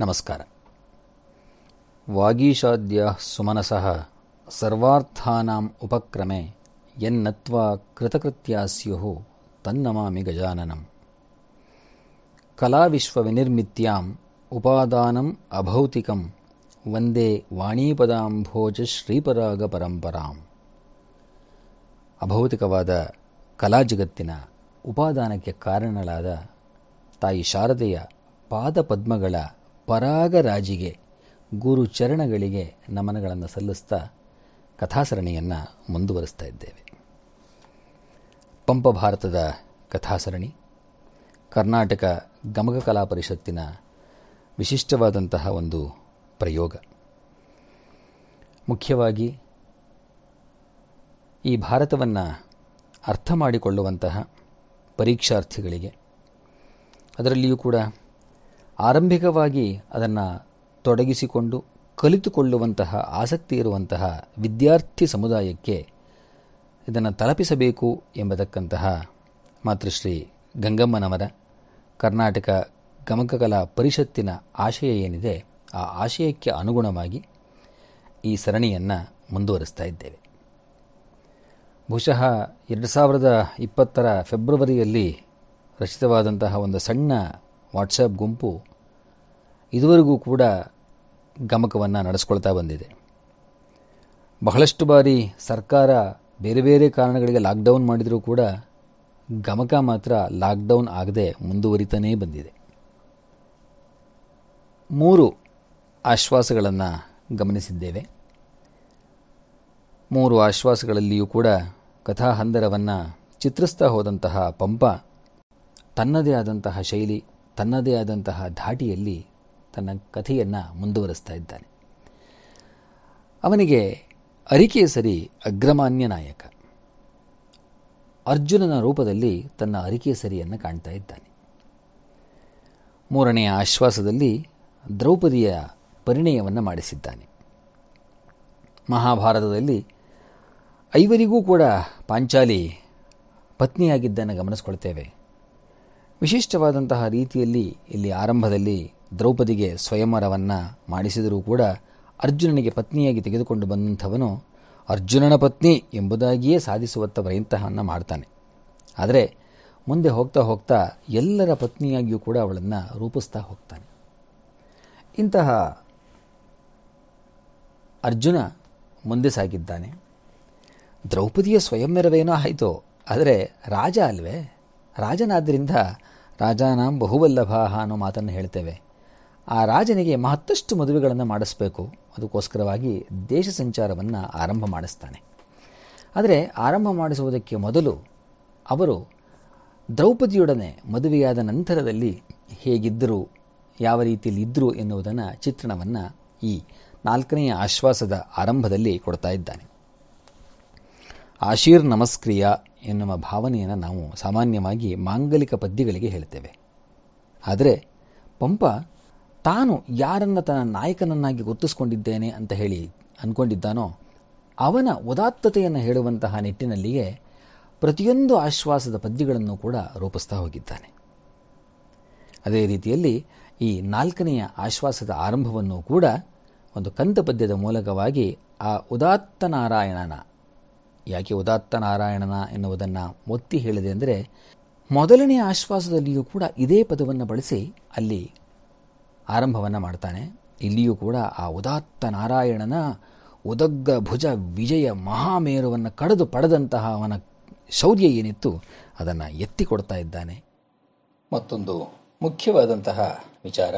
ನಮಸ್ಕಾರ. ವಾಗೀಶಾದ್ಯ ಸುಮನಸಃ ಸರ್ವಾರ್ಥಾನಾಂ ಉಪಕ್ರಮೆ ಯನ್ನತ್ವಾ ಕೃತಕೃತ್ಯಾ ಸ್ಯುಃ ತನ್ನಮಾಮಿ ಗಜಾನನಂ. ಕಲಾವಿಶ್ವವಿನಿರ್ಮಿತ್ಯಾಂ ಉಪಾದಾನಂ ಅಭೌತಿಕಂ ವಂದೇ ವಾಣೀಪದಾಂಭೋಜ ಶ್ರೀಪರಾಗ ಪರಂಪರಾಂ. ಅಭೌತಿಕವಾದ ಕಲಾ ಜಗತ್ತಿನ ಉಪಾದಾನಕ್ಕೆ ಕಾರಣಳಾದ ತಾಯಿ ಶಾರದೆಯ ಪಾದಪದ್ಮಗಳ ಪರಾಗರಾಜಿಗೆ ಗುರು ಚರಣಗಳಿಗೆ ನಮನಗಳನ್ನು ಸಲ್ಲಿಸ್ತಾ ಕಥಾಸರಣಿಯನ್ನು ಮುಂದುವರಿಸ್ತಾ ಇದ್ದೇವೆ. ಪಂಪ ಭಾರತದ ಕಥಾಸರಣಿ, ಕರ್ನಾಟಕ ಗಮಕ ಕಲಾ ಪರಿಷತ್ತಿನ ವಿಶಿಷ್ಟವಾದಂತಹ ಒಂದು ಪ್ರಯೋಗ. ಮುಖ್ಯವಾಗಿ ಈ ಭಾರತವನ್ನು ಅರ್ಥ ಮಾಡಿಕೊಳ್ಳುವಂತಹ ಪರೀಕ್ಷಾರ್ಥಿಗಳಿಗೆ, ಅದರಲ್ಲಿಯೂ ಕೂಡ ಆರಂಭಿಕವಾಗಿ ಅದನ್ನು ತೊಡಗಿಸಿಕೊಂಡು ಕಲಿತುಕೊಳ್ಳುವಂತಹ ಆಸಕ್ತಿ ಇರುವಂತಹ ವಿದ್ಯಾರ್ಥಿ ಸಮುದಾಯಕ್ಕೆ ಇದನ್ನು ತಲುಪಿಸಬೇಕು ಎಂಬತಕ್ಕಂತಹ ಮಾತೃಶ್ರೀ ಗಂಗಮ್ಮನವರ ಕರ್ನಾಟಕ ಗಮಕಕಲಾ ಪರಿಷತ್ತಿನ ಆಶಯ ಏನಿದೆ, ಆ ಆಶಯಕ್ಕೆ ಅನುಗುಣವಾಗಿ ಈ ಸರಣಿಯನ್ನು ಮುಂದುವರಿಸ್ತಾ ಇದ್ದೇವೆ. ಬಹುಶಃ ಎರಡು ಸಾವಿರದ ಇಪ್ಪತ್ತರ ಫೆಬ್ರವರಿಯಲ್ಲಿ ರಚಿತವಾದಂತಹ ಒಂದು ಸಣ್ಣ ವಾಟ್ಸಪ್ ಗುಂಪು ಇದುವರೆಗೂ ಕೂಡ ಗಮಕವನ್ನು ನಡೆಸ್ಕೊಳ್ತಾ ಬಂದಿದೆ. ಬಹಳಷ್ಟು ಬಾರಿ ಸರ್ಕಾರ ಬೇರೆ ಬೇರೆ ಕಾರಣಗಳಿಗೆ ಲಾಕ್ಡೌನ್ ಮಾಡಿದರೂ ಕೂಡ ಗಮಕ ಮಾತ್ರ ಲಾಕ್ಡೌನ್ ಆಗದೆ ಮುಂದುವರಿತಾನೇ ಬಂದಿದೆ. ಮೂರು ಆಶ್ವಾಸಗಳನ್ನು ಗಮನಿಸಿದ್ದೇವೆ. ಮೂರು ಆಶ್ವಾಸಗಳಲ್ಲಿಯೂ ಕೂಡ ಕಥಾಹಂದರವನ್ನು ಚಿತ್ರಿಸ್ತಾ ಹೋದಂತಹ ಪಂಪ ತನ್ನದೇ ಆದಂತಹ ಶೈಲಿ, ತನ್ನದೇ ಆದಂತಹ ಧಾಟಿಯಲ್ಲಿ ತನ್ನ ಕಥೆಯನ್ನು ಮುಂದುವರಿಸ್ತಾ ಇದ್ದಾನೆ. ಅವನಿಗೆ ಅರಿಕೇಸರಿ ಅಗ್ರಮಾನ್ಯ ನಾಯಕ. ಅರ್ಜುನನ ರೂಪದಲ್ಲಿ ತನ್ನ ಅರಿಕೆ ಸರಿಯನ್ನು ಕಾಣ್ತಾ ಇದ್ದಾನೆ. ಮೂರನೆಯ ಆಶ್ವಾಸದಲ್ಲಿ ದ್ರೌಪದಿಯ ಪರಿಣಯವನ್ನು ಮಾಡಿಸಿದ್ದಾನೆ. ಮಹಾಭಾರತದಲ್ಲಿ ಐವರಿಗೂ ಕೂಡ ಪಾಂಚಾಲಿ ಪತ್ನಿಯಾಗಿದ್ದನ್ನು ಗಮನಿಸ್ಕೊಳ್ತೇವೆ. ವಿಶಿಷ್ಟವಾದಂತಹ ರೀತಿಯಲ್ಲಿ ಇಲ್ಲಿ ಆರಂಭದಲ್ಲಿ ದ್ರೌಪದಿಗೆ ಸ್ವಯಂವರವನ್ನು ಮಾಡಿಸಿದರೂ ಕೂಡ ಅರ್ಜುನನಿಗೆ ಪತ್ನಿಯಾಗಿ ತೆಗೆದುಕೊಂಡು ಬಂದಂಥವನು ಅರ್ಜುನನ ಪತ್ನಿ ಎಂಬುದಾಗಿಯೇ ಸಾಧಿಸುವತ್ತ ಪ್ರಯತ್ನವನ್ನು ಮಾಡ್ತಾನೆ. ಆದರೆ ಮುಂದೆ ಹೋಗ್ತಾ ಹೋಗ್ತಾ ಎಲ್ಲರ ಪತ್ನಿಯಾಗಿಯೂ ಕೂಡ ಅವಳನ್ನು ರೂಪಿಸ್ತಾ ಹೋಗ್ತಾನೆ. ಇಂತಹ ಅರ್ಜುನ ಮುಂದೆ ಸಾಗಿದ್ದಾನೆ. ದ್ರೌಪದಿಯ ಸ್ವಯಂವರವೇನೋ ಆಯಿತು, ಆದರೆ ರಾಜ ಅಲ್ವೇ? ರಾಜನಾದ್ದರಿಂದ ರಾಜಾನಾಂ ಬಹುವಲ್ಲಭ ಅನ್ನೋ ಮಾತನ್ನು ಹೇಳ್ತೇವೆ. ಆ ರಾಜನಿಗೆ ಮಹತ್ತಷ್ಟು ಮದುವೆಗಳನ್ನು ಮಾಡಿಸ್ಬೇಕು. ಅದಕ್ಕೋಸ್ಕರವಾಗಿ ದೇಶ ಸಂಚಾರವನ್ನು ಆರಂಭ ಮಾಡಿಸ್ತಾನೆ. ಆದರೆ ಆರಂಭ ಮಾಡಿಸುವುದಕ್ಕೆ ಮೊದಲು ಅವರು ದ್ರೌಪದಿಯೊಡನೆ ಮದುವೆಯಾದ ನಂತರದಲ್ಲಿ ಹೇಗಿದ್ದರು, ಯಾವ ರೀತಿಯಲ್ಲಿ ಇದ್ದರು ಎನ್ನುವುದನ್ನು ಚಿತ್ರಣವನ್ನು ಈ ನಾಲ್ಕನೆಯ ಆಶ್ವಾಸದ ಆರಂಭದಲ್ಲಿ ಕೊಡ್ತಾ ಇದ್ದಾನೆ. ಆಶೀರ್ ನಮಸ್ಕ್ರಿಯ ಎನ್ನುವ ಭಾವನೆಯನ್ನು ನಾವು ಸಾಮಾನ್ಯವಾಗಿ ಮಾಂಗಲಿಕ ಪದ್ಯಗಳಿಗೆ ಹೇಳ್ತೇವೆ. ಆದರೆ ಪಂಪ ತಾನು ಯಾರನ್ನು ತನ್ನ ನಾಯಕನನ್ನಾಗಿ ಗುರುತಿಸ್ಕೊಂಡಿದ್ದೇನೆ ಅಂತ ಹೇಳಿ ಅಂದ್ಕೊಂಡಿದ್ದಾನೋ ಅವನ ಉದಾತ್ತತೆಯನ್ನು ಹೇಳುವಂತಹ ನಿಟ್ಟಿನಲ್ಲಿಯೇ ಪ್ರತಿಯೊಂದು ಆಶ್ವಾಸದ ಪದ್ಯಗಳನ್ನು ಕೂಡ ರೂಪಿಸ್ತಾ ಹೋಗಿದ್ದಾನೆ. ಅದೇ ರೀತಿಯಲ್ಲಿ ಈ ನಾಲ್ಕನೆಯ ಆಶ್ವಾಸದ ಆರಂಭವನ್ನು ಕೂಡ ಒಂದು ಕಂತ ಪದ್ಯದ ಮೂಲಕವಾಗಿ ಆ ಉದಾತ್ತ ನಾರಾಯಣನ ಯಾಕೆ ಉದಾತ್ತ ನಾರಾಯಣನ ಎನ್ನುವುದನ್ನು ಒತ್ತಿ ಹೇಳಿದೆ ಅಂದರೆ, ಮೊದಲನೆಯ ಆಶ್ವಾಸದಲ್ಲಿಯೂ ಕೂಡ ಇದೇ ಪದವನ್ನು ಬಳಸಿ ಅಲ್ಲಿ ಆರಂಭವನ್ನು ಮಾಡ್ತಾನೆ. ಇಲ್ಲಿಯೂ ಕೂಡ ಆ ಉದಾತ್ತ ನಾರಾಯಣನ ಉದಗ್ಗ ಭುಜ ವಿಜಯ ಮಹಾಮೇರುವನ್ನು ಕಡಿದು ಪಡೆದಂತಹ ಅವನ ಶೌರ್ಯ ಏನಿತ್ತು, ಅದನ್ನು ಎತ್ತಿ ಕೊಡ್ತಾ ಇದ್ದಾನೆ. ಮತ್ತೊಂದು ಮುಖ್ಯವಾದಂತಹ ವಿಚಾರ.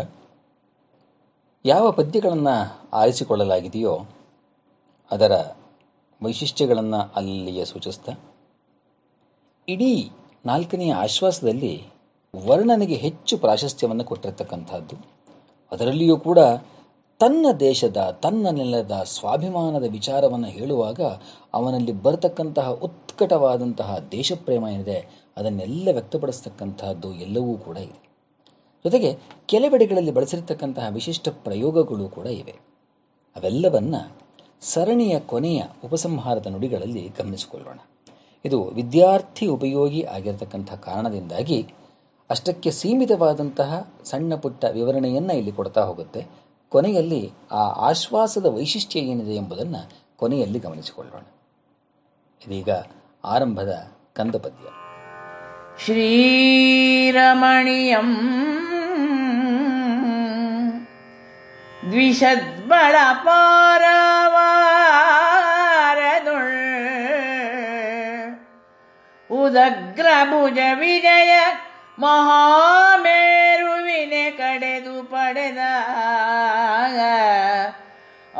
ಯಾವ ಪದ್ಯಗಳನ್ನು ಆರಿಸಿಕೊಳ್ಳಲಾಗಿದೆಯೋ, ಅದರ ವೈಶಿಷ್ಟ್ಯಗಳನ್ನು ಅಲ್ಲಿಯ ಸೂಚಿಸ್ತಾ. ಇಡೀ ನಾಲ್ಕನೆಯ ಆಶ್ವಾಸದಲ್ಲಿ ವರ್ಣನೆಗೆ ಹೆಚ್ಚು ಪ್ರಾಶಸ್ತ್ಯವನ್ನು ಕೊಟ್ಟಿರ್ತಕ್ಕಂಥದ್ದು. ಅದರಲ್ಲಿಯೂ ಕೂಡ ತನ್ನ ದೇಶದ, ತನ್ನ ನೆಲದ ಸ್ವಾಭಿಮಾನದ ವಿಚಾರವನ್ನು ಹೇಳುವಾಗ ಅವನಲ್ಲಿ ಬರತಕ್ಕಂತಹ ಉತ್ಕಟವಾದಂತಹ ದೇಶಪ್ರೇಮ ಏನಿದೆ, ಅದನ್ನೆಲ್ಲ ವ್ಯಕ್ತಪಡಿಸ್ತಕ್ಕಂತಹದ್ದು ಎಲ್ಲವೂ ಕೂಡ ಇದೆ. ಜೊತೆಗೆ ಕೆಲವೆಡೆಗಳಲ್ಲಿ ಬಳಸಿರತಕ್ಕಂತಹ ವಿಶಿಷ್ಟ ಪ್ರಯೋಗಗಳು ಕೂಡ ಇವೆ. ಅವೆಲ್ಲವನ್ನ ಸರಣಿಯ ಕೊನೆಯ ಉಪಸಂಹಾರದ ನುಡಿಗಳಲ್ಲಿ ಗಮನಿಸಿಕೊಳ್ಳೋಣ. ಇದು ವಿದ್ಯಾರ್ಥಿ ಉಪಯೋಗಿ ಆಗಿರತಕ್ಕಂಥ ಕಾರಣದಿಂದಾಗಿ ಅಷ್ಟಕ್ಕೆ ಸೀಮಿತವಾದಂತಹ ಸಣ್ಣ ಪುಟ್ಟ ವಿವರಣೆಯನ್ನು ಇಲ್ಲಿ ಕೊಡ್ತಾ ಹೋಗುತ್ತೆ. ಕೊನೆಯಲ್ಲಿ ಆ ಆಶ್ವಾಸದ ವೈಶಿಷ್ಟ್ಯ ಏನಿದೆ ಎಂಬುದನ್ನು ಕೊನೆಯಲ್ಲಿ ಗಮನಿಸಿಕೊಳ್ಳೋಣ. ಇದೀಗ ಆರಂಭದ ಕಂದಪದ್ಯ. ಶ್ರೀರಮಣೀಯಂ ದ್ವಿಷದ್ಬಳ ಪಾರವಾರದುಳ್ ಉದಗ್ರಭುಜ ವಿಜಯ ಮಹಾಮೇರುವಿನೆ ಕಡೆದು ಪಡೆದ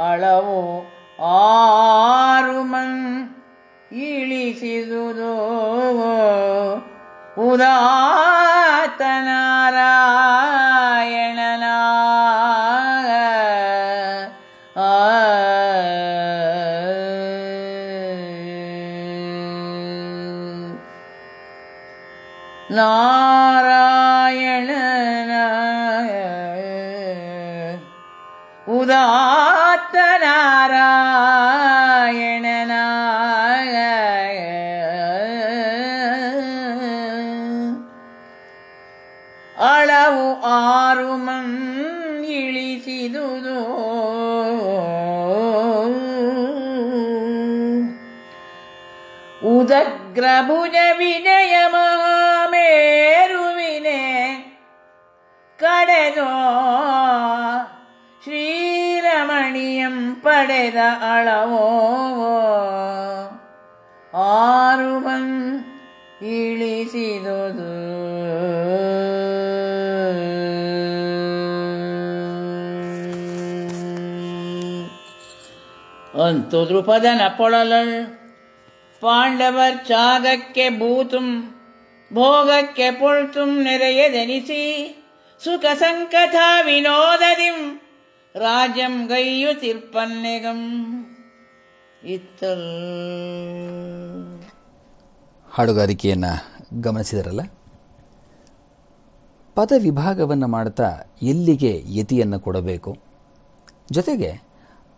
ಅಳವು ಆರು ಮನ್ ಇಳಿಸಿದುದು. ಉದಾತ್ತ ಉದಗ್ರಭುಜ ವಿನಯ ಮಹಾಮೇರುವಿನೆ ಕಡೆದೋ ಶ್ರೀರಮಣಿಯಂ ಪಡೆದ ಅಳವೋ ಆರು ಬನ್ ಇಳಿಸಿದುದು ಅಂತು ದೃಪದನ ಪೊಳಲಳ್ ಪಾಂಡವರ್ ಚಾಗಕ್ಕೆ ಭೂತುಂ ಭೋಗಕ್ಕೆ ಪೊಳ್ತುಂ ನೆರೆಯದೆನಿಸಿ, ಸುಖ ಸಂಕಥ ವಿನೋದದಿಂ ಗೈಯು ತಿರ್ಪನ್ನೆಗಂ. ಇತ್ತಲ್. ಹಾಡುಗಾರಿಕೆಯನ್ನು ಗಮನಿಸಿದರಲ್ಲ? ಪದ ವಿಭಾಗವನ್ನು ಮಾಡ್ತಾ ಎಲ್ಲಿಗೆ ಯತಿಯನ್ನು ಕೊಡಬೇಕು? ಜೊತೆಗೆ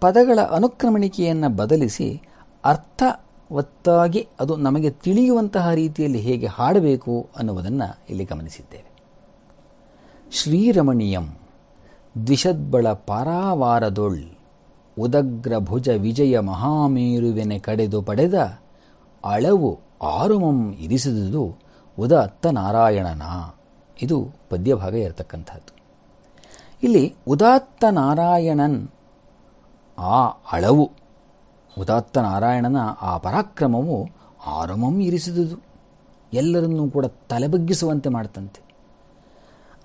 ಪದಗಳ ಅನುಕ್ರಮಣಿಕೆಯನ್ನು ಬದಲಿಸಿ ಅರ್ಥವತ್ತಾಗಿ ಅದು ನಮಗೆ ತಿಳಿಯುವಂತಹ ರೀತಿಯಲ್ಲಿ ಹೇಗೆ ಹಾಡಬೇಕು ಅನ್ನುವುದನ್ನು ಇಲ್ಲಿ ಗಮನಿಸಿದ್ದೇವೆ. ಶ್ರೀರಮಣೀಯಂ ದ್ವಿಷದ್ಬಳ ಪಾರಾವಾರದೊಳ್ ಉದಗ್ರ ಭುಜ ವಿಜಯ ಮಹಾಮೇರುವೆನೆ ಕಡೆದು ಪಡೆದ ಅಳವು ಆರುಮಂ ಇರಿಸಿದುದು ಉದಾತ್ತ ನಾರಾಯಣನ ಇದು ಪದ್ಯಭಾಗ ಇರತಕ್ಕಂಥದ್ದು. ಇಲ್ಲಿ ಉದಾತ್ತ ನಾರಾಯಣನ್ ಆ ಅಳವು ಉದಾತ್ತ ನಾರಾಯಣನ ಆ ಪರಾಕ್ರಮವು ಆರಮಂ ಇರಿಸಿದುದು. ಎಲ್ಲರನ್ನೂ ಕೂಡ ತಲೆಬಗ್ಗಿಸುವಂತೆ ಮಾಡ್ತಂತೆ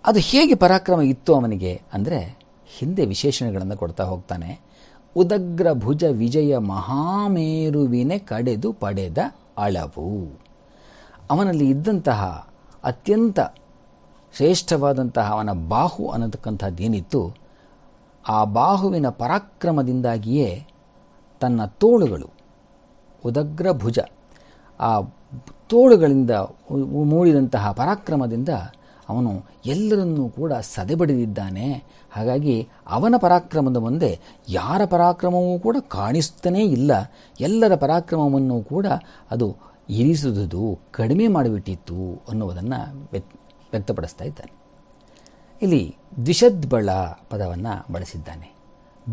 ಅದು ಹೇಗೆ ಪರಾಕ್ರಮ ಇತ್ತು ಅವನಿಗೆ ಅಂದರೆ ಹಿಂದೆ ವಿಶೇಷಣಗಳನ್ನು ಕೊಡ್ತಾ ಹೋಗ್ತಾನೆ. ಉದಗ್ರ ಭುಜ ವಿಜಯ ಮಹಾಮೇರುವಿನೆ ಕಡೆದು ಪಡೆದ ಅಳವು. ಅವನಲ್ಲಿ ಇದ್ದಂತಹ ಅತ್ಯಂತ ಶ್ರೇಷ್ಠವಾದಂತಹ ಅವನ ಬಾಹು ಅನ್ನತಕ್ಕಂಥದ್ದೇನಿತ್ತು, ಆ ಬಾಹುವಿನ ಪರಾಕ್ರಮದಿಂದಾಗಿಯೇ ತನ್ನ ತೋಳುಗಳು ಉದಗ್ರ ಭುಜ ಆ ತೋಳುಗಳಿಂದ ಮೂಡಿದಂತಹ ಪರಾಕ್ರಮದಿಂದ ಅವನು ಎಲ್ಲರನ್ನೂ ಕೂಡ ಸದೆಬಡಿದಿದ್ದಾನೆ. ಹಾಗಾಗಿ ಅವನ ಪರಾಕ್ರಮದ ಮುಂದೆ ಯಾರ ಪರಾಕ್ರಮವೂ ಕೂಡ ಕಾಣಿಸ್ತಾನೇ ಇಲ್ಲ. ಎಲ್ಲರ ಪರಾಕ್ರಮವನ್ನು ಕೂಡ ಅದು ಇರಿಸುವುದು ಕಡಿಮೆ ಮಾಡಿಬಿಟ್ಟಿತ್ತು ಅನ್ನುವುದನ್ನು ವ್ಯಕ್ತ ವ್ಯಕ್ತಪಡಿಸ್ತಾ ಇದ್ದಾನೆ. ಇಲ್ಲಿ ದ್ವಿಷದ್ಬಳ ಪದವನ್ನು ಬಳಸಿದ್ದಾನೆ.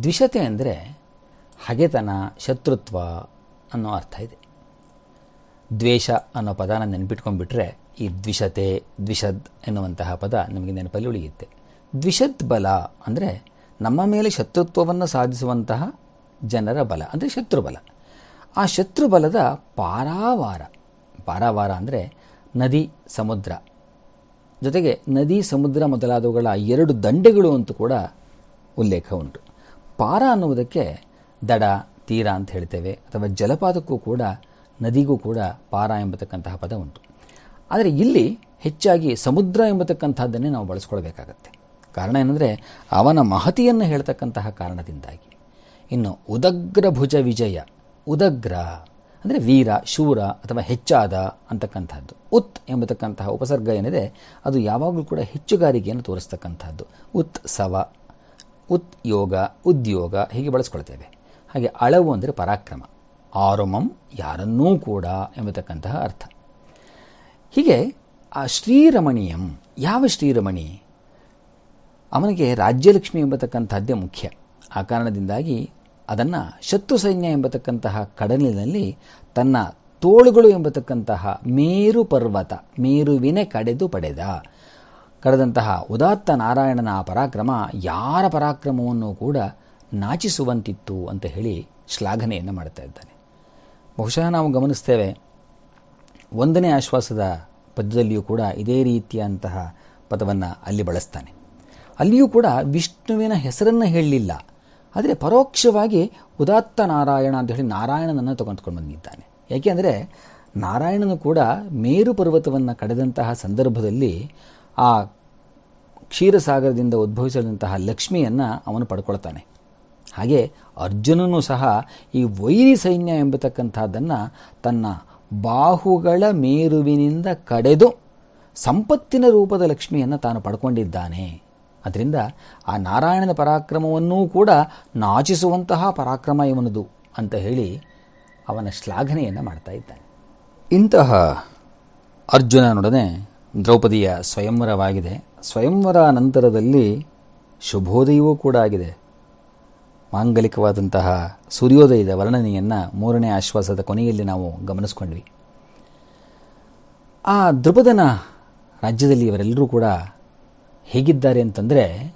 ದ್ವಿಷತೆ ಅಂದರೆ ಹಗೆತನ, ಶತ್ರುತ್ವ ಅನ್ನೋ ಅರ್ಥ ಇದೆ. ದ್ವೇಷ ಅನ್ನೋ ಪದನ ನೆನಪಿಟ್ಕೊಂಡ್ಬಿಟ್ರೆ ಈ ದ್ವಿಷತೆ, ದ್ವಿಷದ್ ಎನ್ನುವಂತಹ ಪದ ನಮಗೆ ನೆನಪಲ್ಲಿ ಉಳಿಯುತ್ತೆ. ದ್ವಿಷದ್ ಬಲ ಅಂದರೆ ನಮ್ಮ ಮೇಲೆ ಶತ್ರುತ್ವವನ್ನು ಸಾಧಿಸುವಂತಹ ಜನರ ಬಲ ಅಂದರೆ ಶತ್ರುಬಲ. ಆ ಶತ್ರುಬಲದ ಪಾರಾವಾರ ಪಾರಾವಾರ ಅಂದರೆ ನದಿ, ಸಮುದ್ರ. ಜೊತೆಗೆ ನದಿ, ಸಮುದ್ರ ಮೊದಲಾದವುಗಳ ಎರಡು ದಂಡೆಗಳು ಅಂತೂ ಕೂಡ ಉಲ್ಲೇಖ ಉಂಟು. ಪಾರ ಅನ್ನುವುದಕ್ಕೆ ದಡ, ತೀರ ಅಂತ ಹೇಳ್ತೇವೆ. ಅಥವಾ ಜಲಪಾತಕ್ಕೂ ಕೂಡ, ನದಿಗೂ ಕೂಡ ಪಾರ ಎಂಬತಕ್ಕಂತಹ ಪದ ಉಂಟು. ಆದರೆ ಇಲ್ಲಿ ಹೆಚ್ಚಾಗಿ ಸಮುದ್ರ ಎಂಬತಕ್ಕಂಥದ್ದನ್ನೇ ನಾವು ಬಳಸ್ಕೊಳ್ಬೇಕಾಗತ್ತೆ. ಕಾರಣ ಏನಂದರೆ, ಅವನ ಮಹತಿಯನ್ನು ಹೇಳ್ತಕ್ಕಂತಹ ಕಾರಣದಿಂದಾಗಿ. ಇನ್ನು ಉದಗ್ರ ಭುಜ ವಿಜಯ, ಉದಗ್ರ ಅಂದರೆ ವೀರ, ಶೂರ ಅಥವಾ ಹೆಚ್ಚಾದ ಅಂತಕ್ಕಂಥದ್ದು. ಉತ್ ಎಂಬತಕ್ಕಂತಹ ಉಪಸರ್ಗ ಏನಿದೆ, ಅದು ಯಾವಾಗಲೂ ಕೂಡ ಹೆಚ್ಚುಗಾರಿಕೆಯನ್ನು ತೋರಿಸ್ತಕ್ಕಂಥದ್ದು. ಉತ್ಸವ ಉತ್ ಯೋಗ, ಉದ್ಯೋಗ ಹೀಗೆ ಬಳಸ್ಕೊಳ್ತೇವೆ. ಹಾಗೆ ಅಳವು ಅಂದರೆ ಪರಾಕ್ರಮ. ಆರುಮಂ ಯಾರನ್ನೂ ಕೂಡ ಎಂಬತಕ್ಕಂತಹ ಅರ್ಥ. ಹೀಗೆ ಆ ಶ್ರೀರಮಣೀಯಂ, ಯಾವ ಶ್ರೀರಮಣಿ? ಅವನಿಗೆ ರಾಜ್ಯಲಕ್ಷ್ಮಿ ಎಂಬತಕ್ಕಂಥದ್ದೇ ಮುಖ್ಯ. ಆ ಕಾರಣದಿಂದಾಗಿ ಅದನ್ನು ಶತ್ರು ಸೈನ್ಯ ಎಂಬತಕ್ಕಂತಹ ಕಡಲಿನಲ್ಲಿ ತನ್ನ ತೋಳುಗಳು ಎಂಬತಕ್ಕಂತಹ ಮೇರು ಪರ್ವತ, ಮೇರುವಿನೆ ಕಡೆದು ಪಡೆದ. ಕರೆದಂತಹ ಉದಾತ್ತ ನಾರಾಯಣನ ಆ ಪರಾಕ್ರಮ, ಯಾರ ಪರಾಕ್ರಮವನ್ನು ಕೂಡ ನಾಚಿಸುವಂತಿತ್ತು ಅಂತ ಹೇಳಿ ಶ್ಲಾಘನೆಯನ್ನು ಮಾಡ್ತಾ ಇದ್ದಾನೆ. ಬಹುಶಃ ನಾವು ಗಮನಿಸ್ತೇವೆ, ಒಂದನೇ ಆಶ್ವಾಸದ ಪದ್ಯದಲ್ಲಿಯೂ ಕೂಡ ಇದೇ ರೀತಿಯಂತಹ ಪದವನ್ನು ಅಲ್ಲಿ ಬಳಸ್ತಾನೆ. ಅಲ್ಲಿಯೂ ಕೂಡ ವಿಷ್ಣುವಿನ ಹೆಸರನ್ನು ಹೇಳಲಿಲ್ಲ, ಆದರೆ ಪರೋಕ್ಷವಾಗಿ ಉದಾತ್ತ ನಾರಾಯಣ ಅಂತ ಹೇಳಿ ನಾರಾಯಣನನ್ನು ತಗೊಂಡ್ಕೊಂಡು ಬಂದಿದ್ದಾನೆ. ಯಾಕೆಂದರೆ ನಾರಾಯಣನು ಕೂಡ ಮೇರು ಪರ್ವತವನ್ನು ಕಡೆದಂತಹ ಸಂದರ್ಭದಲ್ಲಿ ಆ ಕ್ಷೀರಸಾಗರದಿಂದ ಉದ್ಭವಿಸಿದಂತಹ ಲಕ್ಷ್ಮಿಯನ್ನು ಅವನು ಪಡ್ಕೊಳ್ತಾನೆ. ಹಾಗೆ ಅರ್ಜುನನು ಸಹ ಈ ವೈರಿ ಸೈನ್ಯ ಎಂಬತಕ್ಕಂಥದ್ದನ್ನು ತನ್ನ ಬಾಹುಗಳ ಮೇರುವಿನಿಂದ ಕಡೆದು ಸಂಪತ್ತಿನ ರೂಪದ ಲಕ್ಷ್ಮಿಯನ್ನು ತಾನು ಪಡ್ಕೊಂಡಿದ್ದಾನೆ. ಅದರಿಂದ ಆ ನಾರಾಯಣನ ಪರಾಕ್ರಮವನ್ನೂ ಕೂಡ ನಾಚಿಸುವಂತಹ ಪರಾಕ್ರಮ ಇವನದು ಅಂತ ಹೇಳಿ ಅವನ ಶ್ಲಾಘನೆಯನ್ನು ಮಾಡ್ತಾ ಇದ್ದಾನೆ. ಇಂತಹ ಅರ್ಜುನನೊಡನೆ ದ್ರೌಪದಿಯ ಸ್ವಯಂವರವಾಗಿದೆ. ಸ್ವಯಂವರ ನಂತರದಲ್ಲಿ ಶುಭೋದಯವೂ ಕೂಡ ಆಗಿದೆ. ಮಾಂಗಲಿಕವಾದಂತಹ ಸೂರ್ಯೋದಯದ ವರ್ಣನೆಯನ್ನು ಮೂರನೇ ಆಶ್ವಾಸದ ಕೊನೆಯಲ್ಲಿ ನಾವು ಗಮನಿಸ್ಕೊಂಡ್ವಿ. ಆ ದೃಪದನ ರಾಜ್ಯದಲ್ಲಿ ಇವರೆಲ್ಲರೂ ಕೂಡ ಹೇಗಿದ್ದಾರೆ ಅಂತಂದರೆ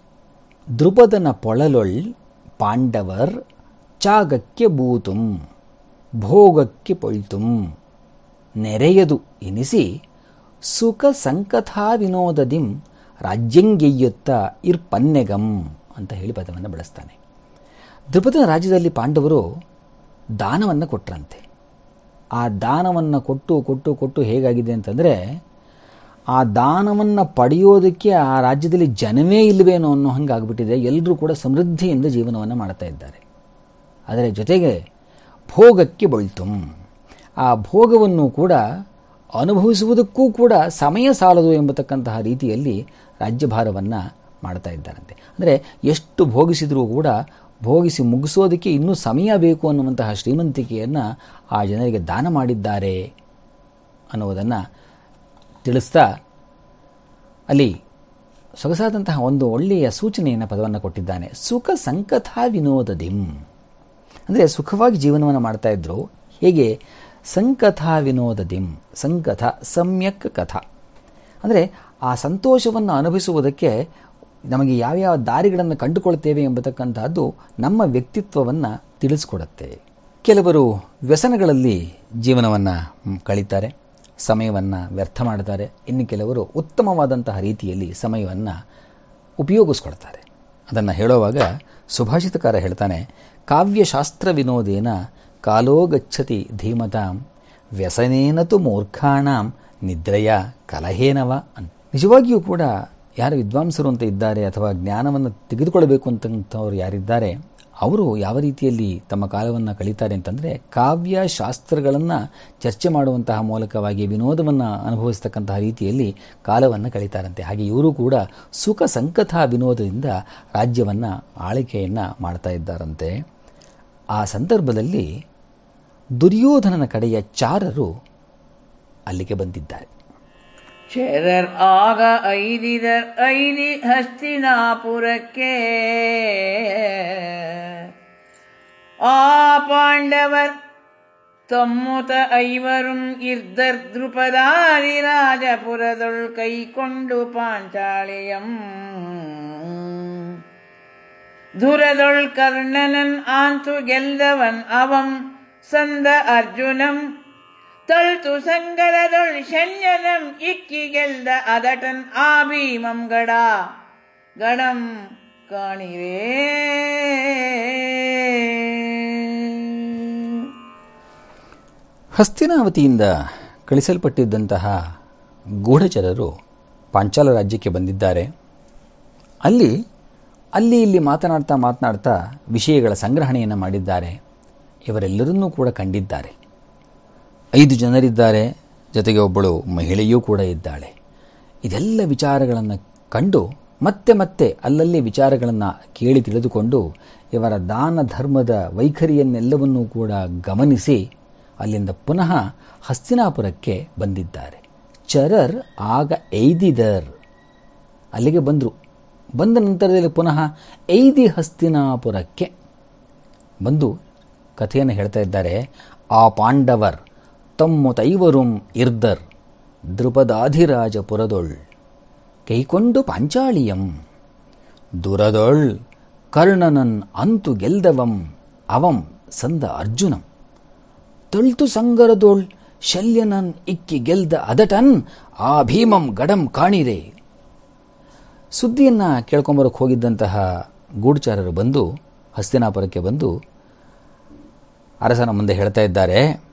ದೃಪದನ ಪೊಳಲೊಳ್ ಪಾಂಡವರ್ ಚಾಗಕ್ಕೆ ಬೂತುಂ, ಭೋಗಕ್ಕೆ ಪೊಳ್ತುಂ ನೆರೆಯದು ಎನಿಸಿ ಸುಖ ಸಂಕಥಾ ವಿನೋದದಿಂ, ರಾಜ್ಯಂಗೆಯ್ಯುತ್ತ ಇರ್ಪನ್ನೆಗಂ ಅಂತ ಹೇಳಿ ಪದವನ್ನು ಬಳಸ್ತಾನೆ. ದೃಪದನ ರಾಜ್ಯದಲ್ಲಿ ಪಾಂಡವರು ದಾನವನ್ನು ಕೊಟ್ಟರಂತೆ ಆ ದಾನವನ್ನು ಕೊಟ್ಟು ಕೊಟ್ಟು ಕೊಟ್ಟು ಹೇಗಾಗಿದೆ ಅಂತಂದರೆ, ಆ ದಾನವನ್ನು ಪಡೆಯೋದಕ್ಕೆ ಆ ರಾಜ್ಯದಲ್ಲಿ ಜನವೇ ಇಲ್ಲವೇನೋ ಅನ್ನೋ ಹಂಗೆ ಆಗಿಬಿಟ್ಟಿದೆ ಎಲ್ಲರೂ ಕೂಡ ಸಮೃದ್ಧಿಯಿಂದ ಜೀವನವನ್ನು ಮಾಡ್ತಾ ಇದ್ದಾರೆ. ಅದರ ಜೊತೆಗೆ ಭೋಗಕ್ಕೆ ಬಳ್ತುಂ. ಆ ಭೋಗವನ್ನು ಕೂಡ ಅನುಭವಿಸುವುದಕ್ಕೂ ಕೂಡ ಸಮಯ ಸಾಲದು ಎಂಬತಕ್ಕಂತಹ ರೀತಿಯಲ್ಲಿ ರಾಜ್ಯಭಾರವನ್ನು ಮಾಡ್ತಾ ಇದ್ದಾರಂತೆ. ಅಂದರೆ ಎಷ್ಟು ಭೋಗಿಸಿದರೂ ಕೂಡ ಭೋಗಿಸಿ ಮುಗಿಸೋದಕ್ಕೆ ಇನ್ನೂ ಸಮಯ ಬೇಕು ಅನ್ನುವಂತಹ ಶ್ರೀಮಂತಿಕೆಯನ್ನು ಆ ಜನರಿಗೆ ದಾನ ಮಾಡಿದ್ದಾರೆ ಅನ್ನುವುದನ್ನು ತಿಳಿಸ್ತಾ ಅಲ್ಲಿ ಸೊಗಸಾದಂತಹ ಒಂದು ಒಳ್ಳೆಯ ಸೂಚನೆಯನ್ನು ಪದವನ್ನು ಕೊಟ್ಟಿದ್ದಾನೆ. ಸುಖ ಸಂಕಥಾ ವಿನೋದದಿಂ ಅಂದರೆ ಸುಖವಾಗಿ ಜೀವನವನ್ನು ಮಾಡ್ತಾ ಇದ್ರು. ಹೇಗೆ? ಸಂಕಥಾ ವಿನೋದದಿಂ ಸಂಕಥ, ಸಮ್ಯಕ್ ಕಥಾ. ಅಂದರೆ ಆ ಸಂತೋಷವನ್ನು ಅನುಭವಿಸುವುದಕ್ಕೆ ನಮಗೆ ಯಾವ್ಯಾವ ದಾರಿಗಳನ್ನು ಕಂಡುಕೊಳ್ತೇವೆ ಎಂಬತಕ್ಕಂತಹದ್ದು ನಮ್ಮ ವ್ಯಕ್ತಿತ್ವವನ್ನು ತಿಳಿಸ್ಕೊಡುತ್ತೆ. ಕೆಲವರು ವ್ಯಸನಗಳಲ್ಲಿ ಜೀವನವನ್ನು ಕಳೀತಾರೆ, ಸಮಯವನ್ನು ವ್ಯರ್ಥ ಮಾಡ್ತಾರೆ. ಇನ್ನು ಕೆಲವರು ಉತ್ತಮವಾದಂತಹ ರೀತಿಯಲ್ಲಿ ಸಮಯವನ್ನು ಉಪಯೋಗಿಸ್ಕೊಳ್ತಾರೆ. ಅದನ್ನು ಹೇಳುವಾಗ ಸುಭಾಷಿತಕಾರ ಹೇಳ್ತಾನೆ ಕಾವ್ಯಶಾಸ್ತ್ರ ವಿನೋದೇನ ಕಾಲೋ ಗಚ್ಚತಿ ಧೀಮತಾಂ ವ್ಯಸನೇನತು ಮೂರ್ಖಾಣಾಂ, ನಿದ್ರೆಯ ಕಲಹೇನವ ಅಂತ. ನಿಜವಾಗಿಯೂ ಕೂಡ ಯಾರು ವಿದ್ವಾಂಸರು ಅಂತ ಇದ್ದಾರೆ ಅಥವಾ ಜ್ಞಾನವನ್ನು ತೆಗೆದುಕೊಳ್ಳಬೇಕು ಅಂತಂಥವ್ರು ಯಾರಿದ್ದಾರೆ, ಅವರು ಯಾವ ರೀತಿಯಲ್ಲಿ ತಮ್ಮ ಕಾಲವನ್ನು ಕಳೀತಾರೆ ಅಂತಂದರೆ ಕಾವ್ಯ ಶಾಸ್ತ್ರಗಳನ್ನು ಚರ್ಚೆ ಮಾಡುವಂತಹ ಮೂಲಕವಾಗಿ ವಿನೋದವನ್ನು ಅನುಭವಿಸ್ತಕ್ಕಂತಹ ರೀತಿಯಲ್ಲಿ ಕಾಲವನ್ನು ಕಳೀತಾರಂತೆ. ಹಾಗೆ ಇವರು ಕೂಡ ಸುಖ ಸಂಕಥ ವಿನೋದದಿಂದ ರಾಜ್ಯವನ್ನು ಆಳಿಕೆಯನ್ನು ಮಾಡ್ತಾ ಇದ್ದಾರಂತೆ. ಆ ಸಂದರ್ಭದಲ್ಲಿ ದುರ್ಯೋಧನನ ಕಡೆಯ ಚಾರರು ಅಲ್ಲಿಗೆ ಬಂದಿದ್ದಾರೆ. ಶರರ್ ಆಗ ಐದಿದರ್ ಐದಿ ಹಸ್ತಿನಾಪುರಕ್ಕೆ ಆ ಪಾಂಡವರ್ ತಮ್ಮುತ ಐವರುಂ ಇರ್ದರ್ ದ್ರುಪದಾದಿ ರಾಜಪುರದೊಳ್ ಕೈಕೊಂಡು ಪಾಂಚಾಳಿಯಂ ದುರದೊಳ್ ಕರ್ಣನನ್ ಆಂತು ಗೆಲ್ದವನ್ ಅವಂ ಸಂದ ಅರ್ಜುನಂ ಶಲ್ಯನಂ ಇಕ್ಕಿ ಗೆಲ್ದ ಅದಟನ್ ಆ ಭೀಮಂ ಗಡ. ಗಡಂ ಕಾಣಿರೇ. ಹಸ್ತಿನಾವತಿಯಿಂದ ಕಳಿಸಲ್ಪಟ್ಟಿದ್ದಂತಹ ಗೂಢಚರರು ಪಾಂಚಾಲ ರಾಜ್ಯಕ್ಕೆ ಬಂದಿದ್ದಾರೆ. ಅಲ್ಲಿ ಅಲ್ಲಿ ಇಲ್ಲಿ ಮಾತನಾಡ್ತಾ ಮಾತನಾಡ್ತಾ ವಿಷಯಗಳ ಸಂಗ್ರಹಣೆಯನ್ನು ಮಾಡಿದ್ದಾರೆ. ಇವರೆಲ್ಲರನ್ನೂ ಕೂಡ ಕಂಡಿದ್ದಾರೆ. ಐದು ಜನರಿದ್ದಾರೆ, ಜೊತೆಗೆ ಒಬ್ಬಳು ಮಹಿಳೆಯೂ ಕೂಡ ಇದ್ದಾಳೆ. ಇದೆಲ್ಲ ವಿಚಾರಗಳನ್ನು ಕಂಡು, ಮತ್ತೆ ಮತ್ತೆ ಅಲ್ಲಲ್ಲಿ ವಿಚಾರಗಳನ್ನು ಕೇಳಿ ತಿಳಿದುಕೊಂಡು, ಇವರ ದಾನ ಧರ್ಮದ ವೈಖರಿಯನ್ನೆಲ್ಲವನ್ನೂ ಕೂಡ ಗಮನಿಸಿ, ಅಲ್ಲಿಂದ ಪುನಃ ಹಸ್ತಿನಾಪುರಕ್ಕೆ ಬಂದಿದ್ದಾರೆ. ಚರರ್ ಆಗ ಐದಿದರ್ ಅಲ್ಲಿಗೆ ಬಂದರು. ಬಂದ ನಂತರದಲ್ಲಿ ಪುನಃ ಐದಿ ಹಸ್ತಿನಾಪುರಕ್ಕೆ ಬಂದು ಕಥೆಯನ್ನು ಹೇಳ್ತಾ ಇದ್ದಾರೆ. ಆ ಪಾಂಡವರ್. இர்தர் ಇರ್ದರ್ ದೃಪದಾಧಿರಾಜಪುರದೊಳ್ ಕೈಕೊಂಡು ಪಾಂಚಾಳಿಯಂ. ದುರದೊಳ್ ಕರ್ಣನನ್ ಅಂತು ಗೆಲ್ದವಂ ಅವಂ ಸಂದ ಅರ್ಜುನಂ. ತೊಳ್ತು ಸಂಗರದೊಳ್ ಶಲ್ಯನನ್ ಇಕ್ಕಿ ಗೆಲ್ದ ಅದಟನ್ ಆ ಭೀಮಂ ಗಡಂ ಕಾಣಿರೆ. ಸುದ್ದಿಯನ್ನ ಕೇಳ್ಕೊಂಬರಕ್ಕೆ ಹೋಗಿದ್ದಂತಹ ಗೂಢಚಾರರು ಬಂದು ಹಸ್ತಿನಾಪುರಕ್ಕೆ ಬಂದು ಅರಸನ ಮುಂದೆ ಹೇಳ್ತಾ ಇದ್ದಾರೆ.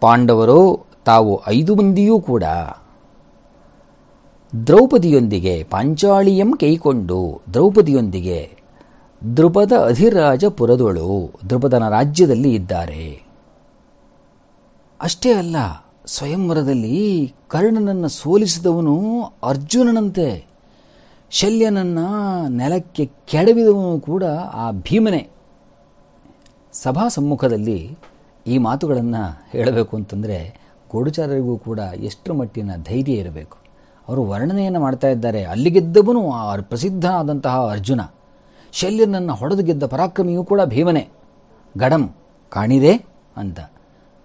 ಪಾಂಡವರು ತಾವು ಐದು ಮಂದಿಯೂ ಕೂಡ ದ್ರೌಪದಿಯೊಂದಿಗೆ ಪಾಂಚಾಳಿಯಂ ಕೈಕೊಂಡು ದ್ರೌಪದಿಯೊಂದಿಗೆ ದೃಪದ ಅಧಿರಾಜ ಪುರದೊಳು ದೃಪದನ ರಾಜ್ಯದಲ್ಲಿ ಇದ್ದಾರೆ. ಅಷ್ಟೇ ಅಲ್ಲ, ಸ್ವಯಂವರದಲ್ಲಿ ಕರ್ಣನನ್ನು ಸೋಲಿಸಿದವನು ಅರ್ಜುನನಂತೆ. ಶಲ್ಯನನ್ನ ನೆಲಕ್ಕೆ ಕೆಡವಿದವನು ಕೂಡ ಆ ಭೀಮನೆ. ಸಭಾ ಸಮ್ಮುಖದಲ್ಲಿ ಈ ಮಾತುಗಳನ್ನು ಹೇಳಬೇಕು ಅಂತಂದರೆ ಗೋಡುಚಾರರಿಗೂ ಕೂಡ ಎಷ್ಟರ ಮಟ್ಟಿನ ಧೈರ್ಯ ಇರಬೇಕು. ಅವರು ವರ್ಣನೆಯನ್ನು ಮಾಡ್ತಾ ಇದ್ದಾರೆ. ಅಲ್ಲಿಗೆದ್ದವನು ಆ ಪ್ರಸಿದ್ಧನಾದಂತಹ ಅರ್ಜುನ. ಶಲ್ಯನನ್ನು ಹೊಡೆದು ಗೆದ್ದ ಪರಾಕ್ರಮಿಯೂ ಕೂಡ ಭೀಮನೆ. ಗಡಂ, ಕಾಣಿದೆ ಅಂತ.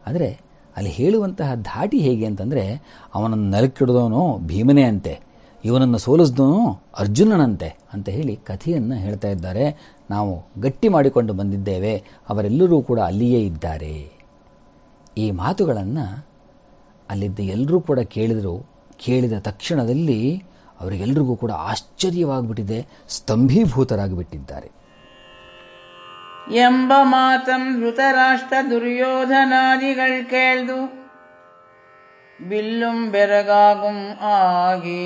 ಆದರೆ ಅಲ್ಲಿ ಹೇಳುವಂತಹ ಧಾಟಿ ಹೇಗೆ ಅಂತಂದರೆ, ಅವನನ್ನು ನೆಲಕ್ಕಿಡಿದವನು ಭೀಮನೇ ಅಂತೆ. ಇವನನ್ನು ಸೋಲಿಸಿದವನು ಅರ್ಜುನನಂತೆ ಅಂತ ಹೇಳಿ ಕಥೆಯನ್ನು ಹೇಳ್ತಾ ಇದ್ದಾರೆ. ನಾವು ಗಟ್ಟಿ ಮಾಡಿಕೊಂಡು ಬಂದಿದ್ದೇವೆ, ಅವರೆಲ್ಲರೂ ಕೂಡ ಅಲ್ಲಿಯೇ ಇದ್ದಾರೆ. ಈ ಮಾತುಗಳನ್ನು ಅಲ್ಲಿದ್ದ ಎಲ್ಲರೂ ಕೂಡ ಕೇಳಿದರು. ಕೇಳಿದ ತಕ್ಷಣದಲ್ಲಿ ಅವರಿಗೆಲ್ಲರಿಗೂ ಕೂಡ ಆಶ್ಚರ್ಯವಾಗಿಬಿಟ್ಟಿದೆ, ಸ್ತಂಭೀಭೂತರಾಗಿಬಿಟ್ಟಿದ್ದಾರೆ. ಎಂಬ ಮಾತಂ ಧೃತರಾಷ್ಟ್ರ ದುರ್ಯೋಧನಾದಿಗಳ್ ಕೇಳ್ದು, ಬಿಲ್ಲುಂ ಬೆರಗಾಗುಂ ಆಗಿ.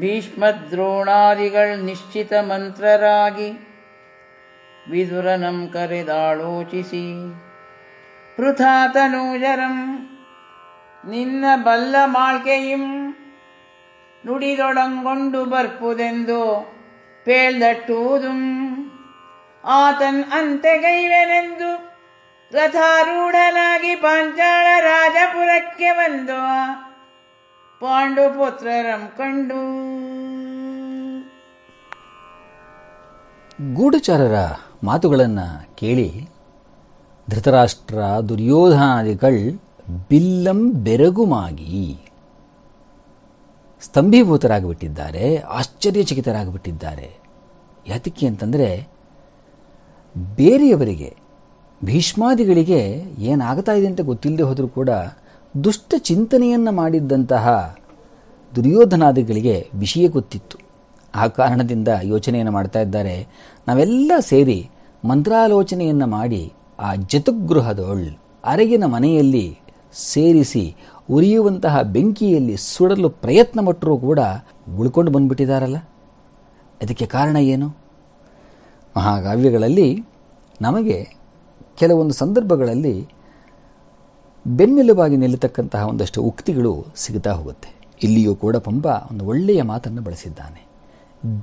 ಭೀಷ್ಮದ್ರೋಣಾದಿಗಳ್ ನಿಶ್ಚಿತ ಮಂತ್ರರಾಗಿ ವಿದುರನಂ ಕರೆದಾಳೋಚಿಸಿ, ಪೃಥಾತನೂಜರಂ, ನಿನ್ನ ಬಲ್ಲ ಮಾಳ್ಕೆಯಿಂ ನುಡಿದೊಡಂಗೊಂಡು ಬರ್ಪುದೆಂದು ಪೇಳ್ದಟ್ಟುವುದು ಆತನ್ ಅಂತೆಗೈವೆನೆಂದು ರಥಾರೂಢನಾಗಿ ಪಾಂಚಾಳ ರಾಜಪುರಕ್ಕೆ ಬಂದು ಪಾಂಡುಪುತ್ರರಂ ಕಂಡು. ಗೂಢಚಾರರ ಮಾತುಗಳನ್ನು ಕೇಳಿ ಧೃತರಾಷ್ಟ್ರ ದುರ್ಯೋಧನಾದಿಗಳ್ ಬಿಲ್ಲಂ ಬೆರಗುಮಾಗಿ ಸ್ತಂಭೀಭೂತರಾಗಿಬಿಟ್ಟಿದ್ದಾರೆ, ಆಶ್ಚರ್ಯಚಕಿತರಾಗಿಬಿಟ್ಟಿದ್ದಾರೆ. ಯಾತಕ್ಕೆ ಅಂತಂದರೆ ಬೇರೆಯವರಿಗೆ, ಭೀಷ್ಮಾದಿಗಳಿಗೆ ಏನಾಗ್ತಾ ಇದೆ ಅಂತ ಗೊತ್ತಿಲ್ಲದೆ ಹೋದರೂ ಕೂಡ ದುಷ್ಟ ಚಿಂತನೆಯನ್ನು ಮಾಡಿದ್ದಂತಹ ದುರ್ಯೋಧನಾದಿಗಳಿಗೆ ವಿಷಯ ಗೊತ್ತಿತ್ತು. ಆ ಕಾರಣದಿಂದ ಯೋಚನೆಯನ್ನು ಮಾಡ್ತಾ ಇದ್ದಾರೆ. ನಾವೆಲ್ಲ ಸೇರಿ ಮಂತ್ರಾಲೋಚನೆಯನ್ನು ಮಾಡಿ ಆ ಜತುಗೃಹದೊಳ್ ಅರಗಿನ ಮನೆಯಲ್ಲಿ ಸೇರಿಸಿ ಉರಿಯುವಂತಹ ಬೆಂಕಿಯಲ್ಲಿ ಸುಡಲು ಪ್ರಯತ್ನ ಪಟ್ಟರೂ ಕೂಡ ಉಳ್ಕೊಂಡು ಬಂದ್ಬಿಟ್ಟಿದಾರಲ್ಲ. ಅದಕ್ಕೆ ಕಾರಣ ಏನು? ಮಹಾಕಾವ್ಯಗಳಲ್ಲಿ ನಮಗೆ ಕೆಲವೊಂದು ಸಂದರ್ಭಗಳಲ್ಲಿ ಬೆನ್ನೆಲುಬಾಗಿ ನಿಲ್ಲತಕ್ಕಂತಹ ಒಂದಷ್ಟು ಉಕ್ತಿಗಳು ಸಿಗುತ್ತಾ ಹೋಗುತ್ತೆ. ಇಲ್ಲಿಯೂ ಕೂಡ ಪಂಪ ಒಂದು ಒಳ್ಳೆಯ ಮಾತನ್ನು ಬಳಸಿದ್ದಾನೆ.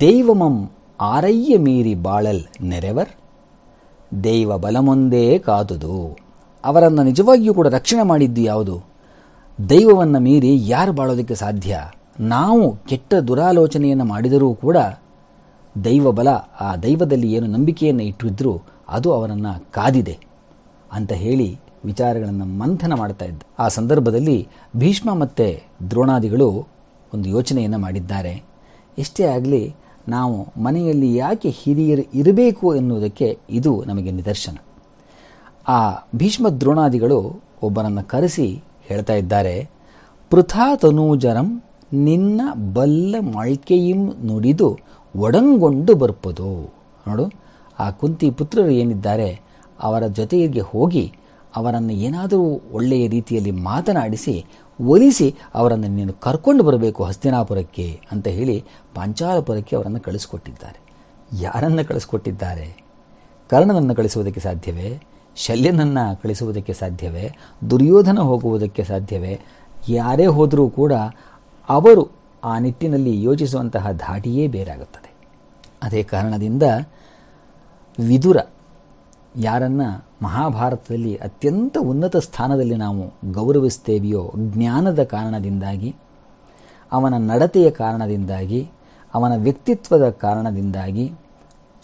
ದೈವಮಂ ಆರಯ್ಯ ಮೀರಿ ಬಾಳಲ್ ನೆರೆವರ್, ದೈವ ಬಲಮೊಂದೇ ಕಾದುದು. ಅವರನ್ನು ನಿಜವಾಗಿಯೂ ಕೂಡ ರಕ್ಷಣೆ ಮಾಡಿದ್ದು ಯಾವುದು? ದೈವವನ್ನು ಮೀರಿ ಯಾರು ಬಾಳೋದಕ್ಕೆ ಸಾಧ್ಯ? ನಾವು ಕೆಟ್ಟ ದುರಾಲೋಚನೆಯನ್ನು ಮಾಡಿದರೂ ಕೂಡ ದೈವ ಬಲ ಆ ದೈವದಲ್ಲಿ ಏನು ನಂಬಿಕೆಯನ್ನು ಇಟ್ಟಿದ್ರೂ ಅದು ಅವರನ್ನು ಕಾದಿದೆ ಅಂತ ಹೇಳಿ ವಿಚಾರಗಳನ್ನು ಮಂಥನ ಮಾಡ್ತಾ ಇದ್ದ. ಆ ಸಂದರ್ಭದಲ್ಲಿ ಭೀಷ್ಮ ಮತ್ತು ದ್ರೋಣಾದಿಗಳು ಒಂದು ಯೋಚನೆಯನ್ನು ಮಾಡಿದ್ದಾರೆ. ಎಷ್ಟೇ ಆಗಲಿ ನಾವು ಮನೆಯಲ್ಲಿ ಯಾಕೆ ಹಿರಿಯರು ಇರಬೇಕು ಎನ್ನುವುದಕ್ಕೆ ಇದು ನಮಗೆ ನಿದರ್ಶನ. ಆ ಭೀಷ್ಮ ದ್ರೋಣಾದಿಗಳು ಒಬ್ಬನನ್ನು ಕರೆಸಿ ಹೇಳ್ತಾ ಇದ್ದಾರೆ, ಪೃಥಾ ತನೂಜರಂ ನಿನ್ನ ಬಲ್ಲ ಮಳ್ಕೆಯಿಂ ನುಡಿದು ಒಡಂಗೊಂಡು ಬರ್ಪದು. ನೋಡು, ಆ ಕುಂತಿ ಪುತ್ರರು ಏನಿದ್ದಾರೆ ಅವರ ಜೊತೆಗೆ ಹೋಗಿ ಅವರನ್ನು ಏನಾದರೂ ಒಳ್ಳೆಯ ರೀತಿಯಲ್ಲಿ ಮಾತನಾಡಿಸಿ, ಒಲಿಸಿ ಅವರನ್ನು ನೀನು ಕರ್ಕೊಂಡು ಬರಬೇಕು ಹಸ್ತಿನಾಪುರಕ್ಕೆ ಅಂತ ಹೇಳಿ ಪಾಂಚಾಲಪುರಕ್ಕೆ ಅವರನ್ನು ಕಳಿಸಿಕೊಟ್ಟಿದ್ದಾರೆ. ಯಾರನ್ನು ಕಳಿಸ್ಕೊಟ್ಟಿದ್ದಾರೆ? ಕರ್ಣನನ್ನು ಕಳಿಸುವುದಕ್ಕೆ ಸಾಧ್ಯವೇ? ಶಲ್ಯನನ್ನು ಕಳಿಸುವುದಕ್ಕೆ ಸಾಧ್ಯವೇ? ದುರ್ಯೋಧನ ಹೋಗುವುದಕ್ಕೆ ಸಾಧ್ಯವೇ? ಯಾರೇ ಹೋದರೂ ಕೂಡ ಅವರು ಆ ನಿಟ್ಟಿನಲ್ಲಿ ಯೋಚಿಸುವಂತಹ ಧಾಟಿಯೇ ಬೇರಾಗುತ್ತದೆ. ಅದೇ ಕಾರಣದಿಂದ ವಿದುರ ಯಾರನ್ನ ಮಹಾಭಾರತದಲ್ಲಿ ಅತ್ಯಂತ ಉನ್ನತ ಸ್ಥಾನದಲ್ಲಿ ನಾವು ಗೌರವಿಸ್ತೇವೆಯೋ ಜ್ಞಾನದ ಕಾರಣದಿಂದಾಗಿ, ಅವನ ನಡತೆಯ ಕಾರಣದಿಂದಾಗಿ, ಅವನ ವ್ಯಕ್ತಿತ್ವದ ಕಾರಣದಿಂದಾಗಿ,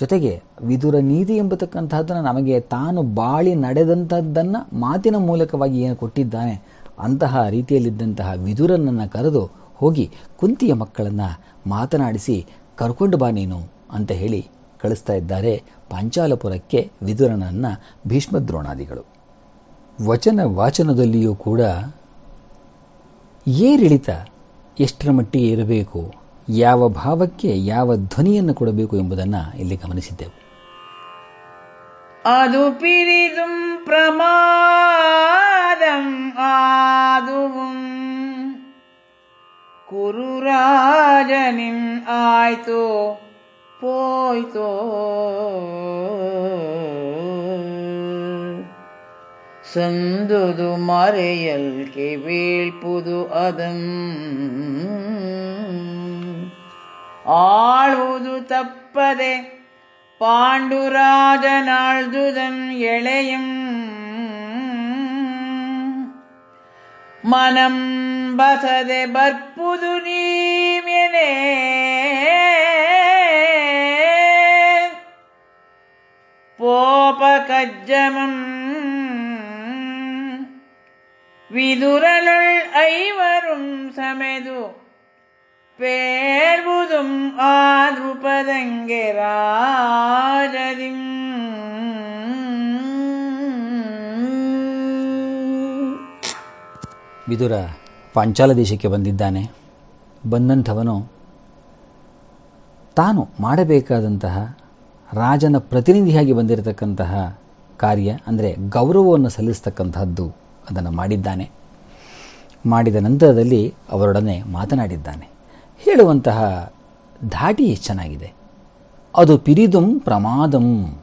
ಜೊತೆಗೆ ವಿದುರ ನೀತಿ ಎಂಬತಕ್ಕಂತಹದ್ದನ್ನು ನಮಗೆ ತಾನು ಬಾಳಿ ನಡೆದಂಥದ್ದನ್ನು ಮಾತಿನ ಮೂಲಕವಾಗಿ ಏನು ಕೊಟ್ಟಿದ್ದಾನೆ, ಅಂತಹ ರೀತಿಯಲ್ಲಿದ್ದಂತಹ ವಿದುರನನ್ನು ಕರೆದು ಹೋಗಿ ಕುಂತಿಯ ಮಕ್ಕಳನ್ನು ಮಾತನಾಡಿಸಿ, ಕರ್ಕೊಂಡು ಬಾ ನೀನು ಅಂತ ಹೇಳಿ ಕಳಿಸ್ತಾ ಇದ್ದಾರೆ ಪಾಂಚಾಲಪುರಕ್ಕೆ ವಿದುರನನ್ನು ಭೀಷ್ಮದ್ರೋಣಾದಿಗಳು. ವಚನ ವಾಚನದಲ್ಲಿಯೂ ಕೂಡ ಏರಿಳಿತ ಎಷ್ಟರ ಮಟ್ಟಿಗೆ ಇರಬೇಕು, ಯಾವ ಭಾವಕ್ಕೆ ಯಾವ ಧ್ವನಿಯನ್ನು ಕೊಡಬೇಕು ಎಂಬುದನ್ನು ಇಲ್ಲಿ ಗಮನಿಸಿದ್ದೆವು. ಅದು ಪಿರಿದುಂ ಪ್ರಮಾದಂ ಆದುವು, ಕುರುರಾಜನಿಂ ಆಯ್ತು போய் சந்துது மறையல் கெவேள் புது அதம். ஆழ்வுது தப்பதே பாண்டுராஜனாழ்துதன் எளையும். மனம் பசதே பற்புது நீம் போபகஜமம் விதுரலுள் ஐவரும் சமெது பேர்வுதும் ஆதிருபதங்கே ராஜதிம் ವಿದುರ ಪಾಂಚಾಲ ದೇಶಕ್ಕೆ ಬಂದಿದ್ದಾನೆ ಬಂದಂಥವನು ತಾನು ಮಾಡಬೇಕಾದಂತಹ ರಾಜನ ಪ್ರತಿನಿಧಿಯಾಗಿ ಬಂದಿರತಕ್ಕಂತಹ ಕಾರ್ಯ, ಅಂದರೆ ಗೌರವವನ್ನು ಸಲ್ಲಿಸ್ತಕ್ಕಂತಹದ್ದು ಅದನ್ನು ಮಾಡಿದ್ದಾನೆ. ಮಾಡಿದ ನಂತರದಲ್ಲಿ ಅವರೊಡನೆ ಮಾತನಾಡಿದ್ದಾನೆ. ಹೇಳುವಂತಹ ಧಾಟಿ ಚೆನ್ನಾಗಿದೆ ಅದು ಪಿರಿದುಂ ಪ್ರಮಾದಂ.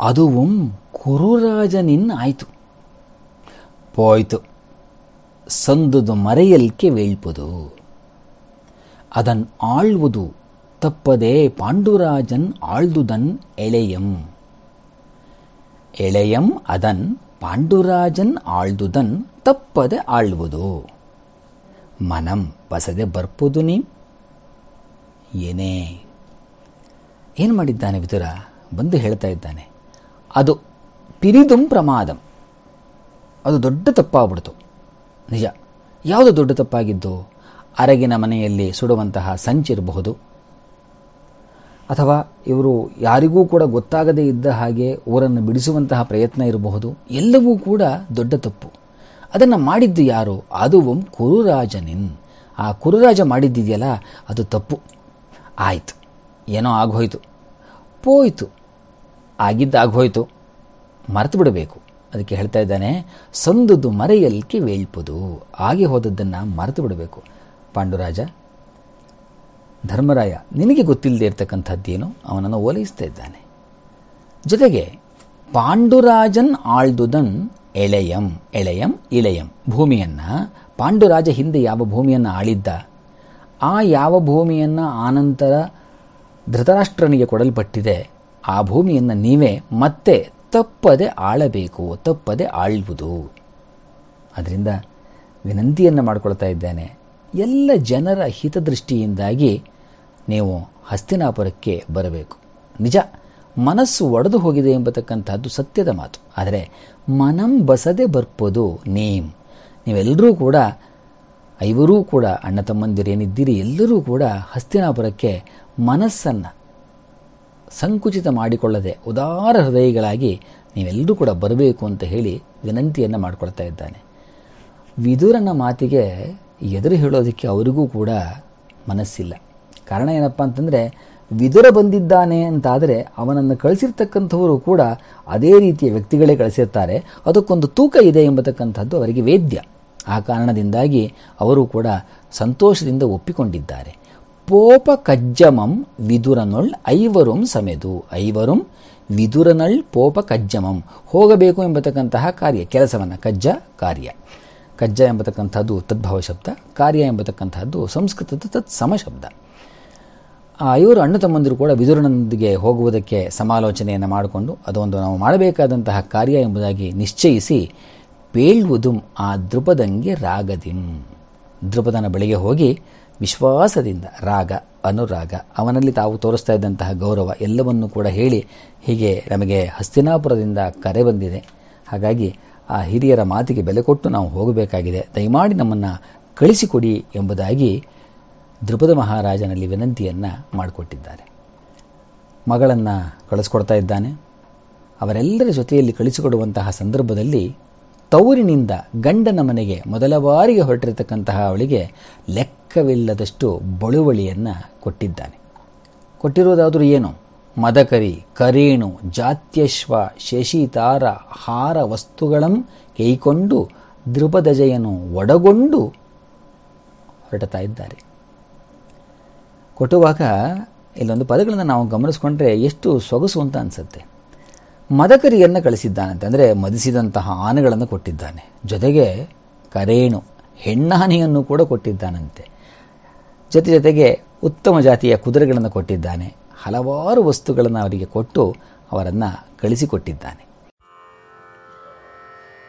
ಅದುವಂ ಕುರುರಾಜನಿನ್ ಆಯಿತು. ಪೋಯ್ತು. ಸಂದುದು ಮರೆಯಲ್ಕೆ ವೇಳ್ಪುದು. ಅದನ್ನು ಆಳ್ವುದು ತಪ್ಪದೆ ಪಾಂಡುರಾಜನ್ ಆಳ್ದುದನ್ ಎಳೆಯಂ. ಎಳೆಯಂ ಅದನ್ ಪಾಂಡುರಾಜನ್ ಆಳ್ದುದನ್ ತಪ್ಪದೆ ಆಳ್ವುದು. ಮನಂ ಬಸದೆ ಬರ್ಪುದು ನೀ. ಏನೇ. ಏನು ಮಾಡಿದ್ದಾನೆ ವಿದುರ? ಬಂದು ಹೇಳ್ತಾ ಇದ್ದಾನೆ. ಅದು ಪಿರಿದುಂ ಪ್ರಮಾದಂ. ಅದು ದೊಡ್ಡ ತಪ್ಪಾಗ್ಬಿಡ್ತು. ನಿಜ. ಯಾವುದು ದೊಡ್ಡ ತಪ್ಪಾಗಿದ್ದು? ಅರಗಿನ ಮನೆಯಲ್ಲಿ ಸುಡುವಂತಹ ಸಂಚಿರಬಹುದು ಅಥವಾ ಇವರು ಯಾರಿಗೂ ಕೂಡ ಗೊತ್ತಾಗದೇ ಇದ್ದ ಹಾಗೆ ಊರನ್ನು ಬಿಡಿಸುವಂತಹ ಪ್ರಯತ್ನ ಇರಬಹುದು. ಎಲ್ಲವೂ ಕೂಡ ದೊಡ್ಡ ತಪ್ಪು. ಅದನ್ನು ಮಾಡಿದ್ದು ಯಾರು? ಅದುವಂ ಕುರುರಾಜನಿನ್. ಆ ಕುರುರಾಜ ಮಾಡಿದ್ದಿದೆಯಲ್ಲ, ಅದು ತಪ್ಪು. ಆಯಿತು. ಏನೋ ಆಗೋಯ್ತು. ಪೋಯ್ತು. ಆಗಿದ್ದು ಆಗೋಯ್ತು. ಮರೆತು ಬಿಡಬೇಕು. ಅದಕ್ಕೆ ಹೇಳ್ತಾ ಇದ್ದಾನೆ, ಸಂದುದು ಮರೆಯಲ್ಕೆ ವೇಳ್ಪುದು. ಆಗಿ ಹೋದದ್ದನ್ನು ಮರೆತು ಬಿಡಬೇಕು. ಪಾಂಡುರಾಜ ಧರ್ಮರಾಯ, ನಿನಗೆ ಗೊತ್ತಿಲ್ಲದೆ ಇರತಕ್ಕಂಥದ್ದೇನು ಅವನನ್ನು ಓಲೈಸ್ತಾ ಇದ್ದಾನೆ. ಜೊತೆಗೆ, ಪಾಂಡುರಾಜನ್ ಆಳ್ದುದನ್ ಎಳೆಯಂ ಎಳೆಯಂ, ಇಳೆಯಂ ಭೂಮಿಯನ್ನು, ಪಾಂಡುರಾಜ ಹಿಂದೆ ಯಾವ ಭೂಮಿಯನ್ನು ಆಳಿದ್ದ, ಆ ಯಾವ ಭೂಮಿಯನ್ನು ಆನಂತರ ಧೃತರಾಷ್ಟ್ರನಿಗೆ ಕೊಡಲ್ಪಟ್ಟಿದೆ, ಆ ಭೂಮಿಯನ್ನು ನೀವೇ ಮತ್ತೆ ತಪ್ಪದೆ ಆಳಬೇಕು, ತಪ್ಪದೆ ಆಳುವುದು. ಅದರಿಂದ ವಿನಂತಿಯನ್ನು ಮಾಡಿಕೊಳ್ತಾ ಇದ್ದೇನೆ. ಎಲ್ಲ ಜನರ ಹಿತದೃಷ್ಟಿಯಿಂದಾಗಿ ನೀವು ಹಸ್ತಿನಾಪುರಕ್ಕೆ ಬರಬೇಕು. ನಿಜ, ಮನಸ್ಸು ಒಡೆದು ಹೋಗಿದೆ ಎಂಬತಕ್ಕಂಥದ್ದು ಸತ್ಯದ ಮಾತು. ಆದರೆ ಮನಂ ಬಸದೆ ಬರ್ಪೋದು ನೇಮ್. ನೀವೆಲ್ಲರೂ ಕೂಡ, ಐವರೂ ಕೂಡ ಅಣ್ಣ ತಮ್ಮಂದಿರೇನಿದ್ದೀರಿ, ಎಲ್ಲರೂ ಕೂಡ ಹಸ್ತಿನಾಪುರಕ್ಕೆ ಮನಸ್ಸನ್ನು ಸಂಕುಚಿತ ಮಾಡಿಕೊಳ್ಳದೆ ಉದಾರ ಹೃದಯಗಳಾಗಿ ನೀವೆಲ್ಲರೂ ಕೂಡ ಬರಬೇಕು ಅಂತ ಹೇಳಿ ವಿನಂತಿಯನ್ನು ಮಾಡಿಕೊಳ್ತಾ ಇದ್ದಾನೆ. ವಿದುರನ ಮಾತಿಗೆ ಎದುರು ಹೇಳೋದಕ್ಕೆ ಅವರಿಗೂ ಕೂಡ ಮನಸ್ಸಿಲ್ಲ. ಕಾರಣ ಏನಪ್ಪ ಅಂತಂದರೆ, ವಿದುರ ಬಂದಿದ್ದಾನೆ ಅಂತಾದರೆ ಅವನನ್ನು ಕಳಿಸಿರ್ತಕ್ಕಂಥವರು ಕೂಡ ಅದೇ ರೀತಿಯ ವ್ಯಕ್ತಿಗಳೇ ಕಳಿಸಿರ್ತಾರೆ. ಅದಕ್ಕೊಂದು ತೂಕ ಇದೆ ಎಂಬತಕ್ಕಂಥದ್ದು ಅವರಿಗೆ ವೇದ್ಯ. ಆ ಕಾರಣದಿಂದಾಗಿ ಅವರು ಕೂಡ ಸಂತೋಷದಿಂದ ಒಪ್ಪಿಕೊಂಡಿದ್ದಾರೆ. ಪೋಪ ಕಜ್ಜಮಂ ವಿದುರನೊಳ್ ಐವರುಂ ಸಮೆದು. ಐವರುಂ ವಿದುರನಳ್ ಪೋಪ ಕಜ್ಜಮಂ. ಹೋಗಬೇಕು ಎಂಬತಕ್ಕಂತಹ ಕಾರ್ಯ, ಕೆಲಸವನ್ನು ಕಜ್ಜ ಕಾರ್ಯ. ಕಜ್ಜ ಎಂಬತಕ್ಕಂಥದ್ದು ತದ್ಭವ ಶಬ್ದ, ಕಾರ್ಯ ಎಂಬತಕ್ಕಂಥದ್ದು ಸಂಸ್ಕೃತದ ತತ್ ಸಮ ಶಬ್ದ. ಆ ಐವರು ಅಣ್ಣ ತಮ್ಮಂದಿರು ಕೂಡ ವಿದುರನೊಂದಿಗೆ ಹೋಗುವುದಕ್ಕೆ ಸಮಾಲೋಚನೆಯನ್ನು ಮಾಡಿಕೊಂಡು ಅದೊಂದು ನಾವು ಮಾಡಬೇಕಾದಂತಹ ಕಾರ್ಯ ಎಂಬುದಾಗಿ ನಿಶ್ಚಯಿಸಿ ಪೇಳ್ವುದು ಆ ದೃಪದಂಗೆ ರಾಗದಿಂ. ದೃಪದನ ಬಳಿಗೆ ಹೋಗಿ ವಿಶ್ವಾಸದಿಂದ ರಾಗ, ಅನುರಾಗ, ಅವನಲ್ಲಿ ತಾವು ತೋರಿಸ್ತಾ ಇದ್ದಂತಹ ಗೌರವ ಎಲ್ಲವನ್ನೂ ಕೂಡ ಹೇಳಿ ಹೀಗೆ ನಮಗೆ ಹಸ್ತಿನಾಪುರದಿಂದ ಕರೆ ಬಂದಿದೆ. ಹಾಗಾಗಿ ಆ ಹಿರಿಯರ ಮಾತಿಗೆ ಬೆಲೆ ಕೊಟ್ಟು ನಾವು ಹೋಗಬೇಕಾಗಿದೆ. ದಯಮಾಡಿ ನಮ್ಮನ್ನು ಕಳಿಸಿಕೊಡಿ ಎಂಬುದಾಗಿ ದ್ರುಪದ ಮಹಾರಾಜನಲ್ಲಿ ವಿನಂತಿಯನ್ನು ಮಾಡಿಕೊಟ್ಟಿದ್ದಾರೆ. ಮಗಳನ್ನು ಕಳಿಸ್ಕೊಡ್ತಾ ಇದ್ದಾನೆ. ಅವರೆಲ್ಲರ ಜೊತೆಯಲ್ಲಿ ಕಳಿಸಿಕೊಡುವಂತಹ ಸಂದರ್ಭದಲ್ಲಿ ತೌರಿನಿಂದ ಗಂಡನ ಮನೆಗೆ ಮೊದಲ ಬಾರಿಗೆ ಹೊರಟಿರತಕ್ಕಂತಹ ಅವಳಿಗೆ ಲೆಕ್ಕವಿಲ್ಲದಷ್ಟು ಬಳುವಳಿಯನ್ನು ಕೊಟ್ಟಿದ್ದಾನೆ. ಕೊಟ್ಟಿರುವುದಾದರೂ ಏನು? ಮದಕರಿ, ಕರೇಣು, ಜಾತ್ಯಶ್ವ, ಶಶಿತಾರ, ಹಾರ ವಸ್ತುಗಳಂ ಕೈಕೊಂಡು ದೃಪದಜಯನು ಒಡಗೊಂಡು ಹೊರಟತಾ ಇದ್ದಾರೆ. ಕೊಟ್ಟುವಾಗ ಇಲ್ಲೊಂದು ಪದಗಳನ್ನು ನಾವು ಗಮನಿಸ್ಕೊಂಡ್ರೆ ಎಷ್ಟು ಸೊಗಸು ಅಂತ ಅನಿಸುತ್ತೆ. ಮದಕರಿಯನ್ನು ಕಳಿಸಿದ್ದಾನಂತೆ, ಅಂದರೆ ಮದಿಸಿದಂತಹ ಆನೆಗಳನ್ನು ಕೊಟ್ಟಿದ್ದಾನೆ. ಜೊತೆಗೆ ಕರೇಣು ಹೆಣ್ಣಾನೆಯನ್ನು ಕೂಡ ಕೊಟ್ಟಿದ್ದಾನಂತೆ. ಜೊತೆ ಜೊತೆಗೆ ಉತ್ತಮ ಜಾತಿಯ ಕುದುರೆಗಳನ್ನು ಕೊಟ್ಟಿದ್ದಾನೆ. ಹಲವಾರು ವಸ್ತುಗಳನ್ನು ಅವರಿಗೆ ಕೊಟ್ಟು ಅವರನ್ನು ಕಳಿಸಿಕೊಟ್ಟಿದ್ದಾನೆ.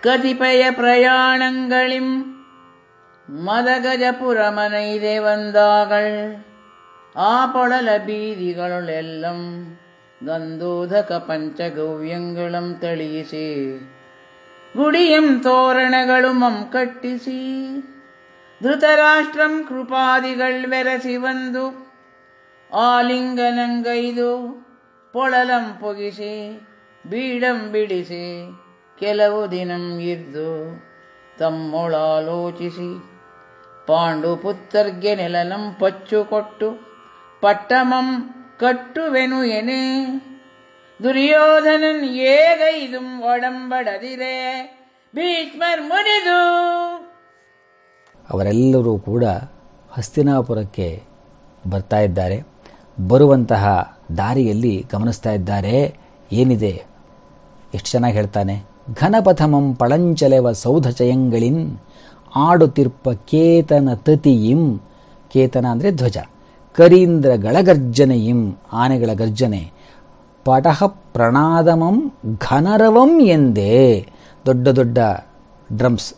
ಕತಿಪಯ ಪ್ರಯಾಣಗಳಿಂ ಮದಗಜಪುರಮನೈದೆ ವಂದಾಗಳ್ ആ പൊളല ബീദികളുളെല്ലാം ಪಂಚಗವ್ಯಂಗಳಂ പഞ്ചഗವ್യങ്ങളും ಗುಡಿಯಂ ತೋರಣಗಳು ಮಂ ಕಟ್ಟಿಸಿ, ಧೃತರಾಷ್ಟ್ರಂ ಕೃಪಾದಿಗಳ್ವೆರಸಿ ಬಂದು ಆಲಿಂಗನಂಗೈದು ಪೊಳಲಂ ಪೊಗಿಸಿ, ಬೀಡಂ ಬಿಡಿಸಿ, ಕೆಲವು ದಿನಂ ಇದ್ದು ತಮ್ಮೊಳಾಲೋಚಿಸಿ ಪಾಂಡು ಪುತ್ತರ್ಗೆ ನೆಲನಂ ಪಚ್ಚು ಕೊಟ್ಟು ಕಟ್ಟುವೆನು ಎನೆ. ದುರ್ಯೋಧನನ್ ಏಗೈದುಂ ಒಡಂಬಡದಿರೆ. ಭೀಷ್ಮರ್ ಮುನಿದು. ಅವರೆಲ್ಲರೂ ಕೂಡ ಹಸ್ತಿನಾಪುರಕ್ಕೆ ಬರ್ತಾ ಇದ್ದಾರೆ. ಬರುವಂತಹ ದಾರಿಯಲ್ಲಿ ಗಮನಿಸ್ತಾ ಇದ್ದಾರೆ. ಏನಿದೆ? ಎಷ್ಟು ಚೆನ್ನಾಗಿ ಹೇಳ್ತಾನೆ. ಘನಪಥಮಂ ಪಳಂಚಲೆವ ಸೌಧ ಚಯಂಗಳಿನ್ ಆಡುತ್ತಿರ್ಪ ಕೇತನ ತತಿಯಿಂ. ಕೇತನ ಅಂದರೆ ಧ್ವಜ. ಕರೀಂದ್ರ ಗಳಗರ್ಜನೆಯಿಂ ಆನೆಗಳ ಗರ್ಜನೆ. ಪಟಹ ಪ್ರಣಾದಮಂ ಘನರವಂ ಎಂದೇ ದೊಡ್ಡ ದೊಡ್ಡ ಡ್ರಮ್ಸ್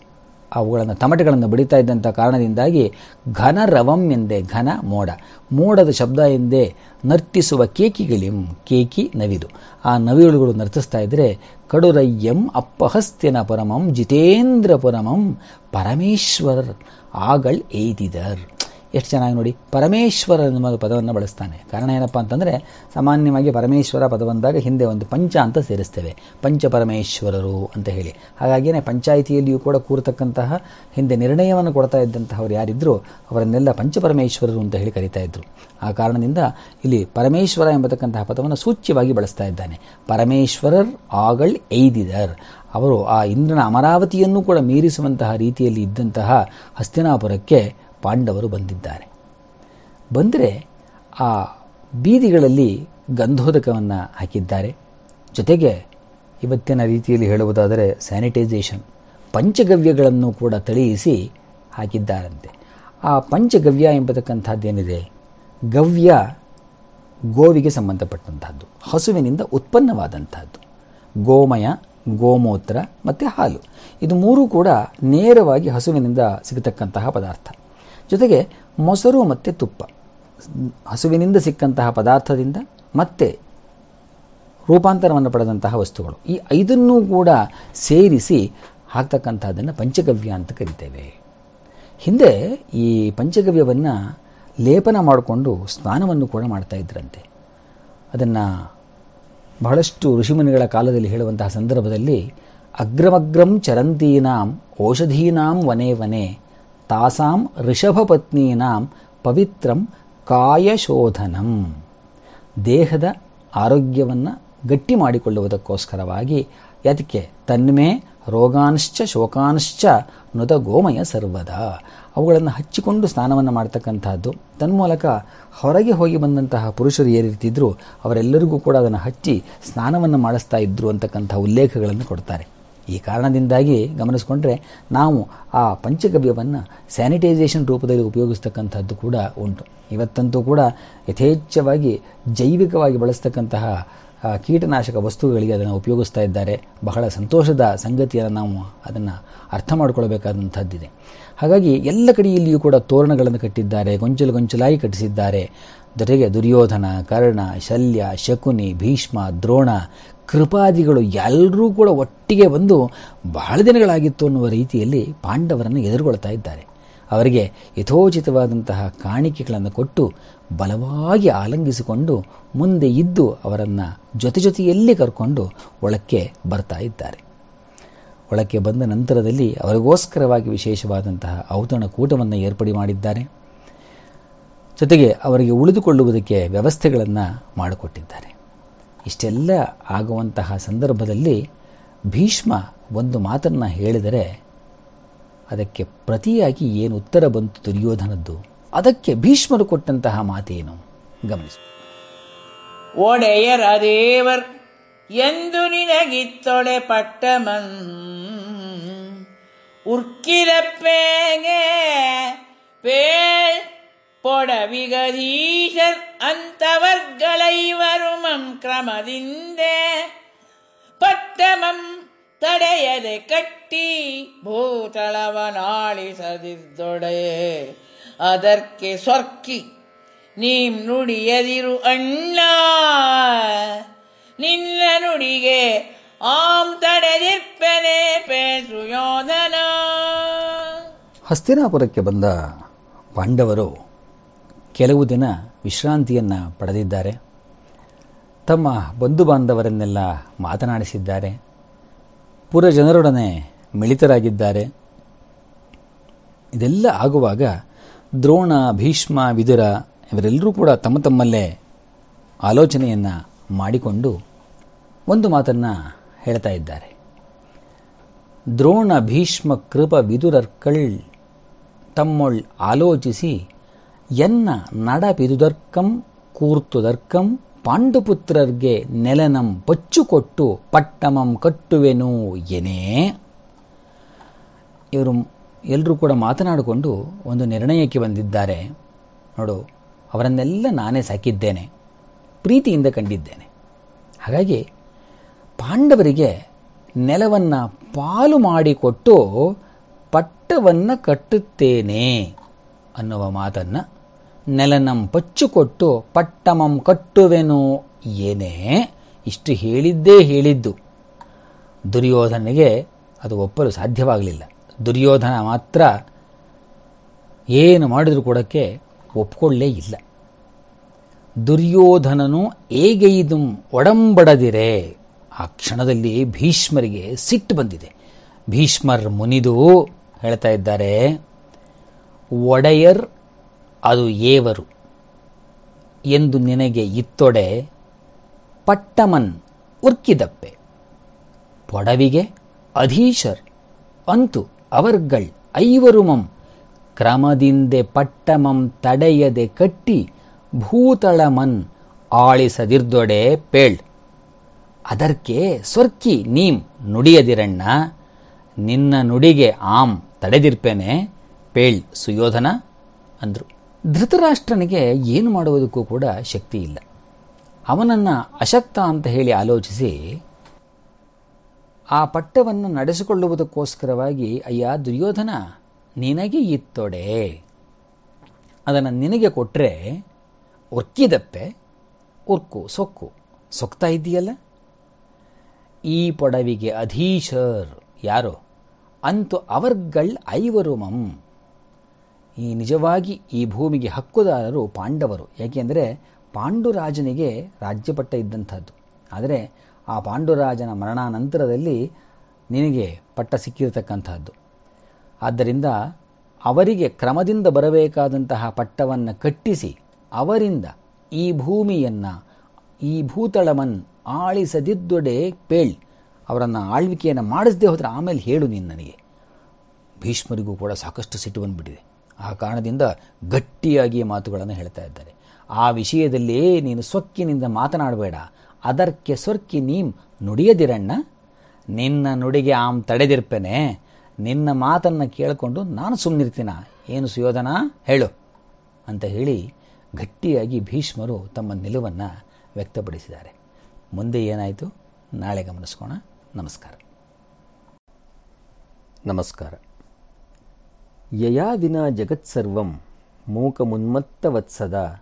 ಅವುಗಳನ್ನು, ತಮಟೆಗಳನ್ನು ಬಡಿತಾ ಇದ್ದಂಥ ಕಾರಣದಿಂದಾಗಿ ಘನರವಂ ಎಂದೇ ಘನ ಮೋಡ. ಮೋಡದ ಶಬ್ದ ಎಂದೇ ನರ್ತಿಸುವ ಕೇಕಿಗಳಿಂ, ಕೇಕಿ ನವಿದು ಆ ನವಿಲುಗಳು ನರ್ತಿಸ್ತಾ ಇದ್ದರೆ ಕಡುರಯ್ಯಂ ಅಪ್ಪಹಸ್ತಿನ ಪರಮಂ, ಜಿತೇಂದ್ರ ಪರಮಂ ಪರಮೇಶ್ವರ್ ಆಗಳ್ ಏಯ್ದಿದರ್ ಎಷ್ಟು ಚೆನ್ನಾಗಿ ನೋಡಿ, ಪರಮೇಶ್ವರ ಎನ್ನುವ ಪದವನ್ನು ಬಳಸ್ತಾನೆ. ಕಾರಣ ಏನಪ್ಪ ಅಂತಂದರೆ, ಸಾಮಾನ್ಯವಾಗಿ ಪರಮೇಶ್ವರ ಪದ ಬಂದಾಗ ಹಿಂದೆ ಒಂದು ಪಂಚ ಅಂತ ಸೇರಿಸ್ತೇವೆ. ಪಂಚ ಪರಮೇಶ್ವರರು ಅಂತ ಹೇಳಿ. ಹಾಗಾಗಿಯೇ ಪಂಚಾಯಿತಿಯಲ್ಲಿಯೂ ಕೂಡ ಕೂರತಕ್ಕಂತಹ, ಹಿಂದೆ ನಿರ್ಣಯವನ್ನು ಕೊಡ್ತಾ ಇದ್ದಂತಹವ್ರು ಯಾರಿದ್ರು, ಅವರನ್ನೆಲ್ಲ ಪಂಚಪರಮೇಶ್ವರರು ಅಂತ ಹೇಳಿ ಕರೀತಾ ಇದ್ದರು ಆ ಕಾರಣದಿಂದ ಇಲ್ಲಿ ಪರಮೇಶ್ವರ ಎಂಬತಕ್ಕಂತಹ ಪದವನ್ನು ಸೂಚ್ಯವಾಗಿ ಬಳಸ್ತಾ ಇದ್ದಾನೆ. ಪರಮೇಶ್ವರರ್ ಆಗಳ್ ಎಯ್ದಿದರ್. ಅವರು ಆ ಇಂದ್ರನ ಅಮರಾವತಿಯನ್ನು ಕೂಡ ಮೀರಿಸುವಂತಹ ರೀತಿಯಲ್ಲಿ ಇದ್ದಂತಹ ಹಸ್ತಿನಾಪುರಕ್ಕೆ ಪಾಂಡವರು ಬಂದಿದ್ದಾರೆ. ಬಂದರೆ ಆ ಬೀದಿಗಳಲ್ಲಿ ಗಂಧೋದಕವನ್ನು ಹಾಕಿದ್ದಾರೆ. ಜೊತೆಗೆ ಇವತ್ತಿನ ರೀತಿಯಲ್ಲಿ ಹೇಳುವುದಾದರೆ ಸ್ಯಾನಿಟೈಸೇಷನ್ ಪಂಚಗವ್ಯಗಳನ್ನು ಕೂಡ ತಳಿಯಿಸಿ ಹಾಕಿದ್ದಾರಂತೆ. ಆ ಪಂಚಗವ್ಯ ಎಂಬತಕ್ಕಂಥದ್ದೇನಿದೆ? ಗವ್ಯ ಗೋವಿಗೆ ಸಂಬಂಧಪಟ್ಟಂತಹದ್ದು ಹಸುವಿನಿಂದ ಉತ್ಪನ್ನವಾದಂತಹದ್ದು ಗೋಮಯ, ಗೋಮೂತ್ರ ಮತ್ತು ಹಾಲು. ಇದು ಮೂರೂ ಕೂಡ ನೇರವಾಗಿ ಹಸುವಿನಿಂದ ಸಿಗತಕ್ಕಂತಹ ಪದಾರ್ಥ. ಜೊತೆಗೆ ಮೊಸರು ಮತ್ತು ತುಪ್ಪ. ಹಸುವಿನಿಂದ ಸಿಕ್ಕಂತಹ ಪದಾರ್ಥದಿಂದ ಮತ್ತೆ ರೂಪಾಂತರವನ್ನು ಪಡೆದಂತಹ ವಸ್ತುಗಳು. ಈ ಐದನ್ನೂ ಕೂಡ ಸೇರಿಸಿ ಹಾಕ್ತಕ್ಕಂಥದ್ದನ್ನು ಪಂಚಗವ್ಯ ಅಂತ ಕರಿತೇವೆ. ಹಿಂದೆ ಈ ಪಂಚಗವ್ಯವನ್ನು ಲೇಪನ ಮಾಡಿಕೊಂಡು ಸ್ನಾನವನ್ನು ಕೂಡ ಮಾಡ್ತಾ ಇದ್ರಂತೆ. ಅದನ್ನು ಬಹಳಷ್ಟು ಋಷಿಮುನಿಗಳ ಕಾಲದಲ್ಲಿ ಹೇಳುವಂತಹ ಸಂದರ್ಭದಲ್ಲಿ ಅಗ್ರಮಗ್ರಂ ಚರಂತೀನಾಂ ಔಷಧೀನಾಂ ವನೇ ವನೆ ತಾಸಾಂ ಋಷಭಪತ್ನೀನಾಂ ಪವಿತ್ರಂ ಕಾಯಶೋಧನಂ. ದೇಹದ ಆರೋಗ್ಯವನ್ನು ಗಟ್ಟಿ ಮಾಡಿಕೊಳ್ಳುವುದಕ್ಕೋಸ್ಕರವಾಗಿ ಯಾತಕ್ಕೆ ತನ್ಮೇ ರೋಗಾಂಶ್ಚ ಶೋಕಾಂಶ್ಚ ನುದ ಗೋಮಯ ಸರ್ವದಾ. ಅವುಗಳನ್ನು ಹಚ್ಚಿಕೊಂಡು ಸ್ನಾನವನ್ನು ಮಾಡ್ತಕ್ಕಂಥದ್ದು. ತನ್ಮೂಲಕ ಹೊರಗೆ ಹೋಗಿ ಬಂದಂತಹ ಪುರುಷರು ಏನಿರ್ತಿದ್ರು ಅವರೆಲ್ಲರಿಗೂ ಕೂಡ ಅದನ್ನು ಹಚ್ಚಿ ಸ್ನಾನವನ್ನು ಮಾಡಿಸ್ತಾ ಇದ್ರು ಅಂತಕ್ಕಂಥ ಉಲ್ಲೇಖಗಳನ್ನು ಕೊಡ್ತಾರೆ. ಈ ಕಾರಣದಿಂದಾಗಿ ಗಮನಿಸಿಕೊಂಡ್ರೆ ನಾವು ಆ ಪಂಚಗವ್ಯವನ್ನು ಸ್ಯಾನಿಟೈಸೇಷನ್ ರೂಪದಲ್ಲಿ ಉಪಯೋಗಿಸ್ತಕ್ಕಂಥದ್ದು ಕೂಡ ಉಂಟು. ಇವತ್ತಂತೂ ಕೂಡ ಯಥೇಚ್ಛವಾಗಿ ಜೈವಿಕವಾಗಿ ಬಳಸ್ತಕ್ಕಂತಹ ಕೀಟನಾಶಕ ವಸ್ತುಗಳಿಗೆ ಅದನ್ನು ಉಪಯೋಗಿಸ್ತಾ ಇದ್ದಾರೆ. ಬಹಳ ಸಂತೋಷದ ಸಂಗತಿಯನ್ನು ನಾವು ಅದನ್ನು ಅರ್ಥ ಮಾಡಿಕೊಳ್ಬೇಕಾದಂಥದ್ದಿದೆ. ಹಾಗಾಗಿ ಎಲ್ಲ ಕಡೆಯಲ್ಲಿಯೂ ಕೂಡ ತೋರಣಗಳನ್ನು ಕಟ್ಟಿದ್ದಾರೆ, ಗೊಂಚಲು ಗೊಂಚಲಾಗಿ ಕಟ್ಟಿಸಿದ್ದಾರೆ. ಜೊತೆಗೆ ದುರ್ಯೋಧನ, ಕರ್ಣ, ಶಲ್ಯ, ಶಕುನಿ, ಭೀಷ್ಮ, ದ್ರೋಣ ಕೃಪಾದಿಗಳು ಎಲ್ಲರೂ ಕೂಡ ಒಟ್ಟಿಗೆ ಬಂದು ಬಹಳ ದಿನಗಳಾಗಿತ್ತು ಅನ್ನುವ ರೀತಿಯಲ್ಲಿ ಪಾಂಡವರನ್ನು ಎದುರುಗೊಳ್ತಾ ಇದ್ದಾರೆ. ಅವರಿಗೆ ಯಥೋಚಿತವಾದಂತಹ ಕಾಣಿಕೆಗಳನ್ನು ಕೊಟ್ಟು ಬಲವಾಗಿ ಆಲಂಗಿಸಿಕೊಂಡು ಮುಂದೆ ಇದ್ದು ಅವರನ್ನು ಜೊತೆ ಜೊತೆಯಲ್ಲಿ ಕರ್ಕೊಂಡು ಒಳಕ್ಕೆ ಬರ್ತಾ ಇದ್ದಾರೆ. ಒಳಕ್ಕೆ ಬಂದ ನಂತರದಲ್ಲಿ ಅವರಿಗೋಸ್ಕರವಾಗಿ ವಿಶೇಷವಾದಂತಹ ಔತಣಕೂಟವನ್ನು ಏರ್ಪಡಿ ಮಾಡಿದ್ದಾರೆ. ಜೊತೆಗೆ ಅವರಿಗೆ ಉಳಿದುಕೊಳ್ಳುವುದಕ್ಕೆ ವ್ಯವಸ್ಥೆಗಳನ್ನು ಮಾಡಿಕೊಟ್ಟಿದ್ದಾರೆ. ಇಷ್ಟೆಲ್ಲ ಆಗುವಂತಹ ಸಂದರ್ಭದಲ್ಲಿ ಭೀಷ್ಮ ಒಂದು ಮಾತನ್ನು ಹೇಳಿದರೆ ಅದಕ್ಕೆ ಪ್ರತಿಯಾಗಿ ಏನು ಉತ್ತರ ಬಂತು ದುರ್ಯೋಧನದ್ದು? ಅದಕ್ಕೆ ಭೀಷ್ಮರು ಕೊಟ್ಟಂತಹ ಮಾತೇನು? ಗಮನಿಸು. ಒಡೆಯರ ದೇವರ್, ಎಂದು ನಿನಗಿತ್ತೊಡೆ ಪಟ್ಟಮನ್ ಉರ್ಕಿರಪ್ಪೆಗೆ ಪೇಳ್ ಪೊಡವಿಗದೀಶರ್ ಅಂತವರ್ಗಳೈವರು ಮಂ ಕ್ರಮದಿಂದೆ ಪಟ್ಟಮಂ ತಡೆಯದೆ ಕಟ್ಟಿ ಭೂತಳವನಾಳಿಸದಿದ್ದೊಡೆ ಅದಕ್ಕೆ ಸೊರ್ಕಿ ನೀಂ ನುಡಿಯದಿರು ಅಣ್ಣ ನಿನ್ನ ನುಡಿಗೆ ಆಂ ತಡೆದಿರ್ಪನೆ ಪೇಸು ಯೋಧನ ಹಸ್ತಿನಾಪುರಕ್ಕೆ ಬಂದ ಪಾಂಡವರು ಕೆಲವು ದಿನ ವಿಶ್ರಾಂತಿಯನ್ನು ಪಡೆದಿದ್ದಾರೆ. ತಮ್ಮ ಬಂಧು ಬಾಂಧವರನ್ನೆಲ್ಲ ಮಾತನಾಡಿಸಿದ್ದಾರೆ. ಪುರ ಜನರೊಡನೆ ಮಿಳಿತರಾಗಿದ್ದಾರೆ. ಇದೆಲ್ಲ ಆಗುವಾಗ ದ್ರೋಣ, ಭೀಷ್ಮ, ವಿದುರ ಇವರೆಲ್ಲರೂ ಕೂಡ ತಮ್ಮ ತಮ್ಮಲ್ಲೇ ಆಲೋಚನೆಯನ್ನು ಮಾಡಿಕೊಂಡು ಒಂದು ಮಾತನ್ನು ಹೇಳ್ತಾ ಇದ್ದಾರೆ. ದ್ರೋಣ, ಭೀಷ್ಮ, ಕೃಪ ವಿದುರರ್ಕಳ್ ತಮ್ಮೊಳ್ ಆಲೋಚಿಸಿ ಎನ್ನ ನಡಪಿದುದರ್ಕಂ ಕೂರ್ತುದರ್ಕಂ, ಪಾಂಡುಪುತ್ರರ್ಗೆ ನೆಲನಂ ಬಚ್ಚುಕೊಟ್ಟು ಪಟ್ಟಮಂ ಕಟ್ಟುವೆನು ಎನೇ? ಇವರು ಎಲ್ಲರೂ ಕೂಡ ಮಾತನಾಡಿಕೊಂಡು ಒಂದು ನಿರ್ಣಯಕ್ಕೆ ಬಂದಿದ್ದಾರೆ. ನೋಡು, ಅವರನ್ನೆಲ್ಲ ನಾನೇ ಸಾಕಿದ್ದೇನೆ, ಪ್ರೀತಿಯಿಂದ ಕಂಡಿದ್ದೇನೆ. ಹಾಗಾಗಿ ಪಾಂಡವರಿಗೆ ನೆಲವನ್ನು ಪಾಲು ಮಾಡಿಕೊಟ್ಟು ಪಟ್ಟವನ್ನು ಕಟ್ಟುತ್ತೇನೆ ಅನ್ನುವ ಮಾತನ್ನು ನೆಲನಂ ಪಚ್ಚುಕೊಟ್ಟು ಪಟ್ಟಮಂ ಕಟ್ಟುವೆನು ಏನೇ? ಇಷ್ಟು ಹೇಳಿದ್ದೇ ಹೇಳಿದ್ದು. ದುರ್ಯೋಧನಿಗೆ ಅದು ಒಪ್ಪಲು ಸಾಧ್ಯವಾಗಲಿಲ್ಲ. ದುರ್ಯೋಧನ ಮಾತ್ರ ಏನು ಮಾಡಿದರೂ ಕೊಡಕ್ಕೆ ಒಪ್ಕೊಳ್ಳೇ ಇಲ್ಲ. ದುರ್ಯೋಧನನು ಏಗೈದು ಒಡಂಬಡದಿರೆ? ಆ ಕ್ಷಣದಲ್ಲಿ ಭೀಷ್ಮರಿಗೆ ಸಿಟ್ಟು ಬಂದಿದೆ. ಭೀಷ್ಮರ್ ಮುನಿದು ಹೇಳ್ತಾ ಇದ್ದಾರೆ, ಒಡೆಯರ್ ಅದು ಏವರು ಎಂದು ನಿನಗೆ ಇತ್ತೊಡೆ ಪಟ್ಟಮನ್ ಉರ್ಕಿದಪ್ಪೆ. ಪೊಡವಿಗೆ ಅಧೀಶರ್ ಅಂತು ಅವರ್ಗಳ್ ಐವರುಮಂ ಕ್ರಮದಿಂದೆ ಪಟ್ಟಮಂ ತಡೆಯದೆ ಕಟ್ಟಿ ಭೂತಳಮನ್ ಆಳಿಸದಿರ್ದೊಡೆ ಪೇಳ್. ಅದರ್ಕೆ ಸ್ವರ್ಕಿ ನೀಂ ನುಡಿಯದಿರಣ್ಣ, ನಿನ್ನ ನುಡಿಗೆ ಆಂ ತಡೆದಿರ್ಪೇನೆ ಪೇಳ್ ಸುಯೋಧನ ಅಂದರು. ಧೃತರಾಷ್ಟ್ರನಿಗೆ ಏನು ಮಾಡುವುದಕ್ಕೂ ಕೂಡ ಶಕ್ತಿ ಇಲ್ಲ. ಅವನನ್ನು ಅಶಕ್ತ ಅಂತ ಹೇಳಿ ಆಲೋಚಿಸಿ, ಆ ಪಟ್ಟವನ್ನು ನಡೆಸಿಕೊಳ್ಳುವುದಕ್ಕೋಸ್ಕರವಾಗಿ, ಅಯ್ಯ, ದುರ್ಯೋಧನ, ನಿನಗೆ ಇತ್ತೊಡೆ. ಅದನ್ನು ನಿನಗೆ ಕೊಟ್ಟರೆ ಒಕ್ಕಿದಪ್ಪೆ ಉರ್ಕು ಸೊಕ್ಕು. ಸೊಕ್ತಾ ಇದೆಯಲ್ಲ ಈ ಪೊಡವಿಗೆ ಅಧೀಶರ್ ಯಾರು? ಅಂತೂ ಅವರ್ಗಳ್ ಐವರು ಐವರುಮಂ ಈ ನಿಜವಾಗಿ ಈ ಭೂಮಿಗೆ ಹಕ್ಕುದಾರರು ಪಾಂಡವರು. ಏಕೆಂದರೆ ಪಾಂಡುರಾಜನಿಗೆ ರಾಜ್ಯಪಟ್ಟ ಇದ್ದಂಥದ್ದು. ಆದರೆ ಆ ಪಾಂಡುರಾಜನ ಮರಣಾನಂತರದಲ್ಲಿ ನಿನಗೆ ಪಟ್ಟ ಸಿಕ್ಕಿರತಕ್ಕಂಥದ್ದು. ಆದ್ದರಿಂದ ಅವರಿಗೆ ಕ್ರಮದಿಂದ ಬರಬೇಕಾದಂತಹ ಪಟ್ಟವನ್ನು ಕಟ್ಟಿಸಿ ಅವರಿಂದ ಈ ಭೂಮಿಯನ್ನು, ಈ ಭೂತಳವನ್ನು ಆಳಿಸದಿದ್ದೊಡೆ ಪೇಳ್, ಅವರನ್ನು ಆಳ್ವಿಕೆಯನ್ನು ಮಾಡಿಸದೆ ಹೋದರೆ ಆಮೇಲೆ ಹೇಳು ನೀನು ನನಗೆ. ಭೀಷ್ಮರಿಗೂ ಕೂಡ ಸಾಕಷ್ಟು ಸಿಟ್ಟು ಬಂದುಬಿಟ್ಟಿದೆ. ಆ ಕಾರಣದಿಂದ ಗಟ್ಟಿಯಾಗಿ ಮಾತುಗಳನ್ನು ಹೇಳ್ತಾ ಇದ್ದಾರೆ. ಆ ವಿಷಯದಲ್ಲಿ ನೀನು ಸೊಕ್ಕಿನಿಂದ ಮಾತನಾಡಬೇಡ. ಅದಕ್ಕೆ ಸೊರ್ಕಿ ನೀಂ ನುಡಿಯದಿರಣ್ಣ. ನಿನ್ನ ನುಡಿಗೆ ಆಮ್ ತಡೆದಿರ್ಪೇನೆ. ನಿನ್ನ ಮಾತನ್ನು ಕೇಳಿಕೊಂಡು ನಾನು ಸುಮ್ಮನಿರ್ತೀನ ಏನು ಸುಯೋಧನ? ಹೇಳು. ಅಂತ ಹೇಳಿ ಗಟ್ಟಿಯಾಗಿ ಭೀಷ್ಮರು ತಮ್ಮ ನಿಲುವನ್ನು ವ್ಯಕ್ತಪಡಿಸಿದ್ದಾರೆ. ಮುಂದೆ ಏನಾಯಿತು? ನಾಳೆ ಗಮನಿಸ್ಕೋಣ. ನಮಸ್ಕಾರ. ನಮಸ್ಕಾರ. ಯಯಾ ವಿನಾ ಜಗತ್ಸರ್ವಂ ಮೂಕಮುನ್ಮತ್ತವತ್ಸದ,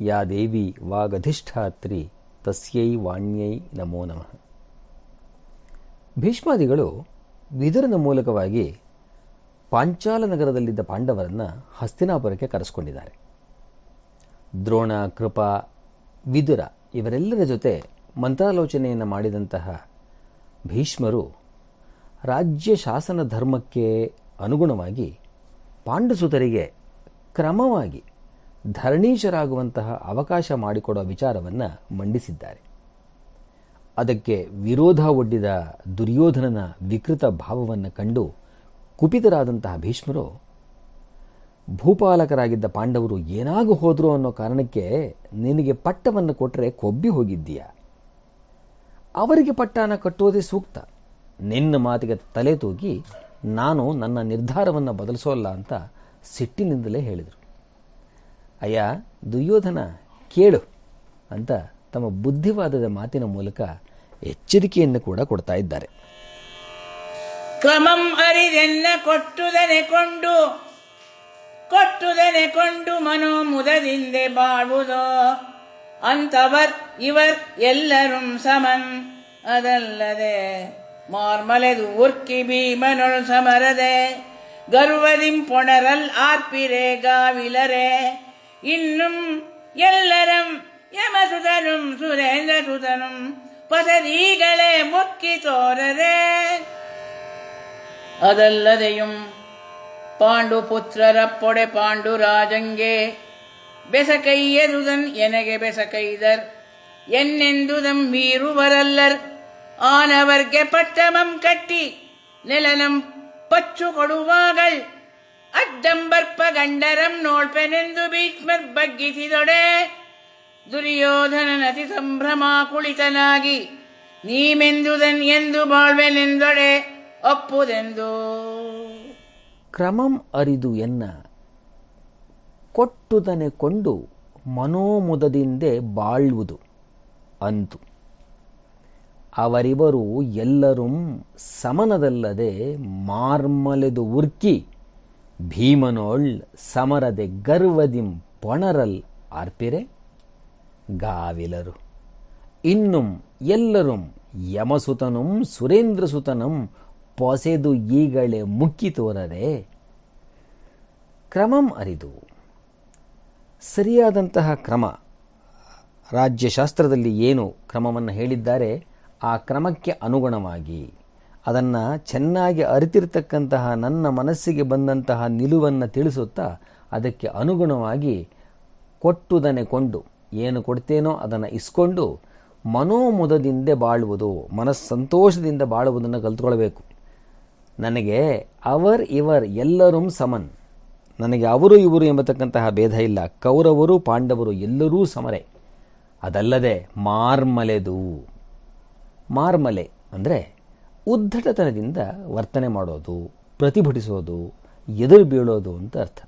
ಯಾ ದೇವಿ ವಾಗಧಿಷ್ಠಾತ್ರಿ, ತಸ್ಯೈ ವಾಣ್ಯೈ ನಮೋ ನಮಃ. ಭೀಷ್ಮಾದಿಗಳು ವಿದುರನ ಮೂಲಕವಾಗಿ ಪಾಂಚಾಲ ನಗರದಲ್ಲಿದ್ದ ಪಾಂಡವರನ್ನು ಹಸ್ತಿನಾಪುರಕ್ಕೆ ಕರೆಸ್ಕೊಂಡಿದ್ದಾರೆ. ದ್ರೋಣ, ಕೃಪಾ, ವಿದುರ ಇವರೆಲ್ಲರ ಜೊತೆ ಮಂತ್ರಾಲೋಚನೆಯನ್ನು ಮಾಡಿದಂತಹ ಭೀಷ್ಮರು ರಾಜ್ಯ ಶಾಸನ ಧರ್ಮಕ್ಕೆ ಅನುಗುಣವಾಗಿ ಪಾಂಡುಸುತರಿಗೆ ಕ್ರಮವಾಗಿ ಧರಣೀಶರಾಗುವಂತಹ ಅವಕಾಶ ಮಾಡಿಕೊಡುವ ವಿಚಾರವನ್ನು ಮಂಡಿಸಿದ್ದಾರೆ. ಅದಕ್ಕೆ ವಿರೋಧ ಒಡ್ಡಿದ ದುರ್ಯೋಧನನ ವಿಕೃತ ಭಾವವನ್ನು ಕಂಡು ಕುಪಿತರಾದಂತಹ ಭೀಷ್ಮರು, ಭೂಪಾಲಕರಾಗಿದ್ದ ಪಾಂಡವರು ಏನಾಗು ಹೋದ್ರು ಅನ್ನೋ ಕಾರಣಕ್ಕೆ ನಿನಗೆ ಪಟ್ಟವನ್ನು ಕೊಟ್ಟರೆ ಕೊಬ್ಬಿ ಹೋಗಿದ್ದೀಯ? ಅವರಿಗೆ ಪಟ್ಟನ ಕಟ್ಟುವುದೇ ಸೂಕ್ತ. ನಿನ್ನ ಮಾತಿಗೆ ತಲೆ ತೂಗಿ ನಾನು ನನ್ನ ನಿರ್ಧಾರವನ್ನು ಬದಲಿಸೋಲ್ಲ ಅಂತ ಸಿಟ್ಟಿನಿಂದಲೇ ಹೇಳಿದರು. ಅಯ್ಯ, ದುರ್ಯೋಧನ, ಕೇಳು ಅಂತ ತಮ್ಮ ಬುದ್ಧಿವಾದದ ಮಾತಿನ ಮೂಲಕ ಎಚ್ಚರಿಕೆಯನ್ನು ಕೂಡ ಕೊಡ್ತಾ ಇದ್ದಾರೆ. ಕ್ರಮಂ ಅರಿದೆನ್ನ ಕೊಟ್ಟುದನೆ ಕೊಂಡು ಕೊಟ್ಟುದನೆ ಕೊಂಡು ಮನೋ ಮುದದಿಂದೆ ಬಾಳುವುದೋ ಅಂತವರ್, ಇವರ್ ಎಲ್ಲರೂ ಸಮನ್ ಅದಲ್ಲದೆ மார்மலது உர்க்கி பீமனொள் சமரதே கர்வதிம் பொணரல் ஆர்ப்பிரே காவிலரே இன்னும் ಎಲ್ಲರಂ ಯಮಸುತನುಂ ಸುರೇಂದ್ರ ಸುತನುಂ ಪದದೀಗಳೇ ಮುಕ್ಕಿ ತೋರರೆ ಅದಲ್ಲದೆಯುಂ ಪಾಂಡು ಪುತ್ರರ ಪೊಡೆ ಪಾಂಡು ರಾಜಂಗೆ ಬೆಸಕೈಯದುದನ್ ಎನಗೆ ಬೆಸಕೈದರ್ ಎನ್ನೆಂದುದಂ ಮೀರುವರಲ್ಲರ್ ಆನವರ್ಗೆ ಪಟ್ಟಮಂ ಕಟ್ಟಿ ನೆಲನಂ ಪಚ್ಚು ಕೊಡುವಾಗಳ್ ಅಡ್ಡಂಬರ್ಪ ಗಂಡರಂ ನೋಡ್ಪೆನೆಂದು ಭೀಷ್ಮರ್ ಬಗ್ಗಿಸಿದೊಡೆ ದುರ್ಯೋಧನನತಿ ಸಂಭ್ರಮ ಕುಳಿತನಾಗಿ ನೀಮೆಂದುದನ್ ಎಂದು ಬಾಳ್ವೆನೆಂದೊಡೆ ಒಪ್ಪುದೆಂದು ಕ್ರಮಂ ಅರಿದು ಎನ್ನ ಕೊಟ್ಟುದನೆ ಕೊಂಡು ಮನೋಮುದದಿಂದೆ ಬಾಳುವುದು ಅಂತು ಅವರಿವರು ಎಲ್ಲರೂ ಸಮನದಲ್ಲದೆ ಮಾರ್ಮಲೆದು ಉರ್ಕಿ, ಭೀಮನೋಳ್ ಸಮರದೆ ಗರ್ವದಿಂ ಪೊಣರಲ್ ಆರ್ಪಿರೆ ಗಾವಿಲರು. ಇನ್ನುಂ ಎಲ್ಲರೂ ಯಮಸುತನುಂ ಸುರೇಂದ್ರಸುತನಂ ಪೊಸೆದು ಈಗಳೆ ಮುಕ್ಕಿ ತೋರರೆ. ಕ್ರಮಂ ಅರಿದು. ಸರಿಯಾದಂತಹ ಕ್ರಮ. ರಾಜ್ಯಶಾಸ್ತ್ರದಲ್ಲಿ ಏನು ಕ್ರಮವನ್ನು ಹೇಳಿದ್ದಾರೆ? ಆ ಕ್ರಮಕ್ಕೆ ಅನುಗುಣವಾಗಿ ಅದನ್ನು ಚೆನ್ನಾಗಿ ಅರಿತಿರ್ತಕ್ಕಂತಹ ನನ್ನ ಮನಸ್ಸಿಗೆ ಬಂದಂತಹ ನಿಲುವನ್ನು ತಿಳಿಸುತ್ತಾ ಅದಕ್ಕೆ ಅನುಗುಣವಾಗಿ ಕೊಟ್ಟುದನೆ ಕೊಂಡು ಏನು ಕೊಡ್ತೇನೋ ಅದನ್ನು ಇಸ್ಕೊಂಡು ಮನೋಮುದದಿಂದ ಬಾಳುವುದು, ಮನಸ್ಸಂತೋಷದಿಂದ ಬಾಳುವುದನ್ನು ಕಲ್ತ್ಕೊಳ್ಬೇಕು. ನನಗೆ ಅವರ್ ಇವರ್ ಎಲ್ಲರೂ ಸಮನ್. ನನಗೆ ಅವರು ಇವರು ಎಂಬತಕ್ಕಂತಹ ಭೇದ ಇಲ್ಲ. ಕೌರವರು, ಪಾಂಡವರು ಎಲ್ಲರೂ ಸಮರೆ. ಅದಲ್ಲದೆ ಮಾರ್ಮಲೆದು. ಮಾರ್ಮಲೆ ಅಂದರೆ ಉದ್ದಟತನದಿಂದ ವರ್ತನೆ ಮಾಡೋದು, ಪ್ರತಿಭಟಿಸೋದು, ಎದುರು ಬೀಳೋದು ಅಂತ ಅರ್ಥ.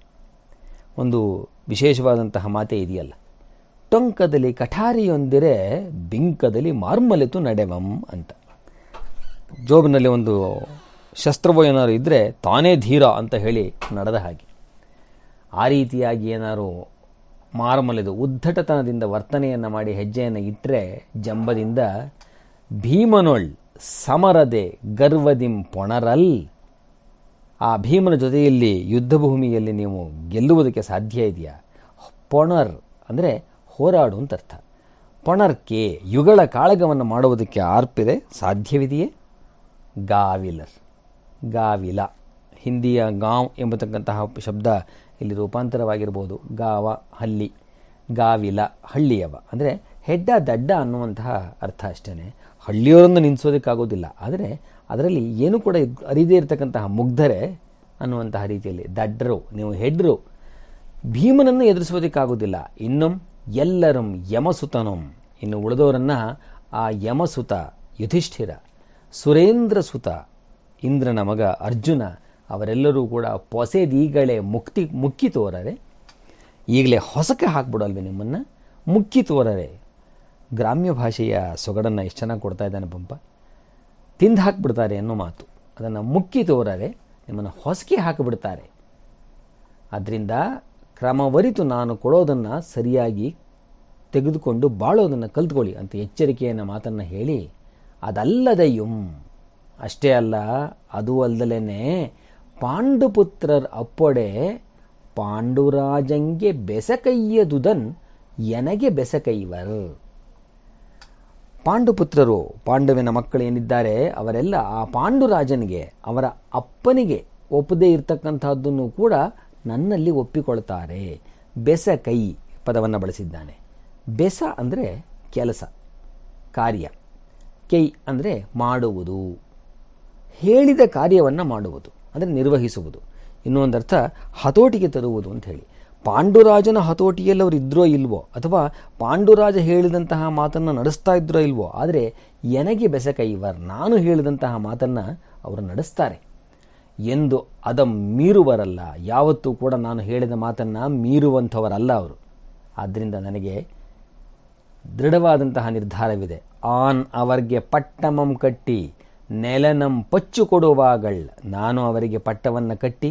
ಒಂದು ವಿಶೇಷವಾದಂತಹ ಮಾತೆ ಇದೆಯಲ್ಲ. ಟೊಂಕದಲ್ಲಿ ಕಠಾರಿಯೊಂದಿರೆ ಬಿಂಕದಲ್ಲಿ ಮಾರ್ಮಲೆತು ನಡೆವಂ ಅಂತ. ಜೋಬಿನಲ್ಲಿ ಒಂದು ಶಸ್ತ್ರವೋ ಏನಾದ್ರು ಇದ್ದರೆ ತಾನೇ ಧೀರ ಅಂತ ಹೇಳಿ ನಡೆದ ಹಾಗೆ. ಆ ರೀತಿಯಾಗಿ ಏನಾರು ಮಾರ್ಮಲೆದು ಉದ್ದಟತನದಿಂದ ವರ್ತನೆಯನ್ನು ಮಾಡಿ ಹೆಜ್ಜೆಯನ್ನು ಇಟ್ಟರೆ ಜಂಬದಿಂದ ಭೀಮನೊಳ್ ಸಮರದೆ ಗರ್ವದಿಂ ಪೊಣರಲ್. ಆ ಭೀಮನ ಜೊತೆಯಲ್ಲಿ ಯುದ್ಧ ಭೂಮಿಯಲ್ಲಿ ನೀವು ಗೆಲ್ಲುವುದಕ್ಕೆ ಸಾಧ್ಯ ಇದೆಯಾ? ಪೊಣರ್ ಅಂದರೆ ಹೋರಾಡು ಅಂತ ಅರ್ಥ. ಪೊಣರ್ಕೆ ಯುಗಳ ಕಾಳಗವನ್ನು ಮಾಡುವುದಕ್ಕೆ ಆರ್ಪಿದೆ, ಸಾಧ್ಯವಿದೆಯೇ? ಗಾವಿಲರ್. ಗಾವಿಲ. ಹಿಂದಿಯ ಗಾಂವ್ ಎಂಬತಕ್ಕಂತಹ ಶಬ್ದ ಇಲ್ಲಿ ರೂಪಾಂತರವಾಗಿರ್ಬೋದು. ಗಾವ, ಹಲ್ಲಿ. ಗಾವಿಲ, ಹಳ್ಳಿಯವ. ಅಂದರೆ ಹೆಡ್ಡ ದಡ್ಡ ಅನ್ನುವಂತಹ ಅರ್ಥ ಅಷ್ಟೇ ಹಳ್ಳಿಯವರನ್ನು ನಿಲ್ಲಿಸೋದಕ್ಕಾಗೋದಿಲ್ಲ ಆದರೆ ಅದರಲ್ಲಿ ಏನು ಕೂಡ ಅರಿದೇ ಇರತಕ್ಕಂತಹ ಮುಗ್ಧರೆ ಅನ್ನುವಂತಹ ರೀತಿಯಲ್ಲಿ ದಡ್ಡರು ನೀವು ಹೆಡ್ರು, ಭೀಮನನ್ನು ಎದುರಿಸೋದಕ್ಕಾಗೋದಿಲ್ಲ. ಇನ್ನೂ ಎಲ್ಲರಂ ಯಮಸುತನಂ. ಇನ್ನು ಉಳಿದವರನ್ನು ಆ ಯಮಸುತ, ಯುಧಿಷ್ಠಿರ ಸುರೇಂದ್ರ ಸುತ ಇಂದ್ರನ ಮಗ ಅರ್ಜುನ, ಅವರೆಲ್ಲರೂ ಕೂಡ ಪೊಸೆದೀಗಳೆ ಮುಕ್ತಿ ಮುಕ್ಕಿ ತೋರರೆ ಈಗಲೇ ಹೊಸಕ್ಕೆ ಹಾಕ್ಬಿಡಲ್ವೇ ನಿಮ್ಮನ್ನು? ಮುಕ್ಕಿ ತೋರರೆ ಗ್ರಾಮ್ಯ ಭಾಷೆಯ ಸೊಗಡನ್ನು ಎಷ್ಟು ಚೆನ್ನಾಗಿ ಕೊಡ್ತಾ ಇದ್ದಾನೆ ಪಂಪ. ತಿಂದು ಹಾಕಿಬಿಡ್ತಾರೆ ಅನ್ನೋ ಮಾತು. ಅದನ್ನು ಮುಕ್ಕಿ ತೋರರೆ ನಿಮ್ಮನ್ನು ಹೊಸಕಿ ಹಾಕಿಬಿಡ್ತಾರೆ. ಆದ್ದರಿಂದ ಕ್ರಮವರಿತು ನಾನು ಕೊಡೋದನ್ನು ಸರಿಯಾಗಿ ತೆಗೆದುಕೊಂಡು ಬಾಳೋದನ್ನು ಕಲ್ತ್ಕೊಳ್ಳಿ ಅಂತ ಎಚ್ಚರಿಕೆಯನ್ನು ಮಾತನ್ನು ಹೇಳಿ, ಅದಲ್ಲದೆಯುಂ ಅಷ್ಟೇ ಅಲ್ಲ, ಅದು ಅಲ್ಲದಲೇ ಪಾಂಡುಪುತ್ರರ್ ಅಪ್ಪೊಡೆ ಪಾಂಡುರಾಜಂಗೆ ಬೆಸಕೈಯದುದನ್ ಎನಗೆ ಬೆಸಕೈವರ್? ಪಾಂಡುಪುತ್ರರು, ಪಾಂಡವಿನ ಮಕ್ಕಳು ಏನಿದ್ದಾರೆ, ಅವರೆಲ್ಲ ಆ ಪಾಂಡುರಾಜನಿಗೆ, ಅವರ ಅಪ್ಪನಿಗೆ ಒಪ್ಪದೇ ಇರತಕ್ಕಂಥದ್ದನ್ನು ಕೂಡ ನನ್ನಲ್ಲಿ ಒಪ್ಪಿಕೊಳ್ತಾರೆ. ಬೆಸ ಕೈ ಪದವನ್ನು ಬಳಸಿದ್ದಾನೆ. ಬೆಸ ಅಂದರೆ ಕೆಲಸ, ಕಾರ್ಯ. ಕೈ ಅಂದರೆ ಮಾಡುವುದು. ಹೇಳಿದ ಕಾರ್ಯವನ್ನು ಮಾಡುವುದು, ಅಂದರೆ ನಿರ್ವಹಿಸುವುದು. ಇನ್ನೊಂದರ್ಥ ಹತೋಟಿಗೆ ತರುವುದು ಅಂತ ಹೇಳಿ. ಪಾಂಡುರಾಜನ ಹತೋಟಿಯಲ್ಲಿ ಅವರು ಇದ್ರೋ ಇಲ್ವೋ? ಅಥವಾ ಪಾಂಡುರಾಜ ಹೇಳಿದಂತಹ ಮಾತನ್ನು ನಡೆಸ್ತಾ ಇದ್ರೋ ಇಲ್ವೋ? ಆದರೆ ಎನಗೆ ಬೆಸಕೈವರ್ ನಾನು ಹೇಳಿದಂತಹ ಮಾತನ್ನು ಅವರು ನಡೆಸ್ತಾರೆ. ಎಂದು ಅದ ಮೀರುವರಲ್ಲ, ಯಾವತ್ತೂ ಕೂಡ ನಾನು ಹೇಳಿದ ಮಾತನ್ನು ಮೀರುವಂಥವರಲ್ಲ ಅವರು. ಆದ್ದರಿಂದ ನನಗೆ ದೃಢವಾದಂತಹ ನಿರ್ಧಾರವಿದೆ. ಆನ್ ಅವರಿಗೆ ಪಟ್ಟಮಂ ಕಟ್ಟಿ, ನೆಲನಂ ಪಚ್ಚು ಕೊಡುವಾಗಳ್ ನಾನು ಅವರಿಗೆ ಪಟ್ಟವನ್ನು ಕಟ್ಟಿ,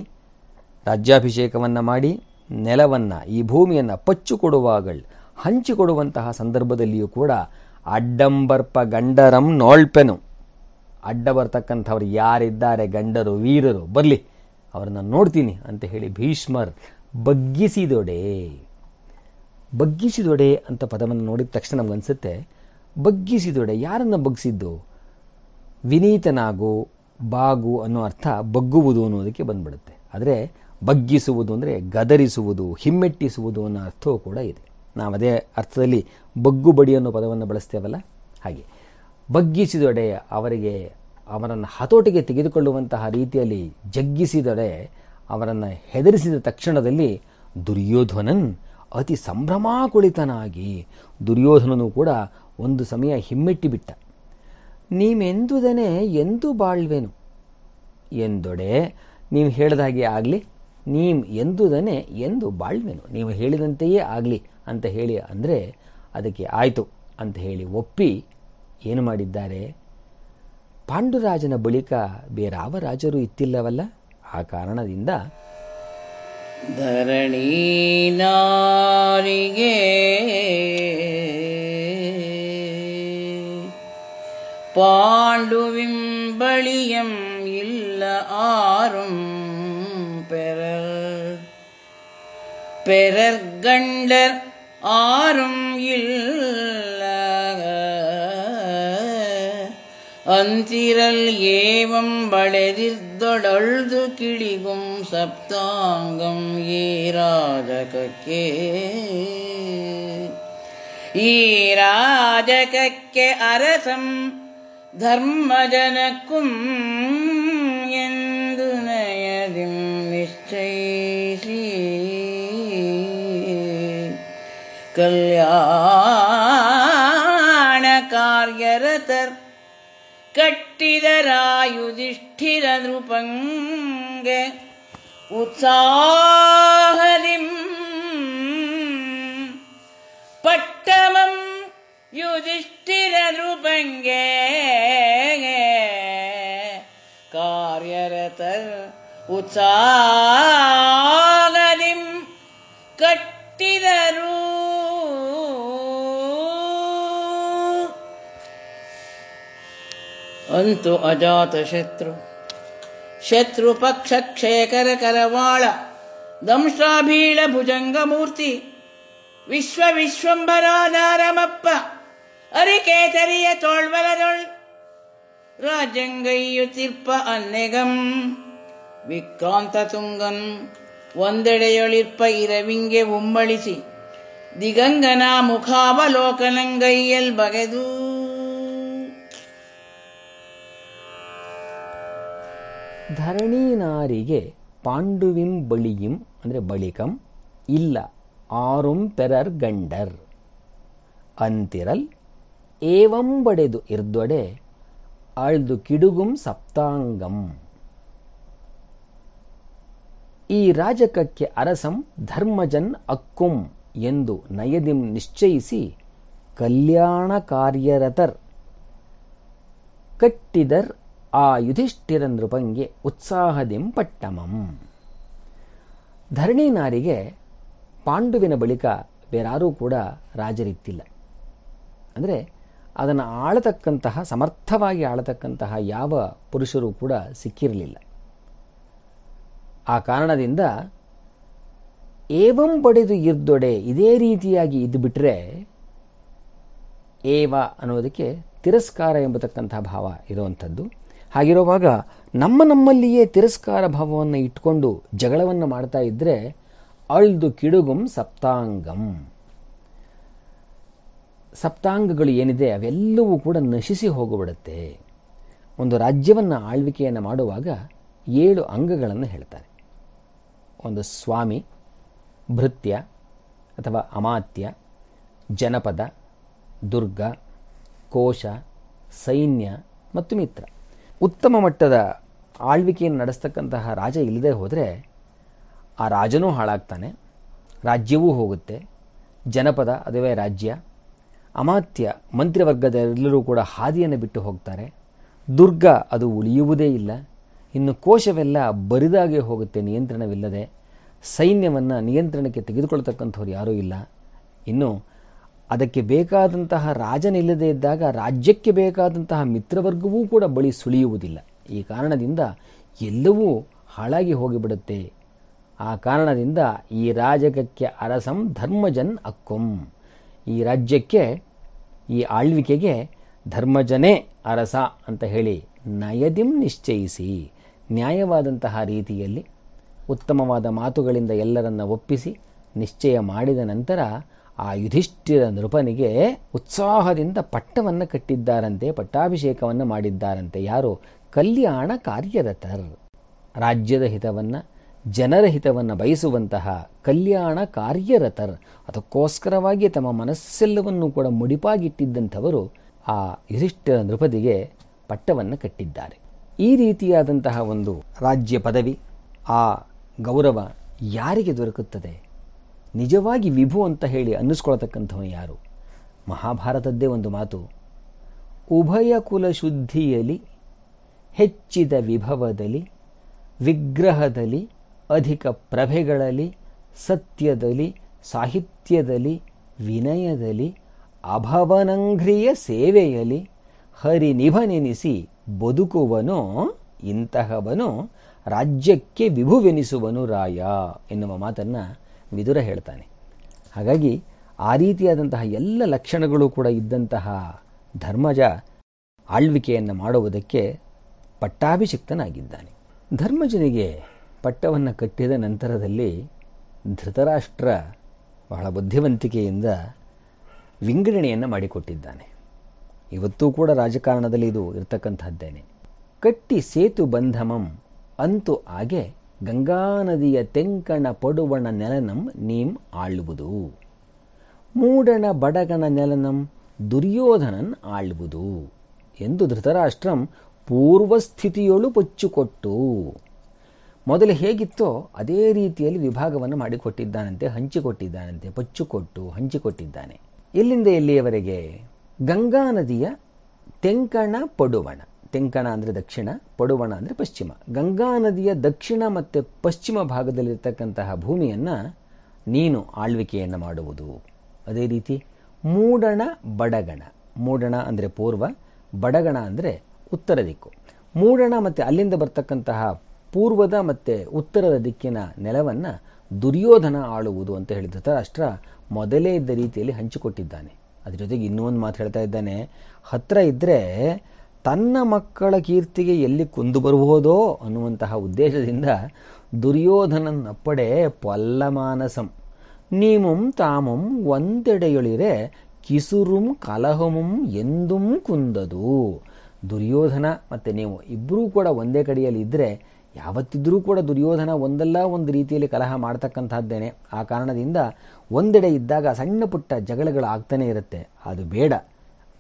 ರಾಜ್ಯಾಭಿಷೇಕವನ್ನು ಮಾಡಿ ನೆಲವನ್ನು, ಈ ಭೂಮಿಯನ್ನು ಪಚ್ಚು ಕೊಡುವಾಗಳ್ ಹಂಚಿಕೊಡುವಂತಹ ಸಂದರ್ಭದಲ್ಲಿಯೂ ಕೂಡ ಅಡ್ಡಂಬರ್ಪ ಗಂಡರಂ ನೋಳ್ಪೆನು. ಅಡ್ಡ ಬರ್ತಕ್ಕಂಥವ್ರು ಯಾರಿದ್ದಾರೆ, ಗಂಡರು, ವೀರರು, ಬರಲಿ, ಅವರನ್ನು ನೋಡ್ತೀನಿ ಅಂತ ಹೇಳಿ ಭೀಷ್ಮರ್ ಬಗ್ಗಿಸಿದೊಡೆ. ಬಗ್ಗಿಸಿದೊಡೆ ಅಂತ ಪದವನ್ನು ನೋಡಿದ ತಕ್ಷಣ ನಮಗನ್ಸುತ್ತೆ ಬಗ್ಗಿಸಿದೊಡೆ ಯಾರನ್ನು ಬಗ್ಗಿಸಿದ್ದು ವಿನೀತನಾಗು, ಬಾಗು ಅನ್ನೋ ಅರ್ಥ ಬಗ್ಗುವುದು ಅನ್ನೋದಕ್ಕೆ ಬಂದ್ಬಿಡುತ್ತೆ. ಆದರೆ ಬಗ್ಗಿಸುವುದು ಅಂದರೆ ಗದರಿಸುವುದು, ಹಿಮ್ಮೆಟ್ಟಿಸುವುದು ಅನ್ನೋ ಅರ್ಥವೂ ಕೂಡ ಇದೆ. ನಾವು ಅದೇ ಅರ್ಥದಲ್ಲಿ ಬಗ್ಗುಬಡಿ ಅನ್ನೋ ಪದವನ್ನು ಬಳಸ್ತೇವಲ್ಲ? ಹಾಗೆ. ಬಗ್ಗಿಸಿದೊಡೆ ಅವರಿಗೆ ಅವರನ್ನು ಹತೋಟಿಗೆ ತೆಗೆದುಕೊಳ್ಳುವಂತಹ ರೀತಿಯಲ್ಲಿ ಜಗ್ಗಿಸಿದೊಡೆ ಅವರನ್ನು ಹೆದರಿಸಿದ ತಕ್ಷಣದಲ್ಲಿ ದುರ್ಯೋಧನನ್ ಅತಿ ಸಂಭ್ರಮಾಕುಳಿತನಾಗಿ ದುರ್ಯೋಧನನು ಕೂಡ ಒಂದು ಸಮಯ ಹಿಮ್ಮೆಟ್ಟಿಬಿಟ್ಟ ನೀವೆಂದುದನೆ, ಎಂದು ಬಾಳ್ವೆನು. ಎಂದೊಡೆ, ನೀವು ಹೇಳಿದ ಹಾಗೆ ಆಗಲಿ. ನೀಮ್ ಎಂದುದನೆ ಎಂದು ಬಾಳ್ವೆನು ನೀವು ಹೇಳಿದಂತೆಯೇ ಆಗಲಿ ಅಂತ ಹೇಳಿ ಅಂದರೆ ಅದಕ್ಕೆ ಆಯಿತು ಅಂತ ಹೇಳಿ ಒಪ್ಪಿ ಏನು ಮಾಡಿದ್ದಾರೆ ಪಾಂಡುರಾಜನ ಬಳಿಕ ಬೇರಾವ ರಾಜರು ಇತ್ತಿಲ್ಲವಲ್ಲ ಆ ಕಾರಣದಿಂದ ಧರಣಿ ನಾರಿಗೆ பாண்டுவிம்பளியம் இல்ல ஆறும் பெறல் பெறற்கண்டர் ஆறும் இல்ல. அந்திரல் ஏவம் வளரிதொடழ்து கிழிகும் சப்தாங்கம் ஈராஜகக்கே ஈராஜகக்கே அரசம் ರಾಜಕಕ್ಕೆ ಅರಸಂ ಧರ್ಮಜನಕ್ಕುಂ ಎಂದು ನಯದಿಂ ನಿಶ್ಚಯಿಸಿ ಕಲ್ಯಾಣ ಕಾರ್ಯರತರ್ ಯುಧಿಷ್ಠಿರ ನೃಪಂಗೆ ಕಾರ್ಯರತ ಉತ್ಸಾಹದಿಂ ಕಟ್ಟಿದರು. ಅಂತು ಅಜಾತ ಶತ್ರು. ಶತ್ರು ಪಕ್ಷ ಕ್ಷೇಕರ ಕರವಾಳ ದಂಶ್ರಾಭೀಳ ಭುಜಂಗಮೂರ್ತಿ, ವಿಶ್ವ ವಿಶ್ವಂಬರಾಧಾರಮಪ್ಪ ಅರಿಕೇತರಿಯ ತೋಳ್ವಲದೊಳ್ ರಾಜಂಗೈಯುತಿರ್ಪ ಅನ್ನೆಗಂ. ವಿಕ್ರಾಂತ ತುಂಗನ್ ಒಂದೆಡೆಯೊಳಿರ್ಪ ಇರವಿಂಗೆ ಉಮ್ಮಳಿಸಿ ದಿಗಂಗನ ಮುಖಾವಲೋಕನಂಗೈಯಲ್ ಬಗೆದು. ಧರಣೀನಾರಿಗೆ ಪಾಂಡುವಿಂ ಬಳಿಯಿಂ, ಅಂದರೆ ಬಳಿಕಂ, ಇಲ್ಲ, ಆರುಂ ಪೆರರ್ ಗಂಡರ್. ಅಂತಿರಲ್ ಏವಂ ಬಡೆದು ಇರ್ದೊಡೆ ಆಳ್ದು ಕಿಡುಗುಂ ಸಪ್ತಾಂಗಂ. ಈ ರಾಜಕಕ್ಕೆ ಅರಸಂ ಧರ್ಮಜನ್ ಅಕ್ಕುಂ ಎಂದು ನಯದಿಂ ನಿಶ್ಚಯಿಸಿ ಕಲ್ಯಾಣ ಕಾರ್ಯರತರ್ ಕಟ್ಟಿದರ್ ಆ ಯುಧಿಷ್ಠಿರ ನೃಪಂಗೆ ಉತ್ಸಾಹದಿಂ ಪಟ್ಟಮಂ. ಧರಣಿ ನಾರಿಗೆ ಪಾಂಡುವಿನ ಬಳಿಕ ಬೇರಾರೂ ಕೂಡ ರಾಜರಿತ್ತಿಲ್ಲ. ಅಂದರೆ ಅದನ್ನು ಆಳತಕ್ಕಂತಹ, ಸಮರ್ಥವಾಗಿ ಆಳತಕ್ಕಂತಹ ಯಾವ ಪುರುಷರು ಕೂಡ ಸಿಕ್ಕಿರಲಿಲ್ಲ. ಆ ಕಾರಣದಿಂದ ಏವಂ ಪಡೆದು ಇರ್ದೊಡೆ ಇದೇ ರೀತಿಯಾಗಿ ಇದ್ದು ಬಿಟ್ಟರೆ ಏವ ಅನ್ನೋದಕ್ಕೆ ತಿರಸ್ಕಾರ ಎಂಬತಕ್ಕಂತಹ ಭಾವ ಇರುವಂಥದ್ದು. ಹಾಗಿರುವಾಗ ನಮ್ಮ ನಮ್ಮಲ್ಲಿಯೇ ತಿರಸ್ಕಾರ ಭಾವವನ್ನು ಇಟ್ಕೊಂಡು ಜಗಳವನ್ನು ಮಾಡ್ತಾ ಇದ್ದರೆ ಅಳ್ದು ಕಿಡುಗುಂ ಸಪ್ತಾಂಗಂ. ಸಪ್ತಾಂಗಗಳು ಏನಿದೆ ಅವೆಲ್ಲವೂ ಕೂಡ ನಶಿಸಿ ಹೋಗಿಬಿಡುತ್ತೆ. ಒಂದು ರಾಜ್ಯವನ್ನು ಆಳ್ವಿಕೆಯನ್ನು ಮಾಡುವಾಗ ಏಳು ಅಂಗಗಳನ್ನು ಹೇಳ್ತಾರೆ. ಒಂದು ಸ್ವಾಮಿ, ಭೃತ್ಯ, ಅಥವಾ ಅಮಾತ್ಯ, ಜನಪದ, ದುರ್ಗ, ಕೋಶ, ಸೈನ್ಯ ಮತ್ತು ಮಿತ್ರ. ಉತ್ತಮ ಮಟ್ಟದ ಆಳ್ವಿಕೆಯನ್ನು ನಡೆಸ್ತಕ್ಕಂತಹ ರಾಜ ಇಲ್ಲದೆ ಹೋದರೆ ಆ ರಾಜನೂ ಹಾಳಾಗ್ತಾನೆ, ರಾಜ್ಯವೂ ಹೋಗುತ್ತೆ, ಜನಪದ, ಅದುವೇ ರಾಜ್ಯ ಅಮಾತ್ಯ ಮಂತ್ರಿವರ್ಗದ ಎಲ್ಲರೂ ಕೂಡ ಹಾದಿಯನ್ನು ಬಿಟ್ಟು ಹೋಗ್ತಾರೆ. ದುರ್ಗ ಅದು ಉಳಿಯುವುದೇ ಇಲ್ಲ. ಇನ್ನು ಕೋಶವೆಲ್ಲ ಬರಿದಾಗೆ ಹೋಗುತ್ತೆ, ನಿಯಂತ್ರಣವಿಲ್ಲದೆ. ಸೈನ್ಯವನ್ನು ನಿಯಂತ್ರಣಕ್ಕೆ ತೆಗೆದುಕೊಳ್ತಕ್ಕಂಥವ್ರು ಯಾರೂ ಇಲ್ಲ. ಇನ್ನು ಅದಕ್ಕೆ ಬೇಕಾದಂತಹ ರಾಜನಿಲ್ಲದೆ ಇದ್ದಾಗ ರಾಜ್ಯಕ್ಕೆ ಬೇಕಾದಂತಹ ಮಿತ್ರವರ್ಗವೂ ಕೂಡ ಬಳಿ ಸುಳಿಯುವುದಿಲ್ಲ. ಈ ಕಾರಣದಿಂದ ಎಲ್ಲವೂ ಹಾಳಾಗಿ ಹೋಗಿಬಿಡುತ್ತೆ. ಆ ಕಾರಣದಿಂದ ಈ ರಾಜಕಕ್ಕೆ ಅರಸಂ ಧರ್ಮಜನ್ ಅಕ್ಕುಂ. ಈ ರಾಜ್ಯಕ್ಕೆ ಈ ಆಳ್ವಿಕೆಗೆ ಧರ್ಮಜನೇ ಅರಸ ಅಂತ ಹೇಳಿ ನಯದಿಂ ನಿಶ್ಚಯಿಸಿ. ನ್ಯಾಯವಾದಂತಹ ರೀತಿಯಲ್ಲಿ ಉತ್ತಮವಾದ ಮಾತುಗಳಿಂದ ಎಲ್ಲರನ್ನ ಒಪ್ಪಿಸಿ ನಿಶ್ಚಯ ಮಾಡಿದ ನಂತರ ಆ ಯುಧಿಷ್ಠಿರ ನೃಪನಿಗೆ ಉತ್ಸಾಹದಿಂದ ಪಟ್ಟವನ್ನು ಕಟ್ಟಿದ್ದಾರಂತೆ, ಪಟ್ಟಾಭಿಷೇಕವನ್ನು ಮಾಡಿದ್ದಾರಂತೆ. ಯಾರು? ಕಲ್ಯಾಣ ಕಾರ್ಯರತರ್ ರಾಜ್ಯದ ಹಿತವನ್ನು ಜನರ ಹಿತವನ್ನು ಬಯಸುವಂತಹ ಕಲ್ಯಾಣ ಕಾರ್ಯರತರ್ ಅದಕ್ಕೋಸ್ಕರವಾಗಿ ತಮ್ಮ ಮನಸ್ಸೆಲ್ಲವನ್ನು ಕೂಡ ಮುಡಿಪಾಗಿಟ್ಟಿದ್ದಂಥವರು ಆ ಯುಧಿಷ್ಠಿರ ನೃಪದಿಗೆ ಪಟ್ಟವನ್ನು ಕಟ್ಟಿದ್ದಾರೆ. ಈ ರೀತಿಯಾದಂತಹ ಒಂದು ರಾಜ್ಯ ಪದವಿ ಆ ಗೌರವ ಯಾರಿಗೆ ದೊರಕುತ್ತದೆ? ನಿಜವಾಗಿ ವಿಭು ಅಂತ ಹೇಳಿ ಅನ್ನಿಸ್ಕೊಳ್ತಕ್ಕಂಥವನು ಯಾರು? ಮಹಾಭಾರತದ್ದೇ ಒಂದು ಮಾತು. ಉಭಯ ಕುಲ ಶುದ್ಧಿಯಲಿ, ಹೆಚ್ಚಿದ ವಿಭವದಲ್ಲಿ, ವಿಗ್ರಹದಲ್ಲಿ ಅಧಿಕ ಪ್ರಭೆಗಳಲ್ಲಿ, ಸತ್ಯದಲ್ಲಿ, ಸಾಹಿತ್ಯದಲ್ಲಿ, ವಿನಯದಲ್ಲಿ, ಅಭವನಂಘ್ರಿಯ ಸೇವೆಯಲ್ಲಿ ಹರಿನಿಭನೆನಿಸಿ ಬದುಕುವನು ಇಂತಹವನು, ರಾಜ್ಯಕ್ಕೆ ವಿಭುವೆನಿಸುವನು ರಾಯ ಎನ್ನುವ ಮಾತನ್ನು ವಿದುರ ಹೇಳ್ತಾನೆ. ಹಾಗಾಗಿ ಆ ರೀತಿಯಾದಂತಹ ಎಲ್ಲ ಲಕ್ಷಣಗಳು ಕೂಡ ಇದ್ದಂತಹ ಧರ್ಮಜ ಆಳ್ವಿಕೆಯನ್ನು ಮಾಡುವುದಕ್ಕೆ ಪಟ್ಟಾಭಿಷಿಕ್ತನಾಗಿದ್ದಾನೆ. ಧರ್ಮಜನಿಗೆ ಪಟ್ಟವನ್ನು ಕಟ್ಟಿದ ನಂತರದಲ್ಲಿ ಧೃತರಾಷ್ಟ್ರ ಬಹಳ ಬುದ್ಧಿವಂತಿಕೆಯಿಂದ ವಿಂಗಡಣೆಯನ್ನು ಮಾಡಿಕೊಟ್ಟಿದ್ದಾನೆ. ಇವತ್ತೂ ಕೂಡ ರಾಜಕಾರಣದಲ್ಲಿ ಇದು ಇರತಕ್ಕಂಥದ್ದೇನೆ ಕಟ್ಟಿ ಸೇತು ಬಂಧಮಂ ಹಾಗೆ ಗಂಗಾ ನದಿಯ ತೆಂಕಣ ಪಡುವಣ ನೆಲನಂ ನೀಂ ಆಳುವುದು ಮೂಡಣ ಬಡಗಣ ನೆಲನಂ ದುರ್ಯೋಧನನ್ ಆಳುವುದು ಎಂದು ಧೃತರಾಷ್ಟ್ರಂ ಪೂರ್ವಸ್ಥಿತಿಯೊಳು ಪೊಚ್ಚುಕೊಟ್ಟು ಮೊದಲು ಹೇಗಿತ್ತೋ ಅದೇ ರೀತಿಯಲ್ಲಿ ವಿಭಾಗವನ್ನು ಮಾಡಿಕೊಟ್ಟಿದ್ದಾನಂತೆ, ಹಂಚಿಕೊಟ್ಟಿದ್ದಾನಂತೆ, ಪಚ್ಚುಕೊಟ್ಟು ಹಂಚಿಕೊಟ್ಟಿದ್ದಾನೆ. ಎಲ್ಲಿಂದ ಎಲ್ಲಿಯವರೆಗೆ? ಗಂಗಾ ನದಿಯ ತೆಂಕಣ, ಪಡುವಣ. ತೆಂಕಣ ಅಂದರೆ ದಕ್ಷಿಣ, ಪಡುವಣ ಅಂದರೆ ಪಶ್ಚಿಮ. ಗಂಗಾ ನದಿಯ ದಕ್ಷಿಣ ಮತ್ತು ಪಶ್ಚಿಮ ಭಾಗದಲ್ಲಿರ್ತಕ್ಕಂತಹ ಭೂಮಿಯನ್ನು ನೀನು ಆಳ್ವಿಕೆಯನ್ನು ಮಾಡುವುದು. ಅದೇ ರೀತಿ ಮೂಡಣ, ಬಡಗಣ. ಮೂಡಣ ಅಂದರೆ ಪೂರ್ವ, ಬಡಗಣ ಅಂದರೆ ಉತ್ತರ ದಿಕ್ಕು. ಮೂಡಣ ಮತ್ತು ಅಲ್ಲಿಂದ ಬರ್ತಕ್ಕಂತಹ ಪೂರ್ವದ ಮತ್ತು ಉತ್ತರದ ದಿಕ್ಕಿನ ನೆಲವನ್ನು ದುರ್ಯೋಧನ ಆಳುವುದು ಅಂತ ಹೇಳಿದ ಧೃತರಾಷ್ಟ್ರ ಮೊದಲೇ ಇದ್ದ ರೀತಿಯಲ್ಲಿ ಹಂಚಿಕೊಟ್ಟಿದ್ದಾನೆ. ಅದ್ರ ಜೊತೆಗೆ ಇನ್ನೂ ಒಂದು ಮಾತು ಹೇಳ್ತಾ ಇದ್ದಾನೆ. ಹತ್ರ ಇದ್ದರೆ ತನ್ನ ಮಕ್ಕಳ ಕೀರ್ತಿಗೆ ಎಲ್ಲಿ ಕುಂದು ಬರಬಹುದೋ ಅನ್ನುವಂತಹ ಉದ್ದೇಶದಿಂದ ದುರ್ಯೋಧನನಪ್ಪಡೆ ಪಲ್ಲಮಾನಸಂ. ನೀಮುಂ ತಾಮಂ ಒಂದೆಡೆಯೊಳಿರೆ ಕಿಸುರುಂ ಕಲಹಮುಂ ಎಂದೂ ಕುಂದದು. ದುರ್ಯೋಧನ ಮತ್ತು ನೀವು ಇಬ್ಬರೂ ಕೂಡ ಒಂದೇ ಕಡೆಯಲ್ಲಿ ಇದ್ದರೆ ಯಾವತ್ತಿದ್ರೂ ಕೂಡ ದುರ್ಯೋಧನ ಒಂದಲ್ಲ ಒಂದು ರೀತಿಯಲ್ಲಿ ಕಲಹ ಮಾಡ್ತಕ್ಕಂಥದ್ದೇನೆ. ಆ ಕಾರಣದಿಂದ ಒಂದೆಡೆ ಇದ್ದಾಗ ಸಣ್ಣ ಪುಟ್ಟ ಜಗಳಗಳು ಆಗ್ತಾನೆ ಇರುತ್ತೆ. ಅದು ಬೇಡ.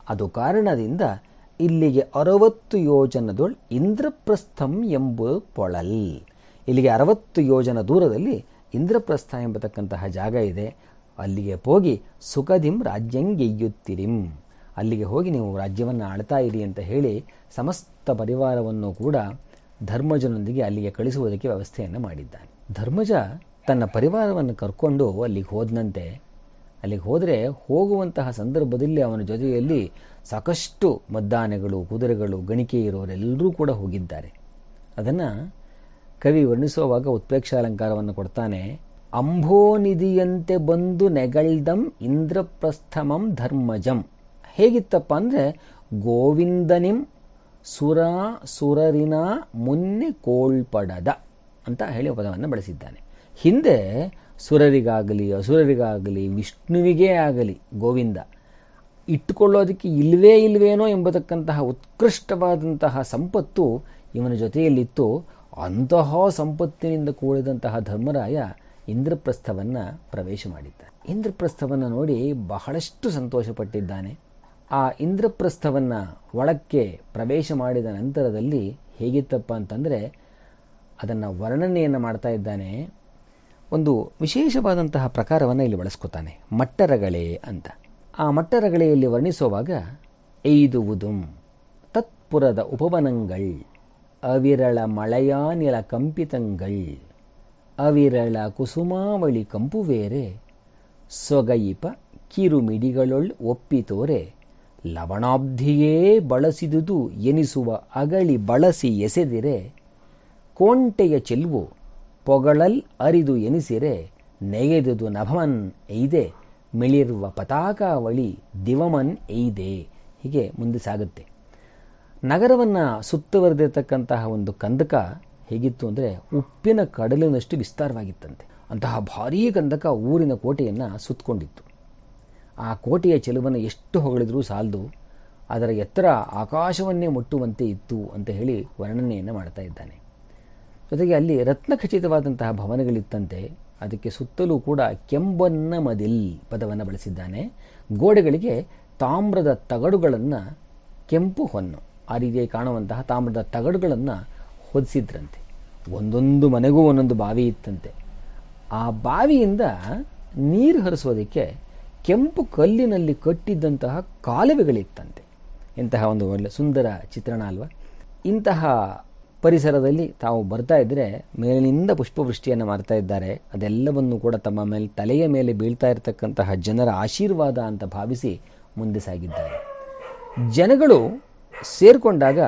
ಅದು ಕಾರಣದಿಂದ ಇಲ್ಲಿಗೆ ಅರವತ್ತು ಯೋಜನದೊಳ್ ಇಂದ್ರಪ್ರಸ್ಥಂ ಎಂಬ ಪೊಳಲ್. ಇಲ್ಲಿಗೆ ಅರವತ್ತು ಯೋಜನ ದೂರದಲ್ಲಿ ಇಂದ್ರಪ್ರಸ್ಥ ಎಂಬತಕ್ಕಂತಹ ಜಾಗ ಇದೆ. ಅಲ್ಲಿಗೆ ಹೋಗಿ ಸುಖದಿಂ ರಾಜ್ಯಂಗೆಯ್ಯುತ್ತಿರಿಂ ಅಲ್ಲಿಗೆ ಹೋಗಿ ನೀವು ರಾಜ್ಯವನ್ನು ಆಳ್ತಾ ಇರಿ ಅಂತ ಹೇಳಿ ಸಮಸ್ತ ಪರಿವಾರವನ್ನು ಕೂಡ ಧರ್ಮಜನೊಂದಿಗೆ ಅಲ್ಲಿಗೆ ಕಳಿಸುವುದಕ್ಕೆ ವ್ಯವಸ್ಥೆಯನ್ನು ಮಾಡಿದ್ದಾನೆ. ಧರ್ಮಜ ತನ್ನ ಪರಿವಾರವನ್ನು ಕರ್ಕೊಂಡು ಅಲ್ಲಿಗೆ ಹೋದನಂತೆ. ಅಲ್ಲಿಗೆ ಹೋದರೆ ಹೋಗುವಂತಹ ಸಂದರ್ಭದಲ್ಲಿ ಅವನ ಜೊತೆಯಲ್ಲಿ ಸಾಕಷ್ಟು ಮದ್ದಾನೆಗಳು, ಕುದುರೆಗಳು, ಗಣಿಕೆ ಇರೋರೆಲ್ಲರೂ ಕೂಡ ಹೋಗಿದ್ದಾರೆ. ಅದನ್ನು ಕವಿ ವರ್ಣಿಸುವಾಗ ಉತ್ಪ್ರೇಕ್ಷಾಲಂಕಾರವನ್ನು ಕೊಡ್ತಾನೆ ಅಂಬೋನಿಧಿಯಂತೆ ಬಂದು ನೆಗಳ್ದಂ ಇಂದ್ರಪ್ರಸ್ಥಮಂ ಧರ್ಮಜಂ. ಹೇಗಿತ್ತಪ್ಪ ಅಂದರೆ ಗೋವಿಂದನಿಂ ಸುರ, ಸುರರಿನ ಮುನ್ನೆ ಕೋಳ್ಪಡದ ಅಂತ ಹೇಳಿ ಪದವನ್ನು ಬಳಸಿದ್ದಾನೆ. ಹಿಂದೆ ಸುರರಿಗಾಗಲಿ, ಅಸುರರಿಗಾಗಲಿ, ವಿಷ್ಣುವಿಗೇ ಆಗಲಿ ಗೋವಿಂದ, ಇಟ್ಟುಕೊಳ್ಳೋದಕ್ಕೆ ಇಲ್ವೇ ಇಲ್ವೇನೋ ಎಂಬತಕ್ಕಂತಹ ಉತ್ಕೃಷ್ಟವಾದಂತಹ ಸಂಪತ್ತು ಇವನ ಜೊತೆಯಲ್ಲಿತ್ತು. ಅಂತಹ ಸಂಪತ್ತಿನಿಂದ ಕೂಡಿದಂತಹ ಧರ್ಮರಾಯ ಇಂದ್ರಪ್ರಸ್ಥವನ್ನು ಪ್ರವೇಶ ಮಾಡಿದ್ದ. ಇಂದ್ರಪ್ರಸ್ಥವನ್ನು ನೋಡಿ ಬಹಳಷ್ಟು ಸಂತೋಷಪಟ್ಟಿದ್ದಾನೆ. ಆ ಇಂದ್ರಪ್ರಸ್ಥವನ್ನು ಒಳಕ್ಕೆ ಪ್ರವೇಶ ಮಾಡಿದ ನಂತರದಲ್ಲಿ ಹೇಗಿತ್ತಪ್ಪ ಅಂತಂದರೆ ಅದನ್ನು ವರ್ಣನೆಯನ್ನು ಮಾಡ್ತಾ ಇದ್ದಾನೆ. ಒಂದು ವಿಶೇಷವಾದಂತಹ ಪ್ರಕಾರವನ್ನು ಇಲ್ಲಿ ಬಳಸ್ಕೊತಾನೆ. ಮಟ್ಟರಗಳೆ ಅಂತ. ಆ ಮಟ್ಟರಗಳೆಯಲ್ಲಿ ವರ್ಣಿಸುವಾಗ ಎಯ್ದುವುದುಂ ತತ್ಪುರದ ಉಪವನಂಗಳ್ ಅವಿರಳ ಮಳೆಯಾನಿಲ ಕಂಪಿತಂಗಳ್ ಅವಿರಳ ಕುಸುಮಾವಳಿ ಕಂಪುವೇರೆ ಸೊಗೈಪ ಕಿರುಮಿಡಿಗಳೊಳ್ ಒಪ್ಪಿತೋರೆ ಲವಣಾಬ್ಧಿಯೇ ಬಳಸಿದುದು ಎನಿಸುವ ಅಗಳಿ ಬಳಸಿ ಎಸೆದಿರೆ, ಕೋಂಟೆಯ ಚೆಲ್ವು ಪೊಗಳಲ್ ಅರಿದು ಎನಿಸಿರೆ, ನೆಗೆದುದು ನಭಮನ್ ಎಯ್ದೆ, ಮಿಳಿರುವ ಪತಾಕಾವಳಿ ದಿವಮನ್ ಎಯ್ದೆ. ಹೀಗೆ ಮುಂದೆ ಸಾಗುತ್ತೆ. ನಗರವನ್ನು ಸುತ್ತುವರೆದಿರತಕ್ಕಂತಹ ಒಂದು ಕಂದಕ ಹೇಗಿತ್ತು ಅಂದರೆ ಉಪ್ಪಿನ ಕಡಲಿನಷ್ಟು ವಿಸ್ತಾರವಾಗಿತ್ತಂತೆ. ಅಂತಹ ಭಾರೀ ಕಂದಕ ಊರಿನ ಕೋಟೆಯನ್ನು ಸುತ್ತಕೊಂಡಿತ್ತು ಆ ಕೋಟೆಯ ಚೆಲುವನ್ನು ಎಷ್ಟು ಹೊಗಳಿದ್ರೂ ಸಾಲದು, ಅದರ ಎತ್ತರ ಆಕಾಶವನ್ನೇ ಮುಟ್ಟುವಂತೆ ಇತ್ತು ಅಂತ ಹೇಳಿ ವರ್ಣನೆಯನ್ನು ಮಾಡ್ತಾ ಇದ್ದಾನೆ. ಜೊತೆಗೆ ಅಲ್ಲಿ ರತ್ನಖಚಿತವಾದಂತಹ ಭವನಗಳಿತ್ತಂತೆ, ಅದಕ್ಕೆ ಸುತ್ತಲೂ ಕೂಡ ಕೆಂಬನ್ನ ಮದಿಲ್ ಪದವನ್ನು ಬಳಸಿದ್ದಾನೆ. ಗೋಡೆಗಳಿಗೆ ತಾಮ್ರದ ತಗಡುಗಳನ್ನು ಕೆಂಪು ಹೊನ್ನು, ಆ ರೀತಿಯಾಗಿ ಕಾಣುವಂತಹ ತಾಮ್ರದ ತಗಡುಗಳನ್ನು ಹೊದಿಸಿದ್ರಂತೆ. ಒಂದೊಂದು ಮನೆಗೂ ಒಂದೊಂದು ಬಾವಿ ಇತ್ತಂತೆ. ಆ ಬಾವಿಯಿಂದ ನೀರು ಹರಿಸೋದಕ್ಕೆ ಕೆಂಪು ಕಲ್ಲಿನಲ್ಲಿ ಕಟ್ಟಿದ್ದಂತಹ ಕಾಲುವೆಗಳಿತ್ತಂತೆ. ಇಂತಹ ಒಂದು ಒಳ್ಳೆ ಸುಂದರ ಚಿತ್ರಣ ಅಲ್ವಾ? ಇಂತಹ ಪರಿಸರದಲ್ಲಿ ತಾವು ಬರ್ತಾ ಇದ್ದರೆ ಮೇಲಿನಿಂದ ಪುಷ್ಪವೃಷ್ಟಿಯನ್ನು ಮಾಡ್ತಾ ಇದ್ದಾರೆ. ಅದೆಲ್ಲವನ್ನು ಕೂಡ ತಮ್ಮ ಮೇಲೆ, ತಲೆಯ ಮೇಲೆ ಬೀಳ್ತಾ ಇರತಕ್ಕಂತಹ ಜನರ ಆಶೀರ್ವಾದ ಅಂತ ಭಾವಿಸಿ ಮುಂದೆ ಸಾಗಿದ್ದಾರೆ. ಜನಗಳು ಸೇರಿಕೊಂಡಾಗ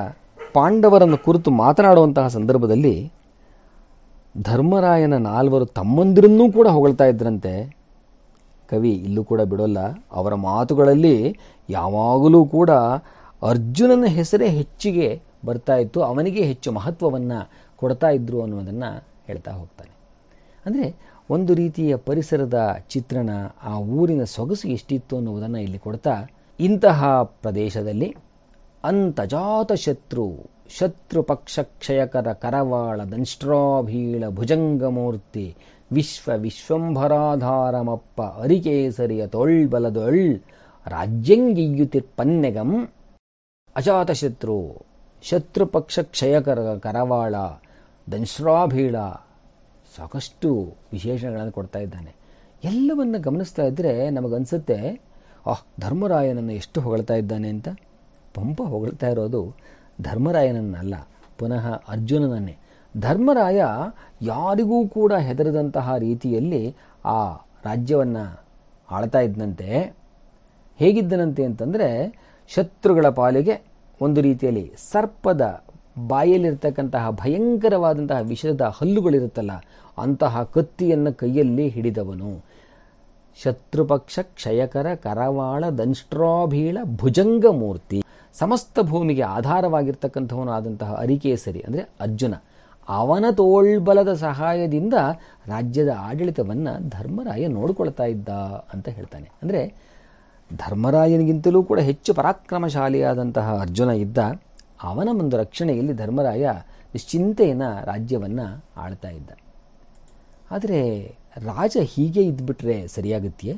ಪಾಂಡವರನ್ನು ಕುರಿತು ಮಾತನಾಡುವಂತಹ ಸಂದರ್ಭದಲ್ಲಿ ಧರ್ಮರಾಯನ ನಾಲ್ವರು ತಮ್ಮಂದಿರನ್ನೂ ಕೂಡ ಹೊಗಳ್ತಾ ಇದ್ರಂತೆ. ಕವಿ ಇಲ್ಲೂ ಕೂಡ ಬಿಡೋಲ್ಲ. ಅವರ ಮಾತುಗಳಲ್ಲಿ ಯಾವಾಗಲೂ ಕೂಡ ಅರ್ಜುನನ ಹೆಸರೇ ಹೆಚ್ಚಿಗೆ ಬರ್ತಾ ಇತ್ತು, ಅವನಿಗೆ ಹೆಚ್ಚು ಮಹತ್ವವನ್ನು ಕೊಡ್ತಾ ಇದ್ರು ಅನ್ನೋದನ್ನು ಹೇಳ್ತಾ ಹೋಗ್ತಾನೆ. ಅಂದರೆ ಒಂದು ರೀತಿಯ ಪರಿಸರದ ಚಿತ್ರಣ, ಆ ಊರಿನ ಸೊಗಸು ಎಷ್ಟಿತ್ತು ಅನ್ನುವುದನ್ನು ಇಲ್ಲಿ ಕೊಡ್ತಾ, ಇಂತಹ ಪ್ರದೇಶದಲ್ಲಿ ಅಂತಜಾತ ಶತ್ರು ಶತ್ರು ಪಕ್ಷ ಕ್ಷಯಕರ ಕರವಾಳ ದಂಷ್ಟ್ರಾಭೀಳ ಭುಜಂಗಮೂರ್ತಿ ವಿಶ್ವ ವಿಶ್ವಂಭರಾಧಾರಮಪ್ಪ ಅರಿಕೇಸರಿಯ ತೊಳ್ಬಲದೊಳ್ ರಾಜ್ಯಂಗಿಯ್ಯುತಿರ್ಪನ್ನೆಗಂ ಅಜಾತಶತ್ರು ಶತ್ರುಪಕ್ಷ ಕ್ಷಯಕರ ಕರವಾಳ ದಂಶ್ರಾಭೀಳ ಸಾಕಷ್ಟು ವಿಶೇಷಣಗಳನ್ನು ಕೊಡ್ತಾ ಇದ್ದಾನೆ. ಎಲ್ಲವನ್ನು ಗಮನಿಸ್ತಾ ಇದ್ದರೆ ನಮಗನ್ಸುತ್ತೆ, ಆಹ್, ಧರ್ಮರಾಯನನ್ನು ಎಷ್ಟು ಹೊಗಳ್ತಾ ಇದ್ದಾನೆ ಅಂತ. ಪಂಪ ಹೊಗಳ್ತಾ ಇರೋದು ಧರ್ಮರಾಯನನ್ನಲ್ಲ, ಪುನಃ ಅರ್ಜುನನನ್ನೇ. ಧರ್ಮರಾಯ ಯಾರಿಗೂ ಕೂಡ ಹೆದರದಂತಹ ರೀತಿಯಲ್ಲಿ ಆ ರಾಜ್ಯವನ್ನು ಆಳ್ತಾ ಇದ್ದಂತೆ ಹೇಗಿದ್ದನಂತೆ ಅಂತಂದರೆ ಶತ್ರುಗಳ ಪಾಲಿಗೆ ಒಂದು ರೀತಿಯಲ್ಲಿ ಸರ್ಪದ ಬಾಯಲ್ಲಿರ್ತಕ್ಕಂತಹ ಭಯಂಕರವಾದಂತಹ ವಿಷದ ಹಲ್ಲುಗಳಿರುತ್ತಲ್ಲ, ಅಂತಹ ಕತ್ತಿಯನ್ನು ಕೈಯಲ್ಲಿ ಹಿಡಿದವನು. ಶತ್ರುಪಕ್ಷ ಕ್ಷಯಕರ, ಕರವಾಳ, ದಂಷ್ಟ್ರಾಭೀಳ ಭುಜಂಗ ಮೂರ್ತಿ ಸಮಸ್ತ ಭೂಮಿಗೆ ಆಧಾರವಾಗಿರ್ತಕ್ಕಂಥವನು ಆದಂತಹ ಅರಿಕೇಸರಿ ಅಂದರೆ ಅರ್ಜುನ. ಅವನ ತೋಳ್ಬಲದ ಸಹಾಯದಿಂದ ರಾಜ್ಯದ ಆಡಳಿತವನ್ನು ಧರ್ಮರಾಯ ನೋಡಿಕೊಳ್ತಾ ಇದ್ದ ಅಂತ ಹೇಳ್ತಾನೆ. ಅಂದರೆ ಧರ್ಮರಾಯನಿಗಿಂತಲೂ ಕೂಡ ಹೆಚ್ಚು ಪರಾಕ್ರಮಶಾಲಿಯಾದಂತಹ ಅರ್ಜುನ ಇದ್ದ ಅವನ ಒಂದು ರಕ್ಷಣೆಯಲ್ಲಿ ಧರ್ಮರಾಯ ನಿಶ್ಚಿಂತೆಯನ್ನು ರಾಜ್ಯವನ್ನು ಆಳ್ತಾ ಇದ್ದ. ಆದರೆ ರಾಜ ಹೀಗೆ ಇದ್ಬಿಟ್ರೆ ಸರಿಯಾಗುತ್ತೆಯೇ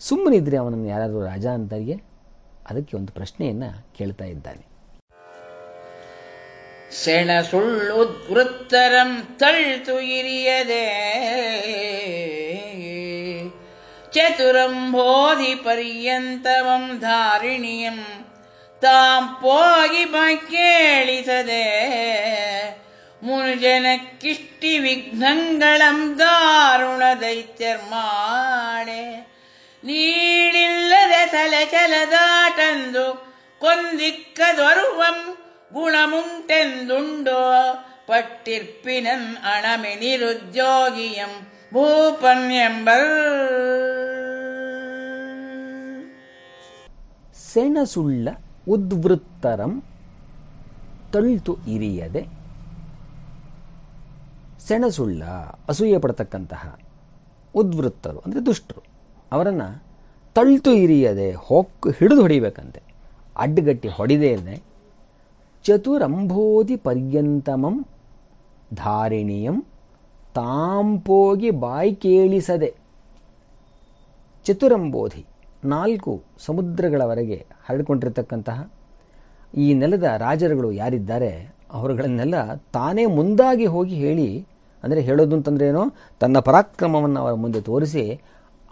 ಸುಮ್ಮನಿದ್ರೆ ಅವನನ್ನು ಯಾರಾದರೂ ರಾಜ ಅಂತಾರಿಯೇ ಅದಕ್ಕೆ ಒಂದು ಪ್ರಶ್ನೆಯನ್ನು ಕೇಳ್ತಾ ಇದ್ದಾನೆ. ಸೆಣ ಸುಳ್ಳು ವೃತ್ತರಂ ತಳ್ತು ಇರಿಯದೆ ಚತುರಂಬೋಧಿಪರ್ಯಂತಮಂ ಧಾರಿಣಿಯಂ ತಾಂ ಪೋಗಿ ಕೇಳಿಸದೆ ಮುನುಜನಕ್ಕಿಷ್ಟಿ ವಿಘ್ನಂಗಳಂ ದಾರುಣ ದೈತ್ಯರ್ಮಾಡೆ ನೀಳಿಲ್ಲದೆ ತಲೆಚಲದಾಟಂದು ಕೊಂದಿಕ್ಕದೊರುವಂ ಪಟ್ಟಿರ್ಪಿನನ್ ಅಣಮೆ ನಿರುದ್ಯೋಗಿಯಂ ಭೂಪನ್ ಎಂಬಲ್ ಸೆಣಸುಳ್ಳ ಉದ್ವೃತ್ತರಂ ತಳ್ತು ಇರಿಯದೆ ಸೆಣಸುಳ್ಳ ಅಸೂಯೆ ಪಡತಕ್ಕಂತಹ ಉದ್ವೃತ್ತರು ಅಂದರೆ ದುಷ್ಟರು. ಅವರನ್ನು ತಳ್ತು ಇರಿಯದೆ ಹೊಕ್ಕು ಹಿಡಿದು ಹೊಡಿಬೇಕಂತೆ. ಅಡ್ಡಗಟ್ಟಿ ಹೊಡಿದೇನೆ ಚತುರಂಬೋಧಿ ಪರ್ಯಂತಮಂ ಧಾರಿಣಿಯಂ ತಾಂಪೋಗಿ ಬಾಯಿ ಕೇಳಿಸದೆ. ಚತುರಂಬೋಧಿ ನಾಲ್ಕು ಸಮುದ್ರಗಳವರೆಗೆ ಹರಡಿಕೊಂಡಿರ್ತಕ್ಕಂತಹ ಈ ನೆಲದ ರಾಜರುಗಳು ಯಾರಿದ್ದಾರೆ, ಅವರುಗಳನ್ನೆಲ್ಲ ತಾನೇ ಮುಂದಾಗಿ ಹೋಗಿ ಹೇಳಿ, ಅಂದರೆ ಹೇಳೋದು ಅಂತಂದ್ರೆ ಏನೋ ತನ್ನ ಪರಾಕ್ರಮವನ್ನು ಅವರ ಮುಂದೆ ತೋರಿಸಿ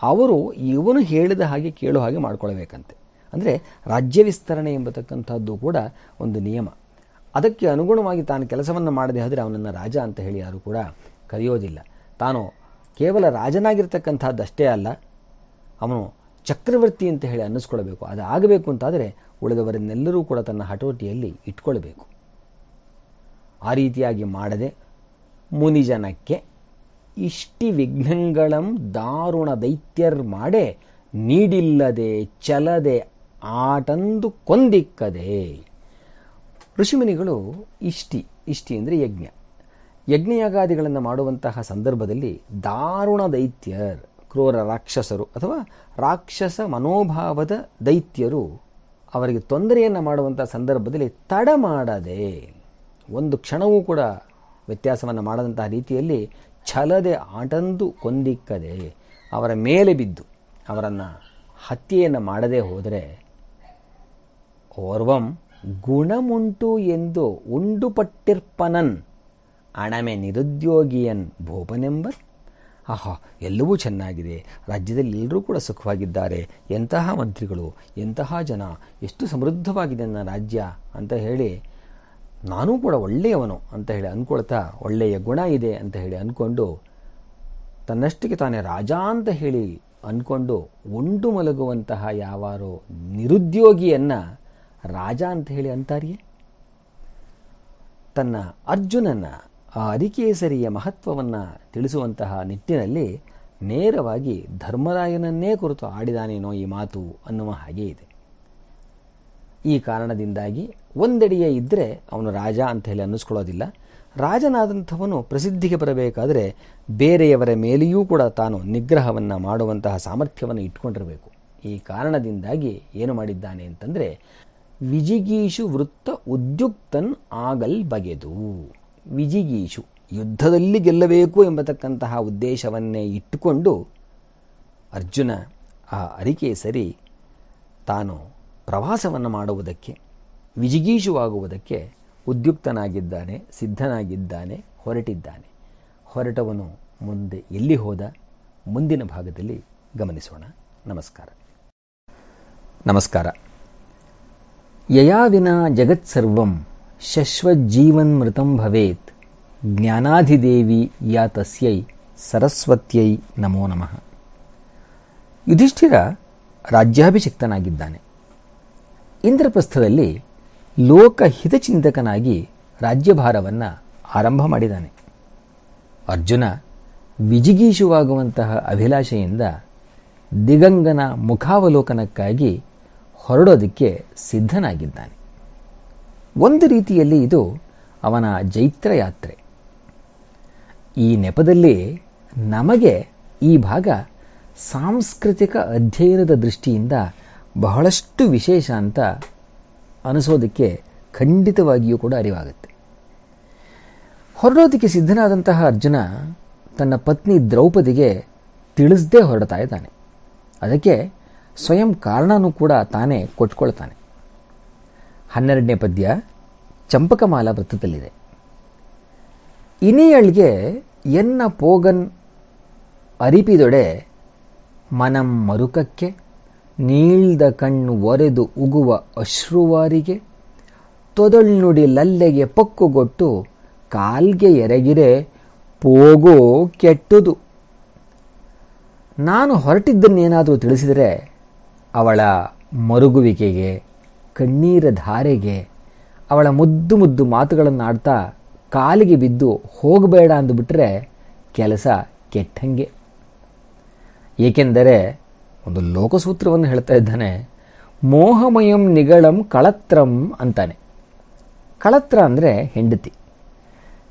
ಅವರು ಇವನು ಹೇಳಿದ ಹಾಗೆ ಕೇಳೋ ಹಾಗೆ ಮಾಡ್ಕೊಳ್ಬೇಕಂತೆ. ಅಂದರೆ ರಾಜ್ಯ ವಿಸ್ತರಣೆ ಎಂಬತಕ್ಕಂಥದ್ದು ಕೂಡ ಒಂದು ನಿಯಮ. ಅದಕ್ಕೆ ಅನುಗುಣವಾಗಿ ತಾನು ಕೆಲಸವನ್ನು ಮಾಡದೆ ಹೋದರೆ ಅವನನ್ನು ರಾಜ ಅಂತ ಹೇಳಿ ಯಾರು ಕೂಡ ಕರೆಯೋದಿಲ್ಲ. ತಾನು ಕೇವಲ ರಾಜನಾಗಿರ್ತಕ್ಕಂಥದ್ದಷ್ಟೇ ಅಲ್ಲ, ಅವನು ಚಕ್ರವರ್ತಿ ಅಂತ ಹೇಳಿ ಅನ್ನಿಸ್ಕೊಳ್ಬೇಕು. ಅದು ಆಗಬೇಕು ಅಂತಾದರೆ ಉಳಿದವರನ್ನೆಲ್ಲರೂ ಕೂಡ ತನ್ನ ಹಟೋಟಿಯಲ್ಲಿ ಇಟ್ಕೊಳ್ಬೇಕು. ಆ ರೀತಿಯಾಗಿ ಮಾಡದೆ ಮುನಿಜನಕ್ಕೆ ಇಷ್ಟಿ ವಿಘ್ನಗಳಂ ದಾರುಣ ದೈತ್ಯರ್ ಮಾಡೆ ನೀಡಿಲ್ಲದೆ ಚಲದೆ ಆಟಂದು ಕೊಂದಿಕ್ಕದೆ. ಋಷಿಮುನಿಗಳು ಇಷ್ಟಿ ಇಷ್ಟಿ ಅಂದರೆ ಯಜ್ಞ. ಯಜ್ಞಯಾಗಾದಿಗಳನ್ನು ಮಾಡುವಂತಹ ಸಂದರ್ಭದಲ್ಲಿ ದಾರುಣ ದೈತ್ಯರ್, ಕ್ರೂರ ರಾಕ್ಷಸರು ಅಥವಾ ರಾಕ್ಷಸ ಮನೋಭಾವದ ದೈತ್ಯರು ಅವರಿಗೆ ತೊಂದರೆಯನ್ನು ಮಾಡುವಂಥ ಸಂದರ್ಭದಲ್ಲಿ ತಡ ಮಾಡದೆ, ಒಂದು ಕ್ಷಣವೂ ಕೂಡ ವ್ಯತ್ಯಾಸವನ್ನು ಮಾಡದಂತಹ ರೀತಿಯಲ್ಲಿ ಛಲದೆ ಆಟಂದು ಕೊಂದಿಕ್ಕದೆ ಅವರ ಮೇಲೆ ಬಿದ್ದು ಅವರನ್ನು ಹತ್ಯೆಯನ್ನು ಮಾಡದೇ ಹೋದರೆ ಓರ್ವಂ ಗುಣಮುಂಟು ಎಂದು ಉಂಡುಪಟ್ಟಿರ್ಪನನ್, ಅಣಮೆ ನಿರುದ್ಯೋಗಿಯನ್ ಭೋಪನೆಂಬ ಆಹಾ, ಎಲ್ಲವೂ ಚೆನ್ನಾಗಿದೆ. ರಾಜ್ಯದಲ್ಲಿ ಎಲ್ಲರೂ ಕೂಡ ಸುಖವಾಗಿದ್ದಾರೆ. ಎಂತಹ ಮಂತ್ರಿಗಳು, ಎಂತಹ ಜನ, ಎಷ್ಟು ಸಮೃದ್ಧವಾಗಿದೆ ನನ್ನ ರಾಜ್ಯ ಅಂತ ಹೇಳಿ ನಾನೂ ಕೂಡ ಒಳ್ಳೆಯವನು ಅಂತ ಹೇಳಿ ಅಂದ್ಕೊಳ್ತಾ ಒಳ್ಳೆಯ ಗುಣ ಇದೆ ಅಂತ ಹೇಳಿ ಅಂದ್ಕೊಂಡು ತನ್ನಷ್ಟಕ್ಕೆ ತಾನೇ ರಾಜ ಅಂತ ಹೇಳಿ ಅಂದ್ಕೊಂಡು ಉಂಡು ಮಲಗುವಂತಹ ಯಾವಾರು ನಿರುದ್ಯೋಗಿಯನ್ನು ರಾಜ ಅಂತ ಹೇಳಿ ಅಂತಾರಿಯೇ? ತನ್ನ ಅರ್ಜುನನ ಆ ಅರಿಕೇಸರಿಯ ಮಹತ್ವವನ್ನು ತಿಳಿಸುವಂತಹ ನಿಟ್ಟಿನಲ್ಲಿ ನೇರವಾಗಿ ಧರ್ಮರಾಯನನ್ನೇ ಕುರಿತು ಆಡಿದಾನೇನೋ ಈ ಮಾತು ಅನ್ನುವ ಹಾಗೆ ಇದೆ. ಈ ಕಾರಣದಿಂದಾಗಿ ಒಂದೆಡೆಯೇ ಇದ್ದರೆ ಅವನು ರಾಜ ಅಂತ ಹೇಳಿ ಅನ್ನಿಸ್ಕೊಳ್ಳೋದಿಲ್ಲ. ರಾಜನಾದಂಥವನು ಪ್ರಸಿದ್ಧಿಗೆ ಬರಬೇಕಾದರೆ ಬೇರೆಯವರ ಮೇಲೆಯೂ ಕೂಡ ತಾನು ನಿಗ್ರಹವನ್ನು ಮಾಡುವಂತಹ ಸಾಮರ್ಥ್ಯವನ್ನು ಇಟ್ಕೊಂಡಿರಬೇಕು. ಈ ಕಾರಣದಿಂದಾಗಿ ಏನು ಮಾಡಿದ್ದಾನೆ ಅಂತಂದರೆ ವಿಜಿಗೀಷು ವೃತ್ತ ಉದ್ಯುಕ್ತನ್ ಆಗಲ್ ಬಗೆದು. ವಿಜಿಗೀಷು ಯುದ್ಧದಲ್ಲಿ ಗೆಲ್ಲಬೇಕು ಎಂಬತಕ್ಕಂತಹ ಉದ್ದೇಶವನ್ನೇ ಇಟ್ಟುಕೊಂಡು ಅರ್ಜುನ ಆ ಅರಿಕೇಸರಿ ತಾನು ಪ್ರವಾಸವನ್ನು ಮಾಡುವುದಕ್ಕೆ ವಿಜಿಗೀಷುವಾಗುವುದಕ್ಕೆ ಉದ್ಯುಕ್ತನಾಗಿದ್ದಾನೆ, ಸಿದ್ಧನಾಗಿದ್ದಾನೆ, ಹೊರಟಿದ್ದಾನೆ. ಹೊರಟವನು ಮುಂದೆ ಎಲ್ಲಿ ಹೋದ? ಮುಂದಿನ ಭಾಗದಲ್ಲಿ ಗಮನಿಸೋಣ. ನಮಸ್ಕಾರ. ನಮಸ್ಕಾರ. ಯಯಾ ವಿನಾ ಜಗತ್ಸರ್ವಂ ಶಶ್ವಜ್ಜೀವನ್ಮೃತಂ ಭವೇತ್. ಜ್ಞಾನಾಧಿದೇವಿ ಯಾ ತಸ್ಯೈ ಸರಸ್ವತ್ಯೈ ನಮೋ ನಮಃ. ಯುಧಿಷ್ಠಿರ ರಾಜ್ಯಾಭಿಷಿಕ್ತನಾಗಿದ್ದಾನೆ. ಇಂದ್ರಪ್ರಸ್ಥದಲ್ಲಿ ಲೋಕಹಿತಚಿಂತಕನಾಗಿ ರಾಜ್ಯಭಾರವನ್ನು ಆರಂಭ ಮಾಡಿದ್ದಾನೆ ಅರ್ಜುನ ವಿಜಿಗೀಷುವಾಗುವಂತಹ ಅಭಿಲಾಷೆಯಿಂದ ದಿಗಂಗನ ಮುಖಾವಲೋಕನಕ್ಕಾಗಿ ಹೊರಡೋದಕ್ಕೆ ಸಿದ್ಧನಾಗಿದ್ದಾನೆ. ಒಂದು ರೀತಿಯಲ್ಲಿ ಇದು ಅವನ ಜೈತ್ರ ಯಾತ್ರೆ. ಈ ನೆಪದಲ್ಲಿ ನಮಗೆ ಈ ಭಾಗ ಸಾಂಸ್ಕೃತಿಕ ಅಧ್ಯಯನದ ದೃಷ್ಟಿಯಿಂದ ಬಹಳಷ್ಟು ವಿಶೇಷ ಅಂತ ಅನಿಸೋದಕ್ಕೆ ಖಂಡಿತವಾಗಿಯೂ ಕೂಡ ಅರಿವಾಗುತ್ತೆ. ಹೊರಡೋದಕ್ಕೆ ಸಿದ್ಧನಾದಂತಹ ಅರ್ಜುನ ತನ್ನ ಪತ್ನಿ ದ್ರೌಪದಿಗೆ ತಿಳಿಸದೇ ಹೊರಡ್ತಾ ಇದ್ದಾನೆ. ಅದಕ್ಕೆ ಸ್ವಯಂ ಕಾರಣನೂ ಕೂಡ ತಾನೇ ಕೊಟ್ಕೊಳ್ತಾನೆ. ಹನ್ನೆರಡನೇ ಪದ್ಯ, ಚಂಪಕಮಾಲ ವೃತ್ತದಲ್ಲಿದೆ. ಇನಿಯಳ್ಗೆ ಎನ್ನ ಪೋಗನ್ ಅರಿಪಿದೊಡೆ, ಮನಂ ಮರುಕಕ್ಕೆ, ನೀಳ್ದ ಕಣ್ಣು ಒರೆದು ಉಗುವ ಅಶ್ರುವಾರಿಗೆ ತೊದಳ್ನುಡಿ ಲಲ್ಲೆಗೆ ಪಕ್ಕುಗೊಟ್ಟು ಕಾಲ್ಗೆ ಎರಗಿರೆ ಪೋಗೋ ಕೆಟ್ಟುದು. ನಾನು ಹೊರಟಿದ್ದನ್ನೇನಾದರೂ ತಿಳಿಸಿದರೆ ಅವಳ ಮರುಗುವಿಕೆಗೆ, ಕಣ್ಣೀರ ಧಾರೆಗೆ, ಅವಳ ಮುದ್ದು ಮುದ್ದು ಮಾತುಗಳನ್ನು ಆಡ್ತಾ ಕಾಲಿಗೆ ಬಿದ್ದು ಹೋಗಬೇಡ ಅಂದುಬಿಟ್ರೆ ಕೆಲಸ ಕೆಟ್ಟಂಗೆ. ಏಕೆಂದರೆ ಒಂದು ಲೋಕಸೂತ್ರವನ್ನು ಹೇಳ್ತಾ ಇದ್ದಾನೆ, ಮೋಹಮಯಂ ನಿಗಳಂ ಕಳತ್ರಂ ಅಂತಾನೆ. ಕಳತ್ರ ಅಂದರೆ ಹೆಂಡತಿ.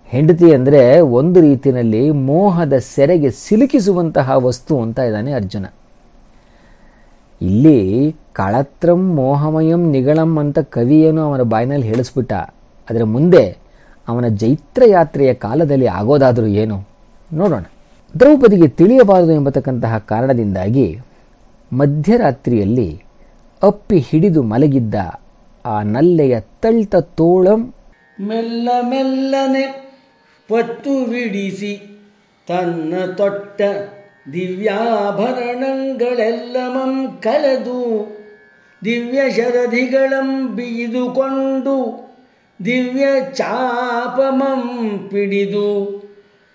ಹೆಂಡತಿ ಅಂದರೆ ಒಂದು ರೀತಿಯಲ್ಲಿ ಮೋಹದ ಸೆರೆಗೆ ಸಿಲುಕಿಸುವಂತಹ ವಸ್ತು ಅಂತ ಇದ್ದಾನೆ ಅರ್ಜುನ. ಇಲ್ಲಿ ಕಳತ್ರಂ ಮೋಹಮಯಂ ನಿಗಳಂ ಅಂತ ಕವಿಯನ್ನು ಅವನ ಬಾಯಿನಲ್ಲಿ ಹೇಳಿಸ್ಬಿಟ್ಟ. ಅದರ ಮುಂದೆ ಅವನ ಜೈತ್ರ ಯಾತ್ರೆಯ ಕಾಲದಲ್ಲಿ ಆಗೋದಾದರೂ ಏನು? ನೋಡೋಣ. ದ್ರೌಪದಿಗೆ ತಿಳಿಯಬಾರದು ಎಂಬತಕ್ಕಂತಹ ಕಾರಣದಿಂದಾಗಿ ಮಧ್ಯರಾತ್ರಿಯಲ್ಲಿ ಅಪ್ಪಿ ಹಿಡಿದು ಮಲಗಿದ್ದ ಆ ನಲ್ಲೆಯ ತಳ್ತ ತೋಳಂ ಮೆಲ್ಲ ಮೆಲ್ಲನೆ ಪತ್ತು ಬಿಡಿಸಿ ತನ್ನ ತೊಟ್ಟ ದಿವ್ಯಾಭರಣಗಳೆಲ್ಲಮಂ ಕಳೆದು ದಿವ್ಯ ಶರಧಿಗಳಂ ಬೀದುಕೊಂಡು ದಿವ್ಯ ಚಾಪಮಂ ಪಿಡಿದು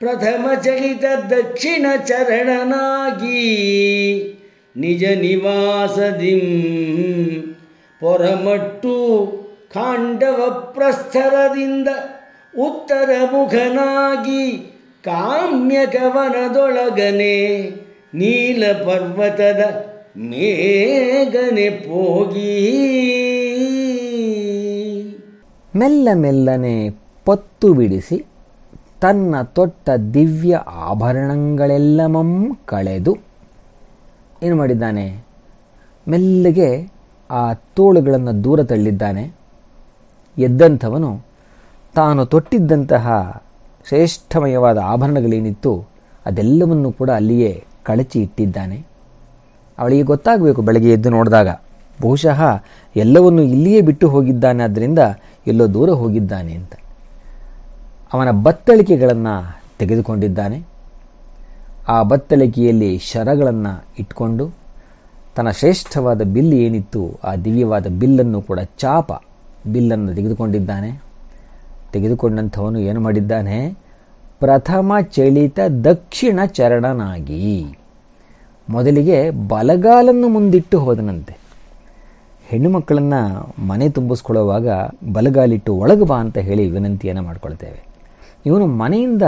ಪ್ರಥಮ ಚಲಿತ ದಕ್ಷಿಣ ಚರಣನಾಗಿ ನಿಜ ನಿವಾಸದಿಂ ಪೊರಮಟ್ಟು ಖಾಂಡವ ಪ್ರಸ್ಥರದಿಂದ ಉತ್ತರ ಮುಖನಾಗಿ ಕಾಮ್ಯ ಕವನದೊಳಗನೆ ನೀಲ ಪರ್ವತದ ಮೇಘನೆ ಪೋಗಿ. ಮೆಲ್ಲ ಮೆಲ್ಲನೆ ಪತ್ತು ಬಿಡಿಸಿ ತನ್ನ ತೊಟ್ಟ ದಿವ್ಯ ಆಭರಣಗಳೆಲ್ಲಮಂ ಕಳೆದು ಏನು ಮಾಡಿದ್ದಾನೆ? ಮೆಲ್ಲಗೆ ಆ ತೋಳುಗಳನ್ನು ದೂರ ತಳ್ಳಿದ್ದಾನೆ. ಎದ್ದಂಥವನು ತಾನು ತೊಟ್ಟಿದ್ದಂತಹ ಶ್ರೇಷ್ಠಮಯವಾದ ಆಭರಣಗಳೇನಿತ್ತು ಅದೆಲ್ಲವನ್ನು ಕೂಡ ಅಲ್ಲಿಯೇ ಕಳಚಿ ಇಟ್ಟಿದ್ದಾನೆ. ಅವಳಿಗೆ ಗೊತ್ತಾಗಬೇಕು ಬೆಳಗ್ಗೆ ಎದ್ದು ನೋಡಿದಾಗ. ಬಹುಶಃ ಎಲ್ಲವನ್ನು ಇಲ್ಲಿಯೇ ಬಿಟ್ಟು ಹೋಗಿದ್ದಾನೆ ಆದ್ದರಿಂದ ಎಲ್ಲೋ ದೂರ ಹೋಗಿದ್ದಾನೆ ಅಂತ. ಅವನ ಬತ್ತಳಿಕೆಗಳನ್ನು ತೆಗೆದುಕೊಂಡಿದ್ದಾನೆ. ಆ ಬತ್ತಳಿಕೆಯಲ್ಲಿ ಶರಗಳನ್ನು ಇಟ್ಕೊಂಡು ತನ್ನ ಶ್ರೇಷ್ಠವಾದ ಬಿಲ್ ಏನಿತ್ತು ಆ ದಿವ್ಯವಾದ ಬಿಲ್ಲನ್ನು ಕೂಡ ಚಾಪ ಬಿಲ್ಲನ್ನು ತೆಗೆದುಕೊಂಡಿದ್ದಾನೆ. ತೆಗೆದುಕೊಂಡಂಥವನು ಏನು ಮಾಡಿದ್ದಾನೆ? ಪ್ರಥಮ ಚಳಿತ ದಕ್ಷಿಣ ಚರಣನಾಗಿ. ಮೊದಲಿಗೆ ಬಲಗಾಲನ್ನು ಮುಂದಿಟ್ಟು ಹೋದನಂತೆ. ಹೆಣ್ಣು ಮಕ್ಕಳನ್ನು ಮನೆ ತುಂಬಿಸ್ಕೊಳ್ಳುವಾಗ ಬಲಗಾಲಿಟ್ಟು ಒಳಗೆ ಬಾ ಅಂತ ಹೇಳಿ ವಿನಂತಿಯನ್ನು ಮಾಡಿಕೊಳ್ತೇವೆ. ಇವನು ಮನೆಯಿಂದ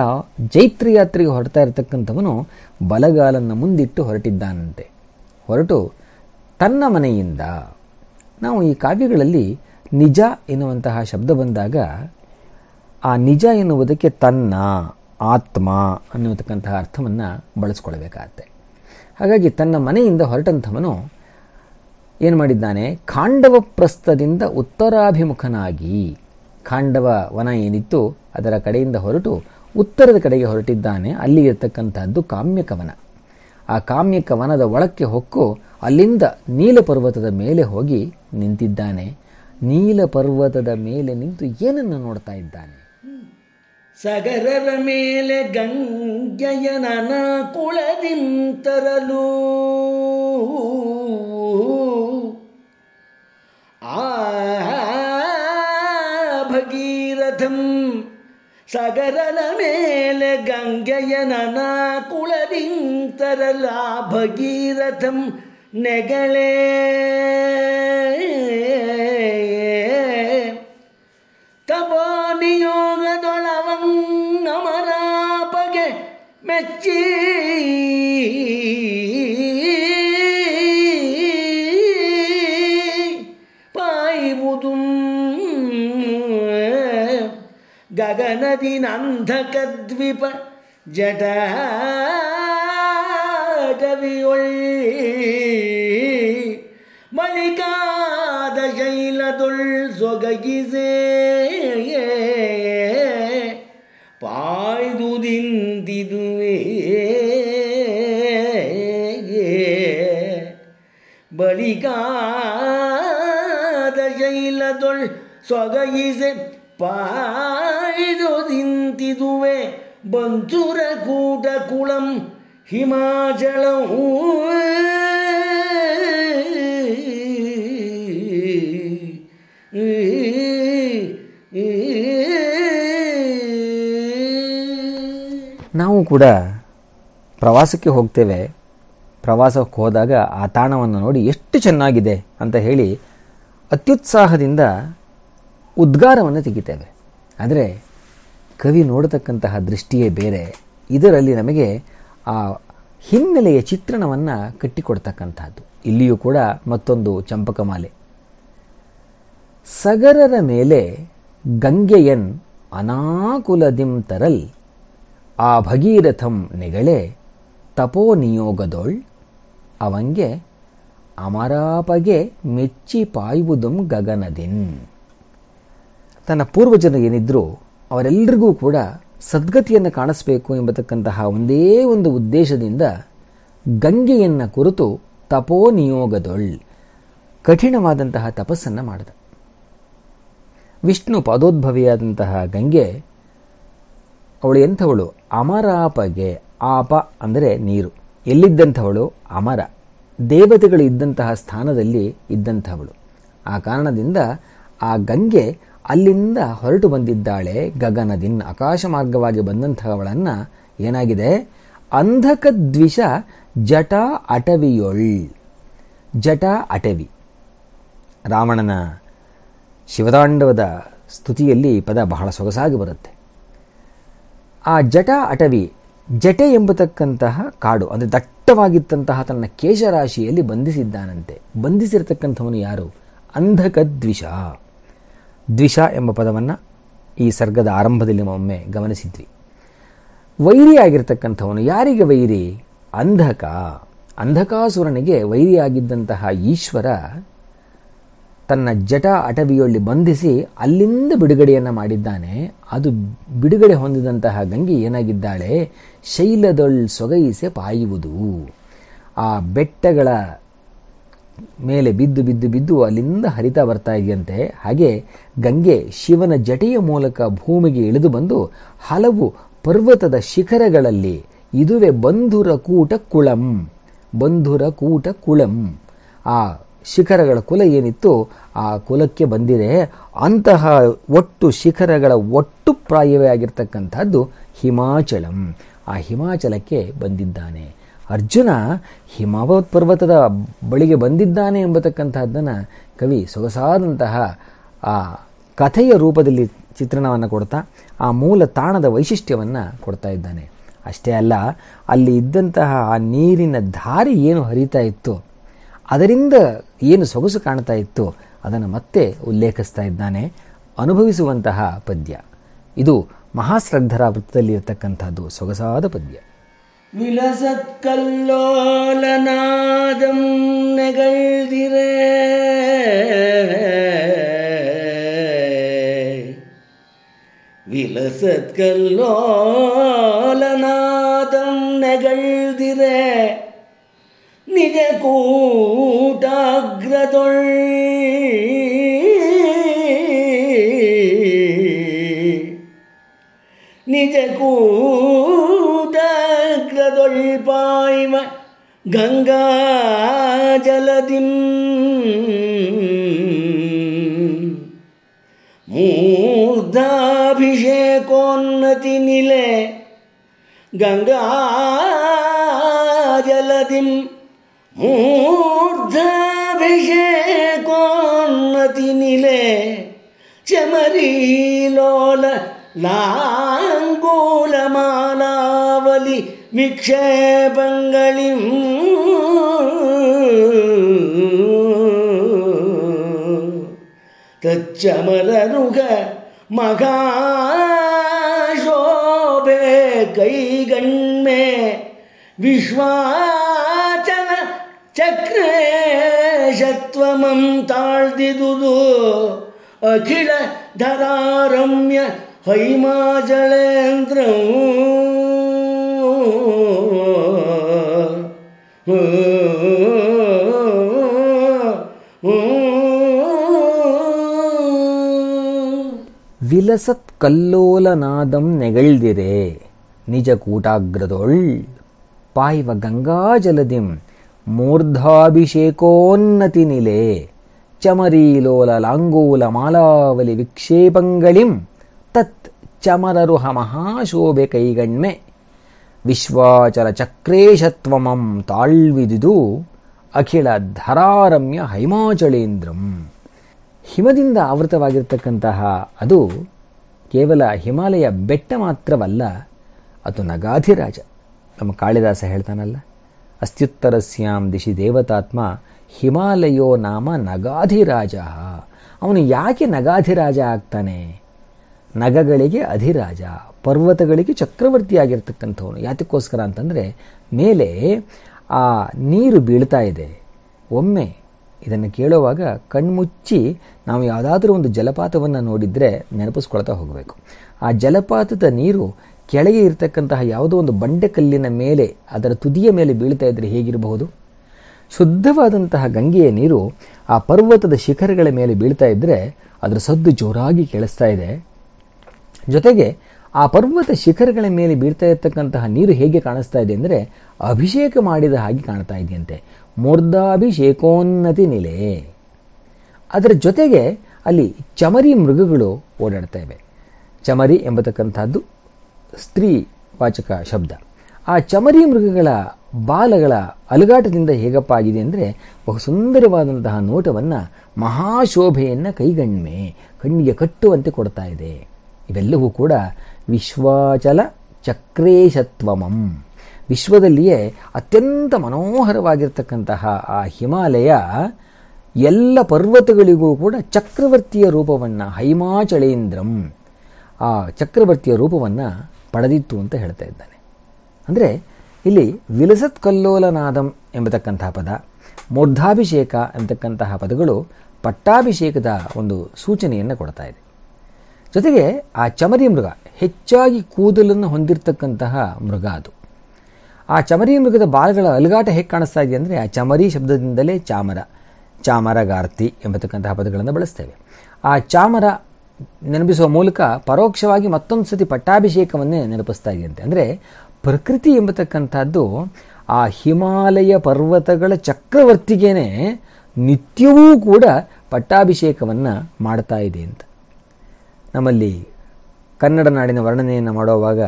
ಜೈತ್ರ ಯಾತ್ರೆಗೆ ಹೊರಡ್ತಾ ಇರತಕ್ಕಂಥವನು ಬಲಗಾಲನ್ನು ಮುಂದಿಟ್ಟು ಹೊರಟಿದ್ದಾನಂತೆ. ಹೊರಟು ತನ್ನ ಮನೆಯಿಂದ. ನಾವು ಈ ಕಾವ್ಯಗಳಲ್ಲಿ ನಿಜ ಎನ್ನುವಂತಹ ಶಬ್ದ ಬಂದಾಗ ಆ ನಿಜ ಎನ್ನುವುದಕ್ಕೆ ತನ್ನ, ಆತ್ಮ ಅನ್ನುವತಕ್ಕಂತಹ ಅರ್ಥವನ್ನು ಬಳಸ್ಕೊಳ್ಬೇಕಾಗತ್ತೆ ಹಾಗಾಗಿ ತನ್ನ ಮನೆಯಿಂದ ಹೊರಟಂಥವನು ಏನು ಮಾಡಿದ್ದಾನೆ? ಖಾಂಡವ ಪ್ರಸ್ಥದಿಂದ ಉತ್ತರಾಭಿಮುಖನಾಗಿ, ಖಾಂಡವ ವನ ಏನಿತ್ತು ಅದರ ಕಡೆಯಿಂದ ಹೊರಟು ಉತ್ತರದ ಕಡೆಗೆ ಹೊರಟಿದ್ದಾನೆ ಅಲ್ಲಿ ಇರತಕ್ಕಂತಹದ್ದು ಕಾಮ್ಯಕವನ. ಆ ಕಾಮ್ಯಕವನದ ಒಳಕ್ಕೆ ಹೊಕ್ಕು ಅಲ್ಲಿಂದ ನೀಲ ಪರ್ವತದ ಮೇಲೆ ಹೋಗಿ ನಿಂತಿದ್ದಾನೆ. ನೀಲ ಪರ್ವತದ ಮೇಲೆ ನಿಂತು ಏನನ್ನು ನೋಡ್ತಾ ಇದ್ದಾನೆ? ಸಗರರ ಮೇಲೆ ಗಂಗೆಯನನ ಕುಳದಿಂತರಲು ಆ ಭಗೀರಥಂ ಸಗರನ ಮೇಲೆ ಗಂಗೆಯನನ ಕುಳದಿಂತರಲ ಭಗೀರಥಂ ನೆಗಳೇ. ತಪೋನಿಯೋಗದೊಳವನ್ನಮರಾಪಗೆ ಮೆಚ್ಚಿ. ಪಾಯುವುದು ಗಗನದಿ ನಂಧಕದ್ವಿಪ ಜಟಾಟವಿಯೊಳ್ ಮಳಿಕಾದ ಶೈಲದೊಳ್ ಸೊಗಗಿಸೇ. ಪಾಯ್ದುದಿಂದಿದುವೆ ಬಳಿಕಾದ ಜೈಲದೊಳ್ ಸೊಗೈಸೆ ಪಾಯ್ದು ನಿಂತಿದುವೆ ಬಂಚುರ ಕೂಟ ಕುಳಂ ಹಿಮಾಚಲವು ನಾವು ಕೂಡ ಪ್ರವಾಸಕ್ಕೆ ಹೋಗ್ತೇವೆ. ಪ್ರವಾಸಕ್ಕೆ ಹೋದಾಗ ಆ ತಾಣವನ್ನು ನೋಡಿ ಎಷ್ಟು ಚೆನ್ನಾಗಿದೆ ಅಂತ ಹೇಳಿ ಅತ್ಯುತ್ಸಾಹದಿಂದ ಉದ್ಗಾರವನ್ನು ತೆಗಿತೇವೆ. ಆದರೆ ಕವಿ ನೋಡತಕ್ಕಂತಹ ದೃಷ್ಟಿಯೇ ಬೇರೆ. ಇದರಲ್ಲಿ ನಮಗೆ ಆ ಹಿನ್ನೆಲೆಯ ಚಿತ್ರಣವನ್ನು ಕಟ್ಟಿಕೊಡ್ತಕ್ಕಂಥದ್ದು. ಇಲ್ಲಿಯೂ ಕೂಡ ಮತ್ತೊಂದು ಚಂಪಕಮಾಲೆ ಸಗರರ ಮೇಲೆ ಗಂಗೆಯನ್ ಅನಾಕುಲದಿಂ ತರಲ್, ಆ ಭಗೀರಥಂ ನೆಗಳೆ ತಪೋ ನಿಯೋಗದೊಳ್ ಅವಂಗೆ ಅಮರಾಪಗೆ ಮೆಚ್ಚಿ ಪಾಯುವುದಂ ಗಗನದಿನ್. ತನ್ನ ಪೂರ್ವಜರು ಏನಿದ್ರು ಅವರೆಲ್ಲರಿಗೂ ಕೂಡ ಸದ್ಗತಿಯನ್ನು ಕಾಣಿಸಬೇಕು ಎಂಬತಕ್ಕಂತಹ ಒಂದೇ ಒಂದು ಉದ್ದೇಶದಿಂದ ಗಂಗೆಯನ್ನು ಕುರಿತು ತಪೋ ನಿಯೋಗದೊಳ್ ಕಠಿಣವಾದಂತಹ ತಪಸ್ಸನ್ನು ಮಾಡಿದ. ವಿಷ್ಣು ಪಾದೋದ್ಭವಿಯಾದಂತಹ ಗಂಗೆ ಅವಳು ಎಂಥವಳು? ಅಮರಾಪಗೆ ಆಪ ಅಂದರೆ ನೀರು. ಎಲ್ಲಿದ್ದಂಥವಳು? ಅಮರ. ದೇವತೆಗಳು ಇದ್ದಂತಹ ಸ್ಥಾನದಲ್ಲಿ ಇದ್ದಂಥವಳು. ಆ ಕಾರಣದಿಂದ ಆ ಗಂಗೆ ಅಲ್ಲಿಂದ ಹೊರಟು ಬಂದಿದ್ದಾಳೆ ಗಗನದಿನ್ ಆಕಾಶ ಮಾರ್ಗವಾಗಿ ಬಂದಂತಹವಳನ್ನು ಏನಾಗಿದೆ? ಅಂಧಕ ದ್ವಿಷ ಜಟ ಅಟವಿಯೊಳ್. ಜಟ ಅಟವಿ. ರಾವಣನ ಶಿವತಾಂಡವದ ಸ್ತುತಿಯಲ್ಲಿ ಪದ ಬಹಳ ಸೊಗಸಾಗಿ ಬರುತ್ತೆ. ಆ ಜಟ ಅಟವಿ ಜಟೆ ಎಂಬತಕ್ಕಂತಹ ಕಾಡು, ಅಂದರೆ ದಟ್ಟವಾಗಿತ್ತಂತಹ ತನ್ನ ಕೇಶರಾಶಿಯಲ್ಲಿ ಬಂಧಿಸಿದ್ದಾನಂತೆ. ಬಂಧಿಸಿರತಕ್ಕಂಥವನು ಯಾರು? ಅಂಧಕ ದ್ವಿಷ ದ್ವಿಷ ಎಂಬ ಪದವನ್ನು ಈ ಸರ್ಗದ ಆರಂಭದಲ್ಲಿ ಒಮ್ಮೆ ಗಮನಿಸಿದ್ವಿ. ವೈರಿಯಾಗಿರ್ತಕ್ಕಂಥವನು ಯಾರಿಗೆ ವೈರಿ? ಅಂಧಕ. ಅಂಧಕಾಸುರನಿಗೆ ವೈರಿಯಾಗಿದ್ದಂತಹ ಈಶ್ವರ ತನ್ನ ಜಟ ಅಟವಿಯಲ್ಲಿ ಬಂಧಿಸಿ ಅಲ್ಲಿಂದ ಬಿಡುಗಡೆಯನ್ನು ಮಾಡಿದ್ದಾನೆ. ಅದು ಬಿಡುಗಡೆ ಹೊಂದಿದಂತಹ ಗಂಗೆ ಏನಾಗಿದ್ದಾಳೆ? ಶೈಲದೊಳ್ ಸೊಗೈಸೆ ಪಾಯುವುದು. ಆ ಬೆಟ್ಟಗಳ ಮೇಲೆ ಬಿದ್ದು ಬಿದ್ದು ಬಿದ್ದು ಅಲ್ಲಿಂದ ಹರಿತಾ ಬರ್ತಾ ಇದೆಯಂತೆ. ಹಾಗೆ ಗಂಗೆ ಶಿವನ ಜಟೆಯ ಮೂಲಕ ಭೂಮಿಗೆ ಇಳಿದು ಬಂದು ಹಲವು ಪರ್ವತದ ಶಿಖರಗಳಲ್ಲಿ ಇದುವೆ ಬಂಧುರ ಕೂಟ ಕುಳಂ, ಬಂಧುರ ಕೂಟ ಕುಳಂ. ಆ ಶಿಖರಗಳ ಕುಲ ಏನಿತ್ತು, ಆ ಕುಲಕ್ಕೆ ಬಂದಿದೆ. ಅಂತಹ ಒಟ್ಟು ಶಿಖರಗಳ ಒಟ್ಟು ಪ್ರಾಯವೇ ಆಗಿರ್ತಕ್ಕಂಥದ್ದು ಹಿಮಾಚಲಂ. ಆ ಹಿಮಾಚಲಕ್ಕೆ ಬಂದಿದ್ದಾನೆ. ಅರ್ಜುನ ಹಿಮಾವತ್ ಪರ್ವತದ ಬಳಿಗೆ ಬಂದಿದ್ದಾನೆ ಎಂಬತಕ್ಕಂತಹದ್ದನ್ನು ಕವಿ ಸೊಗಸಾದಂತಹ ಆ ಕಥೆಯ ರೂಪದಲ್ಲಿ ಚಿತ್ರಣವನ್ನು ಕೊಡ್ತಾ, ಆ ಮೂಲ ತಾಣದ ವೈಶಿಷ್ಟ್ಯವನ್ನು ಕೊಡ್ತಾ ಇದ್ದಾನೆ. ಅಷ್ಟೇ ಅಲ್ಲ, ಅಲ್ಲಿ ಇದ್ದಂತಹ ಆ ನೀರಿನ ದಾರಿ ಏನು ಹರಿತಾ ಇತ್ತು ಅದರಿಂದ ಏನು ಸೊಗಸು ಕಾಣ್ತಾ ಇತ್ತು, ಅದನ್ನು ಮತ್ತೆ ಉಲ್ಲೇಖಿಸ್ತಾ ಇದ್ದಾನೆ, ಅನುಭವಿಸುವಂತಹ ಪದ್ಯ. ಇದು ಮಹಾಶ್ರದ್ಧರ ವೃತ್ತದಲ್ಲಿ ಇರತಕ್ಕಂಥದ್ದು ಸೊಗಸಾದ ಪದ್ಯ. ವಿಲಸತ್ಕಲ್ಲೋಲನಾದಂ ನೆಗಳ್ದಿರೆ. ವಿಲಸತ್ಕಲ್ಲೋಲನಾದಂ ನಿಜ ಕೂಟಾಗ್ರದೊಳ್ ನಿಜ ಕೂಟಾಗ್ರದೊಳ್ ಪಾಯ್ಮ ಗಂಗಾ ಜಲದಿಂ. ಮೂರ್ಧಾಭಿಷೇಕೋನ್ನತಿ ನಿಲೆ ಗಂಗಾ ಜಲದಿಂ. മൂർധാഭിഷേകോന്നതിനിലെ ചമരീലോല ലാങ്കൂലമാലാവലി വിക്ഷേപങ്ങളിൽ തച്ചമരനുക മകാശോഭേ കൈകൺമേ വിശ്വാ ಚಕ್ರೇಶತ್ವಮಂ ತಾಳ್ದಿದುದು. ಅಖಿಲ ಧರಾರಮ್ಯ ಹೈಮಾಜಳೇಂದ್ರ ವಿಲಸತ್ ಕಲ್ಲೋಲನಾದಂ ನೆಗಳ್ದಿರೆ. ನಿಜ ಕೂಟಾಗ್ರದೊಳ್ ಪಾಯ್ವ ಗಂಗಾಜಲದಿಂ. ಮೂರ್ಧಾಭಿಷೇಕೋನ್ನತಿ ನಿಲೆ ಚಮರೀಲೋಲ ಲಾಂಗೂಲ ಮಾಲಾವಲಿ ವಿಕ್ಷೇಪಂಗಳಿಂ ತತ್ ಚಮರರುಹ ಮಹಾಶೋಭೆ ಕೈಗಣ್ಮೆ ವಿಶ್ವಾಚಲ ಚಕ್ರೇಶತ್ವಮಂ ತಾಳ್ವಿದುದು ಅಖಿಳ ಧರಾರಮ್ಯ ಹೈಮಾಚಳೇಂದ್ರಂ ಹಿಮದಿಂದ ಆವೃತವಾಗಿರ್ತಕ್ಕಂತಹ ಅದು ಕೇವಲ ಹಿಮಾಲಯ ಬೆಟ್ಟ ಮಾತ್ರವಲ್ಲ, ಅದು ನಗಾಧಿರಾಜ. ನಮ್ಮ ಕಾಳಿದಾಸ ಹೇಳ್ತಾನಲ್ಲ ಅಸ್ತ್ಯುತ್ತರಸ್ಯಾಂ ದಿಶಿ ದೇವತಾತ್ಮ, ಹಿಮಾಲಯೋ ನಾಮ ನಗಾಧಿರಾಜ. ಅವನು ಯಾಕೆ ನಗಾಧಿರಾಜ ಆಗ್ತಾನೆ? ನಗಗಳಿಗೆ ಅಧಿರಾಜ, ಪರ್ವತಗಳಿಗೆ ಚಕ್ರವರ್ತಿಯಾಗಿರ್ತಕ್ಕಂಥವನು. ಯಾತಕ್ಕೋಸ್ಕರ ಅಂತಂದರೆ, ಮೇಲೆ ಆ ನೀರು ಬೀಳ್ತಾ ಇದೆ. ಒಮ್ಮೆ ಇದನ್ನು ಕೇಳುವಾಗ ಕಣ್ಮುಚ್ಚಿ ನಾವು ಯಾವುದಾದ್ರೂ ಒಂದು ಜಲಪಾತವನ್ನು ನೋಡಿದರೆ ನೆನಪಿಸ್ಕೊಳ್ತಾ ಹೋಗಬೇಕು. ಆ ಜಲಪಾತದ ನೀರು ಕೆಳಗೆ ಇರತಕ್ಕಂತಹ ಯಾವುದೋ ಒಂದು ಬಂಡೆ ಕಲ್ಲಿನ ಮೇಲೆ, ಅದರ ತುದಿಯ ಮೇಲೆ ಬೀಳ್ತಾ ಇದ್ದರೆ ಹೇಗಿರಬಹುದು? ಶುದ್ಧವಾದಂತಹ ಗಂಗೆಯ ನೀರು ಆ ಪರ್ವತದ ಶಿಖರಗಳ ಮೇಲೆ ಬೀಳ್ತಾ ಇದ್ದರೆ ಅದರ ಸದ್ದು ಜೋರಾಗಿ ಕೇಳಿಸ್ತಾ ಇದೆ. ಜೊತೆಗೆ ಆ ಪರ್ವತ ಶಿಖರಗಳ ಮೇಲೆ ಬೀಳ್ತಾ ಇರತಕ್ಕಂತಹ ನೀರು ಹೇಗೆ ಕಾಣಿಸ್ತಾ ಇದೆ ಅಂದರೆ ಅಭಿಷೇಕ ಮಾಡಿದ ಹಾಗೆ ಕಾಣ್ತಾ ಇದೆಯಂತೆ. ಮೂರ್ಧಾಭಿಷೇಕೋನ್ನತಿ ನೆಲೆ. ಅದರ ಜೊತೆಗೆ ಅಲ್ಲಿ ಚಮರಿ ಮೃಗಗಳು ಓಡಾಡ್ತಾ ಇವೆ. ಚಮರಿ ಎಂಬತಕ್ಕಂಥದ್ದು ಸ್ತ್ರೀ ವಾಚಕ ಶಬ್ದ. ಆ ಚಮರಿ ಮೃಗಗಳ ಬಾಲಗಳ ಅಲುಗಾಟದಿಂದ ಹೇಗಪ್ಪ ಆಗಿದೆ ಅಂದರೆ ಬಹು ಸುಂದರವಾದಂತಹ ನೋಟವನ್ನು ಮಹಾಶೋಭೆಯನ್ನು ಕೈಗಣ್ಮೆ ಕಣ್ಣಿಗೆ ಕಟ್ಟುವಂತೆ ಕೊಡ್ತಾ ಇದೆ. ಇವೆಲ್ಲವೂ ಕೂಡ ವಿಶ್ವಾಚಲ ಚಕ್ರೇಶತ್ವಮಂ. ವಿಶ್ವದಲ್ಲಿಯೇ ಅತ್ಯಂತ ಮನೋಹರವಾಗಿರ್ತಕ್ಕಂತಹ ಆ ಹಿಮಾಲಯ ಎಲ್ಲ ಪರ್ವತಗಳಿಗೂ ಕೂಡ ಚಕ್ರವರ್ತಿಯ ರೂಪವನ್ನು ಹೈಮಾಚಳೇಂದ್ರಂ ಆ ಚಕ್ರವರ್ತಿಯ ರೂಪವನ್ನು ಪಡೆದಿತ್ತು ಅಂತ ಹೇಳ್ತಾ ಇದ್ದಾನೆ. ಅಂದರೆ ಇಲ್ಲಿ ವಿಲಸತ್ ಕಲ್ಲೋಲನಾದಂ ಎಂಬತಕ್ಕಂತಹ ಪದ, ಮೂರ್ಧಾಭಿಷೇಕ ಎಂಬತಕ್ಕಂತಹ ಪದಗಳು ಪಟ್ಟಾಭಿಷೇಕದ ಒಂದು ಸೂಚನೆಯನ್ನು ಕೊಡ್ತಾ ಇದೆ. ಜೊತೆಗೆ ಆ ಚಮರಿ ಮೃಗ ಹೆಚ್ಚಾಗಿ ಕೂದಲನ್ನು ಹೊಂದಿರತಕ್ಕಂತಹ ಮೃಗ ಅದು. ಆ ಚಮರಿ ಮೃಗದ ಬಾಲಗಳ ಅಲುಗಾಟ ಹೇಗೆ ಕಾಣಿಸ್ತಾ ಇದೆ ಅಂದರೆ ಆ ಚಮರಿ ಶಬ್ದದಿಂದಲೇ ಚಾಮರ, ಚಾಮರಗಾರ್ತಿ ಎಂಬತಕ್ಕಂತಹ ಪದಗಳನ್ನು ಬಳಸ್ತೇವೆ. ಆ ಚಾಮರ ನೆನಪಿಸುವ ಮೂಲಕ ಪರೋಕ್ಷವಾಗಿ ಮತ್ತೊಂದು ಸತಿ ಪಟ್ಟಾಭಿಷೇಕವನ್ನೇ ನೆನಪಿಸ್ತಾ ಇದೆಯಂತೆ ಅಂದರೆ ಪ್ರಕೃತಿ ಎಂಬತಕ್ಕಂಥದ್ದು ಆ ಹಿಮಾಲಯ ಪರ್ವತಗಳ ಚಕ್ರವರ್ತಿಗೇನೆ ನಿತ್ಯವೂ ಕೂಡ ಪಟ್ಟಾಭಿಷೇಕವನ್ನು ಮಾಡ್ತಾ ಇದೆ ಅಂತ. ನಮ್ಮಲ್ಲಿ ಕನ್ನಡ ನಾಡಿನ ವರ್ಣನೆಯನ್ನು ಮಾಡುವಾಗ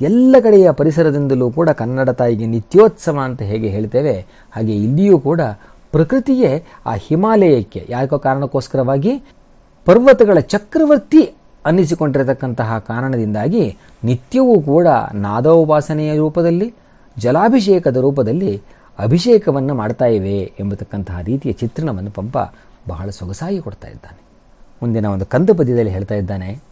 ಎಲ್ಲ ಕಡೆಯ ಪರಿಸರದಿಂದಲೂ ಕೂಡ ಕನ್ನಡ ತಾಯಿಗೆ ನಿತ್ಯೋತ್ಸವ ಅಂತ ಹೇಗೆ ಹೇಳ್ತೇವೆ, ಹಾಗೆ ಇಲ್ಲಿಯೂ ಕೂಡ ಪ್ರಕೃತಿಯೇ ಆ ಹಿಮಾಲಯಕ್ಕೆ, ಯಾಕೋ ಕಾರಣಕ್ಕೋಸ್ಕರವಾಗಿ ಪರ್ವತಗಳ ಚಕ್ರವರ್ತಿ ಅನ್ನಿಸಿಕೊಂಡಿರತಕ್ಕಂತಹ ಕಾರಣದಿಂದಾಗಿ ನಿತ್ಯವೂ ಕೂಡ ನಾದೋಪಾಸನೆಯ ರೂಪದಲ್ಲಿ, ಜಲಾಭಿಷೇಕದ ರೂಪದಲ್ಲಿ ಅಭಿಷೇಕವನ್ನು ಮಾಡ್ತಾ ಇವೆ ಎಂಬತಕ್ಕಂತಹ ರೀತಿಯ ಚಿತ್ರಣವನ್ನು ಪಂಪ ಬಹಳ ಸೊಗಸಾಗಿ ಕೊಡ್ತಾ ಇದ್ದಾನೆ. ಮುಂದಿನ ಒಂದು ಕಂದ ಪದ್ಯದಲ್ಲಿ ಹೇಳ್ತಾ ಇದ್ದಾನೆ,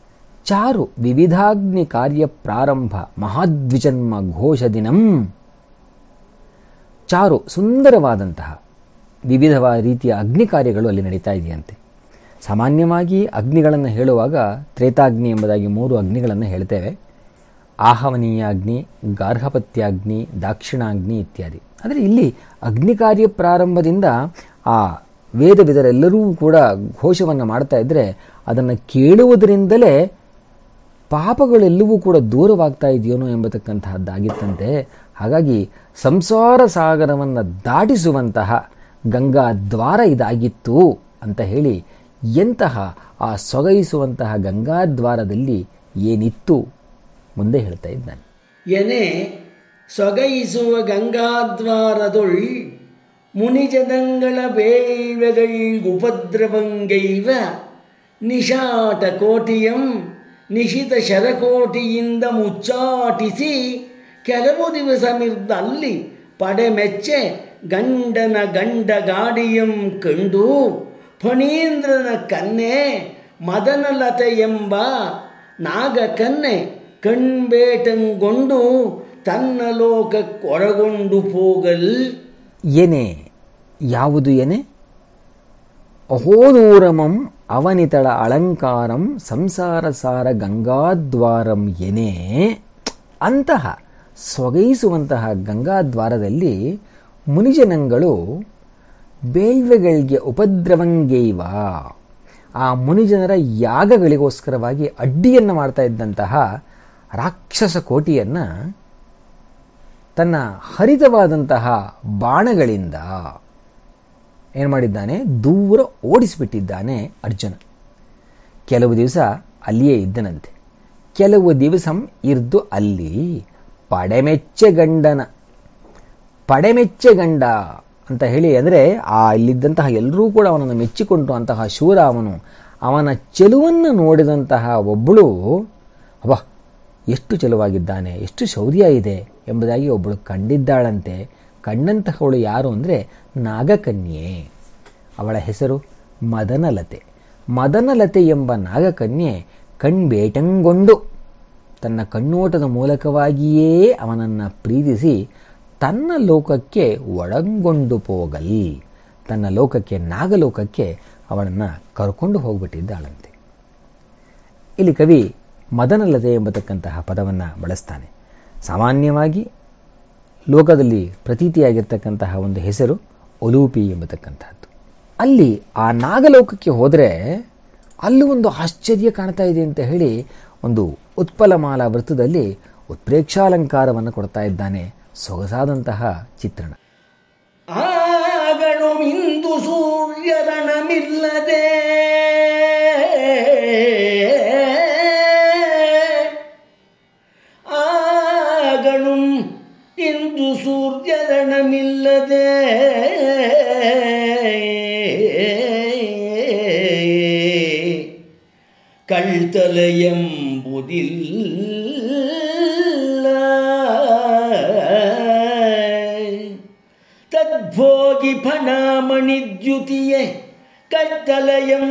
ಚಾರು ವಿವಿಧಾಗ್ನಿ ಕಾರ್ಯ ಪ್ರಾರಂಭ ಮಹಾದ್ವಿಜನ್ಮ ಘೋಷ ದಿನಂ. ಚಾರು ಸುಂದರವಾದಂತಹ ವಿವಿಧ ರೀತಿಯ ಅಗ್ನಿ ಕಾರ್ಯಗಳು ಅಲ್ಲಿ ನಡೀತಾ ಇದೆಯಂತೆ. ಸಾಮಾನ್ಯವಾಗಿ ಅಗ್ನಿಗಳನ್ನು ಹೇಳುವಾಗ ತ್ರೇತಾಗ್ನಿ ಎಂಬುದಾಗಿ ಮೂರು ಅಗ್ನಿಗಳನ್ನು ಹೇಳ್ತೇವೆ. ಆಹವನೀಯ ಅಗ್ನಿ, ಗಾರ್ಹಪತ್ಯಾಗ್ನಿ, ದಾಕ್ಷಿಣಾಗ್ನಿ ಇತ್ಯಾದಿ. ಅಂದರೆ ಇಲ್ಲಿ ಅಗ್ನಿ ಕಾರ್ಯ ಪ್ರಾರಂಭದಿಂದ ಆ ವೇದ ವಿದರೆಲ್ಲರೂ ಕೂಡ ಘೋಷವನ್ನು ಮಾಡ್ತಾ ಇದ್ದರೆ ಅದನ್ನು ಕೇಳುವುದರಿಂದಲೇ ಪಾಪಗಳೆಲ್ಲವೂ ಕೂಡ ದೂರವಾಗ್ತಾ ಇದೆಯೋನೋ ಎಂಬತಕ್ಕಂತಹದ್ದಾಗಿತ್ತಂತೆ. ಹಾಗಾಗಿ ಸಂಸಾರ ಸಾಗರವನ್ನು ದಾಟಿಸುವಂತಹ ಗಂಗಾ ದ್ವಾರ ಇದಾಗಿತ್ತು ಅಂತ ಹೇಳಿ ಎಂತಹ ಆ ಸೊಗೈಸುವಂತಹ ಗಂಗಾದ್ವಾರದಲ್ಲಿ ಏನಿತ್ತು? ಮುಂದೆ ಹೇಳ್ತಾ ಇದ್ದಾನೆ. ಎನೆ ಸೊಗೈಸುವ ಗಂಗಾದ್ವಾರದೊಳ್ ಮುನಿಜದಂಗಳ ಬೇಳ್ವೆಗಳ್ಗುಪದ್ರವಂಗೈವ ನಿಶಾಟ ಕೋಟಿಯಂ ನಿಶಿತ ಶರಕೋಟಿಯಿಂದ ಮುಚ್ಚಾಟಿಸಿ ಕೆಲವು ದಿವಸ ಮಿರ್ದಲ್ಲಿ ಪಡೆಮೆಚ್ಚೆ ಗಂಡನ ಗಂಡ ಗಾಡಿಯಂ ಕಂಡು ಫಣೀಂದ್ರನ ಕನ್ನೆ, ಮದನಲತೆ ಎಂಬ ನಾಗ ಕನ್ನೆ ಕಣ್ಬೇಟಂಗೊಂಡು ತನ್ನ ಲೋಕಕ್ಕೊಳಗೊಂಡು ಹೋಗಲ್ ಎನೆ, ಯಾವುದು ಎನೆ? ಅಹೋದೂರಮಂ ಅವನಿತಳ ಅಲಂಕಾರಂ ಸಂಸಾರ ಸಾರ ಗಂಗಾದ್ವಾರಂ ಎನೆ. ಅಂತಹ ಸೊಗೈಸುವಂತಹ ಗಂಗಾದ್ವಾರದಲ್ಲಿ ಮುನಿಜನಗಳು ಬೇಳ್ವೆಗಳಿಗೆ ಉಪದ್ರವಂಗೈವ. ಆ ಮುನಿಜನರ ಯಾಗಗಳಿಗೋಸ್ಕರವಾಗಿ ಅಡ್ಡಿಯನ್ನು ಮಾಡ್ತಾ ಇದ್ದಂತಹ ರಾಕ್ಷಸ ಕೋಟಿಯನ್ನು ತನ್ನ ಹರಿತವಾದಂತಹ ಬಾಣಗಳಿಂದ ಏನು ಮಾಡಿದ್ದಾನೆ? ದೂರ ಓಡಿಸಿಬಿಟ್ಟಿದ್ದಾನೆ ಅರ್ಜುನ. ಕೆಲವು ದಿವಸ ಅಲ್ಲಿಯೇ ಇದ್ದನಂತೆ. ಕೆಲವು ದಿವಸ ಇರ್ದು ಅಲ್ಲಿ. ಪಡೆಮೆಚ್ಚೆಗಂಡನ ಪಡೆಮೆಚ್ಚೆಗಂಡ ಅಂತ ಹೇಳಿ ಅಂದರೆ ಆ ಇಲ್ಲಿದ್ದಂತಹ ಎಲ್ಲರೂ ಕೂಡ ಅವನನ್ನು ಮೆಚ್ಚಿಕೊಂಡು ಅಂತಹ ಶೂರ ಅವನು ಅವನ ಚೆಲುವನ್ನು ನೋಡಿದಂತಹ ಒಬ್ಬಳು ಅಬ್ಬ, ಎಷ್ಟು ಚೆಲುವಾಗಿದ್ದಾನೆ, ಎಷ್ಟು ಶೌರ್ಯ ಇದೆ ಎಂಬುದಾಗಿ ಒಬ್ಬಳು ಕಂಡಿದ್ದಾಳಂತೆ. ಕಂಡಂತಹವಳು ಯಾರು ಅಂದರೆ ನಾಗಕನ್ಯೆ. ಅವಳ ಹೆಸರು ಮದನಲತೆ. ಮದನಲತೆ ಎಂಬ ನಾಗಕನ್ಯೆ ಕಣ್ಬೇಟಂಗೊಂಡು ತನ್ನ ಕಣ್ಣೋಟದ ಮೂಲಕವಾಗಿಯೇ ಅವನನ್ನು ಪ್ರೀತಿಸಿ ತನ್ನ ಲೋಕಕ್ಕೆ ಒಳಗೊಂಡು ಹೋಗಲಿ ತನ್ನ ಲೋಕಕ್ಕೆ, ನಾಗಲೋಕಕ್ಕೆ ಅವಳನ್ನು ಕರ್ಕೊಂಡು ಹೋಗ್ಬಿಟ್ಟಿದ್ದಾಳಂತೆ. ಇಲ್ಲಿ ಕವಿ ಮದನಲತೆ ಎಂಬತಕ್ಕಂತಹ ಪದವನ್ನು ಬಳಸ್ತಾನೆ. ಸಾಮಾನ್ಯವಾಗಿ ಲೋಕದಲ್ಲಿ ಪ್ರತೀತಿಯಾಗಿರ್ತಕ್ಕಂತಹ ಒಂದು ಹೆಸರು ಒಲೂಪಿ ಎಂಬತಕ್ಕಂತಹದ್ದು. ಅಲ್ಲಿ ಆ ನಾಗಲೋಕಕ್ಕೆ ಹೋದರೆ ಅಲ್ಲೂ ಒಂದು ಆಶ್ಚರ್ಯ ಕಾಣ್ತಾ ಇದೆ ಅಂತ ಹೇಳಿ ಒಂದು ಉತ್ಪಲಮಾಲ ವೃತ್ತದಲ್ಲಿ ಉತ್ಪ್ರೇಕ್ಷಾಲಂಕಾರವನ್ನು ಕೊಡ್ತಾ ಇದ್ದಾನೆ ಸೊಗಸಾದಂತಹ ಚಿತ್ರಣ. ಆಗಣು ಇಂದು ಸೂರ್ಯರಣಮಿಲ್ಲದೆ. ಆಗಣು ಇಂದು ಸೂರ್ಯರಣಮಿಲ್ಲದೆ. ಕಳ್ತಲ ಎಂಬುದಿಲ್ಲ. ತದ್ಭೋಗಿ ಫಣಾಮಣಿದ್ಯುತಿಯೇ ಕಟ್ಟಲಯಂ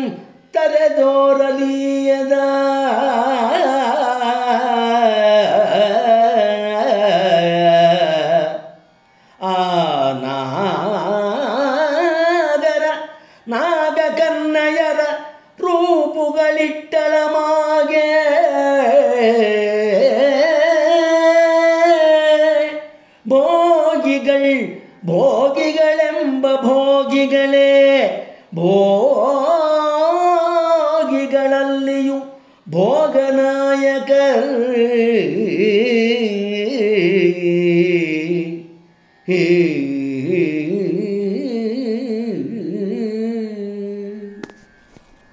ಭೋಗಿಗಳಲ್ಲಿಯೂ ಭೋಗನಾಯಕ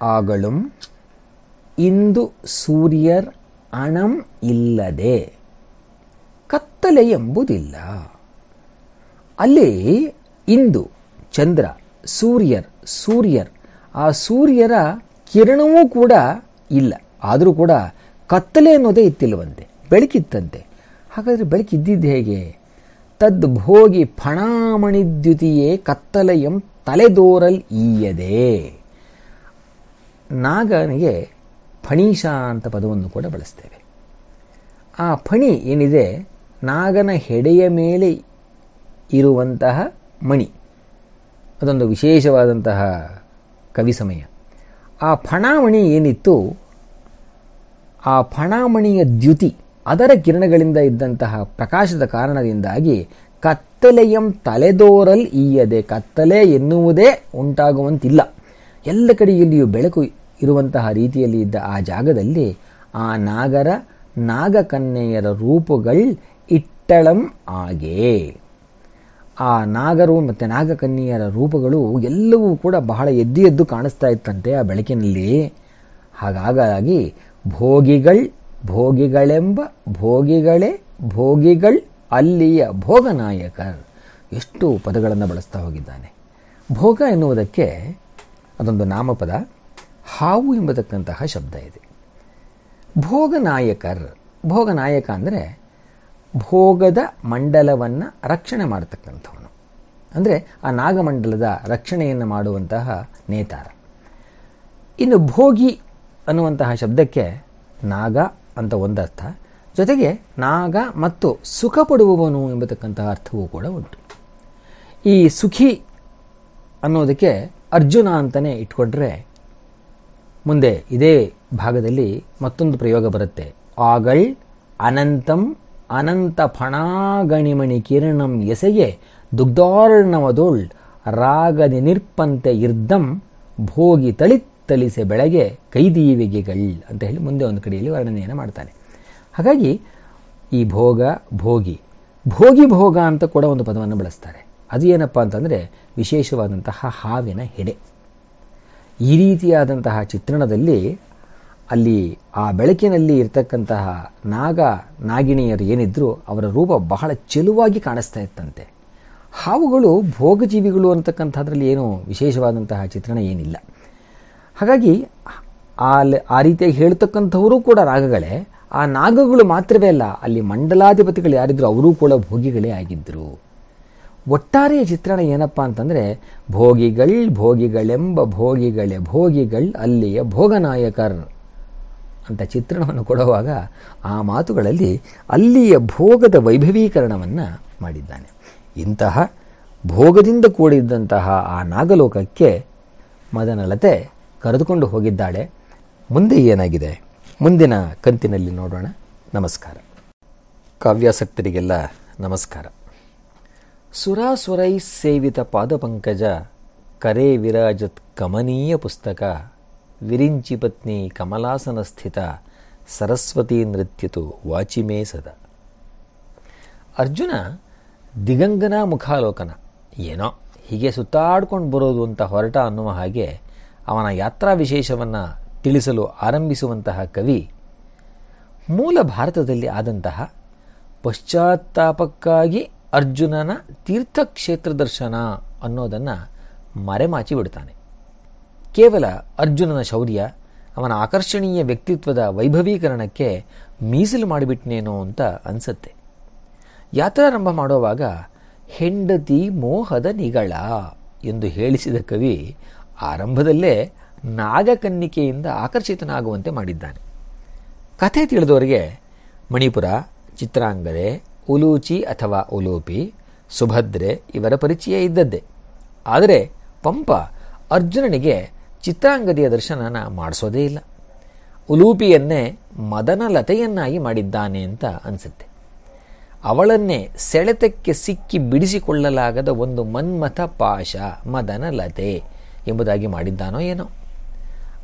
ಆಗಳು ಇಂದು ಸೂರ್ಯರ್ ಅಣಂ ಇಲ್ಲದೆ ಕತ್ತಲೆ ಎಂಬುದಿಲ್ಲ ಅಲ್ಲಿ ಇಂದು ಚಂದ್ರ ಸೂರ್ಯರ್ ಸೂರ್ಯರ್ ಆ ಸೂರ್ಯರ ಕಿರಣವೂ ಕೂಡ ಇಲ್ಲ. ಆದರೂ ಕೂಡ ಕತ್ತಲೆ ಅನ್ನೋದೇ ಇತ್ತಿಲ್ವಂತೆ ಬೆಳಕಿತ್ತಂತೆ. ಹಾಗಾದರೆ ಬೆಳಕಿದ್ದಿದ್ದು ಹೇಗೆ? ತದ್ ಭೋಗಿ ಫಣಾಮಣಿದ್ಯುತಿಯೇ ಕತ್ತಲೆಯಂ ತಲೆದೋರಲ್ ಈಯದೆ. ನಾಗನಿಗೆ ಫಣೀಶ ಅಂತ ಪದವನ್ನು ಕೂಡ ಬಳಸ್ತೇವೆ. ಆ ಫಣಿ ಏನಿದೆ? ನಾಗನ ಹೆಡೆಯ ಮೇಲೆ ಇರುವಂತಹ ಮಣಿ. ಅದೊಂದು ವಿಶೇಷವಾದಂತಹ ಕವಿ ಸಮಯ. ಆ ಫಣಾಮಣಿ ಏನಿತ್ತು? ಆ ಫಣಾಮಣಿಯ ದ್ಯುತಿ ಅದರ ಕಿರಣಗಳಿಂದ ಇದ್ದಂತಹ ಪ್ರಕಾಶದ ಕಾರಣದಿಂದಾಗಿ ಕತ್ತಲೆಯಂ ತಲೆದೋರಲ್ ಈಯದೆ, ಕತ್ತಲೆ ಎನ್ನುವುದೇ ಉಂಟಾಗುವಂತಿಲ್ಲ. ಎಲ್ಲ ಕಡೆಯಲ್ಲಿಯೂ ಬೆಳಕು ಇರುವಂತಹ ರೀತಿಯಲ್ಲಿ ಇದ್ದ ಆ ಜಾಗದಲ್ಲಿ ಆ ನಾಗರ, ನಾಗಕನ್ಯೆಯರ ರೂಪುಗಳು ಇಟ್ಟಳಂ ಆಗೇ ಆ ನಾಗರು ಮತ್ತು ನಾಗಕನ್ಯೆಯರ ರೂಪಗಳು ಎಲ್ಲವೂ ಕೂಡ ಬಹಳ ಎದ್ದು ಎದ್ದು ಕಾಣಿಸ್ತಾ ಇತ್ತಂತೆ ಆ ಬೆಳಕಿನಲ್ಲಿ. ಹಾಗಾಗಿ ಭೋಗಿಗಳ್, ಭೋಗಿಗಳೆಂಬ ಭೋಗಿಗಳೇ, ಭೋಗಿಗಳ್, ಅಲ್ಲಿಯ ಭೋಗನಾಯಕರ್ ಎಷ್ಟು ಪದಗಳನ್ನು ಬಳಸ್ತಾ ಹೋಗಿದ್ದಾನೆ. ಭೋಗ ಎನ್ನುವುದಕ್ಕೆ ಅದೊಂದು ನಾಮಪದ, ಹಾವು ಎಂಬತಕ್ಕಂತಹ ಶಬ್ದ ಇದೆ. ಭೋಗನಾಯಕರ್, ಭೋಗನಾಯಕ ಅಂದರೆ ಭೋಗದ ಮಂಡಲವನ್ನು ರಕ್ಷಣೆ ಮಾಡತಕ್ಕಂಥವನು. ಅಂದರೆ ಆ ನಾಗಮಂಡಲದ ರಕ್ಷಣೆಯನ್ನು ಮಾಡುವಂತಹ ನೇತಾರ. ಇನ್ನು ಭೋಗಿ ಅನ್ನುವಂತಹ ಶಬ್ದಕ್ಕೆ ನಾಗ ಅಂತ ಒಂದರ್ಥ. ಜೊತೆಗೆ ನಾಗ ಮತ್ತು ಸುಖ ಪಡುವವನು ಎಂಬತಕ್ಕಂತಹ ಅರ್ಥವೂ ಕೂಡ ಉಂಟು. ಈ ಸುಖಿ ಅನ್ನೋದಕ್ಕೆ ಅರ್ಜುನ ಅಂತಲೇ ಇಟ್ಕೊಂಡ್ರೆ ಮುಂದೆ ಇದೇ ಭಾಗದಲ್ಲಿ ಮತ್ತೊಂದು ಪ್ರಯೋಗ ಬರುತ್ತೆ. ಆಗಳ್ ಅನಂತಂ ಅನಂತ ಫಣಾಗಣಿಮಣಿ ಕಿರಣಂ ಎಸೆಗೆ ದುಗ್ಧಾರ್ಣವದೋಳ್ ರಾಗದಿ ನಿರ್ಪಂತೆ ಇರ್ದಂ ಭೋಗಿ ತಳಿತ್ತಲಿಸೆ ಬೆಳಗ್ಗೆ ಕೈದೀವಿಗೆಗಳ್ ಅಂತ ಹೇಳಿ ಮುಂದೆ ಒಂದು ಕಡೆಯಲ್ಲಿ ವರ್ಣನೆಯನ್ನು ಮಾಡ್ತಾನೆ. ಹಾಗಾಗಿ ಈ ಭೋಗ ಭೋಗಿ ಭೋಗಿ ಭೋಗ ಅಂತ ಕೂಡ ಒಂದು ಪದವನ್ನು ಬಳಸ್ತಾರೆ. ಅದು ಏನಪ್ಪ ಅಂತಂದರೆ ವಿಶೇಷವಾದಂತಹ ಹಾವಿನ ಹೆಡೆ. ಈ ರೀತಿಯಾದಂತಹ ಚಿತ್ರಣದಲ್ಲಿ ಅಲ್ಲಿ ಆ ಬೆಳಕಿನಲ್ಲಿ ಇರ್ತಕ್ಕಂತಹ ನಾಗ ನಾಗಿಣಿಯರು ಏನಿದ್ರು ಅವರ ರೂಪ ಬಹಳ ಚೆಲುವಾಗಿ ಕಾಣಿಸ್ತಾ ಇತ್ತಂತೆ. ಹಾವುಗಳು ಭೋಗಜೀವಿಗಳು ಅಂತಕ್ಕಂಥದ್ರಲ್ಲಿ ಏನು ವಿಶೇಷವಾದಂತಹ ಚಿತ್ರಣ ಏನಿಲ್ಲ. ಹಾಗಾಗಿ ಆ ಆ ರೀತಿಯಾಗಿ ಹೇಳ್ತಕ್ಕಂಥವರು ಕೂಡ ನಾಗಗಳೇ ಆ ನಾಗಗಳು ಮಾತ್ರವೇ ಅಲ್ಲ, ಅಲ್ಲಿ ಮಂಡಲಾಧಿಪತಿಗಳು ಯಾರಿದ್ರು ಅವರೂ ಕೂಡ ಭೋಗಿಗಳೇ ಆಗಿದ್ದರು ಒಟ್ಟಾರೆಯ ಚಿತ್ರಣ ಏನಪ್ಪ ಅಂತಂದರೆ, ಭೋಗಿಗಳ್ ಭೋಗಿಗಳೆಂಬ ಭೋಗಿಗಳೇ, ಭೋಗಿಗಳ್ ಅಲ್ಲಿಯ ಭೋಗನಾಯಕರ್. ಅಂತ ಚಿತ್ರಣವನ್ನು ಕೊಡುವಾಗ ಆ ಮಾತುಗಳಲ್ಲಿ ಅಲ್ಲಿಯ ಭೋಗದ ವೈಭವೀಕರಣವನ್ನು ಮಾಡಿದ್ದಾನೆ. ಇಂತಹ ಭೋಗದಿಂದ ಕೂಡಿದ್ದಂತಹ ಆ ನಾಗಲೋಕಕ್ಕೆ ಮದನಲತೆ ಕರೆದುಕೊಂಡು ಹೋಗಿದ್ದಾಳೆ. ಮುಂದೆ ಏನಾಗಿದೆ? ಮುಂದಿನ ಕಂತಿನಲ್ಲಿ ನೋಡೋಣ. ನಮಸ್ಕಾರ. ಕಾವ್ಯಾಸಕ್ತರಿಗೆಲ್ಲ ನಮಸ್ಕಾರ. ಸುರಾಸುರೈ ಸೇವಿತ ಪಾದಪಂಕಜ ಕರೆ ವಿರಾಜತ್ ಕಮನೀಯ ಪುಸ್ತಕ ವಿರಿಂಚಿ ಪತ್ನಿ ಕಮಲಾಸನ ಸ್ಥಿತ ಸರಸ್ವತಿ ನೃತ್ಯತು ವಾಚಿಮೇ ಸದ. ಅರ್ಜುನ ದಿಗಂಗನ ಮುಖಾಲೋಕನ. ಏನೋ ಹೀಗೆ ಸುತ್ತಾಡ್ಕೊಂಡು ಬರೋದು ಅಂತ ಹೊರಟ ಅನ್ನುವ ಹಾಗೆ ಅವನ ಯಾತ್ರಾ ವಿಶೇಷವನ್ನು ತಿಳಿಸಲು ಆರಂಭಿಸುವಂತಹ ಕವಿ ಮೂಲ ಭಾರತದಲ್ಲಿ ಆದಂತಹ ಪಶ್ಚಾತ್ತಾಪಕ್ಕಾಗಿ ಅರ್ಜುನನ ತೀರ್ಥಕ್ಷೇತ್ರ ದರ್ಶನ ಅನ್ನೋದನ್ನು ಮರೆಮಾಚಿ ಬಿಡ್ತಾನೆ. ಕೇವಲ ಅರ್ಜುನನ ಶೌರ್ಯ, ಅವನ ಆಕರ್ಷಣೀಯ ವ್ಯಕ್ತಿತ್ವದ ವೈಭವೀಕರಣಕ್ಕೆ ಮೀಸಲು ಮಾಡಿಬಿಟ್ನೇನೋ ಅಂತ ಅನಿಸತ್ತೆ. ಯಾತ್ರಾರಂಭ ಮಾಡುವಾಗ, ಹೆಂಡತಿ ಮೋಹದ ನಿಗಳ ಎಂದು ಹೇಳಿಸಿದ ಕವಿ ಆರಂಭದಲ್ಲೇ ನಾಗಕನ್ನಿಕೆಯಿಂದ ಆಕರ್ಷಿತನಾಗುವಂತೆ ಮಾಡಿದ್ದಾನೆ. ಕಥೆ ತಿಳಿದವರಿಗೆ, ಮಣಿಪುರ ಚಿತ್ರಾಂಗದೆ ಉಲೂಚಿ ಅಥವಾ ಉಲೂಪಿ, ಸುಭದ್ರೆ ಇವರ ಪರಿಚಯ ಇದ್ದದ್ದೇ. ಆದರೆ ಪಂಪ ಅರ್ಜುನನಿಗೆ ಚಿತ್ರಾಂಗದಿಯ ದರ್ಶನನ ಮಾಡಿಸೋದೇ ಇಲ್ಲ. ಉಲೂಪಿಯನ್ನೇ ಮದನಲತೆಯನ್ನಾಗಿ ಮಾಡಿದ್ದಾನೆ ಅಂತ ಅನಿಸುತ್ತೆ. ಅವಳನ್ನೇ ಸೆಳೆತಕ್ಕೆ ಸಿಕ್ಕಿ ಬಿಡಿಸಿಕೊಳ್ಳಲಾಗದ ಒಂದು ಮನ್ಮಥ ಪಾಶ ಮದನಲತೆ ಎಂಬುದಾಗಿ ಮಾಡಿದ್ದಾನೋ ಏನೋ.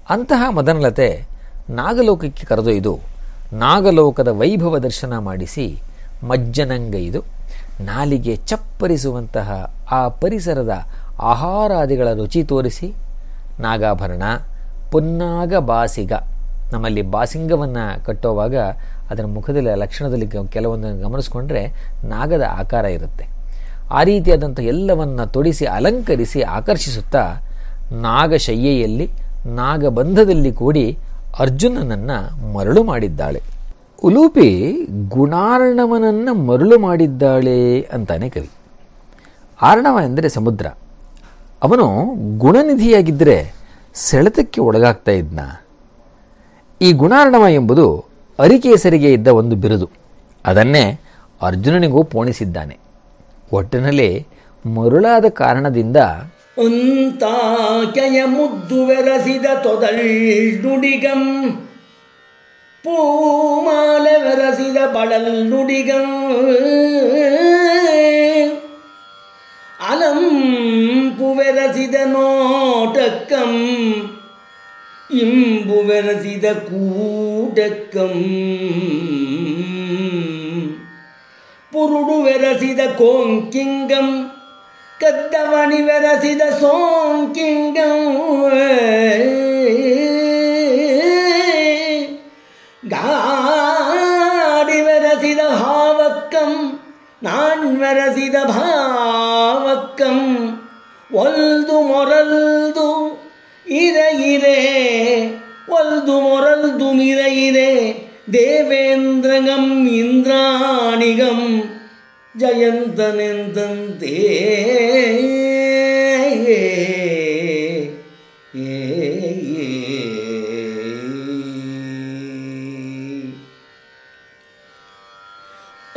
ಅಂತಹ ಮದನಲತೆ ನಾಗಲೋಕಕ್ಕೆ ಕರೆದೊಯ್ದು ನಾಗಲೋಕದ ವೈಭವ ದರ್ಶನ ಮಾಡಿಸಿ ಮಜ್ಜನಂಗೈದು ನಾಲಿಗೆ ಚಪ್ಪರಿಸುವಂತಹ ಆ ಪರಿಸರದ ಆಹಾರಾದಿಗಳ ರುಚಿ ತೋರಿಸಿ ನಾಗಾಭರಣ ಪುನ್ನಾಗ ಬಾಸಿಗ ನಮ್ಮಲ್ಲಿ ಬಾಸಿಂಗವನ್ನು ಕಟ್ಟುವಾಗ ಅದರ ಮುಖದಲ್ಲಿ, ಲಕ್ಷಣದಲ್ಲಿ ಕೆಲವೊಂದನ್ನು ಗಮನಿಸ್ಕೊಂಡ್ರೆ ನಾಗದ ಆಕಾರ ಇರುತ್ತೆ. ಆ ರೀತಿಯಾದಂಥ ಎಲ್ಲವನ್ನು ತೊಡಿಸಿ, ಅಲಂಕರಿಸಿ, ಆಕರ್ಷಿಸುತ್ತಾ ನಾಗಶಯ್ಯೆಯಲ್ಲಿ, ನಾಗಬಂಧದಲ್ಲಿ ಕೂಡಿ ಅರ್ಜುನನನ್ನು ಮರಳು ಮಾಡಿದ್ದಾಳೆ. ಉಲೂಪಿ ಗುಣಾರ್ಣವನನ್ನು ಮರಳು ಮಾಡಿದ್ದಾಳೆ ಅಂತಾನೆ ಕವಿ. ಆರ್ಣವ ಎಂದರೆ ಸಮುದ್ರ. ಅವನು ಗುಣನಿಧಿಯಾಗಿದ್ದರೆ ಸೆಳೆತಕ್ಕೆ ಒಳಗಾಗ್ತಾ ಇದ್ನ. ಈ ಗುಣಾರ್ಣವ ಎಂಬುದು ಅರಿಕೇಸರಿಗೆ ಇದ್ದ ಒಂದು ಬಿರುದು. ಅದನ್ನೇ ಅರ್ಜುನನಿಗೂ ಪೋಣಿಸಿದ್ದಾನೆ. ಒಟ್ಟಿನಲ್ಲಿ ಮರುಳಾದ ಕಾರಣದಿಂದ ಉಂತಾಕೆಯ ಮುದ್ದು ವೆರಸಿದ ತೊದಲ್ನುಡಿಗಂ ಪೂಮಾಲೆ ವೆರಸಿದ ಬಡಲ್ ನುಡಿಗಂ, ಅಲಂ இம்புவரசித நோடக்கம் இம்புவரசித கூடக்கம். புருடுவரசித கோங்கிங்கம் கத்தவணி வரசித சோங்கிங்கம். காடி ஹாவக்கம் நான் வரசித பாவக்கம். ಒಲ್ದು ಮೊರಲ್ದು ಇರ ಇರೆ ಒಲ್ದು ಮೊರಲ್ದು ಮಿರ ಇರೆ ದೇವೇಂದ್ರಗಂ ಇಂದ್ರಾಣಿಗಂ ಜಯಂತನೆಂದಂತೆ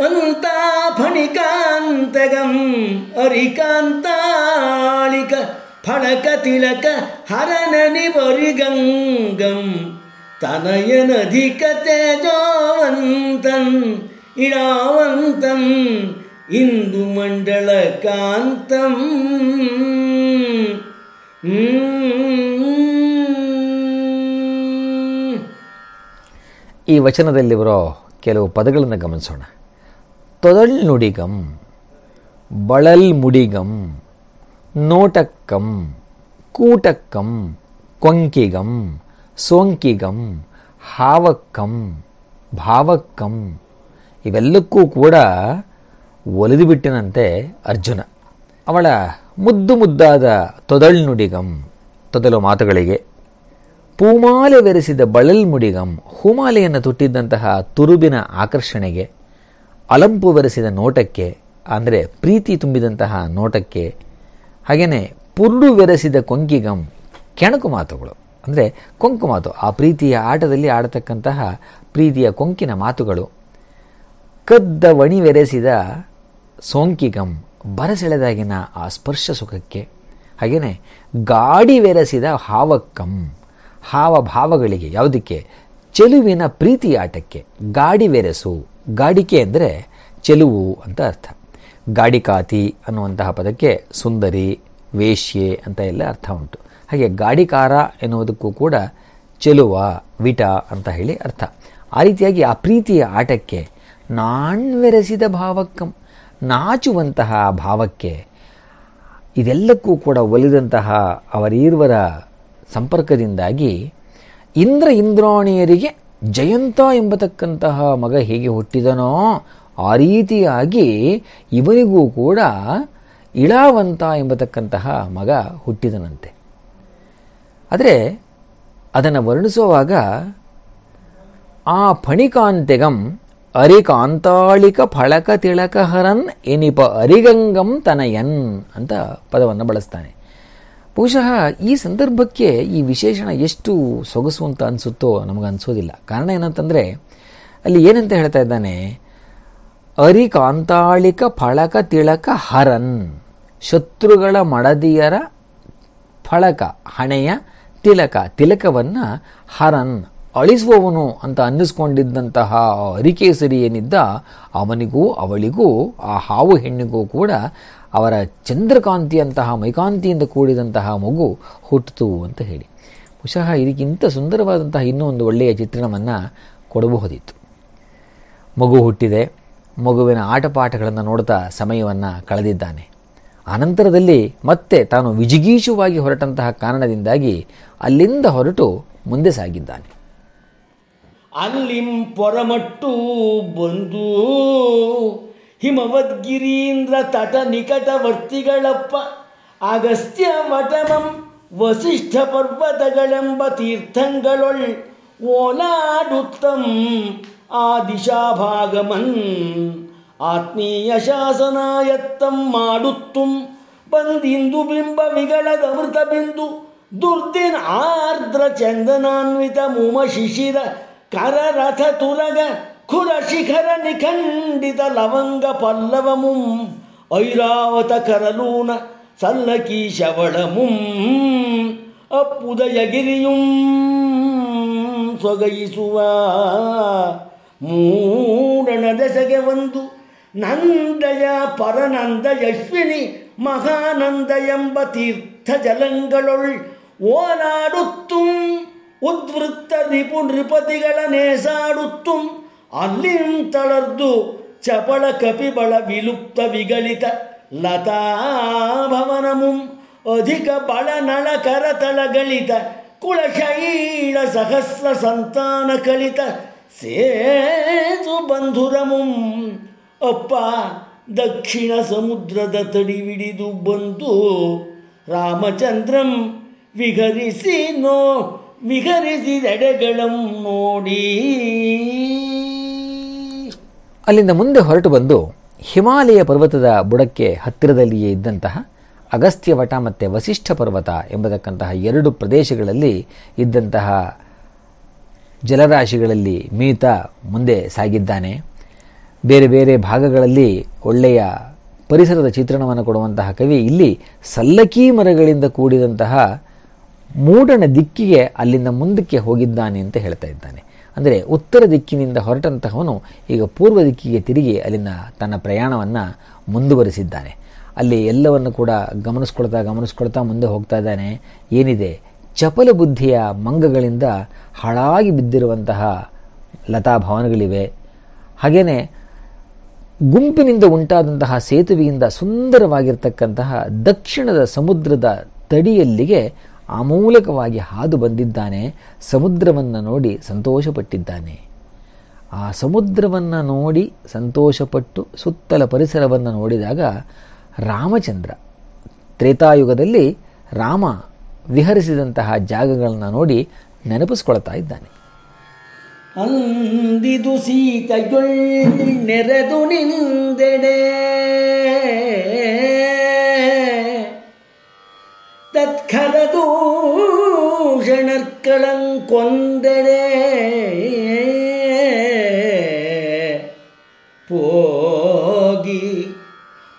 ಅಂತ ಫಣಿಕಾಂತಗಂ ಅರಿಕಾಂತಾಳಿಕ ಫಳಕ ತಿಳಕ ಹರನನಿ ಬರಿಗಂಗಂ ತನಯನಧಿಕ ತೇಜೋವಂತನ್ ಇಡಾವಂತಂ ಇಂದು ಮಂಡಳ ಕಾಂತಂ. ಈ ವಚನದಲ್ಲಿ ಬರೋ ಕೆಲವು ಪದಗಳನ್ನು ಗಮನಿಸೋಣ. ತೊದಳ್ನುಡಿಗಂ ಬಳಲ್ಮುಡಿಗಂ ನೋಟಕ್ಕಂ, ಕೂಟಕ್ಕಂ, ಕೊಂಕಿಗಂ, ಸೋಂಕಿಗಂ, ಹಾವಕ್ಕಂ, ಭಾವಕ್ಕಂ, ಇವೆಲ್ಲಕ್ಕೂ ಕೂಡ ಒಲಿದು ಬಿಟ್ಟಿನಂತೆ ಅರ್ಜುನ. ಅವಳ ಮುದ್ದು ಮುದ್ದಾದ ತೊದಳ್ನುಡಿಗಂ ತೊದಲು ಮಾತುಗಳಿಗೆ. ಪೂಮಾಲೆ ಬೆರೆಸಿದ ಬಳಲ್ಮುಡಿಗಂ ಹೂಮಾಲೆಯನ್ನು ತುಟ್ಟಿದ್ದಂತಹ ತುರುಬಿನ ಆಕರ್ಷಣೆಗೆ, ಅಲಂಪು ಬೆರೆಸಿದ ನೋಟಕ್ಕೆ ಅಂದರೆ ಪ್ರೀತಿ ತುಂಬಿದಂತಹ ನೋಟಕ್ಕೆ ಹಾಗೆಯೇ ಪುರ್ಡು ಬೆರೆಸಿದ ಕೊಂಕಿಗಂ ಕೆಣಕು ಮಾತುಗಳು. ಅಂದರೆ ಕೊಂಕು ಮಾತು. ಆ ಪ್ರೀತಿಯ ಆಟದಲ್ಲಿ ಆಡತಕ್ಕಂತಹ ಪ್ರೀತಿಯ ಕೊಂಕಿನ ಮಾತುಗಳು. ಕದ್ದ ವಣಿವೆರೆಸಿದ ಸೋಂಕಿಗಂ ಬರಸೆಳೆದಾಗಿನ ಆ ಸ್ಪರ್ಶ ಸುಖಕ್ಕೆ. ಹಾಗೆಯೇ ಗಾಡಿ ವೆರೆಸಿದ ಹಾವಕ್ಕಂ ಹಾವಭಾವಗಳಿಗೆ ಯಾವುದಕ್ಕೆ? ಚೆಲುವಿನ ಪ್ರೀತಿ ಆಟಕ್ಕೆ. ಗಾಡಿ ವೆರೆಸು ಗಾಡಿಕೆ ಅಂದರೆ ಚೆಲುವು ಅಂತ ಅರ್ಥ. ಗಾಡಿಕಾತಿ ಅನ್ನುವಂತಹ ಪದಕ್ಕೆ ಸುಂದರಿ, ವೇಶ್ಯೆ ಅಂತ ಎಲ್ಲ ಅರ್ಥ ಉಂಟು. ಹಾಗೆ ಗಾಡಿಕಾರ ಎನ್ನುವುದಕ್ಕೂ ಕೂಡ ಚೆಲುವ, ವಿಟ ಅಂತ ಹೇಳಿ ಅರ್ಥ. ಆ ರೀತಿಯಾಗಿ ಆ ಪ್ರೀತಿಯ ಆಟಕ್ಕೆ ನಾಣ್ವೆರೆಸಿದ ಭಾವಕ್ಕಂ, ನಾಚುವಂತಹ ಭಾವಕ್ಕೆ ಇದೆಲ್ಲಕ್ಕೂ ಕೂಡ ಒಲಿದಂತಹ ಅವರೀರ್ವರ ಸಂಪರ್ಕದಿಂದಾಗಿ ಇಂದ್ರ ಇಂದ್ರಾಣಿಯರಿಗೆ ಜಯಂತ ಎಂಬತಕ್ಕಂತಹ ಮಗ ಹೇಗೆ ಹುಟ್ಟಿದನೋ ಆ ರೀತಿಯಾಗಿ ಇವನಿಗೂ ಕೂಡ ಇಳಾವಂತ ಎಂಬತಕ್ಕಂತಹ ಮಗ ಹುಟ್ಟಿದನಂತೆ. ಆದರೆ ಅದನ್ನು ವರ್ಣಿಸುವಾಗ ಆ ಫಣಿಕಾಂತೆಗಂ ಅರಿಕಾಂತಾಳಿಕ ಫಳಕ ತಿಳಕಹರನ್ ಎನಿಪ ಅರಿಗಂಗಂ ತನಯನ್ ಅಂತ ಪದವನ್ನು ಬಳಸ್ತಾನೆ. ಬಹುಶಃ ಈ ಸಂದರ್ಭಕ್ಕೆ ಈ ವಿಶೇಷಣ ಎಷ್ಟು ಸೊಗಸು ಅಂತ ಅನಿಸುತ್ತೋ ನಮಗೆ ಅನಿಸೋದಿಲ್ಲ ಕಾರಣ ಏನಂತಂದರೆ ಅಲ್ಲಿ ಏನಂತ ಹೇಳ್ತಾ ಇದ್ದಾನೆ? ಅರಿಕಾಂತಾಳಿಕ ಫಳಕ ತಿಳಕ ಹರನ್. ಶತ್ರುಗಳ ಮಡದಿಯರ ಫಳಕ, ಹಣೆಯ ತಿಲಕ, ತಿಲಕವನ್ನು ಹರನ್. ಅಳಿಸುವವನು ಅಂತ ಅನ್ನಿಸ್ಕೊಂಡಿದ್ದಂತಹ ಅರಿಕೇಸರಿ ಏನಿದ್ದ, ಅವನಿಗೂ ಅವಳಿಗೂ, ಆ ಹಾವು ಹೆಣ್ಣಿಗೂ ಕೂಡ ಅವರ ಚಂದ್ರಕಾಂತಿಯಂತಹ, ಮೈಕಾಂತಿಯಿಂದ ಕೂಡಿದಂತಹ ಮಗು ಹುಟ್ಟಿತು ಅಂತ ಹೇಳಿ. ಬಹುಶಃ ಇದಕ್ಕಿಂತ ಸುಂದರವಾದಂತಹ ಇನ್ನೂ ಒಂದು ಒಳ್ಳೆಯ ಚಿತ್ರಣವನ್ನು ಕೊಡಬಹುದಿತ್ತು. ಮಗು ಹುಟ್ಟಿದೆ ಮಗುವಿನ ಆಟಪಾಠಗಳನ್ನು ನೋಡ್ತಾ ಸಮಯವನ್ನು ಕಳೆದಿದ್ದಾನೆ. ಅನಂತರದಲ್ಲಿ ಮತ್ತೆ ತಾನು ವಿಜಿಗೀಷುವಾಗಿ ಹೊರಟಂತಹ ಕಾರಣದಿಂದಾಗಿ ಅಲ್ಲಿಂದ ಹೊರಟು ಮುಂದೆ ಸಾಗಿದ್ದಾನೆ. ಅಲ್ಲಿಂ ಪೊರಮಟ್ಟು ಬಂದು ಹಿಮವದ್ಗಿರೀಂದ್ರ ತಟ ನಿಕಟವರ್ತಿಗಳಪ್ಪ, ಅಗಸ್ತ್ಯ ಮಠಮಂ ವಸಿಷ್ಠ ಪರ್ವತಗಳೆಂಬ ತೀರ್ಥಂಗಳೊಳ್ ಓಲಾಡುತ್ತಂ ಆ ದಿಶಾಭಾಗಮನ್ ಆತ್ಮೀಯ ಶಾಸನಾಯತ್ತಂ ಮಾಡುತ್ತುಂ ಬಂದಿಂದು ಬಿಂಬ ವಿಗಳದ ಮೃತ ಬಿಂದು ದುರ್ದಿನ ಆರ್ದ್ರ ಚಂದನಾನ್ವಿತ ಮುಮ ಶಿಶಿರ ಕರರಥ ತುರಗ ಖುರ ಶಿಖರ ನಿಖಂಡಿತ ಲವಂಗ ಪಲ್ಲವಮುಂ ಐರಾವತ ಕರಲೂನ ಸಲ್ಲಕಿ ಶವಳಮುಂ ಅಪ್ಪುದಯಗಿರಿಯುಂ ಸೊಗಯಿಸುವ ಮೂಡಣ ದೆಸೆಗೆ ಒಂದು. ನಂದಯ ಪರನಂದ ಯಶ್ವಿನಿ ಮಹಾನಂದ ಎಂಬ ತೀರ್ಥ ಜಲಂಗಳೊಳ್ ಓಲಾಡುತ್ತುಂ. ಉದ್ವೃತ್ತ ರಿಪು ನೃಪತಿಗಳ ನೇಸಾಡುತ್ತುಂ. ಅಲ್ಲಿಂತಳದ್ದು ಚಪಳ ಕಪಿಬಳ ವಿಲುಪ್ತ ವಿಗಳಿತ ಲತಾಭವನಮುಂ. ಅಧಿಕ ಬಳ ನಳ ಕರತಳಗಳಿತ ಕುಳಶೈಳ ಸಹಸ್ರ ಸಂತಾನ ಕಲಿತ ಸೇತು ಬಂಧುರಮುಂ ಅಪ್ಪ ದಕ್ಷಿಣ ಸಮುದ್ರದ ತಡಿವಿಡಿದು ಬಂದು ರಾಮಚಂದ್ರಂ ವಿಹರಿಸಿ ನೋ ವಿಹರಿಸಿದೆಡೆಗಳಂ ನೋಡಿ. ಅಲ್ಲಿಂದ ಮುಂದೆ ಹೊರಟು ಬಂದು ಹಿಮಾಲಯ ಪರ್ವತದ ಬುಡಕ್ಕೆ ಹತ್ತಿರದಲ್ಲಿಯೇ ಇದ್ದಂತಹ ಅಗಸ್ತ್ಯ ವಟ ಮತ್ತು ವಸಿಷ್ಠ ಪರ್ವತ ಎಂಬತಕ್ಕಂತಹ ಎರಡು ಪ್ರದೇಶಗಳಲ್ಲಿ ಇದ್ದಂತಹ ಜಲರಾಶಿಗಳಲ್ಲಿ ಮೀತ ಮುಂದೆ ಸಾಗಿದ್ದಾನೆ. ಬೇರೆ ಬೇರೆ ಭಾಗಗಳಲ್ಲಿ ಒಳ್ಳೆಯ ಪರಿಸರದ ಚಿತ್ರಣವನ್ನು ಕೊಡುವಂತಹ ಕವಿ ಇಲ್ಲಿ ಸಲ್ಲಕಿ ಮರಗಳಿಂದ ಕೂಡಿದಂತಹ ಮೂಡಣ ದಿಕ್ಕಿಗೆ ಅಲ್ಲಿಂದ ಮುಂದಕ್ಕೆ ಹೋಗಿದ್ದಾನೆ ಅಂತ ಹೇಳ್ತಾ ಇದ್ದಾನೆ. ಅಂದರೆ ಉತ್ತರ ದಿಕ್ಕಿನಿಂದ ಹೊರಟಂತಹವನು ಈಗ ಪೂರ್ವ ದಿಕ್ಕಿಗೆ ತಿರುಗಿ ಅಲ್ಲಿನ ತನ್ನ ಪ್ರಯಾಣವನ್ನು ಮುಂದುವರಿಸಿದ್ದಾನೆ. ಅಲ್ಲಿ ಎಲ್ಲವನ್ನು ಕೂಡ ಗಮನಿಸ್ಕೊಳ್ತಾ ಗಮನಿಸ್ಕೊಳ್ತಾ ಮುಂದೆ ಹೋಗ್ತಾ ಇದ್ದಾನೆ. ಏನಿದೆ? ಚಪಲ ಬುದ್ಧಿಯ ಮಂಗಗಳಿಂದ ಹಾಳಾಗಿ ಬಿದ್ದಿರುವಂತಹ ಲತಾ ಭವನಗಳಿವೆ. ಹಾಗೆಯೇ ಗುಂಪಿನಿಂದ ಉಂಟಾದಂತಹ ಸೇತುವೆಯಿಂದ ಸುಂದರವಾಗಿರ್ತಕ್ಕಂತಹ ದಕ್ಷಿಣದ ಸಮುದ್ರದ ತಡಿಯಲ್ಲಿಗೆ ಆಮೂಲಕವಾಗಿ ಹಾದು ಬಂದಿದ್ದಾನೆ, ಸಮುದ್ರವನ್ನು ನೋಡಿ ಸಂತೋಷಪಟ್ಟಿದ್ದಾನೆ. ಆ ಸಮುದ್ರವನ್ನು ನೋಡಿ ಸಂತೋಷಪಟ್ಟು ಸುತ್ತಲ ಪರಿಸರವನ್ನು ನೋಡಿದಾಗ ರಾಮಚಂದ್ರ ತ್ರೇತಾಯುಗದಲ್ಲಿ ರಾಮ ವಿಹರಿಸಿದಂತಹ ಜಾಗಗಳನ್ನು ನೋಡಿ ನೆನಪಿಸ್ಕೊಳ್ತಾ ಇದ್ದಾನೆ. ಅಂದಿದು ನೆರೆದು ನಿಂದೆಡೆ. ಪೋಗಿ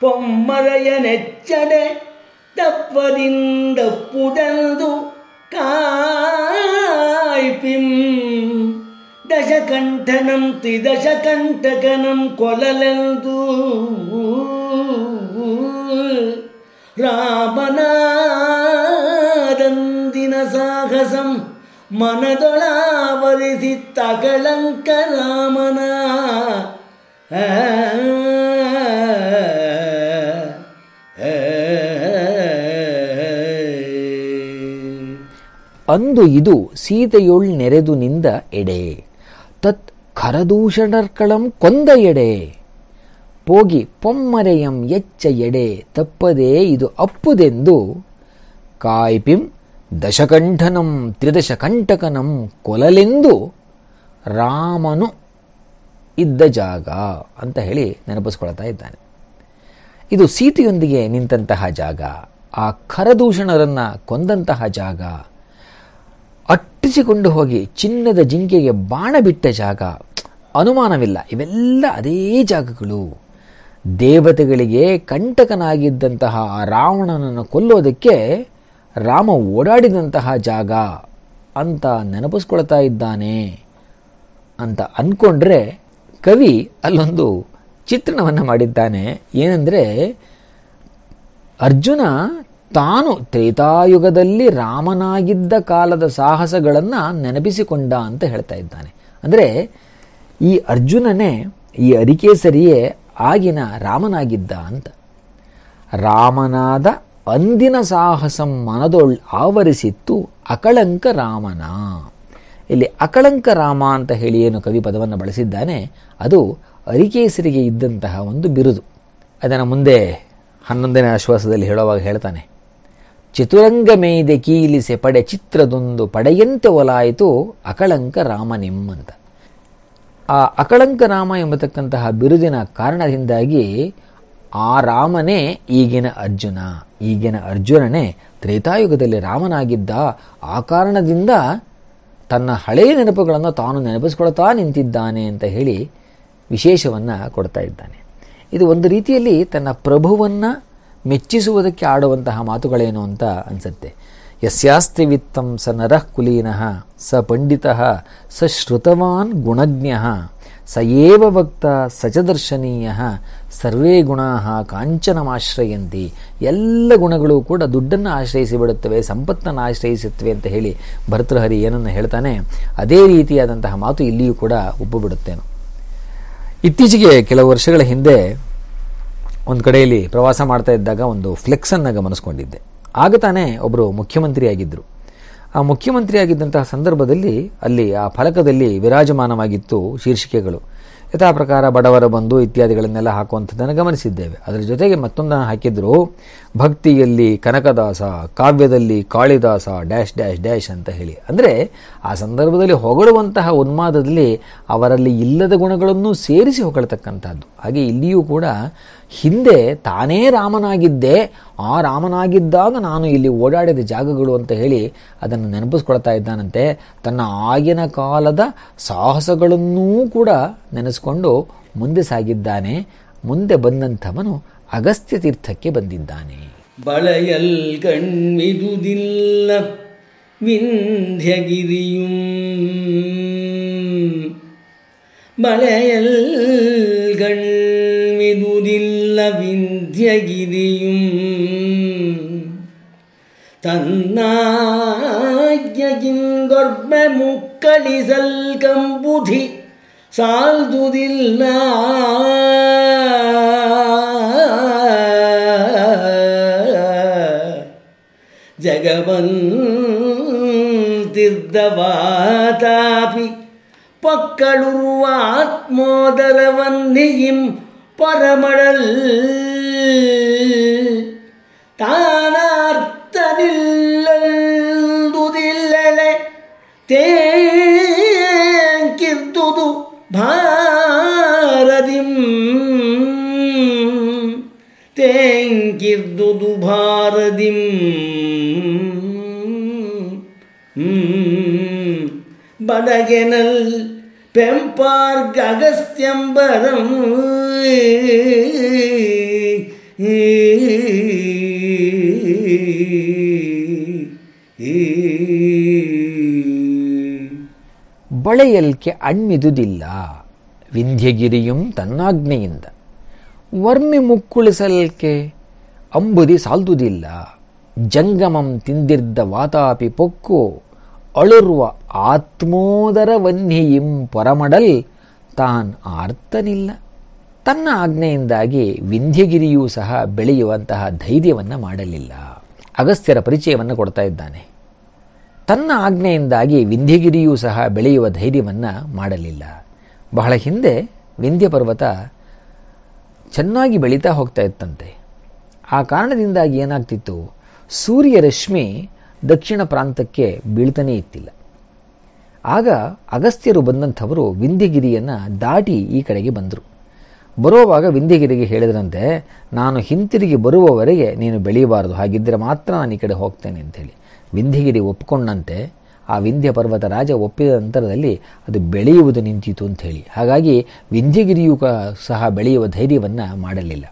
പോകി ನೆಚ್ಚಡೆ தப்பதிந்த புதல்து காய்பிம் ದಶಕಂಠನಂ ತ್ರಿದಶಕಂಠಕನಂ ಕೊಲಲೆಂದು ರಾಮನಾದಂದಿನ ಸಾಹಸಂ ಮನದೊಳಾವರಿಸಿ ತಗಳಂಕ ರಾಮನ ಅಂದು ಇದು ಸೀತೆಯೊಳ್ ನೆರೆದು ನಿಂದ ಎಡೆ. ತತ್ ಖರದೂಷಣರ್ಕಳಂ ಕೊಂದ ಎಡೆ. ಪೋಗಿ ಪೊಮ್ಮರೆಯಂ ಎಚ್ಚ ಎಡೆ, ತಪ್ಪದೆ ಇದು ಅಪ್ಪುದೆಂದು. ಕಾಯ್ಪಿಂ ದಶಕಂಠನಂ ತ್ರಿದಶಕಂಟಕನಂ ಕೊಲಲೆಂದು ರಾಮನು ಇದ್ದ ಜಾಗ ಅಂತ ಹೇಳಿ ನೆನಪಿಸ್ಕೊಳ್ತಾ ಇದ್ದಾನೆ. ಇದು ಸೀತೆಯೊಂದಿಗೆ ನಿಂತಹ ಜಾಗ, ಆ ಖರದೂಷಣರನ್ನ ಕೊಂದಂತಹ ಜಾಗ ಅಟ್ಟಿಸಿಕೊಂಡು ಹೋಗಿ ಚಿನ್ನದ ಜಿಂಕೆಗೆ ಬಾಣ ಬಿಟ್ಟ ಜಾಗ, ಅನುಮಾನವಿಲ್ಲ. ಇವೆಲ್ಲ ಅದೇ ಜಾಗಗಳು. ದೇವತೆಗಳಿಗೆ ಕಂಟಕನಾಗಿದ್ದಂತಹ ಆ ರಾವಣನನ್ನು ಕೊಲ್ಲೋದಕ್ಕೆ ರಾಮ ಓಡಾಡಿದಂತಹ ಜಾಗ ಅಂತ ನೆನಪಿಸ್ಕೊಳ್ತಾ ಇದ್ದಾನೆ ಅಂತ ಅಂದ್ಕೊಂಡ್ರೆ ಕವಿ ಅಲ್ಲೊಂದು ಚಿತ್ರಣವನ್ನು ಮಾಡಿದ್ದಾನೆ. ಏನಂದರೆ ಅರ್ಜುನ ತಾನು ತ್ರೇತಾಯುಗದಲ್ಲಿ ರಾಮನಾಗಿದ್ದ ಕಾಲದ ಸಾಹಸಗಳನ್ನು ನೆನಪಿಸಿಕೊಂಡ ಅಂತ ಹೇಳ್ತಾ ಇದ್ದಾನೆ. ಅಂದರೆ ಈ ಅರ್ಜುನನೇ ಈ ಅರಿಕೇಸರಿಯೇ ಆಗಿನ ರಾಮನಾಗಿದ್ದ ಅಂತ. ರಾಮನಾದ ಅಂದಿನ ಸಾಹಸಂ ಮನದೊಳ್ ಆವರಿಸಿತ್ತು ಅಕಳಂಕ ರಾಮನ. ಇಲ್ಲಿ ಅಕಳಂಕ ರಾಮ ಅಂತ ಹೇಳಿ ಏನು ಕವಿ ಪದವನ್ನು ಬಳಸಿದ್ದಾನೆ, ಅದು ಅರಿಕೇಸರಿಗೆ ಇದ್ದಂತಹ ಒಂದು ಬಿರುದು. ಅದನ್ನು ಮುಂದೆ ಹನ್ನೊಂದನೇ ಆಶ್ವಾಸದಲ್ಲಿ ಹೇಳುವಾಗ ಹೇಳ್ತಾನೆ. ಚತುರಂಗ ಮೇಯ್ದೆ ಕೀಲಿಸೆ ಪಡೆ ಚಿತ್ರದೊಂದು ಪಡೆಯಂತೆ ಒಲಾಯಿತು ಅಕಳಂಕ ರಾಮನೆಮ್ಮಂತ ಆ ಅಕಳಂಕ ರಾಮ ಎಂಬತಕ್ಕಂತಹ ಬಿರುದಿನ ಕಾರಣದಿಂದಾಗಿ ಆ ರಾಮನೇ ಈಗಿನ ಅರ್ಜುನ. ಈಗಿನ ಅರ್ಜುನನೇ ತ್ರೇತಾಯುಗದಲ್ಲಿ ರಾಮನಾಗಿದ್ದ ಆ ಕಾರಣದಿಂದ ತನ್ನ ಹಳೆಯ ನೆನಪುಗಳನ್ನು ತಾನು ನೆನಪಿಸ್ಕೊಳ್ತಾ ನಿಂತಿದ್ದಾನೆ ಅಂತ ಹೇಳಿ ವಿಶೇಷವನ್ನು ಕೊಡ್ತಾ ಇದ್ದಾನೆ. ಇದು ಒಂದು ರೀತಿಯಲ್ಲಿ ತನ್ನ ಪ್ರಭುವನ್ನು ಮೆಚ್ಚಿಸುವುದಕ್ಕೆ ಆಡುವಂತಹ ಮಾತುಗಳೇನು ಅಂತ ಅನಿಸುತ್ತೆ. ಯಸ್ಯಾಸ್ತಿ ವಿತ್ತಂ ಸ ನರಃ ಕುಲೀನಃ, ಸ ಪಂಡಿತ, ಸ ಶ್ರುತವಾನ್ ಗುಣಜ್ಞ, ಸ ಏವ ಭಕ್ತ ಸಚ ದರ್ಶನೀಯ, ಸರ್ವೇ ಗುಣಾಹ ಕಾಂಚನಮಾಶ್ರಯಂತಿ. ಎಲ್ಲ ಗುಣಗಳು ಕೂಡ ದುಡ್ಡನ್ನು ಆಶ್ರಯಿಸಿ ಬಿಡುತ್ತವೆ, ಸಂಪತ್ತನ್ನು ಆಶ್ರಯಿಸುತ್ತವೆ ಅಂತ ಹೇಳಿ ಭರ್ತೃಹರಿ ಏನನ್ನು ಹೇಳ್ತಾನೆ, ಅದೇ ರೀತಿಯಾದಂತಹ ಮಾತು ಇಲ್ಲಿಯೂ ಕೂಡ ಒಪ್ಪು ಬಿಡುತ್ತೇನು ಇತ್ತೀಚೆಗೆ ಕೆಲವು ವರ್ಷಗಳ ಹಿಂದೆ ಒಂದು ಕಡೆಯಲ್ಲಿ ಪ್ರವಾಸ ಮಾಡ್ತಾ ಇದ್ದಾಗ ಒಂದು ಫ್ಲೆಕ್ಸನ್ನು ಗಮನಿಸ್ಕೊಂಡಿದ್ದೆ. ಆಗ ತಾನೇ ಒಬ್ಬರು ಮುಖ್ಯಮಂತ್ರಿಯಾಗಿದ್ದರು ಆ ಮುಖ್ಯಮಂತ್ರಿಯಾಗಿದ್ದಂತಹ ಸಂದರ್ಭದಲ್ಲಿ ಅಲ್ಲಿ ಆ ಫಲಕದಲ್ಲಿ ವಿರಾಜಮಾನವಾಗಿತ್ತು ಶೀರ್ಷಿಕೆಗಳು. ಯಥಾ ಪ್ರಕಾರ ಬಡವರ ಬಂಧು ಇತ್ಯಾದಿಗಳನ್ನೆಲ್ಲ ಹಾಕುವಂಥದ್ದನ್ನು ಗಮನಿಸಿದ್ದೇವೆ. ಅದರ ಜೊತೆಗೆ ಮತ್ತೊಂದನ್ನು ಹಾಕಿದ್ರು, ಭಕ್ತಿಯಲ್ಲಿ ಕನಕದಾಸ, ಕಾವ್ಯದಲ್ಲಿ ಕಾಳಿದಾಸ, ಡ್ಯಾಶ್ ಡ್ಯಾಶ್ ಡ್ಯಾಶ್ ಅಂತ ಹೇಳಿ. ಅಂದರೆ ಆ ಸಂದರ್ಭದಲ್ಲಿ ಹೊಗಳುವಂತಹ ಉನ್ಮಾದದಲ್ಲಿ ಅವರಲ್ಲಿ ಇಲ್ಲದ ಗುಣಗಳನ್ನು ಸೇರಿಸಿ ಹೊಗಳತಕ್ಕಂಥದ್ದು. ಹಾಗೆ ಇಲ್ಲಿಯೂ ಕೂಡ ಹಿಂದೆ ತಾನೇ ರಾಮನಾಗಿದ್ದೆ, ಆ ರಾಮನಾಗಿದ್ದಾಗ ನಾನು ಇಲ್ಲಿ ಓಡಾಡಿದ ಜಾಗಗಳು ಅಂತ ಹೇಳಿ ಅದನ್ನು ನೆನಪಿಸ್ಕೊಳ್ತಾ ಇದ್ದಾನಂತೆ. ತನ್ನ ಆಗಿನ ಕಾಲದ ಸಾಹಸಗಳನ್ನೂ ಕೂಡ ನೆನೆಸ್ಕೊಂಡು ಮುಂದೆ ಸಾಗಿದ್ದಾನೆ. ಮುಂದೆ ಬಂದಂಥವನು ಅಗಸ್ತ್ಯ ತೀರ್ಥಕ್ಕೆ ಬಂದಿದ್ದಾನೆ. ಬಳೆಯಲ್ ಕಣ್ಮಿದುದಿಲ್ಲ ವಿಂಧ್ಯಗಿರಿಯುಂ. ಬಳೆಯಲ್ ಕಣ್ಮಿದುದಿಲ್ಲ ഗിരിയും തന്നായകിൻ ഗർഭമുക്കളിസൽ കമ്പുധി സാൽതുതില്ല ജഗവന്തിർദ്ധവാതാപി പക്കളുരുവാത്മോദരവന്നിയും പരമഴൽ താനാർത്തനില്ലുതില്ലലെ തേങ്കിർതുതു ഭാരതിം. തേങ്കിർതുതു ഭാരതിം. ബടകനൽ പെമ്പാർഗസ്ത്യംബരം ಬಳೆಯಲ್ಕೆ ಅಣ್ಮಿದುದಿಲ್ಲ ವಿಂಧ್ಯಗಿರಿಯುಂ ತನ್ನಾಗ್ನೆಯಿಂದ ವರ್ಮಿ ಮುಕ್ಕುಳಿಸಲ್ಕೆ ಅಂಬುದಿ ಸಾಲ್ದುದಿಲ್ಲ. ಜಂಗಮಂ ತಿಂದಿರ್ದ ವಾತಾಪಿ ಪೊಕ್ಕು ಅಳುರುವ ಆತ್ಮೋದರ ವನ್ಹಿಯಿಂ ಪೊರಮಡಲ್ ತಾನ್ ಆರ್ತನಿಲ್ಲ. ತನ್ನ ಆಜ್ಞೆಯಿಂದಾಗಿ ವಿಂಧ್ಯಗಿರಿಯೂ ಸಹ ಬೆಳೆಯುವಂತಹ ಧೈರ್ಯವನ್ನು ಮಾಡಲಿಲ್ಲ. ಅಗಸ್ತ್ಯರ ಪರಿಚಯವನ್ನು ಕೊಡ್ತಾ ಇದ್ದಾನೆ. ತನ್ನ ಆಜ್ಞೆಯಿಂದಾಗಿ ವಿಂಧ್ಯಗಿರಿಯೂ ಸಹ ಬೆಳೆಯುವ ಧೈರ್ಯವನ್ನು ಮಾಡಲಿಲ್ಲ. ಬಹಳ ಹಿಂದೆ ವಿಂಧ್ಯ ಪರ್ವತ ಚೆನ್ನಾಗಿ ಬೆಳೀತಾ ಹೋಗ್ತಾ ಇತ್ತಂತೆ. ಆ ಕಾರಣದಿಂದಾಗಿ ಏನಾಗ್ತಿತ್ತು? ಸೂರ್ಯ ರಶ್ಮಿ ದಕ್ಷಿಣ ಪ್ರಾಂತಕ್ಕೆ ಬೀಳ್ತಾನೇ ಇತ್ತಿಲ್ಲ. ಆಗ ಅಗಸ್ತ್ಯರು ಬಂದಂಥವರು ವಿಂಧ್ಯಗಿರಿಯನ್ನು ದಾಟಿ ಈ ಕಡೆಗೆ ಬಂದರು. ಬರುವಾಗ ವಿಂಧ್ಯಗಿರಿಗೆ ಹೇಳಿದ್ರಂತೆ ನಾನು ಹಿಂತಿರುಗಿ ಬರುವವರೆಗೆ ನೀನು ಬೆಳೆಯಬಾರದು ಹಾಗಿದ್ದರೆ ಮಾತ್ರ ನಾನು ಈ ಕಡೆ ಹೋಗ್ತೇನೆ ಅಂಥೇಳಿ. ವಿಂಧ್ಯಗಿರಿ ಒಪ್ಪಿಕೊಂಡಂತೆ ಆ ವಿಂಧ್ಯ ಪರ್ವತ ರಾಜ ಒಪ್ಪಿದ ನಂತರದಲ್ಲಿ ಅದು ಬೆಳೆಯುವುದು ನಿಂತಿತು ಅಂತ ಹೇಳಿ ಹಾಗಾಗಿ ವಿಂಧ್ಯಗಿರಿಯು ಸಹ ಬೆಳೆಯುವ ಧೈರ್ಯವನ್ನು ಮಾಡಲಿಲ್ಲ.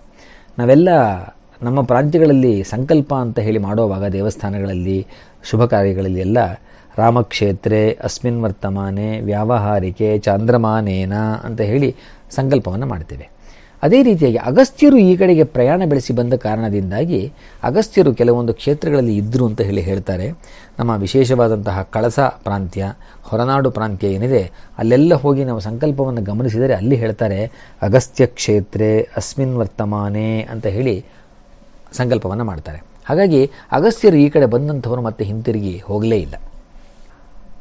ನಾವೆಲ್ಲ ನಮ್ಮ ಪ್ರಾಂತ್ಯಗಳಲ್ಲಿ ಸಂಕಲ್ಪ ಅಂತ ಹೇಳಿ ಮಾಡುವಾಗ, ದೇವಸ್ಥಾನಗಳಲ್ಲಿ, ಶುಭ ಕಾರ್ಯಗಳಲ್ಲಿ ಎಲ್ಲ, ರಾಮಕ್ಷೇತ್ರೆ ಅಸ್ಮಿನ್ ವರ್ತಮಾನೆ ವ್ಯಾವಹಾರಿಕೆ ಚಾಂದ್ರಮಾನೇನ ಅಂತ ಹೇಳಿ ಸಂಕಲ್ಪವನ್ನು ಮಾಡ್ತೇವೆ. ಅದೇ ರೀತಿಯಾಗಿ ಅಗಸ್ತ್ಯರು ಈ ಕಡೆಗೆ ಪ್ರಯಾಣ ಬೆಳೆಸಿ ಬಂದ ಕಾರಣದಿಂದಾಗಿ ಅಗಸ್ತ್ಯರು ಕೆಲವೊಂದು ಕ್ಷೇತ್ರಗಳಲ್ಲಿ ಇದ್ದರು ಅಂತ ಹೇಳಿ ಹೇಳ್ತಾರೆ. ನಮ್ಮ ವಿಶೇಷವಾದಂತಹ ಕಳಸ ಪ್ರಾಂತ್ಯ, ಹೊರನಾಡು ಪ್ರಾಂತ್ಯ ಏನಿದೆ, ಅಲ್ಲೆಲ್ಲ ಹೋಗಿ ನಾವು ಸಂಕಲ್ಪವನ್ನು ಗಮನಿಸಿದರೆ ಅಲ್ಲಿ ಹೇಳ್ತಾರೆ, ಅಗಸ್ತ್ಯ ಕ್ಷೇತ್ರೇ ಅಸ್ಮಿನ್ ವರ್ತಮಾನೆ ಅಂತ ಹೇಳಿ ಸಂಕಲ್ಪವನ್ನು ಮಾಡ್ತಾರೆ. ಹಾಗಾಗಿ ಅಗಸ್ತ್ಯರು ಈ ಕಡೆ ಬಂದಂಥವರು ಮತ್ತೆ ಹಿಂತಿರುಗಿ ಹೋಗಲೇ ಇಲ್ಲ.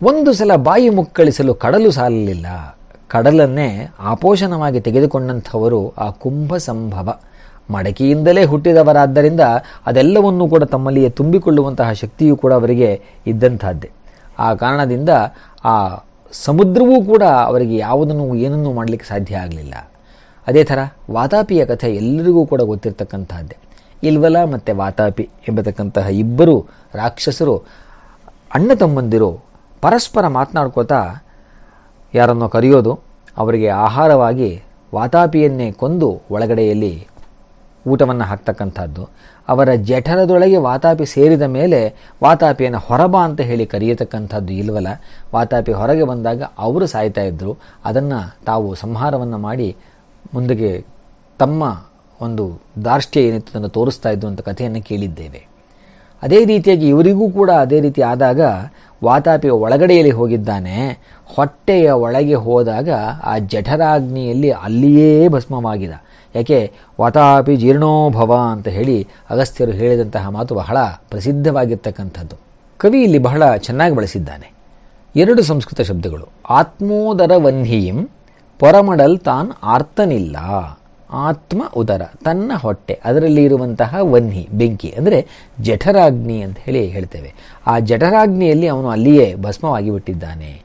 ಒಂದು ಸಲ ಬಾಯಿ ಮುಕ್ಕಳಿಸಲು ಕಡಲು ಸಾಲಲಿಲ್ಲ. ಕಡಲನ್ನೇ ಆಪೋಷಣವಾಗಿ ತೆಗೆದುಕೊಂಡಂಥವರು ಆ ಕುಂಭ ಸಂಭವ. ಮಡಕೆಯಿಂದಲೇ ಹುಟ್ಟಿದವರಾದ್ದರಿಂದ ಅದೆಲ್ಲವನ್ನೂ ಕೂಡ ತಮ್ಮಲ್ಲಿಯೇ ತುಂಬಿಕೊಳ್ಳುವಂತಹ ಶಕ್ತಿಯೂ ಕೂಡ ಅವರಿಗೆ ಇದ್ದಂತಹದ್ದೇ ಆ ಕಾರಣದಿಂದ ಆ ಸಮುದ್ರವೂ ಕೂಡ ಅವರಿಗೆ ಯಾವುದನ್ನು ಏನನ್ನೂ ಮಾಡಲಿಕ್ಕೆ ಸಾಧ್ಯ ಆಗಲಿಲ್ಲ. ಅದೇ ಥರ ವಾತಾಪಿಯ ಕಥೆ ಎಲ್ಲರಿಗೂ ಕೂಡ ಗೊತ್ತಿರತಕ್ಕಂತಹದ್ದೇ ಇಲ್ವಲ ಮತ್ತು ವಾತಾಪಿ ಎಂಬತಕ್ಕಂತಹ ಇಬ್ಬರು ರಾಕ್ಷಸರು ಅಣ್ಣ ತಮ್ಮಂದಿರು ಪರಸ್ಪರ ಮಾತನಾಡ್ಕೋತಾ ಯಾರನ್ನೋ ಕರೆಯೋದು ಅವರಿಗೆ ಆಹಾರವಾಗಿ ವಾತಾಪಿಯನ್ನೇ ಕೊಂದು ಒಳಗಡೆಯಲ್ಲಿ ಊಟವನ್ನು ಹಾಕ್ತಕ್ಕಂಥದ್ದು. ಅವರ ಜಠರದೊಳಗೆ ವಾತಾಪಿ ಸೇರಿದ ಮೇಲೆ ವಾತಾಪಿಯನ್ನು ಹೊರಬ ಅಂತ ಹೇಳಿ ಕರೆಯತಕ್ಕಂಥದ್ದು ಇಲ್ವಲ್ಲ? ವಾತಾಪಿ ಹೊರಗೆ ಬಂದಾಗ ಅವರು ಸಾಯ್ತಾ ಇದ್ದರು ಅದನ್ನು ತಾವು ಸಂಹಾರವನ್ನು ಮಾಡಿ ಮುಂದಕ್ಕೆ ತಮ್ಮ ಒಂದು ದಾರ್ಷ್ಟ್ಯ ಏನಿತ್ತು ಅದನ್ನು ತೋರಿಸ್ತಾ ಇದ್ದು ಅಂತ ಕಥೆಯನ್ನು ಕೇಳಿದ್ದೇವೆ. ಅದೇ ರೀತಿಯಾಗಿ ಇವರಿಗೂ ಕೂಡ ಅದೇ ರೀತಿ ಆದಾಗ ವಾತಾಪಿಯ ಒಳಗಡೆಯಲ್ಲಿ ಹೋಗಿದ್ದಾನೆ. ಹೊಟ್ಟೆಯ ಒಳಗೆ ಹೋದಾಗ ಆ ಜಠರಾಗ್ನಿಯಲ್ಲಿ ಅಲ್ಲಿಯೇ ಭಸ್ಮವಾಗಿದ. ಯಾಕೆ? ವಾತಾಪಿ ಜೀರ್ಣೋಭವ ಅಂತ ಹೇಳಿ ಅಗಸ್ತ್ಯರು ಹೇಳಿದಂತಹ ಮಾತು ಬಹಳ ಪ್ರಸಿದ್ಧವಾಗಿರ್ತಕ್ಕಂಥದ್ದು. ಕವಿ ಇಲ್ಲಿ ಬಹಳ ಚೆನ್ನಾಗಿ ಬಳಸಿದ್ದಾನೆ. ಎರಡು ಸಂಸ್ಕೃತ ಶಬ್ದಗಳು. ಆತ್ಮೋದರ ವನ್ಹಿಯಂ ಪೊರಮಡಲ್ ತಾನ್ ಆರ್ತನಿಲ್ಲ. ಆತ್ಮ ಉದರ, ತನ್ನ ಹೊಟ್ಟೆ, ಅದರಲ್ಲಿ ಇರುವಂತಹ ವನ್ಹಿ, ಬೆಂಕಿ, ಅಂದರೆ ಜಠರಾಗ್ನಿ ಅಂತ ಹೇಳಿ ಹೇಳ್ತೇವೆ. ಆ ಜಠರಾಗ್ನಿಯಲ್ಲಿ ಅವನು ಅಲ್ಲಿಯೇ ಭಸ್ಮವಾಗಿ ಬಿಟ್ಟಿದ್ದಾನೆ.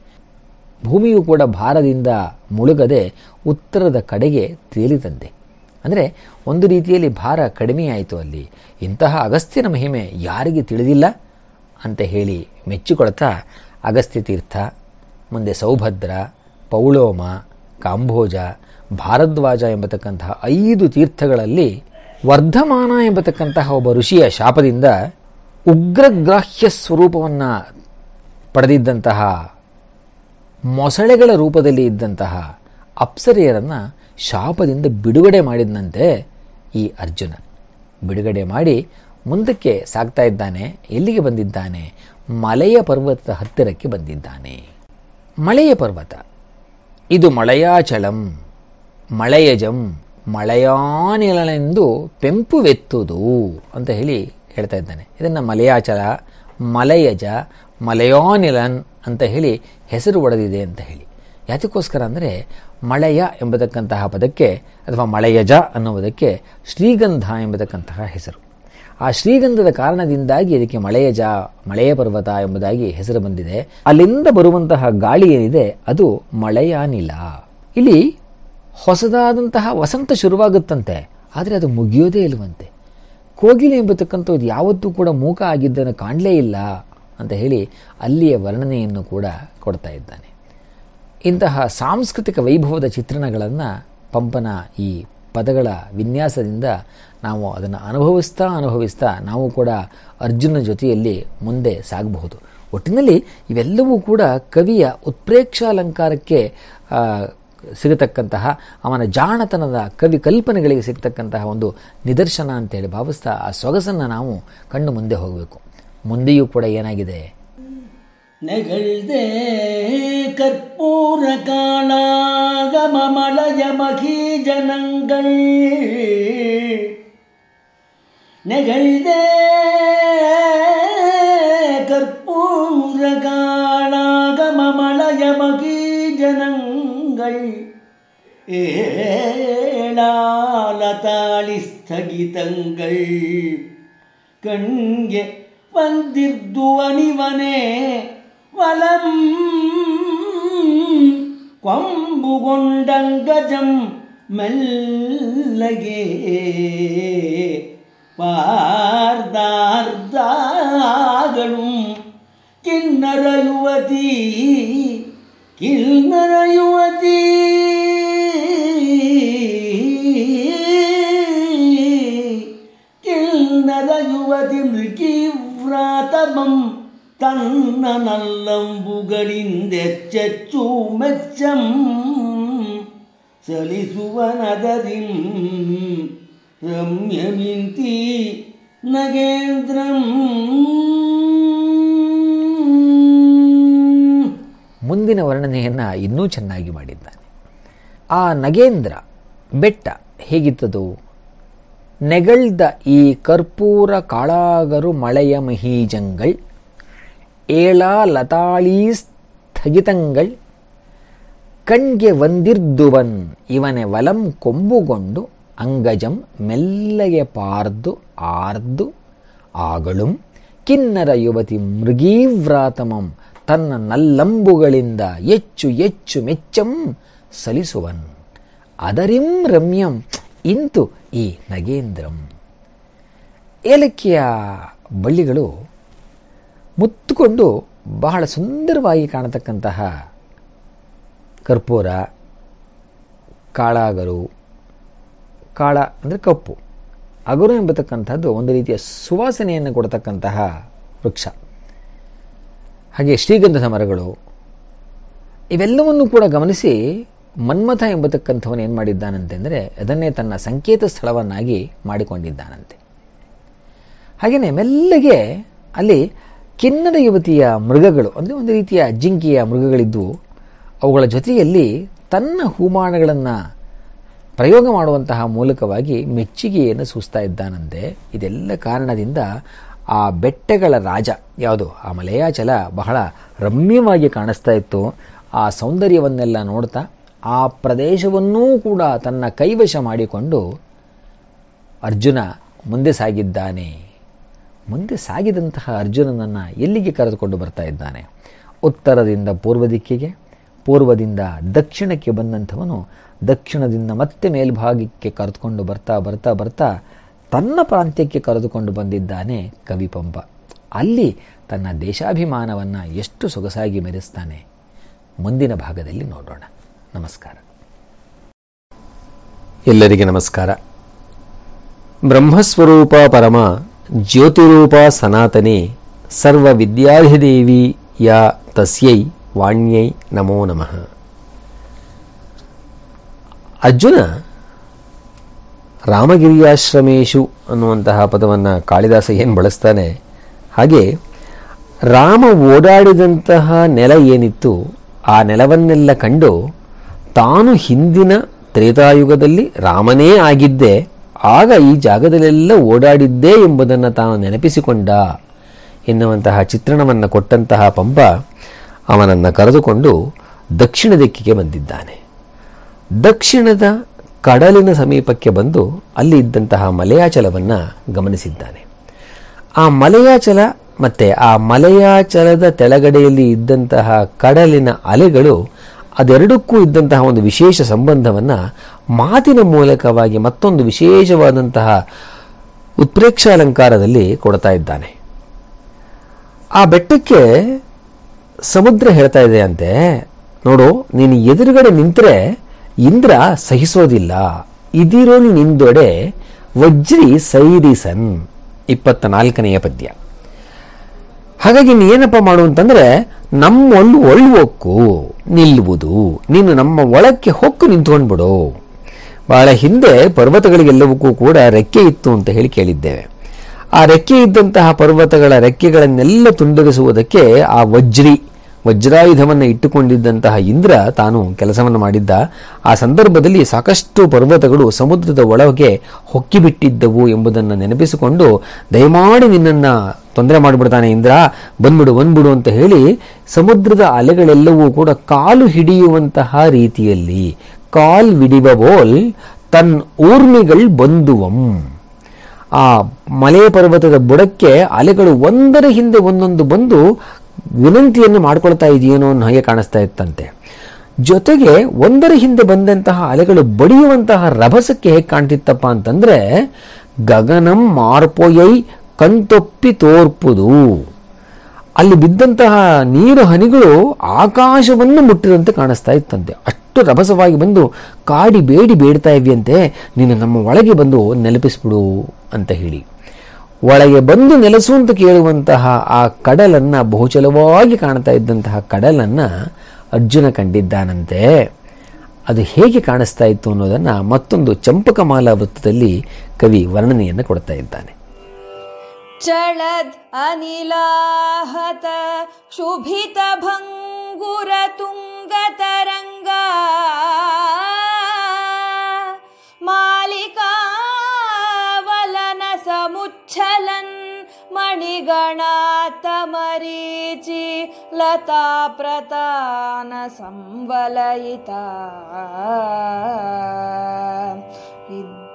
ಭೂಮಿಯು ಕೂಡ ಭಾರದಿಂದ ಮುಳುಗದೆ ಉತ್ತರದ ಕಡೆಗೆ ತೇಲಿದಂತೆ ಅಂದರೆ ಒಂದು ರೀತಿಯಲ್ಲಿ ಭಾರ ಕಡಿಮೆಯಾಯಿತು ಅಲ್ಲಿ. ಇಂತಹ ಅಗಸ್ತ್ಯನ ಮಹಿಮೆ ಯಾರಿಗೆ ತಿಳಿದಿಲ್ಲ ಅಂತ ಹೇಳಿ ಮೆಚ್ಚಿಕೊಳ್ತಾ ಅಗಸ್ತ್ಯ ತೀರ್ಥ ಮುಂದೆ ಸೌಭದ್ರ, ಪೌಳೋಮ ಕಾಂಬೋಜ ಭಾರದ್ವಾಜ ಎಂಬತಕ್ಕಂತಹ ಐದು ತೀರ್ಥಗಳಲ್ಲಿ ವರ್ಧಮಾನ ಎಂಬತಕ್ಕಂತಹ ಒಬ್ಬ ಋಷಿಯ ಶಾಪದಿಂದ ಉಗ್ರಗ್ರಾಹ್ಯ ಸ್ವರೂಪವನ್ನು ಪಡೆದಿದ್ದಂತಹ ಮೊಸಳೆಗಳ ರೂಪದಲ್ಲಿ ಇದ್ದಂತಹ ಅಪ್ಸರೆಯರನ್ನು ಶಾಪದಿಂದ ಬಿಡುಗಡೆ ಮಾಡಿದಂತೆ ಈ ಅರ್ಜುನ. ಬಿಡುಗಡೆ ಮಾಡಿ ಮುಂದಕ್ಕೆ ಸಾಗ್ತಾ ಇದ್ದಾನೆ, ಎಲ್ಲಿಗೆ ಬಂದಿದ್ದಾನೆ? ಮಲೆಯ ಪರ್ವತದ ಹತ್ತಿರಕ್ಕೆ ಬಂದಿದ್ದಾನೆ. ಮಳೆಯ ಪರ್ವತ. ಇದು ಮಳೆಯಾಚಳಂ ಮಳೆಯಜಂ, ಮಳೆಯಾನಿಲನೆಂದು ಪೆಂಪುವೆತ್ತುದು ಅಂತ ಹೇಳಿ ಹೇಳ್ತಾ ಇದ್ದಾನೆ. ಇದನ್ನು ಮಲಯಾಚಲ, ಮಲಯಜ, ಮಲಯಾನಿಲನ್ ಅಂತ ಹೇಳಿ ಹೆಸರು ಒಡೆದಿದೆ ಅಂತ ಹೇಳಿ. ಯಾತಕ್ಕೋಸ್ಕರ ಅಂದರೆ ಮಳೆಯ ಎಂಬತಕ್ಕಂತಹ ಪದಕ್ಕೆ ಅಥವಾ ಮಳೆಯಜ ಅನ್ನುವುದಕ್ಕೆ ಶ್ರೀಗಂಧ ಎಂಬತಕ್ಕಂತಹ ಹೆಸರು. ಆ ಶ್ರೀಗಂಧದ ಕಾರಣದಿಂದಾಗಿ ಇದಕ್ಕೆ ಮಳೆಯಜ, ಮಳೆಯ ಪರ್ವತ ಎಂಬುದಾಗಿ ಹೆಸರು ಬಂದಿದೆ. ಅಲ್ಲಿಂದ ಬರುವಂತಹ ಗಾಳಿ ಏನಿದೆ, ಅದು ಮಳೆಯಾನಿಲ. ಇಲ್ಲಿ ಹೊಸದಾದಂತಹ ವಸಂತ ಶುರುವಾಗುತ್ತಂತೆ, ಆದರೆ ಅದು ಮುಗಿಯೋದೇ ಇಲ್ಲವಂತೆ. ಕೋಗಿಲೆ ಎಂಬತಕ್ಕಂಥದ್ದು ಯಾವತ್ತೂ ಕೂಡ ಮೂಕ ಆಗಿದ್ದನ್ನು ಕಾಣಲೇ ಇಲ್ಲ ಅಂತ ಹೇಳಿ ಅಲ್ಲಿಯ ವರ್ಣನೆಯನ್ನು ಕೂಡ ಕೊಡ್ತಾ ಇದ್ದಾನೆ. ಇಂತಹ ಸಾಂಸ್ಕೃತಿಕ ವೈಭವದ ಚಿತ್ರಣಗಳನ್ನು ಪಂಪನ ಈ ಪದಗಳ ವಿನ್ಯಾಸದಿಂದ ನಾವು ಅದನ್ನು ಅನುಭವಿಸ್ತಾ ಅನುಭವಿಸ್ತಾ ನಾವು ಕೂಡ ಅರ್ಜುನ ಜೊತೆಯಲ್ಲಿ ಮುಂದೆ ಸಾಗಬಹುದು. ಒಟ್ಟಿನಲ್ಲಿ ಇವೆಲ್ಲವೂ ಕೂಡ ಕವಿಯ ಉತ್ಪ್ರೇಕ್ಷಾಲಂಕಾರಕ್ಕೆ ಸಿಗತಕ್ಕಂತಹ, ಅವನ ಜಾಣತನದ ಕವಿ ಕಲ್ಪನೆಗಳಿಗೆ ಸಿಗ್ತಕ್ಕಂತಹ ಒಂದು ನಿದರ್ಶನ ಅಂತೇಳಿ ಭಾವಿಸ್ತಾ ಆ ಸೊಗಸನ್ನು ನಾವು ಕಣ್ಣು ಮುಂದೆ ಹೋಗಬೇಕು. ಮುಂದೆಯೂ ಕೂಡ ಏನಾಗಿದೆ? ನೆಗಳ್ದೆ ಕರ್ಪೂರ ಕಾಳಾಗಮಳಯ ಮಹಿ ಜನಂಗಳ್ ನೆಗಳ್ದೆ ಕರ್ಪೂರ ಕಾಳಾಗಮಳಯ ಮಹಿ ಜನಂಗಳ ஜனங்கள் ஏழாலதாளி ஸ்தகிதங்கள் ಕಣ್ಗೆ ಬಂದಿದ್ದು ಅನಿವನೇ ವಲಂ ಕೊಂಬುಗೊಂಡಂಗಜಂ ಮೆಲ್ಲಗೆ ಪಾರ್ದಾರ್ದಾಗಳು ಕಿನ್ನರ ಯುವತಿ ಕಿನ್ನರ ಯುವತಿ ಕಿನ್ನರ ಯುವತಿ ಮೃಗೀವ್ರಾತಮಂ. ತನ್ನ ನಲ್ಲಂಬುಗಳಿಂದೆಚ್ಚೆಚ್ಚು ಮೆಚ್ಚಂ. ಸಲಿಸುವನದರಿಂ. ರಮ್ಯಮಿಂತಿ ನಗೇಂದ್ರಂ. ಮುಂದಿನ ವರ್ಣನೆಯನ್ನು ಇನ್ನೂ ಚೆನ್ನಾಗಿ ಮಾಡಿದ್ದಾನೆ. ಆ ನಗೇಂದ್ರ ಬೆಟ್ಟ ಹೇಗಿತ್ತದು? ನೆಗಳ್ದ ಈ ಕರ್ಪೂರ ಕಾಳಾಗರು ಮಳೆಯ ಮಹೀಜಂಗಳ್ ಏಳ ಲತಾಳೀ ಸ್ಥಗಿತಂಗಳ್ ಕಣ್ಗೆ ಒಂದಿರ್ದುವನ್ ಇವನೆ ವಲಂ ಕೊಂಬುಗೊಂಡು ಅಂಗಜಂ ಮೆಲ್ಲಗೆ ಪಾರ್ದು ಆರ್ದು, ಆಗಳು ಕಿನ್ನರ ಯುವತಿ ಮೃಗೀವ್ರಾತಮಂ ತನ್ನ ನಲ್ಲಂಬುಗಳಿಂದ ಹೆಚ್ಚು ಹೆಚ್ಚು ಮೆಚ್ಚಂ ಸಲಿಸುವನ್. ಅದರಿಂ ರಮ್ಯಂ. ಇಂತು ಈ ನಗೇಂದ್ರಂ. ಏಲಕ್ಕಿಯ ಬಳ್ಳಿಗಳು ಮುತ್ತುಕೊಂಡು ಬಹಳ ಸುಂದರವಾಗಿ ಕಾಣತಕ್ಕಂತಹ ಕರ್ಪೂರ, ಕಾಳಾಗರು, ಕಾಳ ಅಂದರೆ ಕಪ್ಪು ಅಗರು ಎಂಬತಕ್ಕಂಥದ್ದು ಒಂದು ರೀತಿಯ ಸುವಾಸನೆಯನ್ನು ಕೊಡತಕ್ಕಂತಹ ವೃಕ್ಷ. ಹಾಗೆ ಶ್ರೀಗಂಧದ ಮರಗಳು ಇವೆಲ್ಲವನ್ನು ಕೂಡ ಗಮನಿಸಿ ಮನ್ಮಥ ಎಂಬತಕ್ಕಂಥವನು ಏನು ಮಾಡಿದ್ದಾನಂತೆಂದರೆ ಅದನ್ನೇ ತನ್ನ ಸಂಕೇತ ಸ್ಥಳವನ್ನಾಗಿ ಮಾಡಿಕೊಂಡಿದ್ದಾನಂತೆ. ಹಾಗೆಯೇ ಮೆಲ್ಲಗೆ ಅಲ್ಲಿ ಕಿನ್ನರ ಯುವತಿಯ ಮೃಗಗಳು, ಅಂದರೆ ಒಂದು ರೀತಿಯ ಜಿಂಕೆಯ ಮೃಗಗಳಿದ್ದು, ಅವುಗಳ ಜೊತೆಯಲ್ಲಿ ತನ್ನ ಹೂಮಾಣಗಳನ್ನು ಪ್ರಯೋಗ ಮಾಡುವಂತಹ ಮೂಲಕವಾಗಿ ಮೆಚ್ಚುಗೆಯನ್ನು ಸೂಸ್ತಾ ಇದ್ದಾನಂತೆ. ಇದೆಲ್ಲ ಕಾರಣದಿಂದ ಆ ಬೆಟ್ಟಗಳ ರಾಜ, ಯಾವುದು? ಆ ಮಲಯಾಚಲ ಬಹಳ ರಮ್ಯವಾಗಿ ಕಾಣಿಸ್ತಾ ಇತ್ತು. ಆ ಸೌಂದರ್ಯವನ್ನೆಲ್ಲ ನೋಡ್ತಾ ಆ ಪ್ರದೇಶವನ್ನೂ ಕೂಡ ತನ್ನ ಕೈವಶ ಮಾಡಿಕೊಂಡು ಅರ್ಜುನ ಮುಂದೆ ಸಾಗಿದ್ದಾನೆ. ಮುಂದೆ ಸಾಗಿದಂತಹ ಅರ್ಜುನನನ್ನು ಎಲ್ಲಿಗೆ ಕರೆದುಕೊಂಡು ಬರ್ತಾ ಇದ್ದಾನೆ? ಉತ್ತರದಿಂದ ಪೂರ್ವ ದಿಕ್ಕಿಗೆ, ಪೂರ್ವದಿಂದ ದಕ್ಷಿಣಕ್ಕೆ ಬಂದಂಥವನು ದಕ್ಷಿಣದಿಂದ ಮತ್ತೆ ಮೇಲ್ಭಾಗಕ್ಕೆ ಕರೆದುಕೊಂಡು ಬರ್ತಾ ಬರ್ತಾ ಬರ್ತಾ ತನ್ನ ಪ್ರಾಂತ್ಯಕ್ಕೆ ಕರೆದುಕೊಂಡು ಬಂದಿದ್ದಾನೆ ಕವಿ ಪಂಪ. ಅಲ್ಲಿ ತನ್ನ ದೇಶಾಭಿಮಾನವನ್ನು ಎಷ್ಟು ಸೊಗಸಾಗಿ ಮೆರೆಸ್ತಾನೆ? ಮುಂದಿನ ಭಾಗದಲ್ಲಿ ನೋಡೋಣ. ನಮಸ್ಕಾರ. ಎಲ್ಲರಿಗೆ ನಮಸ್ಕಾರ. ಬ್ರಹ್ಮಸ್ವರೂಪ ಪರಮ ಜ್ಯೋತಿರೂಪ ಸನಾತನೆ ಸರ್ವ ವಿದ್ಯಾಧಿದೇವಿ ಯಾ ತಸ್ಯೈ ವಾಣ್ಯೈ ನಮೋ ನಮಃ. ಅರ್ಜುನ ರಾಮಗಿರಿಯಾಶ್ರಮೇಶು ಅನ್ನುವಂತಹ ಪದವನ್ನು ಕಾಳಿದಾಸ ಏನು ಬಳಸ್ತಾನೆ? ಹಾಗೆ ರಾಮ ಓಡಾಡಿದಂತಹ ನೆಲ ಏನಿತ್ತು, ಆ ನೆಲವನ್ನೆಲ್ಲ ಕಂಡು ತಾನು ಹಿಂದಿನ ತ್ರೇತಾಯುಗದಲ್ಲಿ ರಾಮನೇ ಆಗಿದ್ದೆ, ಆಗ ಈ ಜಾಗದಲ್ಲೆಲ್ಲ ಓಡಾಡಿದ್ದೆ ಎಂಬುದನ್ನು ತಾನು ನೆನಪಿಸಿಕೊಂಡ ಎನ್ನುವಂತಹ ಚಿತ್ರಣವನ್ನು ಕೊಟ್ಟಂತಹ ಪಂಪ ಅವನನ್ನು ಕರೆದುಕೊಂಡು ದಕ್ಷಿಣ ದಿಕ್ಕಿಗೆ ಬಂದಿದ್ದಾನೆ. ದಕ್ಷಿಣದ ಕಡಲಿನ ಸಮೀಪಕ್ಕೆ ಬಂದು ಅಲ್ಲಿ ಇದ್ದಂತಹ ಮಲಯಾಚಲವನ್ನು ಗಮನಿಸಿದ್ದಾನೆ. ಆ ಮಲಯಾಚಲ ಮತ್ತೆ ಆ ಮಲಯಾಚಲದ ತೆಳಗಡೆಯಲ್ಲಿ ಇದ್ದಂತಹ ಕಡಲಿನ ಅಲೆಗಳು ಅದೆರಡಕ್ಕೂ ಇದ್ದಂತಹ ಒಂದು ವಿಶೇಷ ಸಂಬಂಧವನ್ನು ಮಾತಿನ ಮೂಲಕವಾಗಿ ಮತ್ತೊಂದು ವಿಶೇಷವಾದಂತಹ ಉತ್ಪ್ರೇಕ್ಷಾಲಂಕಾರದಲ್ಲಿ ಕೊಡ್ತಾ ಇದ್ದಾನೆ. ಆ ಬೆಟ್ಟಕ್ಕೆ ಸಮುದ್ರ ಹೇಳ್ತಾ ಇದೆ ಅಂತೆ ನೋಡು, ನೀನು ಎದುರುಗಡೆ ನಿಂತರೆ ಇಂದ್ರ ಸಹಿಸೋದಿಲ್ಲ. ಇದಿರೋ ನಿಂದೊಡೆ ವಜ್ರಿ ಸೈರಿಸನ್. ಇಪ್ಪತ್ತ ನಾಲ್ಕನೆಯ ಪದ್ಯ. ಹಾಗಾಗಿ ಏನಪ್ಪ ಮಾಡು ಅಂತಂದ್ರೆ ನಮ್ಮೊಳ್ ಒಳ್ಳುವಕ್ಕು ನಿಲ್ಲುವುದು. ನೀನು ನಮ್ಮ ಒಳಕ್ಕೆ ಹೊಕ್ಕು ನಿಂತ್ಕೊಂಡ್ಬಿಡು. ಬಹಳ ಹಿಂದೆ ಪರ್ವತಗಳಿಗೆಲ್ಲವಕ್ಕೂ ಕೂಡ ರೆಕ್ಕೆ ಇತ್ತು ಅಂತ ಹೇಳಿ ಕೇಳಿದ್ದೇವೆ. ಆ ರೆಕ್ಕೆ ಇದ್ದಂತಹ ಪರ್ವತಗಳ ರೆಕ್ಕೆಗಳನ್ನೆಲ್ಲ ತುಂಡರಿಸುವುದಕ್ಕೆ ಆ ವಜ್ರಿ ವಜ್ರಾಯುಧವನ್ನು ಇಟ್ಟುಕೊಂಡಿದ್ದಂತಹ ಇಂದ್ರ ತಾನು ಕೆಲಸವನ್ನು ಮಾಡಿದ್ದ. ಆ ಸಂದರ್ಭದಲ್ಲಿ ಸಾಕಷ್ಟು ಪರ್ವತಗಳು ಸಮುದ್ರದ ಒಳಗೆ ಹೊಕ್ಕಿಬಿಟ್ಟಿದ್ದವು ಎಂಬುದನ್ನು ನೆನಪಿಸಿಕೊಂಡು, ದಯಮಾಡಿ ನಿನ್ನನ್ನು ತೊಂದರೆ ಮಾಡಿಬಿಡ್ತಾನೆ ಇಂದ್ರ, ಬಂದ್ಬಿಡು ಬಂದ್ಬಿಡು ಅಂತ ಹೇಳಿ ಸಮುದ್ರದ ಅಲೆಗಳೆಲ್ಲವೂ ಕೂಡ ಕಾಲು ಹಿಡಿಯುವಂತಹ ರೀತಿಯಲ್ಲಿ, ಕಾಲ್ ವಿಡಿಬಬೋಲ್ ತನ್ ಊರ್ಮಿಗಳು ಬಂದುವಂ ಆ ಮಲೆ ಪರ್ವತದ ಬುಡಕ್ಕೆ ಅಲೆಗಳು ಒಂದರ ಹಿಂದೆ ಒಂದೊಂದು ಬಂದು ವಿನಂತಿಯನ್ನು ಮಾಡ್ಕೊಳ್ತಾ ಇದೆಯೇನೋ ಅನ್ನೋ ಹಾಗೆ ಕಾಣಿಸ್ತಾ ಇತ್ತಂತೆ. ಜೊತೆಗೆ ಒಂದರ ಹಿಂದೆ ಬಂದಂತಹ ಅಲೆಗಳು ಬಡಿಯುವಂತಹ ರಭಸಕ್ಕೆ ಹೇಗೆ ಕಾಣ್ತಿತ್ತಪ್ಪ ಅಂತಂದ್ರೆ, ಗಗನಂ ಮಾರ್ಪೊಯೈ ಕಣ್ತೊಪ್ಪಿ ತೋರ್ಪುದು. ಅಲ್ಲಿ ಬಿದ್ದಂತಹ ನೀರು ಹನಿಗಳು ಆಕಾಶವನ್ನು ಮುಟ್ಟಿದಂತೆ ಕಾಣಿಸ್ತಾ ಇತ್ತಂತೆ. ಅಷ್ಟು ರಭಸವಾಗಿ ಬಂದು ಕಾಡಿ ಬೇಡಿ ಬೇಡ್ತಾ ಇವೆಯಂತೆ ನೀನು ನಮ್ಮ ಒಳಗೆ ಬಂದು ನೆಲಪಿಸ್ಬಿಡು ಅಂತ ಹೇಳಿ. ಒಳಗೆ ಬಂದು ನೆಲೆಸು ಅಂತ ಕೇಳುವಂತಹ ಆ ಕಡಲನ್ನು ಬಹುಚಲವಾಗಿ ಕಾಣ್ತಾ ಇದ್ದಂತಹ ಕಡಲನ್ನು ಅರ್ಜುನ ಕಂಡಿದ್ದಾನಂತೆ. ಅದು ಹೇಗೆ ಕಾಣಿಸ್ತಾ ಇತ್ತು ಅನ್ನೋದನ್ನು ಮತ್ತೊಂದು ಚಂಪಕಮಾಲಾ ವೃತ್ತದಲ್ಲಿ ಕವಿ ವರ್ಣನೆಯನ್ನು ಕೊಡ್ತಾ ಇದ್ದಾನೆ. ಚಳದ್ ಅನಿಲಾಹತ ಶುಭಿತ ಭಂಗುರ ತುಂಗ ತರಂಗ मणिगणातमरीचि लता प्रतान संवलयिता।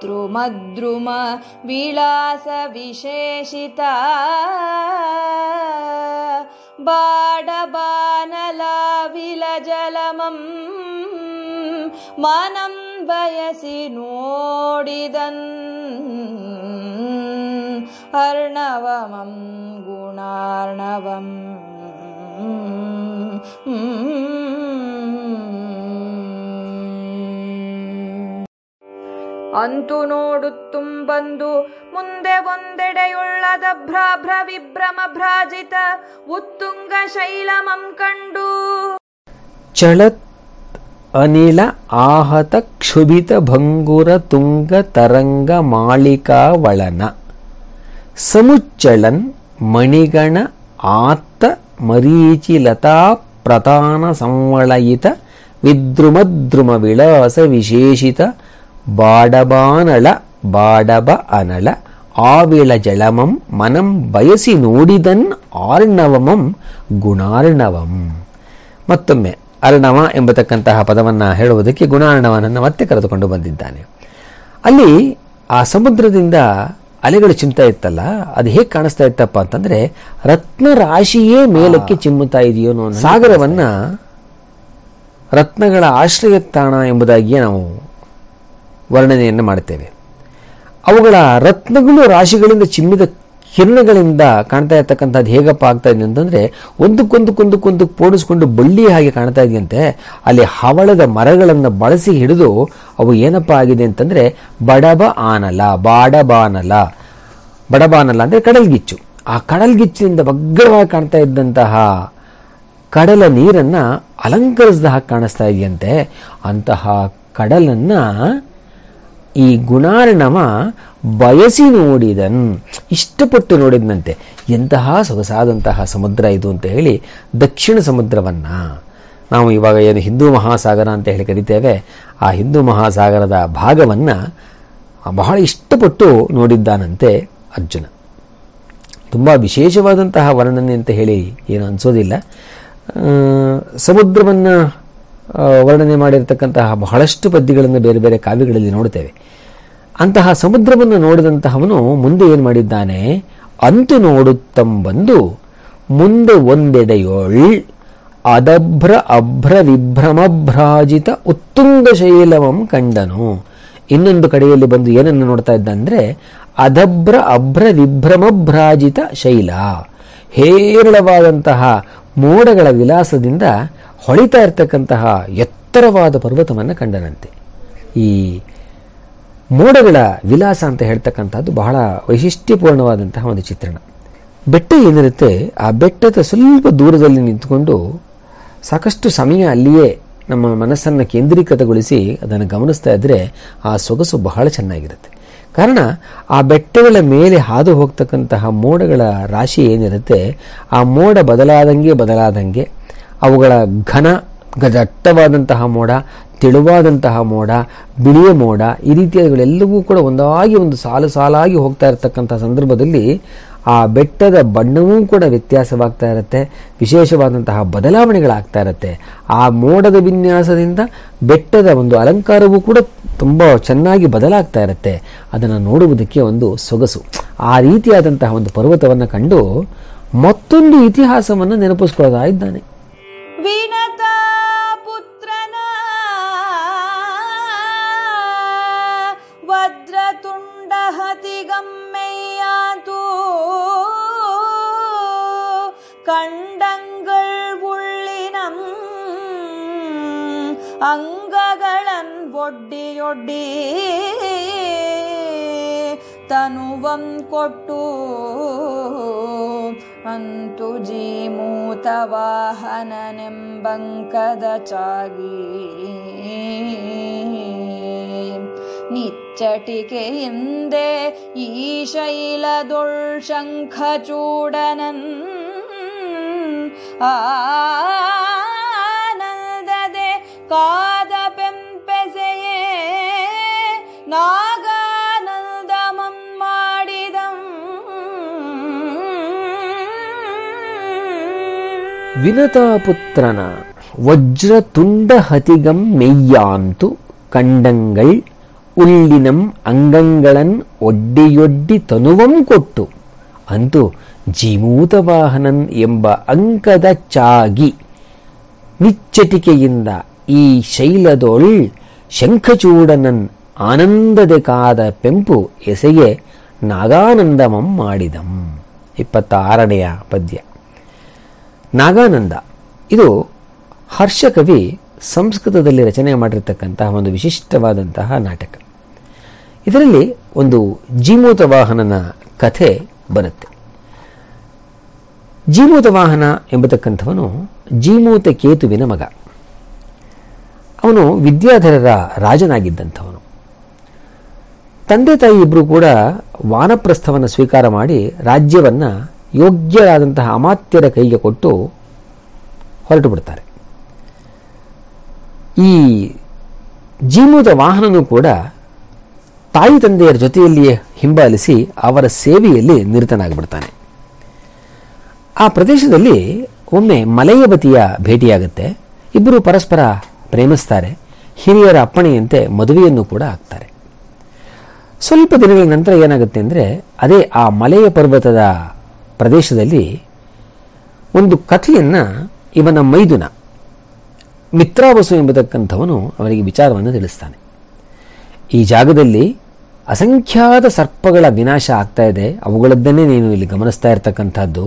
द्रुमद्रुम द्रुमद्रुमविलासविशेषिता बाडबानलाविलजलमम् मनं वयसि नोडिदन्। अर्णवमं गुणार्णवम्। ಅಂತು ನೋಡುತ್ತುಂ ಬಂದು ಮುಂದೆ ಒಂದೆಡೆಯುಳ್ಳದ ಭ್ರಾಭ್ರ ವಿಭ್ರಮ ಭ್ರಾಜಿತ ಉತ್ತುಂಗ ಶೈಲಮಂ ಕಂಡು. ಚಳತ್ ಅನಿಲ ಆಹತ ಕ್ಷುಭಿತ ಭಂಗುರ ತುಂಗ ತರಂಗ ಮಾಳಿಕಾವಳನ ಸಮುಚ್ಚಳನ್ ಮಣಿಗಣ ಆತ್ತ ಮರೀಚಿ ಲತಾ ಪ್ರತಾನ ಸಂವಳಯಿತ ವಿದ್ರುಮದ್ರುಮ ವಿಳಾಸ ವಿಶೇಷಿತ ಬಾಡಬಾನಳ ಬಾಡಬ ಅನಳ ಆವಿಳ ಜಳಮಂ ಮನಂ ಬಯಸಿ ನೋಡಿದನ್ ಆರ್ಣವಮಂ ಗುಣಾರ್ಣವಂ. ಮತ್ತೊಮ್ಮೆ ಅರ್ಣವ ಎಂಬತಕ್ಕಂತಹ ಪದವನ್ನು ಹೇಳುವುದಕ್ಕೆ ಗುಣಾರ್ಣವನನ್ನು ಮತ್ತೆ ಕರೆದುಕೊಂಡು ಬಂದಿದ್ದಾನೆ. ಅಲ್ಲಿ ಆ ಸಮುದ್ರದಿಂದ ಅಲೆಗಳು ಚಿಮ್ತಾ ಇತ್ತಲ್ಲ ಅದು ಹೇಗೆ ಕಾಣಿಸ್ತಾ ಇತ್ತಪ್ಪ ಅಂತಂದ್ರೆ ರತ್ನ ರಾಶಿಯೇ ಮೇಲಕ್ಕೆ ಚಿಮ್ಮುತ್ತಾ ಇದೆಯೋ ಸಾಗರವನ್ನ ರತ್ನಗಳ ಆಶ್ರಯ ತಾಣ ಎಂಬುದಾಗಿಯೇ ನಾವು ವರ್ಣನೆಯನ್ನು ಮಾಡುತ್ತೇವೆ. ಅವುಗಳ ರತ್ನಗಳು ರಾಶಿಗಳಿಂದ ಚಿಮ್ಮಿದ ಕಿರಣಗಳಿಂದ ಕಾಣ್ತಾ ಇರ್ತಕ್ಕಂಥದ್ದು ಹೇಗಪ್ಪ ಆಗ್ತಾ ಇದೆ ಅಂತಂದ್ರೆ ಒಂದಕ್ಕೊಂದಕ್ಕೊಂದಕ್ಕೊಂದು ಪೋಣಿಸ್ಕೊಂಡು ಬಳ್ಳಿ ಹಾಗೆ ಕಾಣ್ತಾ ಇದೆಯಂತೆ. ಅಲ್ಲಿ ಹವಳದ ಮರಗಳನ್ನು ಬಳಸಿ ಹಿಡಿದು ಅವು ಏನಪ್ಪ ಆಗಿದೆ ಅಂತಂದ್ರೆ ಬಡಬ ಆನಲ, ಬಾಡಬಾನಲ. ಬಡಬಾನಲ ಅಂದ್ರೆ ಕಡಲ್ಗಿಚ್ಚು. ಆ ಕಡಲ್ಗಿಚ್ಚಿನಿಂದ ವಗ್ರವಾಗಿ ಕಾಣ್ತಾ ಇದ್ದಂತಹ ಕಡಲ ನೀರನ್ನ ಅಲಂಕರಿಸಿದ ಹಾಗೆ ಕಾಣಿಸ್ತಾ ಇದೆಯಂತೆ. ಅಂತಹ ಕಡಲನ್ನ ಈ ಗುಣಾರ್ಣವ ಬಯಸಿ ನೋಡಿದನ್, ಇಷ್ಟಪಟ್ಟು ನೋಡಿದನಂತೆ. ಎಂತಹ ಸೊಗಸಾದಂತಹ ಸಮುದ್ರ ಇದು ಅಂತ ಹೇಳಿ ದಕ್ಷಿಣ ಸಮುದ್ರವನ್ನ ನಾವು ಇವಾಗ ಏನು ಹಿಂದೂ ಮಹಾಸಾಗರ ಅಂತ ಹೇಳಿ ಕರಿತೇವೆ, ಆ ಹಿಂದೂ ಮಹಾಸಾಗರದ ಭಾಗವನ್ನು ಬಹಳ ಇಷ್ಟಪಟ್ಟು ನೋಡಿದ್ದಾನಂತೆ ಅರ್ಜುನ. ತುಂಬ ವಿಶೇಷವಾದಂತಹ ವರ್ಣನೆ ಅಂತ ಹೇಳಿ ಏನು ಅನಿಸೋದಿಲ್ಲ. ಸಮುದ್ರವನ್ನು ವರ್ಣನೆ ಮಾಡಿರತಕ್ಕಂತಹ ಬಹಳಷ್ಟು ಪದ್ಯಗಳನ್ನು ಬೇರೆ ಬೇರೆ ಕಾವ್ಯಗಳಲ್ಲಿ ನೋಡ್ತೇವೆ ಅಂತಹ ಸಮುದ್ರವನ್ನು ನೋಡಿದಂತಹವನು ಮುಂದೆ ಏನು ಮಾಡಿದ್ದಾನೆ? ಅಂತು ನೋಡುತ್ತಂಬಂದು ಮುಂದೆ ಒಂದೆಡೆಯೊಳ್ ಅದಭ್ರ ಅಭ್ರ ವಿಭ್ರಮಭ್ರಾಜಿತ ಉತ್ತುಂಗ ಶೈಲವಂ ಕಂಡನು. ಇನ್ನೊಂದು ಕಡೆಯಲ್ಲಿ ಬಂದು ಏನನ್ನು ನೋಡ್ತಾ ಇದ್ದ ಅಂದ್ರೆ ಅಧಭ್ರ ಅಭ್ರ ವಿಭ್ರಮಭ್ರಾಜಿತ ಶೈಲ. ಹೇರಳವಾದಂತಹ ಮೋಡಗಳ ವಿಲಾಸದಿಂದ ಹೊಳಿತಾ ಇರತಕ್ಕಂತಹ ಎತ್ತರವಾದ ಪರ್ವತವನ್ನು ಕಂಡನಂತೆ. ಈ ಮೋಡಗಳ ವಿಲಾಸ ಅಂತ ಹೇಳ್ತಕ್ಕಂಥದ್ದು ಬಹಳ ವೈಶಿಷ್ಟ್ಯಪೂರ್ಣವಾದಂತಹ ಒಂದು ಚಿತ್ರಣ. ಬೆಟ್ಟ ಏನಿರುತ್ತೆ, ಆ ಬೆಟ್ಟದ ಸ್ವಲ್ಪ ದೂರದಲ್ಲಿ ನಿಂತುಕೊಂಡು ಸಾಕಷ್ಟು ಸಮಯ ಅಲ್ಲಿಯೇ ನಮ್ಮ ಮನಸ್ಸನ್ನು ಕೇಂದ್ರೀಕೃತಗೊಳಿಸಿ ಅದನ್ನು ಗಮನಿಸ್ತಾ ಇದ್ದರೆ ಆ ಸೊಗಸು ಬಹಳ ಚೆನ್ನಾಗಿರುತ್ತೆ. ಕಾರಣ, ಆ ಬೆಟ್ಟಗಳ ಮೇಲೆ ಹಾದು ಹೋಗ್ತಕ್ಕಂತಹ ಮೋಡಗಳ ರಾಶಿ ಏನಿರುತ್ತೆ, ಆ ಮೋಡ ಬದಲಾದಂಗೆ ಬದಲಾದಂಗೆ ಅವುಗಳ ಘನ ದಟ್ಟವಾದಂತಹ ಮೋಡ, ತೆಳುವಾದಂತಹ ಮೋಡ, ಬಿಳಿಯ ಮೋಡ, ಈ ರೀತಿಯಾದಗಳೆಲ್ಲವೂ ಕೂಡ ಒಂದಾಗಿ ಒಂದು ಸಾಲು ಸಾಲಾಗಿ ಹೋಗ್ತಾ ಇರತಕ್ಕಂಥ ಸಂದರ್ಭದಲ್ಲಿ ಆ ಬೆಟ್ಟದ ಬಣ್ಣವೂ ಕೂಡ ವ್ಯತ್ಯಾಸವಾಗ್ತಾ ಇರುತ್ತೆ, ವಿಶೇಷವಾದಂತಹ ಬದಲಾವಣೆಗಳಾಗ್ತಾ ಇರುತ್ತೆ. ಆ ಮೋಡದ ವಿನ್ಯಾಸದಿಂದ ಬೆಟ್ಟದ ಒಂದು ಅಲಂಕಾರವೂ ಕೂಡ ತುಂಬ ಚೆನ್ನಾಗಿ ಬದಲಾಗ್ತಾ ಇರುತ್ತೆ. ಅದನ್ನು ನೋಡುವುದಕ್ಕೆ ಒಂದು ಸೊಗಸು. ಆ ರೀತಿಯಾದಂತಹ ಒಂದು ಪರ್ವತವನ್ನು ಕಂಡು ಮತ್ತೊಂದು ಇತಿಹಾಸವನ್ನು ನೆನಪಿಸ್ಕೊಳ್ತಾ ಇದ್ದಾನೆ. ವಿನತ ಪುತ್ರನ ವಜ್ರತುಂಡ ಹತಿಗಮ್ಮೆಯಾತು கண்டங்கள் உள்ளினம் அங்ககளன் ஒட்டியொட்டி ತನುವಂ ಕೊಟ್ಟು ಅಂತು ಜೀಮೂತ ವಾಹನನೆಂಬಂಕದ ಚಾಗಿ. ನಿಚ್ಚಟಿಕೆಯಿಂದೆ ಈ ಶೈಲದೊಳ್ ಶಂಖಚೂಡನನ್ ಆನಂದದೆ ಕಾದ ಪೆಂಪೆಸೆಯೇ ನಾಗಾನಂದಮಂ ವಿನತಾಪುತ್ರನ ವಜ್ರತುಂಡ ಹತಿಗಂ மெய்யாந்து ಕಂಡಂಗಳ್ ಉಳ್ಳಿನಂ ಅಂಗಂಗಳನ್ ಒಡ್ಡಿಯೊಡ್ಡಿ ತನುವಂ ಕೊಟ್ಟು ಅಂತೂ ಜೀಮೂತವಾಹನನ್ ಎಂಬ ಅಂಕದ ಚಾಗಿ ನಿಚ್ಚಟಿಕೆಯಿಂದ ಈ ಶೈಲದೊಳ್ ಶಂಖಚೂಡನನ್ ಆನಂದದೆ ಕಾದ ಪೆಂಪು ಎಸೆಗೆ ನಾಗಾನಂದಮಂ ಮಾಡಿದಂ ಇಪ್ಪತ್ತಾರನೆಯ ಪದ್ಯ ನಾಗಾನಂದ. ಇದು ಹರ್ಷಕವಿ ಸಂಸ್ಕೃತದಲ್ಲಿ ರಚನೆ ಮಾಡಿರತಕ್ಕಂತಹ ಒಂದು ವಿಶಿಷ್ಟವಾದಂತಹ ನಾಟಕ. ಇದರಲ್ಲಿ ಒಂದು ಜೀಮೂತ ವಾಹನನ ಕಥೆ ಬರುತ್ತೆ. ಜೀಮೂತ ವಾಹನ ಎಂಬತಕ್ಕಂಥವನು ಜೀಮೂತ ಕೇತುವಿನ ಮಗ. ಅವನು ವಿದ್ಯಾಧರರ ರಾಜನಾಗಿದ್ದಂಥವನು. ತಂದೆ ತಾಯಿ ಇಬ್ಬರು ಕೂಡ ವಾನಪ್ರಸ್ಥವನ್ನು ಸ್ವೀಕಾರ ಮಾಡಿ ರಾಜ್ಯವನ್ನು ಯೋಗ್ಯರಾದಂತಹ ಅಮಾತ್ಯರ ಕೈಗೆ ಕೊಟ್ಟು ಹೊರಟು ಬಿಡ್ತಾರೆ. ಈ ಜೀಮೂತ ವಾಹನನೂ ಕೂಡ ತಾಯಿ ತಂದೆಯರ ಜೊತೆಯಲ್ಲಿಯೇ ಹಿಂಬಾಲಿಸಿ ಅವರ ಸೇವೆಯಲ್ಲಿ ನಿರತನಾಗಿಬಿಡ್ತಾನೆ. ಆ ಪ್ರದೇಶದಲ್ಲಿ ಒಮ್ಮೆ ಮಲಯವತಿಯ ಭೇಟಿಯಾಗುತ್ತೆ. ಇಬ್ಬರು ಪರಸ್ಪರ ಪ್ರೇಮಿಸ್ತಾರೆ. ಹಿರಿಯರ ಅಪ್ಪಣೆಯಂತೆ ಮದುವೆಯನ್ನು ಕೂಡ ಆಗ್ತಾರೆ ಸ್ವಲ್ಪ ದಿನಗಳ ನಂತರ ಏನಾಗುತ್ತೆ ಅಂದರೆ, ಅದೇ ಆ ಮಲೆಯ ಪರ್ವತದ ಪ್ರದೇಶದಲ್ಲಿ ಒಂದು ಕಥೆಯನ್ನು ಇವನ ಮೈದುನ ಮಿತ್ರಾವಸು ಎಂಬತಕ್ಕಂಥವನು ಅವನಿಗೆ ವಿಚಾರವನ್ನು ತಿಳಿಸ್ತಾನೆ. ಈ ಜಾಗದಲ್ಲಿ ಅಸಂಖ್ಯಾತ ಸರ್ಪಗಳ ವಿನಾಶ ಆಗ್ತಾ ಇದೆ. ಅವುಗಳದ್ದನ್ನೇ ನೀನು ಇಲ್ಲಿ ಗಮನಿಸ್ತಾ ಇರತಕ್ಕಂಥದ್ದು.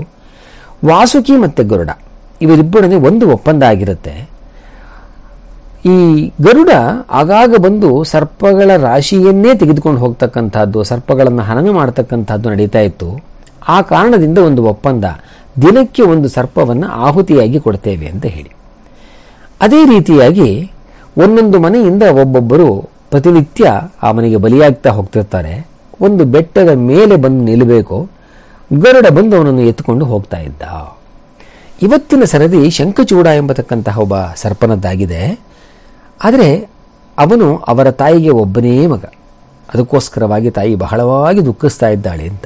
ವಾಸುಕಿ ಮತ್ತು ಗರುಡ ಇವರಿಬ್ಬರನ್ನೇ ಒಂದು ಒಪ್ಪಂದ ಆಗಿರುತ್ತೆ. ಈ ಗರುಡ ಆಗಾಗ ಬಂದು ಸರ್ಪಗಳ ರಾಶಿಯನ್ನೇ ತೆಗೆದುಕೊಂಡು ಹೋಗ್ತಕ್ಕಂಥದ್ದು, ಸರ್ಪಗಳನ್ನು ಹನನ ಮಾಡತಕ್ಕಂಥದ್ದು ನಡೀತಾ ಇತ್ತು. ಆ ಕಾರಣದಿಂದ ಒಂದು ಒಪ್ಪಂದ. ದಿನಕ್ಕೆ ಒಂದು ಸರ್ಪವನ್ನು ಆಹುತಿಯಾಗಿ ಕೊಡ್ತೇವೆ ಅಂತ ಹೇಳಿ. ಅದೇ ರೀತಿಯಾಗಿ ಒಂದೊಂದು ಮನೆಯಿಂದ ಒಬ್ಬೊಬ್ಬರು ಪ್ರತಿನಿತ್ಯ ಆ ಮನೆಗೆ ಬಲಿಯಾಗ್ತಾ ಹೋಗ್ತಿರ್ತಾರೆ. ಒಂದು ಬೆಟ್ಟದ ಮೇಲೆ ಬಂದು ನಿಲ್ಲಬೇಕು. ಗರುಡ ಬಂದು ಅವನನ್ನು ಎತ್ತುಕೊಂಡು ಹೋಗ್ತಾ ಇದ್ದ. ಇವತ್ತಿನ ಸರದಿ ಶಂಖಚೂಡ ಎಂಬತಕ್ಕಂತಹ ಒಬ್ಬ ಸರ್ಪನದ್ದಾಗಿದೆ. ಆದರೆ ಅವನು ಅವರ ತಾಯಿಗೆ ಒಬ್ಬನೇ ಮಗ. ಅದಕ್ಕೋಸ್ಕರವಾಗಿ ತಾಯಿ ಬಹಳವಾಗಿ ದುಃಖಿಸ್ತಾ ಇದ್ದಾಳೆ ಅಂತ.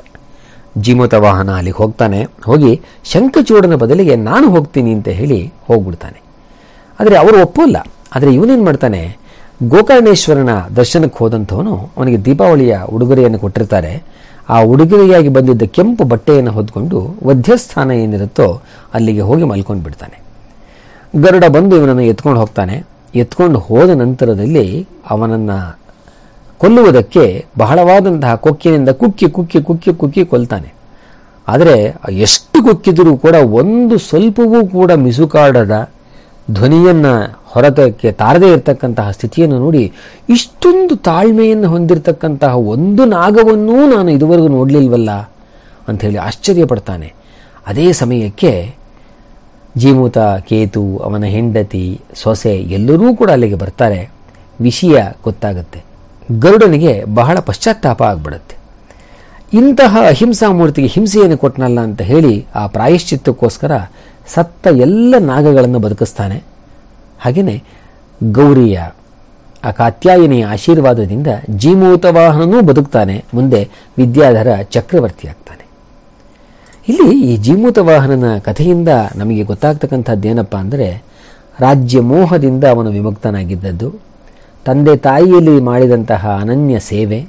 ಜೀಮೂತ ವಾಹನ ಅಲ್ಲಿಗೆ ಹೋಗ್ತಾನೆ. ಹೋಗಿ ಶಂಕಚೂಡನ ಬದಲಿಗೆ ನಾನು ಹೋಗ್ತೀನಿ ಅಂತ ಹೇಳಿ ಹೋಗ್ಬಿಡ್ತಾನೆ. ಆದರೆ ಅವರು ಒಪ್ಪಲ್ಲ. ಆದರೆ ಇವನೇನು ಮಾಡ್ತಾನೆ? ಗೋಕರ್ಣೇಶ್ವರನ ದರ್ಶನಕ್ಕೆ ಹೋದಂಥವನು ಅವನಿಗೆ ದೀಪಾವಳಿಯ ಉಡುಗೊರೆಯನ್ನು ಕೊಟ್ಟಿರ್ತಾರೆ. ಆ ಉಡುಗೊರೆಯಾಗಿ ಬಂದಿದ್ದ ಕೆಂಪು ಬಟ್ಟೆಯನ್ನು ಹೊದ್ಕೊಂಡು ವಧ್ಯಸ್ಥಾನ ಏನಿರುತ್ತೋ ಅಲ್ಲಿಗೆ ಹೋಗಿ ಮಲ್ಕೊಂಡು ಬಿಡ್ತಾನೆ. ಗರುಡ ಬಂದು ಇವನನ್ನು ಎತ್ಕೊಂಡು ಹೋಗ್ತಾನೆ. ಎತ್ಕೊಂಡು ಹೋದ ನಂತರದಲ್ಲಿ ಅವನನ್ನು ಕೊಲ್ಲುವುದಕ್ಕೆ ಬಹಳವಾದಂತಹ ಕೊಕ್ಕಿನಿಂದ ಕುಕ್ಕಿ ಕುಕ್ಕಿ ಕುಕ್ಕಿ ಕುಕ್ಕಿ ಕೊಲ್ತಾನೆ. ಆದರೆ ಎಷ್ಟು ಕುಕ್ಕಿದರೂ ಕೂಡ ಒಂದು ಸ್ವಲ್ಪವೂ ಕೂಡ ಮಿಸುಕಾಡದ ಧ್ವನಿಯನ್ನು ಹೊರತಕ್ಕೆ ತಾರದೇ ಇರತಕ್ಕಂತಹ ಸ್ಥಿತಿಯನ್ನು ನೋಡಿ ಇಷ್ಟೊಂದು ತಾಳ್ಮೆಯನ್ನು ಹೊಂದಿರತಕ್ಕಂತಹ ಒಂದು ನಾಗವನ್ನೂ ನಾನು ಇದುವರೆಗೂ ನೋಡಲಿಲ್ವಲ್ಲ ಅಂಥೇಳಿ ಆಶ್ಚರ್ಯಪಡ್ತಾನೆ. ಅದೇ ಸಮಯಕ್ಕೆ ಜೀಮೂತ, ಕೇತು, ಅವನ ಹೆಂಡತಿ, ಸೊಸೆ ಎಲ್ಲರೂ ಕೂಡ ಅಲ್ಲಿಗೆ ಬರ್ತಾರೆ. ವಿಷಯ ಗೊತ್ತಾಗುತ್ತೆ. ಗರುಡನಿಗೆ ಬಹಳ ಪಶ್ಚಾತ್ತಾಪ ಆಗ್ಬಿಡುತ್ತೆ. ಇಂತಹ ಅಹಿಂಸಾ ಮೂರ್ತಿಗೆ ಹಿಂಸೆಯನ್ನು ಕೊಟ್ಟನಲ್ಲ ಅಂತ ಹೇಳಿ ಆ ಪ್ರಾಯಶ್ಚಿತ್ತಕ್ಕೋಸ್ಕರ ಸತ್ತ ಎಲ್ಲ ನಾಗಗಳನ್ನು ಬದುಕಿಸ್ತಾನೆ. ಹಾಗೆಯೇ ಗೌರಿಯ ಆ ಕಾತ್ಯಾಯನಿಯ ಆಶೀರ್ವಾದದಿಂದ ಜೀಮೂತ ವಾಹನನೂ ಬದುಕ್ತಾನೆ, ಮುಂದೆ ವಿದ್ಯಾಧರ ಚಕ್ರವರ್ತಿ ಆಗ್ತಾನೆ. ಇಲ್ಲಿ ಈ ಜೀಮೂತ ವಾಹನನ ಕಥೆಯಿಂದ ನಮಗೆ ಗೊತ್ತಾಗ್ತಕ್ಕಂಥದ್ದೇನಪ್ಪ ಅಂದರೆ ರಾಜ್ಯ ಮೋಹದಿಂದ ಅವನು ವಿಮುಕ್ತನಾಗಿದ್ದದ್ದು ತಂದೆ ತಾಯಿಯಲ್ಲಿ ಮಾಡಿದಂತಹ ಅನನ್ಯ ಸೇವೆ,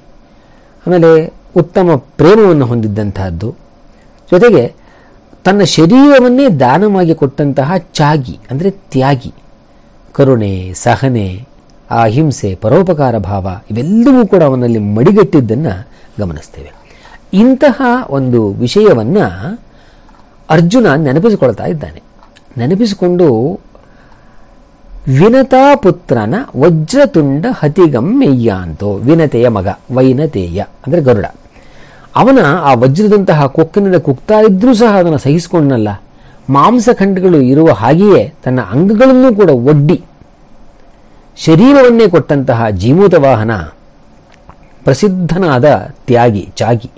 ಆಮೇಲೆ ಉತ್ತಮ ಪ್ರೇಮವನ್ನು ಹೊಂದಿದ್ದಂತಹದ್ದು, ಜೊತೆಗೆ ತನ್ನ ಶರೀರವನ್ನೇ ದಾನವಾಗಿ ಕೊಟ್ಟಂತಹ ಚಾಗಿ ಅಂದರೆ ತ್ಯಾಗಿ, ಕರುಣೆ, ಸಹನೆ, ಅಹಿಂಸೆ, ಪರೋಪಕಾರ ಭಾವ, ಇವೆಲ್ಲವೂ ಕೂಡ ಅವನಲ್ಲಿ ಮಡಿಗಟ್ಟಿದ್ದನ್ನು ಗಮನಿಸ್ತೇವೆ. ಇಂತಹ ಒಂದು ವಿಷಯವನ್ನು ಅರ್ಜುನ ನೆನಪಿಸಿಕೊಳ್ತಾ ಇದ್ದಾನೆ. ನೆನಪಿಸಿಕೊಂಡು ವಿನತಾ ಪುತ್ರನ ವಜ್ರತುಂಡ ಹತಿಗಂ ಮೆಯ್ಯಾಂತೋ. ವಿನತೆಯ ಮಗ, ವೈನತೇಯ, ಅಂದರೆ ಗರುಡ. ಅವನ ಆ ವಜ್ರದಂತಹ ಕೊಕ್ಕಿನಿಂದ ಕುಕ್ತಾ ಇದ್ರೂ ಸಹ ಅದನ್ನು ಸಹಿಸಿಕೊಂಡನಲ್ಲ. ಮಾಂಸಖಂಡಗಳು ಇರುವ ಹಾಗೆಯೇ ತನ್ನ ಅಂಗಗಳನ್ನೂ ಕೂಡ ಒಡ್ಡಿ ಶರೀರವನ್ನೇ ಕೊಟ್ಟಂತಹ ಜೀವೂತ ವಾಹನ ಪ್ರಸಿದ್ಧನಾದ ತ್ಯಾಗಿ, ಚಾಗಿ.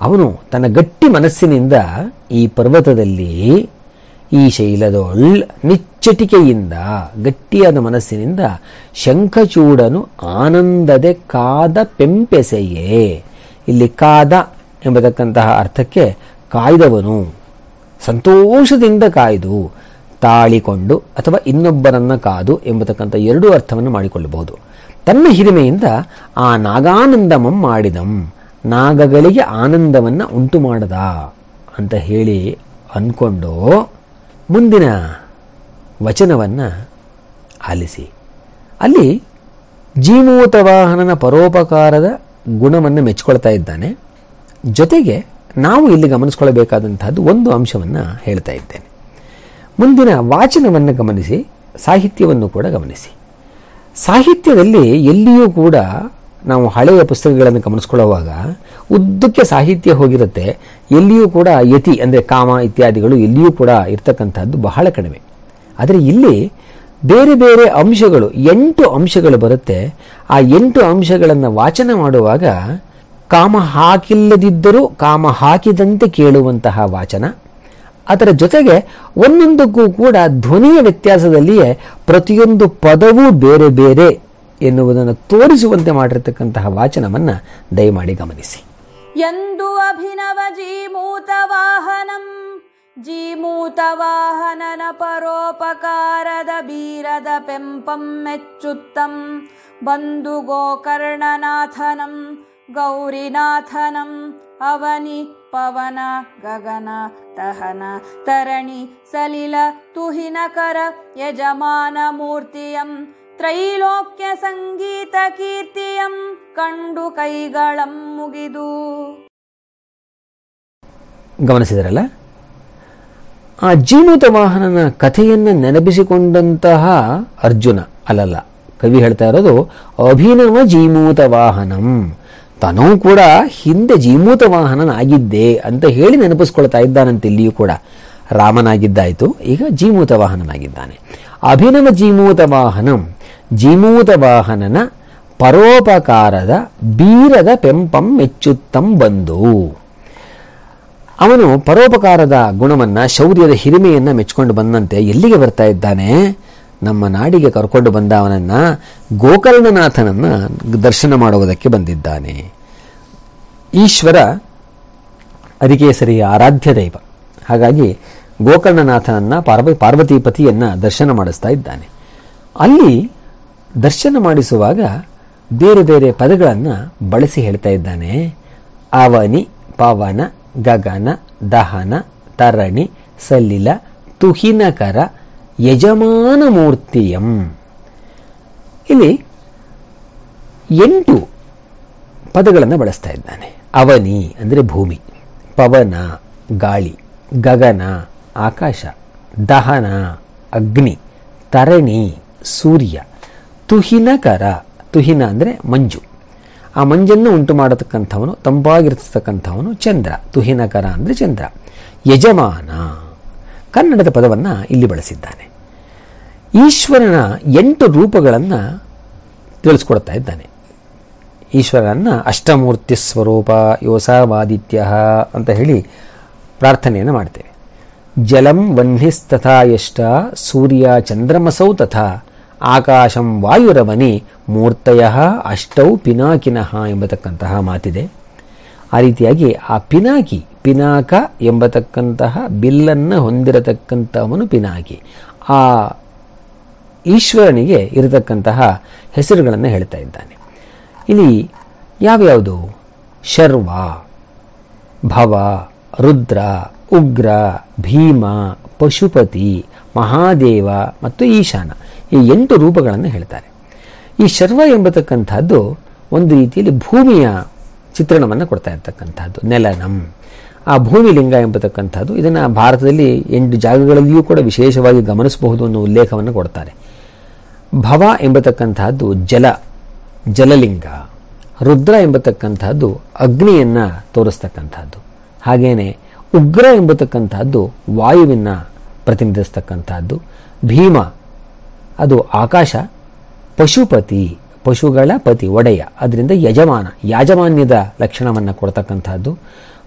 ಅವನು ತನ್ನ ಗಟ್ಟಿ ಮನಸ್ಸಿನಿಂದ ಈ ಪರ್ವತದಲ್ಲಿ ಈ ಶೈಲದೊಳ್ ನಿಚ್ಚಟಿಕೆಯಿಂದ, ಗಟ್ಟಿಯಾದ ಮನಸ್ಸಿನಿಂದ ಶಂಖಚೂಡನು ಆನಂದದೆ ಕಾದ ಪೆಂಪೆಸೆಯೇ. ಇಲ್ಲಿ ಕಾದ ಎಂಬತಕ್ಕಂತಹ ಅರ್ಥಕ್ಕೆ ಕಾಯ್ದವನು. ಸಂತೋಷದಿಂದ ಕಾಯ್ದು, ತಾಳಿಕೊಂಡು ಅಥವಾ ಇನ್ನೊಬ್ಬರನ್ನ ಕಾದು ಎಂಬತಕ್ಕಂಥ ಎರಡೂ ಅರ್ಥವನ್ನು ಮಾಡಿಕೊಳ್ಳಬಹುದು. ತನ್ನ ಹಿರಿಮೆಯಿಂದ, ಆ ನಾಗಾನಂದಮಂ ಮಾಡಿದಂ, ನಾಗಗಳಿಗೆ ಆನಂದವನ್ನು ಉಂಟು ಮಾಡದ ಅಂತ ಹೇಳಿ ಅಂದ್ಕೊಂಡು ಮುಂದಿನ ವಚನವನ್ನು ಆಲಿಸಿ. ಅಲ್ಲಿ ಜೀಮೂತ ವಾಹನನ ಪರೋಪಕಾರದ ಗುಣವನ್ನು ಮೆಚ್ಕೊಳ್ತಾ ಇದ್ದಾನೆ. ಜೊತೆಗೆ ನಾವು ಇಲ್ಲಿ ಗಮನಿಸ್ಕೊಳ್ಬೇಕಾದಂತಹದ್ದು ಒಂದು ಅಂಶವನ್ನು ಹೇಳ್ತಾ ಇದ್ದೇನೆ. ಮುಂದಿನ ವಾಚನವನ್ನು ಗಮನಿಸಿ, ಸಾಹಿತ್ಯವನ್ನು ಕೂಡ ಗಮನಿಸಿ. ಸಾಹಿತ್ಯದಲ್ಲಿ ಎಲ್ಲಿಯೂ ಕೂಡ ನಾವು ಹಳೆಯ ಪುಸ್ತಕಗಳನ್ನು ಗಮನಿಸ್ಕೊಳ್ಳುವಾಗ ಉದ್ದಕ್ಕೆ ಸಾಹಿತ್ಯ ಹೋಗಿರುತ್ತೆ, ಎಲ್ಲಿಯೂ ಕೂಡ ಯತಿ ಅಂದರೆ ಕಾಮ ಇತ್ಯಾದಿಗಳು ಎಲ್ಲಿಯೂ ಕೂಡ ಇರ್ತಕ್ಕಂಥದ್ದು ಬಹಳ ಕಡಿಮೆ. ಆದರೆ ಇಲ್ಲಿ ಬೇರೆ ಬೇರೆ ಅಂಶಗಳು, ಎಂಟು ಅಂಶಗಳು ಬರುತ್ತೆ. ಆ ಎಂಟು ಅಂಶಗಳನ್ನು ವಾಚನ ಮಾಡುವಾಗ ಕಾಮ ಹಾಕಿಲ್ಲದಿದ್ದರೂ ಕಾಮ ಹಾಕಿದಂತೆ ಕೇಳುವಂತಹ ವಾಚನ. ಅದರ ಜೊತೆಗೆ ಒಂದೊಂದಕ್ಕೂ ಕೂಡ ಧ್ವನಿಯ ವ್ಯತ್ಯಾಸದಲ್ಲಿಯೇ ಪ್ರತಿಯೊಂದು ಪದವೂ ಬೇರೆ ಬೇರೆ ಎನ್ನುವುದನ್ನು ತೋರಿಸುವಂತೆ ಮಾಡಿರತಕ್ಕಂತಹ ವಾಚನವನ್ನು ದಯಮಾಡಿ ಗಮನಿಸಿ. ಎಂದು ಅಭಿನವ ಜೀಮೂತ ವಾಹನಂ, ಜೀಮೂತ ವಾಹನನ ಪರೋಪಕಾರದ ಬೀರದ ಪೆಂಪಂ ಮೆಚ್ಚುತ್ತಂ ಬಂದು ಗೋಕರ್ಣನಾಥನಂ, ಗೌರಿನಾಥನಂ, ಅವನಿ ಪವನ ಗಗನ ತಹನ ತರಣಿ ಸಲಿಲ ತುಹಿನಕರ ಯಜಮಾನ ಮೂರ್ತಿಯಂ ತ್ರೈಲೋಕ್ಯ ಸಂಗೀತ ಕೀರ್ತಿಯಂ ಕಂಡು ಕೈಗಳಂ ಮುಗಿದು. ಗಮನಿಸಿದರಲ್ಲ? ಆ ಜೀಮೂತ ವಾಹನನ ಕಥೆಯನ್ನು ನೆನಪಿಸಿಕೊಂಡಂತಹ ಅರ್ಜುನ, ಅಲ್ಲಲ್ಲ, ಕವಿ ಹೇಳ್ತಾ ಇರೋದು ಅಭಿನವ ಜೀಮೂತ ವಾಹನಂ. ತನೂ ಕೂಡ ಹಿಂದೆ ಜೀಮೂತ ವಾಹನನಾಗಿದ್ದೆ ಅಂತ ಹೇಳಿ ನೆನಪಿಸ್ಕೊಳ್ತಾ ಇದ್ದಾನಂತೆ ಇಲ್ಲಿಯೂ ಕೂಡ. ರಾಮನಾಗಿದ್ದಾಯಿತು. ಈಗ ಜೀಮೂತ ವಾಹನನಾಗಿದ್ದಾನೆ. ಅಭಿನವ ಜೀಮೂತ ವಾಹನಂ, ಜೀಮೂತ ವಾಹನನ ಪರೋಪಕಾರದ ಬೀರದ ಪೆಂಪಂ ಮೆಚ್ಚುತ್ತಂ ಬಂದು. ಅವನು ಪರೋಪಕಾರದ ಗುಣವನ್ನ, ಶೌರ್ಯದ ಹಿರಿಮೆಯನ್ನ ಮೆಚ್ಕೊಂಡು ಬಂದಂತೆ ಎಲ್ಲಿಗೆ ಬರ್ತಾ ಇದ್ದಾನೆ? ನಮ್ಮ ನಾಡಿಗೆ ಕರ್ಕೊಂಡು ಬಂದ ಅವನನ್ನ ಗೋಕರ್ಣನಾಥನನ್ನ ದರ್ಶನ ಮಾಡುವುದಕ್ಕೆ ಬಂದಿದ್ದಾನೆ. ಈಶ್ವರ ಅರಿಕೇಸರಿಯ ಆರಾಧ್ಯ ದೈವ. ಹಾಗಾಗಿ ಗೋಕರ್ಣನಾಥನನ್ನ ಪಾರ್ವ, ಪಾರ್ವತಿಪತಿಯನ್ನು ದರ್ಶನ ಮಾಡಿಸ್ತಾ ಇದ್ದಾನೆ. ಅಲ್ಲಿ ದರ್ಶನ ಮಾಡಿಸುವಾಗ ಬೇರೆ ಬೇರೆ ಪದಗಳನ್ನು ಬಳಸಿ ಹೇಳ್ತಾ ಇದ್ದಾನೆ. ಅವನಿ ಪವನ, ಗಗನ, ದಹನ, ತರಣಿ, ಸಲ್ಲಿಲ, ತುಹಿನಕರ, ಯಜಮಾನ ಮೂರ್ತಿಯಂ. ಇಲ್ಲಿ ಎಂಟು ಪದಗಳನ್ನು ಬಳಸ್ತಾ ಇದ್ದಾನೆ. ಅವನಿ ಅಂದರೆ ಭೂಮಿ, ಪವನ, ಗಾಳಿ. ಗಗನ, ಆಕಾಶ, ದಹನ, ಅಗ್ನಿ, ತರಣಿ, ಸೂರ್ಯ ತುಹಿನಕರ ತುಹಿನ ಅಂದರೆ ಮಂಜು. ಆ ಮಂಜನ್ನು ಉಂಟು ಮಾಡತಕ್ಕಂಥವನು, ತಂಪಾಗಿರ್ತಕ್ಕಂಥವನು ಚಂದ್ರ. ತುಹಿನಕರ ಅಂದರೆ ಚಂದ್ರ. ಯಜಮಾನ. ಕನ್ನಡದ ಪದವನ್ನು ಇಲ್ಲಿ ಬಳಸಿದ್ದಾನೆ. ಈಶ್ವರನ ಎಂಟು ರೂಪಗಳನ್ನು ತಿಳಿಸ್ಕೊಡ್ತಾ ಇದ್ದಾನೆ. ಈಶ್ವರನ ಅಷ್ಟಮೂರ್ತಿ ಸ್ವರೂಪ ಯೋಸಾವಾದಿತ್ಯ ಅಂತ ಹೇಳಿ ಪ್ರಾರ್ಥನೆಯನ್ನು ಮಾಡ್ತೇವೆ. ಜಲಂ ವಹ್ನಿಸ್ತಥಾ ಯಷ್ಟ ಸೂರ್ಯ ಚಂದ್ರಮಸೌ ತಥಾ ಆಕಾಶಂ ವಾಯುರವನಿ ಮೂರ್ತಯ ಅಷ್ಟೌ ಪಿನಾಕಿನಃ ಎಂಬತಕ್ಕಂತಹ ಮಾತಿದೆ. ಆ ರೀತಿಯಾಗಿ ಆ ಪಿನಾಕಿ, ಪಿನಾಕ ಎಂಬತಕ್ಕಂತಹ ಬಿಲ್ಲನ್ನು ಹೊಂದಿರತಕ್ಕಂಥವನು ಪಿನಾಕಿ. ಆ ಈಶ್ವರನಿಗೆ ಇರತಕ್ಕಂತಹ ಹೆಸರುಗಳನ್ನು ಹೇಳ್ತಾ ಇದ್ದಾನೆ. ಇಲ್ಲಿ ಯಾವ್ಯಾವುದು? ಶರ್ವ, ಭವ ರುದ್ರ, ಉಗ್ರ, ಭೀಮ, ಪಶುಪತಿ, ಮಹಾದೇವ ಮತ್ತು ಈಶಾನ ಈ ಎಂಟು ರೂಪಗಳನ್ನು ಹೇಳ್ತಾರೆ. ಈ ಶರ್ವ ಎಂಬತಕ್ಕಂಥದ್ದು ಒಂದು ರೀತಿಯಲ್ಲಿ ಭೂಮಿಯ ಚಿತ್ರಣವನ್ನು ಕೊಡ್ತಾ ಇರ್ತಕ್ಕಂಥದ್ದು, ನೆಲನಂ. ಆ ಭೂಮಿಲಿಂಗ ಎಂಬತಕ್ಕಂಥದ್ದು ಇದನ್ನು ಭಾರತದಲ್ಲಿ ಎಂಟು ಜಾಗಗಳಲ್ಲಿಯೂ ಕೂಡ ವಿಶೇಷವಾಗಿ ಗಮನಿಸಬಹುದು ಅನ್ನೋ ಉಲ್ಲೇಖವನ್ನು ಕೊಡ್ತಾರೆ. ಭವ ಎಂಬತಕ್ಕಂಥದ್ದು ಜಲ, ಜಲಲಿಂಗ. ರುದ್ರ ಎಂಬತಕ್ಕಂಥದ್ದು ಅಗ್ನಿಯನ್ನು ತೋರಿಸ್ತಕ್ಕಂಥದ್ದು. ಹಾಗೇನೆ ಉಗ್ರ ಎಂಬತಕ್ಕಂತಹದ್ದು ವಾಯುವಿನ ಪ್ರತಿನಿಧಿಸ್ತಕ್ಕಂಥದ್ದು ಭೀಮ, ಅದು ಆಕಾಶ, ಪಶುಪತಿ, ಪಶುಗಳ ಪತಿ, ಒಡೆಯ, ಅದರಿಂದ ಯಜಮಾನ, ಯಾಜಮಾನ್ಯದ ಲಕ್ಷಣವನ್ನು ಕೊಡ್ತಕ್ಕಂಥದ್ದು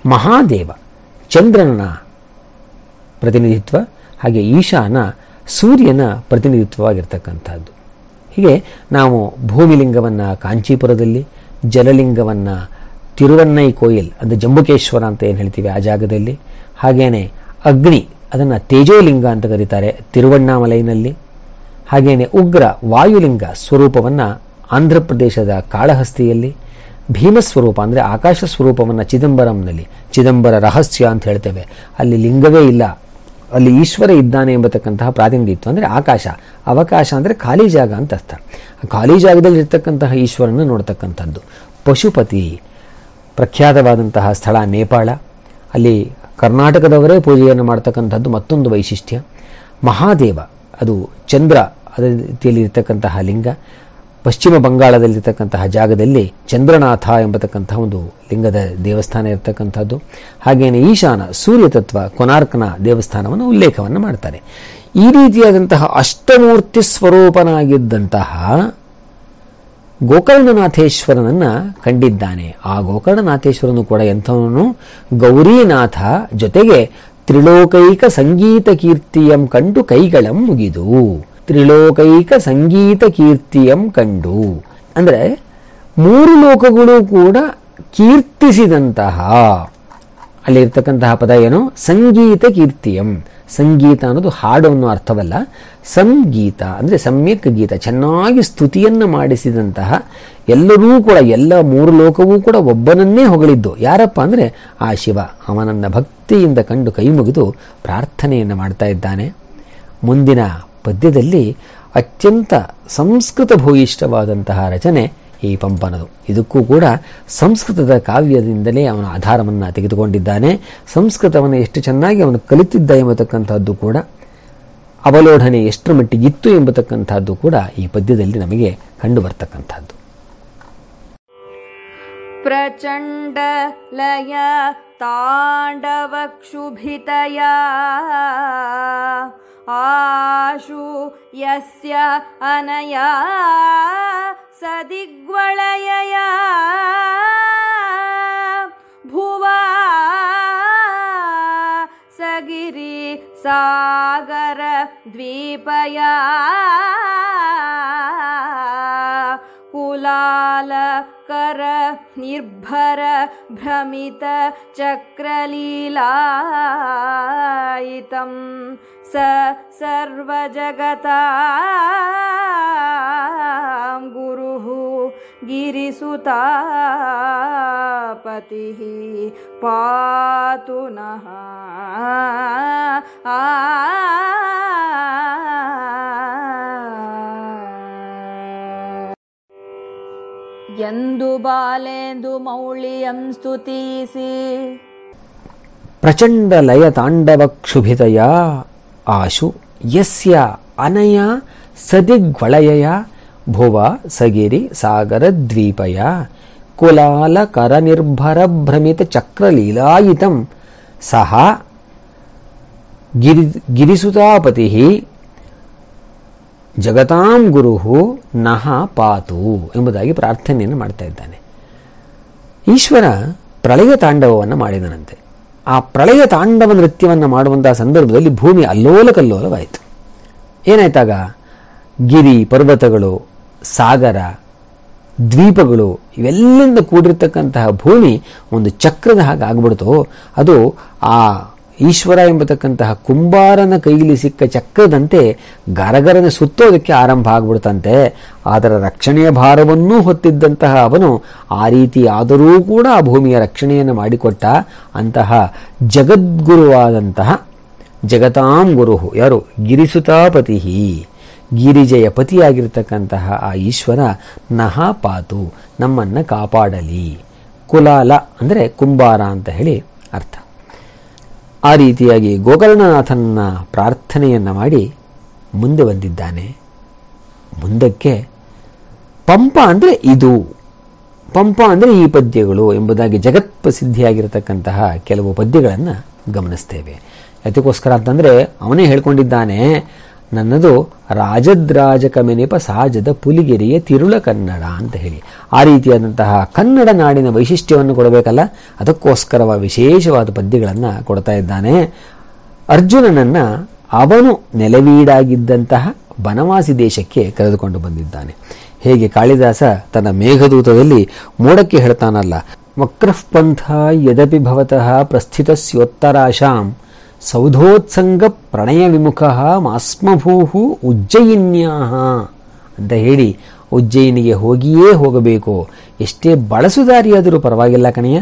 ಮಹಾದೇವ, ಚಂದ್ರನ ಪ್ರತಿನಿಧಿತ್ವ, ಹಾಗೆ ಈಶಾನ ಸೂರ್ಯನ ಪ್ರತಿನಿಧಿತ್ವವಾಗಿರ್ತಕ್ಕಂಥದ್ದು ಹೀಗೆ ನಾವು ಭೂಮಿಲಿಂಗವನ್ನು ಕಾಂಚೀಪುರದಲ್ಲಿ, ಜಲಲಿಂಗವನ್ನು ತಿರುವನ್ನೈ ಕೋಯಿಲ್ ಅಂದರೆ ಜಂಬುಕೇಶ್ವರ ಅಂತ ಏನು ಹೇಳ್ತೀವಿ ಆ ಜಾಗದಲ್ಲಿ. ಹಾಗೇನೆ ಅಗ್ನಿ, ಅದನ್ನು ತೇಜೋಲಿಂಗ ಅಂತ ಕರೀತಾರೆ ತಿರುವಣ್ಣಾಮಲೈನಲ್ಲಿ. ಹಾಗೇನೆ ಉಗ್ರ ವಾಯುಲಿಂಗ ಸ್ವರೂಪವನ್ನು ಆಂಧ್ರ ಪ್ರದೇಶದ ಕಾಳಹಸ್ತಿಯಲ್ಲಿ, ಭೀಮಸ್ವರೂಪ ಅಂದರೆ ಆಕಾಶ ಸ್ವರೂಪವನ್ನು ಚಿದಂಬರಂನಲ್ಲಿ, ಚಿದಂಬರ ರಹಸ್ಯ ಅಂತ ಹೇಳ್ತೇವೆ. ಅಲ್ಲಿ ಲಿಂಗವೇ ಇಲ್ಲ. ಅಲ್ಲಿ ಈಶ್ವರ ಇದ್ದಾನೆ ಎಂಬತಕ್ಕಂತಹ ಪ್ರಾತಿನಿಧಿತ್ವ ಅಂದರೆ ಆಕಾಶ. ಅವಕಾಶ ಅಂದರೆ ಖಾಲಿ ಜಾಗ ಅಂತ ಅರ್ಥ. ಖಾಲಿ ಜಾಗದಲ್ಲಿ ಇರ್ತಕ್ಕಂತಹ ಈಶ್ವರನ ನೋಡ್ತಕ್ಕಂಥದ್ದು. ಪಶುಪತಿ ಪ್ರಖ್ಯಾತವಾದಂತಹ ಸ್ಥಳ ನೇಪಾಳ. ಅಲ್ಲಿ ಕರ್ನಾಟಕದವರೇ ಪೂಜೆಯನ್ನು ಮಾಡ್ತಕ್ಕಂಥದ್ದು ಮತ್ತೊಂದು ವೈಶಿಷ್ಟ್ಯ. ಮಹಾದೇವ, ಅದು ಚಂದ್ರ ಅದೇ ರೀತಿಯಲ್ಲಿ ಇರತಕ್ಕಂತಹ ಲಿಂಗ. ಪಶ್ಚಿಮ ಬಂಗಾಳದಲ್ಲಿರ್ತಕ್ಕಂತಹ ಜಾಗದಲ್ಲಿ ಚಂದ್ರನಾಥ ಎಂಬತಕ್ಕಂತಹ ಒಂದು ಲಿಂಗದ ದೇವಸ್ಥಾನ ಇರತಕ್ಕಂಥದ್ದು. ಹಾಗೆಯೇ ಈಶಾನ ಸೂರ್ಯತತ್ವ ಕೊನಾರ್ಕನ ದೇವಸ್ಥಾನವನ್ನು ಉಲ್ಲೇಖವನ್ನು ಮಾಡ್ತಾರೆ. ಈ ರೀತಿಯಾದಂತಹ ಅಷ್ಟಮೂರ್ತಿ ಸ್ವರೂಪನಾಗಿದ್ದಂತಹ ಗೋಕರ್ಣನಾಥೇಶ್ವರನನ್ನ ಕಂಡಿದ್ದಾನೆ. ಆ ಗೋಕರ್ಣನಾಥೇಶ್ವರನು ಕೂಡ ಎಂಥವನು? ಗೌರೀನಾಥ ಜೊತೆಗೆ ತ್ರಿಲೋಕೈಕ ಸಂಗೀತ ಕೀರ್ತಿಯಂ ಕಂಡು ಕೈಗಳಂ ಮುಗಿದು. ತ್ರಿಲೋಕೈಕ ಸಂಗೀತ ಕೀರ್ತಿಯಂ ಕಂಡು. ಅಂದರೆ ಮೂರು ಲೋಕಗಳು ಕೂಡ ಕೀರ್ತಿಸಿದಂತಹ, ಅಲ್ಲಿರ್ತಕ್ಕಂತಹ ಪದ ಏನು? ಸಂಗೀತ ಕೀರ್ತಿಯಂ. ಸಂಗೀತ ಅನ್ನೋದು ಹಾಡು ಅನ್ನೋ ಅರ್ಥವಲ್ಲ. ಸಂಗೀತ, ಅಂದರೆ ಸಮ್ಯಕ್ ಗೀತ, ಚೆನ್ನಾಗಿ ಸ್ತುತಿಯನ್ನು ಮಾಡಿಸಿದಂತಹ ಎಲ್ಲರೂ ಕೂಡ, ಎಲ್ಲ ಮೂರು ಲೋಕವೂ ಕೂಡ ಒಬ್ಬನನ್ನೇ ಹೊಗಳಿದ್ದು. ಯಾರಪ್ಪ ಅಂದರೆ ಆ ಶಿವ. ಅವನನ್ನ ಭಕ್ತಿಯಿಂದ ಕಂಡು ಕೈ ಮುಗಿದು ಪ್ರಾರ್ಥನೆಯನ್ನು ಮಾಡ್ತಾ ಇದ್ದಾನೆ. ಮುಂದಿನ ಪದ್ಯದಲ್ಲಿ ಅತ್ಯಂತ ಸಂಸ್ಕೃತ ಭೂಯಿಷ್ಠವಾದಂತಹ ರಚನೆ ಈ ಪಂಪನದು. ಇದಕ್ಕೂ ಕೂಡ ಸಂಸ್ಕೃತದ ಕಾವ್ಯದಿಂದಲೇ ಅವನ ಆಧಾರವನ್ನು ತೆಗೆದುಕೊಂಡಿದ್ದಾನೆ. ಸಂಸ್ಕೃತವನ್ನು ಎಷ್ಟು ಚೆನ್ನಾಗಿ ಅವನು ಕಲಿತಿದ್ದ ಎಂಬತಕ್ಕಂಥದ್ದು ಕೂಡ ಅವಲೋಢನೆ ಎಷ್ಟರ ಮಟ್ಟಿಗಿತ್ತು ಎಂಬತಕ್ಕಂಥದ್ದು ಕೂಡ ಈ ಪದ್ಯದಲ್ಲಿ ನಮಗೆ ಕಂಡು ಬರ್ತಕ್ಕಂಥದ್ದು ಪ್ರಚಂಡ ಲಯ ತಾಂಡವಕ್ಷುಭಿತಯ ಆಶು ಯಸ್ಯ ಅನಯ ಸದಿಗ್ವಳಯ ಭುವಾ गिरि सागर द्वीपया। कुलालकर निर्भर भ्रमित चक्रलीला ಚಕ್ರಲೀಲಾಯಿತಂ ಸ ಸರ್ವಜಗತಾ ಗುರುಃ गिरिसुतापतिः पातु नः आ ಎಂದು ಬಾಲೆಂದು ಮೌಳಿಯಂ ಸ್ತುತಿಸಿ ಪ್ರಚಂಡ ಲಯ ತಾಂಡವ ಕ್ಷುಭಿತಯ ಆಶು ಯಸ್ಯ ಅನಯ ಸದಿಗ್ವಳಯಯ ಭುವ ಸಗಿರಿ ಸಾಗರ ದ್ವೀಪಯ ಕುಲಾಲ ಕರ ನಿರ್ಭರ ಭ್ರಮಿತ ಚಕ್ರಲೀಲಾಯಿತಂ ಸಹ ಗಿರಿ ಗಿರಿಸುತಾಪತಿ ಜಗತಾಂ ಗುರು ನಹ ಪಾತು ಎಂಬುದಾಗಿ ಪ್ರಾರ್ಥನೆಯನ್ನು ಮಾಡ್ತಾ ಇದ್ದಾನೆ. ಈಶ್ವರ ಪ್ರಳಯ ತಾಂಡವವನ್ನು ಮಾಡಿದನಂತೆ. ಆ ಪ್ರಳಯ ತಾಂಡವ ನೃತ್ಯವನ್ನು ಮಾಡುವಂತಹ ಸಂದರ್ಭದಲ್ಲಿ ಭೂಮಿ ಅಲ್ಲೋಲ ಕಲ್ಲೋಲವಾಯಿತು. ಏನಾಯ್ತಾಗ? ಗಿರಿ, ಪರ್ವತಗಳು, ಸಾಗರ, ದ್ವೀಪಗಳು ಇವೆಲ್ಲಿಂದ ಕೂಡಿರ್ತಕ್ಕಂತಹ ಭೂಮಿ ಒಂದು ಚಕ್ರದ ಹಾಗೆ ಆಗ್ಬಿಡ್ತು, ಅದು ಆ ಈಶ್ವರ ಎಂಬತಕ್ಕಂತಹ ಕುಂಬಾರನ ಕೈಲಿ ಸಿಕ್ಕ ಚಕ್ರದಂತೆ ಗರಗರನೆ ಸುತ್ತೋದಕ್ಕೆ ಆರಂಭ ಆಗ್ಬಿಡ್ತಂತೆ. ಅದರ ರಕ್ಷಣೆಯ ಭಾರವನ್ನೂ ಹೊತ್ತಿದ್ದಂತಹ ಅವನು ಆ ರೀತಿ ಆದರೂ ಕೂಡ ಆ ಭೂಮಿಯ ರಕ್ಷಣೆಯನ್ನು ಮಾಡಿಕೊಟ್ಟ ಅಂತಹ ಜಗದ್ಗುರುವಾದಂತಹ ಜಗತಾಂ ಗುರು ಯಾರು? ಗಿರಿಸುತಾಪತಿ ಗಿರಿಜೆಯ ಪತಿಯಾಗಿರ್ತಕ್ಕಂತಹ ಆ ಈಶ್ವರ ನಹ ಪಾತು ನಮ್ಮನ್ನು ಕಾಪಾಡಲಿ. ಕುಲಾಲ, ಅಂದರೆ ಕುಂಬಾರ ಅಂತ ಹೇಳಿ ಅರ್ಥ. ಆ ರೀತಿಯಾಗಿ ಗೋಕರ್ಣನಾಥನ ಪ್ರಾರ್ಥನೆಯನ್ನು ಮಾಡಿ ಮುಂದೆ ಬಂದಿದ್ದಾನೆ. ಮುಂದಕ್ಕೆ ಪಂಪ ಅಂದರೆ ಇದು, ಪಂಪ ಅಂದರೆ ಈ ಪದ್ಯಗಳು ಎಂಬುದಾಗಿ ಜಗತ್ ಪ್ರಸಿದ್ಧಿಯಾಗಿರತಕ್ಕಂತಹ ಕೆಲವು ಪದ್ಯಗಳನ್ನು ಗಮನಿಸ್ತೇವೆ. ಅದಕ್ಕೋಸ್ಕರ ಅಂತಂದರೆ ಅವನೇ ಹೇಳ್ಕೊಂಡಿದ್ದಾನೆ ನನ್ನದು ರಾಜದ್ರಾಜಕಮೆನೆಪ ಸಹಜದ ಪುಲಿಗೆರೆಯ ತಿರುಳ ಕನ್ನಡ ಅಂತ ಹೇಳಿ. ಆ ರೀತಿಯಾದಂತಹ ಕನ್ನಡ ನಾಡಿನ ವೈಶಿಷ್ಟ್ಯವನ್ನು ಕೊಡಬೇಕಲ್ಲ? ಅದಕ್ಕೋಸ್ಕರವ ವಿಶೇಷವಾದ ಪದ್ಯಗಳನ್ನು ಕೊಡ್ತಾ ಇದ್ದಾನೆ. ಅರ್ಜುನನನ್ನ ಅವನು ನೆಲವೀಡಾಗಿದ್ದಂತಹ ಬನವಾಸಿ ದೇಶಕ್ಕೆ ಕರೆದುಕೊಂಡು ಬಂದಿದ್ದಾನೆ. ಹೇಗೆ ಕಾಳಿದಾಸ ತನ್ನ ಮೇಘದೂತದಲ್ಲಿ ಮೋಡಕ್ಕೆ ಹೇಳ್ತಾನಲ್ಲ ವಕ್ರಃಪಂಥ ಯದಪಿ ಭವತಃ ಪ್ರಸ್ಥಿತಸ್ಯೋತ್ತರಾಶಾಂ ಸೌಧೋತ್ಸಂಗ ಪ್ರಣಯ ವಿಮುಖ ಮಾಸ್ಮಭೂಹು ಉಜ್ಜಯಿನ್ಯಾಹ ಅಂತ ಹೇಳಿ ಉಜ್ಜಯಿನಿಗೆ ಹೋಗಿಯೇ ಹೋಗಬೇಕು. ಎಷ್ಟೇ ಬಳಸುದಾರಿಯಾದರೂ ಪರವಾಗಿಲ್ಲ ಕಣೆಯ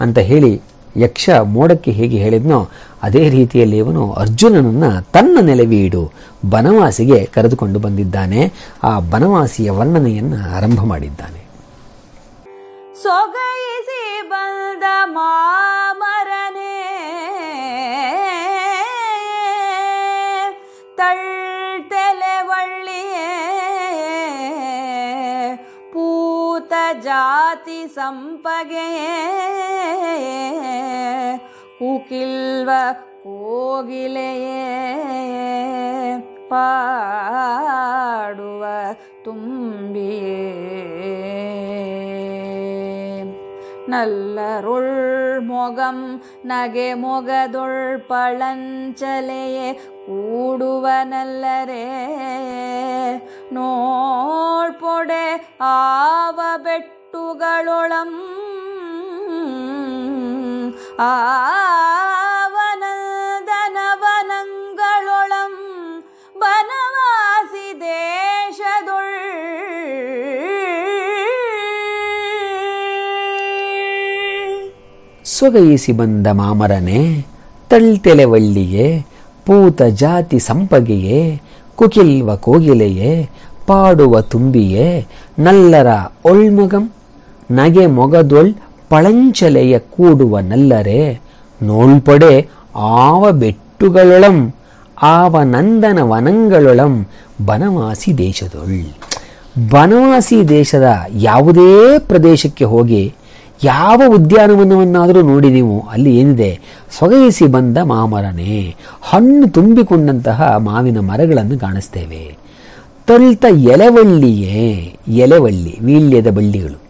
ಅಂತ ಹೇಳಿ ಯಕ್ಷ ಮೋಡಕ್ಕೆ ಹೇಗೆ ಹೇಳಿದ್ನೋ ಅದೇ ರೀತಿಯಲ್ಲಿ ಇವನು ಅರ್ಜುನನನ್ನ ತನ್ನ ನೆಲೆವೀಡು ಬನವಾಸಿಗೆ ಕರೆದುಕೊಂಡು ಬಂದಿದ್ದಾನೆ. ಆ ಬನವಾಸಿಯ ವರ್ಣನೆಯನ್ನು ಆರಂಭ ಮಾಡಿದ್ದಾನೆ. ಪೂತ ಜಾತಿ ಸಂಪಗೆಯೇ ಕುಕಿಲ್ವ ಕೋಗಿಲೆಯೇ ಪಾಡುವ ತುಂಬಿಯೇ நல்லருள் மொகம் நகை மொகதொள் பழஞ்சலையே கூடுவ நல்லரே ನೋಳ್ ಪೊಡೆ ಆವ ಬೆಟ್ಟುಗಳೊಳಂ ಆವನದನವನಗಳೊಳಂ ಬನವಾಸಿ ದೇಶದೊಳ್ ಸೊಗೈಸಿ ಬಂದ ಮಾಮರನೆ ತಳ್ತೆಲೆವಳ್ಳಿಗೆ ಪೂತ ಜಾತಿ ಸಂಪಗೆಯೇ, ಕುಕಿಲ್ವ ಕೋಗಿಲೆಯೇ, ಪಾಡುವ ತುಂಬಿಯೇ, ನಲ್ಲರ ಒಳ್ಮೊಗಂ ನಗೆ ಮೊಗದೊಳ್ ಪಳಂಚಲೆಯ ಕೂಡುವ ನಲ್ಲರೆ ನೋಳ್ಪೊಡೆ ಆವ ಬೆಟ್ಟುಗಳೊಳಂ, ಆವ ನಂದನ ವನಂಗಳೊಳಂ ಬನವಾಸಿ ದೇಶದೊಳ್. ಬನವಾಸಿ ದೇಶದ ಯಾವುದೇ ಪ್ರದೇಶಕ್ಕೆ ಹೋಗಿ ಯಾವ ಉದ್ಯಾನವನವನ್ನಾದರೂ ನೋಡಿ ನೀವು, ಅಲ್ಲಿ ಏನಿದೆ? ಸೊಗಯಿಸಿ ಬಂದ ಮಾಮರನೆ. ಹಣ್ಣು ತುಂಬಿಕೊಂಡಂತಹ ಮಾವಿನ ಮರಗಳನ್ನು ಕಾಣಿಸ್ತೇವೆ. ತಲಿತ ಎಲೆವಳ್ಳಿಯೇ, ಎಲೆವಳ್ಳಿ, ವೀಳ್ಯದ ಬಳ್ಳಿಗಳು.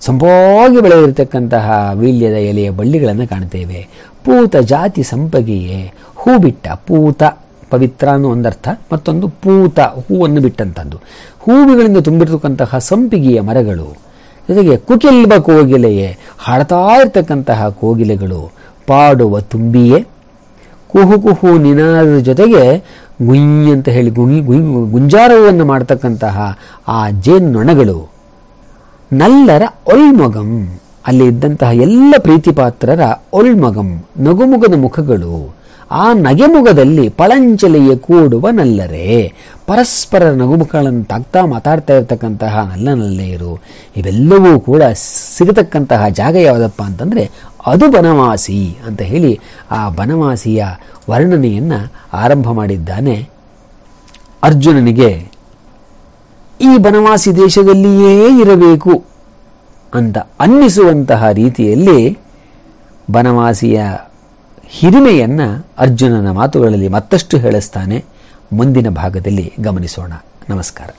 ಸಂಭೋಗಿ ಬೆಳೆದಿರತಕ್ಕಂತಹ ವೀಳ್ಯದ ಎಲೆಯ ಬಳ್ಳಿಗಳನ್ನು ಕಾಣ್ತೇವೆ. ಪೂತ ಜಾತಿ ಸಂಪಗಿಯೇ ಹೂ ಬಿಟ್ಟ ಪೂತ. ಪವಿತ್ರ ಅನ್ನೋ ಒಂದರ್ಥ, ಮತ್ತೊಂದು ಪೂತ, ಹೂವನ್ನು ಬಿಟ್ಟಂಥದ್ದು ಹೂವುಗಳಿಂದ ತುಂಬಿರತಕ್ಕಂತಹ ಸಂಪಿಗೆಯ ಮರಗಳು, ಜೊತೆಗೆ ಕುಕಿಲ್ಬ ಕೋಗಿಲೆಯೇ ಹಾಡ್ತಾ ಇರ್ತಕ್ಕಂತಹ ಕೋಗಿಲೆಗಳು, ಪಾಡುವ ತುಂಬಿಯೇ ಕುಹು ಕುಹು ನಿನಾದದ ಜೊತೆಗೆ ಗುಯ್ ಅಂತ ಹೇಳಿ ಗುಂಜಾರವನ್ನು ಮಾಡ್ತಕ್ಕಂತಹ ಆ ಜೇನ್ನೊಣಗಳು. ನಲ್ಲರ ಒಳ್ಮಗಂ. ಅಲ್ಲಿ ಇದ್ದಂತಹ ಎಲ್ಲ ಪ್ರೀತಿಪಾತ್ರರ ಒಳ್ಮಗಂ. ನಗುಮುಗದ ಮುಖಗಳು. ಆ ನಗೆಮುಗದಲ್ಲಿ ಪಳಂಚಲೆಯ ಕೂಡುವ ನಲ್ಲರೇ. ಪರಸ್ಪರ ನಗುಮುಖಗಳನ್ನು ತಾಗ್ತಾ ಮಾತಾಡ್ತಾ ಇರತಕ್ಕಂತಹ ನಲ್ಲ ನಲ್ಲೆಯರು. ಇವೆಲ್ಲವೂ ಕೂಡ ಸಿಗತಕ್ಕಂತಹ ಜಾಗ ಯಾವುದಪ್ಪ ಅಂತಂದರೆ ಅದು ಬನವಾಸಿ ಅಂತ ಹೇಳಿ ಆ ಬನವಾಸಿಯ ವರ್ಣನೆಯನ್ನು ಆರಂಭ ಮಾಡಿದ್ದಾನೆ ಅರ್ಜುನನಿಗೆ. ಈ ಬನವಾಸಿ ದೇಶದಲ್ಲಿಯೇ ಇರಬೇಕು ಅಂತ ಅನ್ನಿಸುವಂತಹ ರೀತಿಯಲ್ಲಿ ಬನವಾಸಿಯ ಹಿರಿಮೆಯನ್ನು ಅರ್ಜುನನ ಮಾತುಗಳಲ್ಲಿ ಮತ್ತಷ್ಟು ಹೇಳಿಸ್ತಾನೆ. ಮುಂದಿನ ಭಾಗದಲ್ಲಿ ಗಮನಿಸೋಣ. ನಮಸ್ಕಾರ.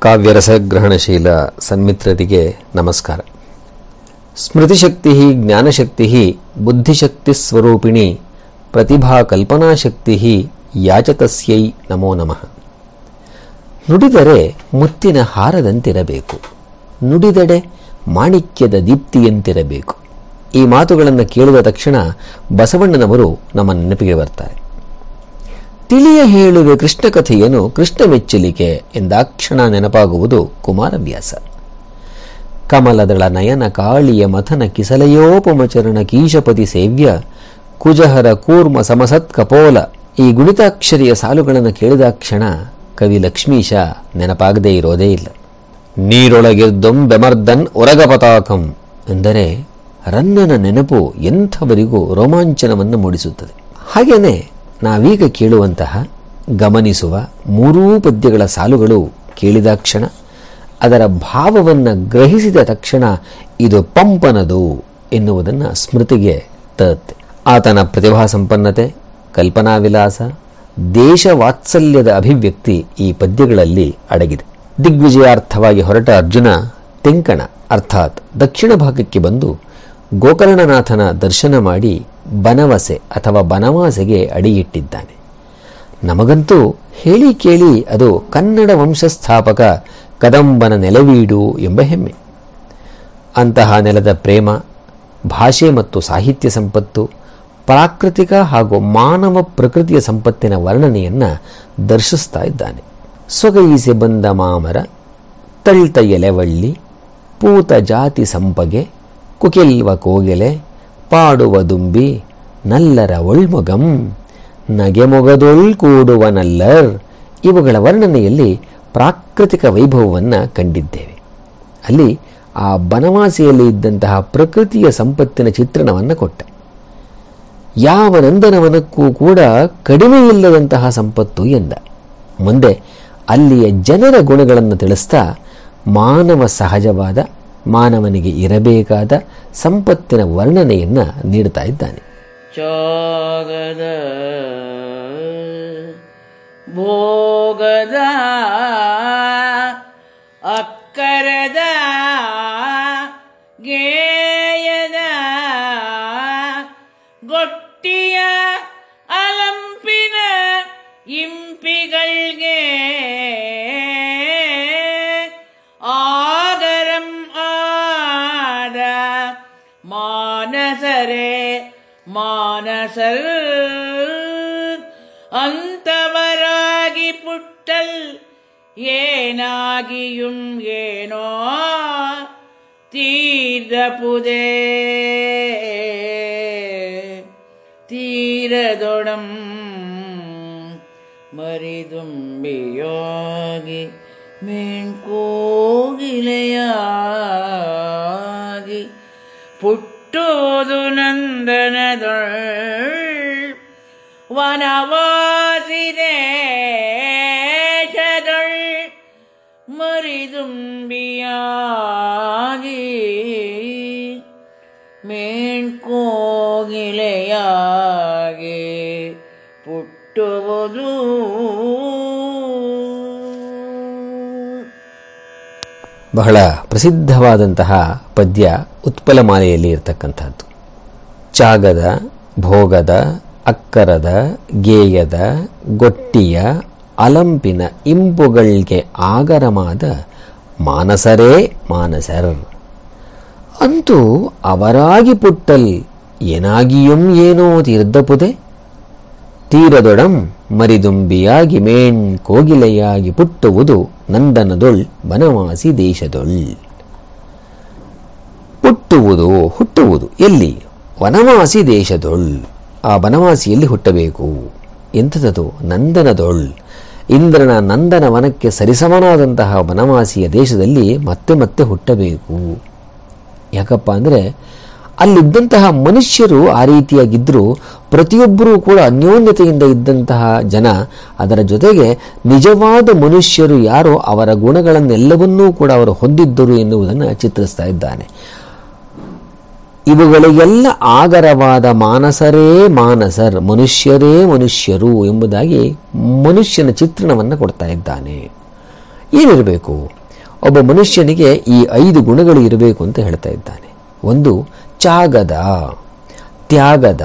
ಕಾವ್ಯರಸಗ್ರಹಣಶೀಲ ಸನ್ಮಿತ್ರರಿಗೆ ನಮಸ್ಕಾರ. ಸ್ಮೃತಿಶಕ್ತಿ ಜ್ಞಾನಶಕ್ತಿ ಬುದ್ಧಿಶಕ್ತಿ ಸ್ವರೂಪಿಣಿ ಪ್ರತಿಭಾ ಕಲ್ಪನಾಶಕ್ತಿ ಯಾಚತಸ್ಯೈ ನಮೋ ನಮಃ. ನುಡಿದರೆ ಮುತ್ತಿನ ಹಾರದಂತಿರಬೇಕು. ನುಡಿದೆಡೆ ಮಾಣಿಕ್ಯದ ದೀಪ್ತಿಯಂತಿರಬೇಕು. ಈ ಮಾತುಗಳನ್ನು ಕೇಳಿದ ತಕ್ಷಣ ಬಸವಣ್ಣನವರು ನಮ್ಮ ನೆನಪಿಗೆ ಬರ್ತಾರೆ. ತಿಳಿಯ ಹೇಳುವೆ ಕೃಷ್ಣ ಕಥೆಯನ್ನು ಕೃಷ್ಣ ಮೆಚ್ಚಲಿಕೆ ಎಂದಾಕ್ಷಣ ನೆನಪಾಗುವುದು ಕುಮಾರವ್ಯಾಸ. ಕಮಲದಳ ನಯನ ಕಾಳಿಯ ಮಥನ ಕಿಸಲಯೋಪಮಚರಣ ಕೀಶಪತಿ ಸೇವ್ಯ, ಕುಜಹರ ಕೂರ್ಮ ಸಮಸತ್ ಕಪೋಲ ಈ ಗುಣಿತಾಕ್ಷರಿಯ ಸಾಲುಗಳನ್ನು ಕೇಳಿದ ಕ್ಷಣ ಕವಿ ಲಕ್ಷ್ಮೀಶ ನೆನಪಾಗದೇ ಇರೋದೇ ಇಲ್ಲ. ನೀರೊಳಗಿರ್ದೊಂ ಬೆಮರ್ದನ್ ಒರಗಪತಾಕಂ ಎಂದರೆ ರನ್ನನ ನೆನಪು ಎಂಥವರಿಗೂ ರೋಮಾಂಚನವನ್ನು ಮೂಡಿಸುತ್ತದೆ. ಹಾಗೇನೆ ನಾವೀಗ ಕೇಳುವಂತಹ ಗಮನಿಸುವ ಮೂರೂ ಪದ್ಯಗಳ ಸಾಲುಗಳು ಕೇಳಿದಾಕ್ಷಣ ಅದರ ಭಾವವನ್ನು ಗ್ರಹಿಸಿದ ತಕ್ಷಣ ಇದು ಪಂಪನದು ಎನ್ನುವುದನ್ನು ಸ್ಮೃತಿಗೆ ತರುತ್ತೆ. ಆತನ ಪ್ರತಿಭಾ ಸಂಪನ್ನತೆ ಕಲ್ಪನಾ ವಿಲಾಸ ದೇಶ ವಾತ್ಸಲ್ಯದ ಅಭಿವ್ಯಕ್ತಿ ಈ ಪದ್ಯಗಳಲ್ಲಿ ಅಡಗಿದೆ. ದಿಗ್ವಿಜಯಾರ್ಥವಾಗಿ ಹೊರಟ ಅರ್ಜುನ ತೆಂಕಣ, ಅರ್ಥಾತ್ ದಕ್ಷಿಣ ಭಾಗಕ್ಕೆ ಬಂದು ಗೋಕರ್ಣನಾಥನ ದರ್ಶನ ಮಾಡಿ ಬನವಸೆ ಅಥವಾ ಬನವಾಸೆಗೆ ಅಡಿಯಿಟ್ಟಿದ್ದಾನೆ. ನಮಗಂತೂ ಹೇಳಿ ಕೇಳಿ ಅದು ಕನ್ನಡ ವಂಶಸ್ಥಾಪಕ ಕದಂಬನ ನೆಲವೀಡು ಎಂಬ ಹೆಮ್ಮೆ. ಅಂತಹ ನೆಲದ ಪ್ರೇಮ, ಭಾಷೆ ಮತ್ತು ಸಾಹಿತ್ಯ ಸಂಪತ್ತು ಪ್ರಾಕೃತಿಕ ಹಾಗೂ ಮಾನವ ಪ್ರಕೃತಿಯ ಸಂಪತ್ತಿನ ವರ್ಣನೆಯನ್ನು ದರ್ಶಿಸ್ತಾ ಇದ್ದಾನೆ. ಸೊಗೈಸೆ ಬಂದ ಮಾಮರ ತಳಿತ ಎಲೆವಳ್ಳಿ, ಪೂತ ಜಾತಿ ಸಂಪಗೆ, ಕುಕಿಲ್ವ ಕೋಗಿಲೆ, ಪಾಡುವ ದುಂಬಿ, ನಲ್ಲರ ಒಳ್ಮೊಗಂ ನಗೆಮೊಗದೊಳ್ ಕೂಡುವ ನಲ್ಲರ್ ಇವುಗಳ ವರ್ಣನೆಯಲ್ಲಿ ಪ್ರಾಕೃತಿಕ ವೈಭವವನ್ನು ಕಂಡಿದ್ದೇವೆ. ಅಲ್ಲಿ ಆ ಬನವಾಸಿಯಲ್ಲಿ ಇದ್ದಂತಹ ಪ್ರಕೃತಿಯ ಸಂಪತ್ತಿನ ಚಿತ್ರಣವನ್ನು ಕೊಟ್ಟ. ಯಾವ ನಂದನವನಕ್ಕೂ ಕೂಡ ಕಡಿಮೆ ಇಲ್ಲದಂತಹ ಸಂಪತ್ತು ಎಂದ. ಮುಂದೆ ಅಲ್ಲಿಯ ಜನರ ಗುಣಗಳನ್ನು ತಿಳಿಸ್ತಾ ಮಾನವ ಸಹಜವಾದ, ಮಾನವನಿಗೆ ಇರಬೇಕಾದ ಸಂಪತ್ತಿನ ವರ್ಣನೆಯನ್ನು ನೀಡ್ತಾ ಇದ್ದಾನೆ. ಚೋಗದ ಭೋಗದ ಮಾನಸರೇ ಮಾನಸರ್ ಅಂತವರಾಗಿ ಪುಟ್ಟಲ್ ಏನಾಗಿಯುಂ ಏನೋ ತೀರಪುದೇ ತೀರದೊಡಂ ಮರಿದುಂಬಿಯೋಗಿ ಮೇಣ್ಕೋಗಿಲೆಯಾಗಿ ಪುಟ್ಟೋದು ನಂದನದೊಳ್ ವನವಾಸಿ ದೇಶದೊಳ್ ಮರಿದುಂಬಿಯಾಗಿ ಮೇಣ್ಕೋಗಿಲೆಯಾಗಿ ಪುಟ್ಟುವುದು ಬಹಳ ಪ್ರಸಿದ್ಧವಾದಂತಹ ಪದ್ಯ ಉತ್ಪಲಮಾಲೆಯಲ್ಲಿ ಇರತಕ್ಕಂಥದ್ದು. ಚಾಗದ, ಭೋಗದ, ಅಕ್ಕರದ, ಗೇಯದ, ಗೊಟ್ಟಿಯ, ಅಲಂಪಿನ ಇಂಪುಗಳ್ಗೆ ಆಗರಮಾದ ಮಾನಸರೇ ಮಾನಸರ್. ಅಂತೂ ಅವರಾಗಿ ಪುಟ್ಟಲ್ ಏನಾಗಿಯಂ ಏನೋ ತೀರ್ದಪುದೆ? ತೀರದೊಡಂ ಮರಿದುಂಬಿಯಾಗಿ ಮೇಣ್ ಕೋಗಿಲೆಯಾಗಿ ಪುಟ್ಟುವುದು ನಂದನದೊಳ್ ಬನವಾಸಿ ದೇಶದೊಳ್. ಹುಟ್ಟುವುದು ಹುಟ್ಟುವುದು ಎಲ್ಲಿ? ವನವಾಸಿ ದೇಶದೊಳ್. ಆ ಬನವಾಸಿಯಲ್ಲಿ ಹುಟ್ಟಬೇಕು? ಎಂಥದದು ನಂದನದೊಳ್. ಇಂದ್ರನ ನಂದನ ವನಕ್ಕೆ ಸರಿಸಮನಾದಂತಹ ಬನವಾಸಿಯ ದೇಶದಲ್ಲಿ ಮತ್ತೆ ಮತ್ತೆ ಹುಟ್ಟಬೇಕು. ಯಾಕಪ್ಪ ಅಂದರೆ ಅಲ್ಲಿದ್ದಂತಹ ಮನುಷ್ಯರು ಆ ರೀತಿಯಾಗಿದ್ದರೂ ಪ್ರತಿಯೊಬ್ಬರೂ ಕೂಡ ಅನ್ಯೋನ್ಯತೆಯಿಂದ ಇದ್ದಂತಹ ಜನ, ಅದರ ಜೊತೆಗೆ ನಿಜವಾದ ಮನುಷ್ಯರು ಯಾರೋ ಅವರ ಗುಣಗಳನ್ನೆಲ್ಲವನ್ನೂ ಕೂಡ ಅವರು ಹೊಂದಿದ್ದರು ಎನ್ನುವುದನ್ನು ಚಿತ್ರಿಸ್ತಾ ಇದ್ದಾನೆ. ಇವುಗಳಿಗೆಲ್ಲ ಆಗರವಾದ ಮಾನಸರೇ ಮಾನಸರ್, ಮನುಷ್ಯರೇ ಮನುಷ್ಯರು ಎಂಬುದಾಗಿ ಮನುಷ್ಯನ ಚಿತ್ರಣವನ್ನು ಕೊಡ್ತಾ ಇದ್ದಾನೆ. ಏನಿರಬೇಕು? ಒಬ್ಬ ಮನುಷ್ಯನಿಗೆ ಈ ಐದು ಗುಣಗಳು ಇರಬೇಕು ಅಂತ ಹೇಳ್ತಾ ಇದ್ದಾನೆ. ಒಂದು ಚಾಗದ ತ್ಯಾಗದ.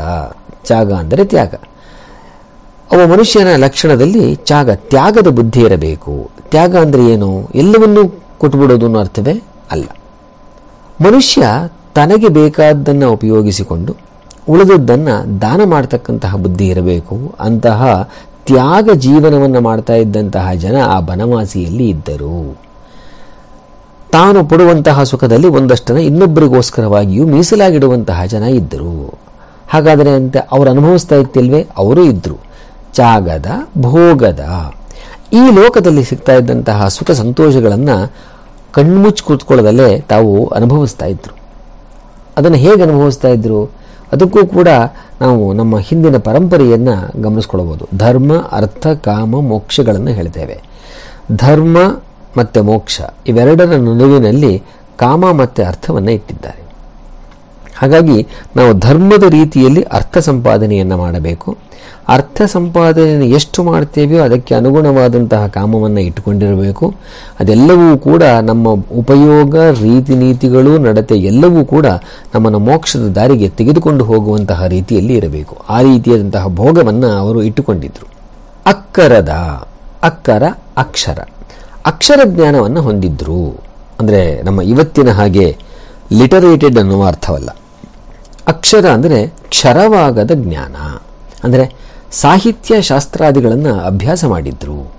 ತ್ಯಾಗ ಅಂದರೆ ತ್ಯಾಗ. ಒಬ್ಬ ಮನುಷ್ಯನ ಲಕ್ಷಣದಲ್ಲಿ ತ್ಯಾಗ, ತ್ಯಾಗದ ಬುದ್ಧಿ ಇರಬೇಕು. ತ್ಯಾಗ ಅಂದರೆ ಏನು? ಎಲ್ಲವನ್ನೂ ಕೊಟ್ಬಿಡೋದು ಅನ್ನೋ ಅರ್ಥವೇ ಅಲ್ಲ. ಮನುಷ್ಯ ತನಗೆ ಬೇಕಾದ್ದನ್ನು ಉಪಯೋಗಿಸಿಕೊಂಡು ಉಳಿದದ್ದನ್ನು ದಾನ ಮಾಡ್ತಕ್ಕಂತಹ ಬುದ್ಧಿ ಇರಬೇಕು. ಅಂತಹ ತ್ಯಾಗ ಜೀವನವನ್ನು ಮಾಡ್ತಾ ಇದ್ದಂತಹ ಜನ ಆ ಬನವಾಸಿಯಲ್ಲಿ ಇದ್ದರು. ತಾನು ಪಡುವಂತಹ ಸುಖದಲ್ಲಿ ಒಂದಷ್ಟನ್ನು ಇನ್ನೊಬ್ಬರಿಗೋಸ್ಕರವಾಗಿಯೂ ಮೀಸಲಾಗಿಡುವಂತಹ ಜನ ಇದ್ದರು. ಹಾಗಾದರೆ ಅಂತ ಅವರು ಅನುಭವಿಸ್ತಾ ಇತ್ತಿಲ್ವೇ ಅವರು ಇದ್ದರು ಜಾಗದ ಭೋಗದ. ಈ ಲೋಕದಲ್ಲಿ ಸಿಗ್ತಾ ಇದ್ದಂತಹ ಸುಖ ಸಂತೋಷಗಳನ್ನು ಕಣ್ಮುಚ್ಚಿ ಕೂತ್ಕೊಳ್ಳೋದಲ್ಲೇ ತಾವು ಅನುಭವಿಸ್ತಾ ಇದ್ರು. ಅದನ್ನು ಹೇಗೆ ಅನುಭವಿಸ್ತಾ ಇದ್ರು? ಅದಕ್ಕೂ ಕೂಡ ನಾವು ನಮ್ಮ ಹಿಂದಿನ ಪರಂಪರೆಯನ್ನು ಗಮನಿಸ್ಕೊಳ್ಬೋದು. ಧರ್ಮ, ಅರ್ಥ, ಕಾಮ, ಮೋಕ್ಷಗಳನ್ನು ಹೇಳ್ತೇವೆ. ಧರ್ಮ ಮತ್ತು ಮೋಕ್ಷ ಇವೆರಡರ ನಡುವಿನಲ್ಲಿ ಕಾಮ ಮತ್ತು ಅರ್ಥವನ್ನು ಇಟ್ಟಿದ್ದಾರೆ. ಹಾಗಾಗಿ ನಾವು ಧರ್ಮದ ರೀತಿಯಲ್ಲಿ ಅರ್ಥ ಸಂಪಾದನೆಯನ್ನು ಮಾಡಬೇಕು. ಅರ್ಥ ಸಂಪಾದನೆಯನ್ನು ಎಷ್ಟು ಮಾಡ್ತೇವೆಯೋ ಅದಕ್ಕೆ ಅನುಗುಣವಾದಂತಹ ಕಾಮವನ್ನು ಇಟ್ಟುಕೊಂಡಿರಬೇಕು. ಅದೆಲ್ಲವೂ ಕೂಡ ನಮ್ಮ ಉಪಯೋಗ, ರೀತಿ ನೀತಿಗಳು, ನಡತೆ ಎಲ್ಲವೂ ಕೂಡ ನಮ್ಮನ್ನು ಮೋಕ್ಷದ ದಾರಿಗೆ ತೆಗೆದುಕೊಂಡು ಹೋಗುವಂತಹ ರೀತಿಯಲ್ಲಿ ಇರಬೇಕು. ಆ ರೀತಿಯಾದಂತಹ ಭೋಗವನ್ನು ಅವರು ಇಟ್ಟುಕೊಂಡಿದ್ದರು ಅಕ್ಕರದ, ಅಕ್ಕರ ಅಕ್ಷರ. ಅಕ್ಷರ ಜ್ಞಾನವನ್ನು ಹೊಂದಿದ್ರು. ಅಂದರೆ ನಮ್ಮ ಇವತ್ತಿನ ಹಾಗೆ ಲಿಟರೇಟೆಡ್ ಅನ್ನುವ ಅರ್ಥವಲ್ಲ. ಅಕ್ಷರ ಅಂದರೆ ಕ್ಷರವಾಗದ ಜ್ಞಾನ. ಅಂದರೆ ಸಾಹಿತ್ಯ ಶಾಸ್ತ್ರಾದಿಗಳನ್ನು ಅಭ್ಯಾಸ ಮಾಡಿದ್ರು.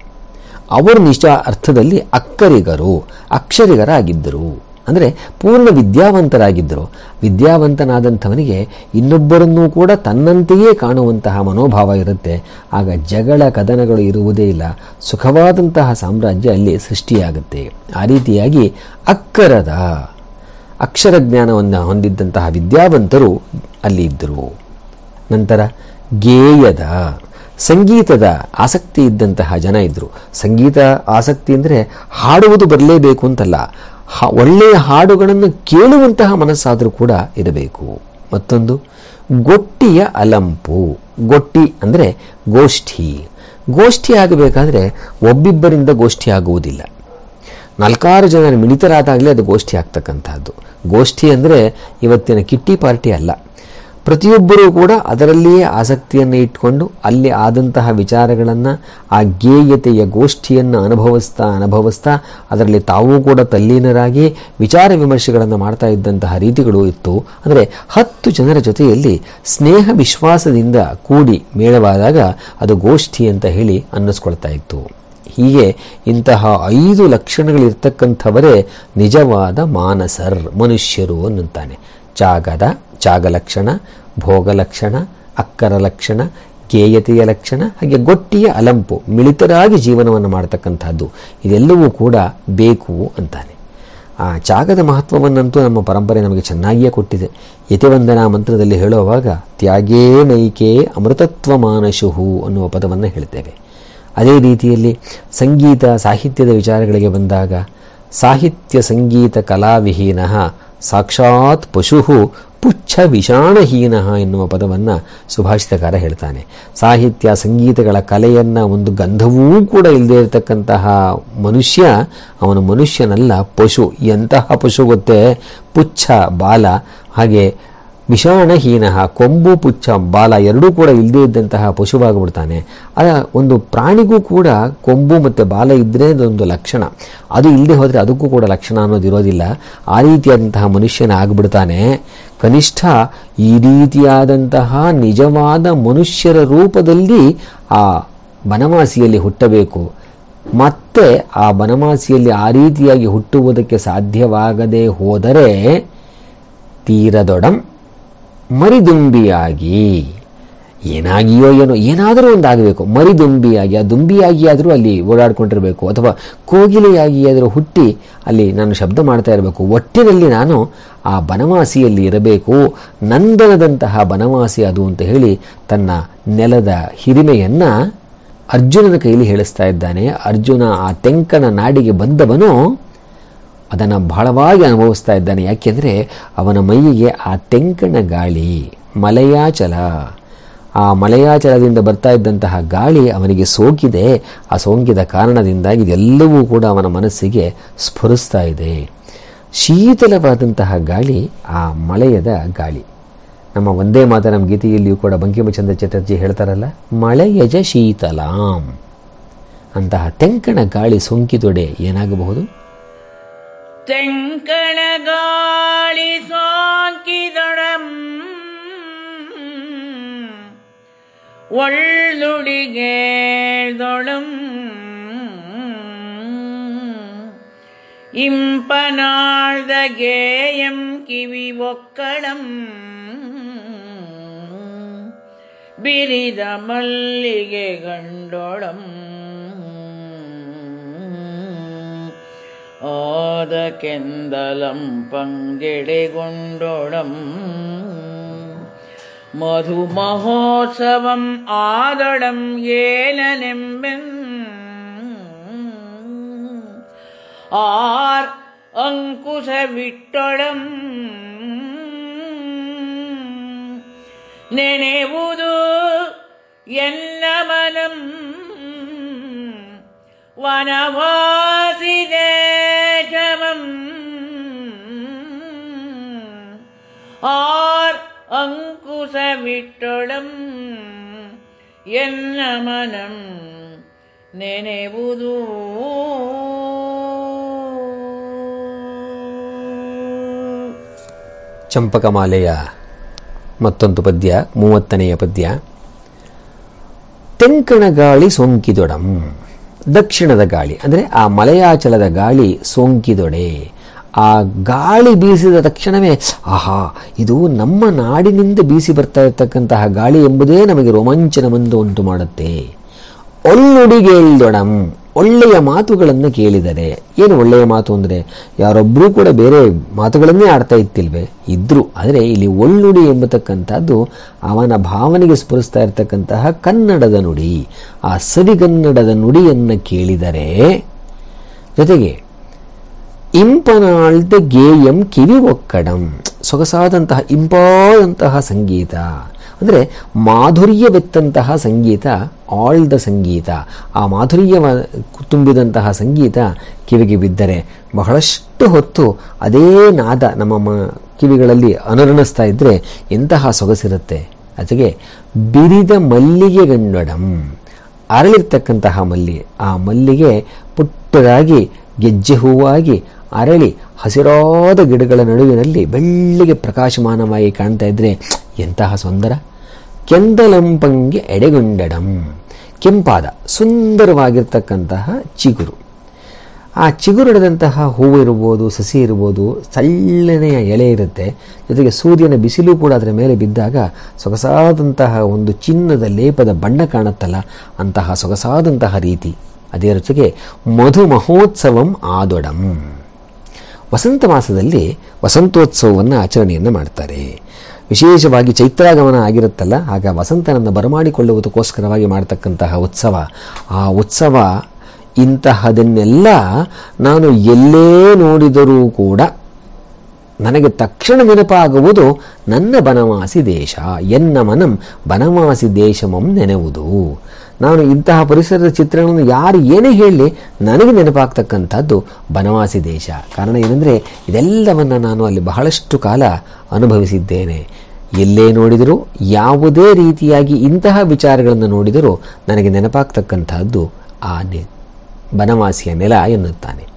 ಅವರು ನಿಜ ಅರ್ಥದಲ್ಲಿ ಅಕ್ಕರಿಗರು, ಅಕ್ಷರಿಗರಾಗಿದ್ದರು. ಅಂದರೆ ಪೂರ್ಣ ವಿದ್ಯಾವಂತರಾಗಿದ್ದರು. ವಿದ್ಯಾವಂತನಾದಂಥವನಿಗೆ ಇನ್ನೊಬ್ಬರನ್ನೂ ಕೂಡ ತನ್ನಂತೆಯೇ ಕಾಣುವಂತಹ ಮನೋಭಾವ ಇರುತ್ತೆ. ಆಗ ಜಗಳ ಕದನಗಳು ಇರುವುದೇ ಇಲ್ಲ. ಸುಖವಾದಂತಹ ಸಾಮ್ರಾಜ್ಯ ಅಲ್ಲಿ ಸೃಷ್ಟಿಯಾಗುತ್ತೆ. ಆ ರೀತಿಯಾಗಿ ಅಕ್ಕರದ ಅಕ್ಷರ ಜ್ಞಾನವನ್ನು ಹೊಂದಿದ್ದಂತಹ ವಿದ್ಯಾವಂತರು ಅಲ್ಲಿ ಇದ್ದರು. ನಂತರ ಗೇಯದ, ಸಂಗೀತದ ಆಸಕ್ತಿ ಇದ್ದಂತಹ ಜನ ಇದ್ದರು ಸಂಗೀತ ಆಸಕ್ತಿ ಅಂದರೆ ಹಾಡುವುದು ಬರಲೇಬೇಕು ಅಂತಲ್ಲ. ಒಳ್ಳೆಯ ಹಾಡುಗಳನ್ನು ಕೇಳುವಂತಹ ಮನಸ್ಸಾದರೂ ಕೂಡ ಇರಬೇಕು. ಮತ್ತೊಂದು, ಗೊಟ್ಟಿಯ ಅಲಂಪು. ಗೊಟ್ಟಿ ಅಂದರೆ ಗೋಷ್ಠಿ. ಗೋಷ್ಠಿ ಆಗಬೇಕಾದ್ರೆ ಒಬ್ಬಿಬ್ಬರಿಂದ ಗೋಷ್ಠಿ ಆಗುವುದಿಲ್ಲ. ನಾಲ್ಕಾರು ಜನರ ಮಿಳಿತರಾದಾಗಲೇ ಅದು ಗೋಷ್ಠಿ ಆಗ್ತಕ್ಕಂಥದ್ದು ಗೋಷ್ಠಿ ಅಂದರೆ ಇವತ್ತಿನ ಕಿಟ್ಟಿ ಪಾರ್ಟಿ ಅಲ್ಲ. ಪ್ರತಿಯೊಬ್ಬರೂ ಕೂಡ ಅದರಲ್ಲಿಯೇ ಆಸಕ್ತಿಯನ್ನು ಇಟ್ಕೊಂಡು ಅಲ್ಲಿ ಆದಂತಹ ವಿಚಾರಗಳನ್ನು, ಆ ಗೇಯತೆಯ ಗೋಷ್ಠಿಯನ್ನು ಅನುಭವಿಸ್ತಾ ಅನುಭವಿಸ್ತಾ ಅದರಲ್ಲಿ ತಾವೂ ಕೂಡ ತಲ್ಲೀನರಾಗಿ ವಿಚಾರ ವಿಮರ್ಶೆಗಳನ್ನು ಮಾಡ್ತಾ ಇದ್ದಂತಹ ರೀತಿಗಳು ಇತ್ತು. ಅಂದರೆ ಹತ್ತು ಜನರ ಜೊತೆಯಲ್ಲಿ ಸ್ನೇಹ ವಿಶ್ವಾಸದಿಂದ ಕೂಡಿ ಮೇಳವಾದಾಗ ಅದು ಗೋಷ್ಠಿ ಅಂತ ಹೇಳಿ ಅನ್ನಿಸ್ಕೊಳ್ತಾ ಇತ್ತು. ಹೀಗೆ ಇಂತಹ ಐದು ಲಕ್ಷಣಗಳಿರ್ತಕ್ಕಂಥವರೇ ನಿಜವಾದ ಮಾನಸರ್, ಮನುಷ್ಯರು ಅನ್ನುತ್ತಾನೆ. ಚಾಗದ, ಚಾಗಲಕ್ಷಣ, ಭೋಗಲಕ್ಷಣ ಅಕ್ಕರ ಲಕ್ಷಣ ಗೇಯತೆಯ ಲಕ್ಷಣ, ಹಾಗೆ ಗೊಟ್ಟಿಯ ಅಲಂಪು, ಮಿಳಿತರಾಗಿ ಜೀವನವನ್ನು ಮಾಡತಕ್ಕಂಥದ್ದು, ಇದೆಲ್ಲವೂ ಕೂಡ ಬೇಕು ಅಂತಾನೆ. ಆ ಚಾಗದ ಮಹತ್ವವನ್ನಂತೂ ನಮ್ಮ ಪರಂಪರೆ ನಮಗೆ ಚೆನ್ನಾಗಿಯೇ ಕೊಟ್ಟಿದೆ. ಯತಿವಂದನಾ ಮಂತ್ರದಲ್ಲಿ ಹೇಳುವಾಗ, ತ್ಯಾಗೇ ನೈಕೆ ಅಮೃತತ್ವ ಮಾನಶುಹು ಅನ್ನುವ ಪದವನ್ನು ಹೇಳ್ತೇವೆ. ಅದೇ ರೀತಿಯಲ್ಲಿ ಸಂಗೀತ ಸಾಹಿತ್ಯದ ವಿಚಾರಗಳಿಗೆ ಬಂದಾಗ ಸಾಹಿತ್ಯ ಸಂಗೀತ ಕಲಾವಿಹೀನ, ಸಾಕ್ಷಾತ್ ಪಶು ಪುಚ್ಛ ವಿಷಾಣಹೀನ ಎನ್ನುವ ಪದವನ್ನು ಸುಭಾಷಿತಕಾರ ಹೇಳ್ತಾನೆ. ಸಾಹಿತ್ಯ ಸಂಗೀತಗಳ ಕಲೆಯನ್ನ ಒಂದು ಗಂಧವೂ ಕೂಡ ಇಲ್ಲದೆ ಇರತಕ್ಕಂತಹ ಮನುಷ್ಯ, ಅವನು ಮನುಷ್ಯನಲ್ಲ, ಪಶು ಎಂತಹ ಪಶು ಗೊತ್ತೇ? ಪುಚ್ಛ ಬಾಲ. ಹಾಗೆ ವಿಷಾಣಹೀನ ಕೊಂಬು, ಪುಚ್ಚ, ಬಾಲ ಎರಡೂ ಕೂಡ ಇಲ್ಲದೇ ಇದ್ದಂತಹ ಪಶುವಾಗಿಬಿಡ್ತಾನೆ. ಆ ಒಂದು ಪ್ರಾಣಿಗೂ ಕೂಡ ಕೊಂಬು ಮತ್ತು ಬಾಲ ಇದ್ದರೆ ಅದೊಂದು ಲಕ್ಷಣ. ಅದು ಇಲ್ಲದೆ ಹೋದರೆ ಅದಕ್ಕೂ ಕೂಡ ಲಕ್ಷಣ ಅನ್ನೋದು ಇರೋದಿಲ್ಲ. ಆ ರೀತಿಯಾದಂತಹ ಮನುಷ್ಯನ ಆಗಿಬಿಡ್ತಾನೆ. ಕನಿಷ್ಠ ಈ ರೀತಿಯಾದಂತಹ ನಿಜವಾದ ಮನುಷ್ಯರ ರೂಪದಲ್ಲಿ ಆ ಬನವಾಸಿಯಲ್ಲಿ ಹುಟ್ಟಬೇಕು. ಮತ್ತೆ ಆ ಬನವಾಸಿಯಲ್ಲಿ ಆ ರೀತಿಯಾಗಿ ಹುಟ್ಟುವುದಕ್ಕೆ ಸಾಧ್ಯವಾಗದೆ ಹೋದರೆ ತೀರದೊಡಂ ಮರಿದುಂಬಿಯಾಗಿ. ಏನಾಗಿಯೋ ಏನೋ, ಏನಾದರೂ ಒಂದಾಗಬೇಕು. ಮರಿದುಂಬಿಯಾಗಿ, ಆ ದುಂಬಿಯಾಗಿ ಆದರೂ ಅಲ್ಲಿ ಓಡಾಡ್ಕೊಂಡಿರಬೇಕು. ಅಥವಾ ಕೋಗಿಲೆಯಾಗಿ ಆದರೂ ಹುಟ್ಟಿ ಅಲ್ಲಿ ನಾನು ಶಬ್ದ ಮಾಡ್ತಾ ಇರಬೇಕು. ಒಟ್ಟಿನಲ್ಲಿ ನಾನು ಆ ಬನವಾಸಿಯಲ್ಲಿ ಇರಬೇಕು. ನಂದನದಂತಹ ಬನವಾಸಿ ಅದು ಅಂತ ಹೇಳಿ ತನ್ನ ನೆಲದ ಹಿರಿಮೆಯನ್ನು ಅರ್ಜುನನ ಕೈಲಿ ಹೇಳಿಸ್ತಾ ಇದ್ದಾನೆ. ಅರ್ಜುನ ಆ ತೆಂಕನ ನಾಡಿಗೆ ಬಂದವನು ಅದನ್ನು ಬಹಳವಾಗಿ ಅನುಭವಿಸ್ತಾ ಇದ್ದಾನೆ. ಯಾಕೆಂದರೆ ಅವನ ಮೈಯಿಗೆ ಆ ತೆಂಕಣ ಗಾಳಿ, ಮಲಯಾಚಲ, ಆ ಮಲಯಾಚಲದಿಂದ ಬರ್ತಾ ಇದ್ದಂತಹ ಗಾಳಿ ಅವನಿಗೆ ಸೋಕಿದೆ. ಆ ಸೋಂಕಿದ ಕಾರಣದಿಂದಾಗಿ ಇದೆಲ್ಲವೂ ಕೂಡ ಅವನ ಮನಸ್ಸಿಗೆ ಸ್ಫುರಿಸ್ತಾ ಇದೆ. ಶೀತಲವಾದಂತಹ ಗಾಳಿ ಆ ಮಳೆಯದ ಗಾಳಿ. ನಮ್ಮ ಒಂದೇ ಮಾತರಂ ಗೀತೆಯಲ್ಲಿಯೂ ಕೂಡ ಬಂಕಿಮಚಂದ್ರ ಚಟರ್ಜಿ ಹೇಳ್ತಾರಲ್ಲ, ಮಳೆಯಜ ಶೀತಲಾಂ. ಅಂತಹ ತೆಂಕಣ ಗಾಳಿ ಸೋಂಕಿದೊಡೆ ಏನಾಗಬಹುದು? ತೆಂಕಣ ಗಾಳಿ ಸೋಂಕಿದೊಡಂ ಒಳ್ಳುಡಿಗೇಳ್ದೊಳಂ ಇಂಪನಾಳ್ದ ಗೇಯಂ ಕಿವಿ ಒಕ್ಕಳಂ ಬಿರಿದ ಮಲ್ಲಿಗೆ ഓദകെന്തലം പങ്കിടികൊണ്ടോടം മധുമഹോത്സവം ആദടം ഏലനെമ്പൻ ആർ അങ്കുശ വിട്ടൊളം ನೆನೆವುದು ಎಲ್ಲ ಮನಂ வனவாசிதேகமம் ಆರ್ அங்குசமிட்டொளம் என்ன மனம் ನೆನೆವುದು. ಚಂಪಕಮಾಲೆಯ ಮತ್ತೊಂದು ಪದ್ಯ ಮೂವತ್ತನೆಯ ಪದ್ಯ. ತೆಂಕಣ ಗಾಳಿ ಸೋಂಕಿದೊಡಂ. ದಕ್ಷಿಣದ ಗಾಳಿ, ಅಂದರೆ ಆ ಮಲಯಾಚಲದ ಗಾಳಿ ಸೋಂಕಿದೊಡೆ. ಆ ಗಾಳಿ ಬೀಸಿದ ತಕ್ಷಣವೇ, ಆಹಾ, ಇದು ನಮ್ಮ ನಾಡಿನಿಂದ ಬೀಸಿ ಬರ್ತಾ ಇರತಕ್ಕಂತಹ ಗಾಳಿ ಎಂಬುದೇ ನಮಗೆ ರೋಮಾಂಚನವನ್ನು ಉಂಟು ಮಾಡುತ್ತೆ. ಒಳ್ಳುಡಿಗೇಳ್ದೊಡಂ ಒಳ್ಳೆಯ ಮಾತುಗಳನ್ನು ಕೇಳಿದರೆ. ಏನು ಒಳ್ಳೆಯ ಮಾತು ಅಂದರೆ? ಯಾರೊಬ್ಬರೂ ಕೂಡ ಬೇರೆ ಮಾತುಗಳನ್ನೇ ಆಡ್ತಾ ಇತ್ತಿಲ್ವೇ? ಇದ್ರು. ಆದರೆ ಇಲ್ಲಿ ಒಳ್ಳುಡಿ ಎಂಬತಕ್ಕಂಥದ್ದು ಅವನ ಭಾವನೆಗೆ ಸ್ಫುರಿಸ್ತಾ ಇರತಕ್ಕಂತಹ ಕನ್ನಡದ ನುಡಿ. ಆ ಸರಿಗನ್ನಡದ ನುಡಿಯನ್ನು ಕೇಳಿದರೆ ಜೊತೆಗೆ ಇಂಪನಾಳ್ದ ಗೇಯಂ ಕಿವಿ ಒಕ್ಕಡಂ ಸೊಗಸಾದಂತಹ ಇಂಪಾದಂತಹ ಸಂಗೀತ. ಅಂದರೆ ಮಾಧುರ್ಯವೆತ್ತಂತಹ ಸಂಗೀತ, ಆಳ್ದ ಸಂಗೀತ. ಆ ಮಾಧುರ್ಯ ತುಂಬಿದಂತಹ ಸಂಗೀತ ಕಿವಿಗೆ ಬಿದ್ದರೆ ಬಹಳಷ್ಟು ಹೊತ್ತು ಅದೇ ನಾದ ನಮ್ಮ ಮ ಕಿವಿಗಳಲ್ಲಿ ಅನುರಣಿಸ್ತಾ ಇದ್ದರೆ ಎಂತಹ ಸೊಗಸಿರುತ್ತೆ? ಅದಕ್ಕೆ ಬಿರಿದ ಮಲ್ಲಿಗೆ ಗಂಡೊಡಂ. ಅರಳಿರ್ತಕ್ಕಂತಹ ಮಲ್ಲಿ, ಆ ಮಲ್ಲಿಗೆ ಪುಟ್ಟದಾಗಿ ಗೆಜ್ಜೆ ಹೂವಾಗಿ ಅರಳಿ ಹಸಿರಾದ ಗಿಡಗಳ ನಡುವಿನಲ್ಲಿ ಬೆಳ್ಳಿಗೆ ಪ್ರಕಾಶಮಾನವಾಗಿ ಕಾಣ್ತಾ ಇದ್ರೆ ಎಂತಹ ಸುಂದರ. ಕೆಂದಲಂಪಂಗೆ ಎಡೆಗೊಂಡಡಂ, ಕೆಂಪಾದ ಸುಂದರವಾಗಿರ್ತಕ್ಕಂತಹ ಚಿಗುರು. ಆ ಚಿಗುರುಡದಂತಹ ಹೂವು ಇರ್ಬೋದು, ಸಸಿ ಇರ್ಬೋದು ಸಳ್ಳನೆಯ ಎಲೆ ಇರುತ್ತೆ. ಜೊತೆಗೆ ಸೂರ್ಯನ ಬಿಸಿಲು ಕೂಡ ಅದರ ಮೇಲೆ ಬಿದ್ದಾಗ ಸೊಗಸಾದಂತಹ ಒಂದು ಚಿನ್ನದ ಲೇಪದ ಬಣ್ಣ ಕಾಣುತ್ತಲ್ಲ, ಅಂತಹ ಸೊಗಸಾದಂತಹ ರೀತಿ. ಅದೇ ಜೊತೆಗೆ ಮಧು ಮಹೋತ್ಸವಂ ಆದೊಡಂ. ವಸಂತ ಮಾಸದಲ್ಲಿ ವಸಂತೋತ್ಸವವನ್ನು ಆಚರಣೆಯನ್ನು ಮಾಡ್ತಾರೆ. ವಿಶೇಷವಾಗಿ ಚೈತ್ರಾಗಮನ ಆಗಿರುತ್ತಲ್ಲ, ಆಗ ವಸಂತನನ್ನು ಬರಮಾಡಿಕೊಳ್ಳುವುದಕ್ಕೋಸ್ಕರವಾಗಿ ಮಾಡತಕ್ಕಂತಹ ಉತ್ಸವ. ಆ ಉತ್ಸವ ಇಂತಹದನ್ನೆಲ್ಲ ನಾನು ಎಲ್ಲೇ ನೋಡಿದರೂ ಕೂಡ ನನಗೆ ತಕ್ಷಣ ನೆನಪಾಗುವುದು ನನ್ನ ಬನವಾಸಿ ದೇಶ. ಎನ್ನ ಮನಂ ಬನವಾಸಿ ದೇಶಮಂ ನೆನೆವುದು. ನಾನು ಇಂತಹ ಪರಿಸರದ ಚಿತ್ರಗಳನ್ನು ಯಾರು ಏನೇ ಹೇಳಲಿ ನನಗೆ ನೆನಪಾಗ್ತಕ್ಕಂಥದ್ದು ಬನವಾಸಿ ದೇಶ. ಕಾರಣ ಏನಂದರೆ ಇದೆಲ್ಲವನ್ನು ನಾನು ಅಲ್ಲಿ ಬಹಳಷ್ಟು ಕಾಲ ಅನುಭವಿಸಿದ್ದೇನೆ. ಎಲ್ಲೇ ನೋಡಿದರೂ, ಯಾವುದೇ ರೀತಿಯಾಗಿ ಇಂತಹ ವಿಚಾರಗಳನ್ನು ನೋಡಿದರೂ ನನಗೆ ನೆನಪಾಗ್ತಕ್ಕಂತಹದ್ದು ಆ ನೆ, ಬನವಾಸಿಯ ನೆಲ ಎನ್ನುತ್ತಾನೆ.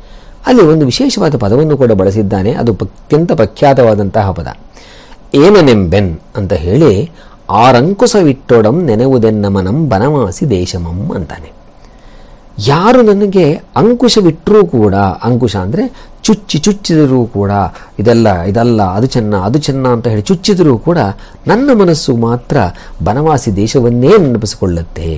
ಅಲ್ಲಿ ಒಂದು ವಿಶೇಷವಾದ ಪದವನ್ನು ಕೂಡ ಬಳಸಿದ್ದಾನೆ. ಅದು ಅತ್ಯಂತ ಪ್ರಖ್ಯಾತವಾದಂತಹ ಪದ. ಏನನೆಂಬೆನ್ ಅಂತ ಹೇಳಿ ಆರಂಕುಸವಿಟ್ಟೊಡಂ ನೆನೆವುದೆನ್ನ ಮನಂ ಬನವಾಸಿ ದೇಶಮಂ ಅಂತಾನೆ. ಯಾರು ನನಗೆ ಅಂಕುಶವಿಟ್ಟರೂ ಕೂಡ, ಅಂಕುಶ ಅಂದರೆ ಚುಚ್ಚಿ ಚುಚ್ಚಿದರೂ ಕೂಡ, ಇದೆಲ್ಲ, ಇದಲ್ಲ, ಅದು ಚೆನ್ನ ಅದು ಚೆನ್ನ ಅಂತ ಹೇಳಿ ಚುಚ್ಚಿದರೂ ಕೂಡ ನನ್ನ ಮನಸ್ಸು ಮಾತ್ರ ಬನವಾಸಿ ದೇಶವನ್ನೇ ನೆನಪಿಸಿಕೊಳ್ಳುತ್ತೆ.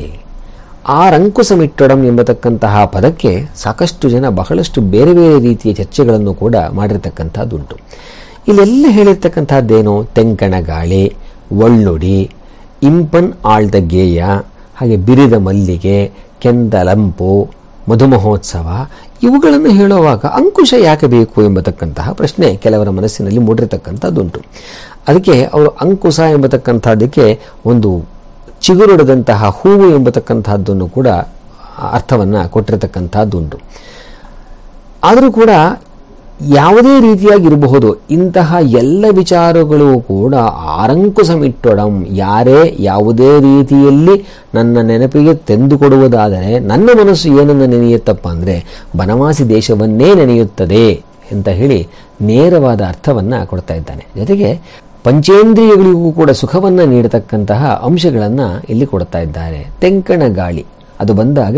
ಆ ರಂಕುಸಮಿಟ್ಟೊಡಂ ಎಂಬತಕ್ಕಂತಹ ಪದಕ್ಕೆ ಸಾಕಷ್ಟು ಜನ ಬಹಳಷ್ಟು ಬೇರೆ ಬೇರೆ ರೀತಿಯ ಚರ್ಚೆಗಳನ್ನು ಕೂಡ ಮಾಡಿರ್ತಕ್ಕಂಥದ್ದುಂಟು. ಇಲ್ಲೆಲ್ಲ ಹೇಳಿರ್ತಕ್ಕಂಥದ್ದೇನು ತೆಂಕಣ ಗಾಳಿ ಒಳ್ಳುಡಿ ಇಂಪನ್ ಆಳ್ದ ಗೇಯ, ಹಾಗೆ ಬಿರಿದ ಮಲ್ಲಿಗೆ ಕೆಂದಲಂಪು ಮಧುಮಹೋತ್ಸವ, ಇವುಗಳನ್ನು ಹೇಳುವಾಗ ಅಂಕುಶ ಯಾಕೆ ಬೇಕು ಎಂಬತಕ್ಕಂತಹ ಪ್ರಶ್ನೆ ಕೆಲವರ ಮನಸ್ಸಿನಲ್ಲಿ ಮೂಡಿರತಕ್ಕಂಥದ್ದುಂಟು. ಅದಕ್ಕೆ ಅವರು ಅಂಕುಶ ಎಂಬತಕ್ಕಂಥದ್ದಕ್ಕೆ ಒಂದು ಚಿಗುರೊಡೆದಂತಹ ಹೂವು ಎಂಬತಕ್ಕಂಥದ್ದನ್ನು ಕೂಡ ಅರ್ಥವನ್ನು ಕೊಟ್ಟಿರತಕ್ಕಂಥದ್ದುಂಟು. ಆದರೂ ಕೂಡ ಯಾವುದೇ ರೀತಿಯಾಗಿರಬಹುದು. ಇಂತಹ ಎಲ್ಲ ವಿಚಾರಗಳು ಕೂಡ ಆರಂಕು ಸಮಿಟ್ಟೊಡಂ ಯಾರೇ ಯಾವುದೇ ರೀತಿಯಲ್ಲಿ ನನ್ನ ನೆನಪಿಗೆ ತೆಂದುಕೊಡುವುದಾದರೆ, ನನ್ನ ಮನಸ್ಸು ಏನನ್ನು ನೆನೆಯುತ್ತಪ್ಪ ಅಂದರೆ, ಬನವಾಸಿ ದೇಶವನ್ನೇ ನೆನೆಯುತ್ತದೆ ಅಂತ ಹೇಳಿ ನೇರವಾದ ಅರ್ಥವನ್ನು ಕೊಡ್ತಾ ಇದ್ದಾನೆ. ಜೊತೆಗೆ ಪಂಚೇಂದ್ರಿಯಗಳಿಗೂ ಕೂಡ ಸುಖವನ್ನು ನೀಡತಕ್ಕಂತಹ ಅಂಶಗಳನ್ನು ಇಲ್ಲಿ ಕೊಡ್ತಾ ಇದ್ದಾರೆ. ತೆಂಕಣ ಗಾಳಿ. ಅದು ಬಂದಾಗ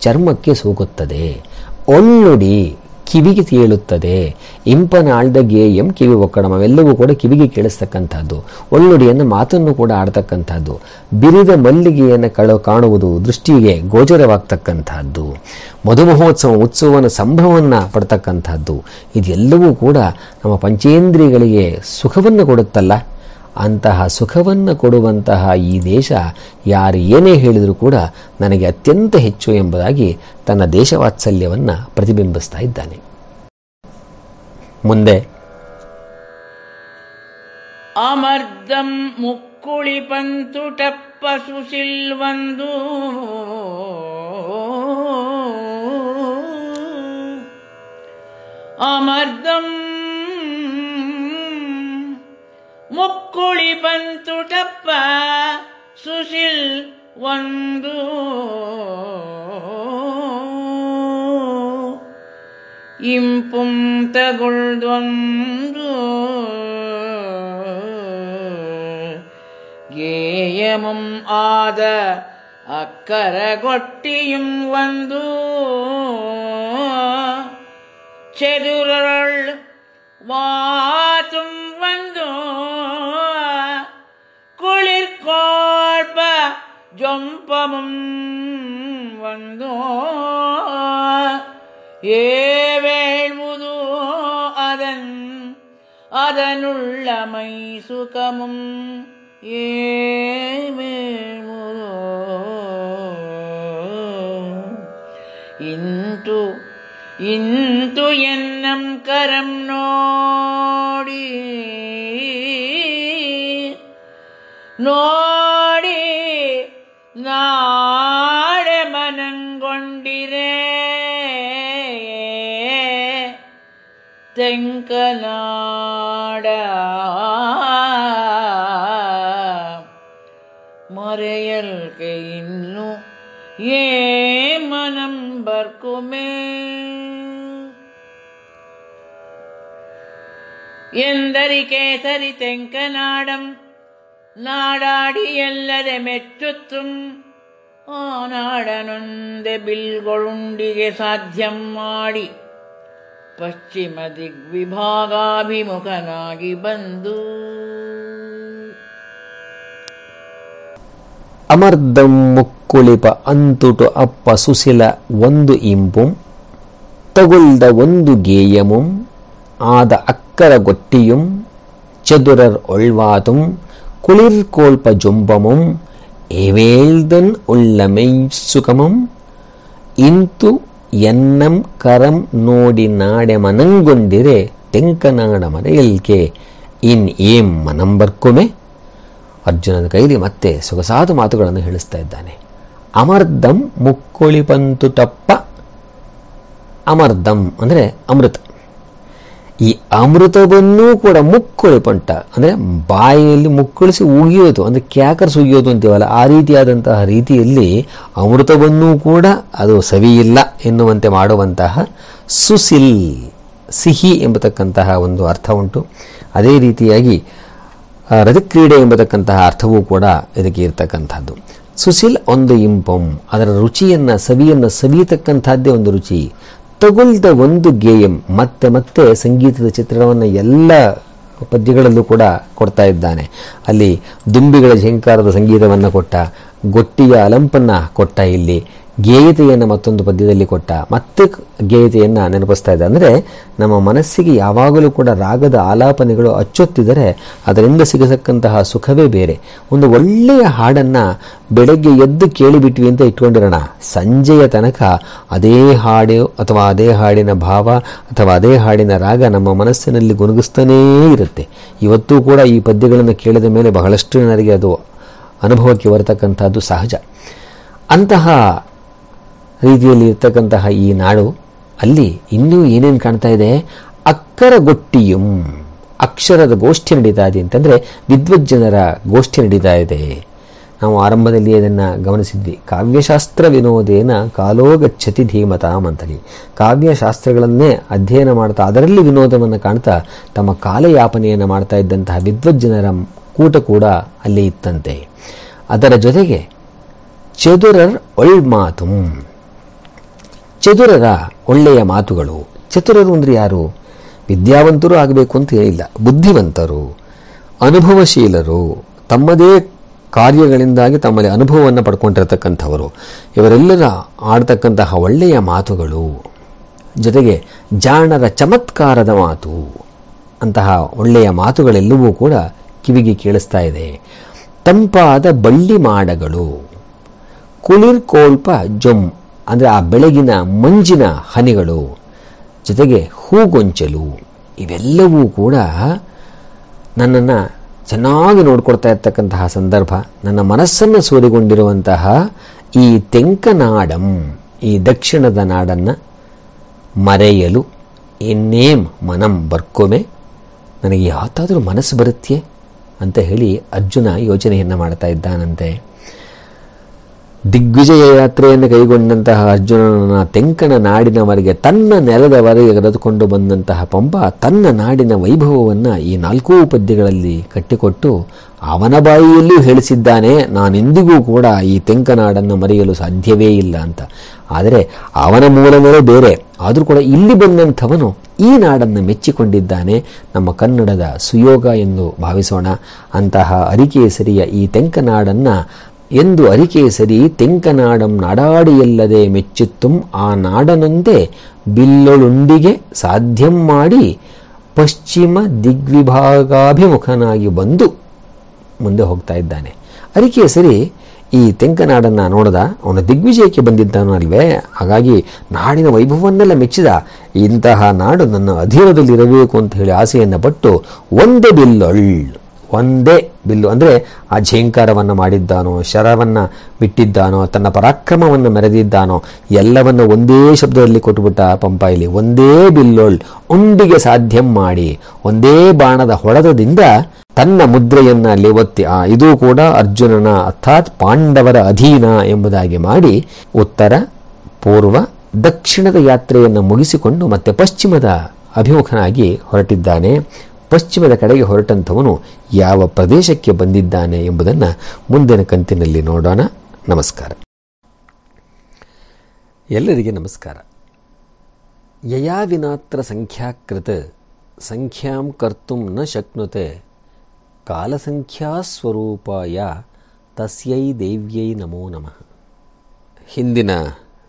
ಚರ್ಮಕ್ಕೆ ಸೋಗುತ್ತದೆ ಒಳ್ಳುಡಿ ಕಿವಿಗೆ ಕೇಳುತ್ತದೆ. ಇಂಪನ ಆಳ್ದ ಗೇಯಂ ಕಿವಿ ಒಕ್ಕಡಮ ಅವೆಲ್ಲವೂ ಕೂಡ ಕಿವಿಗೆ ಕೇಳಿಸ್ತಕ್ಕಂಥದ್ದು. ಒಳ್ಳುಡಿಯನ್ನು ಮಾತನ್ನು ಕೂಡ ಆಡ್ತಕ್ಕಂಥದ್ದು. ಬಿರಿದ ಮಲ್ಲಿಗೆಯನ್ನು ಕಳ ಕಾಣುವುದು ದೃಷ್ಟಿಗೆ ಗೋಚರವಾಗ್ತಕ್ಕಂಥದ್ದು. ಮಧುಮಹೋತ್ಸವ ಉತ್ಸವನ ಸಂಭ್ರಮವನ್ನು ಪಡ್ತಕ್ಕಂಥದ್ದು. ಇದೆಲ್ಲವೂ ಕೂಡ ನಮ್ಮ ಪಂಚೇಂದ್ರಿಯಗಳಿಗೆ ಸುಖವನ್ನು ಕೊಡುತ್ತಲ್ಲ. ಅಂತಹ ಸುಖವನ್ನು ಕೊಡುವಂತಹ ಈ ದೇಶ ಯಾರು ಏನೇ ಹೇಳಿದರೂ ಕೂಡ ನನಗೆ ಅತ್ಯಂತ ಹೆಚ್ಚು ಎಂಬುದಾಗಿ ತನ್ನ ದೇಶವಾತ್ಸಲ್ಯವನ್ನು ಪ್ರತಿಬಿಂಬಿಸ್ತಾ ಇದ್ದಾನೆ. ಮುಂದೆ. ಅಮರ್ದಂ ಮುಕ್ಕುಳಿ ಪಂತುಟಪ್ಪ ಸುಸಿಲ್ವಂದು ಅಮರ್ದಂ ಮುಕ್ಕುಳಿ ಬಂತುಟಪ್ಪ ಸುಶೀಲ್ ಒಂದು ಇಂಪುಂ ತಗೊಳ್ದೊಂದು ಗೇಯಮಂ ಆದ അക്കരകൊട്ടിയും വന്നു ചെരുരൾ வாசும் வந்தோ குளிர்கோழ்ப ஜொம்பமும் வந்தோ ஏவேழ்முதோ அதன் அதனுள்ளமை சுகமும் ஏவேழ்முதோ இன்று ಇಂಟು ಎನ್ನಂ ಕರಂ ನೋಡಿ ನೋಡಿ ನಾಡೆ ಮನಂಗೊಂಡಿರೆ ತೆಂಕನಾಡ ಎಂದರಿಕೆ ಸರಿ ತೆಂಕನಾಡಂ. ನಾಡಾಡಿ ಎಲ್ಲದೆ ಮೆಚ್ಚುತ್ತು ಆ ನಾಡನೊಂದೆ ಬಿಲ್ಗೊಳುಂಡಿಗೆ ಸಾಧ್ಯಂ ಮಾಡಿ. ಪಶ್ಚಿಮ ದಿಗ್ವಿಭಾಗಾಭಿಮುಖನಾಗಿ ಬಂದು. ಅಮರ್ದಂ ಮುಕ್ಕುಳಿಪ ಅಂತುಟು ಅಪ್ಪ ಸುಸಿಲ ಒಂದು ಇಂಪುಂ. ತಗುಲ್ದ ಒಂದು ಗೇಯಮುಂ. ಆದ சக்கர கொட்டியும் செதுரர் ஒழ்வாதும் குளிர்கோல்ப ஜும்பமும் ஏவேழ்தன் உள்ளமை சுகமும் ಇಂತು ಎನ್ನಂ ಕರಂ ನೋಡಿ ನಾಡೆ ಮನಂಗೊಂಡಿರೆ ತೆಂಕನಾಡ ಮದ ಎಲ್ಕೆ ಇನ್ ಏಂ ಮನಂಬರ್ಕುಮೆ ಅರ್ಜುನನ ಕೈಲಿ ಮತ್ತೆ ಸೊಗಸಾದ ಮಾತುಗಳನ್ನು ಹೇಳಿಸ್ತಾ ಇದ್ದಾನೆ ಅಮರ್ಧಂ ಮುಕ್ಕೊಳಿಪಂತು ತಪ್ಪ ಅಮರ್ಧಂ ಅಂದರೆ ಅಮೃತ ಈ ಅಮೃತವನ್ನೂ ಕೂಡ ಮುಕ್ಕೊಳಿಪಂಟ ಅಂದರೆ ಬಾಯಿಯಲ್ಲಿ ಮುಕ್ಕಳಿಸಿ ಉಗಿಯೋದು, ಅಂದರೆ ಕ್ಯಾಕರ್ಸ್ ಉಗಿಯೋದು ಅಂತೀವಲ್ಲ, ಆ ರೀತಿಯಾದಂತಹ ರೀತಿಯಲ್ಲಿ ಅಮೃತವನ್ನೂ ಕೂಡ ಅದು ಸವಿಯಿಲ್ಲ ಎನ್ನುವಂತೆ ಮಾಡುವಂತಹ ಸುಸಿಲ್, ಸಿಹಿ ಎಂಬತಕ್ಕಂತಹ ಒಂದು ಅರ್ಥ ಉಂಟು. ಅದೇ ರೀತಿಯಾಗಿ ರಜಕ್ರೀಡೆ ಎಂಬತಕ್ಕಂತಹ ಅರ್ಥವೂ ಕೂಡ ಇದಕ್ಕೆ ಇರತಕ್ಕಂಥದ್ದು. ಸುಸಿಲ್ ಒಂದು ಇಂಪಂ, ಅದರ ರುಚಿಯನ್ನು, ಸವಿಯನ್ನು ಸವಿಯತಕ್ಕಂಥದ್ದೇ ಒಂದು ರುಚಿ. ತಗುಲ್ದ ಒಂದು ಗೇಯಂ ಮತ್ತೆ ಮತ್ತೆ ಸಂಗೀತದ ಚಿತ್ರಣವನ್ನು ಎಲ್ಲ ಪದ್ಯಗಳಲ್ಲೂ ಕೂಡ ಕೊಡ್ತಾ ಇದ್ದಾನೆ. ಅಲ್ಲಿ ದುಂಬಿಗಳ ಝೇಂಕಾರದ ಸಂಗೀತವನ್ನು ಕೊಟ್ಟ, ಗೊಟ್ಟಿಯ ಅಲಂಪನ್ನ ಕೊಟ್ಟ ಇಲ್ಲಿ. ಗೇಯತೆಯನ್ನು ಮತ್ತೊಂದು ಪದ್ಯದಲ್ಲಿ ಕೊಟ್ಟ, ಮತ್ತೆ ಗೇಯತೆಯನ್ನು ನೆನಪಿಸ್ತಾ ಇದೆ. ಅಂದರೆ ನಮ್ಮ ಮನಸ್ಸಿಗೆ ಯಾವಾಗಲೂ ಕೂಡ ರಾಗದ ಆಲಾಪನೆಗಳು ಅಚ್ಚೊತ್ತಿದರೆ ಅದರಿಂದ ಸಿಗತಕ್ಕಂತಹ ಸುಖವೇ ಬೇರೆ. ಒಂದು ಒಳ್ಳೆಯ ಹಾಡನ್ನು ಬೆಳಗ್ಗೆ ಎದ್ದು ಕೇಳಿಬಿಟ್ವಿ ಅಂತ ಇಟ್ಕೊಂಡಿರೋಣ. ಸಂಜೆಯ ತನಕ ಅದೇ ಹಾಡು ಅಥವಾ ಅದೇ ಹಾಡಿನ ಭಾವ ಅಥವಾ ಅದೇ ಹಾಡಿನ ರಾಗ ನಮ್ಮ ಮನಸ್ಸಿನಲ್ಲಿ ಗುಣಗಿಸ್ತಾನೇ ಇರುತ್ತೆ. ಇವತ್ತೂ ಕೂಡ ಈ ಪದ್ಯಗಳನ್ನು ಕೇಳಿದ ಮೇಲೆ ಬಹಳಷ್ಟು ಜನರಿಗೆ ಅದು ಅನುಭವಕ್ಕೆ ಬರತಕ್ಕಂಥದ್ದು ಸಹಜ. ಅಂತಹ ರೀತಿಯಲ್ಲಿ ಇರ್ತಕ್ಕಂತಹ ಈ ನಾಡು, ಅಲ್ಲಿ ಇನ್ನೂ ಏನೇನು ಕಾಣ್ತಾ ಇದೆ? ಅಕ್ಕರ ಗೊಟ್ಟಿಯುಂ ಅಕ್ಷರದ ಗೋಷ್ಠಿ ನಡೀತಾ ಇದೆ ಅಂತಂದರೆ ವಿದ್ವಜ್ಜನರ ಗೋಷ್ಠಿ ನಡೀತಾ ಇದೆ. ನಾವು ಆರಂಭದಲ್ಲಿ ಅದನ್ನು ಗಮನಿಸಿದ್ವಿ. ಕಾವ್ಯಶಾಸ್ತ್ರ ವಿನೋದೇನ ಕಾಲೋ ಗಚ್ಚತಿ ಧೀಮತಾಂ ಅಂತೇಳಿ ಕಾವ್ಯಶಾಸ್ತ್ರಗಳನ್ನೇ ಅಧ್ಯಯನ ಮಾಡ್ತಾ, ಅದರಲ್ಲಿ ವಿನೋದವನ್ನು ಕಾಣ್ತಾ, ತಮ್ಮ ಕಾಲಯಾಪನೆಯನ್ನು ಮಾಡ್ತಾ ಇದ್ದಂತಹ ವಿದ್ವಜ್ಜನರ ಕೂಟ ಕೂಡ ಅಲ್ಲಿ ಇತ್ತಂತೆ. ಅದರ ಜೊತೆಗೆ ಚದುರರ್ ಒಳ್ಮಾತು. ಚತುರರ ಒಳ್ಳೆಯ ಮಾತುಗಳು. ಚತುರರು ಅಂದರೆ ಯಾರು? ವಿದ್ಯಾವಂತರು ಆಗಬೇಕು ಅಂತ ಹೇಳಿಲ್ಲ. ಬುದ್ಧಿವಂತರು, ಅನುಭವಶೀಲರು, ತಮ್ಮದೇ ಕಾರ್ಯಗಳಿಂದಾಗಿ ತಮ್ಮಲ್ಲಿ ಅನುಭವವನ್ನು ಪಡ್ಕೊಂಡಿರತಕ್ಕಂಥವರು. ಇವರೆಲ್ಲರ ಆಡ್ತಕ್ಕಂತಹ ಒಳ್ಳೆಯ ಮಾತುಗಳು, ಜೊತೆಗೆ ಜಾಣರ ಚಮತ್ಕಾರದ ಮಾತು, ಅಂತಹ ಒಳ್ಳೆಯ ಮಾತುಗಳೆಲ್ಲವೂ ಕೂಡ ಕಿವಿಗೆ ಕೇಳಿಸ್ತಾ ಇದೆ. ತಂಪಾದ ಬಳ್ಳಿ ಮಾಡಗಳು ಕುಳಿರ್ಕೋಲ್ಪ ಜೊಮ್ ಅಂದರೆ ಆ ಬೆಳಗಿನ ಮಂಜಿನ ಹನಿಗಳು, ಜೊತೆಗೆ ಹೂಗೊಂಚಲು ಇವೆಲ್ಲವೂ ಕೂಡ ನನ್ನನ್ನು ಚೆನ್ನಾಗಿ ನೋಡ್ಕೊಳ್ತಾ ಇರ್ತಕ್ಕಂತಹ ಸಂದರ್ಭ, ನನ್ನ ಮನಸ್ಸನ್ನು ಸೂರಿಗೊಂಡಿರುವಂತಹ ಈ ತೆಂಕನಾಡಂ ಈ ದಕ್ಷಿಣದ ನಾಡನ್ನು ಮರೆಯಲು, ಇನ್ನೇಮ್ ಮನಂ ಬರ್ಕೊಮೆ, ನನಗೆ ಯಾವತ್ತಾದರೂ ಮನಸ್ಸು ಬರುತ್ತೆ ಅಂತ ಹೇಳಿ ಅರ್ಜುನ ಯೋಚನೆಯನ್ನು ಮಾಡ್ತಾ ಇದ್ದಾನಂತೆ. ದಿಗ್ವಿಜಯ ಯಾತ್ರೆಯನ್ನು ಕೈಗೊಂಡಂತಹ ಅರ್ಜುನನ ತೆಂಕನ ನಾಡಿನವರೆಗೆ, ತನ್ನ ನೆಲದವರೆಗೆ ಕರೆದುಕೊಂಡು ಬಂದಂತಹ ಪಂಪ ತನ್ನ ನಾಡಿನ ವೈಭವವನ್ನು ಈ ನಾಲ್ಕೂ ಪದ್ಯಗಳಲ್ಲಿ ಕಟ್ಟಿಕೊಟ್ಟು ಅವನ ಬಾಯಿಯಲ್ಲೂ ಹೇಳಿಸಿದ್ದಾನೆ, ನಾನೆಂದಿಗೂ ಕೂಡ ಈ ತೆಂಕನಾಡನ್ನು ಮರೆಯಲು ಸಾಧ್ಯವೇ ಇಲ್ಲ ಅಂತ. ಆದರೆ ಅವನ ಮೂಲವೇ ಬೇರೆ. ಆದರೂ ಕೂಡ ಇಲ್ಲಿ ಬಂದಂಥವನು ಈ ನಾಡನ್ನು ಮೆಚ್ಚಿಕೊಂಡಿದ್ದಾನೆ. ನಮ್ಮ ಕನ್ನಡದ ಸುಯೋಗ ಎಂದು ಭಾವಿಸೋಣ. ಅಂತಹ ಅರಿಕೇಸರಿಯ ಈ ತೆಂಕನಾಡನ್ನು ಎಂದು ಅರಿಕೇಸರಿ ತೆಂಕನಾಡಂ ನಾಡಾಡಿಯಲ್ಲದೆ ಮೆಚ್ಚುತ್ತುಂ ಆ ನಾಡನೊಂದೇ ಬಿಲ್ಲೊಳುಂಡಿಗೆ ಸಾಧ್ಯಂ ಮಾಡಿ ಪಶ್ಚಿಮ ದಿಗ್ವಿಭಾಗಾಭಿಮುಖನಾಗಿ ಬಂದು ಮುಂದೆ ಹೋಗ್ತಾ ಇದ್ದಾನೆ. ಅರಿಕೇಸರಿ ಈ ತೆಂಕನಾಡನ್ನು ನೋಡದ ಅವನು ದಿಗ್ವಿಜಯಕ್ಕೆ ಬಂದಿದ್ದಾನು ಅಲ್ವೇ? ಹಾಗಾಗಿ ನಾಡಿನ ವೈಭವವನ್ನೆಲ್ಲ ಮೆಚ್ಚಿದ. ಇಂತಹ ನಾಡು ನನ್ನ ಅಧೀನದಲ್ಲಿರಬೇಕು ಅಂತ ಹೇಳಿ ಆಸೆಯನ್ನು ಪಟ್ಟು ಒಂದೇ ಬಿಲ್ಲೊಳ್ ಒಂದೇ ಬಿಲ್ಲು. ಅಂದರೆ ಆ ಝೇಂಕಾರವನ್ನು ಮಾಡಿದ್ದಾನೋ, ಶರವನ್ನು ಬಿಟ್ಟಿದ್ದಾನೋ, ತನ್ನ ಪರಾಕ್ರಮವನ್ನು ಮೆರೆದಿದ್ದಾನೋ, ಎಲ್ಲವನ್ನು ಒಂದೇ ಶಬ್ದದಲ್ಲಿ ಕೊಟ್ಟುಬಿಟ್ಟ ಇಲ್ಲಿ. ಒಂದೇ ಬಿಲ್ಲೊಳ್ ಉಂಡಿಗೆ ಸಾಧ್ಯಂ ಮಾಡಿ, ಒಂದೇ ಬಾಣದ ಹೊಡೆತದಿಂದ ತನ್ನ ಮುದ್ರೆಯನ್ನ ಅಲ್ಲಿ ಒತ್ತಿ, ಆ ಇದು ಕೂಡ ಅರ್ಜುನನ ಅರ್ಥಾತ್ ಪಾಂಡವರ ಅಧೀನ ಎಂಬುದಾಗಿ ಮಾಡಿ ಉತ್ತರ, ಪೂರ್ವ, ದಕ್ಷಿಣದ ಯಾತ್ರೆಯನ್ನು ಮುಗಿಸಿಕೊಂಡು ಮತ್ತೆ ಪಶ್ಚಿಮದ ಅಭಿಮುಖನಾಗಿ ಹೊರಟಿದ್ದಾನೆ. ಪಶ್ಚಿಮದ ಕಡೆಗೆ ಹೊರಟಂಥವನು ಯಾವ ಪ್ರದೇಶಕ್ಕೆ ಬಂದಿದ್ದಾನೆ ಎಂಬುದನ್ನು ಮುಂದಿನ ಕಂತಿನಲ್ಲಿ ನೋಡೋಣ. ನಮಸ್ಕಾರ. ಎಲ್ಲರಿಗೆ ನಮಸ್ಕಾರ. ಯಯಾವಿನಾತ್ರ ಸಂಖ್ಯಾಕೃತ ಸಂಖ್ಯಾಂ ಕರ್ತು ನ ಶಕ್ನುತೆ ಕಾಲಸಂಖ್ಯಾಸ್ವರೂಪಾಯ ತಸ್ಯೈ ದೇವ್ಯೈ ನಮೋ ನಮಃ. ಹಿಂದಿನ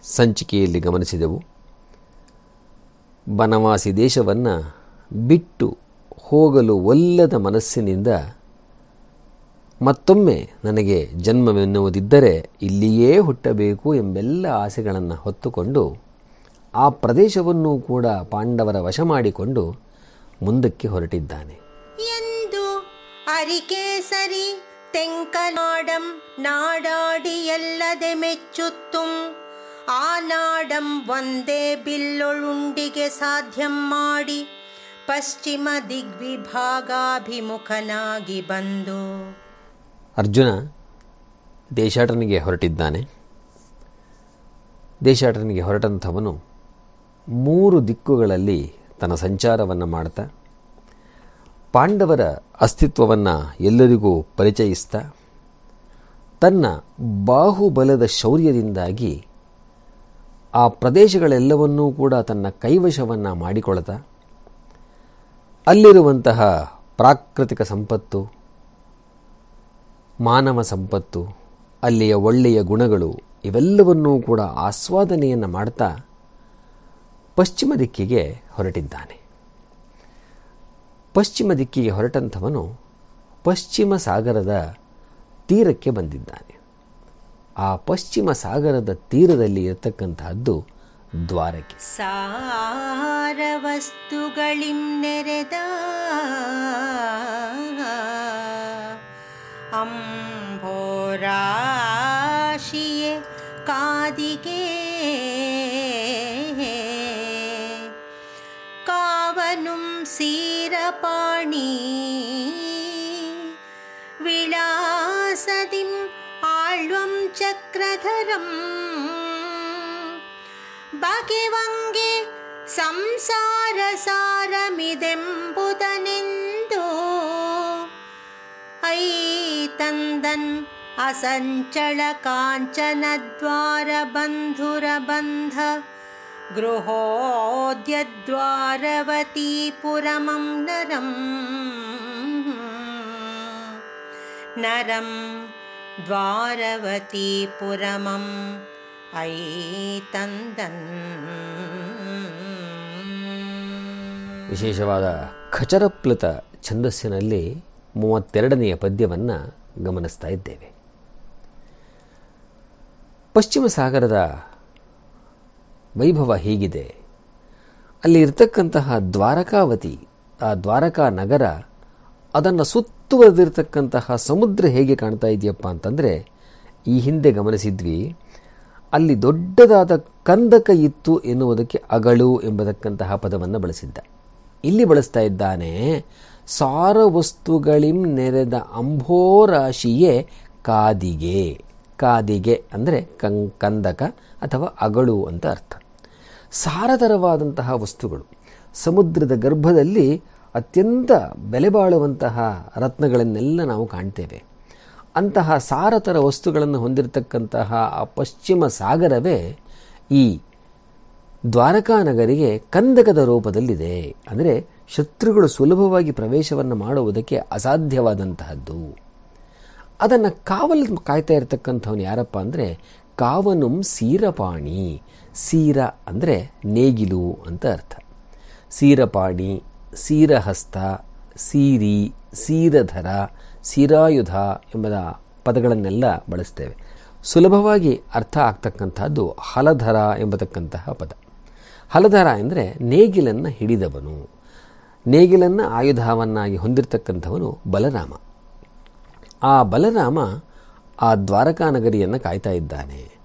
ಸಂಚಿಕೆಯಲ್ಲಿ ಗಮನಿಸಿದೆವು. ಬನವಾಸಿ ದೇಶವನ್ನು ಬಿಟ್ಟು ಹೋಗಲು ಒಲ್ಲದ ಮನಸ್ಸಿನಿಂದ ಮತ್ತೊಮ್ಮೆ ನನಗೆ ಜನ್ಮವೆನ್ನುವುದಿದ್ದರೆ ಇಲ್ಲಿಯೇ ಹುಟ್ಟಬೇಕು ಎಂಬೆಲ್ಲ ಆಸೆಗಳನ್ನು ಹೊತ್ತುಕೊಂಡು ಆ ಪ್ರದೇಶವನ್ನು ಕೂಡ ಪಾಂಡವರ ವಶ ಮಾಡಿಕೊಂಡು ಮುಂದಕ್ಕೆ ಹೊರಟಿದ್ದಾನೆ. ಎಂದು ಅರಿಕೇಸರಿ ತೆಂಕನಾಡಂ ನಾಡಾಡಿಯಲ್ಲದೆ ಮೆಚ್ಚುತ್ತುಂ. ಆ ನಾಡಂ ಒಂದೇ ಬಿಲ್ಲೊಳುಂಡಿಗೆ ಸಾಧ್ಯಂ ಮಾಡಿ ಪಶ್ಚಿಮ ದಿಗ್ವಿಭಾಗಾಭಿಮುಖನಾಗಿ ಬಂದು ಅರ್ಜುನ ದೇಶಾಟನಿಗೆ ಹೊರಟಿದ್ದಾನೆ. ದೇಶಾಟನಿಗೆ ಹೊರಟಂಥವನು ಮೂರು ದಿಕ್ಕುಗಳಲ್ಲಿ ತನ್ನ ಸಂಚಾರವನ್ನು ಮಾಡ್ತಾ, ಪಾಂಡವರ ಅಸ್ತಿತ್ವವನ್ನು ಎಲ್ಲರಿಗೂ ಪರಿಚಯಿಸ್ತಾ, ತನ್ನ ಬಾಹುಬಲದ ಶೌರ್ಯದಿಂದಾಗಿ ಆ ಪ್ರದೇಶಗಳೆಲ್ಲವನ್ನೂ ಕೂಡ ತನ್ನ ಕೈವಶವನ್ನು ಮಾಡಿಕೊಳ್ತಾ ಅಲ್ಲಿರುವಂತಹ ಪ್ರಾಕೃತಿಕ ಸಂಪತ್ತು, ಮಾನವ ಸಂಪತ್ತು, ಅಲ್ಲಿಯ ಒಳ್ಳೆಯ ಗುಣಗಳು ಇವೆಲ್ಲವನ್ನೂ ಕೂಡ ಆಸ್ವಾದನೆಯನ್ನು ಮಾಡ್ತಾ ಪಶ್ಚಿಮ ದಿಕ್ಕಿಗೆ ಹೊರಟಿದ್ದಾನೆ. ಪಶ್ಚಿಮ ದಿಕ್ಕಿಗೆ ಹೊರಟಂಥವನು ಪಶ್ಚಿಮ ಸಾಗರದ ತೀರಕ್ಕೆ ಬಂದಿದ್ದಾನೆ. ಆ ಪಶ್ಚಿಮ ಸಾಗರದ ತೀರದಲ್ಲಿ ಇರತಕ್ಕಂತಹದ್ದು ದ್ವಾರಕೆ ಸಾರ ವಸ್ತುಗಳಿಂ ನೆರೆದ ಅಂಬೋರಾಶಿಯೇ ಕಾದಿಗೆ ಕಾವನುಂ ಸೀರಪಾಣಿ ವಿಳಾಸದಿಂ ಆಳ್ವಂ ಚಕ್ರಧರಂ ಬಗೆವಂಗೆ ಸಂಸಾರ ಸಾರಮಿದೆಂಬುದನೆಂದು ಐ ತಂದನ್ ಅಸಂಚಳ ಕಾಂಚನ ದ್ವಾರ ಬಂಧುರ ಬಂಧ ಗೃಹೋದ್ಯದ್ವಾರವತೀಪುರಮಂ ನರಂ ನರಂ ದ್ವಾರವತೀಪುರಮಂ ಐ ತಂದನ್ ವಿಶೇಷವಾದ ಖಚರಪ್ಲುತ ಛಂದಸ್ಸಿನಲ್ಲಿ ಮೂವತ್ತೆರಡನೆಯ ಪದ್ಯವನ್ನು ಗಮನಿಸ್ತಾ ಇದ್ದೇವೆ. ಪಶ್ಚಿಮ ಸಾಗರದ ವೈಭವ ಹೀಗಿದೆ. ಅಲ್ಲಿ ಇರ್ತಕ್ಕಂತಹ ದ್ವಾರಕಾವತಿ, ಆ ದ್ವಾರಕಾ ನಗರ, ಅದನ್ನು ಸುತ್ತುವರೆದಿರತಕ್ಕಂತಹ ಸಮುದ್ರ ಹೇಗೆ ಕಾಣ್ತಾ ಇದೆಯಪ್ಪ ಅಂತಂದರೆ ಈ ಹಿಂದೆ ಗಮನಿಸಿದ್ವಿ. ಅಲ್ಲಿ ದೊಡ್ಡದಾದ ಕಂದಕ ಇತ್ತು ಎನ್ನುವುದಕ್ಕೆ ಅಗಳು ಎಂಬತಕ್ಕಂತಹ ಪದವನ್ನು ಬಳಸಿದ್ದ. ಇಲ್ಲಿ ಬಳಸ್ತಾ ಇದ್ದಾನೆ, ಸಾರ ವಸ್ತುಗಳಿಂ ನೆರೆದ ಅಂಬೋರಾಶಿಯೇ ಕಾದಿಗೆ. ಕಾದಿಗೆ ಅಂದರೆ ಕಂ, ಕಂದಕ ಅಥವಾ ಅಗಳು ಅಂತ ಅರ್ಥ. ಸಾರತರವಾದಂತಹ ವಸ್ತುಗಳು ಸಮುದ್ರದ ಗರ್ಭದಲ್ಲಿ ಅತ್ಯಂತ ಬೆಲೆ ಬಾಳುವಂತಹ ರತ್ನಗಳನ್ನೆಲ್ಲ ನಾವು ಕಾಣ್ತೇವೆ. ಅಂತಹ ಸಾರತರ ವಸ್ತುಗಳನ್ನು ಹೊಂದಿರತಕ್ಕಂತಹ ಆ ಪಶ್ಚಿಮ ಸಾಗರವೇ ಈ ದ್ವಾರಕಾ ನಗರಿಗೆ ಕಂದಕದ ರೂಪದಲ್ಲಿದೆ. ಅಂದರೆ ಶತ್ರುಗಳು ಸುಲಭವಾಗಿ ಪ್ರವೇಶವನ್ನು ಮಾಡುವುದಕ್ಕೆ ಅಸಾಧ್ಯವಾದಂತಹದ್ದು. ಅದನ್ನು ಕಾವಲು ಕಾಯ್ತಾ ಇರತಕ್ಕಂಥವನು ಯಾರಪ್ಪ ಅಂದರೆ ಕಾವನುಂ ಸೀರಪಾಣಿ. ಸೀರ ಅಂದರೆ ನೇಗಿಲು ಅಂತ ಅರ್ಥ. ಸೀರಪಾಣಿ, ಸೀರಹಸ್ತ, ಸೀರಿ, ಸೀರಧರ ಸೀರಾಯುಧ ಎಂಬ ಪದಗಳನ್ನೆಲ್ಲ ಬಳಸ್ತೇವೆ. ಸುಲಭವಾಗಿ ಅರ್ಥ ಆಗ್ತಕ್ಕಂಥದ್ದು ಹಲಧರ ಎಂಬತಕ್ಕಂತಹ ಪದ. ಹಲಧರ ಎಂದರೆ ನೇಗಿಲನ್ನು ಹಿಡಿದವನು. ನೇಗಿಲನ್ನು ಆಯುಧವನ್ನಾಗಿ ಹೊಂದಿರತಕ್ಕಂಥವನು ಬಲರಾಮ. ಆ ಬಲರಾಮ ಆ ದ್ವಾರಕಾ ನಗರಿಯನ್ನು ಕಾಯ್ತಾ ಇದ್ದಾನೆ.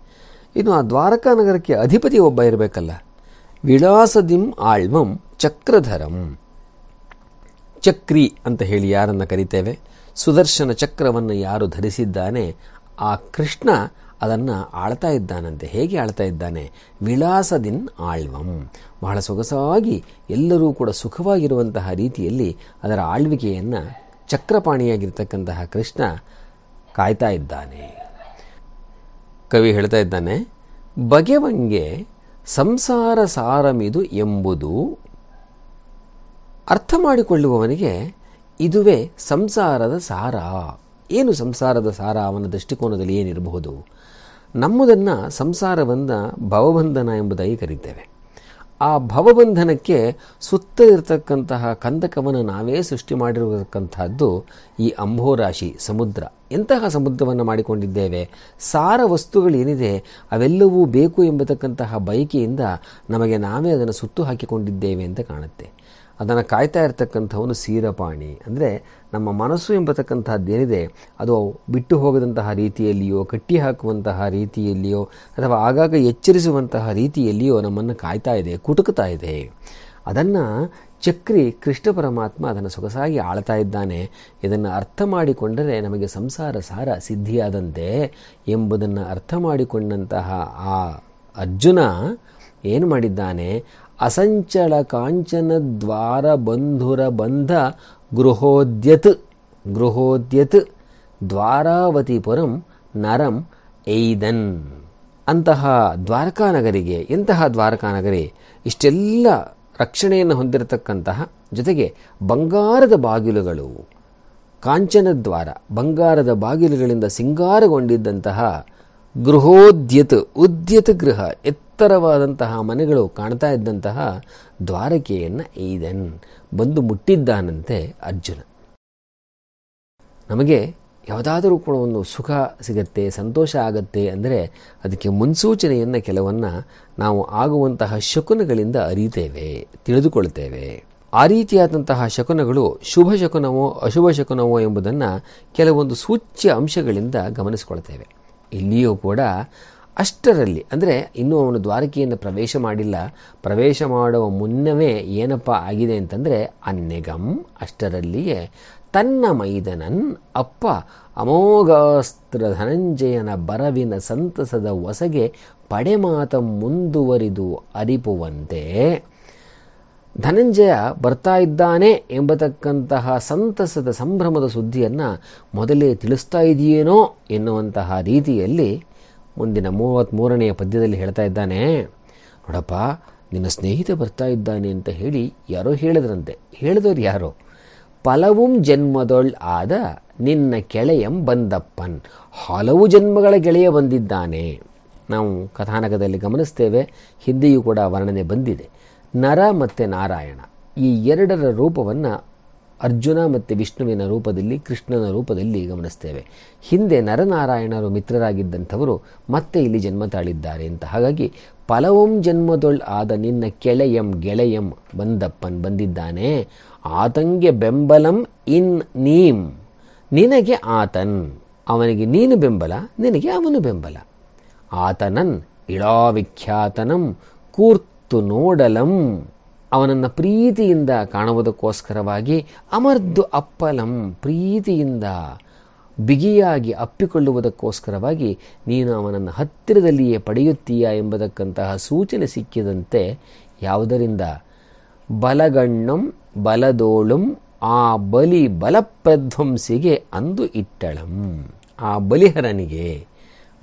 ಇನ್ನು ಆ ದ್ವಾರಕಾ ನಗರಕ್ಕೆ ಅಧಿಪತಿ ಒಬ್ಬ ಇರಬೇಕಲ್ಲ. ವಿಳಾಸದಿಂ ಆಳ್ವಂ ಚಕ್ರಧರಂ. ಚಕ್ರಿ ಅಂತ ಹೇಳಿ ಯಾರನ್ನು ಕರಿತೇವೆ? ಸುದರ್ಶನ ಚಕ್ರವನ್ನು ಯಾರು ಧರಿಸಿದ್ದಾನೆ, ಆ ಕೃಷ್ಣ ಅದನ್ನು ಆಳ್ತಾ ಇದ್ದಾನಂತೆ. ಹೇಗೆ ಆಳ್ತಾ ಇದ್ದಾನೆ? ವಿಳಾಸದಿನ್ ಆಳ್ವಂ. ಬಹಳ ಸೊಗಸಾಗಿ ಎಲ್ಲರೂ ಕೂಡ ಸುಖವಾಗಿರುವಂತಹ ರೀತಿಯಲ್ಲಿ ಅದರ ಆಳ್ವಿಕೆಯನ್ನು ಚಕ್ರಪಾಣಿಯಾಗಿರ್ತಕ್ಕಂತಹ ಕೃಷ್ಣ ಕಾಯ್ತಾ ಇದ್ದಾನೆ. ಕವಿ ಹೇಳ್ತಾ ಇದ್ದಾನೆ ಬಗೆವಂಗೆ ಸಂಸಾರ ಸಾರಮಿದು ಎಂಬುದು ಅರ್ಥ ಮಾಡಿಕೊಳ್ಳುವವನಿಗೆ ಇದುವೇ ಸಂಸಾರದ ಸಾರ. ಏನು ಸಂಸಾರದ ಸಾರ ಅವನ ದೃಷ್ಟಿಕೋನದಲ್ಲಿ ಏನಿರಬಹುದು? ನಮ್ಮದನ್ನು ಸಂಸಾರವನ್ನು ಭವಬಂಧನ ಎಂಬುದಾಗಿ ಕರೀತೇವೆ. ಆ ಭವಬಂಧನಕ್ಕೆ ಸುತ್ತ ಇರತಕ್ಕಂತಹ ಕಂದಕವನ್ನು ನಾವೇ ಸೃಷ್ಟಿ ಮಾಡಿರತಕ್ಕಂತಹದ್ದು ಈ ಅಂಬೋರಾಶಿ ಸಮುದ್ರ. ಎಂತಹ ಸಮುದ್ರವನ್ನು ಮಾಡಿಕೊಂಡಿದ್ದೇವೆ? ಸಾರ ವಸ್ತುಗಳೇನಿದೆ? ಅವೆಲ್ಲವೂ ಬೇಕು ಎಂಬತಕ್ಕಂತಹ ಬಯಕೆಯಿಂದ ನಮಗೆ ನಾವೇ ಅದನ್ನು ಸುತ್ತು ಹಾಕಿಕೊಂಡಿದ್ದೇವೆ ಅಂತ ಕಾಣುತ್ತೆ. ಅದನ್ನು ಕಾಯ್ತಾ ಇರತಕ್ಕಂಥವನು ಸೀರಪಾಣಿ. ಅಂದರೆ ನಮ್ಮ ಮನಸ್ಸು ಎಂಬತಕ್ಕಂಥದ್ದೇನಿದೆ, ಅದು ಬಿಟ್ಟು ಹೋಗದಂತಹ ರೀತಿಯಲ್ಲಿಯೋ, ಕಟ್ಟಿ ಹಾಕುವಂತಹ ರೀತಿಯಲ್ಲಿಯೋ, ಅಥವಾ ಆಗಾಗ ಎಚ್ಚರಿಸುವಂತಹ ರೀತಿಯಲ್ಲಿಯೋ ನಮ್ಮನ್ನು ಕಾಯ್ತಾ ಇದೆ ಕುಟುಕ್ತಾ ಇದೆ. ಅದನ್ನು ಚಕ್ರಿ ಕೃಷ್ಣ ಪರಮಾತ್ಮ ಅದನ್ನು ಸೊಗಸಾಗಿ ಆಳ್ತಾ ಇದ್ದಾನೆ. ಇದನ್ನು ಅರ್ಥ ಮಾಡಿಕೊಂಡರೆ ನಮಗೆ ಸಂಸಾರ ಸಾರ ಸಿದ್ಧಿಯಾದಂತೆ ಎಂಬುದನ್ನು ಅರ್ಥ ಮಾಡಿಕೊಂಡಂತಹ ಆ ಅರ್ಜುನ ಏನು ಮಾಡಿದ್ದಾನೆ ಅಸಂಚಲ ಕಾಂಚನ ದ್ವಾರ ಬಂಧುರ ಬಂಧ ಗೃಹೋದ್ಯತ್ ಗೃಹೋದ್ಯತ್ ದ್ವಾರಾವತಿಪುರಂ ನರಂ ಏದನ್ ಅಂತಹ ದ್ವಾರಕಾನಗರಿಗೆ, ಎಂತಹ ದ್ವಾರಕಾನಗರಿ, ಇಷ್ಟೆಲ್ಲ ರಕ್ಷಣೆಯನ್ನು ಹೊಂದಿರತಕ್ಕಂತಹ ಜೊತೆಗೆ ಬಂಗಾರದ ಬಾಗಿಲುಗಳು. ಕಾಂಚನ ದ್ವಾರ ಬಂಗಾರದ ಬಾಗಿಲುಗಳಿಂದ ಸಿಂಗಾರಗೊಂಡಿದ್ದಂತಹ ಗೃಹೋದ್ಯತ್, ಉದ್ಯತ ಗೃಹ, ಎತ್ತರವಾದಂತಹ ಮನೆಗಳು ಕಾಣ್ತಾ ಇದ್ದಂತಹ ದ್ವಾರಕೆಯನ್ನು ಈದನ್, ಬಂದು ಮುಟ್ಟಿದ್ದಾನಂತೆ ಅರ್ಜುನ. ನಮಗೆ ಯಾವುದಾದರೂ ಕೂಡ ಒಂದು ಸುಖ ಸಿಗತ್ತೆ, ಸಂತೋಷ ಆಗತ್ತೆ ಅಂದರೆ ಅದಕ್ಕೆ ಮುನ್ಸೂಚನೆಯನ್ನು ಕೆಲವನ್ನು ನಾವು ಆಗುವಂತಹ ಶಕುನಗಳಿಂದ ಅರಿತೇವೆ, ತಿಳಿದುಕೊಳ್ತೇವೆ. ಆ ರೀತಿಯಾದಂತಹ ಶಕುನಗಳು ಶುಭ ಶಕುನವೋ ಅಶುಭ ಶಕುನವೋ ಎಂಬುದನ್ನು ಕೆಲವೊಂದು ಸೂಚ್ಯ ಅಂಶಗಳಿಂದ ಗಮನಿಸಿಕೊಳ್ತೇವೆ. ಇಲ್ಲಿಯೂ ಕೂಡ ಅಷ್ಟರಲ್ಲಿ, ಅಂದರೆ ಇನ್ನೂ ಅವನು ದ್ವಾರಕೆಯನ್ನು ಪ್ರವೇಶ ಮಾಡಿಲ್ಲ. ಪ್ರವೇಶ ಮಾಡುವ ಮುನ್ನವೇ ಏನಪ್ಪ ಆಗಿದೆ ಅಂತಂದರೆ ಅನ್ನೆಗಂ ಅಷ್ಟರಲ್ಲಿಯೇ ತನ್ನ ಮೈದನನ್ ಅಪ್ಪ ಅಮೋಘಾಸ್ತ್ರ ಧನಂಜಯನ ಬರವಿನ ಸಂತಸದ ಹೊಸಗೆ ಪಡೆಮಾತ ಮುಂದುವರಿದು ಅರಿಪುವಂತೆ ಧನಂಜಯ ಬರ್ತಾ ಇದ್ದಾನೆ ಎಂಬತಕ್ಕಂತಹ ಸಂತಸದ ಸಂಭ್ರಮದ ಸುದ್ದಿಯನ್ನು ಮೊದಲೇ ತಿಳಿಸ್ತಾ ಇದೆಯೇನೋ ಎನ್ನುವಂತಹ ರೀತಿಯಲ್ಲಿ ಮುಂದಿನ ಮೂವತ್ತ್ಮೂರನೆಯ ಪದ್ಯದಲ್ಲಿ ಹೇಳ್ತಾ ಇದ್ದಾನೆ. ನೋಡಪ್ಪ, ನಿನ್ನ ಸ್ನೇಹಿತ ಬರ್ತಾ ಇದ್ದಾನೆ ಅಂತ ಹೇಳಿ ಯಾರೋ ಹೇಳಿದ್ರಂತೆ. ಹೇಳಿದವ್ರು ಯಾರೋ? ಪಲವುಂ ಜನ್ಮದೊಳ್ ಆದ ನಿನ್ನ ಕೆಳೆಯಂ ಬಂದಪ್ಪನ್. ಹಲವು ಜನ್ಮಗಳ ಗೆಳೆಯ ಬಂದಿದ್ದಾನೆ. ನಾವು ಕಥಾನಕದಲ್ಲಿ ಗಮನಿಸ್ತೇವೆ, ಹಿಂದೆಯೂ ಕೂಡ ವರ್ಣನೆ ಬಂದಿದೆ. ನರ ಮತ್ತು ನಾರಾಯಣ. ಈ ಎರಡರ ರೂಪವನ್ನು ಅರ್ಜುನ ಮತ್ತು ವಿಷ್ಣುವಿನ ರೂಪದಲ್ಲಿ ಕೃಷ್ಣನ ರೂಪದಲ್ಲಿ ಗಮನಿಸ್ತೇವೆ. ಹಿಂದೆ ನರನಾರಾಯಣರು ಮಿತ್ರರಾಗಿದ್ದಂಥವರು ಮತ್ತೆ ಇಲ್ಲಿ ಜನ್ಮ ತಾಳಿದ್ದಾರೆ ಅಂತ. ಹಾಗಾಗಿ ಫಲವಂ ಜನ್ಮದೊಳ್ ಆದ ನಿನ್ನ ಕೆಳೆಯಂ ಗೆಳೆಯಂ ಬಂದಪ್ಪನ್ ಬಂದಿದ್ದಾನೆ. ಆತಂಗೆ ಬೆಂಬಲಂ ಇನ್ ನೀಂ. ನಿನಗೆ ಆತನ್. ಅವನಿಗೆ ನೀನು ಬೆಂಬಲ, ನಿನಗೆ ಅವನು ಬೆಂಬಲ. ಆತನನ್ ಇಳಾವಿಖ್ಯಾತನಂ ಕೂರ್ತು ನೋಡಲಂ, ಅವನನ್ನು ಪ್ರೀತಿಯಿಂದ ಕಾಣುವುದಕ್ಕೋಸ್ಕರವಾಗಿ ಅಮರ್ದು ಅಪ್ಪಲಂ, ಪ್ರೀತಿಯಿಂದ ಬಿಗಿಯಾಗಿ ಅಪ್ಪಿಕೊಳ್ಳುವುದಕ್ಕೋಸ್ಕರವಾಗಿ ನೀನು ಅವನನ್ನು ಹತ್ತಿರದಲ್ಲಿಯೇ ಪಡೆಯುತ್ತೀಯ ಎಂಬತಕ್ಕಂತಹ ಸೂಚನೆ ಸಿಕ್ಕಿದಂತೆ ಯಾವುದರಿಂದ? ಬಲಗಣ್ಣಂ, ಬಲದೋಳುಂ, ಆ ಬಲಿ ಬಲಪ್ರಧ್ವಂಸಿಗೆ ಅಂದು ಇಟ್ಟಳಂ. ಆ ಬಲಿಹರನಿಗೆ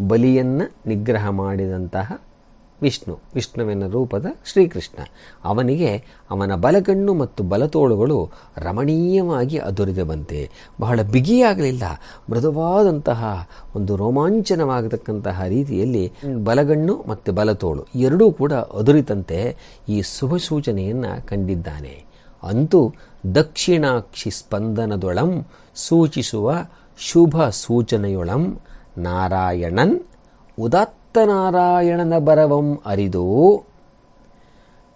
ಬಲಿಯನ್ನು ನಿಗ್ರಹ ಮಾಡಿದಂತಹ ವಿಷ್ಣು, ವಿಷ್ಣುವಿನ ರೂಪದ ಶ್ರೀಕೃಷ್ಣ. ಅವನಿಗೆ ಅವನ ಬಲಗಣ್ಣು ಮತ್ತು ಬಲತೋಳುಗಳು ರಮಣೀಯವಾಗಿ ಅದುರಿದೆ ಬಂತೆ ಬಹಳ ಬಿಗಿಯಾಗಲಿಲ್ಲ. ಮೃದುವಾದಂತಹ ಒಂದು ರೋಮಾಂಚನವಾಗತಕ್ಕಂತಹ ರೀತಿಯಲ್ಲಿ ಬಲಗಣ್ಣು ಮತ್ತು ಬಲತೋಳು ಎರಡೂ ಕೂಡ ಅದುರಿತಂತೆ ಈ ಶುಭ ಸೂಚನೆಯನ್ನು ಕಂಡಿದ್ದಾನೆ. ಅಂತೂ ದಕ್ಷಿಣಾಕ್ಷಿ ಸ್ಪಂದನದೊಳಂ ಸೂಚಿಸುವ ಶುಭ ಸೂಚನೆಯೊಳಂ ನಾರಾಯಣನ್ ಉದಾತ್ತನಾರಾಯಣನ ಬರವಂ ಅರಿದು,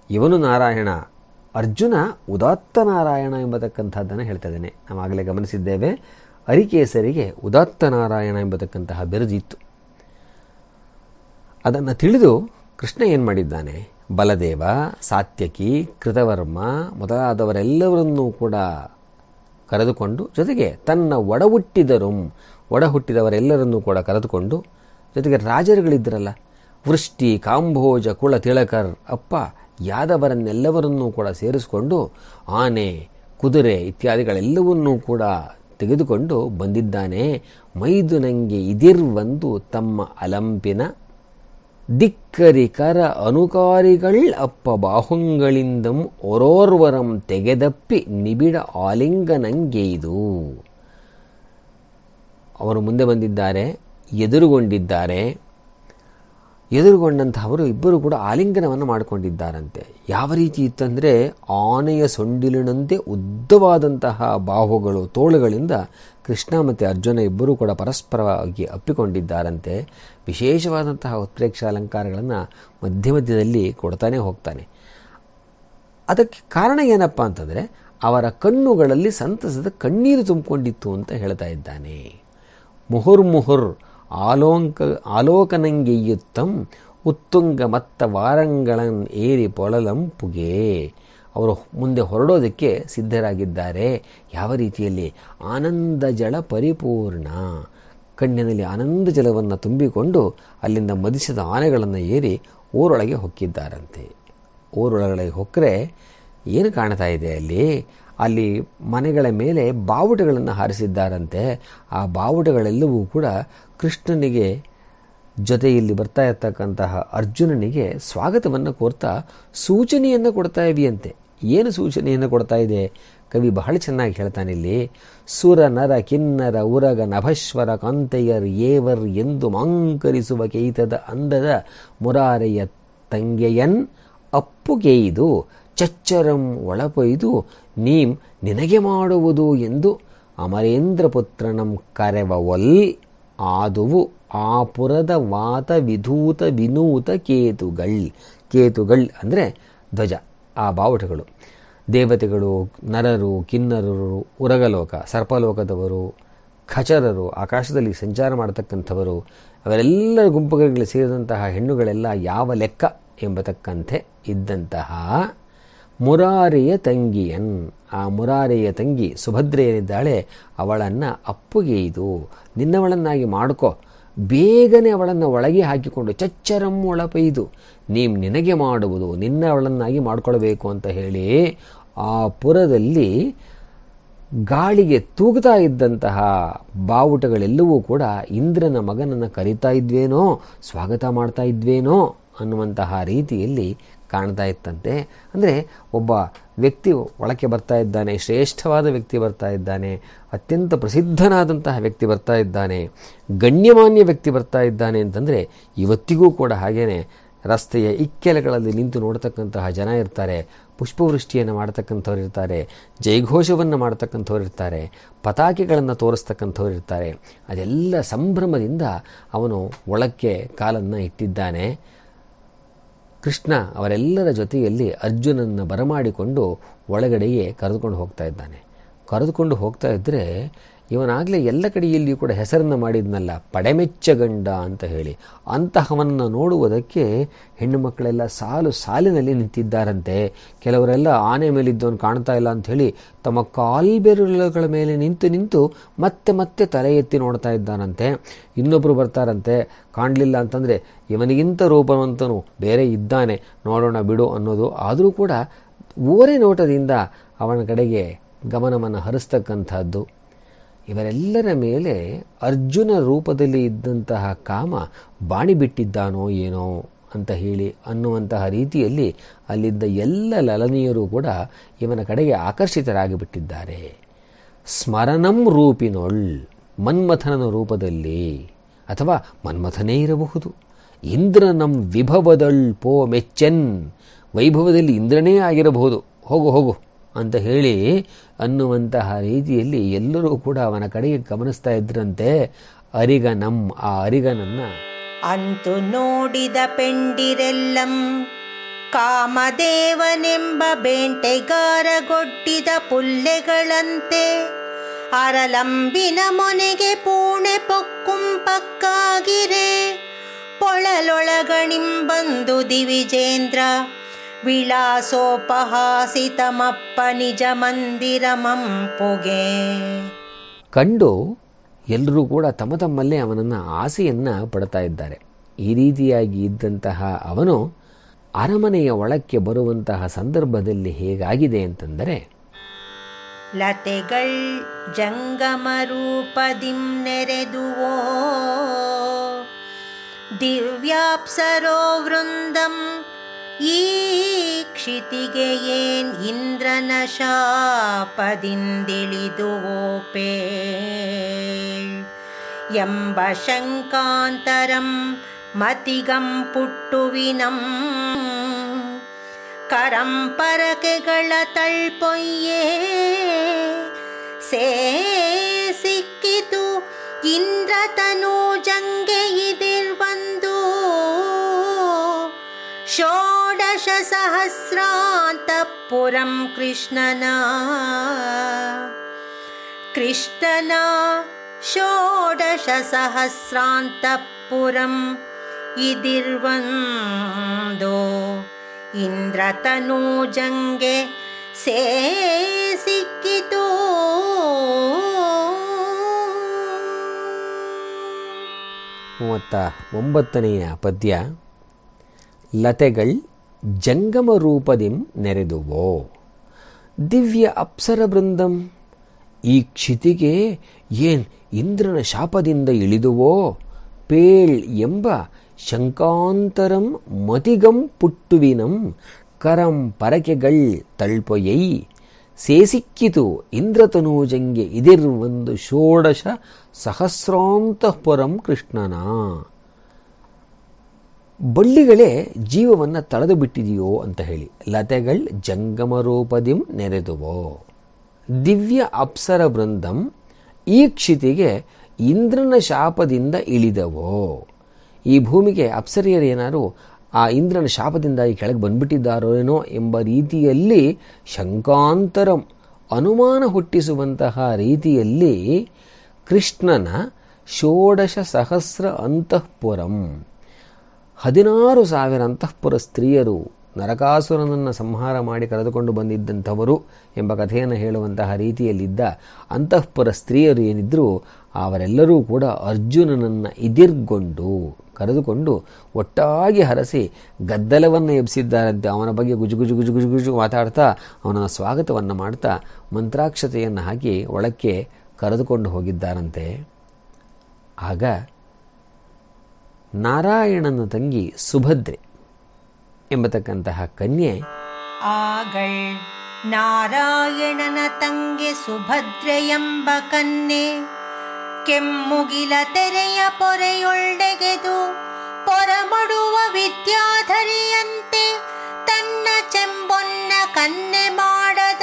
ಇವನು ನಾರಾಯಣ, ಅರ್ಜುನ ಉದಾತ್ತ ನಾರಾಯಣ ಎಂಬತಕ್ಕಂಥದ್ದನ್ನು ಹೇಳ್ತಾ ಇದ್ದಾನೆ. ನಾವಾಗಲೇ ಗಮನಿಸಿದ್ದೇವೆ ಅರಿಕೇಸರಿಗೆ ಉದಾತ್ತ ನಾರಾಯಣ ಎಂಬತಕ್ಕಂತಹ ಬಿರುದಿತ್ತು ಅದನ್ನು ತಿಳಿದು ಕೃಷ್ಣ ಏನು ಮಾಡಿದ್ದಾನೆ? ಬಲದೇವ, ಸಾತ್ಯಕಿ, ಕೃತವರ್ಮ ಮೊದಲಾದವರೆಲ್ಲವರನ್ನೂ ಕೂಡ ಕರೆದುಕೊಂಡು ಜೊತೆಗೆ ತನ್ನ ಒಡ ಒಡಹುಟ್ಟಿದವರೆಲ್ಲರನ್ನೂ ಒಡ ಕೂಡ ಕರೆದುಕೊಂಡು ಜೊತೆಗೆ ರಾಜರುಗಳಿದ್ದರಲ್ಲ. ವೃಷ್ಟಿ, ಕಾಂಭೋಜ, ಕುಳ, ತಿಳಕರ್, ಅಪ್ಪ, ಯಾದವರನ್ನೆಲ್ಲವರನ್ನೂ ಕೂಡ ಸೇರಿಸಿಕೊಂಡು ಆನೆ, ಕುದುರೆ ಇತ್ಯಾದಿಗಳೆಲ್ಲವನ್ನೂ ಕೂಡ ತೆಗೆದುಕೊಂಡು ಬಂದಿದ್ದಾನೆ. ಮೈದುನಂಗೆ ಇದಿರ್ವಂದು ತಮ್ಮ ಅಲಂಪಿನ ದಿಕ್ಕರಿಕರ ಅನುಕಾರಿಗಳ್ ಅಪ್ಪ ಬಾಹುಂಗಳಿಂದಂ ಒರೋರ್ವರಂ ತೆಗೆದಪ್ಪಿ ನಿಬಿಡ ಆಲಿಂಗನಂಗೆ ಇದು. ಅವರು ಮುಂದೆ ಬಂದಿದ್ದಾರೆ. ಎದುರುಗೊಂಡಿದ್ದಾರೆ. ಎದುರುಗೊಂಡಂತಹವರು ಇಬ್ಬರು ಕೂಡ ಆಲಿಂಗನವನ್ನು ಮಾಡಿಕೊಂಡಿದ್ದಾರಂತೆ. ಯಾವ ರೀತಿ ಇತ್ತಂದರೆ ಆನೆಯ ಸೊಂಡಿಲಿನಂತೆ ಉದ್ದವಾದಂತಹ ಬಾಹುಗಳು, ತೋಳುಗಳಿಂದ ಕೃಷ್ಣ ಮತ್ತು ಅರ್ಜುನ ಇಬ್ಬರೂ ಕೂಡ ಪರಸ್ಪರವಾಗಿ ಅಪ್ಪಿಕೊಂಡಿದ್ದಾರಂತೆ. ವಿಶೇಷವಾದಂತಹ ಉತ್ಪ್ರೇಕ್ಷ ಅಲಂಕಾರಗಳನ್ನು ಮಧ್ಯ ಮಧ್ಯದಲ್ಲಿ ಕೊಡ್ತಾನೆ ಹೋಗ್ತಾನೆ. ಅದಕ್ಕೆ ಕಾರಣ ಏನಪ್ಪ ಅಂತಂದರೆ ಅವರ ಕಣ್ಣುಗಳಲ್ಲಿ ಸಂತಸದ ಕಣ್ಣೀರು ತುಂಬಿಕೊಂಡಿತ್ತು ಅಂತ ಹೇಳ್ತಾ ಇದ್ದಾನೆ. ಮುಹುರ್ಮುಹುರ್ ಆಲೋಂಕ ಆಲೋಕನಂಗೆಯ್ಯುತ್ತಂ ಉತ್ತುಂಗ ಮತ್ತ ವಾರಂಗಳನ್ ಏರಿ ಪೊಳಲಂ ಪುಗೆ. ಅವರು ಮುಂದೆ ಹೊರಡೋದಕ್ಕೆ ಸಿದ್ಧರಾಗಿದ್ದಾರೆ. ಯಾವ ರೀತಿಯಲ್ಲಿ? ಆನಂದ ಜಲ ಪರಿಪೂರ್ಣ. ಕಣ್ಣಿನಲ್ಲಿ ಆನಂದ ಜಲವನ್ನು ತುಂಬಿಕೊಂಡು ಅಲ್ಲಿಂದ ಮದಿಸಿದ ಆನೆಗಳನ್ನು ಏರಿ ಊರೊಳಗೆ ಹೊಕ್ಕಿದ್ದಾರಂತೆ. ಊರೊಳಗೆ ಹೊಕ್ಕರೆ ಏನು ಕಾಣ್ತಾ ಇದೆ ಅಲ್ಲಿ? ಅಲ್ಲಿ ಮನೆಗಳ ಮೇಲೆ ಬಾವುಟಗಳನ್ನು ಹಾರಿಸಿದ್ದಾರಂತೆ. ಆ ಬಾವುಟಗಳೆಲ್ಲವೂ ಕೂಡ ಕೃಷ್ಣನಿಗೆ ಜೊತೆಯಲ್ಲಿ ಬರ್ತಾ ಇರ್ತಕ್ಕಂತಹ ಅರ್ಜುನನಿಗೆ ಸ್ವಾಗತವನ್ನು ಕೋರ್ತಾ ಸೂಚನೆಯನ್ನು ಕೊಡ್ತಾ ಇವೆಯಂತೆ ಏನು ಸೂಚನೆಯನ್ನು ಕೊಡ್ತಾ ಇದೆ? ಕವಿ ಬಹಳ ಚೆನ್ನಾಗಿ ಹೇಳ್ತಾನೆ ಇಲ್ಲಿ, ಸುರ ನರ ಕಿನ್ನರ ಉರಗ ನಭಶ್ವರ ಕಾಂತೆಯರ್ ಏವರ್ ಎಂದು ಮಾಂಕರಿಸುವ ಕೈತದ ಅಂದದ ಮುರಾರೆಯ ತಂಗೆಯನ್ ಅಪ್ಪುಗೆಯ್ದು ಚಚ್ಚರಂ ಒಳಪೊಯ್ದು ನೀಂ ನಿನಗೆ ಮಾಡುವುದು ಎಂದು ಅಮರೇಂದ್ರ ಪುತ್ರನಂ ಕರೆವವಲ್ ಆದುವು ಆ ಪುರದ ವಾತ ವಿಧೂತ ವಿನೂತ ಕೇತುಗಳ್. ಕೇತುಗಳ್ ಅಂದರೆ ಧ್ವಜ, ಆ ಬಾವುಟಗಳು. ದೇವತೆಗಳು, ನರರು, ಕಿನ್ನರರು, ಉರಗಲೋಕ, ಸರ್ಪಲೋಕದವರು, ಖಚರರು, ಆಕಾಶದಲ್ಲಿ ಸಂಚಾರ ಮಾಡತಕ್ಕಂಥವರು, ಅವರೆಲ್ಲರ ಗುಂಪುಗಳಿಗೆ ಸೇರಿದಂತಹ ಹೆಣ್ಣುಗಳೆಲ್ಲ ಯಾವ ಲೆಕ್ಕ ಎಂಬತಕ್ಕಂತೆ ಇದ್ದಂತಹ ಮುರಾರಿಯ ತಂಗಿಯನ್. ಆ ಮುರಾರಿಯ ತಂಗಿ ಸುಭದ್ರೆ ಏನಿದ್ದಾಳೆ ಅವಳನ್ನು ಅಪ್ಪುಗೆಯ್ದು ನಿನ್ನವಳನ್ನಾಗಿ ಮಾಡ್ಕೋ. ಬೇಗನೆ ಅವಳನ್ನು ಒಳಗೆ ಹಾಕಿಕೊಂಡು ಚಚ್ಚರಂ ಒಳಪೈದು ನೀವು ನಿನಗೆ ಮಾಡುವುದು ನಿನ್ನವಳನ್ನಾಗಿ ಮಾಡ್ಕೊಳ್ಬೇಕು ಅಂತ ಹೇಳಿ, ಆ ಪುರದಲ್ಲಿ ಗಾಳಿಗೆ ತೂಗುತ್ತಾ ಇದ್ದಂತಹ ಬಾವುಟಗಳೆಲ್ಲವೂ ಕೂಡ ಇಂದ್ರನ ಮಗನನ್ನು ಕರೀತಾ ಇದ್ವೇನೋ, ಸ್ವಾಗತ ಮಾಡ್ತಾ ಇದ್ವೇನೋ ಅನ್ನುವಂತಹ ರೀತಿಯಲ್ಲಿ ಕಾಣ್ತಾ ಇತ್ತಂತೆ. ಅಂದರೆ ಒಬ್ಬ ವ್ಯಕ್ತಿ ಒಳಕ್ಕೆ ಬರ್ತಾ ಇದ್ದಾನೆ, ಶ್ರೇಷ್ಠವಾದ ವ್ಯಕ್ತಿ ಬರ್ತಾ ಇದ್ದಾನೆ, ಅತ್ಯಂತ ಪ್ರಸಿದ್ಧನಾದಂತಹ ವ್ಯಕ್ತಿ ಬರ್ತಾ ಇದ್ದಾನೆ, ಗಣ್ಯಮಾನ್ಯ ವ್ಯಕ್ತಿ ಬರ್ತಾ ಇದ್ದಾನೆ ಅಂತಂದರೆ ಇವತ್ತಿಗೂ ಕೂಡ ಹಾಗೇ ರಸ್ತೆಯ ಇಕ್ಕೆಲೆಗಳಲ್ಲಿ ನಿಂತು ನೋಡ್ತಕ್ಕಂತಹ ಜನ ಇರ್ತಾರೆ, ಪುಷ್ಪವೃಷ್ಟಿಯನ್ನು ಮಾಡ್ತಕ್ಕಂಥವ್ರು ಇರ್ತಾರೆ, ಜೈಘೋಷವನ್ನು ಮಾಡ್ತಕ್ಕಂಥವ್ರು ಇರ್ತಾರೆ, ಪತಾಕೆಗಳನ್ನು ತೋರಿಸ್ತಕ್ಕಂಥವ್ರು ಇರ್ತಾರೆ. ಅದೆಲ್ಲ ಸಂಭ್ರಮದಿಂದ ಅವನು ಒಳಕ್ಕೆ ಕಾಲನ್ನು ಇಟ್ಟಿದ್ದಾನೆ. ಕೃಷ್ಣ ಅವರೆಲ್ಲರ ಜೊತೆಯಲ್ಲಿ ಅರ್ಜುನನ್ನು ಬರಮಾಡಿಕೊಂಡು ಒಳಗಡೆಯೇ ಕರೆದುಕೊಂಡು ಹೋಗ್ತಾ ಇದ್ದಾನೆ. ಕರೆದುಕೊಂಡು ಹೋಗ್ತಾ ಇದ್ದರೆ ಇವನಾಗಲೇ ಎಲ್ಲ ಕಡೆಯಲ್ಲಿಯೂ ಕೂಡ ಹೆಸರನ್ನು ಮಾಡಿದ್ನಲ್ಲ, ಪಡೆಮೆಚ್ಚಗಂಡ ಅಂತ ಹೇಳಿ. ಅಂತಹವನ್ನು ನೋಡುವುದಕ್ಕೆ ಹೆಣ್ಣು ಮಕ್ಕಳೆಲ್ಲ ಸಾಲು ಸಾಲಿನಲ್ಲಿ ನಿಂತಿದ್ದಾರಂತೆ. ಕೆಲವರೆಲ್ಲ ಆನೆ ಮೇಲಿದ್ದವನು ಕಾಣ್ತಾ ಇಲ್ಲ ಅಂಥೇಳಿ ತಮ್ಮ ಕಾಲ್ಬೆರಳುಗಳ ಮೇಲೆ ನಿಂತು ನಿಂತು ಮತ್ತೆ ಮತ್ತೆ ತಲೆ ಎತ್ತಿ ನೋಡ್ತಾ ಇದ್ದಾನಂತೆ. ಇನ್ನೊಬ್ಬರು ಬರ್ತಾರಂತೆ, ಕಾಣಲಿಲ್ಲ ಅಂತಂದರೆ ಇವನಿಗಿಂತ ರೂಪವಂತನು ಬೇರೆ ಇದ್ದಾನೆ, ನೋಡೋಣ ಬಿಡು ಅನ್ನೋದು. ಆದರೂ ಕೂಡ ಓರೆ ನೋಟದಿಂದ ಅವನ ಕಡೆಗೆ ಗಮನವನ್ನು ಹರಿಸ್ತಕ್ಕಂಥದ್ದು. ಇವರೆಲ್ಲರ ಮೇಲೆ ಅರ್ಜುನ ರೂಪದಲ್ಲಿ ಇದ್ದಂತಹ ಕಾಮ ಬಾಣಿ ಬಿಟ್ಟಿದ್ದಾನೋ ಏನೋ ಅಂತ ಹೇಳಿ ಅನ್ನುವಂತಹ ರೀತಿಯಲ್ಲಿ ಅಲ್ಲಿದ್ದ ಎಲ್ಲ ಲಲನೀಯರು ಕೂಡ ಇವನ ಕಡೆಗೆ ಆಕರ್ಷಿತರಾಗಿ ಬಿಟ್ಟಿದ್ದಾರೆ ಸ್ಮರಣಂ ರೂಪಿನೊಳ್ ಮನ್ಮಥನನ ರೂಪದಲ್ಲಿ ಅಥವಾ ಮನ್ಮಥನೇ ಇರಬಹುದು. ಇಂದ್ರನಂ ವಿಭವದಳ್ ಪೋ ಮೆಚ್ಚೆನ್. ವೈಭವದಲ್ಲಿ ಇಂದ್ರನೇ ಆಗಿರಬಹುದು. ಹೋಗು ಹೋಗು. ಅಂತ ಹೇಳಿ ಅನ್ನುವಂತಹ ರೀತಿಯಲ್ಲಿ ಎಲ್ಲರೂ ಕೂಡ ಅವನ ಕಡೆಗೆ ಗಮನಿಸ್ತಾ ಇದ್ರಂತೆ ಅರಿಗನಂ ಆ ಅರಿಗನನ್ನ. ಅಂತು ನೋಡಿದ ಪೆಂಡಿರೆಲ್ಲಂ, ಕಾಮದೇವನೆಂಬ ಬೇಂಟೆಗಾರಗೊಡ್ಡಿದ ಪುಲ್ಲೆಗಳಂತೆ, ಅರಲಂಬಿನ ಮೊನೆಗೆ ಪೂಣೆ ಪೊಕ್ಕುಂ ಪಕ್ಕಾಗಿರೆ ಪೊಳಲೊಳಗಣಿಂಬಂದು ದಿವಿಜೇಂದ್ರ ವಿಳಾಸೋಪಹಾಸಿತಮಪ್ಪ ನಿಜ ಮಂದಿರಮಂಪುಗೆ ಕಂಡು ಎಲ್ಲರೂ ಕೂಡ ತಮ್ಮ ತಮ್ಮಲ್ಲೇ ಅವನನ್ನು ಆಸೆಯನ್ನು ಪಡ್ತಾ ಇದ್ದಾರೆ. ಈ ರೀತಿಯಾಗಿ ಇದ್ದಂತಹ ಅವನು ಅರಮನೆಯ ಒಳಕ್ಕೆ ಬರುವಂತಹ ಸಂದರ್ಭದಲ್ಲಿ ಹೇಗಾಗಿದೆ ಅಂತಂದರೆ ಲತೆಗಳ್ ಜಂಗಮರೂಪದಿಂ ನೆರೆದುವೋ ದಿವ್ಯಾಪ್ಸರೋ ವೃಂದಂ ಈ ಕ್ಷಿತಿಗೆ ಏನ್ ಇಂದ್ರನ ಎಂಬ ಶಂಕಾಂತರಂ ಮತಿಗಂ ಪುಟ್ಟುವಿನಂ ಕರಂಪರಕೆಗಳ ತಳ್ಪೊಯ್ಯೇ? ಸೇ ಸಿಕ್ಕಿತು ಇಂದ್ರತನು ಜಂಗೆ ಇದಿರ್ಬಂದು ಕೃಷ್ಣನ ಕೃಷ್ಣನ ಷೋಡಶ ಸಹಸ್ರಾಂತಪುರಂ ಇದಿರ್ವಂದೋ ಇಂದ್ರತನು ಜಂಗೆ ಸೇ ಸಿಕ್ಕಿತು ಮೂವತ್ತ ಒಂಬತ್ತನೆಯ ಪದ್ಯ ಲತೆಗಳ್ ಜಂಗಮ ರೂಪದಿಂ ನೆರೆದುವೋ. ದಿವ್ಯ ಅಪ್ಸರ ಬೃಂದಂ, ಈ ಕ್ಷಿತಿಗೆ ಏನ್ ಇಂದ್ರನ ಶಾಪದಿಂದ ಇಳಿದುವೋ? ಪೇಳ್ ಎಂಬ ಶಂಕಾಂತರಂ ಮತಿಗಂ ಪುಟ್ಟುವಿನಂ ಕರಂ ಪರಕೆಗಳ್ ತಳ್ಪೊಯೈ. ಸೇಸಿಕ್ಕಿತು ಇಂದ್ರತನೂಜಂಗೆ ಇದಿರ್ ಒಂದು ಷೋಡಶ ಸಹಸ್ರಾಂತಃಪುರಂ ಕೃಷ್ಣನ. ಬಳ್ಳಿಗಳೇ ಜೀವವನ್ನು ತಳೆದು ಬಿಟ್ಟಿದೆಯೋ ಅಂತ ಹೇಳಿ. ಲತೆಗಳ್ ಜಂಗಮ ರೂಪದಿಂ ನೆರೆದುವೋ. ದಿವ್ಯ ಅಪ್ಸರ ಬೃಂದಂ ಈ ಕ್ಷಿತಿಗೆ ಇಂದ್ರನ ಶಾಪದಿಂದ ಇಳಿದವೋ. ಈ ಭೂಮಿಗೆ ಅಪ್ಸರಿಯರು ಏನಾರು ಆ ಇಂದ್ರನ ಶಾಪದಿಂದ ಈ ಕೆಳಗೆ ಬಂದ್ಬಿಟ್ಟಿದ್ದಾರೋ ಏನೋ ಎಂಬ ರೀತಿಯಲ್ಲಿ ಶಂಕಾಂತರಂ ಅನುಮಾನ ಹುಟ್ಟಿಸುವಂತಹ ರೀತಿಯಲ್ಲಿ ಕೃಷ್ಣನ ಷೋಡಶ ಸಹಸ್ರ ಅಂತಃಪುರಂ ಹದಿನಾರು ಸಾವಿರ ಅಂತಃಪುರ ಸ್ತ್ರೀಯರು ನರಕಾಸುರನನ್ನು ಸಂಹಾರ ಮಾಡಿ ಕರೆದುಕೊಂಡು ಬಂದಿದ್ದಂಥವರು ಎಂಬ ಕಥೆಯನ್ನು ಹೇಳುವಂತಹ ರೀತಿಯಲ್ಲಿದ್ದ ಅಂತಃಪುರ ಸ್ತ್ರೀಯರು ಏನಿದ್ರೂ ಅವರೆಲ್ಲರೂ ಕೂಡ ಅರ್ಜುನನನ್ನು ಇದಿರ್ಗೊಂಡು ಕರೆದುಕೊಂಡು ಒಟ್ಟಾಗಿ ಹರಸಿ ಗದ್ದಲವನ್ನು ಎಬ್ಬಿಸಿದ್ದಾರಂತೆ ಅವನ ಬಗ್ಗೆ ಗುಜು ಗುಜು ಗುಜು ಗುಜು ಗುಜು ಮಾತಾಡ್ತಾ ಅವನ ಸ್ವಾಗತವನ್ನು ಮಾಡ್ತಾ ಮಂತ್ರಾಕ್ಷತೆಯನ್ನು ಹಾಕಿ ಒಳಕ್ಕೆ ಕರೆದುಕೊಂಡು ಹೋಗಿದ್ದಾರಂತೆ. ಆಗ ನಾರಾಯಣನ ತಂಗಿ ಸುಭದ್ರೆ ಎಂಬತಕ್ಕಂತಹ ಕನ್ಯೆ. ಆಗಳ್ ನಾರಾಯಣನ ತಂಗಿ ಸುಭದ್ರೆ ಎಂಬ ಕನ್ಯೆ. ಕೆಮ್ಮುಗಿಲ ತೆರೆಯ ಪೊರೆಯೊಳ್ಳೆಗೆದು ಪೊರಮಡುವ ವಿದ್ಯಾಧರಿಯಂತೆ ತನ್ನ ಚೆಂಬೊನ್ನ ಕನ್ನೆ ಮಾಡದ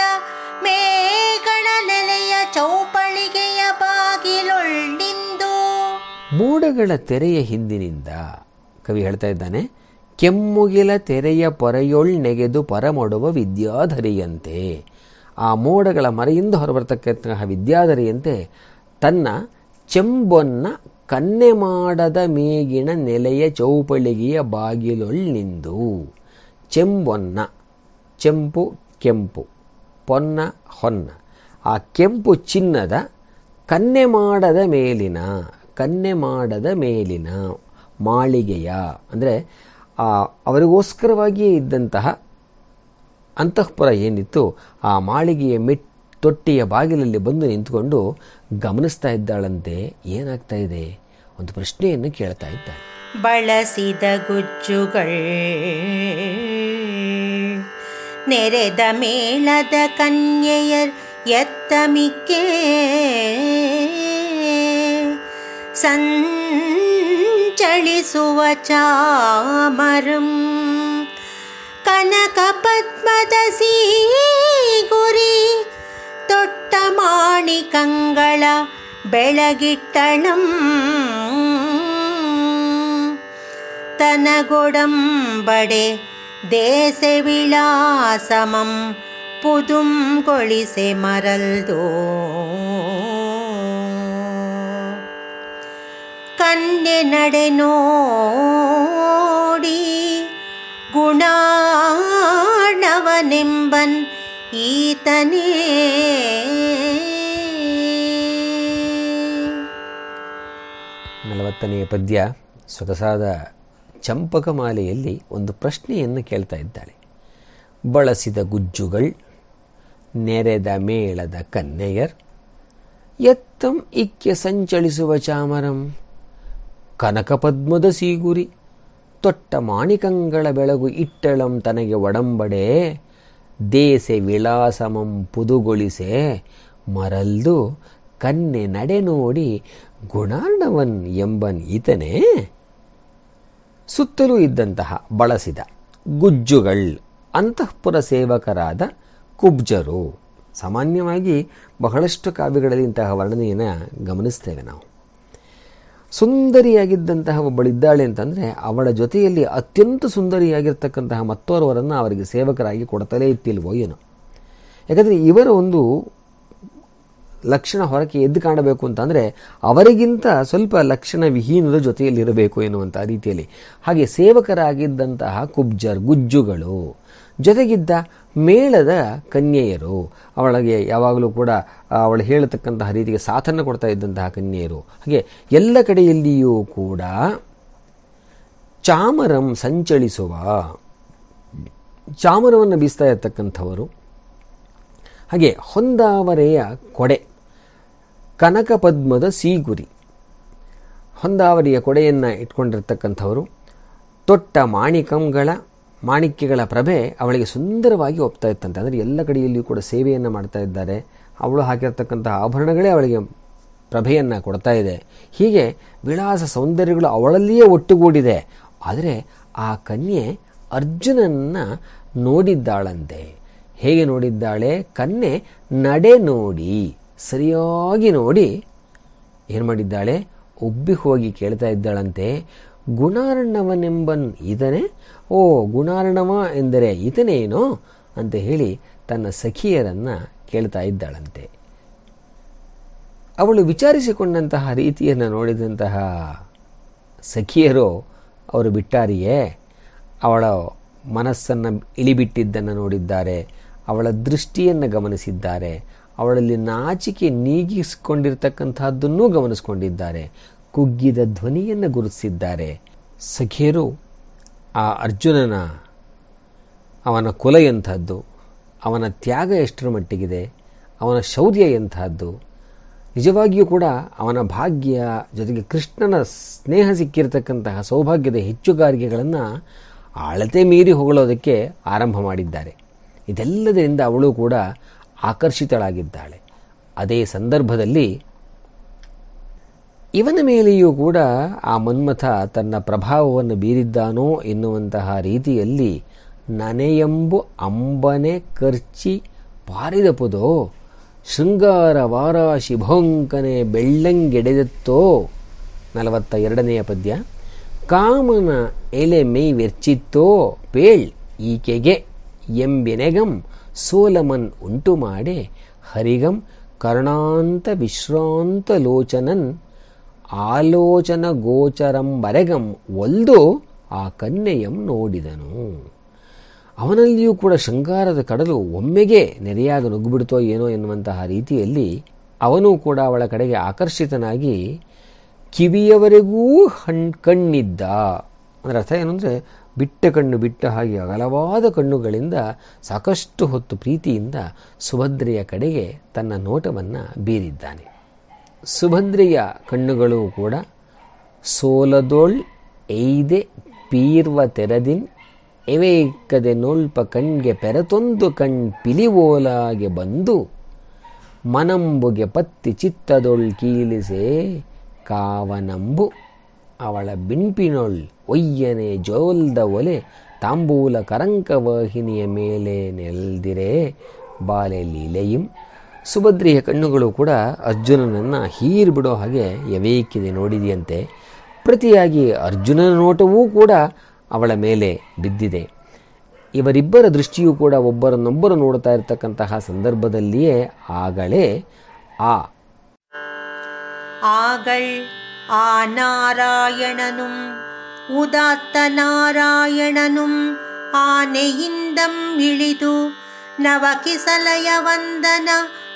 ಮೇಗಳ ನೆಲೆಯ ಚೌಪಳಿಗೆಯ ಬಾಗಿಲೊಳ್ಳಿಂದು ಮೋಡಗಳ ತೆರೆಯ ಹಿಂದಿನಿಂದ, ಕವಿ ಹೇಳ್ತಾ ಇದ್ದಾನೆ, ಕೆಮ್ಮುಗಿಲ ತೆರೆಯ ಪೊರೆಯೊಳ್ ನೆಗೆದು ಪರಮೊಡುವ ವಿದ್ಯಾಧರಿಯಂತೆ. ಆ ಮೋಡಗಳ ಮರೆಯಿಂದ ಹೊರಬರ್ತಕ್ಕಂತಹ ವಿದ್ಯಾಧರಿಯಂತೆ, ತನ್ನ ಚೆಂಬೊನ್ನ ಕನ್ನೆ ಮಾಡದ ಮೇಗಿನ ನೆಲೆಯ ಚೌಪಳಿಗೆಯ ಬಾಗಿಲೊಳ್ ನಿಂದು. ಚೆಂಬೊನ್ನ, ಚೆಂಪು, ಕೆಂಪು, ಪೊನ್ನ, ಹೊನ್ನ. ಆ ಕೆಂಪು ಚಿನ್ನದ ಕನ್ನೆ ಮಾಡದ ಮೇಲಿನ ಕನ್ನೆ ಮಾಡದ ಮೇಲಿನ ಮಾಳಿಗೆಯ, ಅಂದರೆ ಅವರಿಗೋಸ್ಕರವಾಗಿಯೇ ಇದ್ದಂತಹ ಅಂತಃಪುರ ಏನಿತ್ತು, ಆ ಮಾಳಿಗೆಯ ಮೆಟ್, ತೊಟ್ಟಿಯ ಬಾಗಿಲಲ್ಲಿ ಬಂದು ನಿಂತುಕೊಂಡು ಗಮನಿಸ್ತಾ ಇದ್ದಾಳಂತೆ, ಏನಾಗ್ತಾ ಇದೆ? ಒಂದು ಪ್ರಶ್ನೆಯನ್ನು ಕೇಳ್ತಾ ಇದ್ದಾಳೆ. ಬಳಸಿದ ಗುಜ್ಜುಗಳು, ನೆರೆದ ಮೇಳದ ಕನ್ಯೆಯರ್ ಎತ್ತಮಿಕ್ಕೆ ಸಂಚಳಿಸುವ ಚಾಮರಂ ಕನಕ ಪದ್ಮದ ಗುರಿ ತೊಟ್ಟ ಮಾಣಿಕಂಗಳ ಬೆಳಗಿಟ್ಟಳಂ ತನಗೊಡಂಬಡೆ ದೇಶ ವಿಳಾಸಮಂ ಪುದುಂಗೊಳಿಸೆ ಮರಲ್ದೋ ಕನ್ಯೆ ನಡೆ ನೋಡಿ ಗುಣಾಣವನೆಂಬನ್ ಈತನೇ. ನಲವತ್ತನೆಯ ಪದ್ಯ ಸೊಗಸಾದ ಚಂಪಕಮಾಲೆಯಲ್ಲಿ ಒಂದು ಪ್ರಶ್ನೆಯನ್ನು ಕೇಳ್ತಾ ಇದ್ದಾಳೆ. ಬಳಸಿದ ಗುಜ್ಜುಗಳ್, ನೆರೆದ ಮೇಳದ ಕನ್ನೆಯರ್ ಎತ್ತಂ ಇಕ್ಕೆ ಸಂಚಲಿಸುವ ಚಾಮರಂ. ಕನಕಪದ್ಮದ ಸೀಗುರಿ. ತೊಟ್ಟ ಮಾಣಿಕಂಗಳ ಬೆಳಗು ಇಟ್ಟಳಂ ತನಗೆ ಒಡಂಬಡೆ. ದೇಸೆ ವಿಳಾಸಮಂ ಪುದುಗೊಳಿಸೆ. ಮರಲ್ದು ಕನ್ನೆ ನಡೆ ನೋಡಿ ಗುಣಾರ್ಣವನ್ ಎಂಬನ್ ಈತನೇ. ಸುತ್ತಲೂ ಇದ್ದಂತಹ ಬಳಸಿದ ಗುಜ್ಜುಗಳ್ ಅಂತಃಪುರ ಸೇವಕರಾದ ಕುಬ್ಜರು. ಸಾಮಾನ್ಯವಾಗಿ ಬಹಳಷ್ಟು ಕಾವ್ಯಗಳಲ್ಲಿ ಇಂತಹ ವರ್ಣನೆಯನ್ನು ಗಮನಿಸ್ತೇವೆ ನಾವು. ಸುಂದರಿಯಾಗಿದ್ದಂತಹ ಒಬ್ಬಳಿದ್ದಾಳೆ ಅಂತಂದರೆ ಅವಳ ಜೊತೆಯಲ್ಲಿ ಅತ್ಯಂತ ಸುಂದರಿಯಾಗಿರ್ತಕ್ಕಂತಹ ಮತ್ತೋರ್ವರನ್ನು ಅವರಿಗೆ ಸೇವಕರಾಗಿ ಕೊಡ್ತಲೇ ಇತ್ತಿಲ್ವೋ ಏನೋ. ಯಾಕಂದರೆ ಇವರ ಒಂದು ಲಕ್ಷಣ ಹೊರಕ್ಕೆ ಎದ್ದು ಕಾಣಬೇಕು ಅಂತಂದರೆ ಅವರಿಗಿಂತ ಸ್ವಲ್ಪ ಲಕ್ಷಣ ವಿಹೀನದ ಜೊತೆಯಲ್ಲಿರಬೇಕು ಎನ್ನುವಂಥ ರೀತಿಯಲ್ಲಿ. ಹಾಗೆ ಸೇವಕರಾಗಿದ್ದಂತಹ ಕುಬ್ಜರ್, ಗುಜ್ಜುಗಳು ಜೊತೆಗಿದ್ದ ಮೇಳದ ಕನ್ಯೆಯರು, ಅವಳಿಗೆ ಯಾವಾಗಲೂ ಕೂಡ ಅವಳು ಹೇಳತಕ್ಕಂತಹ ರೀತಿಗೆ ಸಾಥನ್ನು ಕೊಡ್ತಾ ಇದ್ದಂತಹ ಕನ್ಯೆಯರು. ಹಾಗೆ ಎಲ್ಲ ಕಡೆಯಲ್ಲಿಯೂ ಕೂಡ ಚಾಮರಂ ಸಂಚಲಿಸುವ ಚಾಮರವನ್ನು ಬೀಸ್ತಾ ಇರತಕ್ಕಂಥವರು. ಹಾಗೆ ಹೊಂದಾವರೆಯ ಕೊಡೆ, ಕನಕ ಪದ್ಮದ ಸೀಗುರಿ. ಹೊಂದಾವರಿಯ ಕೊಡೆಯನ್ನು ಇಟ್ಕೊಂಡಿರ್ತಕ್ಕಂಥವರು, ತೊಟ್ಟ ಮಾಣಿಕಂಗಳ ಮಾಣಿಕ್ಯಗಳ ಪ್ರಭೆ ಅವಳಿಗೆ ಸುಂದರವಾಗಿ ಒಪ್ತಾ ಇತ್ತಂತೆ. ಅಂದರೆ ಎಲ್ಲ ಕಡೆಯಲ್ಲಿಯೂ ಕೂಡ ಸೇವೆಯನ್ನು ಮಾಡ್ತಾ ಇದ್ದಾರೆ. ಅವಳು ಹಾಕಿರ್ತಕ್ಕಂಥ ಆಭರಣಗಳೇ ಅವಳಿಗೆ ಪ್ರಭೆಯನ್ನು ಕೊಡ್ತಾ ಇದೆ. ಹೀಗೆ ವಿಳಾಸ ಸೌಂದರ್ಯಗಳು ಅವಳಲ್ಲಿಯೇ ಒಟ್ಟುಗೂಡಿದೆ. ಆದರೆ ಆ ಕನ್ಯೆ ಅರ್ಜುನನ್ನ ನೋಡಿದ್ದಾಳಂತೆ. ಹೇಗೆ ನೋಡಿದ್ದಾಳೆ? ಕನ್ಯೆ ನಡೆ ನೋಡಿ, ಸರಿಯಾಗಿ ನೋಡಿ. ಏನು ಮಾಡಿದ್ದಾಳೆ? ಉಬ್ಬಿ ಹೋಗಿ ಕೇಳ್ತಾ ಇದ್ದಾಳಂತೆ. ಗುಣಾರ್ಣವನೆಂಬನ್ ಇದನೇ ಓ ಗುಣಾರ್ಣವ ಎಂದರೆ ಈತನೇನೋ ಅಂತ ಹೇಳಿ ತನ್ನ ಸಖಿಯರನ್ನು ಕೇಳ್ತಾ ಇದ್ದಾಳಂತೆ. ಅವಳು ವಿಚಾರಿಸಿಕೊಂಡಂತಹ ರೀತಿಯನ್ನು ನೋಡಿದಂತಹ ಸಖಿಯರು ಅವರು ಬಿಟ್ಟಾರಿಯೇ, ಅವಳ ಮನಸ್ಸನ್ನು ಇಳಿಬಿಟ್ಟಿದ್ದನ್ನು ನೋಡಿದ್ದಾರೆ, ಅವಳ ದೃಷ್ಟಿಯನ್ನು ಗಮನಿಸಿದ್ದಾರೆ, ಅವಳಲ್ಲಿ ನಾಚಿಕೆ ನೀಗಿಸಿಕೊಂಡಿರ್ತಕ್ಕಂತಹದ್ದನ್ನೂ ಗಮನಿಸಿಕೊಂಡಿದ್ದಾರೆ, ಕುಗ್ಗಿದ ಧ್ವನಿಯನ್ನು ಗುರುತಿಸಿದ್ದಾರೆ. ಸಖಿಯರು ಆ ಅರ್ಜುನನ, ಅವನ ಕುಲ ಎಂಥದ್ದು, ಅವನ ತ್ಯಾಗ ಎಷ್ಟರ ಮಟ್ಟಿಗಿದೆ, ಅವನ ಶೌರ್ಯ ಎಂಥದ್ದು, ನಿಜವಾಗಿಯೂ ಕೂಡ ಅವನ ಭಾಗ್ಯ ಜೊತೆಗೆ ಕೃಷ್ಣನ ಸ್ನೇಹ ಸಿಕ್ಕಿರತಕ್ಕಂತಹ ಸೌಭಾಗ್ಯದ ಹೆಚ್ಚುಗಾರಿಕೆಗಳನ್ನು ಅಳತೆ ಮೀರಿ ಹೊಗಳೋದಕ್ಕೆ ಆರಂಭ ಮಾಡಿದ್ದಾರೆ. ಇದೆಲ್ಲದರಿಂದ ಅವಳು ಕೂಡ ಆಕರ್ಷಿತಳಾಗಿದ್ದಾಳೆ. ಅದೇ ಸಂದರ್ಭದಲ್ಲಿ ಇವನ ಮೇಲೆಯೂ ಕೂಡ ಆ ಮನ್ಮಥ ತನ್ನ ಪ್ರಭಾವವನ್ನು ಬೀರಿದ್ದಾನೋ ಎನ್ನುವಂತಹ ರೀತಿಯಲ್ಲಿ ನನೆಯೆಂಬು ಅಂಬನೆ ಖರ್ಚಿ ಪಾರಿದಪುದೋ, ಶೃಂಗಾರ ವಾರ ಶಿಭೋಂಕನೆ ಬೆಳ್ಳಂಗೆಡೆದತ್ತೋ. ನಲವತ್ತ ಎರಡನೆಯ ಪದ್ಯ, ಕಾಮನ ಎಲೆ ಮೈ ವೆರ್ಚಿತ್ತೋ ಪೇಳ್ ಈಕೆಗೆ ಎಂಬೆನೆಗಂ ಸೋಲಮನ್ ಉಂಟು ಮಾಡೆ ಹರಿಗಂ ಕರ್ಣಾಂತ ವಿಶ್ರಾಂತ ಲೋಚನನ್ ಆಲೋಚನ ಗೋಚರಂ ಬರೆಗಂ ಒಲ್ದು ಆ ಕನ್ಯೆಯಂ ನೋಡಿದನು. ಅವನಲ್ಲಿಯೂ ಕೂಡ ಶೃಂಗಾರದ ಕಡಲು ಒಮ್ಮೆಗೆ ನೆರೆಯಾಗ ನುಗ್ಗಿಬಿಡ್ತೋ ಏನೋ ಎನ್ನುವಂತಹ ರೀತಿಯಲ್ಲಿ ಅವನೂ ಕೂಡ ಅವಳ ಕಡೆಗೆ ಆಕರ್ಷಿತನಾಗಿ ಕಿವಿಯವರೆಗೂ ಹಣ್ ಕಣ್ಣಿದ್ದ. ಅಂದರೆ ಅರ್ಥ ಏನು ಅಂದರೆ ಬಿಟ್ಟ ಕಣ್ಣು ಬಿಟ್ಟ ಹಾಗೆ ಅಗಲವಾದ ಕಣ್ಣುಗಳಿಂದ ಸಾಕಷ್ಟು ಹೊತ್ತು ಪ್ರೀತಿಯಿಂದ ಸುಭದ್ರೆಯ ಕಡೆಗೆ ತನ್ನ ನೋಟವನ್ನು ಬೀರಿದ್ದಾನೆ. ಸುಭದ್ರೆಯ ಕಣ್ಣುಗಳು ಕೂಡ ಸೋಲದೋಳ್ ಎಯ್ದೆ ಪೀರ್ವ ತೆರದಿನ್ ಎವೇಕದೆ ನೋಲ್ಪ ಕಣ್ಗೆ ಪೆರತೊಂದು ಕಣ್ ಪಿಲಿವೋಲಾಗೆ ಬಂದು ಮನಂಬುಗೆ ಪತ್ತಿ ಚಿತ್ತದೊಳ್ ಕೀಲಿಸೆ ಕಾವನಂಬು ಅವಳ ಬಿಂಪಿನೊಳ್ ಒಯ್ಯನೆ ಜೋಲ್ದ ಒಲೆ ತಾಂಬೂಲ ಕರಂಕವಾಹಿನಿಯ ಮೇಲೆ ನೆಲ್ದಿರೆ ಬಾಲೆ ಲೀಲೆಯಿಂ ಸುಭದ್ರಿಯ ಕಣ್ಣುಗಳು ಕೂಡ ಅರ್ಜುನನನ್ನು ಹೀರಿಬಿಡೋ ಹಾಗೆ ಎವೇಕಿದೆ ನೋಡಿದೆಯಂತೆ. ಪ್ರತಿಯಾಗಿ ಅರ್ಜುನನ ನೋಟವೂ ಕೂಡ ಅವಳ ಮೇಲೆ ಬಿದ್ದಿದೆ. ಇವರಿಬ್ಬರ ದೃಷ್ಟಿಯೂ ಕೂಡ ಒಬ್ಬರನ್ನೊಬ್ಬರು ನೋಡ್ತಾ ಇರತಕ್ಕಂತಹ ಸಂದರ್ಭದಲ್ಲಿಯೇ ಆಗಳೇ ಆ ಆಗಳ್ ಆ ನಾರಾಯಣನು, ಉದಾತ್ತ ನಾರಾಯಣನು ಆನೆಯಿಂದಂ ಇಳಿದು ನವಕಿಸಲಯ ವಂದನ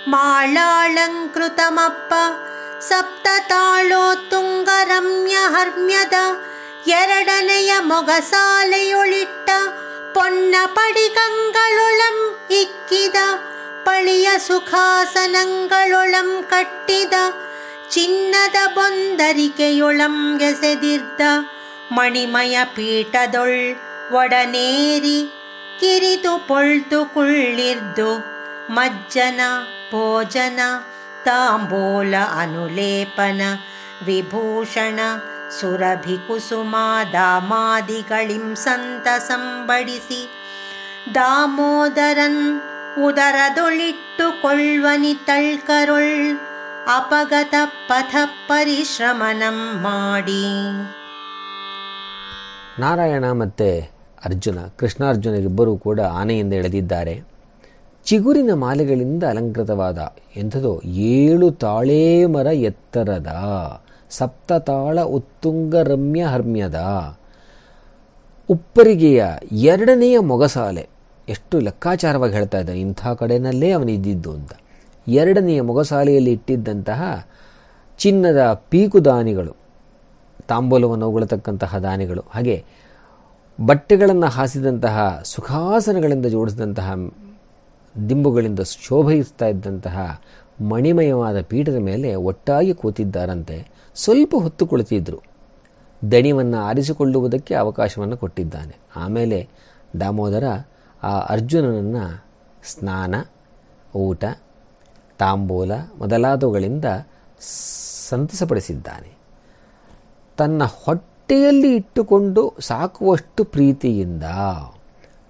ಮಾಳಾಳಂಕೃತಮಪ್ಪ ಸಪ್ತತಾಳೋತ್ತುಂಗರಮ್ಯ ಹರ್ಮ್ಯದ ಎರಡನೆಯ ಮೊಗಸಾಲೆಯೊಳಿಟ್ಟ ಪೊನ್ನ ಪಡಿಗಂಗಳೊಳಂ ಇಕ್ಕಿದ, ಪಳಿಯ ಸುಖಾಸನಗಳೊಳಂ ಕಟ್ಟಿದ, ಚಿನ್ನದ ಬೊಂದರಿಕೆಯೊಳಂ ಎಸೆದಿದ್ದ, ಮಣಿಮಯ ಪೀಠದೊಳ್ ಒಡನೇರಿ ಕಿರಿತು ಪೊಳ್ತು ಕುಳ್ಳಿರ್ದು, ಮಜ್ಜನ ಭೋಜನ, ತಾಂಬೂಲ ಅನುಲೇಪನ, ವಿಭೂಷಣ, ಸುರಭಿ ಕುಸುಮಾದಾಮಾದಿಗಳಿಂ ಸಂತಸಂಬಡಿಸಿ ದಾಮೋದರನ್ ಉದರದೊಳಿಟ್ಟುಕೊಳ್ಳ್ವನಿ ತಳ್ಕರುಳ್ ಅಪಗತ ಪಥ ಪರಿಶ್ರಮನಂ ಮಾಡಿ. ನಾರಾಯಣ ಮತ್ತೆ ಅರ್ಜುನ, ಕೃಷ್ಣಾರ್ಜುನರಿಬ್ಬರೂ ಕೂಡ ಆನೆಯಿಂದ ಎಳೆದಿದ್ದಾರೆ. ಚಿಗುರಿನ ಮಾಲೆಗಳಿಂದ ಅಲಂಕೃತವಾದ ಎಂಥದೋ ಏಳು ತಾಳೇ ಮರ ಎತ್ತರದ ಸಪ್ತತಾಳ ಉತ್ತುಂಗ ರಮ್ಯ ಹರ್ಮ್ಯದ ಉಪ್ಪರಿಗೆಯ ಎರಡನೆಯ ಮೊಗಸಾಲೆ. ಎಷ್ಟು ಲೆಕ್ಕಾಚಾರವಾಗಿ ಹೇಳ್ತಾ ಇದ್ದಾನೆ. ಇಂಥ ಅವನು ಅವನಿದ್ದಿದ್ದು ಅಂತ. ಎರಡನೆಯ ಮೊಗಸಾಲೆಯಲ್ಲಿ ಇಟ್ಟಿದ್ದಂತಹ ಚಿನ್ನದ ಪೀಕು ದಾನಿಗಳು ತಾಂಬೂಲವನ್ನು ಉಗುಳತಕ್ಕಂತಹ ದಾನಿಗಳು, ಹಾಗೆ ಬಟ್ಟೆಗಳನ್ನು ಹಾಸಿದಂತಹ ಸುಖಾಸನಗಳಿಂದ ಜೋಡಿಸಿದಂತಹ ದಿಂಬುಗಳಿಂದ ಶೋಭಯಿಸ್ತಾ ಇದ್ದಂತಹ ಮಣಿಮಯವಾದ ಪೀಠದ ಮೇಲೆ ಒಟ್ಟಾಗಿ ಕೂತಿದ್ದಾರಂತೆ. ಸ್ವಲ್ಪ ಹೊತ್ತು ಕುಳಿತಿದ್ರು. ದಣಿವನ್ನು ಆರಿಸಿಕೊಳ್ಳುವುದಕ್ಕೆ ಅವಕಾಶವನ್ನು ಕೊಟ್ಟಿದ್ದಾನೆ. ಆಮೇಲೆ ದಾಮೋದರ ಆ ಅರ್ಜುನನನ್ನು ಸ್ನಾನ, ಊಟ, ತಾಂಬೂಲ ಮೊದಲಾದವುಗಳಿಂದ ಸಂತಸಪಡಿಸಿದ್ದಾನೆ. ತನ್ನ ಹೊಟ್ಟೆಯಲ್ಲಿ ಇಟ್ಟುಕೊಂಡು ಸಾಕುವಷ್ಟು ಪ್ರೀತಿಯಿಂದ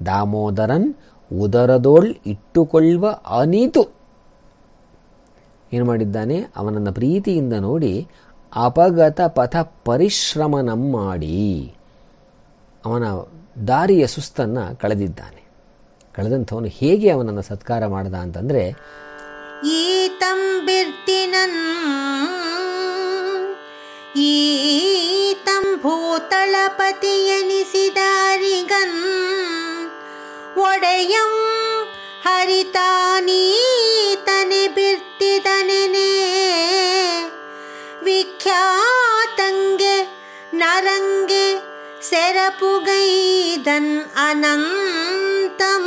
ದಾಮೋದರನ್ ಉದರದೋಳ್ ಇಟ್ಟುಕೊಳ್ಳುವ ಅನೀತು. ಏನು ಮಾಡಿದ್ದಾನೆ? ಅವನನ್ನು ಪ್ರೀತಿಯಿಂದ ನೋಡಿ ಅಪಗತ ಪಥ ಪರಿಶ್ರಮನ ಮಾಡಿ ಅವನ ದಾರಿಯ ಸುಸ್ತನ್ನು ಕಳೆದಿದ್ದಾನೆ. ಕಳೆದಂಥವನು ಹೇಗೆ ಅವನನ್ನು ಸತ್ಕಾರ ಮಾಡ್ದ ಅಂತಂದರೆ ಈತಂ ಬಿರ್ತಿನನ್ ಒಡೆಯಂ ಹರಿತಾನೀತನೆ ಬಿರ್ತಿದನೆನೆ. ವಿಖ್ಯಾತಂಗೆ ನರಂಗೆ ಸೆರಪುಗೈದನ್ ಅನಂತಂ.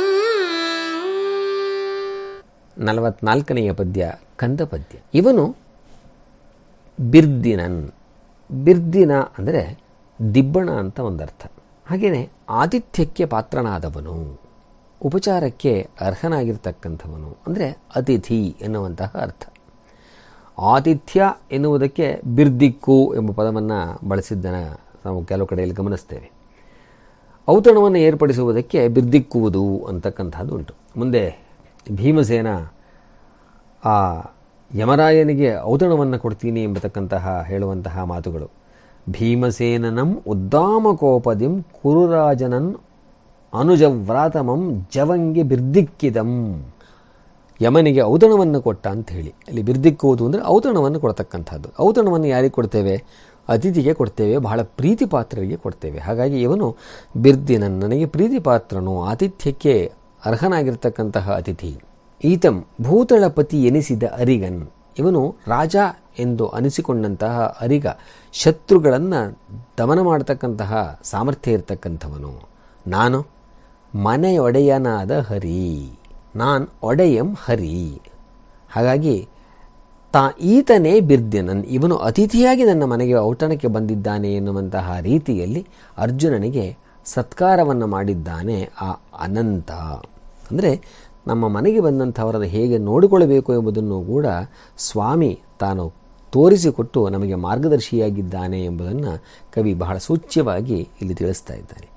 ನಲವತ್ನಾಲ್ಕನೆಯ ಪದ್ಯ ಕಂದ ಪದ್ಯ ಇವನು ಬಿರ್ದಿನನ್, ಬಿರ್ದಿನ ಅಂದರೆ ದಿಬ್ಬಣ ಅಂತ ಒಂದರ್ಥ. ಹಾಗೆಯೇ ಆತಿಥ್ಯಕ್ಕೆ ಪಾತ್ರನಾದವನು. ಉಪಚಾರಕ್ಕೆ ಅರ್ಹನಾಗಿರ್ತಕ್ಕಂಥವನು ಅಂದರೆ ಅತಿಥಿ ಎನ್ನುವಂತಹ ಅರ್ಥ. ಆತಿಥ್ಯ ಎನ್ನುವುದಕ್ಕೆ ಬಿರ್ದಿಕ್ಕು ಎಂಬ ಪದವನ್ನು ಬಳಸಿದ್ದನ್ನು ನಾವು ಕೆಲವು ಕಡೆಯಲ್ಲಿ ಗಮನಿಸ್ತೇವೆ. ಔತಣವನ್ನು ಏರ್ಪಡಿಸುವುದಕ್ಕೆ ಬಿರ್ದಿಕ್ಕುವುದು ಅಂತಕ್ಕಂಥದ್ದು ಉಂಟು. ಮುಂದೆ ಭೀಮಸೇನ ಆ ಯಮರಾಯನಿಗೆ ಔತಣವನ್ನು ಕೊಡ್ತೀನಿ ಎಂಬತಕ್ಕಂತಹ ಹೇಳುವಂತಹ ಮಾತುಗಳು. ಭೀಮಸೇನನಂ ಉದ್ದಾಮಕೋಪದಿಂ ಕುರುರಾಜನನ್ ಅನುಜವ್ರಾತಮಂ ಜವಂಗೆ ಬಿರ್ದಿಕ್ಕಿದಂ. ಯಮನಿಗೆ ಔತಣವನ್ನು ಕೊಟ್ಟ ಅಂತ ಹೇಳಿ. ಅಲ್ಲಿ ಬಿರ್ದಿಕ್ಕುವುದು ಅಂದರೆ ಔತಣವನ್ನು ಕೊಡತಕ್ಕಂಥದ್ದು. ಔತಣವನ್ನು ಯಾರಿಗೆ ಕೊಡ್ತೇವೆ? ಅತಿಥಿಗೆ ಕೊಡ್ತೇವೆ, ಬಹಳ ಪ್ರೀತಿ ಪಾತ್ರರಿಗೆ ಕೊಡ್ತೇವೆ. ಹಾಗಾಗಿ ಇವನು ಬಿರ್ದಿನ ನನಗೆ ಪ್ರೀತಿ ಪಾತ್ರನು ಆತಿಥ್ಯಕ್ಕೆ ಅರ್ಹನಾಗಿರ್ತಕ್ಕಂತಹ ಅತಿಥಿ. ಈತಂ ಭೂತಳಪತಿ ಎನಿಸಿದ ಅರಿಗನ್. ಇವನು ರಾಜ ಎಂದು ಅನಿಸಿಕೊಂಡಂತಹ ಅರಿಗ ಶತ್ರುಗಳನ್ನು ದಮನ ಮಾಡತಕ್ಕಂತಹ ಸಾಮರ್ಥ್ಯ ಇರತಕ್ಕಂಥವನು. ನಾನು ಮನೆಯೊಡೆಯನಾದ ಹರಿ, ನಾನು ಒಡೆಯಂ ಹರಿ. ಹಾಗಾಗಿ, ತಾ ಈತನೇ ಬಿರ್ದಿನನ್ ಇವನು ಅತಿಥಿಯಾಗಿ ನನ್ನ ಮನೆಗೆ ಔತಣಕ್ಕೆ ಬಂದಿದ್ದಾನೆ ಎನ್ನುವಂತಹ ರೀತಿಯಲ್ಲಿ ಅರ್ಜುನನಿಗೆ ಸತ್ಕಾರವನ್ನು ಮಾಡಿದ್ದಾನೆ ಆ ಅನಂತ. ಅಂದರೆ, ನಮ್ಮ ಮನೆಗೆ ಬಂದಂಥವರನ್ನು ಹೇಗೆ ನೋಡಿಕೊಳ್ಳಬೇಕು ಎಂಬುದನ್ನು ಕೂಡ ಸ್ವಾಮಿ ತಾನು ತೋರಿಸಿಕೊಟ್ಟು ನಮಗೆ ಮಾರ್ಗದರ್ಶಿಯಾಗಿದ್ದಾನೆ ಎಂಬುದನ್ನು ಕವಿ ಬಹಳ ಸೂಚ್ಯವಾಗಿ ಇಲ್ಲಿ ತಿಳಿಸ್ತಾ ಇದ್ದಾನೆ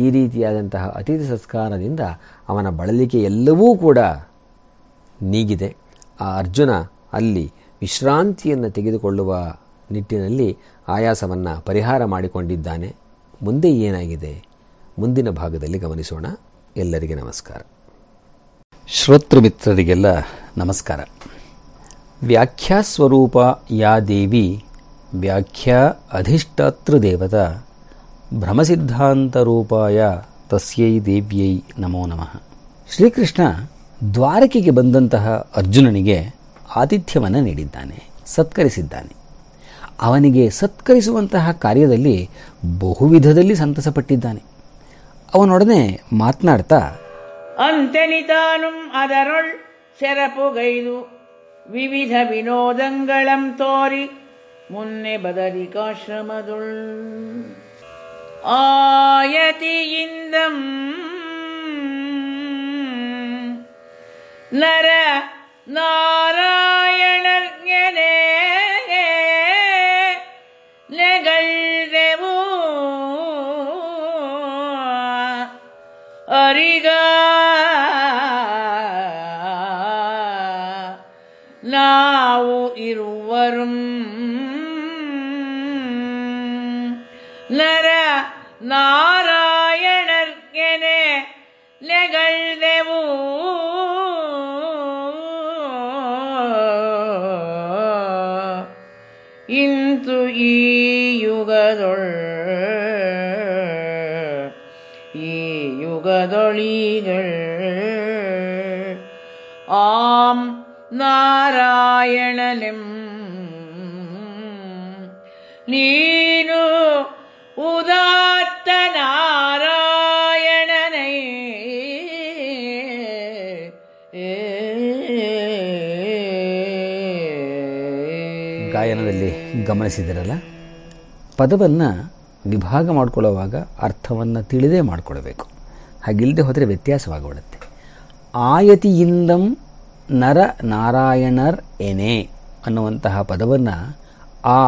ಈ ರೀತಿಯಾದಂತಹ ಅತಿಥಿ ಸಂಸ್ಕಾರದಿಂದ ಅವನ ಬಳಲಿಕೆ ಎಲ್ಲವೂ ಕೂಡ ನೀಗಿದೆ. ಆ ಅರ್ಜುನ ಅಲ್ಲಿ ವಿಶ್ರಾಂತಿಯನ್ನು ತೆಗೆದುಕೊಳ್ಳುವ ನಿಟ್ಟಿನಲ್ಲಿ ಆಯಾಸವನ್ನು ಪರಿಹಾರ ಮಾಡಿಕೊಂಡಿದ್ದಾನೆ. ಮುಂದೆ ಏನಾಗಿದೆ? ಮುಂದಿನ ಭಾಗದಲ್ಲಿ ಗಮನಿಸೋಣ. ಎಲ್ಲರಿಗೆ ನಮಸ್ಕಾರ. ಶ್ರೋತೃಮಿತ್ರರಿಗೆಲ್ಲ ನಮಸ್ಕಾರ. ವ್ಯಾಖ್ಯಾಸ್ವರೂಪ ಯಾ ದೇವಿ, ವ್ಯಾಖ್ಯಾ ಅಧಿಷ್ಠಾತೃ ದೇವತಾ ಭ್ರಮಸಿದ್ಧಾಂತರೂಪಾಯ ತಸ್ಯೈ ದೇವ್ಯೈ ನಮೋ ನಮಃ. ಶ್ರೀಕೃಷ್ಣ ದ್ವಾರಕೆಗೆ ಬಂದಂತಹ ಅರ್ಜುನನಿಗೆ ಆತಿಥ್ಯವನ್ನು ನೀಡಿದ್ದಾನೆ, ಸತ್ಕರಿಸಿದ್ದಾನೆ. ಅವನಿಗೆ ಸತ್ಕರಿಸುವಂತಹ ಕಾರ್ಯದಲ್ಲಿ ಬಹುವಿಧದಲ್ಲಿ ಸಂತಸಪಟ್ಟಿದ್ದಾನೆ. ಅವನೊಡನೆ ಮಾತನಾಡ್ತಾ ಅಂತೆನಿತಾನುಂ ಅದರೊಳ್ ಸೆರಪುಗೈದು, ವಿವಿಧ ವಿನೋದಂಗಳಂ ತೋರಿ, ಮುನ್ನೆ ಬದರಿಕಾಶ್ರಮದುಳ್ ಆಯತಿಯಿಂದಂ ನರ ನಾರಾಯಣರ್ಗೆನೆ ನೆಗಳ್ದ ನಾವು ನಾರಾಯಣರ್ಗೆನೆ ನೆಗಳ್ದೆವು ಇಂತು ಈ ಯುಗದೊಳ್ ಈ ಯುಗದೊಳಿಗಳ್ ಆಂ ನಾರಾಯಣನೆಂ ನೀನು ಉದಾತ್ತ ಗಮನಿಸಿದಿರಲ್ಲ? ಪದವನ್ನು ವಿಭಾಗ ಮಾಡಿಕೊಳ್ಳುವಾಗ ಅರ್ಥವನ್ನು ತಿಳಿದೇ ಮಾಡಿಕೊಳ್ಬೇಕು. ಹಾಗಿಲ್ಲದೆ ಹೋದರೆ ವ್ಯತ್ಯಾಸವಾಗಿಬಿಡುತ್ತೆ ಆಯತಿಯಿಂದಂ ನರ ನಾರಾಯಣರ್ ಎನೆ ಅನ್ನುವಂತಹ ಪದವನ್ನು ಆ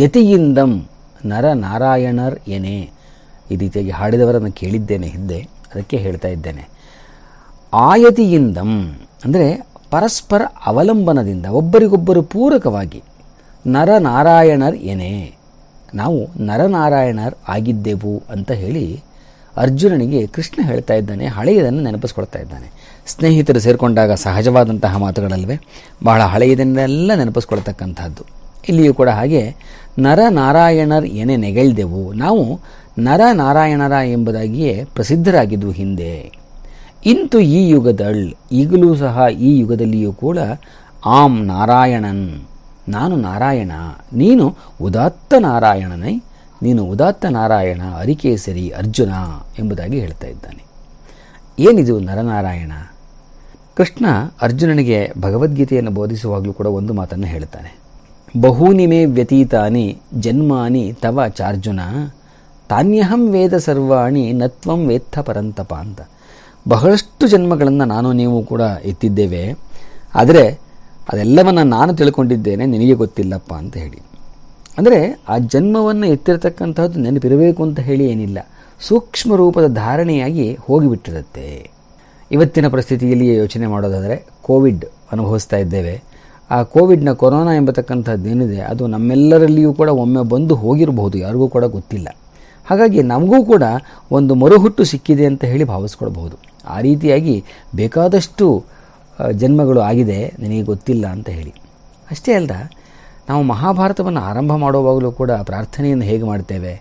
ಯತಿಯಿಂದಂ ನರ ನಾರಾಯಣರ್ ಎನೆ ಈ ರೀತಿಯಾಗಿ ಹಾಡಿದವರನ್ನು ಕೇಳಿದ್ದೇನೆ ಹಿಂದೆ, ಅದಕ್ಕೆ ಹೇಳ್ತಾ ಇದ್ದೇನೆ. ಆಯತಿಯಿಂದಂ ಅಂದರೆ ಪರಸ್ಪರ ಅವಲಂಬನದಿಂದ ಒಬ್ಬರಿಗೊಬ್ಬರು ಪೂರಕವಾಗಿ ನರನಾರಾಯಣರ್ ಏನೇ? ನಾವು ನರನಾರಾಯಣರ್ ಆಗಿದ್ದೆವು ಅಂತ ಹೇಳಿ ಅರ್ಜುನನಿಗೆ ಕೃಷ್ಣ ಹೇಳ್ತಾ ಇದ್ದಾನೆ, ಹಳೆಯದನ್ನು ನೆನಪಿಸ್ಕೊಳ್ತಾ ಇದ್ದಾನೆ. ಸ್ನೇಹಿತರು ಸೇರಿಕೊಂಡಾಗ ಸಹಜವಾದಂತಹ ಮಾತುಗಳಲ್ವೇ? ಬಹಳ ಹಳೆಯದನ್ನೆಲ್ಲ ನೆನಪಿಸ್ಕೊಳ್ತಕ್ಕಂಥದ್ದು. ಇಲ್ಲಿಯೂ ಕೂಡ ಹಾಗೆ, ನರನಾರಾಯಣರ್ ಏನೇ ನೆಗಳ್ದೆವು, ನಾವು ನರನಾರಾಯಣರ ಎಂಬುದಾಗಿಯೇ ಪ್ರಸಿದ್ಧರಾಗಿದ್ವು ಹಿಂದೆ. ಇಂತು ಈ ಯುಗದಳ್, ಈಗಲೂ ಸಹ ಈ ಯುಗದಲ್ಲಿಯೂ ಕೂಡ ಆಂ ನಾರಾಯಣನ್. ನಾನು ನಾರಾಯಣ, ನೀನು ಉದಾತ್ತ ನಾರಾಯಣನೈ, ನೀನು ಉದಾತ್ತ ನಾರಾಯಣ ಅರಿಕೇಸರಿ ಅರ್ಜುನ ಎಂಬುದಾಗಿ ಹೇಳ್ತಾ ಇದ್ದಾನೆ. ಏನಿದು ನರನಾರಾಯಣ? ಕೃಷ್ಣ ಅರ್ಜುನನಿಗೆ ಭಗವದ್ಗೀತೆಯನ್ನು ಬೋಧಿಸುವಾಗಲೂ ಕೂಡ ಒಂದು ಮಾತನ್ನು ಹೇಳ್ತಾನೆ. ಬಹೂನಿ ಮೇ ವ್ಯತೀತಾನಿ, ಜನ್ಮಾನಿ ತವ ಚಾರ್ಜುನ, ತಾನ್ಯಹಂ ವೇದ ಸರ್ವಾಣಿ, ನತ್ವಂ ವೇತ್ತ ಪರಂತಪ ಅಂತ. ಬಹಳಷ್ಟು ಜನ್ಮಗಳನ್ನು ನಾನು ನೀವು ಕೂಡ ಎತ್ತಿದ್ದೇವೆ. ಆದರೆ ಅದೆಲ್ಲವನ್ನು ನಾನು ತಿಳ್ಕೊಂಡಿದ್ದೇನೆ, ನಿನಗೆ ಗೊತ್ತಿಲ್ಲಪ್ಪ ಅಂತ ಹೇಳಿ. ಅಂದರೆ ಆ ಜನ್ಮವನ್ನು ಎತ್ತಿರತಕ್ಕಂತಹದ್ದು ನೆನಪಿರಬೇಕು ಅಂತ ಹೇಳಿ ಏನಿಲ್ಲ. ಸೂಕ್ಷ್ಮ ರೂಪದ ಧಾರಣೆಯಾಗಿ ಹೋಗಿಬಿಟ್ಟಿರುತ್ತೆ. ಇವತ್ತಿನ ಪರಿಸ್ಥಿತಿಯಲ್ಲಿಯೇ ಯೋಚನೆ ಮಾಡೋದಾದರೆ ಕೋವಿಡ್ ಅನುಭವಿಸ್ತಾ ಇದ್ದೇವೆ. ಆ ಕೋವಿಡ್ನ ಕೊರೋನಾ ಎಂಬತಕ್ಕಂಥದ್ದು ಏನಿದೆ, ಅದು ನಮ್ಮೆಲ್ಲರಲ್ಲಿಯೂ ಕೂಡ ಒಮ್ಮೆ ಬಂದು ಹೋಗಿರಬಹುದು, ಯಾರಿಗೂ ಕೂಡ ಗೊತ್ತಿಲ್ಲ. ಹಾಗಾಗಿ ನಮಗೂ ಕೂಡ ಒಂದು ಮರುಹುಟ್ಟು ಸಿಕ್ಕಿದೆ ಅಂತ ಹೇಳಿ ಭಾವಿಸ್ಕೊಳ್ಬಹುದು. ಆ ರೀತಿಯಾಗಿ ಬೇಕಾದಷ್ಟು ಜನ್ಮಗಳು ಆಗಿದೆ, ನಿನಗೆ ಗೊತ್ತಿಲ್ಲ ಅಂತ ಹೇಳಿ. ಅಷ್ಟೇ ಅಲ್ಲ ನಾವು ಮಹಾಭಾರತವನ್ನು ಆರಂಭ ಮಾಡುವಾಗಲೂ ಕೂಡ ಪ್ರಾರ್ಥನೆಯನ್ನು ಹೇಗೆ ಮಾಡ್ತೇವೆ?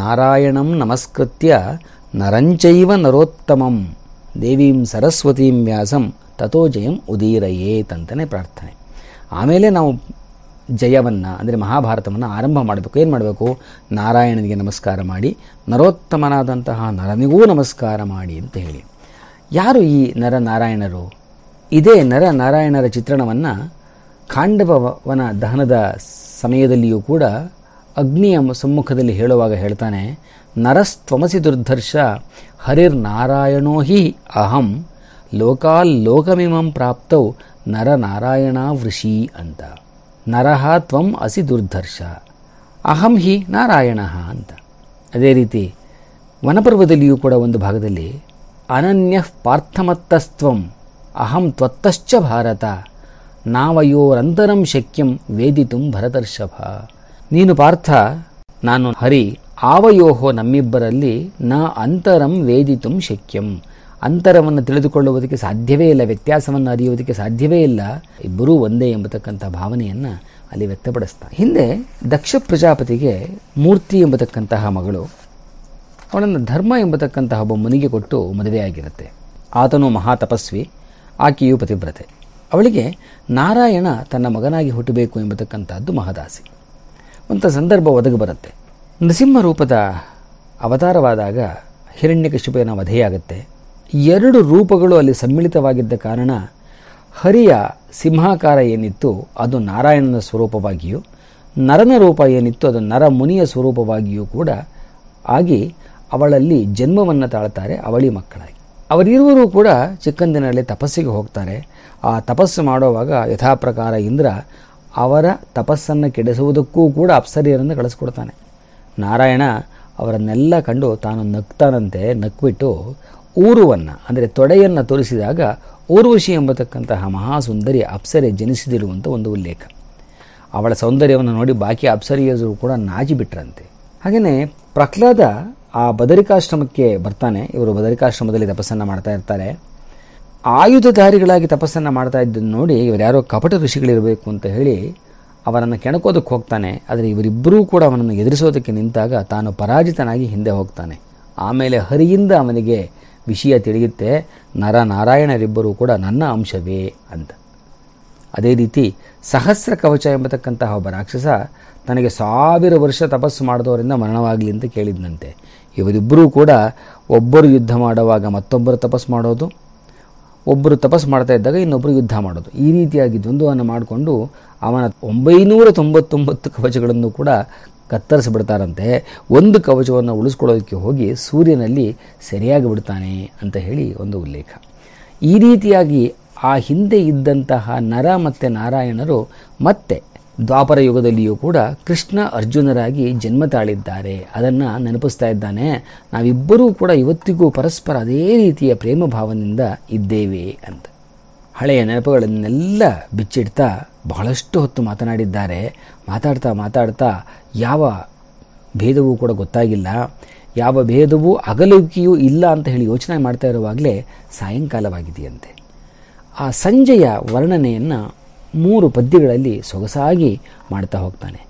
ನಾರಾಯಣಂ ನಮಸ್ಕೃತ್ಯ ನರಂಚೈವ ನರೋತ್ತಮಂ ದೇವೀಂ ಸರಸ್ವತೀಂ ವ್ಯಾಸಂ ತಥೋ ಜಯಂ ಉದೀರಯೇತ್ ಅಂತಲೇ ಪ್ರಾರ್ಥನೆ. ಆಮೇಲೆ ನಾವು ಜಯವನ್ನು, ಅಂದರೆ ಮಹಾಭಾರತವನ್ನು ಆರಂಭ ಮಾಡಬೇಕು. ಏನು ಮಾಡಬೇಕು? ನಾರಾಯಣನಿಗೆ ನಮಸ್ಕಾರ ಮಾಡಿ, ನರೋತ್ತಮನಾದಂತಹ ನರನಿಗೂ ನಮಸ್ಕಾರ ಮಾಡಿ ಅಂತ ಹೇಳಿ. ಯಾರು ಈ ನರನಾರಾಯಣರು ಇದೇ ನರ ನಾರಾಯಣರ ಚಿತ್ರಣವನ್ನು ಖಾಂಡವನ ದಹನದ ಸಮಯದಲ್ಲಿಯೂ ಕೂಡ ಅಗ್ನಿಯ ಸಮ್ಮುಖದಲ್ಲಿ ಹೇಳುವಾಗ ಹೇಳ್ತಾನೆ, ನರಸ್ತ್ವಮಸಿ ದುರ್ಧರ್ಷ ಹರಿರ್ನಾರಾಯಣೋ ಹಿ ಅಹಂ ಲೋಕಾಲ್ಲೋಕಮಿಮಂ ಪ್ರಾಪ್ತೌ ನರನಾರಾಯಣ ವೃಷಿ ಅಂತ. ನರಹ ತ್ವಂ ಅಸಿ ದುರ್ಧರ್ಷ ಅಹಂ ಹಿ ನಾರಾಯಣ ಅಂತ. ಅದೇ ರೀತಿ ವನಪರ್ವದಲ್ಲಿಯೂ ಕೂಡ ಒಂದು ಭಾಗದಲ್ಲಿ ಅನನ್ಯ ಪಾರ್ಥಮತ್ತಸ್ತ್ವಂ ಅಹಂ ತ್ವತ್ತಶ್ಚ ಭಾರತ. ನಾವಯೋರಂತರಂ ಶಕ್ಯಂ ವೇದಿತುಂ ಭರತರ್ಷಭ. ನೀನು ಪಾರ್ಥ, ನಾನು ಹರಿ, ಆವಯೋಹೋ ನಮ್ಮಿಬ್ಬರಲ್ಲಿ ನ ಅಂತರಂ ವೇದಿತು ಶಕ್ಯಂ. ಅಂತರವನ್ನು ತಿಳಿದುಕೊಳ್ಳುವುದಕ್ಕೆ ಸಾಧ್ಯವೇ ಇಲ್ಲ, ವ್ಯತ್ಯಾಸವನ್ನು ಅರಿಯುವುದಕ್ಕೆ ಸಾಧ್ಯವೇ ಇಲ್ಲ. ಇಬ್ಬರೂ ಒಂದೇ ಎಂಬತಕ್ಕಂಥ ಭಾವನೆಯನ್ನು ಅಲ್ಲಿ ವ್ಯಕ್ತಪಡಿಸ್ತಾ ಹಿಂದೆ ದಕ್ಷ ಪ್ರಜಾಪತಿಗೆ ಮೂರ್ತಿ ಎಂಬತಕ್ಕಂತಹ ಮಗಳು ಅವಳನ್ನು ಧರ್ಮ ಎಂಬತಕ್ಕಂತಹ ಒಬ್ಬ ಮುನಿಗೆ ಕೊಟ್ಟು ಮದುವೆಯಾಗಿರುತ್ತೆ. ಆತನು ಮಹಾತಪಸ್ವಿ. ಆಕೆಯು ಪತಿವ್ರತೆ. ಅವಳಿಗೆ ನಾರಾಯಣ ತನ್ನ ಮಗನಾಗಿ ಹುಟ್ಟಬೇಕು ಎಂಬತಕ್ಕಂಥದ್ದು ಮಹದಾಸಿ. ಅಂತ ಸಂದರ್ಭ ಒದಗಿ ಬರುತ್ತೆ. ನೃಸಿಂಹ ರೂಪದ ಅವತಾರವಾದಾಗ ಹಿರಣ್ಯಕಶಿಪನ ವಧೆಯಾಗುತ್ತೆ. ಎರಡು ರೂಪಗಳು ಅಲ್ಲಿ ಸಮ್ಮಿಳಿತವಾಗಿದ್ದ ಕಾರಣ ಹರಿಯ ಸಿಂಹಾಕಾರ ಏನಿತ್ತು ಅದು ನಾರಾಯಣನ ಸ್ವರೂಪವಾಗಿಯೂ, ನರನ ರೂಪ ಏನಿತ್ತು ಅದು ನರ ಮುನಿಯ ಸ್ವರೂಪವಾಗಿಯೂ ಕೂಡ ಆಗಿ ಅವಳಲ್ಲಿ ಜನ್ಮವನ್ನು ತಾಳ್ತಾರೆ ಅವಳಿ ಮಕ್ಕಳಾಗಿ. ಅವರಿರುವರು ಕೂಡ ಚಿಕ್ಕಂದಿನಲ್ಲಿ ತಪಸ್ಸಿಗೆ ಹೋಗ್ತಾರೆ. ಆ ತಪಸ್ಸು ಮಾಡುವಾಗ ಯಥಾಪ್ರಕಾರ ಇಂದ್ರ ಅವರ ತಪಸ್ಸನ್ನು ಕೆಡಿಸುವುದಕ್ಕೂ ಕೂಡ ಅಪ್ಸರಿಯರನ್ನು ಕಳಿಸ್ಕೊಡ್ತಾನೆ. ನಾರಾಯಣ ಅವರನ್ನೆಲ್ಲ ಕಂಡು ತಾನು ನಗ್ತಾನಂತೆ ನಕ್ಬಿಟ್ಟು ಊರುವನ್ನು, ಅಂದರೆ ತೊಡೆಯನ್ನು ತೋರಿಸಿದಾಗ ಊರ್ವಶಿ ಎಂಬತಕ್ಕಂತಹ ಮಹಾಸುಂದರಿ ಅಪ್ಸರೆ ಜನಿಸಿದಿರುವಂಥ ಒಂದು ಉಲ್ಲೇಖ. ಅವಳ ಸೌಂದರ್ಯವನ್ನು ನೋಡಿ ಬಾಕಿ ಅಪ್ಸರಿಯರು ಕೂಡ ನಾಜಿಬಿಟ್ರಂತೆ ಹಾಗೆಯೇ ಪ್ರಹ್ಲಾದ ಆ ಬದರಿಕಾಶ್ರಮಕ್ಕೆ ಬರ್ತಾನೆ. ಇವರು ಬದರಿಕಾಶ್ರಮದಲ್ಲಿ ತಪಸ್ಸನ್ನು ಮಾಡ್ತಾ ಇರ್ತಾರೆ. ಆಯುಧಧಾರಿಗಳಾಗಿ ತಪಸ್ಸನ್ನು ಮಾಡ್ತಾ ಇದ್ದನ್ನು ನೋಡಿ ಇವರು ಯಾರೋ ಕಪಟ ಋಷಿಗಳಿರಬೇಕು ಅಂತ ಹೇಳಿ ಅವರನ್ನು ಕೆಣಕೋದಕ್ಕೆ ಹೋಗ್ತಾನೆ. ಆದರೆ ಇವರಿಬ್ಬರೂ ಕೂಡ ಅವನನ್ನು ಎದುರಿಸೋದಕ್ಕೆ ನಿಂತಾಗ ತಾನು ಪರಾಜಿತನಾಗಿ ಹಿಂದೆ ಹೋಗ್ತಾನೆ. ಆಮೇಲೆ ಹರಿಯಿಂದ ಅವನಿಗೆ ವಿಷಯ ತಿಳಿಯುತ್ತೆ. ನರ ನಾರಾಯಣರಿಬ್ಬರೂ ಕೂಡ ನನ್ನ ಅಂಶವೇ ಅಂತ. ಅದೇ ರೀತಿ ಸಹಸ್ರ ಕವಚ ಎಂಬತಕ್ಕಂತಹ ಒಬ್ಬ ರಾಕ್ಷಸ ತನಗೆ ಸಾವಿರ ವರ್ಷ ತಪಸ್ಸು ಮಾಡಿದವರಿಂದ ಮರಣವಾಗಲಿ ಅಂತ ಕೇಳಿದ್ನಂತೆ. ಇವರಿಬ್ಬರೂ ಕೂಡ ಒಬ್ಬರು ಯುದ್ಧ ಮಾಡುವಾಗ ಮತ್ತೊಬ್ಬರು ತಪಸ್ಸು ಮಾಡೋದು, ಒಬ್ಬರು ತಪಸ್ಸು ಮಾಡ್ತಾ ಇದ್ದಾಗ ಇನ್ನೊಬ್ಬರು ಯುದ್ಧ ಮಾಡೋದು. ಈ ರೀತಿಯಾಗಿ ದ್ವಂದ್ವವನ್ನು ಮಾಡಿಕೊಂಡು ಅವನ ಒಂಬೈನೂರ ತೊಂಬತ್ತೊಂಬತ್ತು ಕವಚಗಳನ್ನು ಕೂಡ ಕತ್ತರಿಸಿಬಿಡ್ತಾರಂತೆ. ಒಂದು ಕವಚವನ್ನು ಉಳಿಸ್ಕೊಳ್ಳೋದಕ್ಕೆ ಹೋಗಿ ಸೂರ್ಯನಲ್ಲಿ ಸರಿಯಾಗಿ ಬಿಡ್ತಾನೆ ಅಂತ ಹೇಳಿ ಒಂದು ಉಲ್ಲೇಖ. ಈ ರೀತಿಯಾಗಿ ಆ ಹಿಂದೆ ಇದ್ದಂತಹ ನರ ಮತ್ತು ನಾರಾಯಣರು ಮತ್ತೆ ದ್ವಾಪರ ಯುಗದಲ್ಲಿಯೂ ಕೂಡ ಕೃಷ್ಣ ಅರ್ಜುನರಾಗಿ ಜನ್ಮ ತಾಳಿದ್ದಾರೆ. ಅದನ್ನು ನೆನಪಿಸ್ತಾ ಇದ್ದಾನೆ. ನಾವಿಬ್ಬರೂ ಕೂಡ ಇವತ್ತಿಗೂ ಪರಸ್ಪರ ಅದೇ ರೀತಿಯ ಪ್ರೇಮ ಭಾವನೆಯಿಂದ ಇದ್ದೇವೆ ಅಂತ. ಹಳೆಯ ನೆನಪುಗಳನ್ನೆಲ್ಲ ಬಿಚ್ಚಿಡ್ತಾ ಬಹಳಷ್ಟು ಹೊತ್ತು ಮಾತನಾಡಿದ್ದಾರೆ. ಮಾತಾಡ್ತಾ ಮಾತಾಡ್ತಾ ಯಾವ ಭೇದವೂ ಕೂಡ ಗೊತ್ತಾಗಿಲ್ಲ. ಯಾವ ಭೇದವೂ ಅಗಲಿಕೆಯೂ ಇಲ್ಲ ಅಂತ ಹೇಳಿ ಯೋಚನೆ ಮಾಡ್ತಾ ಇರುವಾಗಲೇ ಸಾಯಂಕಾಲವಾಗಿದೆಯಂತೆ. ಆ ಸಂಜೆಯ ವರ್ಣನೆಯನ್ನು ಮೂರು ಪದ್ಯಗಳಲ್ಲಿ ಸೊಗಸಾಗಿ ಮಾಡ್ತಾ ಹೋಗ್ತಾನೆ.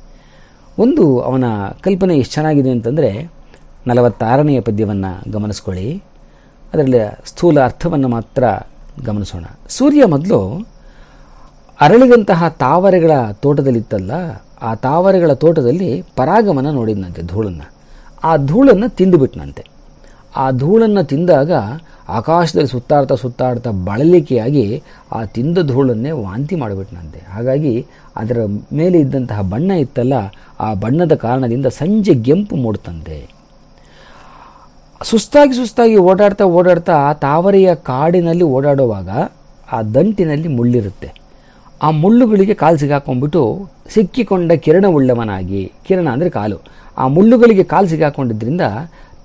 ಒಂದು, ಅವನ ಕಲ್ಪನೆ ಎಷ್ಟು ಚೆನ್ನಾಗಿದೆ ಅಂತಂದರೆ ನಲವತ್ತಾರನೆಯ ಪದ್ಯವನ್ನು ಗಮನಿಸ್ಕೊಳ್ಳಿ. ಅದರಲ್ಲಿ ಸ್ಥೂಲ ಅರ್ಥವನ್ನು ಮಾತ್ರ ಗಮನಿಸೋಣ. ಸೂರ್ಯ ಮೊದಲು ಅರಳಿದಂತಹ ತಾವರೆಗಳ ತೋಟದಲ್ಲಿತ್ತಲ್ಲ, ಆ ತಾವರೆಗಳ ತೋಟದಲ್ಲಿ ಪರಾಗವನ್ನು ನೋಡಿದ್ನಂತೆ ಧೂಳನ್ನು. ಆ ಧೂಳನ್ನು ತಿಂದುಬಿಟ್ನಂತೆ ಆ ಧೂಳನ್ನು ತಿಂದಾಗ ಆಕಾಶದಲ್ಲಿ ಸುತ್ತಾಡ್ತಾ ಸುತ್ತಾಡ್ತಾ ಬಳಲಿಕೆಯಾಗಿ ಆ ತಿಂದ ಧೂಳನ್ನೇ ವಾಂತಿ ಮಾಡಿಬಿಟ್ನಂತೆ. ಹಾಗಾಗಿ ಅದರ ಮೇಲೆ ಇದ್ದಂತಹ ಬಣ್ಣ ಇತ್ತಲ್ಲ, ಆ ಬಣ್ಣದ ಕಾರಣದಿಂದ ಸಂಜೆ ಗೆಂಪು ಮೂಡ್ತಂತೆ. ಸುಸ್ತಾಗಿ ಸುಸ್ತಾಗಿ ಓಡಾಡ್ತಾ ಓಡಾಡ್ತಾ ತಾವರೆಯ ಕಾಡಿನಲ್ಲಿ ಓಡಾಡುವಾಗ ಆ ದಂಟಿನಲ್ಲಿ ಮುಳ್ಳಿರುತ್ತೆ. ಆ ಮುಳ್ಳುಗಳಿಗೆ ಕಾಲು ಸಿಗಾಕೊಂಡ್ಬಿಟ್ಟು ಸಿಕ್ಕಿಕೊಂಡ ಕಿರಣವುಳ್ಳವನಾಗಿ ಕಿರಣ ಅಂದರೆ ಕಾಲು, ಆ ಮುಳ್ಳುಗಳಿಗೆ ಕಾಲು ಸಿಗಾಕೊಂಡಿದ್ದರಿಂದ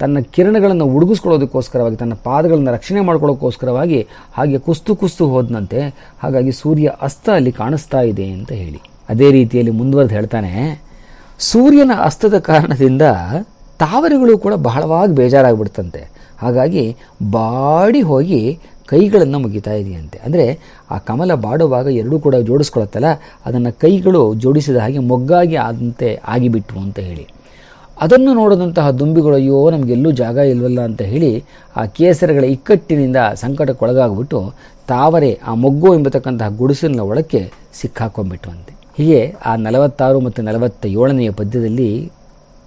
ತನ್ನ ಕಿರಣಗಳನ್ನು ಉಡುಗಿಸ್ಕೊಳ್ಳೋದಕ್ಕೋಸ್ಕರವಾಗಿ, ತನ್ನ ಪಾದಗಳನ್ನು ರಕ್ಷಣೆ ಮಾಡ್ಕೊಳ್ಳೋಕ್ಕೋಸ್ಕರವಾಗಿ ಹಾಗೆ ಕುಸ್ತು ಕುಸ್ತು ಹೋದನಂತೆ. ಹಾಗಾಗಿ ಸೂರ್ಯ ಅಸ್ತ ಅಲ್ಲಿ ಕಾಣಿಸ್ತಾ ಇದೆ ಅಂತ ಹೇಳಿ. ಅದೇ ರೀತಿಯಲ್ಲಿ ಮುಂದುವರೆದು ಹೇಳ್ತಾನೆ, ಸೂರ್ಯನ ಅಸ್ತದ ಕಾರಣದಿಂದ ತಾವರೆಗಳು ಕೂಡ ಬಹಳವಾಗಿ ಬೇಜಾರಾಗ್ಬಿಡ್ತಂತೆ. ಹಾಗಾಗಿ ಬಾಡಿ ಹೋಗಿ ಕೈಗಳನ್ನು ಮುಗಿತಾ ಇದೆಯಂತೆ. ಅಂದರೆ ಆ ಕಮಲ ಬಾಡುವಾಗ ಎರಡೂ ಕೂಡ ಜೋಡಿಸ್ಕೊಳತ್ತಲ್ಲ, ಅದನ್ನು ಕೈಗಳು ಜೋಡಿಸಿದ ಹಾಗೆ ಮೊಗ್ಗಾಗಿ ಆದಂತೆ ಆಗಿಬಿಟ್ಟು ಅಂತ ಹೇಳಿ. ಅದನ್ನು ನೋಡಿದಂತಹ ದುಂಬಿಗಳು, ಅಯ್ಯೋ ನಮಗೆಲ್ಲೂ ಜಾಗ ಇಲ್ವಲ್ಲ ಅಂತ ಹೇಳಿ ಆ ಕೇಸರಗಳ ಇಕ್ಕಟ್ಟಿನಿಂದ ಸಂಕಟಕ್ಕೊಳಗಾಗ್ಬಿಟ್ಟು ತಾವರೆ ಆ ಮೊಗ್ಗು ಎಂಬತಕ್ಕಂತಹ ಗುಡಿಸಲಿನ ಒಳಕ್ಕೆ ಸಿಕ್ಕಾಕೊಂಡ್ಬಿಟ್ವಂತೆ. ಹೀಗೆ ಆ ನಲವತ್ತಾರು ಮತ್ತು ನಲವತ್ತ ಏಳನೆಯ ಪದ್ಯದಲ್ಲಿ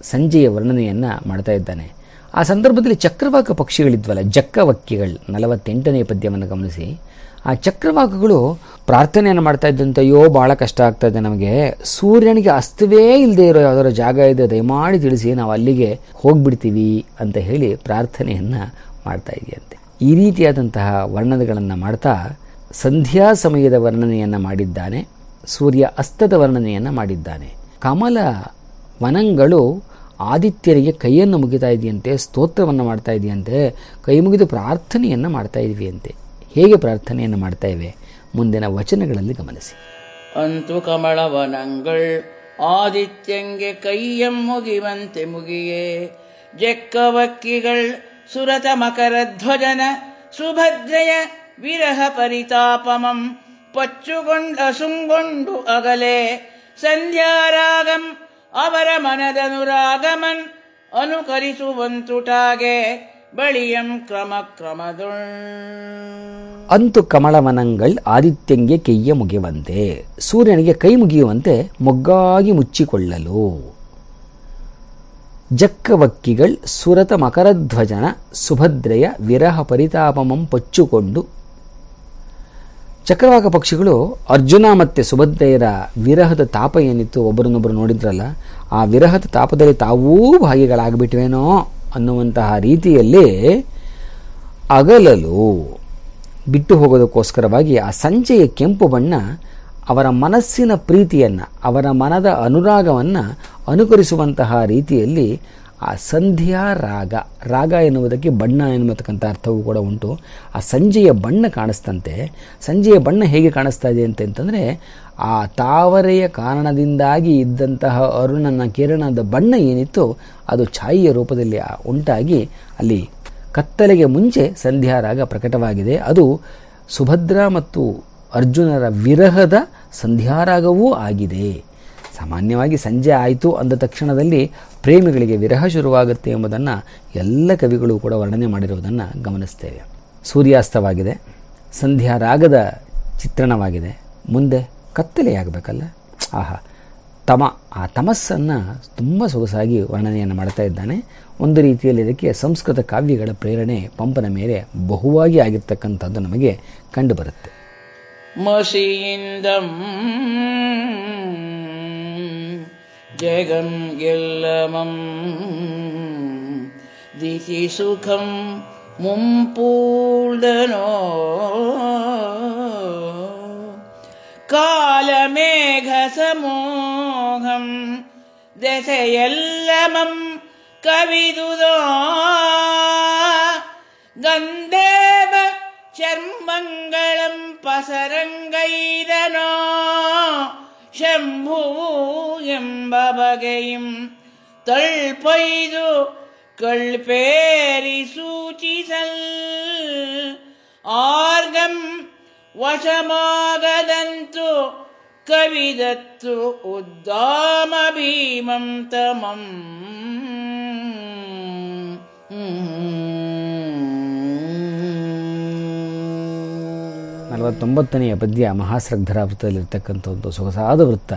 ಸಂಜೆಯ ವರ್ಣನೆಯನ್ನು ಮಾಡ್ತಾ ಇದ್ದಾನೆ. ಆ ಸಂದರ್ಭದಲ್ಲಿ ಚಕ್ರವಾಕ ಪಕ್ಷಿಗಳಿದ್ವಲ್ಲ, ಜಕ್ಕವಕ್ಕಿಗಳು. ನಲವತ್ತೆಂಟನೆಯ ಪದ್ಯವನ್ನು ಗಮನಿಸಿ. ಆ ಚಕ್ರವಾಕಗಳು ಪ್ರಾರ್ಥನೆಯನ್ನು ಮಾಡ್ತಾ ಇದ್ದಂತೆ ಅಯ್ಯೋ ಭಾಳ ಕಷ್ಟ ಆಗ್ತಾ ಇದೆ ನಮಗೆ. ಸೂರ್ಯನಿಗೆ ಅಸ್ತವೇ ಇಲ್ಲದೆ ಇರೋ ಯಾವುದಾದ್ರು ಜಾಗ ಇದೆ ದಯಮಾಡಿ ತಿಳಿಸಿ, ನಾವು ಅಲ್ಲಿಗೆ ಹೋಗ್ಬಿಡ್ತೀವಿ ಅಂತ ಹೇಳಿ ಪ್ರಾರ್ಥನೆಯನ್ನು ಮಾಡ್ತಾ ಇದೆಯಂತೆ. ಈ ರೀತಿಯಾದಂತಹ ವರ್ಣನೆಗಳನ್ನು ಮಾಡ್ತಾ ಸಂಧ್ಯಾ ಸಮಯದ ವರ್ಣನೆಯನ್ನು ಮಾಡಿದ್ದಾನೆ, ಸೂರ್ಯ ಅಸ್ತದ ವರ್ಣನೆಯನ್ನು ಮಾಡಿದ್ದಾನೆ. ಕಮಲ ವನಂಗಳು ಆದಿತ್ಯರಿಗೆ ಕೈಯನ್ನು ಮುಗಿತಾ ಇದೆಯಂತೆ, ಸ್ತೋತ್ರವನ್ನು ಮಾಡ್ತಾ ಇದೆಯಂತೆ, ಕೈ ಮುಗಿದು ಪ್ರಾರ್ಥನೆಯನ್ನು ಮಾಡ್ತಾ ಇದೆಯಂತೆ. ಹೇಗೆ ಪ್ರಾರ್ಥನೆಯನ್ನು ಮಾಡ್ತಾ ಇವೆ? ಮುಂದಿನ ವಚನಗಳಲ್ಲಿ ಗಮನಿಸಿ. ಅಂತು ಕಮಳವನಂಗಳ್ ಆದಿತ್ಯಂಗೆ ಕೈಯಂ ಮುಗಿವಂತೆ ಮುಗಿಯೇ. ಜೆಕ್ಕವಕ್ಕಿಗಳ್ ಸುರತ ಮಕರ ಧ್ವಜನ ಸುಭದ್ರಯ ವಿರಹ ಪರಿತಾಪಮಂ ಪಚ್ಚುಗೊಂಡ ಸುಂಗೊಂಡು ಅಗಲೆ. ಸಂಧ್ಯಾರಾಗಂ ಅವರ ಮನದನುರಾಗಮನ್ ಅನುಕರಿಸುವಂತುಟಾಗೆ. ಬಳಿಯಂ ಕ್ರಮ ಕ್ರಮದು ಅಂತು ಕಮಲವನಂಗಳ್ ಆದಿತ್ಯಂಗೆ ಕೈಯ ಮುಗಿಯುವಂತೆ, ಸೂರ್ಯನಿಗೆ ಕೈ ಮುಗಿಯುವಂತೆ ಮೊಗ್ಗಾಗಿ ಮುಚ್ಚಿಕೊಳ್ಳಲು. ಜಕ್ಕವಕ್ಕಿಗಳ್ ಸುರತ ಮಕರಧ್ವಜನ ಸುಭದ್ರೆಯ ವಿರಹ ಪರಿತಾಪಮಂ ಪಚ್ಚುಕೊಂಡು, ಚಕ್ರವಾಕ ಪಕ್ಷಿಗಳು ಅರ್ಜುನ ಮತ್ತು ಸುಭದ್ರೆಯರ ವಿರಹದ ತಾಪ ಏನಿತ್ತು ಒಬ್ಬರನ್ನೊಬ್ಬರು ನೋಡಿದ್ರಲ್ಲ, ಆ ವಿರಹದ ತಾಪದಲ್ಲಿ ತಾವೂ ಭಾಗಿಗಳಾಗ್ಬಿಟ್ವೇನೋ. ಅನ್ನುವಂತಹ ರೀತಿಯಲ್ಲಿ ಅಗಲಲು ಬಿಟ್ಟು ಹೋಗೋದಕ್ಕೋಸ್ಕರವಾಗಿ ಆ ಸಂಜೆಯ ಕೆಂಪು ಬಣ್ಣ ಅವರ ಮನಸ್ಸಿನ ಪ್ರೀತಿಯನ್ನು, ಅವರ ಮನದ ಅನುರಾಗವನ್ನು ಅನುಕರಿಸುವಂತಹ ರೀತಿಯಲ್ಲಿ ಆ ಸಂಧ್ಯಾ ರಾಗ ರಾಗ ಎನ್ನುವುದಕ್ಕೆ ಬಣ್ಣ ಎನ್ನುವತಕ್ಕಂಥ ಅರ್ಥವೂ ಕೂಡ ಉಂಟು. ಆ ಸಂಜೆಯ ಬಣ್ಣ ಕಾಣಿಸ್ತಂತೆ. ಸಂಜೆಯ ಬಣ್ಣ ಹೇಗೆ ಕಾಣಿಸ್ತಾ ಇದೆ ಅಂತ ಅಂತಂದರೆ ಆ ತಾವರೆಯ ಕಾರಣದಿಂದಾಗಿ ಇದ್ದಂತಹ ಅರುಣನ ಕಿರಣದ ಬಣ್ಣ ಏನಿತ್ತು ಅದು ಛಾಯಿಯ ರೂಪದಲ್ಲಿ ಉಂಟಾಗಿ ಅಲ್ಲಿ ಕತ್ತಲೆಗೆ ಮುಂಚೆ ಸಂಧ್ಯಾ ರಾಗ ಪ್ರಕಟವಾಗಿದೆ. ಅದು ಸುಭದ್ರ ಮತ್ತು ಅರ್ಜುನರ ವಿರಹದ ಸಂಧ್ಯಾರಾಗವೂ ಆಗಿದೆ. ಸಾಮಾನ್ಯವಾಗಿ ಸಂಜೆ ಆಯಿತು ಅಂದ ತಕ್ಷಣದಲ್ಲಿ ಪ್ರೇಮಿಗಳಿಗೆ ವಿರಹ ಶುರುವಾಗುತ್ತೆ ಎಂಬುದನ್ನು ಎಲ್ಲ ಕವಿಗಳು ಕೂಡ ವರ್ಣನೆ ಮಾಡಿರುವುದನ್ನು ಗಮನಿಸ್ತೇವೆ. ಸೂರ್ಯಾಸ್ತವಾಗಿದೆ. ಸಂಧ್ಯಾ ರಾಗದ ಚಿತ್ರಣವಾಗಿದೆ. ಮುಂದೆ ಕತ್ತಲೆಯಾಗಬೇಕಲ್ಲ? ಆಹಾ. ತಮ, ಆ ತಮಸ್ಸನ್ನು ತುಂಬ ಸೊಗಸಾಗಿ ವರ್ಣನೆಯನ್ನು ಮಾಡ್ತಾ ಇದ್ದಾನೆ. ಒಂದು ರೀತಿಯಲ್ಲಿ ಇದಕ್ಕೆ ಸಂಸ್ಕೃತ ಕಾವ್ಯಗಳ ಪ್ರೇರಣೆ ಪಂಪನ ಮೇಲೆ ಬಹುವಾಗಿ ಆಗಿರ್ತಕ್ಕಂಥದ್ದು ನಮಗೆ ಕಂಡುಬರುತ್ತೆ. ಮಸಿಯಿಂದಂ ಜಗಂ ಗೆಲ್ಲಮಂ ದಿಸಿ ಸುಖಂ ಮುಂಪೂರ್ದನೋ ಕಾಲಮೇಘ ಸಮೋಹಂ ದೆಸೆಯೆಲ್ಲಮಂ ಕವಿದುದೋ ಗಂಧೇವ ಚರ್ಮಂಗಳಂ ಪಸರಂಗೈದನೋ ಶಂಭೂ ಎಂಬ ಬಗೆയും ತಳ್ಪೊಯ್ದು ಕಳ್ಪೇರಿ ಸೂಚಿಸಲ್ ಆರ್ಗಂ ವಶಮಾಗದಂತು ಕವಿದತ್ತು ಉದ್ದಾಮ ಭೀಮಂ ತಮಂ. ನಲವತ್ತೊಂಬತ್ತನೆಯ ಪದ್ಯ ಮಹಾಸ್ರಗ್ಧರ ವೃತ್ತದಲ್ಲಿರ್ತಕ್ಕಂಥ ಒಂದು ಸೊಗಸಾದ ವೃತ್ತ.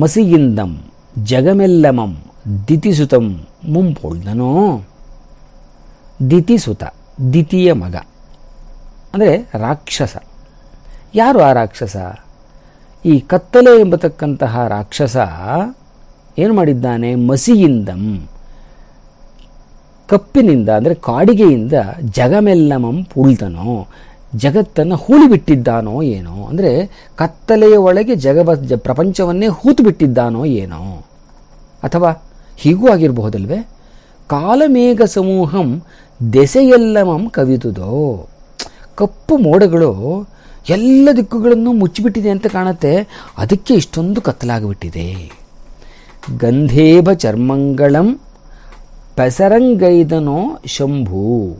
ಮಸಿಯಿಂದಂ ಜಗಮೆಲ್ಲಮಂ ದಿತಿಸುತಂ ಮುಂಪೊಳ್ದನೋ ದಿತಿಸುತ ದ್ವಿತೀಯ ಮಗ. ಅಂದರೆ ರಾಕ್ಷಸ. ಯಾರು ಆ ರಾಕ್ಷಸ? ಈ ಕತ್ತಲೆ ಎಂಬತಕ್ಕಂತಹ ರಾಕ್ಷಸ ಏನು ಮಾಡಿದ್ದಾನೆ? ಮಸಿಯಿಂದಂ, ಕಪ್ಪಿನಿಂದ, ಅಂದರೆ ಕಾಡಿಗೆಯಿಂದ ಜಗಮೆಲ್ಲಮಂ ಪೂಳ್ತನೋ, ಜಗತ್ತನ್ನು ಹೂಳಿಬಿಟ್ಟಿದ್ದಾನೋ ಏನೋ, ಅಂದರೆ ಕತ್ತಲೆಯ ಒಳಗೆ ಜಗಬ ಜ, ಪ್ರಪಂಚವನ್ನೇ ಹೂತು ಬಿಟ್ಟಿದ್ದಾನೋ ಏನೋ. ಅಥವಾ ಹೀಗೂ ಆಗಿರಬಹುದಲ್ವೇ? ಕಾಲಮೇಘ ಸಮೂಹಂ ದೆಸೆಯೆಲ್ಲಮಂ ಕವಿದುದೋ ಕಪ್ಪು ಮೋಡಗಳು ಎಲ್ಲ ದಿಕ್ಕುಗಳನ್ನು ಮುಚ್ಚಿಬಿಟ್ಟಿದೆ ಅಂತ ಕಾಣುತ್ತೆ. ಅದಕ್ಕೆ ಇಷ್ಟೊಂದು ಕತ್ತಲಾಗಿಬಿಟ್ಟಿದೆ. ಗಂಧೇಭ ಚರ್ಮಂಗಳಂ ಪೆಸರಂಗೈದನೋ ಶಂಭು.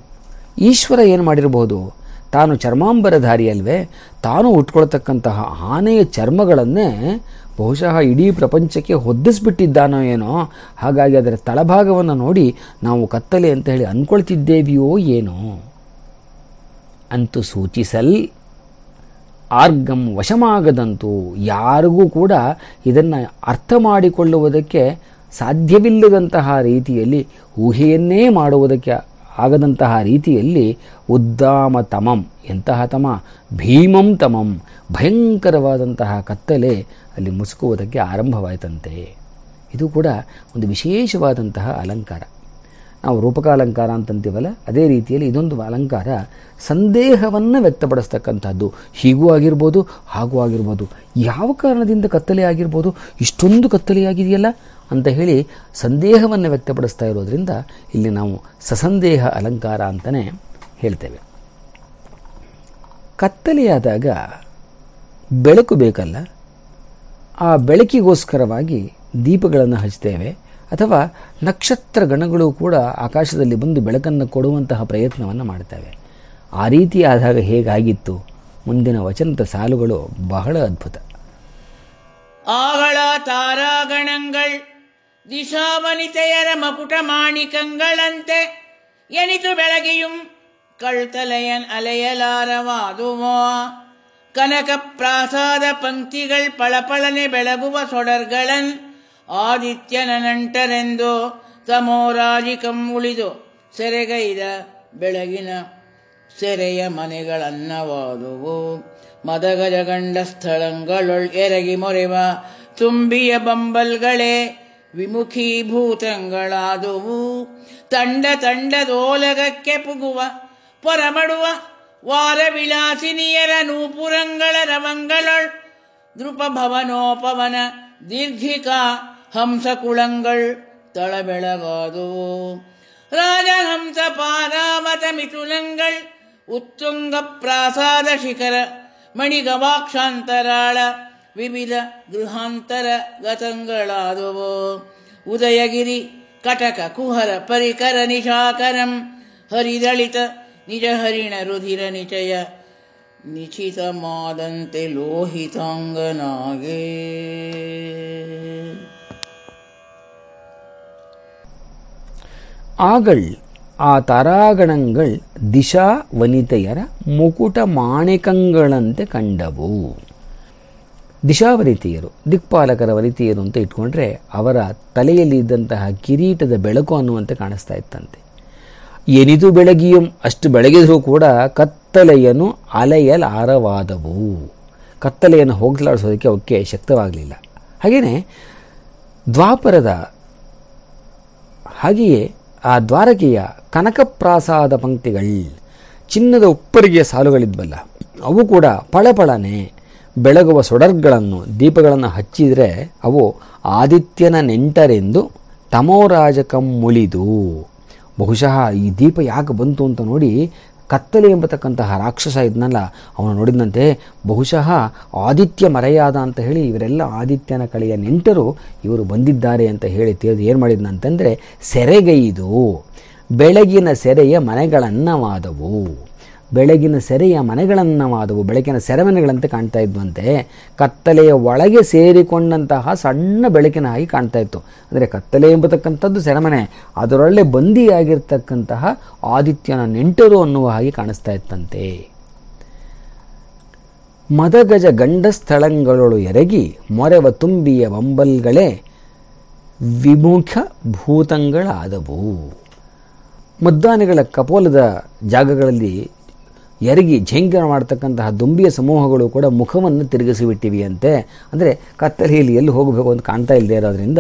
ಈಶ್ವರ ಏನು ಮಾಡಿರಬಹುದು ತಾನು ಚರ್ಮಾಂಬರಧಾರಿ ಅಲ್ವೇ ತಾನು ಉಟ್ಕೊಳ್ತಕ್ಕಂತಹ ಆನೆಯ ಚರ್ಮಗಳನ್ನೇ ಬಹುಶಃ ಇಡೀ ಪ್ರಪಂಚಕ್ಕೆ ಹೊದ್ದಿಸ್ಬಿಟ್ಟಿದ್ದಾನೋ ಏನೋ? ಹಾಗಾಗಿ ಅದರ ತಳಭಾಗವನ್ನು ನೋಡಿ ನಾವು ಕತ್ತಲೆ ಅಂತ ಹೇಳಿ ಅಂದ್ಕೊಳ್ತಿದ್ದೇವಿಯೋ ಏನೋ? ಅಂತೂ ಸೂಚಿಸಲ್, ಆರ್ಗಂ ವಶಮಾಗದಂತೂ ಯಾರಿಗೂ ಕೂಡ ಇದನ್ನು ಅರ್ಥ ಮಾಡಿಕೊಳ್ಳುವುದಕ್ಕೆ ಸಾಧ್ಯವಿಲ್ಲದಂತಹ ರೀತಿಯಲ್ಲಿ, ಊಹೆಯನ್ನೇ ಮಾಡುವುದಕ್ಕೆ ಆಗದಂತಹ ರೀತಿಯಲ್ಲಿ ಉದ್ದಾಮ ತಮಂ ಎಂತಹ ತಮ, ಭೀಮಂ ತಮಂ, ಭಯಂಕರವಾದಂತಹ ಕತ್ತಲೆ ಅಲ್ಲಿ ಮುಸುಕುವುದಕ್ಕೆ ಆರಂಭವಾಯಿತಂತೆ. ಇದು ಕೂಡ ಒಂದು ವಿಶೇಷವಾದಂತಹ ಅಲಂಕಾರ. ನಾವು ರೂಪಕಾಲಂಕಾರ ಅಂತಂತೀವಲ್ಲ, ಅದೇ ರೀತಿಯಲ್ಲಿ ಇದೊಂದು ಅಲಂಕಾರ ಸಂದೇಹವನ್ನು ವ್ಯಕ್ತಪಡಿಸ್ತಕ್ಕಂಥದ್ದು. ಹೀಗೂ ಆಗಿರ್ಬೋದು, ಹಾಗೂ ಆಗಿರ್ಬೋದು. ಯಾವ ಕಾರಣದಿಂದ ಕತ್ತಲೆ ಆಗಿರ್ಬೋದು, ಇಷ್ಟೊಂದು ಕತ್ತಲೆಯಾಗಿದೆಯಲ್ಲ ಅಂತ ಹೇಳಿ ಸಂದೇಹವನ್ನು ವ್ಯಕ್ತಪಡಿಸ್ತಾ ಇರೋದ್ರಿಂದ ಇಲ್ಲಿ ನಾವು ಸಸಂದೇಹ ಅಲಂಕಾರ ಅಂತಲೇ ಹೇಳ್ತೇವೆ. ಕತ್ತಲೆಯಾದಾಗ ಬೆಳಕು ಬೇಕಲ್ಲ, ಆ ಬೆಳಕಿಗೋಸ್ಕರವಾಗಿ ದೀಪಗಳನ್ನು ಹಚ್ತೇವೆ. ಅಥವಾ ನಕ್ಷತ್ರ ಗಣಗಳು ಕೂಡ ಆಕಾಶದಲ್ಲಿ ಬಂದು ಬೆಳಕನ್ನು ಕೊಡುವಂತಹ ಪ್ರಯತ್ನವನ್ನು ಮಾಡ್ತವೆ. ಆ ರೀತಿ ಆದಾಗ ಹೇಗಾಗಿತ್ತು? ಮುಂದಿನ ವಚನದ ಸಾಲುಗಳು ಬಹಳ ಅದ್ಭುತ. ಆಗಳ ತಾರಾಗಣಗಳು, ದಿಶಾವನಿತೆಯರ ಮಕುಟ ಮಾಣಿಕಂಗಳಂತೆ ಎನಿತು ಬೆಳಗಿಯು ಕಳ್ತಲಯನ್ ಅಲೆಯಲಾರವಾದುವೋ. ಕನಕ ಪ್ರಾಸಾದ ಪಂಕ್ತಿಗಳು ಪಳಪಳನೆ ಬೆಳಗುವ ಸೊಡರ್ಗಳನ್ ಆದಿತ್ಯನ ನಂಟರೆಂದು ತಮೋರಾಜಿಕಂ ಉಳಿದು ಸೆರೆಗೈದ ಬೆಳಗಿನ ಸೆರೆಯ ಮನೆಗಳನ್ನವಾದುವು. ಮದಗಜಗಂಡ ಸ್ಥಳಗಳೊಳ್ ಎರಗಿ ಮೊರೆವ ತುಂಬಿಯ ಬಂಬಲ್ಗಳೇ ವಿಮುಖೀಭೂತಗಳಾದುವು. ತಂಡ ತಂಡದೋಲಗಕ್ಕೆ ಪುಗುವ, ಪೊರಮಡುವ ವಾರ ವಿಲಾಸಿನಿಯರ ನೂಪುರಂಗಳ ರವಂಗಳೊಳ್ ದೃಪಭವನೋಪವನ ದೀರ್ಘಿಕಾ ಹಂಸ ಕುಳಂಗಳ್ ತಳಬೆಳಗಾದುವು ರಾಜಹಂಸ ಪಾರಾವತ ಮಿಥುಲಂಗಳ್ ಉತ್ತುಂಗ ಪ್ರಾಸಾದ ಶಿಖರ ಮಣಿಗವಾಕ್ಷಾಂತರಾಳ ವಿವಿಧ ಗೃಹಾಂತರ ಗತಂಗಳಾದುವು. ಉದಯಗಿರಿ ಕಟಕ ಕುಹರ ಪರಿಕರ ನಿಶಾಕರಂ ಹರಿದಳಿತ ನಿಜ ಹರಿಣ ರುಧಿರ ನಿಚಯ ನಿಚಿತ ಮಾದಂತೆ ಲೋಹಿತಾಂಗನಾಗೇ. ಆಗಳ್ ಆ ತರಾಗಣಗಳ್ ದಿಶಾ ವನಿತೆಯರ ಮುಕುಟ ಮಾಣಿಕಂಗಳಂತೆ ಕಂಡವು. ದಿಶಾ ವನಿತೆಯರು ದಿಕ್ಪಾಲಕರ ವನಿತೆಯರು ಅಂತ ಇಟ್ಕೊಂಡ್ರೆ ಅವರ ತಲೆಯಲ್ಲಿ ಇದ್ದಂತಹ ಕಿರೀಟದ ಬೆಳಕು ಅನ್ನುವಂತೆ ಕಾಣಿಸ್ತಾ ಇತ್ತಂತೆ. ಎನಿದು ಬೆಳಗಿಯಂ, ಅಷ್ಟು ಬೆಳಗಿದರೂ ಕೂಡ ಕತ್ತಲೆಯನ್ನು ಅಲೆಯಲಾರವಾದವು. ಕತ್ತಲೆಯನ್ನು ಹೋಗಲಾಡಿಸೋದಕ್ಕೆ ಅವಕ್ಕೆ ಶಕ್ತವಾಗಲಿಲ್ಲ. ಹಾಗೆಯೇ ದ್ವಾಪರದ ಹಾಗೆಯೇ ಆ ದ್ವಾರಕೆಯ ಕನಕಪ್ರಾಸಾದ ಪಂಕ್ತಿಗಳು, ಚಿನ್ನದ ಉಪ್ಪರಿಗೆಯ ಸಾಲುಗಳಿದ್ವಲ್ಲ, ಅವು ಕೂಡ ಪಳಪಳನೆ ಬೆಳಗುವ ಸೊಡರ್ಗಳನ್ನು, ದೀಪಗಳನ್ನು ಹಚ್ಚಿದರೆ ಅವು ಆದಿತ್ಯನ ನೆಂಟರೆಂದು ತಮೋರಾಜಕಂ ಮುಳಿದು. ಬಹುಶಃ ಈ ದೀಪ ಯಾಕೆ ಬಂತು ಅಂತ ನೋಡಿ ಕತ್ತಲೆ ಎಂಬತಕ್ಕಂತಹ ರಾಕ್ಷಸ ಇದ್ನಲ್ಲ, ಅವನು ನೋಡಿದಂತೆ ಬಹುಶಃ ಆದಿತ್ಯ ಮರೆಯಾದ ಅಂತ ಹೇಳಿ ಇವರೆಲ್ಲ ಆದಿತ್ಯನ ಕಳೆಯ ನೆಂಟರು ಇವರು ಬಂದಿದ್ದಾರೆ ಅಂತ ಹೇಳಿ ತಿಳಿದು ಏನು ಮಾಡಿದ್ನಂತಂದರೆ, ಸೆರೆಗೈದು. ಬೆಳಗಿನ ಸೆರೆಯ ಮನೆಗಳನ್ನವಾದವು. ಬೆಳಗಿನ ಸೆರೆಯ ಮನೆಗಳನ್ನವಾದವು. ಬೆಳಕಿನ ಸೆರೆಮನೆಗಳಂತೆ ಕಾಣ್ತಾ ಇದ್ವಂತೆ ಕತ್ತಲೆಯ ಒಳಗೆ ಸೇರಿಕೊಂಡಂತಹ ಸಣ್ಣ ಬೆಳಕಿನ ಹಾಗೆ ಕಾಣ್ತಾ ಇತ್ತು. ಅಂದರೆ ಕತ್ತಲೆ ಎಂಬತಕ್ಕಂಥದ್ದು ಸೆರೆಮನೆ ಅದರೊಳ್ಳೆ ಬಂದಿಯಾಗಿರ್ತಕ್ಕಂತಹ ಆದಿತ್ಯನ ನೆಂಟರು ಅನ್ನುವ ಹಾಗೆ ಕಾಣಿಸ್ತಾ ಇತ್ತಂತೆ. ಮದಗಜ ಗಂಡ ಸ್ಥಳಗಳೊಳು ಎರಗಿ ಮೊರೆವ ತುಂಬಿಯ ಬಂಬಲ್ಗಳೇ ವಿಮುಖ ಭೂತಂಗಳಾದವು. ಮದ್ದಾನೆಗಳ ಕಪೋಲದ ಜಾಗಗಳಲ್ಲಿ ಎರಗಿ ಝೇಂಕರ ಮಾಡ್ತಕ್ಕಂತಹ ದುಂಬಿಯ ಸಮೂಹಗಳು ಕೂಡ ಮುಖವನ್ನು ತಿರುಗಿಸಿಬಿಟ್ಟಿವೆಯಂತೆ. ಅಂದರೆ ಕತ್ತಲೆಯಲ್ಲಿ ಎಲ್ಲಿ ಹೋಗಬೇಕು ಅಂತ ಕಾಣ್ತಾ ಇಲ್ಲದೆ ಇರೋದ್ರಿಂದ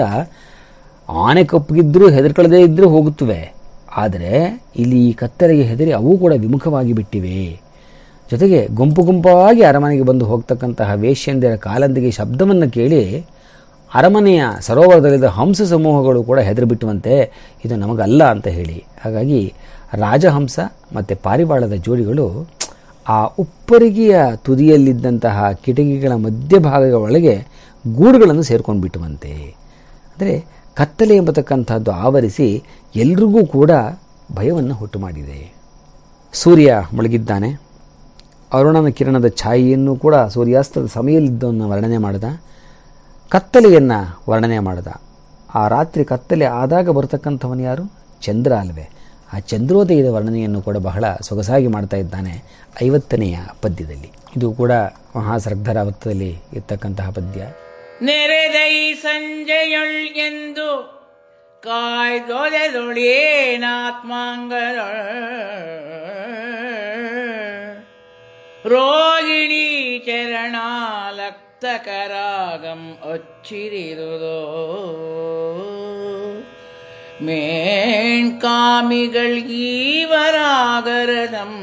ಆನೆ ಕಪ್ಪಗಿದ್ದರೂ ಹೆದರ್ಕೊಳ್ಳದೇ ಇದ್ದರೂ ಹೋಗುತ್ತವೆ. ಆದರೆ ಇಲ್ಲಿ ಈ ಕತ್ತಲೆಗೆ ಹೆದರಿ ಅವು ಕೂಡ ವಿಮುಖವಾಗಿ ಬಿಟ್ಟಿವೆ. ಜೊತೆಗೆ ಗುಂಪು ಗುಂಪಾಗಿ ಅರಮನೆಗೆ ಬಂದು ಹೋಗ್ತಕ್ಕಂತಹ ವೇಶ್ಯಂದಿರ ಕಾಲಂದಿಗೆ ಶಬ್ದವನ್ನು ಕೇಳಿ ಅರಮನೆಯ ಸರೋವರದಲ್ಲಿದ್ದ ಹಂಸ ಸಮೂಹಗಳು ಕೂಡ ಹೆದರಿಬಿಟ್ಟುವಂತೆ ಇದು ನಮಗಲ್ಲ ಅಂತ ಹೇಳಿ. ಹಾಗಾಗಿ ರಾಜಹಂಸ ಮತ್ತು ಪಾರಿವಾಳದ ಜೋಡಿಗಳು ಆ ಉಪ್ಪರಿಗೆಯ ತುದಿಯಲ್ಲಿದ್ದಂತಹ ಕಿಟಕಿಗಳ ಮಧ್ಯಭಾಗದ ಒಳಗೆ ಗೂಡುಗಳನ್ನು ಸೇರ್ಕೊಂಡು ಬಿಟ್ಟುವಂತೆ ಅಂದರೆ ಕತ್ತಲೆ ಎಂಬತಕ್ಕಂಥದ್ದು ಆವರಿಸಿ ಎಲ್ರಿಗೂ ಕೂಡ ಭಯವನ್ನು ಹುಟ್ಟು ಮಾಡಿದೆ ಸೂರ್ಯ ಮುಳುಗಿದ್ದಾನೆ. ಅರುಣನ ಕಿರಣದ ಛಾಯೆಯನ್ನು ಕೂಡ ಸೂರ್ಯಾಸ್ತದ ಸಮಯದಲ್ಲಿದ್ದವನ್ನು ವರ್ಣನೆ ಮಾಡಿದ. ಕತ್ತಲೆಯನ್ನು ವರ್ಣನೆ ಮಾಡಿದ. ಆ ರಾತ್ರಿ ಕತ್ತಲೆ ಆದಾಗ ಬರತಕ್ಕಂಥವನು ಯಾರು? ಚಂದ್ರ ಅಲ್ವೇ. ಆ ಚಂದ್ರೋದಯದ ವರ್ಣನೆಯನ್ನು ಕೂಡ ಬಹಳ ಸೊಗಸಾಗಿ ಮಾಡ್ತಾ ಇದ್ದಾನೆ ಐವತ್ತನೆಯ ಪದ್ಯದಲ್ಲಿ. ಇದು ಕೂಡ ಮಹಾಸರ್ಗಧರ ವೃತ್ತದಲ್ಲಿ ಇರ್ತಕ್ಕಂತಹ ಪದ್ಯ. ನೆರೆದೈ ಸಂಜೆಯೊಳ್ ಎಂದು ರೋಹಿಣಿ ರೋಗಿಣಿ ಕರಾಗಂ ಅಚ್ಚಿರಿದುದೋ மேண்காமிகள் ஈவராகரதம்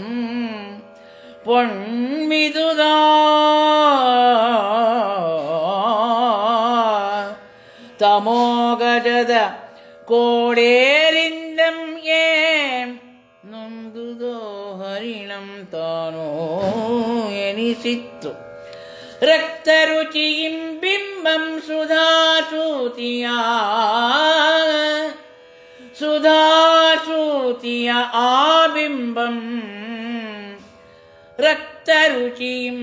பொன்மிதுதா தமோகஜத கோடேரிந்தம் ஏன் நொந்துதோ ஹரிணம் தானோ எனிசித்து ಬಿಂಬಂ ಸುಧಾಸೂತಿಯ ಸುಧಾಸೂತಿಯ ಆ ಬಿಂಬಂ ರಕ್ತರುಚಿಂ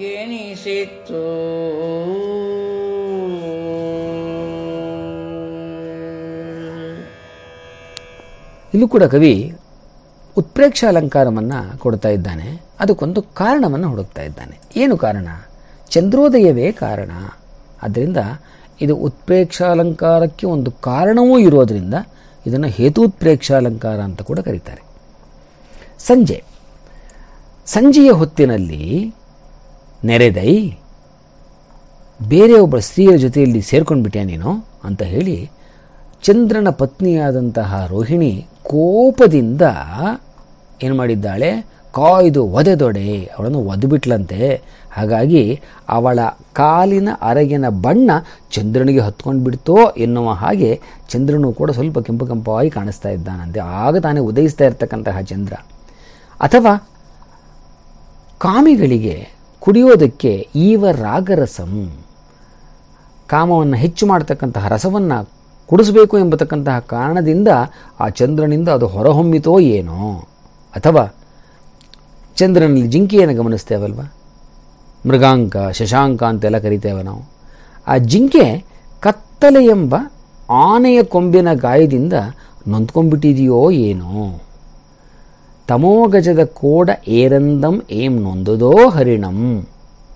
ಎನಿಸಿತ್ತು ಇಲ್ಲೂ ಕೂಡ ಕವಿ ಉತ್ಪ್ರೇಕ್ಷ ಅಲಂಕಾರವನ್ನು ಕೊಡ್ತಾ ಇದ್ದಾನೆ. ಅದಕ್ಕೊಂದು ಕಾರಣವನ್ನು ಹುಡುಕ್ತಾ ಇದ್ದಾನೆ. ಏನು ಕಾರಣ? ಚಂದ್ರೋದಯವೇ ಕಾರಣ. ಆದ್ದರಿಂದ ಇದು ಉತ್ಪ್ರೇಕ್ಷಾಲಂಕಾರಕ್ಕೆ ಒಂದು ಕಾರಣವೂ ಇರೋದರಿಂದ ಇದನ್ನು ಹೇತೂತ್ಪ್ರೇಕ್ಷಾಲಂಕಾರ ಅಂತ ಕೂಡ ಕರೀತಾರೆ. ಸಂಜೆ. ಸಂಜೆಯ ಹೊತ್ತಿನಲ್ಲಿ ನೆರೆದೈ ಬೇರೆ ಒಬ್ಬ ಸ್ತ್ರೀಯರ ಜೊತೆಯಲ್ಲಿ ಸೇರ್ಕೊಂಡ್ಬಿಟ್ಯಾ ನೀನು ಅಂತ ಹೇಳಿ ಚಂದ್ರನ ಪತ್ನಿಯಾದಂತಹ ರೋಹಿಣಿ ಕೋಪದಿಂದ ಏನು ಮಾಡಿದ್ದಾಳೆ? ಕಾಯ್ದು ಒದೆದೊಡೆ, ಅವಳನ್ನು ಒದ್ಬಿಟ್ಲಂತೆ. ಹಾಗಾಗಿ ಅವಳ ಕಾಲಿನ ಅರಗಿನ ಬಣ್ಣ ಚಂದ್ರನಿಗೆ ಹತ್ಕೊಂಡು ಬಿಡ್ತೋ ಎನ್ನುವ ಹಾಗೆ ಚಂದ್ರನು ಕೂಡ ಸ್ವಲ್ಪ ಕೆಂಪು ಕೆಂಪವಾಗಿ ಕಾಣಿಸ್ತಾ ಇದ್ದಾನಂತೆ. ಆಗ ತಾನೇ ಉದಯಿಸ್ತಾ ಇರ್ತಕ್ಕಂತಹ ಚಂದ್ರ. ಅಥವಾ ಕಾಮಿಗಳಿಗೆ ಕುಡಿಯೋದಕ್ಕೆ ಈವ ರಾಗರಸಂ ಕಾಮವನ್ನು ಹೆಚ್ಚು ಮಾಡತಕ್ಕಂತಹ ರಸವನ್ನು ಕುಡಿಸಬೇಕು ಎಂಬತಕ್ಕಂತಹ ಕಾರಣದಿಂದ ಆ ಚಂದ್ರನಿಂದ ಅದು ಹೊರಹೊಮ್ಮಿತೋ ಏನೋ. ಅಥವಾ ಚಂದ್ರನಲ್ಲಿ ಜಿಂಕೆಯನ್ನು ಗಮನಿಸ್ತೇವಲ್ವ? ಮೃಗಾಂಕ, ಶಶಾಂಕ ಅಂತೆಲ್ಲ ಕರಿತೇವೆ ನಾವು. ಆ ಜಿಂಕೆ ಕತ್ತಲೆ ಎಂಬ ಆನೆಯ ಕೊಂಬಿನ ಗಾಯದಿಂದ ನೊಂದ್ಕೊಂಡ್ಬಿಟ್ಟಿದೆಯೋ ಏನೋ. ತಮೋಗಜದ ಕೋಡ ಏರಂದಂ ಏಂ ನೊಂದದೋ ಹರಿಣಂ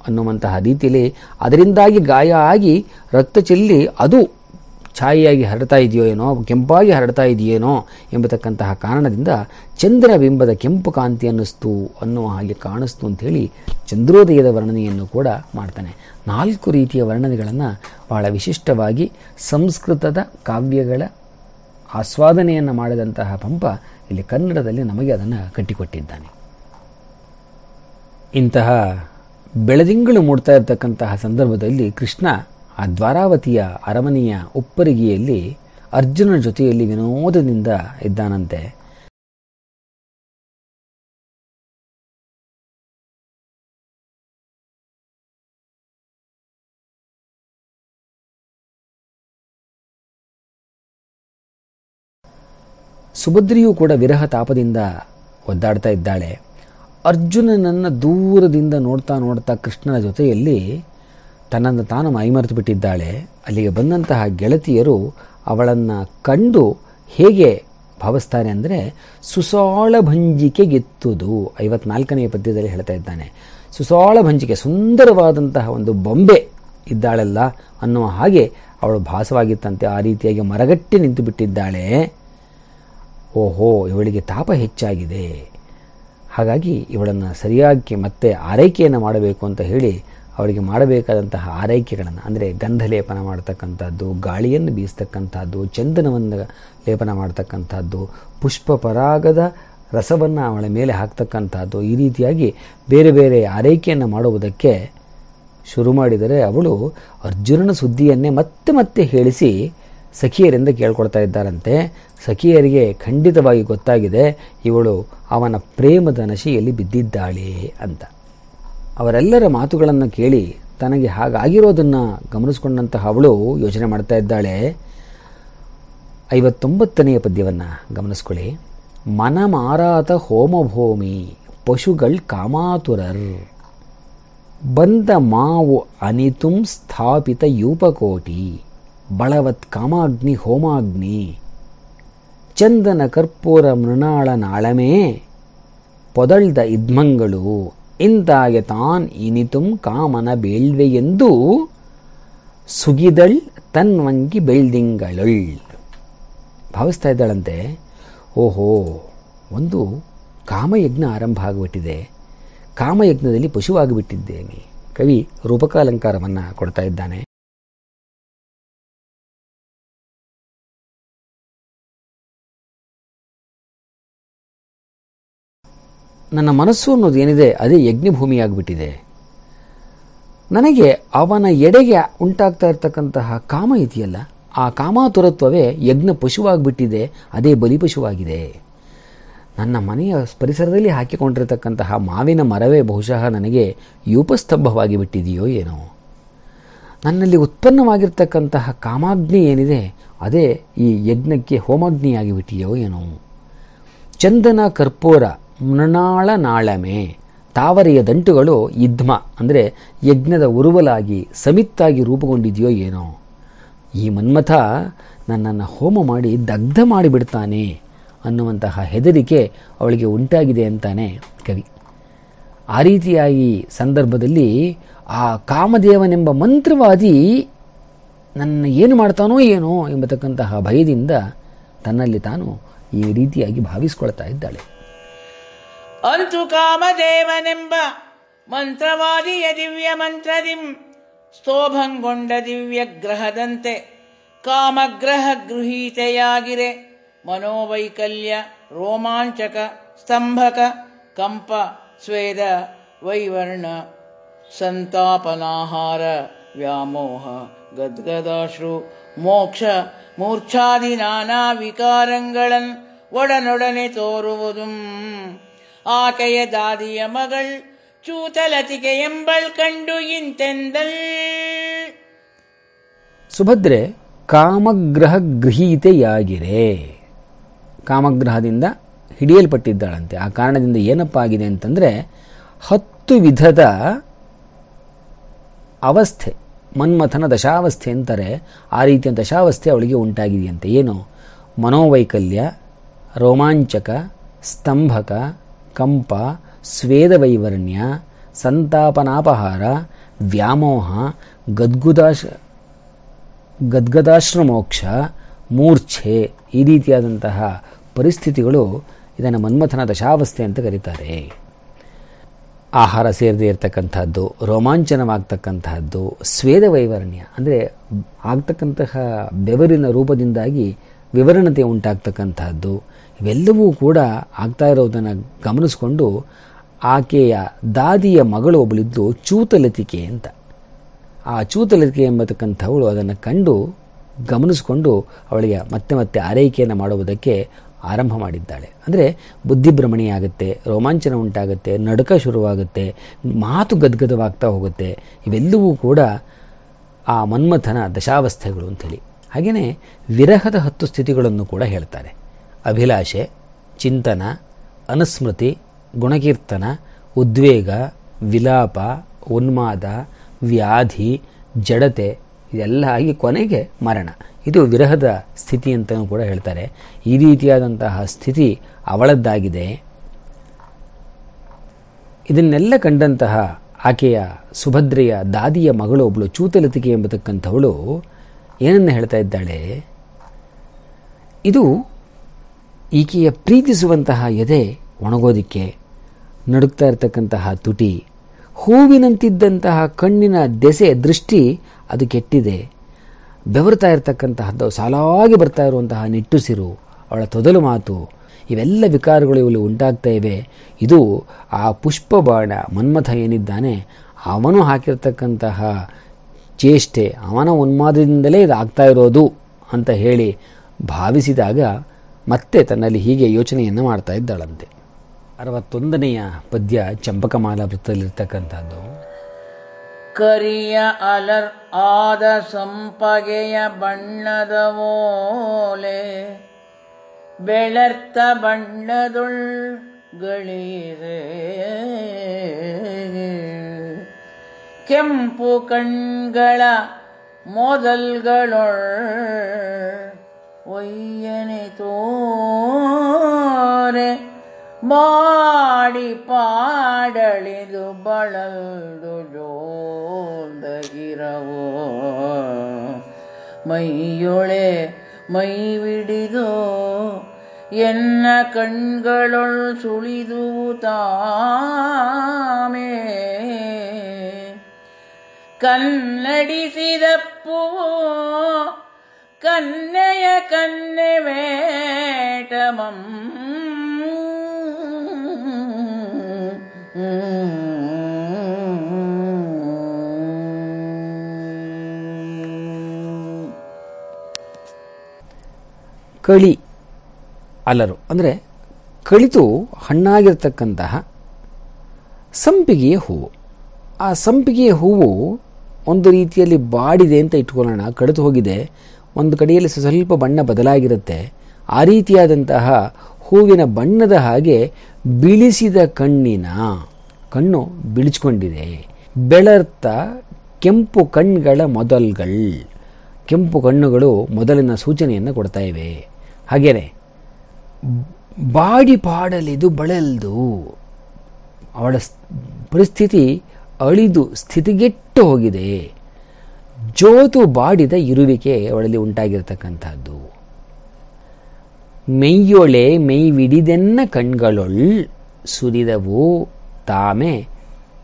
ಅನ್ನುವಂತಹ ರೀತಿಯಲ್ಲಿ ಅದರಿಂದಾಗಿ ಗಾಯ ಆಗಿ ರಕ್ತ ಚೆಲ್ಲಿ ಅದು ಛಾಯೆಯಾಗಿ ಹರಡ್ತಾ ಇದೆಯೋ ಏನೋ, ಕೆಂಪಾಗಿ ಹರಡ್ತಾ ಇದೆಯೇನೋ ಎಂಬತಕ್ಕಂತಹ ಕಾರಣದಿಂದ ಚಂದ್ರ ಬಿಂಬದ ಕೆಂಪು ಕಾಂತಿ ಅನ್ನಿಸ್ತು ಅನ್ನುವ ಹಾಗೆ ಕಾಣಿಸ್ತು ಅಂಥೇಳಿ ಚಂದ್ರೋದಯದ ವರ್ಣನೆಯನ್ನು ಕೂಡ ಮಾಡ್ತಾನೆ. ನಾಲ್ಕು ರೀತಿಯ ವರ್ಣನೆಗಳನ್ನು ಬಹಳ ವಿಶಿಷ್ಟವಾಗಿ ಸಂಸ್ಕೃತದ ಕಾವ್ಯಗಳ ಆಸ್ವಾದನೆಯನ್ನು ಮಾಡಿದಂತಹ ಪಂಪ ಇಲ್ಲಿ ಕನ್ನಡದಲ್ಲಿ ನಮಗೆ ಅದನ್ನು ಕಟ್ಟಿಕೊಟ್ಟಿದ್ದಾನೆ. ಇಂತಹ ಬೆಳದಿಂಗಳು ಮೂಡ್ತಾ ಇರತಕ್ಕಂತಹ ಸಂದರ್ಭದಲ್ಲಿ ಕೃಷ್ಣ ಆ ದ್ವಾರಾವತಿಯ ಅರಮನೆಯ ಉಪ್ಪರಿಗೆಯಲ್ಲಿ ಅರ್ಜುನನ ಜೊತೆಯಲ್ಲಿ ವಿನೋದದಿಂದ ಇದ್ದಾನಂತೆ. ಸುಭದ್ರಿಯು ಕೂಡ ವಿರಹ ತಾಪದಿಂದ ಒದ್ದಾಡ್ತಾ ಇದ್ದಾಳೆ. ಅರ್ಜುನನನ್ನು ದೂರದಿಂದ ನೋಡ್ತಾ ನೋಡ್ತಾ ಕೃಷ್ಣನ ಜೊತೆಯಲ್ಲಿ ತನ್ನನ್ನು ತಾನು ಮೈಮರೆತು ಬಿಟ್ಟಿದ್ದಾಳೆ. ಅಲ್ಲಿಗೆ ಬಂದಂತಹ ಗೆಳತಿಯರು ಅವಳನ್ನು ಕಂಡು ಹೇಗೆ ಭಾವಿಸ್ತಾನೆ ಅಂದರೆ ಸುಸಾಳ ಭಂಜಿಕೆ ಗೆತ್ತುದು ಐವತ್ನಾಲ್ಕನೆಯ ಪದ್ಯದಲ್ಲಿ ಹೇಳ್ತಾ ಇದ್ದಾನೆ. ಸುಸಾಳ ಭಂಜಿಕೆ, ಸುಂದರವಾದಂತಹ ಒಂದು ಬೊಂಬೆ ಇದ್ದಾಳಲ್ಲ ಅನ್ನುವ ಹಾಗೆ ಅವಳು ಭಾಸವಾಗಿತ್ತಂತೆ. ಆ ರೀತಿಯಾಗಿ ಮರಗಟ್ಟಿ ನಿಂತು ಬಿಟ್ಟಿದ್ದಾಳೆ. ಓಹೋ, ಇವಳಿಗೆ ತಾಪ ಹೆಚ್ಚಾಗಿದೆ. ಹಾಗಾಗಿ ಇವಳನ್ನು ಸರಿಯಾಗಿ ಮತ್ತೆ ಆರೈಕೆಯನ್ನು ಮಾಡಬೇಕು ಅಂತ ಹೇಳಿ ಅವಳಿಗೆ ಮಾಡಬೇಕಾದಂತಹ ಆರೈಕೆಗಳನ್ನು, ಅಂದರೆ ಗಂಧ ಲೇಪನ ಮಾಡ್ತಕ್ಕಂಥದ್ದು, ಗಾಳಿಯನ್ನು ಬೀಸ್ತಕ್ಕಂಥದ್ದು, ಚಂದನವನ್ನು ಲೇಪನ ಮಾಡ್ತಕ್ಕಂಥದ್ದು ಪುಷ್ಪ ಪರಾಗದ ರಸವನ್ನು ಅವಳ ಮೇಲೆ ಹಾಕ್ತಕ್ಕಂಥದ್ದು, ಈ ರೀತಿಯಾಗಿ ಬೇರೆ ಬೇರೆ ಆರೈಕೆಯನ್ನು ಮಾಡುವುದಕ್ಕೆ ಶುರು ಮಾಡಿದರೆ ಅವಳು ಅರ್ಜುನನ ಸುದ್ದಿಯನ್ನೇ ಮತ್ತೆ ಮತ್ತೆ ಹೇಳಿಸಿ ಸಖಿಯರಿಂದ ಕೇಳ್ಕೊಳ್ತಾ ಇದ್ದಾರಂತೆ. ಸಖಿಯರಿಗೆ ಖಂಡಿತವಾಗಿ ಗೊತ್ತಾಗಿದೆ, ಇವಳು ಅವನ ಪ್ರೇಮದ ನಶೆಯಲ್ಲಿ ಬಿದ್ದಿದ್ದಾಳೆ ಅಂತ. ಅವರೆಲ್ಲರ ಮಾತುಗಳನ್ನು ಕೇಳಿ ತನಗೆ ಹಾಗಾಗಿರೋದನ್ನು ಗಮನಿಸ್ಕೊಂಡಂತಹ ಅವಳು ಯೋಚನೆ ಮಾಡ್ತಾ ಇದ್ದಾಳೆ. ಐವತ್ತೊಂಬತ್ತನೆಯ ಪದ್ಯವನ್ನು ಗಮನಿಸ್ಕೊಳ್ಳಿ. ಮನ ಮಾರಾತ ಹೋಮಭೂಮಿ ಪಶುಗಳ್ ಕಾಮಾತುರರ್. ಬಂದ ಮಾವು ಅನಿತುಂ ಸ್ಥಾಪಿತ ಯೂಪಕೋಟಿ. ಬಳವತ್ ಕಾಮಾಗ್ನಿ ಹೋಮಾಗ್ನಿ. ಚಂದನ ಕರ್ಪೂರ ಮೃಣಾಳ ನಾಳಮೇ. ಪೊದಳ್ದ ಇದ್ಮಂಗಳು ಇಂತಾಗೆ ತಾನ್ ಇನಿತುಂ ಕಾಮನ ಬೇಳ್ವೆಯೆಂದು ಸುಗಿದಳ್ ತನ್ವಂಗಿ ಬೆಳ್ದಿಂಗಳಳ್. ಭಾವಿಸ್ತಾ ಇದ್ದಾಳಂತೆ, ಓಹೋ, ಒಂದು ಕಾಮಯಜ್ಞ ಆರಂಭ ಆಗಿಬಿಟ್ಟಿದೆ. ಕಾಮಯಜ್ಞದಲ್ಲಿ ಪಶುವಾಗಿಬಿಟ್ಟಿದ್ದೇನೆ. ಕವಿ ರೂಪಕಾಲಂಕಾರವನ್ನು ಕೊಡ್ತಾ ಇದ್ದಾನೆ. ನನ್ನ ಮನಸ್ಸು ಅನ್ನೋದು ಏನಿದೆ, ಅದೇ ಯಜ್ಞಭೂಮಿಯಾಗಿಬಿಟ್ಟಿದೆ. ನನಗೆ ಅವನ ಎಡೆಗೆ ಉಂಟಾಗ್ತಾ ಇರತಕ್ಕಂತಹ ಕಾಮ ಇದೆಯಲ್ಲ, ಆ ಕಾಮಾತುರತ್ವವೇ ಯಜ್ಞ ಪಶುವಾಗಿಬಿಟ್ಟಿದೆ, ಅದೇ ಬಲಿಪಶುವಾಗಿದೆ ನನ್ನ ಮನೆಯ ಪರಿಸರದಲ್ಲಿ ಹಾಕಿಕೊಂಡಿರತಕ್ಕಂತಹ ಮಾವಿನ ಮರವೇ ಬಹುಶಃ ನನಗೆ ಯೂಪಸ್ತಂಭವಾಗಿ ಬಿಟ್ಟಿದೆಯೋ ಏನೋ. ನನ್ನಲ್ಲಿ ಉತ್ಪನ್ನವಾಗಿರ್ತಕ್ಕಂತಹ ಕಾಮಾಗ್ನಿ ಏನಿದೆ, ಅದೇ ಈ ಯಜ್ಞಕ್ಕೆ ಹೋಮಾಗ್ನಿಯಾಗಿ ಬಿಟ್ಟಿದೆಯೋ ಏನೋ. ಚಂದನ ಕರ್ಪೂರ ಮೃಣಾಳ ನಾಳಮೆ. ತಾವರೆಯ ದಂಟುಗಳು ಇದ್ಮ. ಅಂದರೆ ಯಜ್ಞದ ಉರುವಲಾಗಿ, ಸಮಿತ್ತಾಗಿ ರೂಪುಗೊಂಡಿದೆಯೋ ಏನೋ. ಈ ಮನ್ಮಥ ನನ್ನನ್ನು ಹೋಮ ಮಾಡಿ ದಗ್ಧ ಮಾಡಿಬಿಡ್ತಾನೆ ಅನ್ನುವಂತಹ ಹೆದರಿಕೆ ಅವಳಿಗೆ ಉಂಟಾಗಿದೆ ಅಂತಾನೆ ಕವಿ. ಆ ರೀತಿಯಾಗಿ ಸಂದರ್ಭದಲ್ಲಿ ಆ ಕಾಮದೇವನೆಂಬ ಮಂತ್ರವಾದಿ ನನ್ನ ಏನು ಮಾಡ್ತಾನೋ ಏನೋ ಎಂಬತಕ್ಕಂತಹ ಭಯದಿಂದ ತನ್ನಲ್ಲಿ ತಾನು ಈ ರೀತಿಯಾಗಿ ಭಾವಿಸ್ಕೊಳ್ತಾ ಇದ್ದಾಳೆ. ಅಂತು ಕಾಮದೇವನೆಂಬ ಮಂತ್ರವಾದಿಯ ದಿವ್ಯ ಮಂತ್ರದಿಂ ಸ್ತೋಭಂಗೊಂಡ ದಿವ್ಯ ಗ್ರಹದಂತೆ ಕಾಮಗ್ರಹ ಗೃಹೀತೆಯಾಗಿರೆ ಮನೋವೈಕಲ್ಯ, ರೋಮಾಂಚಕ, ಸ್ತಂಭಕ, ಕಂಪ, ಸ್ವೇದ, ವೈವರ್ಣ, ಸಂತಾಪನಾಹಾರ, ವ್ಯಾಮೋಹ, ಗದ್ಗದಾಶ್ರು, ಮೋಕ್ಷ, ಮೂರ್ಛಾದಿ ನಾನಾ ವಿಕಾರಗಳನ್ ಒಡನೊಡನೆ ತೋರುವುದು. ಆಕೆಯ ದಾದಿಯ ಮಗಳ್ ಚೂತಲತಿಗೆ ಎಂಬಳ್ ಕಂಡು ಇಂತೆಂದಲ್. ಸುಭದ್ರೆ ಕಾಮಗ್ರಹ ಗೃಹೀತೆಯಾಗಿರೆ ಕಾಮಗ್ರಹದಿಂದ ಹಿಡಿಯಲ್ಪಟ್ಟಿದ್ದಾಳಂತೆ. ಆ ಕಾರಣದಿಂದ ಏನಪ್ಪ ಆಗಿದೆ ಅಂತಂದರೆ, ಹತ್ತು ವಿಧದ ಅವಸ್ಥೆ, ಮನ್ಮಥನ ದಶಾವಸ್ಥೆ ಅಂತಾರೆ. ಆ ರೀತಿಯ ದಶಾವಸ್ಥೆ ಅವಳಿಗೆ ಉಂಟಾಗಿದೆಯಂತೆ. ಏನು? ಮನೋವೈಕಲ್ಯ, ರೋಮಾಂಚಕ, ಸ್ತಂಭಕ ಕಂಪ, ಸ್ವೇದವೈವರ್ಣ್ಯ, ಸಂತಾಪನಾಪಹಾರ, ವ್ಯಾಮೋಹ, ಗದ್ಗುದಾಶ, ಗದ್ಗದಾಶ್ರಮೋಕ್ಷ, ಮೂರ್ಛೆ ಈ ರೀತಿಯಾದಂತಹ ಪರಿಸ್ಥಿತಿಗಳು ಇದನ್ನು ಮನ್ಮಥನ ದಶಾವಸ್ಥೆ ಅಂತ ಕರೀತಾರೆ. ಆಹಾರ ಸೇರದೇ ಇರತಕ್ಕಂಥದ್ದು ರೋಮಾಂಚನವಾಗ್ತಕ್ಕಂತಹದ್ದು ಸ್ವೇದ ವೈವರ್ಣ್ಯ ಅಂದರೆ ಆಗ್ತಕ್ಕಂತಹ ಬೆವರಿನ ರೂಪದಿಂದಾಗಿ ವಿವರಣತೆ ಉಂಟಾಗ್ತಕ್ಕಂತಹದ್ದು ಇವೆಲ್ಲವೂ ಕೂಡ ಆಗ್ತಾ ಇರೋದನ್ನು ಗಮನಿಸಿಕೊಂಡು ಆಕೆಯ ದಾದಿಯ ಮಗಳು ಒಬ್ಬಳಿದ್ದು ಚೂತಲತಿಕೆ ಅಂತ. ಆ ಚೂತಲತಿಕೆ ಎಂಬತಕ್ಕಂಥವಳು ಅದನ್ನು ಕಂಡು ಗಮನಿಸಿಕೊಂಡು ಅವಳಿಗೆ ಮತ್ತೆ ಮತ್ತೆ ಆರೈಕೆಯನ್ನು ಮಾಡುವುದಕ್ಕೆ ಆರಂಭ ಮಾಡಿದ್ದಾಳೆ. ಅಂದರೆ ಬುದ್ಧಿಭ್ರಮಣೆ ಆಗುತ್ತೆ, ರೋಮಾಂಚನ ಉಂಟಾಗುತ್ತೆ, ನಡುಕ ಶುರುವಾಗುತ್ತೆ, ಮಾತು ಗದ್ಗದವಾಗ್ತಾ ಹೋಗುತ್ತೆ, ಇವೆಲ್ಲವೂ ಕೂಡ ಆ ಮನ್ಮಥನ ದಶಾವಸ್ಥೆಗಳು ಅಂತೇಳಿ ಹಾಗೆಯೇ ವಿರಹದ ಹತ್ತು ಸ್ಥಿತಿಗಳನ್ನು ಕೂಡ ಹೇಳ್ತಾರೆ. ಅಭಿಲಾಷೆ, ಚಿಂತನ, ಅನುಸ್ಮೃತಿ, ಗುಣಕೀರ್ತನ, ಉದ್ವೇಗ, ವಿಲಾಪ, ಉನ್ಮಾದ, ವ್ಯಾಧಿ, ಜಡತೆ, ಇದೆಲ್ಲ ಆಗಿ ಕೊನೆಗೆ ಮರಣ. ಇದು ವಿರಹದ ಸ್ಥಿತಿ ಅಂತಲೂ ಕೂಡ ಹೇಳ್ತಾರೆ. ಈ ರೀತಿಯಾದಂತಹ ಸ್ಥಿತಿ ಅವಳದ್ದಾಗಿದೆ. ಇದನ್ನೆಲ್ಲ ಕಂಡಂತಹ ಆಕೆಯ ಸುಭದ್ರೆಯ ದಾದಿಯ ಮಗಳು ಒಬ್ಬಳು ಚೂತಲತಿಕೆ ಎಂಬತಕ್ಕಂಥವಳು ಏನನ್ನು ಹೇಳ್ತಾ ಇದ್ದಾಳೆ? ಇದು ಈಕೆಯ ಪ್ರೀತಿಸುವಂತಹ ಎದೆ ಒಣಗೋದಿಕ್ಕೆ ನಡುಕ್ತಾ ಇರತಕ್ಕಂತಹ ತುಟಿ, ಹೂವಿನಂತಿದ್ದಂತಹ ಕಣ್ಣಿನ ದೆಸೆ ದೃಷ್ಟಿ ಅದು ಕೆಟ್ಟಿದೆ. ಬೆವರ್ತಾ ಇರತಕ್ಕಂತಹದ್ದು, ಸಾಲಾಗಿ ಬರ್ತಾ ಇರುವಂತಹ ನಿಟ್ಟುಸಿರು ಅವಳ ತೊದಲು ಮಾತು, ಇವೆಲ್ಲ ವಿಕಾರಗಳು ಇವಳು ಉಂಟಾಗ್ತಾ ಇವೆ. ಇದು ಆ ಪುಷ್ಪ ಬಾಣ ಮನ್ಮಥ ಏನಿದ್ದಾನೆ, ಅವನು ಹಾಕಿರ್ತಕ್ಕಂತಹ ಚೇಷ್ಟೆ, ಅವನ ಉನ್ಮಾದದಿಂದಲೇ ಇದು ಆಗ್ತಾ ಇರೋದು ಅಂತ ಹೇಳಿ ಭಾವಿಸಿದಾಗ ಮತ್ತೆ ತನ್ನಲ್ಲಿ ಹೀಗೆ ಯೋಚನೆಯನ್ನು ಮಾಡ್ತಾ ಇದ್ದಾಳಂತೆ. ಅರವತ್ತೊಂದನೆಯ ಪದ್ಯ ಚಂಪಕಮಾಲ ವೃತ್ತದಲ್ಲಿರ್ತಕ್ಕಂಥದ್ದು. ಕರಿಯ ಅಲರ್ ಆದ ಸಂಪಗೆಯ ಬಣ್ಣದ ಓಲೆ, ಬೆಳರ್ತ ಬಣ್ಣದುಳ್ಗಳಿದೆ ಕೆಂಪು ಕಣ್ಗಳ ಮೊದಲ್ಗಳೊಳ್ ಒಯ್ಯನೆ ತೋರೆ ಮಾಡಿ ಪಾಡಳಿದು ಬಳಲ್ದು ಜೋಲ್ದಗಿರವೋ ಮೈಯೊಳೆ ಮೈವಿಡಿದು ಎನ್ನ ಕಣ್ಗಳೊಳು ಸುಳಿದು ತಾಮೇ. ಕನ್ನಡಿಸಿದಪ್ಪು ಕನ್ನೆಯ ಕನ್ನೆ ವೇಟಮಂ ಕಳಿ ಅಲರು ಅಂದರೆ ಕಳಿತು ಹಣ್ಣಾಗಿರ್ತಕ್ಕಂತಹ ಸಂಪಿಗೆಯ ಹೂವು. ಆ ಸಂಪಿಗೆಯ ಹೂವು ಒಂದು ರೀತಿಯಲ್ಲಿ ಬಾಡಿದೆ ಅಂತ ಇಟ್ಕೊಳ್ಳೋಣ ಕಡಿದು ಹೋಗಿದೆ. ಒಂದು ಕಡೆಯಲ್ಲಿ ಸ್ವಲ್ಪ ಬಣ್ಣ ಬದಲಾಗಿರುತ್ತೆ. ಆ ರೀತಿಯಾದಂತಹ ಹೂವಿನ ಬಣ್ಣದ ಹಾಗೆ ಬಿಳಿಸಿದ ಕಣ್ಣಿನ ಕಣ್ಣು ಬಿಳಿಸ್ಕೊಂಡಿದೆ. ಬೆಳರ್ತ ಕೆಂಪು ಕಣ್ಗಳ ಮೊದಲ್ಗಳ್. ಕೆಂಪು ಕಣ್ಣುಗಳು ಮೊದಲಿನ ಸೂಚನೆಯನ್ನು ಕೊಡ್ತಾ ಇವೆ. ಹಾಗೇನೆ, ಬಾಡಿ ಪಾಡಲಿದು ಬಳಲ್ದು, ಅವಳ ಪರಿಸ್ಥಿತಿ ಅಳಿದು ಸ್ಥಿತಿಗೆಟ್ಟು ಹೋಗಿದೆ. ಜೋತು ಬಾಡಿದ ಇರುವಿಕೆ ಅವಳಲ್ಲಿ ಉಂಟಾಗಿರ್ತಕ್ಕಂಥದ್ದು. ಮೆಯ್ಯೊಳೆ ಮೈವಿಡಿದೆನ್ನ ಕಣ್ಗಳೊಳ್ ಸುರಿದವು ತಾಮೆ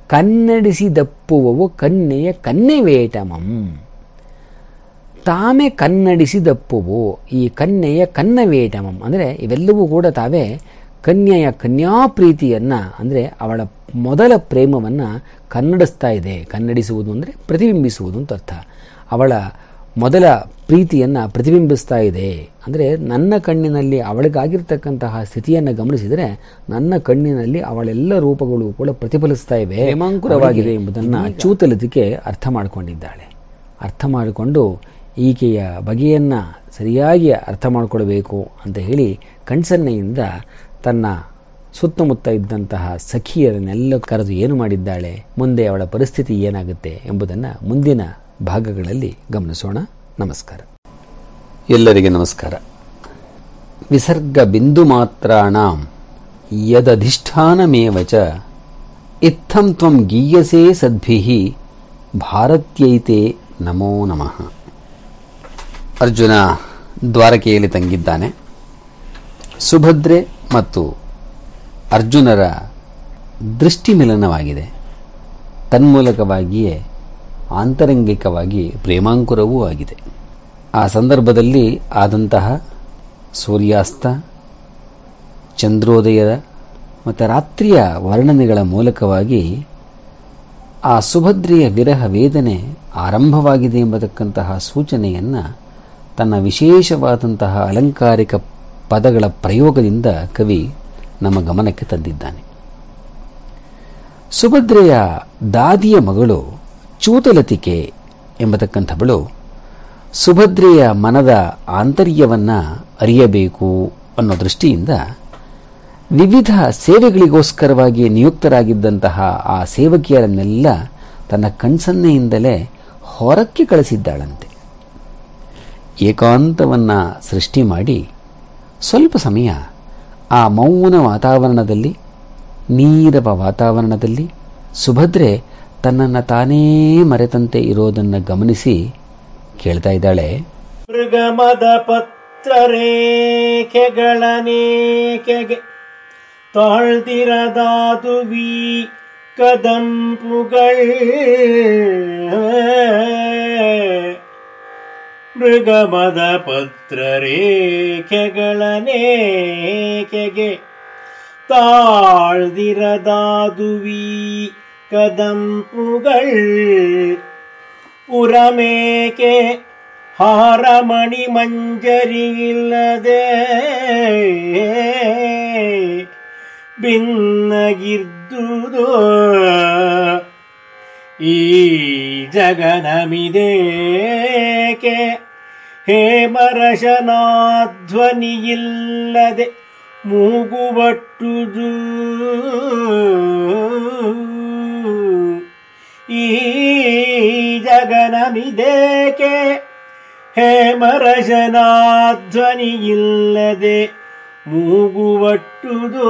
ಕನ್ನಡಿಸಿದಪ್ಪುವವು ಕನ್ನೆಯ ಕನ್ನೆವೇಟಮಂ ತಾಮೆ ಕನ್ನಡಿಸಿದಪ್ಪುವು ಈ ಕನ್ನೆಯ ಕನ್ನವೇಟಮಂ ಅಂದರೆ ಇವೆಲ್ಲವೂ ಕೂಡ ತಾವೇ ಕನ್ಯೆಯ ಕನ್ಯಾಪ್ರೀತಿಯನ್ನು ಅಂದರೆ ಅವಳ ಮೊದಲ ಪ್ರೇಮವನ್ನು ಕನ್ನಡಿಸ್ತಾ ಇದೆ. ಕನ್ನಡಿಸುವುದು ಅಂದರೆ ಪ್ರತಿಬಿಂಬಿಸುವುದು ಅಂತ ಅರ್ಥ. ಅವಳ ಮೊದಲ ಪ್ರೀತಿಯನ್ನು ಪ್ರತಿಬಿಂಬಿಸ್ತಾ ಇದೆ. ಅಂದರೆ ನನ್ನ ಕಣ್ಣಿನಲ್ಲಿ ಅವಳಿಗಾಗಿರ್ತಕ್ಕಂತಹ ಸ್ಥಿತಿಯನ್ನು ಗಮನಿಸಿದರೆ ನನ್ನ ಕಣ್ಣಿನಲ್ಲಿ ಅವಳೆಲ್ಲ ರೂಪಗಳು ಕೂಡ ಪ್ರತಿಫಲಿಸ್ತಾ ಇವೆ ಹೇಮಾಂಕುರವಾಗಿದೆ ಎಂಬುದನ್ನು ಚೂತಲತಿಕೆ ಅರ್ಥ ಮಾಡಿಕೊಂಡಿದ್ದಾಳೆ. ಅರ್ಥ ಮಾಡಿಕೊಂಡು ಈಕೆಯ ಬಗೆಯನ್ನು ಸರಿಯಾಗಿ ಅರ್ಥ ಮಾಡಿಕೊಳ್ಬೇಕು ಅಂತ ಹೇಳಿ ಕಣ್ಸನ್ನೆಯಿಂದ ತನ್ನ ಸುತ್ತಮುತ್ತ ಇದ್ದಂತಹ ಸಖಿಯರನ್ನೆಲ್ಲ ಕರೆದು ಏನು ಮಾಡಿದ್ದಾಳೆ, ಮುಂದೆ ಅವಳ ಪರಿಸ್ಥಿತಿ ಏನಾಗುತ್ತೆ ಎಂಬುದನ್ನು ಮುಂದಿನ ಭಾಗಗಳಲ್ಲಿ ಗಮನಿಸೋಣ. ನಮಸ್ಕಾರ. ಎಲ್ಲರಿಗೆ ನಮಸ್ಕಾರ. ವಿಸರ್ಗ ಬಿಂದು ಮಾತ್ರಾಣಾಂ ಯದಧಿಷ್ಠಾನಮೇವ ಚ ಇತ್ತಂ ತ್ವಂ ಗೀಯಸೇ ಸದ್ಭಿಹಿ ಭಾರತ್ಯೈತೆ ನಮೋ ನಮಃ. ಅರ್ಜುನ ದ್ವಾರಕೆಯಲ್ಲಿ ತಂಗಿದ್ದಾನೆ. ಸುಭದ್ರೆ ಮತ್ತು ಅರ್ಜುನರ ದೃಷ್ಟಿ ಮಿಲನವಾಗಿದೆ. ತನ್ಮೂಲಕವಾಗಿಯೇ ಆಂತರಂಗಿಕವಾಗಿ ಪ್ರೇಮಾಂಕುರವೂ ಆಗಿದೆ. ಆ ಸಂದರ್ಭದಲ್ಲಿ ಆದಂತಹ ಸೂರ್ಯಾಸ್ತ, ಚಂದ್ರೋದಯದ ಮತ್ತು ರಾತ್ರಿಯ ವರ್ಣನೆಗಳ ಮೂಲಕವಾಗಿ ಆ ಸುಭದ್ರೆಯ ವಿರಹ ವೇದನೆ ಆರಂಭವಾಗಿದೆ ಎಂಬತಕ್ಕಂತಹ ಸೂಚನೆಯನ್ನು ತನ್ನ ವಿಶೇಷವಾದಂತಹ ಅಲಂಕಾರಿಕ ಪದಗಳ ಪ್ರಯೋಗದಿಂದ ಕವಿ ನಮ್ಮ ಗಮನಕ್ಕೆ ತಂದಿದ್ದಾನೆ. ಸುಭದ್ರೆಯ ದಾದಿಯ ಮಗಳು ಚೂತಲತಿಕೆ ಎಂಬತಕ್ಕಂಥವಳು ಸುಭದ್ರೆಯ ಮನದ ಆಂತರ್ಯವನ್ನು ಅರಿಯಬೇಕು ಅನ್ನೋ ದೃಷ್ಟಿಯಿಂದ ವಿವಿಧ ಸೇವೆಗಳಿಗೋಸ್ಕರವಾಗಿ ನಿಯುಕ್ತರಾಗಿದ್ದಂತಹ ಆ ಸೇವಕಿಯರನ್ನೆಲ್ಲ ತನ್ನ ಕಣ್ಸನ್ನೆಯಿಂದಲೇ ಹೊರಕ್ಕೆ ಕಳಿಸಿದ್ದಾಳಂತೆ. ಏಕಾಂತವನ್ನು ಸೃಷ್ಟಿ ಮಾಡಿ ಸ್ವಲ್ಪ ಸಮಯ ಆ ಮೌನ ವಾತಾವರಣದಲ್ಲಿ, ನೀರವ ವಾತಾವರಣದಲ್ಲಿ ಸುಭದ್ರೆ ತನ್ನನ್ನು ತಾನೇ ಮರೆತಂತೆ ಇರೋದನ್ನು ಗಮನಿಸಿ ಕೇಳ್ತಾ ಇದ್ದಾಳೆ. ಮೃಗಮದ ಪತ್ರರೇಖೆಗಳನೇಕೆಗೆ ತಾಳ್ದಿರದಾದುವಿ ಕದಂಪುಗಳ್ ಮೃಗಮದ ಪತ್ರರೇಖೆಗಳನೇಕೆಗೆ ತಾಳ್ದಿರದಾದುವಿ ಕದಂಪುಗಳ್ ಉರಮೇಕೆ ಹಾರಮಣಿ ಮಂಜರಿಯಿಲ್ಲದೆ ಭಿನ್ನಗಿರ್ದುದು ಈ ಜಗನಮಿದೇಕೆ ಹೇಮರಶನಾಧ್ವನಿಯಿಲ್ಲದೆ ಮೂಗುಬಟ್ಟುದು ಈ ಜಗನಮಿದೇಕೆ? ಹೇಮರಶನಾಧ್ವನಿಯಿಲ್ಲದೆ ಮೂಗುವಟ್ಟುದು.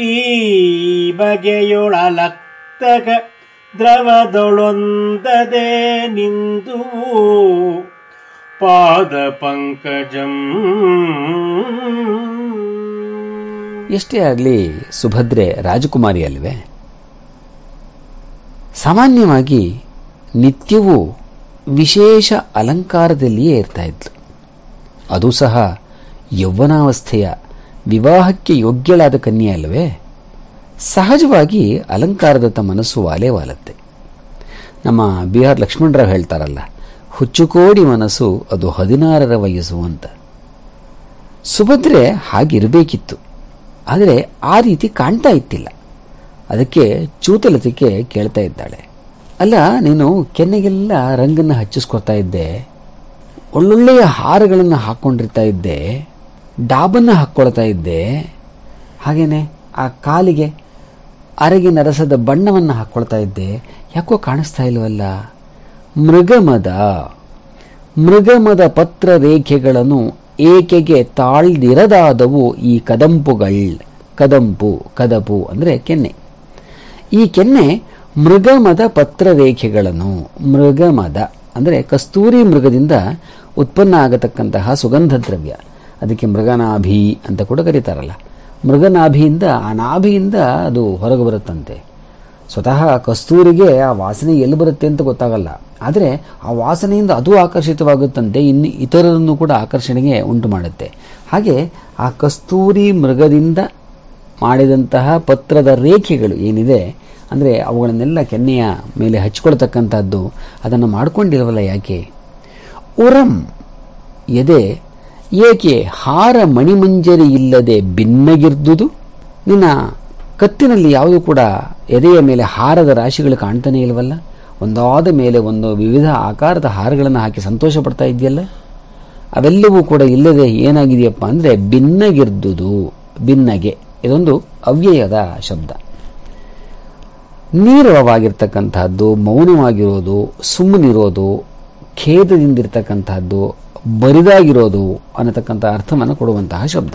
ಈ ಬಗೆಯೊಳಲಕ್ತಕ ದ್ರವದೊಳೊಂದದೆ ನಿಂದು ಪಾದ ಪಂಕಜಂ. ಎಷ್ಟೇ ಆಗಲಿ ಸುಭದ್ರೆ ರಾಜಕುಮಾರಿ ಅಲ್ವೇ ಸಾಮಾನ್ಯವಾಗಿ ನಿತ್ಯವೂ ವಿಶೇಷ ಅಲಂಕಾರದಲ್ಲಿಯೇ ಇರ್ತಾ ಇದ್ಲು. ಅದು ಸಹ ಯೌವನಾವಸ್ಥೆಯ ವಿವಾಹಕ್ಕೆ ಯೋಗ್ಯಳಾದ ಕನ್ಯೆ ಅಲ್ಲವೇ? ಸಹಜವಾಗಿ ಅಲಂಕಾರದತ್ತ ಮನಸ್ಸು ವಾಲೆ ವಾಲತ್ತೆ ನಮ್ಮ ಬಿ ಆರ್ ಲಕ್ಷ್ಮಣರಾವ್ ಹೇಳ್ತಾರಲ್ಲ ಹುಚ್ಚುಕೋಡಿ ಮನಸ್ಸು ಅದು ಹದಿನಾರರ ವಯಸ್ಸು ಅಂತ ಸುಭದ್ರೆ ಹಾಗಿರಬೇಕಿತ್ತು. ಆದರೆ ಆ ರೀತಿ ಕಾಣ್ತಾ ಇತ್ತಿಲ್ಲ. ಅದಕ್ಕೆ ಚೂತಲತಿಕೆ ಕೇಳ್ತಾ ಇದ್ದಾಳೆ. ಅಲ್ಲ, ನೀನು ಕೆನ್ನೆಗೆಲ್ಲ ರಂಗನ್ನು ಹಚ್ಚಿಸ್ಕೊಳ್ತಾ ಇದ್ದೆ. ಒಳ್ಳೊಳ್ಳೆಯ ಹಾರಗಳನ್ನು ಹಾಕ್ಕೊಂಡಿರ್ತಾ ಇದ್ದೆ. ಡಾಬನ್ನು ಹಾಕ್ಕೊಳ್ತಾ ಇದ್ದೆ. ಹಾಗೇನೆ ಆ ಕಾಲಿಗೆ ಅರಗಿನ ರಸದ ಬಣ್ಣವನ್ನು ಹಾಕ್ಕೊಳ್ತಾ ಇದ್ದೆ. ಯಾಕೋ ಕಾಣಿಸ್ತಾ ಇಲ್ವಲ್ಲ? ಮೃಗಮದ ಮೃಗಮದ ಪತ್ರ ರೇಖೆಗಳನ್ನು ಏಕೆಗೆ ತಾಳ್ದಿರದಾದವು ಈ ಕದಂಪುಗಳ್, ಕದಂಪು, ಕದಪು ಅಂದರೆ ಕೆನ್ನೆ. ಈ ಕೆನ್ನೆ ಮೃಗಮದ ಪತ್ರ ರೇಖೆಗಳನ್ನು ಮೃಗಮದ ಅಂದರೆ ಕಸ್ತೂರಿ ಮೃಗದಿಂದ ಉತ್ಪನ್ನ ಆಗತಕ್ಕಂತಹ ಸುಗಂಧ ದ್ರವ್ಯ ಅದಕ್ಕೆ ಮೃಗನಾಭಿ ಅಂತ ಕೂಡ ಕರೀತಾರಲ್ಲ. ಮೃಗನಾಭಿಯಿಂದ ಆ ನಾಭಿಯಿಂದ ಅದು ಹೊರಗೆ ಬರುತ್ತಂತೆ. ಸ್ವತಃ ಕಸ್ತೂರಿಗೆ ಆ ವಾಸನೆ ಎಲ್ಲಿ ಬರುತ್ತೆ ಅಂತ ಗೊತ್ತಾಗಲ್ಲ. ಆದರೆ ಆ ವಾಸನೆಯಿಂದ ಅದು ಆಕರ್ಷಿತವಾಗುತ್ತಂತೆ ಇನ್ನು ಇತರರನ್ನು ಕೂಡ ಆಕರ್ಷಣೆಗೆ ಉಂಟು ಮಾಡುತ್ತೆ. ಹಾಗೆ ಆ ಕಸ್ತೂರಿ ಮೃಗದಿಂದ ಮಾಡಿದಂತಹ ಪತ್ರದ ರೇಖೆಗಳು ಏನಿದೆ, ಅಂದರೆ ಅವುಗಳನ್ನೆಲ್ಲ ಕೆನ್ನೆಯ ಮೇಲೆ ಹಚ್ಕೊಳ್ತಕ್ಕಂಥದ್ದು, ಅದನ್ನು ಮಾಡ್ಕೊಂಡಿರವಲ್ಲ ಯಾಕೆ? ಉರಂ ಎದೆ, ಏಕೆ ಹಾರ ಮಣಿಮಂಜರಿ ಇಲ್ಲದೆ ಭಿನ್ನಗಿರ್ದುದು ನಿನ್ನ ಕತ್ತಿನಲ್ಲಿ ಯಾವುದು ಕೂಡ ಎದೆಯ ಮೇಲೆ ಹಾರದ ರಾಶಿಗಳು ಕಾಣ್ತಾನೆ ಇಲ್ವಲ್ಲ? ಒಂದಾದ ಮೇಲೆ ಒಂದು ವಿವಿಧ ಆಕಾರದ ಹಾರಗಳನ್ನು ಹಾಕಿ ಸಂತೋಷ ಪಡ್ತಾ ಇದೆಯಲ್ಲ ಅವೆಲ್ಲವೂ ಕೂಡ ಇಲ್ಲದೆ ಏನಾಗಿದೆಯಪ್ಪ ಅಂದರೆ ಭಿನ್ನಗಿರ್ದುದು ಭಿನ್ನಗೆ ಇದೊಂದು ಅವ್ಯಯದ ಶಬ್ದ. ನೀರವವಾಗಿರ್ತಕ್ಕಂಥದ್ದು ಮೌನವಾಗಿರೋದು, ಸುಮ್ಮನಿರೋದು, ಖೇದದಿಂದಿರ್ತಕ್ಕಂಥದ್ದು, ಬರಿದಾಗಿರೋದು ಅನ್ನತಕ್ಕಂಥ ಅರ್ಥವನ್ನು ಕೊಡುವಂತಹ ಶಬ್ದ.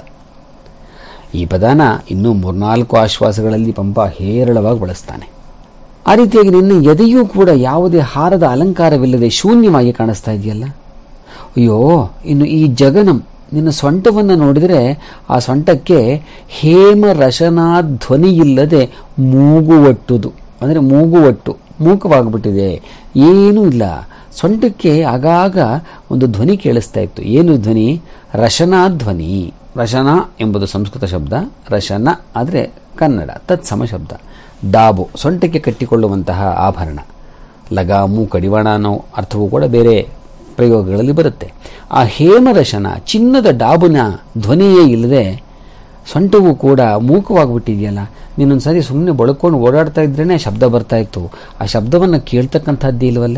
ಈ ಪದನ ಇನ್ನೂ ಮೂರ್ನಾಲ್ಕು ಆಶ್ವಾಸಗಳಲ್ಲಿ ಪಂಪ ಹೇರಳವಾಗಿ ಬಳಸ್ತಾನೆ. ಆ ರೀತಿಯಾಗಿ ನಿನ್ನ ಎದೆಯೂ ಕೂಡ ಯಾವುದೇ ಹಾರದ ಅಲಂಕಾರವಿಲ್ಲದೆ ಶೂನ್ಯವಾಗಿ ಕಾಣಿಸ್ತಾ ಇದೆಯಲ್ಲ? ಅಯ್ಯೋ, ಇನ್ನು ಈ ಜಗನಂ ನಿನ್ನ ಸೊಂಟವನ್ನು ನೋಡಿದರೆ ಆ ಸೊಂಟಕ್ಕೆ ಹೇಮ ಧ್ವನಿಯಿಲ್ಲದೆ ಮೂಗುವಟ್ಟುದು. ಅಂದರೆ ಮೂಗುವಟ್ಟು, ಮೂಕವಾಗ್ಬಿಟ್ಟಿದೆ. ಏನೂ ಇಲ್ಲ. ಸೊಂಟಕ್ಕೆ ಆಗಾಗ ಒಂದು ಧ್ವನಿ ಕೇಳಿಸ್ತಾ ಇತ್ತು. ಏನು ಧ್ವನಿ? ರಶನಾ ಧ್ವನಿ. ರಶನ ಎಂಬುದು ಸಂಸ್ಕೃತ ಶಬ್ದ, ರಶನ ಆದರೆ ಕನ್ನಡ, ತತ್ಸಮ ಶಬ್ದ. ಡಾಬು, ಸೊಂಟಕ್ಕೆ ಕಟ್ಟಿಕೊಳ್ಳುವಂತಹ ಆಭರಣ. ಲಗಾಮು ಕಡಿವಾಣ ಅನ್ನೋ ಅರ್ಥವೂ ಕೂಡ ಬೇರೆ ಪ್ರಯೋಗಗಳಲ್ಲಿ ಬರುತ್ತೆ. ಆ ಹೇಮರಶನ ಚಿನ್ನದ ಡಾಬುನ ಧ್ವನಿಯೇ ಇಲ್ಲದೆ ಸೊಂಟವು ಕೂಡ ಮೂಕವಾಗಿಬಿಟ್ಟಿದೆಯಲ್ಲ? ನೀನೊಂದು ಸರಿ ಸುಮ್ಮನೆ ಬಳ್ಕೊಂಡು ಓಡಾಡ್ತಾ ಇದ್ರೇ ಶಬ್ದ ಬರ್ತಾ ಇತ್ತು. ಆ ಶಬ್ದವನ್ನು ಕೇಳ್ತಕ್ಕಂಥದ್ದೇ ಇಲ್ವಲ್ಲ?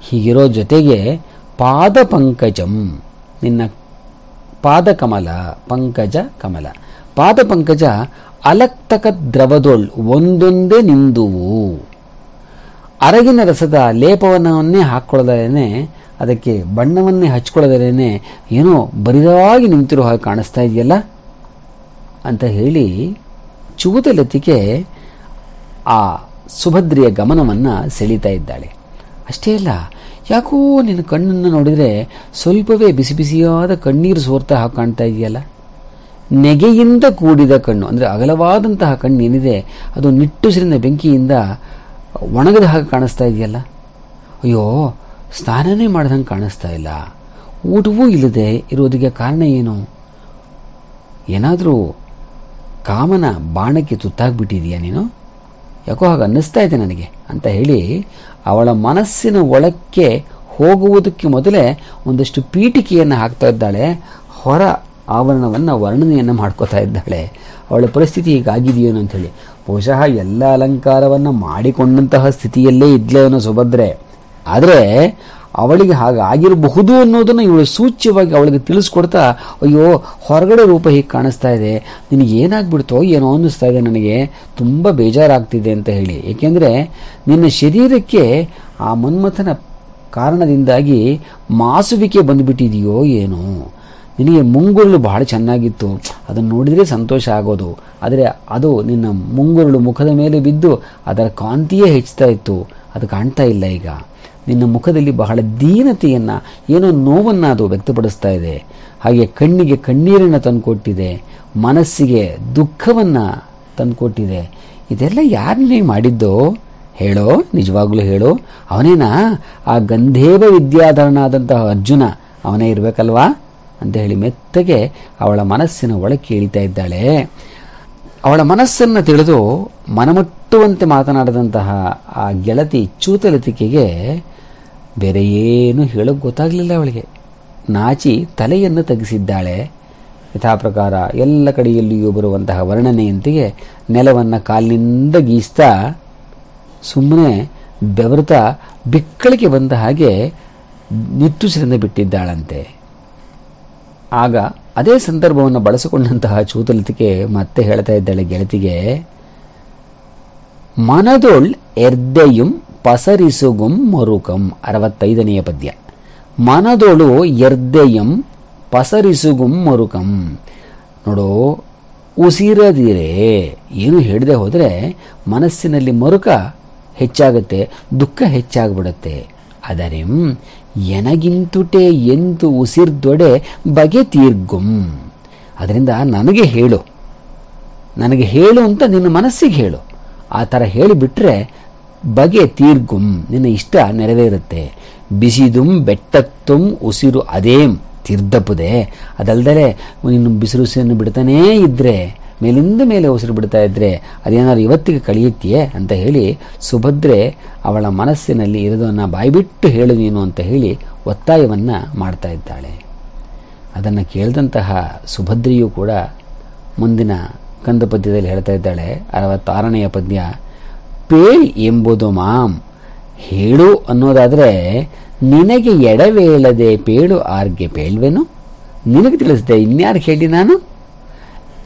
ಹೀಗಿರೋ ಜೊತೆಗೆ ಪಾದ ಪಂಕಜಂ ನಿನ್ನ ಪಾದಕಮಲ, ಪಂಕಜ ಕಮಲ. ಪಾದ ಪಂಕಜ ಅಲಕ್ತಕ ದ್ರವದೊಳ್ ಒಂದೊಂದೇ ನಿಂದುವು. ಅರಗಿನ ರಸದ ಲೇಪವನ್ನೇ ಹಾಕ್ಕೊಳ್ಳದರೇನೆ, ಅದಕ್ಕೆ ಬಣ್ಣವನ್ನೇ ಹಚ್ಕೊಳ್ಳದರೇನೆ, ಏನೋ ಬರಿದವಾಗಿ ನಿಂತಿರೋ ಹಾಗೆ ಕಾಣಿಸ್ತಾ ಇದೆಯಲ್ಲ? ಅಂತ ಹೇಳಿ ಚೂತಲತಿಗೆ ಆ ಸುಭದ್ರಿಯ ಗಮನವನ್ನು ಸೆಳೀತಾ ಇದ್ದಾಳೆ. ಅಷ್ಟೇ ಅಲ್ಲ ಯಾಕೋ ನಿನ್ನ ಕಣ್ಣನ್ನು ನೋಡಿದರೆ ಸ್ವಲ್ಪವೇ ಬಿಸಿ ಬಿಸಿಯಾದ ಕಣ್ಣೀರು ಸೋರ್ತಾ ಕಾಣ್ತಾ ಇದೆಯಲ್ಲ? ನೆಗೆಯಿಂದ ಕೂಡಿದ ಕಣ್ಣು, ಅಂದರೆ ಅಗಲವಾದಂತಹ ಕಣ್ಣು ಏನಿದೆ ಅದು ನಿಟ್ಟುಸಿರಿನ ಬೆಂಕಿಯಿಂದ ಒಣಗದ ಹಾಗೆ ಕಾಣಿಸ್ತಾ ಇದೆಯಲ್ಲ? ಅಯ್ಯೋ, ಸ್ನಾನನೇ ಮಾಡ್ದಂಗೆ ಕಾಣಿಸ್ತಾ ಇಲ್ಲ. ಊಟವೂ ಇಲ್ಲದೆ ಇರೋದಕ್ಕೆ ಕಾರಣ ಏನು? ಏನಾದರೂ ಕಾಮನ ಬಾಣಕ್ಕೆ ತುತ್ತಾಗ್ಬಿಟ್ಟಿದೆಯಾ ನೀನು? ಯಾಕೋ ಹಾಗೆ ಅನ್ನಿಸ್ತಾ ಇದೆ ನನಗೆ ಅಂತ ಹೇಳಿ ಅವಳ ಮನಸ್ಸಿನ ಒಳಕ್ಕೆ ಹೋಗುವುದಕ್ಕೆ ಮೊದಲೇ ಒಂದಷ್ಟು ಪೀಠಿಕೆಯನ್ನು ಹಾಕ್ತಾ ಇದ್ದಾಳೆ. ಹೊರ ಆವರಣವನ್ನು ವರ್ಣನೆಯನ್ನು ಮಾಡ್ಕೋತಾ ಇದ್ದಾಳೆ. ಅವಳ ಪರಿಸ್ಥಿತಿ ಹೀಗಾಗಿದೆಯೇನು ಅಂಥೇಳಿ ಬಹುಶಃ ಎಲ್ಲ ಅಲಂಕಾರವನ್ನು ಮಾಡಿಕೊಂಡಂತಹ ಸ್ಥಿತಿಯಲ್ಲೇ ಇದ್ಲೇನೋ ಸುಭದ್ರೆ. ಆದರೆ ಅವಳಿಗೆ ಹಾಗಾಗಿರಬಹುದು ಅನ್ನೋದನ್ನು ಇವಳು ಸೂಚ್ಯವಾಗಿ ಅವಳಿಗೆ ತಿಳಿಸ್ಕೊಡ್ತಾ, ಅಯ್ಯೋ, ಹೊರಗಡೆ ರೂಪ ಹೀಗೆ ಕಾಣಿಸ್ತಾ ಇದೆ? ನಿನಗೆ ಏನಾಗ್ಬಿಡ್ತೋ ಏನೋ ಅನ್ನಿಸ್ತಾ ಇದೆ ನನಗೆ. ತುಂಬ ಬೇಜಾರಾಗ್ತಿದೆ ಅಂತ ಹೇಳಿ. ಏಕೆಂದರೆ ನಿನ್ನ ಶರೀರಕ್ಕೆ ಆ ಮನ್ಮಥನ ಕಾರಣದಿಂದಾಗಿ ಮಾಸುವಿಕೆ ಬಂದುಬಿಟ್ಟಿದೆಯೋ ಏನೋ. ನಿನಗೆ ಮುಂಗುರುಳು ಬಹಳ ಚೆನ್ನಾಗಿತ್ತು. ಅದನ್ನು ನೋಡಿದರೆ ಸಂತೋಷ ಆಗೋದು. ಆದರೆ ಅದು ನಿನ್ನ ಮುಂಗುರುಳು ಮುಖದ ಮೇಲೆ ಬಿದ್ದು ಅದರ ಕಾಂತಿಯೇ ಹೆಚ್ಚುತ್ತಾ ಇತ್ತು. ಅದು ಕಾಣ್ತಾ ಇಲ್ಲ ಈಗ. ನಿನ್ನ ಮುಖದಲ್ಲಿ ಬಹಳ ದೀನತೆಯನ್ನು, ಏನೋ ನೋವನ್ನು ಅದು ವ್ಯಕ್ತಪಡಿಸ್ತಾ ಇದೆ. ಹಾಗೆ ಕಣ್ಣಿಗೆ ಕಣ್ಣೀರನ್ನು ತಂದುಕೊಟ್ಟಿದೆ, ಮನಸ್ಸಿಗೆ ದುಃಖವನ್ನು ತಂದುಕೊಟ್ಟಿದೆ. ಇದೆಲ್ಲ ಯಾರನ್ನೇ ಮಾಡಿದ್ದೋ? ಹೇಳೋ, ನಿಜವಾಗ್ಲೂ ಹೇಳೋ, ಅವನೇನಾ? ಆ ಗಂಧೇವ ವಿದ್ಯಾಧರನಾದಂತಹ ಅರ್ಜುನ, ಅವನೇ ಇರಬೇಕಲ್ವಾ? ಅಂತ ಹೇಳಿ ಮೆತ್ತಗೆ ಅವಳ ಮನಸ್ಸಿನ ಒಳಕ್ಕೆ ಇಳಿತಾ ಇದ್ದಾಳೆ. ಅವಳ ಮನಸ್ಸನ್ನು ತಿಳಿದು ಮನಮುಟ್ಟುವಂತೆ ಮಾತನಾಡಿದಂತಹ ಆ ಗೆಳತಿ ಚೂತಲತಿಕೆಗೆ ಬೇರೆ ಏನೂ ಹೇಳೋಕೆ ಗೊತ್ತಾಗಲಿಲ್ಲ ಅವಳಿಗೆ. ನಾಚಿ ತಲೆಯನ್ನು ತಗ್ಗಿಸಿದ್ದಾಳೆ. ಯಥಾಪ್ರಕಾರ ಎಲ್ಲ ಕಡೆಯಲ್ಲಿಯೂ ಬರುವಂತಹ ವರ್ಣನೆಯಂತೆಯೇ ನೆಲವನ್ನು ಕಾಲಿನಿಂದ ಗೀಸ್ತಾ ಸುಮ್ಮನೆ ಬೆವರ್ತಾ ಬಿಕ್ಕಳಿಗೆ ಬಂದ ಹಾಗೆ ನಿತ್ತುಸಿರಿಂದ ಬಿಟ್ಟಿದ್ದಾಳಂತೆ. ಆಗ ಅದೇ ಸಂದರ್ಭವನ್ನು ಬಳಸಿಕೊಂಡಂತಹ ಚೂತಲತಿಕೆ ಮತ್ತೆ ಹೇಳ್ತಾ ಇದ್ದಾಳೆ ಗೆಳತಿಗೆ, ಮನದೊಳ್ ಎರ್ದೆಯುಂ ಪಸರಿಸುಗುಂ ಮರುಕಂ, ಅರವತ್ತೈದನೆಯ ಪದ್ಯ. ಮನದೊಳು ಎರ್ದೆಯಂ ಪಸರಿಸುಗುಂ ಮರುಕಂ. ನೋಡು, ಉಸಿರದಿರೆ, ಏನು ಹೇಳದೆ ಹೋದರೆ ಮನಸ್ಸಿನಲ್ಲಿ ಮರುಕ ಹೆಚ್ಚಾಗುತ್ತೆ, ದುಃಖ ಹೆಚ್ಚಾಗ್ಬಿಡುತ್ತೆ. ಆದರೆ ಎನಗಿಂತುಟೆ ಎಂದು ಉಸಿರ್ದೊಡೆ ಬಗೆ ತೀರ್ಗುಂ. ಅದರಿಂದ ನನಗೆ ಹೇಳು. ನನಗೆ ಹೇಳು ಅಂತ ನಿನ್ನ ಮನಸ್ಸಿಗೆ ಹೇಳು. ಆ ಥರ ಹೇಳಿಬಿಟ್ರೆ ಬಗೆ ತೀರ್ಗುಂ, ನಿನ್ನ ಇಷ್ಟ ನೆರವೇರುತ್ತೆ ಬಿಸಿದುಂ ಬೆಟ್ಟತ್ತುಂ ಉಸಿರು ಅದೇಂ ತೀರ್ದಪ್ಪದೆ ಅದಲ್ದಲೆ ನೀನು ಬಿಸಿರುಸಿಯನ್ನು ಬಿಡ್ತಾನೇ ಇದ್ದರೆ ಮೇಲಿಂದ ಮೇಲೆ ಉಸಿರು ಬಿಡ್ತಾ ಇದ್ದರೆ ಅದೇನಾದ್ರು ಇವತ್ತಿಗೆ ಕಳೆಯುತ್ತೆಯೇ ಅಂತ ಹೇಳಿ ಸುಭದ್ರೆ ಅವಳ ಮನಸ್ಸಿನಲ್ಲಿ ಇರೋದನ್ನು ಬಾಯ್ಬಿಟ್ಟು ಹೇಳು ನೀನು ಅಂತ ಹೇಳಿ ಒತ್ತಾಯವನ್ನು ಮಾಡ್ತಾ ಇದ್ದಾಳೆ. ಅದನ್ನು ಕೇಳಿದಂತಹ ಸುಭದ್ರೆಯೂ ಕೂಡ ಮುಂದಿನ ಕಂದ ಪದ್ಯದಲ್ಲಿ ಹೇಳ್ತಾ ಇದ್ದಾಳೆ, ಅರವತ್ತಾರನೆಯ ಪದ್ಯ. ಪೇಳ್ ಎಂಬುದು ಮಾಂ. ಹೇಳು ಅನ್ನೋದಾದರೆ, ನಿನಗೆ ಎಡವೇಳದೆ ಪೇಳು ಆರ್ಗೆ ಪೇಳ್ವೆನು ನಿನಗೆ ತಿಳಿಸಿದೆ ಇನ್ಯಾರು ಹೇಳಿ ನಾನು?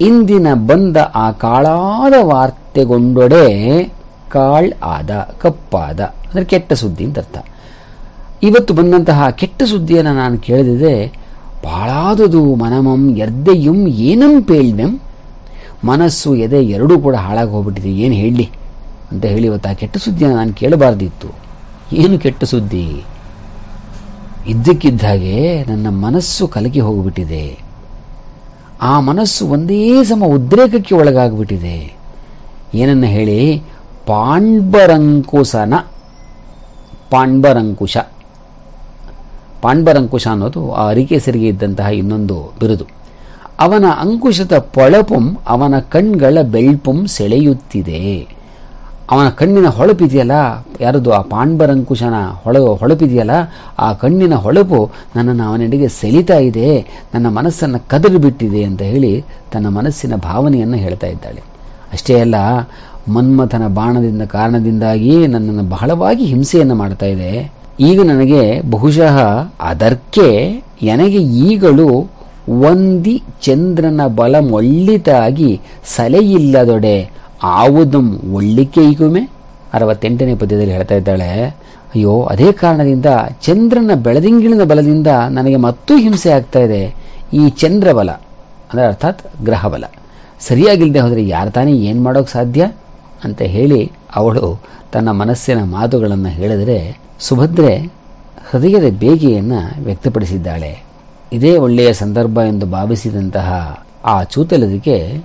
ಇಂದಿನ ಬಂದ ಆ ಕಾಳಾದ ವಾರ್ತೆಗೊಂಡೊಡೆ ಕಾಳ್ ಆದ, ಕಪ್ಪಾದ. ಅಂದರೆ ಕೆಟ್ಟ ಸುದ್ದಿ ಅಂತ ಅರ್ಥ. ಇವತ್ತು ಬಂದಂತಹ ಕೆಟ್ಟ ಸುದ್ದಿಯನ್ನು ನಾನು ಕೇಳಿದಿದೆ, ಬಾಳಾದುದು ಮನಮಂ ಎರ್ದೆಯುಂ ಏನಂ ಪೇಳ್ವೆಂ? ಮನಸ್ಸು ಎದೆ ಎರಡೂ ಕೂಡ ಹಾಳಾಗಿ ಹೋಗ್ಬಿಟ್ಟಿದೆ, ಏನು ಹೇಳಲಿ ಅಂತ ಹೇಳಿ ಇವತ್ತು ಆ ಕೆಟ್ಟ ಸುದ್ದಿಯನ್ನು ನಾನು ಕೇಳಬಾರ್ದಿತ್ತು. ಏನು ಕೆಟ್ಟ ಸುದ್ದಿ? ಇದ್ದಕ್ಕಿದ್ದ ಹಾಗೆ ನನ್ನ ಮನಸ್ಸು ಕಲಕಿ ಹೋಗಿಬಿಟ್ಟಿದೆ. ಆ ಮನಸ್ಸು ಒಂದೇ ಸಮ ಉದ್ರೇಕಕ್ಕೆ ಒಳಗಾಗ್ಬಿಟ್ಟಿದೆ. ಏನನ್ನ ಹೇಳಿ? ಪಾಂಡ್ಬರಂಕುಶನ ಪಾಂಡ್ಬರಂಕುಶ ಪಾಂಡ್ಬರಂಕುಶ ಅನ್ನೋದು ಆ ಅರಿಕೇಸರಿಗೆ ಇದ್ದಂತಹ ಇನ್ನೊಂದು ಬಿರುದು. ಅವನ ಅಂಕುಶದ ಪೊಳಪುಂ, ಅವನ ಕಣ್ಗಳ ಬೆಳ್ಪುಂ ಸೆಳೆಯುತ್ತಿದೆ. ಅವನ ಕಣ್ಣಿನ ಹೊಳಪಿದೆಯಲ್ಲ ಯಾರದು? ಆ ಪಾಂಡವರಂಕುಶನ ಹೊಳ, ಹೊಳಪಿದೆಯಲ್ಲ? ಆ ಕಣ್ಣಿನ ಹೊಳಪು ನನ್ನನ್ನು ಅವನೆಡೆಗೆ ಸೆಳಿತಾ ಇದೆ. ನನ್ನ ಮನಸ್ಸನ್ನು ಕದರಿಬಿಟ್ಟಿದೆ ಅಂತ ಹೇಳಿ ತನ್ನ ಮನಸ್ಸಿನ ಭಾವನೆಯನ್ನು ಹೇಳ್ತಾ ಇದ್ದಾಳೆ. ಅಷ್ಟೇ ಅಲ್ಲ, ಮನ್ಮಥನ ಬಾಣದಿಂದ ಕಾರಣದಿಂದಾಗಿ ನನ್ನನ್ನು ಬಹಳವಾಗಿ ಹಿಂಸೆಯನ್ನು ಮಾಡ್ತಾ ಇದೆ. ಈಗ ನನಗೆ ಬಹುಶಃ ಅದಕ್ಕೆ ನನಗೆ ಈಗಲೂ ಒಂದಿ ಚಂದ್ರನ ಬಲ ಮೊಳ್ಳಿತಾಗಿ ಸಲೆಯಿಲ್ಲದೊಡೆ ಆವುದಂ ಒಳ್ಳಿಕೆ ಈಗುಮೆ ಅರವತ್ತೆಂಟನೇ ಪದ್ಯದಲ್ಲಿ ಹೇಳ್ತಾ ಇದ್ದಾಳೆ, ಅಯ್ಯೋ, ಅದೇ ಕಾರಣದಿಂದ ಚಂದ್ರನ ಬೆಳದಿಂಗಿಳಿನ ಬಲದಿಂದ ನನಗೆ ಮತ್ತೂ ಹಿಂಸೆ ಆಗ್ತಾ ಇದೆ. ಈ ಚಂದ್ರ ಬಲ ಅಂದರೆ ಅರ್ಥಾತ್ ಗ್ರಹ ಬಲ ಸರಿಯಾಗಿಲ್ಲದೆ ಹೋದರೆ ಯಾರು ತಾನೇ ಏನು ಮಾಡೋಕೆ ಸಾಧ್ಯ? ಅಂತ ಹೇಳಿ ಅವಳು ತನ್ನ ಮನಸ್ಸಿನ ಮಾತುಗಳನ್ನು ಹೇಳಿದರೆ ಸುಭದ್ರೆ ಹೃದಯದ ಬೇಗೆಯನ್ನು ವ್ಯಕ್ತಪಡಿಸಿದ್ದಾಳೆ. ಇದೇ ಒಳ್ಳೆಯ ಸಂದರ್ಭ ಎಂದು ಭಾವಿಸಿದಂತಹ ಆ ಚೂತಲದಿಗೆ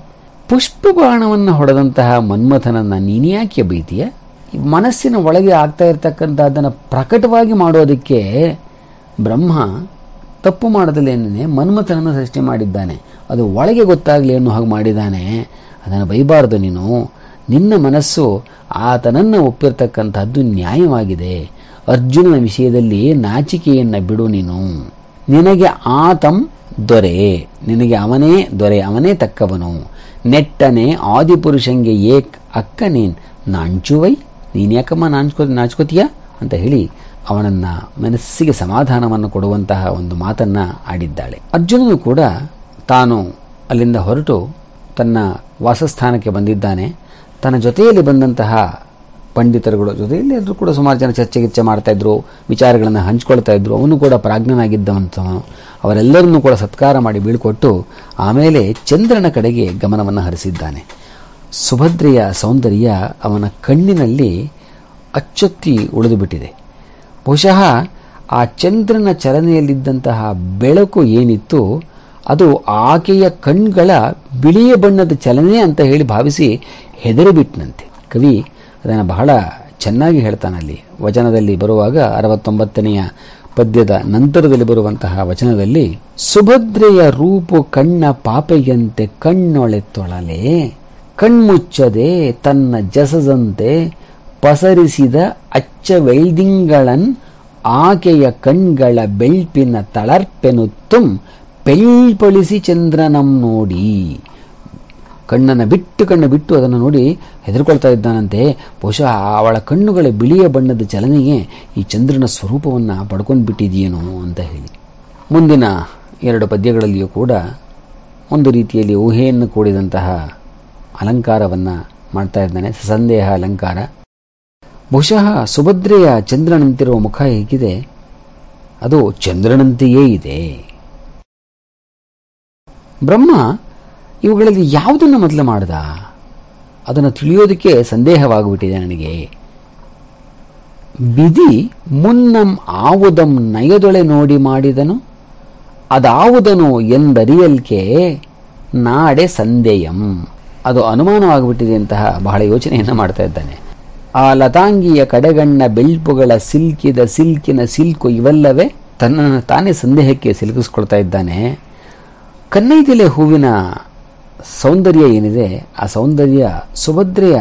ಪುಷ್ಪಬಾಣವನ್ನು ಹೊಡೆದಂತಹ ಮನ್ಮಥನನ್ನು ನೀನ್ಯಾಕೆ ಬೈತೀಯ? ಮನಸ್ಸಿನ ಒಳಗೆ ಆಗ್ತಾ ಇರತಕ್ಕಂಥದ್ದನ್ನು ಪ್ರಕಟವಾಗಿ ಮಾಡೋದಕ್ಕೆ ಬ್ರಹ್ಮ ತಪ್ಪು ಮಾಡದಲ್ಲೇನೇ ಮನ್ಮಥನನ್ನು ಸೃಷ್ಟಿ ಮಾಡಿದ್ದಾನೆ. ಅದು ಒಳಗೆ ಗೊತ್ತಾಗಲಿ ಅನ್ನೋ ಹಾಗೆ ಮಾಡಿದ್ದಾನೆ. ಅದನ್ನು ಬೈಬಾರ್ದು ನೀನು. ನಿನ್ನ ಮನಸ್ಸು ಆತನನ್ನು ಒಪ್ಪಿರ್ತಕ್ಕಂಥದ್ದು ನ್ಯಾಯವಾಗಿದೆ. ಅರ್ಜುನನ ವಿಷಯದಲ್ಲಿ ನಾಚಿಕೆಯನ್ನು ಬಿಡು ನೀನು. ನಿನಗೆ ಆತಂ ದೊರೆ, ನಿನಗೆ ಅವನೇ ದೊರೆ, ಅವನೇ ತಕ್ಕವನು. ನೆಟ್ಟನೆ ಆದಿಪುರುಷಂಗೆ ಏಕ್ ಅಕ್ಕ ನೀನ್ ನಾಂಚುವೈ ನೀನ್ ಯಾಕಮ್ಮ ನಾಂಚ್ಕೋ ನಾಚ್ಕೋತೀಯ? ಅಂತ ಹೇಳಿ ಅವನನ್ನ ಮನಸ್ಸಿಗೆ ಸಮಾಧಾನವನ್ನು ಕೊಡುವಂತಹ ಒಂದು ಮಾತನ್ನ ಆಡಿದ್ದಾಳೆ. ಅರ್ಜುನನು ಕೂಡ ತಾನು ಅಲ್ಲಿಂದ ಹೊರಟು ತನ್ನ ವಾಸಸ್ಥಾನಕ್ಕೆ ಬಂದಿದ್ದಾನೆ. ತನ್ನ ಜೊತೆಯಲ್ಲಿ ಬಂದಂತಹ ಪಂಡಿತರುಗಳು ಜೊತೆಯಲ್ಲಿ ಎಲ್ಲರೂ ಕೂಡ ಸುಮಾರು ಜನ ಚರ್ಚೆ ಗಿಚ್ಚೆ ಮಾಡ್ತಾ ಇದ್ರು, ವಿಚಾರಗಳನ್ನು ಹಂಚ್ಕೊಳ್ತಾ ಇದ್ರು, ಅವನು ಕೂಡ ಪ್ರಾಜ್ಞನಾಗಿದ್ದವಂತವನು ಅವರೆಲ್ಲರನ್ನೂ ಕೂಡ ಸತ್ಕಾರ ಮಾಡಿ ಬೀಳ್ಕೊಟ್ಟು ಆಮೇಲೆ ಚಂದ್ರನ ಕಡೆಗೆ ಗಮನವನ್ನು ಹರಿಸಿದ್ದಾನೆ. ಸುಭದ್ರೆಯ ಸೌಂದರ್ಯ ಅವನ ಕಣ್ಣಿನಲ್ಲಿ ಅಚ್ಚೊತ್ತಿ ಉಳಿದು ಬಿಟ್ಟಿದೆ ಬಹುಶಃ ಆ ಚಂದ್ರನ ಚಲನೆಯಲ್ಲಿದ್ದಂತಹ ಬೆಳಕು ಏನಿತ್ತು, ಅದು ಆಕೆಯ ಕಣ್ಗಳ ಬಿಳಿಯ ಬಣ್ಣದ ಚಲನೆ ಅಂತ ಹೇಳಿ ಭಾವಿಸಿ ಹೆದರಿಬಿಟ್ನಂತೆ. ಕವಿ ಅದನ್ನು ಬಹಳ ಚೆನ್ನಾಗಿ ಹೇಳ್ತಾನಲ್ಲಿ ವಚನದಲ್ಲಿ ಬರುವಾಗ ಅರವತ್ತೊಂಬತ್ತನೆಯ ಪದ್ಯದ ನಂತರದಲ್ಲಿ ಬರುವಂತಹ ವಚನದಲ್ಲಿ, ಸುಭದ್ರೆಯ ರೂಪು ಕಣ್ಣ ಪಾಪೆಯಂತೆ ಕಣ್ಣೊಳೆತ್ತೊಳಲೆ ಕಣ್ಮುಚ್ಚದೆ ತನ್ನ ಜಸದಂತೆ ಪಸರಿಸಿದ ಅಚ್ಚವೆಳ್ದಿಂಗಳನ್ ಆಕೆಯ ಕಣ್ಗಳ ಬೆಳ್ಪಿನ ತಳರ್ಪೆನು ತುಂ ಪೆಳ್ಪಳಿಸಿ ಚಂದ್ರನಂ ನೋಡಿ. ಕಣ್ಣನ್ನು ಬಿಟ್ಟು ಕಣ್ಣು ಬಿಟ್ಟು ಅದನ್ನು ನೋಡಿ ಹೆದರ್ಕೊಳ್ತಾ ಇದ್ದಾನಂತೆ. ಬಹುಶಃ ಅವಳ ಕಣ್ಣುಗಳ ಬಿಳಿಯ ಬಣ್ಣದ ಚಲನೆಗೆ ಈ ಚಂದ್ರನ ಸ್ವರೂಪವನ್ನು ಪಡ್ಕೊಂಡು ಬಿಟ್ಟಿದೆಯೇನೋ ಅಂತ ಹೇಳಿ. ಮುಂದಿನ ಎರಡು ಪದ್ಯಗಳಲ್ಲಿಯೂ ಕೂಡ ಒಂದು ರೀತಿಯಲ್ಲಿ ಊಹೆಯನ್ನು ಕೂಡಿದಂತಹ ಅಲಂಕಾರವನ್ನು ಮಾಡ್ತಾ ಇದ್ದಾನೆ. ಸಂದೇಹ ಅಲಂಕಾರ. ಬಹುಶಃ ಸುಭದ್ರೆಯ ಚಂದ್ರನಂತಿರುವ ಮುಖ ಹೇಗಿದೆ? ಅದು ಚಂದ್ರನಂತೆಯೇ ಇದೆ. ಬ್ರಹ್ಮ ಇವುಗಳಲ್ಲಿ ಯಾವುದನ್ನು ಮೊದಲು ಮಾಡ್ದ? ಅದನ್ನು ತಿಳಿಯೋದಕ್ಕೆ ಸಂದೇಹವಾಗಿಬಿಟ್ಟಿದೆ ನನಗೆ. ಬಿದಿ ಮುನ್ನಂ ಆವುದಂ ನಯದೊಳೆ ನೋಡಿ ಮಾಡಿದನು. ಅದಾವುದನು ಎಂದರಿಯಲ್ಕೆ ನಾಡೆ ಸಂದೇಯಂ. ಅದು ಅನುಮಾನವಾಗಿಬಿಟ್ಟಿದೆ ಅಂತಹ ಬಹಳ ಯೋಚನೆಯನ್ನು ಮಾಡ್ತಾ ಇದ್ದಾನೆ. ಆ ಲತಾಂಗಿಯ ಕಡೆಗಣ್ಣ ಬೆಳ್ಪುಗಳ ಸಿಲ್ಕಿದ ಸಿಲ್ಕಿನ ಸಿಲ್ಕು ಇವೆಲ್ಲವೇ ತನ್ನನ್ನು ತಾನೇ ಸಂದೇಹಕ್ಕೆ ಸಿಲುಕಿಸ್ಕೊಳ್ತಾ ಇದ್ದಾನೆ. ಕನ್ನೈದಿಲೆ ಹೂವಿನ ಸೌಂದರ್ಯ ಏನಿದೆ, ಆ ಸೌಂದರ್ಯ ಸುಭದ್ರೆಯ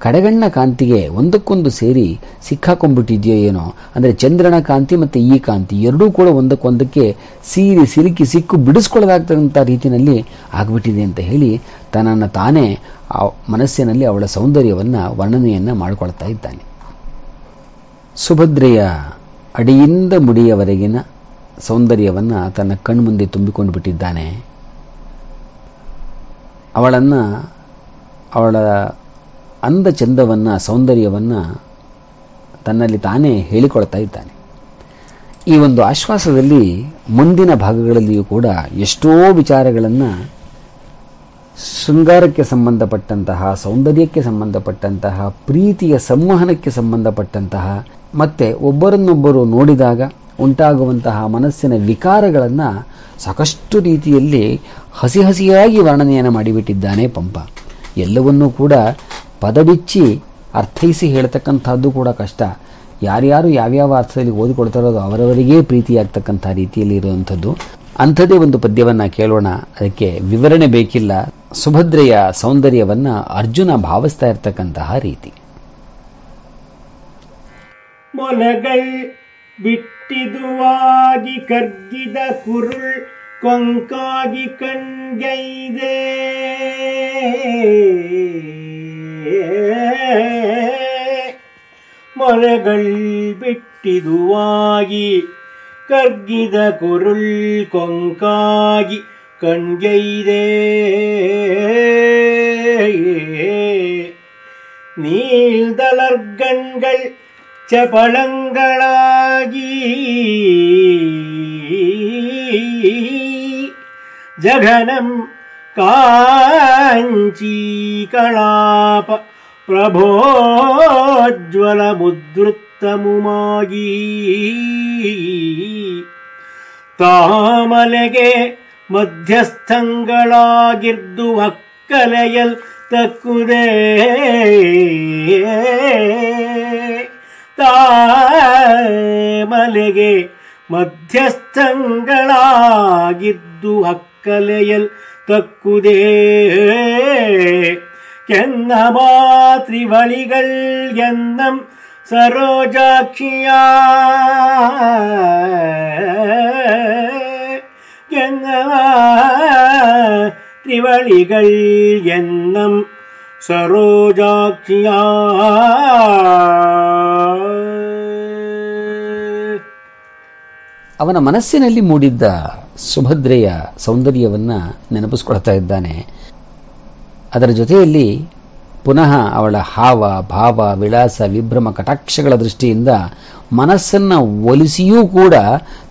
ಕಡೆಗಣ್ಣ ಕಾಂತಿಗೆ ಒಂದಕ್ಕೊಂದು ಸೇರಿ ಸಿಕ್ಕಾಕೊಂಡ್ಬಿಟ್ಟಿದೆಯೋ ಏನೋ, ಅಂದರೆ ಚಂದ್ರನ ಕಾಂತಿ ಮತ್ತು ಈ ಕಾಂತಿ ಎರಡೂ ಕೂಡ ಒಂದಕ್ಕೊಂದಕ್ಕೆ ಸೀರಿ ಸಿಲುಕಿ ಸಿಕ್ಕು ಬಿಡಿಸ್ಕೊಳ್ಳೋದಾಗ್ತಕ್ಕಂಥ ರೀತಿಯಲ್ಲಿ ಆಗಿಬಿಟ್ಟಿದೆ ಅಂತ ಹೇಳಿ ತನ್ನನ್ನು ತಾನೇ ಆ ಮನಸ್ಸಿನಲ್ಲಿ ಅವಳ ಸೌಂದರ್ಯವನ್ನು ವರ್ಣನೆಯನ್ನು ಮಾಡಿಕೊಳ್ತಾ ಇದ್ದಾನೆ. ಸುಭದ್ರೆಯ ಅಡಿಯಿಂದ ಮುಡಿಯವರೆಗಿನ ಸೌಂದರ್ಯವನ್ನು ತನ್ನ ಕಣ್ಮುಂದೆ ತುಂಬಿಕೊಂಡು ಬಿಟ್ಟಿದ್ದಾನೆ ಅವಳನ್ನು, ಅವಳ ಅಂದ ಚಂದವನ್ನು ಸೌಂದರ್ಯವನ್ನು ತನ್ನಲ್ಲಿ ತಾನೇ ಹೇಳಿಕೊಳ್ತಾ ಇದ್ದಾನೆ. ಈ ಒಂದು ಆಶ್ವಾಸದಲ್ಲಿ ಮುಂದಿನ ಭಾಗಗಳಲ್ಲಿಯೂ ಕೂಡ ಎಷ್ಟೋ ವಿಚಾರಗಳನ್ನು ಶೃಂಗಾರಕ್ಕೆ ಸಂಬಂಧಪಟ್ಟಂತಹ, ಸೌಂದರ್ಯಕ್ಕೆ ಸಂಬಂಧಪಟ್ಟಂತಹ, ಪ್ರೀತಿಯ ಸಂವಹನಕ್ಕೆ ಸಂಬಂಧಪಟ್ಟಂತಹ, ಮತ್ತೆ ಒಬ್ಬರನ್ನೊಬ್ಬರು ನೋಡಿದಾಗ ಉಂಟಾಗುವಂತಹ ಮನಸ್ಸಿನ ವಿಕಾರಗಳನ್ನು ಸಾಕಷ್ಟು ರೀತಿಯಲ್ಲಿ ಹಸಿ ಹಸಿಯಾಗಿ ವರ್ಣನೆಯನ್ನು ಮಾಡಿಬಿಟ್ಟಿದ್ದಾನೆ ಪಂಪ. ಎಲ್ಲವನ್ನೂ ಕೂಡ ಪದಬಿಚ್ಚಿ ಅರ್ಥೈಸಿ ಹೇಳ್ತಕ್ಕಂಥದ್ದು ಕೂಡ ಕಷ್ಟ. ಯಾರ್ಯಾರು ಯಾವ್ಯಾವ ಅರ್ಥದಲ್ಲಿ ಓದಿಕೊಡ್ತಾರೋ ಅದು ಅವರವರಿಗೇ ಪ್ರೀತಿಯಾಗ್ತಕ್ಕಂಥ ರೀತಿಯಲ್ಲಿ ಇರುವಂಥದ್ದು. ಅಂಥದ್ದೇ ಒಂದು ಪದ್ಯವನ್ನು ಕೇಳೋಣ. ಅದಕ್ಕೆ ವಿವರಣೆ ಬೇಕಿಲ್ಲ. ಸುಭದ್ರೆಯ ಸೌಂದರ್ಯವನ್ನು ಅರ್ಜುನ ಭಾವಿಸ್ತಾ ಇರ್ತಕ್ಕಂತಹ ರೀತಿ. ಬಿಟ್ಟಿದುವಾಗಿ ಕರ್ಗಿದ ಕುರುಳ್ கொங்காகி கண்கைதே. மரகள் வெட்டிதுவாகி கர்கித குருள் கொங்காகி கண்கைதே. நீழ்தளர்கண்கள் செபளங்களாகி जघनं काञ्चीकलाप ಪ್ರಭೋಜ್ವಲಮುದ್ರುತ್ತಮುಮಾಗಿ ತಾಮಲೆಗೆ ಮಧ್ಯಸ್ಥಂಗಳಾಗಿದ್ದು ಒಕ್ಕಲೆಯಲ್ ತಕ್ಕುದೇ ತಾಮಲೆಗೆ ಮಧ್ಯಸ್ಥಂಗಳಾಗಿದ್ದು ಅಕ್ಕಲೆಯಲ್ ತಕ್ಕುದೇ ಕೆನ್ನ ಮಾತ್ರಿವಳಿಗಳ್ ಎನ್ನಂ ಸರೋಜಾಕ್ಷಿಯ ಎನ್ನ ತ್ರಿವಳಿಗಳ್ ಎನ್ನಂ ಸರೋಜಾಕ್ಷಿಯ ಅವನ ಮನಸ್ಸಿನಲ್ಲಿ ಮೂಡಿದ್ದ ಸುಭದ್ರೆಯ ಸೌಂದರ್ಯವನ್ನು ನೆನಪಿಸ್ಕೊಳ್ತಾ ಇದ್ದಾನೆ. ಅದರ ಜೊತೆಯಲ್ಲಿ ಪುನಃ ಅವಳ ಹಾವ, ಭಾವ, ವಿಳಾಸ, ವಿಭ್ರಮ, ಕಟಾಕ್ಷಗಳ ದೃಷ್ಟಿಯಿಂದ ಮನಸ್ಸನ್ನು ಒಲಿಸಿಯೂ ಕೂಡ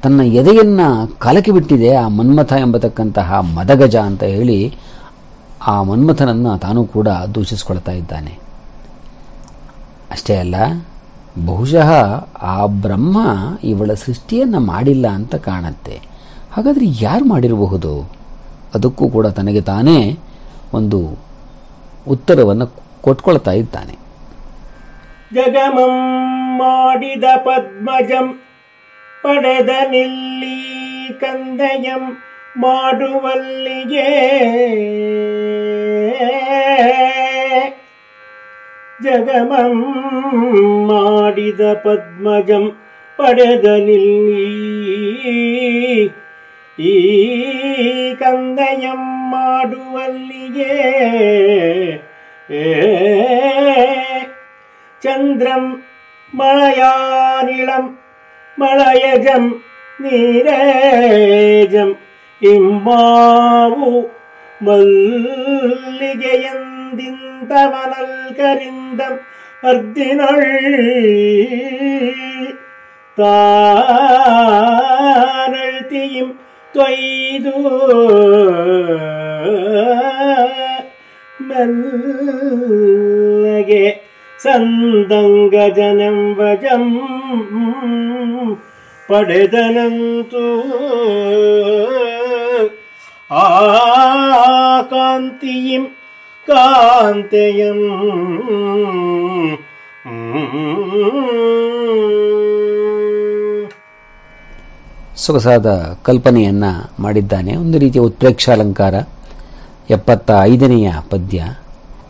ತನ್ನ ಎದೆಯನ್ನು ಕಲಕಿಬಿಟ್ಟಿದೆ ಆ ಮನ್ಮಥ ಎಂಬತಕ್ಕಂತಹ ಮದಗಜ ಅಂತ ಹೇಳಿ ಆ ಮನ್ಮಥನನ್ನು ತಾನೂ ಕೂಡ ದೂಷಿಸಿಕೊಳ್ತಾ ಇದ್ದಾನೆ. ಅಷ್ಟೇ ಅಲ್ಲ ಬಹುಶಃ ಆ ಬ್ರಹ್ಮ ಇವಳ ಸೃಷ್ಟಿಯನ್ನು ಮಾಡಿಲ್ಲ ಅಂತ ಕಾಣತ್ತೆ. ಹಾಗಾದರೆ ಯಾರು ಮಾಡಿರಬಹುದು? ಅದಕ್ಕೂ ಕೂಡ ತನಗೆ ತಾನೇ ಒಂದು ಉತ್ತರವನ್ನು ಕೊಟ್ಕೊಳ್ತಾ ಇದ್ದಾನೆ ಜಗಮಂ ಮಾಡಿದ ಪದ್ಮಜಂ, ಪಡೆದ ನಿಲ್ಲಿ ಕಂದಯಂ ಮಾಡುವಲ್ಲಿಗೆ ജഗമം ജഗമമ്മാടിത പത്മജം പടതനിൽ ഈ കന്തയം മാടുവല്ലിയേ ചന്ദ്രം മളയാനിളം മളയജം നീരേജം ഇമ്മാവു മല്ലികയെന്ന പന്തിന്ത മണൽ കരിന്തം അർദിനൊൾ താനഴ്ത്തിയും ത്വയ്തു മെല്ലകെ സന്തംഗജനം വജം പടതനന്തു ആ കാന്തിയും ಕಾಂತೆಯಂ. ಸೊಗಸಾದ ಕಲ್ಪನೆಯನ್ನು ಮಾಡಿದ್ದಾನೆ. ಒಂದು ರೀತಿಯ ಉತ್ಪ್ರೇಕ್ಷಾಲಂಕಾರ. ಎಪ್ಪತ್ತ ಐದನೆಯ ಪದ್ಯ.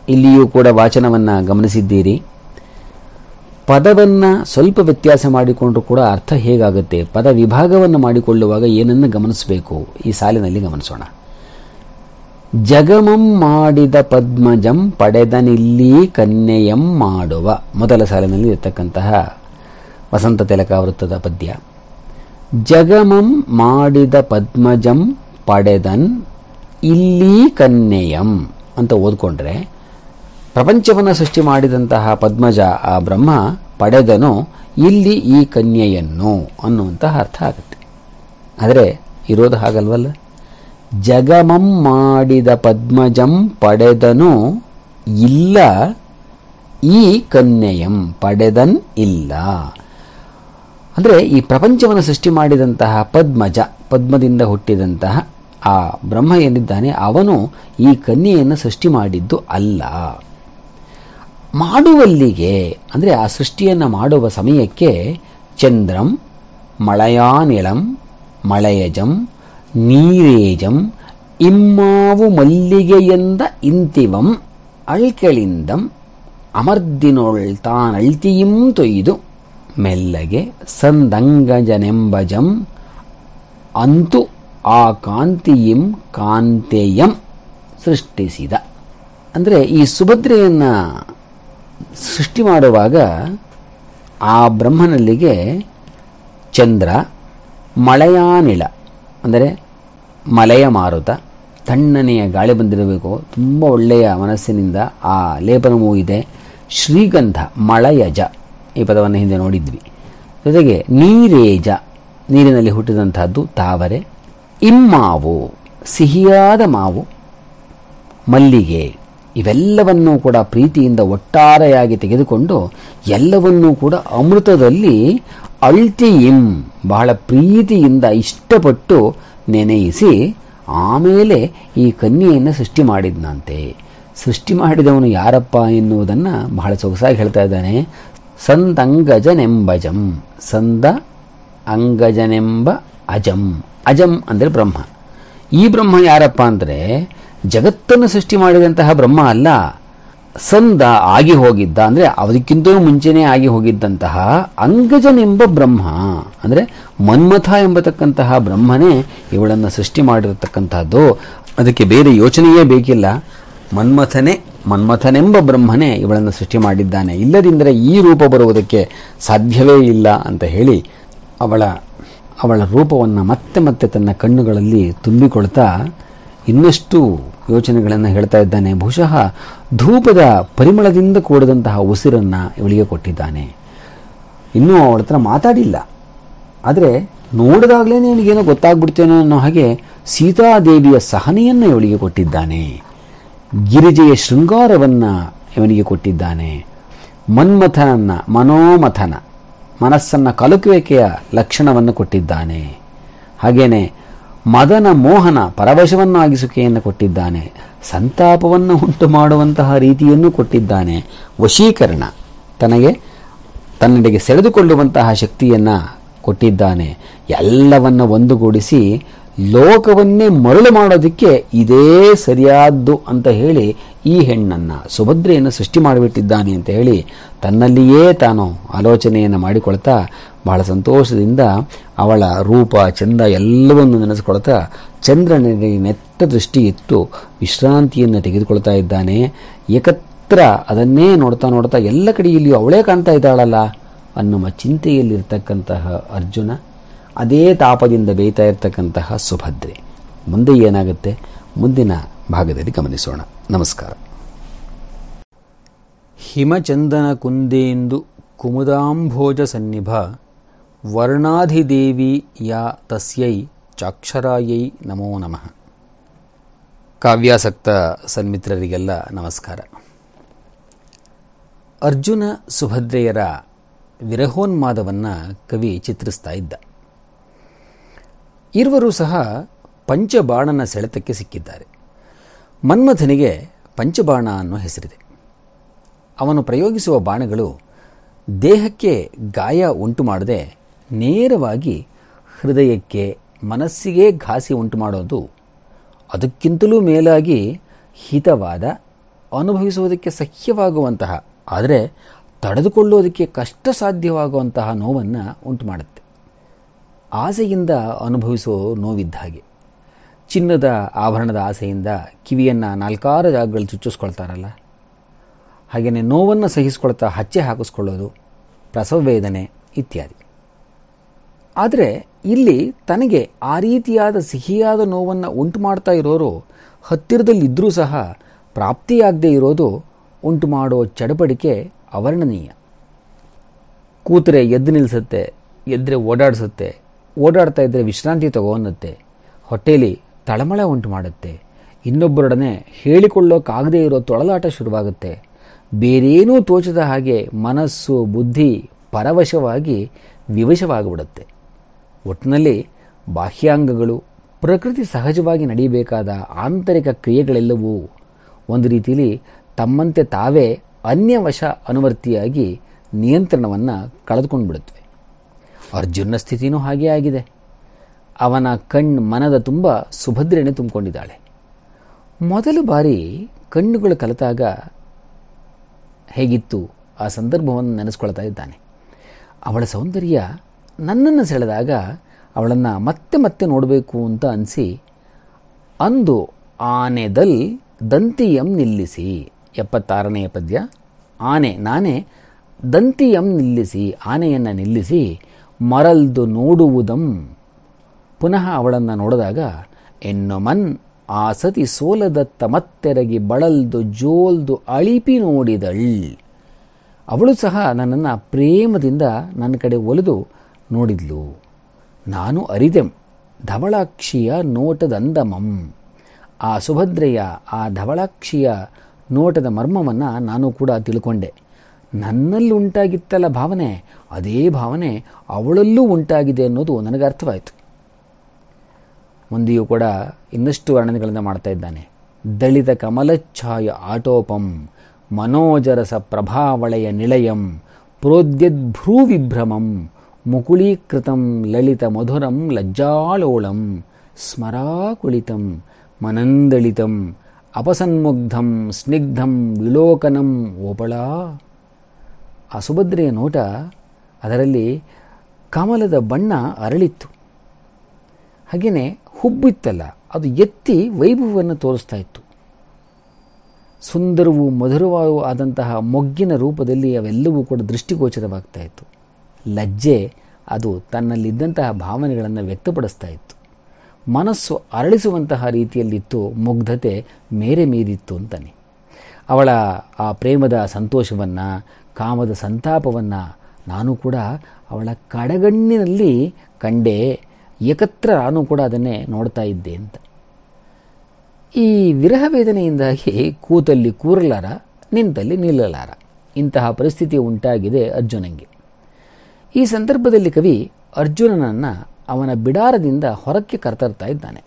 ಇಲ್ಲಿಯೂ ಕೂಡ ವಾಚನವನ್ನು ಗಮನಿಸಿದ್ದೀರಿ. ಪದವನ್ನು ಸ್ವಲ್ಪ ವ್ಯತ್ಯಾಸ ಮಾಡಿಕೊಂಡು ಕೂಡ ಅರ್ಥ ಹೇಗಾಗುತ್ತೆ? ಪದ ವಿಭಾಗವನ್ನು ಮಾಡಿಕೊಳ್ಳುವಾಗ ಏನನ್ನು ಗಮನಿಸಬೇಕು? ಈ ಸಾಲಿನಲ್ಲಿ ಗಮನಿಸೋಣ. ಜಗಮಂ ಮಾಡಿದ ಪದ್ಮಜಂ ಪಡೆದನಿಲ್ಲಿ ಕನ್ಯೆಯಂ ಮಾಡುವ. ಮೊದಲ ಸಾಲಿನಲ್ಲಿ ಇರತಕ್ಕಂತಹ ವಸಂತ ತಿಲಕ ವೃತ್ತದ ಪದ್ಯ. ಜಗಮಂ ಮಾಡಿದ ಪದ್ಮಜಂ ಪಡೆದನ್ ಇಲ್ಲಿ ಕನ್ಯೆಯಂ ಅಂತ ಓದ್ಕೊಂಡ್ರೆ ಪ್ರಪಂಚವನ್ನು ಸೃಷ್ಟಿ ಮಾಡಿದಂತಹ ಪದ್ಮಜ ಆ ಬ್ರಹ್ಮ ಪಡೆದನು ಇಲ್ಲಿ ಈ ಕನ್ಯೆಯನ್ನು ಅನ್ನುವಂತಹ ಅರ್ಥ ಆಗುತ್ತೆ. ಆದರೆ ಇರೋದು ಹಾಗಲ್ವಲ್ಲ? ಜಗಮಂ ಮಾಡಿದ ಪದ್ಮಜಂ ಪಡೆದನು ಇಲ್ಲ, ಈ ಕನ್ಯೆಯಂ ಪಡೆದನ್ ಇಲ್ಲ. ಅಂದರೆ ಈ ಪ್ರಪಂಚವನ್ನು ಸೃಷ್ಟಿ ಮಾಡಿದಂತಹ ಪದ್ಮಜ, ಪದ್ಮದಿಂದ ಹುಟ್ಟಿದಂತಹ ಆ ಬ್ರಹ್ಮ ಏನಿದ್ದಾನೆ, ಅವನು ಈ ಕನ್ಯೆಯನ್ನು ಸೃಷ್ಟಿ ಮಾಡಿದ್ದು ಅಲ್ಲ. ಮಾಡುವಲ್ಲಿಗೆ, ಅಂದರೆ ಆ ಸೃಷ್ಟಿಯನ್ನು ಮಾಡುವ ಸಮಯಕ್ಕೆ ಚಂದ್ರಂ ಮಳೆಯಾನಿಳಂ ಮಳಯಜಂ ನೀರೇಜಂ ಇಮ್ಮಾವು ಮಲ್ಲಿಗೆಯಂದ ಇಂತಿವಂ ಅಳ್ಕೆಳಿಂದಂ ಅಮರ್ದಿನೊಳ್ ತಾನಳ್ತಿಯಿಂ ತೊಯ್ದು ಮೆಲ್ಲಗೆ ಸಂದಂಗಜನೆಂಬಜಂ ಅಂತು ಆ ಕಾಂತಿಯಿಂ ಕಾಂತೆಯಂ ಸೃಷ್ಟಿಸಿದ. ಅಂದರೆ ಈ ಸುಭದ್ರೆಯನ್ನು ಸೃಷ್ಟಿ ಮಾಡುವಾಗ ಆ ಬ್ರಹ್ಮನಲ್ಲಿಗೆ ಚಂದ್ರ ಮಳೆಯಾನಿಳ ಅಂದರೆ ಮಲೆಯ ಮಾರುತ. ತಣ್ಣನೆಯ ಗಾಳಿ ಬಂದಿರಬೇಕು. ತುಂಬ ಒಳ್ಳೆಯ ಮನಸ್ಸಿನಿಂದ ಆ ಲೇಪನವೂ ಇದೆ ಶ್ರೀಗಂಧ ಮಳಯಜ ಈ ಪದವನ್ನು ಹಿಂದೆ ನೋಡಿದ್ವಿ. ಜೊತೆಗೆ ನೀರೇಜ, ನೀರಿನಲ್ಲಿ ಹುಟ್ಟಿದಂತಹದ್ದು ತಾವರೆ. ಇಮ್ಮಾವು, ಸಿಹಿಯಾದ ಮಾವು. ಮಲ್ಲಿಗೆ, ಇವೆಲ್ಲವನ್ನೂ ಕೂಡ ಪ್ರೀತಿಯಿಂದ ಒಟ್ಟಾರೆಯಾಗಿ ತೆಗೆದುಕೊಂಡು ಎಲ್ಲವನ್ನೂ ಕೂಡ ಅಮೃತದಲ್ಲಿ ಅಳ್ತಿ ಇಂ ಬಹಳ ಪ್ರೀತಿಯಿಂದ ಇಷ್ಟಪಟ್ಟು ನೆನೆಯಿಸಿ ಆಮೇಲೆ ಈ ಕನ್ಯೆಯನ್ನು ಸೃಷ್ಟಿ ಮಾಡಿದ್ನಂತೆ. ಸೃಷ್ಟಿ ಮಾಡಿದವನು ಯಾರಪ್ಪ ಎನ್ನುವುದನ್ನು ಬಹಳ ಸೊಗಸಾಗಿ ಹೇಳ್ತಾ ಇದ್ದಾನೆ. ಸಂದಂಗಜನೆಂಬಜಂ ಸಂದ ಅಂಗಜನೆಂಬ ಅಜಂ. ಅಜಂ ಅಂದರೆ ಬ್ರಹ್ಮ. ಈ ಬ್ರಹ್ಮ ಯಾರಪ್ಪ ಅಂದರೆ ಜಗತ್ತನ್ನು ಸೃಷ್ಟಿ ಮಾಡಿದಂತಹ ಬ್ರಹ್ಮ ಅಲ್ಲ. ಸಂದ ಆಗಿ ಹೋಗಿದ್ದ, ಅಂದರೆ ಅದಕ್ಕಿಂತ ಮುಂಚೆನೇ ಆಗಿ ಹೋಗಿದ್ದಂತಹ ಅಂಗಜನೆಂಬ ಬ್ರಹ್ಮ, ಅಂದರೆ ಮನ್ಮಥ ಎಂಬತಕ್ಕಂತಹ ಬ್ರಹ್ಮನೇ ಇವಳನ್ನು ಸೃಷ್ಟಿ ಮಾಡಿರತಕ್ಕಂತಹದ್ದು ಅದಕ್ಕೆ ಬೇರೆ ಯೋಚನೆಯೇ ಬೇಕಿಲ್ಲ. ಮನ್ಮಥನೇ, ಮನ್ಮಥನೆಂಬ ಬ್ರಹ್ಮನೇ ಇವಳನ್ನು ಸೃಷ್ಟಿ ಮಾಡಿದ್ದಾನೆ. ಇಲ್ಲದಿದ್ದರೆ ಈ ರೂಪ ಬರುವುದಕ್ಕೆ ಸಾಧ್ಯವೇ ಇಲ್ಲ ಅಂತ ಹೇಳಿ ಅವಳ ಅವಳ ರೂಪವನ್ನು ಮತ್ತೆ ಮತ್ತೆ ತನ್ನ ಕಣ್ಣುಗಳಲ್ಲಿ ತುಂಬಿಕೊಳ್ತಾ ಇನ್ನಷ್ಟು ಯೋಚನೆಗಳನ್ನು ಹೇಳ್ತಾ ಇದ್ದಾನೆ. ಬಹುಶಃ ಧೂಪದ ಪರಿಮಳದಿಂದ ಕೂಡಿದಂತಹ ಉಸಿರನ್ನು ಇವಳಿಗೆ ಕೊಟ್ಟಿದ್ದಾನೆ. ಇನ್ನೂ ಅವಳ ಹತ್ರ ಮಾತಾಡಿಲ್ಲ. ಆದರೆ ನೋಡಿದಾಗಲೇ ನಿನಗೇನೋ ಗೊತ್ತಾಗ್ಬಿಡ್ತೇನೋ ಅನ್ನೋ ಹಾಗೆ ಸೀತಾದೇವಿಯ ಸಹನೆಯನ್ನು ಇವಳಿಗೆ ಕೊಟ್ಟಿದ್ದಾನೆ. ಗಿರಿಜೆಯ ಶೃಂಗಾರವನ್ನು ಇವನಿಗೆ ಕೊಟ್ಟಿದ್ದಾನೆ. ಮನ್ಮಥನನ್ನ, ಮನೋಮಥನ, ಮನಸ್ಸನ್ನು ಕಲುಕುವಿಕೆಯ ಲಕ್ಷಣವನ್ನು ಕೊಟ್ಟಿದ್ದಾನೆ. ಹಾಗೇನೆ ಮದನ ಮೋಹನ ಪರವಶವನ್ನಾಗಿಸುಕೆಯನ್ನು ಕೊಟ್ಟಿದ್ದಾನೆ. ಸಂತಾಪವನ್ನು ಉಂಟು ಮಾಡುವಂತಹ ರೀತಿಯನ್ನು ಕೊಟ್ಟಿದ್ದಾನೆ. ವಶೀಕರಣ. ತನಗೆ, ತನ್ನೆಡೆಗೆ ಸೆಳೆದುಕೊಳ್ಳುವಂತಹ ಶಕ್ತಿಯನ್ನು ಕೊಟ್ಟಿದ್ದಾನೆ. ಎಲ್ಲವನ್ನ ಒಂದುಗೂಡಿಸಿ ಲೋಕವನ್ನೇ ಮರಳು ಮಾಡೋದಕ್ಕೆ ಇದೇ ಸರಿಯಾದ್ದು ಅಂತ ಹೇಳಿ ಈ ಹೆಣ್ಣನ್ನು, ಸುಭದ್ರೆಯನ್ನು ಸೃಷ್ಟಿ ಮಾಡಿಬಿಟ್ಟಿದ್ದಾನೆ ಅಂತ ಹೇಳಿ ತನ್ನಲ್ಲಿಯೇ ತಾನು ಆಲೋಚನೆಯನ್ನು ಮಾಡಿಕೊಳ್ತಾ ಬಹಳ ಸಂತೋಷದಿಂದ ಅವಳ ರೂಪ, ಚಂದ ಎಲ್ಲವನ್ನು ನೆನೆಸಿಕೊಳ್ತಾ ಚಂದ್ರನಿಗೆ ನೆತ್ತ ದೃಷ್ಟಿ ಇತ್ತು. ವಿಶ್ರಾಂತಿಯನ್ನು ತೆಗೆದುಕೊಳ್ತಾ ಇದ್ದಾನೆ. ಏಕತ್ರ ಅದನ್ನೇ ನೋಡ್ತಾ ನೋಡ್ತಾ ಎಲ್ಲ ಕಡೆಯಲ್ಲಿಯೂ ಅವಳೇ ಕಾಣ್ತಾ ಇದ್ದಾಳಲ್ಲ ಅನ್ನುವ ಚಿಂತೆಯಲ್ಲಿರ್ತಕ್ಕಂತಹ ಅರ್ಜುನ, ಅದೇ ತಾಪದಿಂದ ಬೇಯ್ತಾ ಇರತಕ್ಕಂತಹ ಸುಭದ್ರೆ. ಮುಂದೆ ಏನಾಗುತ್ತೆ? ಮುಂದಿನ ಭಾಗದಲ್ಲಿ ಗಮನಿಸೋಣ. ನಮಸ್ಕಾರ. ಹಿಮಚಂದನ ಕುಂದೇಂದು ಕುಮುದಾಂಭೋಜ ಸನ್ನಿಭ ವರ್ಣಾಧಿದೇವಿ ಯಾ ತಸ್ಯೈ ಚಾಕ್ಷರಾಯೈ ನಮೋ ನಮಃ. ಕಾವ್ಯಾಸಕ್ತ ಸನ್ಮಿತ್ರರಿಗೆಲ್ಲ ನಮಸ್ಕಾರ. ಅರ್ಜುನ ಸುಭದ್ರೆಯರ ವಿರಹೋನ್ಮಾದವನ್ನು ಕವಿ ಚಿತ್ರಿಸ್ತಾ ಇದ್ದ. ಇರುವರು ಸಹ ಪಂಚಬಾಣನ ಸೆಳೆತಕ್ಕೆ ಸಿಕ್ಕಿದ್ದಾರೆ. ಮನ್ಮಥನಿಗೆ ಪಂಚಬಾಣ ಅನ್ನೋ ಹೆಸರಿದೆ. ಅವನು ಪ್ರಯೋಗಿಸುವ ಬಾಣಗಳು ದೇಹಕ್ಕೆ ಗಾಯ ಉಂಟು ಮಾಡದೆ ನೇರವಾಗಿ ಹೃದಯಕ್ಕೆ ಮನಸ್ಸಿಗೆ ಘಾಸಿ ಉಂಟು ಮಾಡೋದು ಅದಕ್ಕಿಂತಲೂ ಮೇಲಾಗಿ ಹಿತವಾದ ಅನುಭವಿಸುವುದಕ್ಕೆ ಸಹ್ಯವಾಗುವಂತಹ, ಆದರೆ ತಡೆದುಕೊಳ್ಳೋದಕ್ಕೆ ಕಷ್ಟ ಸಾಧ್ಯವಾಗುವಂತಹ ನೋವನ್ನು ಉಂಟು ಮಾಡುತ್ತೆ ಆಸೆಯಿಂದ ಅನುಭವಿಸೋ ನೋವಿದ್ದ ಹಾಗೆ ಚಿನ್ನದ ಆಭರಣದ ಆಸೆಯಿಂದ ಕಿವಿಯನ್ನು ನಾಲ್ಕಾರು ಜಾಗಗಳು ಚುಚ್ಚಿಸ್ಕೊಳ್ತಾರಲ್ಲ? ಹಾಗೆಯೇ ನೋವನ್ನು ಸಹಿಸ್ಕೊಳ್ತಾ ಹಚ್ಚೆ ಹಾಕಿಸ್ಕೊಳ್ಳೋದು ಪ್ರಸವ ವೇದನೆ ಇತ್ಯಾದಿ. ಆದರೆ ಇಲ್ಲಿ ತನಗೆ ಆ ರೀತಿಯಾದ ಸಿಹಿಯಾದ ನೋವನ್ನು ಉಂಟು ಮಾಡ್ತಾ ಇರೋರು ಹತ್ತಿರದಲ್ಲಿದ್ದರೂ ಸಹ ಪ್ರಾಪ್ತಿಯಾಗದೇ ಇರೋದು ಉಂಟು ಮಾಡೋ ಚಡಪಡಿಕೆ ಅವರ್ಣನೀಯ ಕೂತರೆ ಎದ್ದು ನಿಲ್ಲಿಸುತ್ತೆ ಎದ್ರೆ ಓಡಾಡಿಸುತ್ತೆ, ಓಡಾಡ್ತಾ ಇದ್ದರೆ ವಿಶ್ರಾಂತಿ ತಗೋ ಅನ್ನತ್ತೆ, ಹೊಟ್ಟೆಲಿ ತಳಮಳ ಉಂಟು ಮಾಡುತ್ತೆ ಇನ್ನೊಬ್ಬರೊಡನೆ ಹೇಳಿಕೊಳ್ಳೋಕ್ಕಾಗದೇ ಇರೋ ತೊಳಲಾಟ ಶುರುವಾಗುತ್ತೆ, ಬೇರೇನೂ ತೋಚದ ಹಾಗೆ ಮನಸ್ಸು, ಬುದ್ಧಿ ಪರವಶವಾಗಿ ವಿವಶವಾಗಿಬಿಡುತ್ತೆ. ಒಟ್ಟಿನಲ್ಲಿ ಬಾಹ್ಯಾಂಗಗಳು ಪ್ರಕೃತಿ ಸಹಜವಾಗಿ ನಡೆಯಬೇಕಾದ ಆಂತರಿಕ ಕ್ರಿಯೆಗಳೆಲ್ಲವೂ ಒಂದು ರೀತಿಯಲ್ಲಿ ತಮ್ಮಂತೆ ತಾವೇ ಅನ್ಯವಶ ಅನುವರ್ತಿಯಾಗಿ ನಿಯಂತ್ರಣವನ್ನು ಕಳೆದುಕೊಂಡು ಬಿಡುತ್ತವೆ ಅರ್ಜುನ ಸ್ಥಿತಿನೂ ಹಾಗೇ ಆಗಿದೆ. ಅವನ ಕಣ್ಣು ಮನದ ತುಂಬ ಸುಭದ್ರೆನೆ ತುಂಬಿಕೊಂಡಿದ್ದಾಳೆ. ಮೊದಲು ಬಾರಿ ಕಣ್ಣುಗಳು ಕಲಿತಾಗ ಹೇಗಿತ್ತು ಆ ಸಂದರ್ಭವನ್ನು ನೆನೆಸ್ಕೊಳ್ತಾ ಇದ್ದಾನೆ. ಅವಳ ಸೌಂದರ್ಯ ನನ್ನನ್ನು ಸೆಳೆದಾಗ ಅವಳನ್ನು ಮತ್ತೆ ಮತ್ತೆ ನೋಡಬೇಕು ಅಂತ ಅನಿಸಿ, ಅಂದು ಆನೆದಲ್ ದಂತಿಯಂ ನಿಲ್ಲಿಸಿ. ಎಪ್ಪತ್ತಾರನೆಯ ಪದ್ಯ. ಆನೆ, ನಾನೇ ದಂತಿಯಂ ನಿಲ್ಲಿಸಿ, ಆನೆಯನ್ನು ನಿಲ್ಲಿಸಿ, ಮರಲ್ದು ನೋಡುವುದಂ. ಪುನಃ ಅವಳನ್ನು ನೋಡಿದಾಗ, ಎನ್ನು ಮನ್ ಆ ಸತಿ ಸೋಲದತ್ತ ಮತ್ತೆರಗಿ ಬಳಲ್ದು ಜೋಲ್ದು ಅಳಿಪಿ ನೋಡಿದಳ್. ಅವಳು ಸಹ ನನ್ನನ್ನು ಪ್ರೇಮದಿಂದ ನನ್ನ ಕಡೆ ಒಲಿದು ನೋಡಿದ್ಲು. ನಾನು ಅರಿದೆಂ ಧವಳಾಕ್ಷಿಯ ನೋಟದಂದಮಂ. ಆ ಸುಭದ್ರೆಯ ಆ ಧವಳಾಕ್ಷಿಯ ನೋಟದ ಮರ್ಮವನ್ನು ನಾನು ಕೂಡ ತಿಳ್ಕೊಂಡೆ. ನನ್ನಲ್ಲಿ ಉಂಟಾಗಿತ್ತಲ್ಲ ಭಾವನೆ, ಅದೇ ಭಾವನೆ ಅವಳಲ್ಲೂ ಉಂಟಾಗಿದೆ ಅನ್ನೋದು ನನಗೆ ಅರ್ಥವಾಯಿತು. ಮುಂದೆಯೂ ಕೂಡ ಇನ್ನಷ್ಟು ವರ್ಣನೆಗಳನ್ನು ಮಾಡ್ತಾ ಇದ್ದಾನೆ. ದಳಿತ ಕಮಲಚ್ಛಾಯ ಆಟೋಪಂ, ಮನೋಜರಸ ಪ್ರಭಾವಳೆಯ ನಿಳಯಂ ಪ್ರೋದ್ಯದ್ಭ್ರೂವಿಭ್ರಮಂ ಮುಕುಳೀಕೃತಂ ಲಲಿತ ಮಧುರಂ ಲಜ್ಜಾಳೋಳಂ ಸ್ಮರಾಕುಳಿತಂ ಮನಂದಳಿತಂ ಅಪಸನ್ಮುಗ್ಧಂ ಸ್ನಿಗ್ಧಂ ವಿಲೋಕನಂ ಓಪಳಾ ಆ ಸುಭದ್ರೆಯ ನೋಟ ಅದರಲ್ಲಿ ಕಮಲದ ಬಣ್ಣ ಅರಳಿತ್ತು. ಹಾಗೆಯೇ ಹುಬ್ಬಿತ್ತಲ್ಲ, ಅದು ಎತ್ತಿ ವೈಭವವನ್ನು ತೋರಿಸ್ತಾ ಇತ್ತು. ಸುಂದರವೂ ಮಧುರವೂ ಆದಂತಹ ಮೊಗ್ಗಿನ ರೂಪದಲ್ಲಿ ಅವೆಲ್ಲವೂ ಕೂಡ ದೃಷ್ಟಿಗೋಚರವಾಗ್ತಾ ಇತ್ತು. ಲಜ್ಜೆ, ಅದು ತನ್ನಲ್ಲಿದ್ದಂತಹ ಭಾವನೆಗಳನ್ನು ವ್ಯಕ್ತಪಡಿಸ್ತಾ ಇತ್ತು. ಮನಸ್ಸು ಅರಳಿಸುವಂತಹ ರೀತಿಯಲ್ಲಿತ್ತು, ಮುಗ್ಧತೆ ಮೇರೆ ಮೀರಿತ್ತು ಅಂತಾನೆ. ಅವಳ ಆ ಪ್ರೇಮದ ಸಂತೋಷವನ್ನು, ಕಾಮದ ಸಂತಾಪವನ್ನು ನಾನು ಕೂಡ ಅವಳ ಕಡಗಣ್ಣಿನಲ್ಲಿ ಕಂಡೆ, ಏಕತ್ರ ನಾನು ಕೂಡ ಅದನ್ನೇ ನೋಡ್ತಾ ಇದ್ದೆ ಅಂತ. ಈ ವಿರಹ ವೇದನೆಯಿಂದಾಗಿ ಕೂತಲ್ಲಿ ಕೂರಲಾರ, ನಿಂತಲ್ಲಿ ನಿಲ್ಲಲಾರ. ಇಂತಹ ಪರಿಸ್ಥಿತಿ ಉಂಟಾಗಿದೆ ಅರ್ಜುನಂಗೆ. ಈ ಸಂದರ್ಭದಲ್ಲಿ ಕವಿ ಅರ್ಜುನನನ್ನು ಅವನ ಬಿಡಾರದಿಂದ ಹೊರಕ್ಕೆ ಕರ್ತರ್ತಾ ಇದ್ದಾನೆ.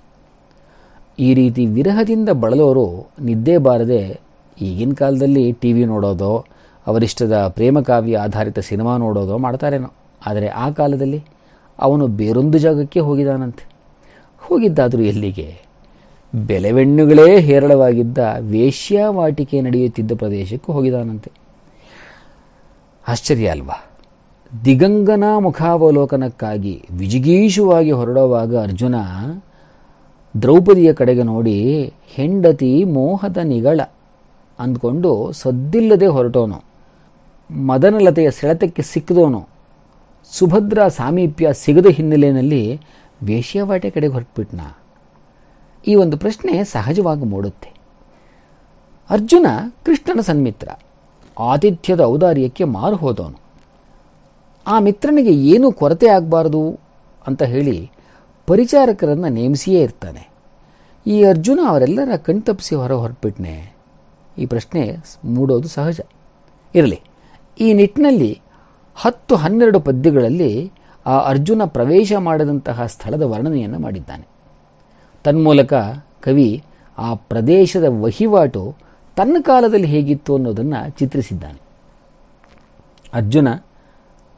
ಈ ರೀತಿ ವಿರಹದಿಂದ ಬಳಲೋರು ನಿದ್ದೆ ಬಾರದೆ ಈಗಿನ ಕಾಲದಲ್ಲಿ ಟಿ ವಿ ನೋಡೋದೋ, ಅವರಿಷ್ಟದ ಪ್ರೇಮಕಾವ್ಯ ಆಧಾರಿತ ಸಿನಿಮಾ ನೋಡೋದೋ ಮಾಡ್ತಾರೇನೋ. ಆದರೆ ಆ ಕಾಲದಲ್ಲಿ ಅವನು ಬೇರೊಂದು ಜಾಗಕ್ಕೆ ಹೋಗಿದ್ದಾನಂತೆ ಹೋಗಿದ್ದಾದರೂ ಎಲ್ಲಿಗೆ? ಬೆಲೆವೆಣ್ಣುಗಳೇ ಹೇರಳವಾಗಿದ್ದ ವೇಶ್ಯಾವಾಟಿಕೆ ನಡೆಯುತ್ತಿದ್ದ ಪ್ರದೇಶಕ್ಕೂ ಹೋಗಿದ್ದಾನಂತೆ ಆಶ್ಚರ್ಯ ಅಲ್ವಾ? ದಿಗಂಗನ ಮುಖಾವಲೋಕನಕ್ಕಾಗಿ ವಿಜಿಗೀಷುವಾಗಿ ಹೊರಡುವಾಗ ಅರ್ಜುನ ದ್ರೌಪದಿಯ ಕಡೆಗೆ ನೋಡಿ, ಹೆಂಡತಿ ಮೋಹದ ನಿಗಳ ಅಂದ್ಕೊಂಡು ಸದ್ದಿಲ್ಲದೆ ಹೊರಟೋನು. ಮದನಲತೆಯ ಸೆಳೆತಕ್ಕೆ ಸಿಕ್ಕಿದೋನು. ಸುಭದ್ರ ಸಾಮೀಪ್ಯ ಸಿಗದ ಹಿನ್ನೆಲೆಯಲ್ಲಿ ವೇಶ್ಯವಾಟೆ ಕಡೆಗೆ ಹೊರಟ್ಬಿಟ್ನ. ಈ ಒಂದು ಪ್ರಶ್ನೆ ಸಹಜವಾಗಿ ಮೂಡುತ್ತೆ. ಅರ್ಜುನ ಕೃಷ್ಣನ ಸನ್ಮಿತ್ರ, ಆತಿಥ್ಯದ ಔದಾರ್ಯಕ್ಕೆ ಮಾರು ಹೋದವನು ಆ ಮಿತ್ರನಿಗೆ ಏನೂ ಕೊರತೆ ಆಗಬಾರದು ಅಂತ ಹೇಳಿ ಪರಿಚಾರಕರನ್ನು ನೇಮಿಸಿಯೇ ಇರ್ತಾನೆ. ಈ ಅರ್ಜುನ ಅವರೆಲ್ಲರ ಕಣ್ತಪ್ಪಿಸಿ ಹೊರ ಹೊರಟ್ಬಿಟ್ನೆ. ಈ ಪ್ರಶ್ನೆ ಮೂಡೋದು ಸಹಜ. ಇರಲಿ, ಈ ನಿಟ್ಟಿನಲ್ಲಿ ಹತ್ತು ಹನ್ನೆರಡು ಪದ್ಯಗಳಲ್ಲಿ ಆ ಅರ್ಜುನ ಪ್ರವೇಶ ಮಾಡಿದಂತಹ ಸ್ಥಳದ ವರ್ಣನೆಯನ್ನು ಮಾಡಿದ್ದಾನೆ. ತನ್ಮೂಲಕ ಕವಿ ಆ ಪ್ರದೇಶದ ವಹಿವಾಟು ತನ್ನ ಕಾಲದಲ್ಲಿ ಹೇಗಿತ್ತು ಅನ್ನೋದನ್ನು ಚಿತ್ರಿಸಿದ್ದಾನೆ. ಅರ್ಜುನ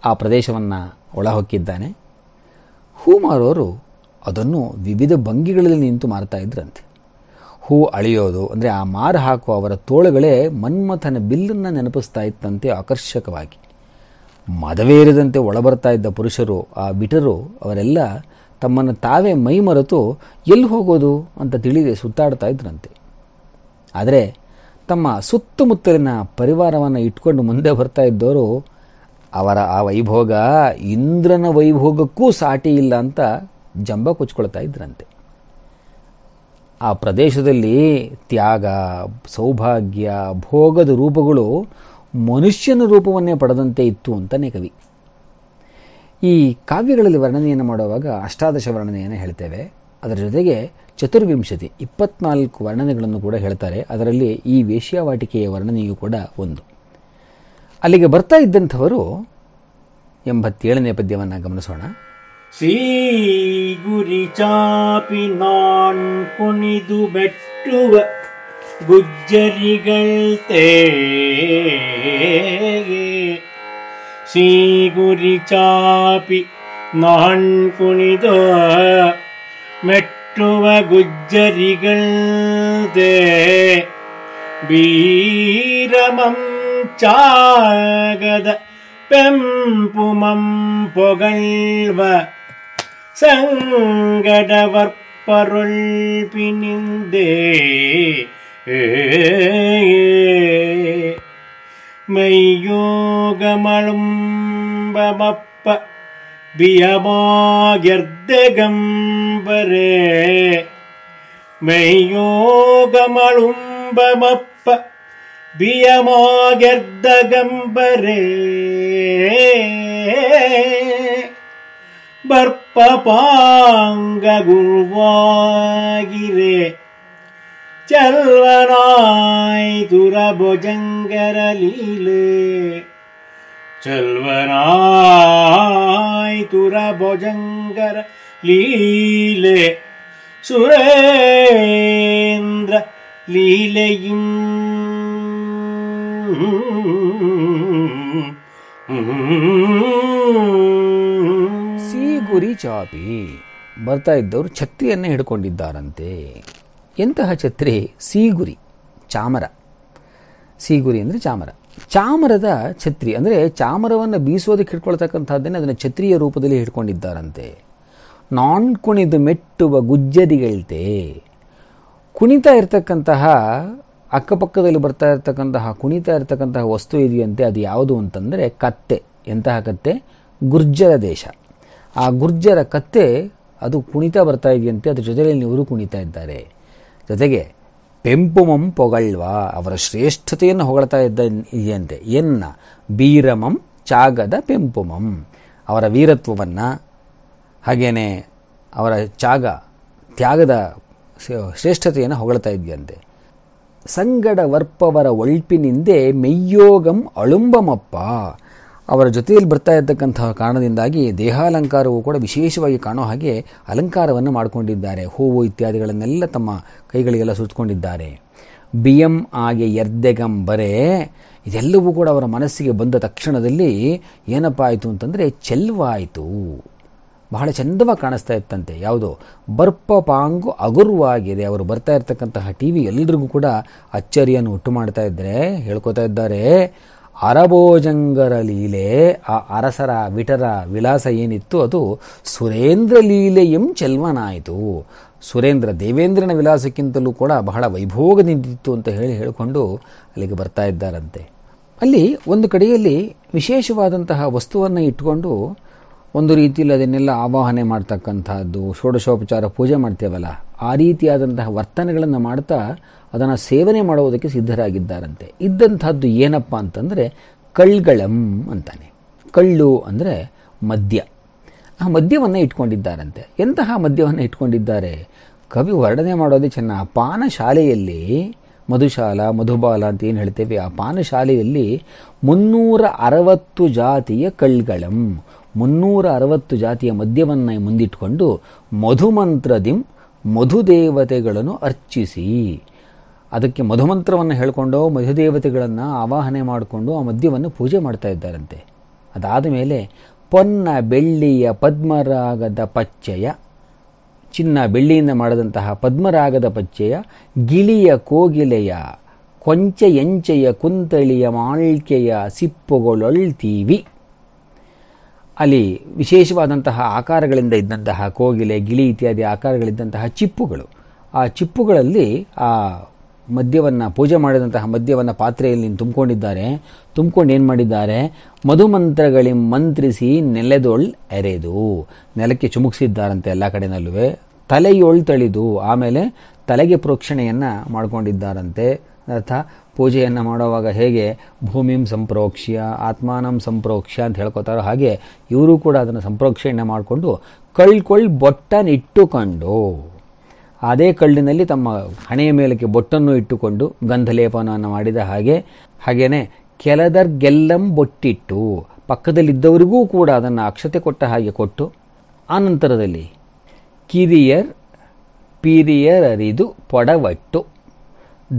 ಆ ಪ್ರದೇಶವನ್ನು ಒಳಹೊಕ್ಕಿದ್ದಾನೆ. ಹೂ ಮಾರೋರು ಅದನ್ನು ವಿವಿಧ ಭಂಗಿಗಳಲ್ಲಿ ನಿಂತು ಮಾರ್ತಾ ಇದ್ರಂತೆ. ಹೂ ಅಳೆಯೋದು ಅಂದರೆ ಆ ಮಾರು ಹಾಕುವ ಅವರ ತೋಳುಗಳೇ ಮನ್ಮಥನ ಬಿಲ್ಲನ್ನು ನೆನಪಿಸ್ತಾ ಇತ್ತಂತೆ ಆಕರ್ಷಕವಾಗಿ. ಮದವೇರಿದಂತೆ ಒಳಬರ್ತಾ ಇದ್ದ ಪುರುಷರು, ಆ ಬಿಟರು, ಅವರೆಲ್ಲ ತಮ್ಮನ್ನು ತಾವೇ ಮೈ ಮರೆತು ಎಲ್ಲಿ ಹೋಗೋದು ಅಂತ ತಿಳಿದೇ ಸುತ್ತಾಡ್ತಾ ಇದ್ರಂತೆ. ಆದರೆ ತಮ್ಮ ಸುತ್ತಮುತ್ತಲಿನ ಪರಿವಾರವನ್ನು ಇಟ್ಕೊಂಡು ಮುಂದೆ ಬರ್ತಾ ಇದ್ದವರು ಅವರ ಆ ವೈಭೋಗ ಇಂದ್ರನ ವೈಭೋಗಕ್ಕೂ ಸಾಟಿ ಇಲ್ಲ ಅಂತ ಜಂಬ ಕೊಚ್ಕೊಳ್ತಾ ಇದ್ರಂತೆ. ಆ ಪ್ರದೇಶದಲ್ಲಿ ತ್ಯಾಗ, ಸೌಭಾಗ್ಯ, ಭೋಗದ ರೂಪಗಳು ಮನುಷ್ಯನ ರೂಪವನ್ನೇ ಪಡೆದಂತೆ ಇತ್ತು ಅಂತಾನೆ ಕವಿ. ಈ ಕಾವ್ಯಗಳಲ್ಲಿ ವರ್ಣನೆಯನ್ನು ಮಾಡುವಾಗ ಅಷ್ಟಾದಶ ವರ್ಣನೆಯನ್ನು ಹೇಳ್ತೇವೆ. ಅದರ ಜೊತೆಗೆ ಚತುರ್ವಿಂಶತಿ ಇಪ್ಪತ್ನಾಲ್ಕು ವರ್ಣನೆಗಳನ್ನು ಕೂಡ ಹೇಳ್ತಾರೆ. ಅದರಲ್ಲಿ ಈ ವೇಶ್ಯಾವಾಟಿಕೆಯ ವರ್ಣನೆಯೂ ಕೂಡ ಒಂದು. ಅಲ್ಲಿಗೆ ಬರ್ತಾ ಇದ್ದಂಥವರು ಎಂಬತ್ತೇಳನೇ ಪದ್ಯವನ್ನು ಗಮನಿಸೋಣ. ಶ್ರೀ ಗುರಿ ಚಾಪಿ ನಾನ್ ಕುಣಿದು ಬೆಟ್ಟುವ ಗುಜ್ಜರಿಗಳ್ತೇ ಶ್ರೀ ಗುರಿ ಚಾಪಿ ನಾನ್ ಕುಣಿದು ಮೆಟ್ಟುವ ಗುಜ್ಜರಿಗಳ್ತೇ ಬೀರಮಂ சாகத பெம்புமம் புகழ்வ சங்கடவற்பருள் பிணிந்தே மெய்யோகமழும்பமப்ப பியமாயர்த்தகம்பரே மெய்யோகமழும்பமப்ப வியமோகர்தகம்பரே பர்ப்பாங்ககுருவாகிரே செல்வனாய் துரபுஜங்கரலீலே. செல்வனாய் துரபுஜங்கர லீலே சுரேந்திர லீலையும் ಗುರಿ ಚಾಪಿ. ಬರ್ತಾ ಇದ್ದವರು ಛತ್ರಿಯನ್ನೇ ಹಿಡ್ಕೊಂಡಿದ್ದಾರಂತೆ. ಎಂತಹ ಛತ್ರಿ? ಸೀಗುರಿ, ಚಾಮರ. ಸೀಗುರಿ ಅಂದರೆ ಚಾಮರ. ಚಾಮರದ ಛತ್ರಿ ಅಂದರೆ ಚಾಮರವನ್ನು ಬೀಸೋದಕ್ಕೆ ಹಿಡ್ಕೊಳ್ತಕ್ಕಂಥದ್ದನ್ನೇ ಅದನ್ನು ಛತ್ರಿಯ ರೂಪದಲ್ಲಿ ಹಿಡ್ಕೊಂಡಿದ್ದಾರಂತೆ. ನಾನ್ ಕುಣಿದು ಮೆಟ್ಟುವ ಗುಜ್ಜರಿಗಳ್ತೆ ಕುಣಿತಾ ಇರತಕ್ಕಂತಹ ಅಕ್ಕಪಕ್ಕದಲ್ಲಿ ಬರ್ತಾ ಇರತಕ್ಕಂತಹ, ಕುಣಿತಾ ಇರತಕ್ಕಂತಹ ವಸ್ತು ಇದೆಯಂತೆ, ಅದು ಯಾವುದು ಅಂತಂದರೆ ಕತ್ತೆ. ಎಂತಹ ಕತ್ತೆ? ಗುರ್ಜರ ದೇಶ. ಆ ಗುರ್ಜರ ಕತ್ತೆ, ಅದು ಕುಣಿತಾ ಬರ್ತಾ ಇದೆಯಂತೆ, ಅದ್ರ ಜೊತೆಯಲ್ಲಿ ಇವರು ಕುಣಿತಾ ಇದ್ದಾರೆ. ಜೊತೆಗೆ, ಪೆಂಪುಮಂ ಪೊಗಳ್ವ, ಅವರ ಶ್ರೇಷ್ಠತೆಯನ್ನು ಹೊಗಳ್ತಾ ಇದ್ದ ಇದೆಯಂತೆ. ಎನ್ನ? ಬೀರಮಂ ಚಾಗದ ಪೆಂಪುಮಂ. ಅವರ ವೀರತ್ವವನ್ನು ಹಾಗೆಯೇ ಅವರ ಚಾಗ, ತ್ಯಾಗದ ಶ್ರೇಷ್ಠತೆಯನ್ನು ಹೊಗಳ್ತಾ ಇದೆಯಂತೆ. ಸಂಗಡ ವರ್ಪವರ ಒಳ್ಪಿನಿಂದೆ ಮೆಯ್ಯೋಗಂ ಅಳುಂಬಮಪ್ಪ. ಅವರ ಜೊತೆಯಲ್ಲಿ ಬರ್ತಾ ಇರತಕ್ಕಂತಹ ಕಾರಣದಿಂದಾಗಿ ದೇಹಾಲಂಕಾರವು ಕೂಡ ವಿಶೇಷವಾಗಿ ಕಾಣೋ ಹಾಗೆ ಅಲಂಕಾರವನ್ನು ಮಾಡಿಕೊಂಡಿದ್ದಾರೆ. ಹೂವು ಇತ್ಯಾದಿಗಳನ್ನೆಲ್ಲ ತಮ್ಮ ಕೈಗಳಿಗೆಲ್ಲ ಸುತ್ತಕೊಂಡಿದ್ದಾರೆ ಬಿಯಂ ಆಗೆ ಎರ್ದೆಗಂ ಬರೆ. ಇದೆಲ್ಲವೂ ಕೂಡ ಅವರ ಮನಸ್ಸಿಗೆ ಬಂದ ತಕ್ಷಣದಲ್ಲಿ ಏನಪ್ಪ ಆಯಿತು ಅಂತಂದರೆ ಚೆಲ್ವಾಯಿತು. ಬಹಳ ಚಂದವಾಗಿ ಕಾಣಿಸ್ತಾ ಇತ್ತಂತೆ. ಯಾವುದು? ಬರ್ಪ ಪಾಂಗು ಅಗುರುವಾಗಿದೆ. ಅವರು ಬರ್ತಾ ಇರ್ತಕ್ಕಂತಹ ಟಿ ವಿ ಎಲ್ಲರಿಗೂ ಕೂಡ ಅಚ್ಚರಿಯನ್ನು ಉಟ್ಟು ಮಾಡ್ತಾ ಇದ್ದರೆ ಹೇಳ್ಕೊತಾ ಇದ್ದಾರೆ. ಅರಭೋಜಂಗರ ಲೀಲೆ, ಆ ಅರಸರ ವಿಟರ ವಿಳಾಸ ಏನಿತ್ತು ಅದು ಸುರೇಂದ್ರ ಲೀಲೆಯಂ ಚೆಲ್ವನಾಯಿತು ಸುರೇಂದ್ರ ದೇವೇಂದ್ರನ ವಿಲಾಸಕ್ಕಿಂತಲೂ ಕೂಡ ಬಹಳ ವೈಭೋಗದಿಂದಿತ್ತು ಅಂತ ಹೇಳಿ ಹೇಳಿಕೊಂಡು ಅಲ್ಲಿಗೆ ಬರ್ತಾ ಇದ್ದಾರಂತೆ. ಅಲ್ಲಿ ಒಂದು ಕಡೆಯಲ್ಲಿ ವಿಶೇಷವಾದಂತಹ ವಸ್ತುವನ್ನು ಇಟ್ಕೊಂಡು ಒಂದು ರೀತಿಯಲ್ಲಿ ಅದನ್ನೆಲ್ಲ ಆವಾಹನೆ ಮಾಡ್ತಕ್ಕಂಥದ್ದು, ಷೋಡಶೋಪಚಾರ ಪೂಜೆ ಮಾಡ್ತೇವಲ್ಲ, ಆ ರೀತಿಯಾದಂತಹ ವರ್ತನೆಗಳನ್ನು ಮಾಡ್ತಾ ಅದನ್ನು ಸೇವನೆ ಮಾಡುವುದಕ್ಕೆ ಸಿದ್ಧರಾಗಿದ್ದಾರಂತೆ. ಇದ್ದಂಥದ್ದು ಏನಪ್ಪ ಅಂತಂದರೆ, ಕಳ್ಗಳಂ ಅಂತಾನೆ. ಕಳ್ಳು ಅಂದರೆ ಮದ್ಯ. ಆ ಮದ್ಯವನ್ನು ಇಟ್ಕೊಂಡಿದ್ದಾರಂತೆ. ಎಂತಹ ಮದ್ಯವನ್ನು ಇಟ್ಕೊಂಡಿದ್ದಾರೆ? ಕವಿ ವರ್ಣನೆ ಮಾಡೋದೇ ಚೆನ್ನ. ಪಾನಶಾಲೆಯಲ್ಲಿ, ಮಧುಶಾಲ, ಮಧುಬಾಲ ಅಂತ ಏನು ಹೇಳ್ತೇವೆ, ಆ ಪಾನಶಾಲೆಯಲ್ಲಿ ಮುನ್ನೂರ ಅರವತ್ತು ಜಾತಿಯ ಕಳ್ಗಳಂ. ಮುನ್ನೂರ ಅರವತ್ತು ಜಾತಿಯ ಮದ್ಯವನ್ನು ಮುಂದಿಟ್ಕೊಂಡು ಮಧುಮಂತ್ರದಿಂ ಮಧುದೇವತೆಗಳನ್ನು ಅರ್ಚಿಸಿ. ಅದಕ್ಕೆ ಮಧುಮಂತ್ರವನ್ನು ಹೇಳಿಕೊಂಡು ಮಧುದೇವತೆಗಳನ್ನು ಆವಾಹನೆ ಮಾಡಿಕೊಂಡು ಆ ಮದ್ಯವನ್ನು ಪೂಜೆ ಮಾಡ್ತಾ ಇದ್ದಾರಂತೆ. ಅದಾದ ಮೇಲೆ ಪೊನ್ನ ಬೆಳ್ಳಿಯ ಪದ್ಮರಾಗದ ಪಚ್ಚಯ, ಚಿನ್ನ ಬೆಳ್ಳಿಯಿಂದ ಮಾಡಿದಂತಹ ಪದ್ಮರಾಗದ ಪಚ್ಚೆಯ, ಗಿಳಿಯ ಕೋಗಿಲೆಯ, ಕೊಂಚ ಎಂಚೆಯ ಕುಂತಳಿಯ ಮಾಳ್ಕೆಯ ಸಿಪ್ಪುಗಳೊಳ್ತೀವಿ. ಅಲ್ಲಿ ವಿಶೇಷವಾದಂತಹ ಆಕಾರಗಳಿಂದ ಇದ್ದಂತಹ ಕೋಗಿಲೆ, ಗಿಳಿ ಇತ್ಯಾದಿ ಆಕಾರಗಳಿದ್ದಂತಹ ಚಿಪ್ಪುಗಳು. ಆ ಚಿಪ್ಪುಗಳಲ್ಲಿ ಆ ಮದ್ಯವನ್ನು, ಪೂಜೆ ಮಾಡಿದಂತಹ ಮದ್ಯವನ್ನು ಪಾತ್ರೆಯಲ್ಲಿ ತುಂಬಿಕೊಂಡಿದ್ದಾರೆ. ತುಂಬಿಕೊಂಡು ಏನು ಮಾಡಿದ್ದಾರೆ? ಮಧುಮಂತ್ರಗಳಿ ಮಂತ್ರಿಸಿ ನೆಲೆದೊಳ್ ಎರೆದು, ನೆಲಕ್ಕೆ ಚುಮುಕ್ಸಿದ್ದಾರಂತೆ ಎಲ್ಲ ಕಡೆನಲ್ಲೂ ತಲೆಯೊಳ್ ತಳಿದು, ಆಮೇಲೆ ತಲೆಗೆ ಪ್ರೋಕ್ಷಣೆಯನ್ನು ಮಾಡ್ಕೊಂಡಿದ್ದಾರಂತೆ. ಅರ್ಥ? ಪೂಜೆಯನ್ನು ಮಾಡುವಾಗ ಹೇಗೆ ಭೂಮಿಂ ಸಂಪ್ರೋಕ್ಷ್ಯ, ಆತ್ಮಾನಂ ಸಂಪ್ರೋಕ್ಷ್ಯ ಅಂತ ಹೇಳ್ಕೊತಾರೋ ಹಾಗೆ ಇವರು ಕೂಡ ಅದನ್ನು ಸಂಪ್ರೋಕ್ಷಣೆ ಮಾಡಿಕೊಂಡು ಕಳ್ಕೊಳ್ಳ್ ಬೊಟ್ಟನಿಟ್ಟುಕೊಂಡು ಅದೇ ಕಳ್ಳಿನಲ್ಲಿ ತಮ್ಮ ಹಣೆಯ ಮೇಲಕ್ಕೆ ಬೊಟ್ಟನ್ನು ಇಟ್ಟುಕೊಂಡು ಗಂಧಲೇಪನವನ್ನು ಮಾಡಿದ ಹಾಗೆ, ಹಾಗೇನೆ ಕೆಲದರ್ಗೆಲ್ಲಂ ಬೊಟ್ಟಿಟ್ಟು, ಪಕ್ಕದಲ್ಲಿದ್ದವರಿಗೂ ಕೂಡ ಅದನ್ನು ಅಕ್ಷತೆ ಕೊಟ್ಟ ಹಾಗೆ ಕೊಟ್ಟು ಆನಂತರದಲ್ಲಿ ಕಿರಿಯರ್ ಪೀರಿಯರ್ ಅರಿದು ಪೊಡವಟ್ಟು.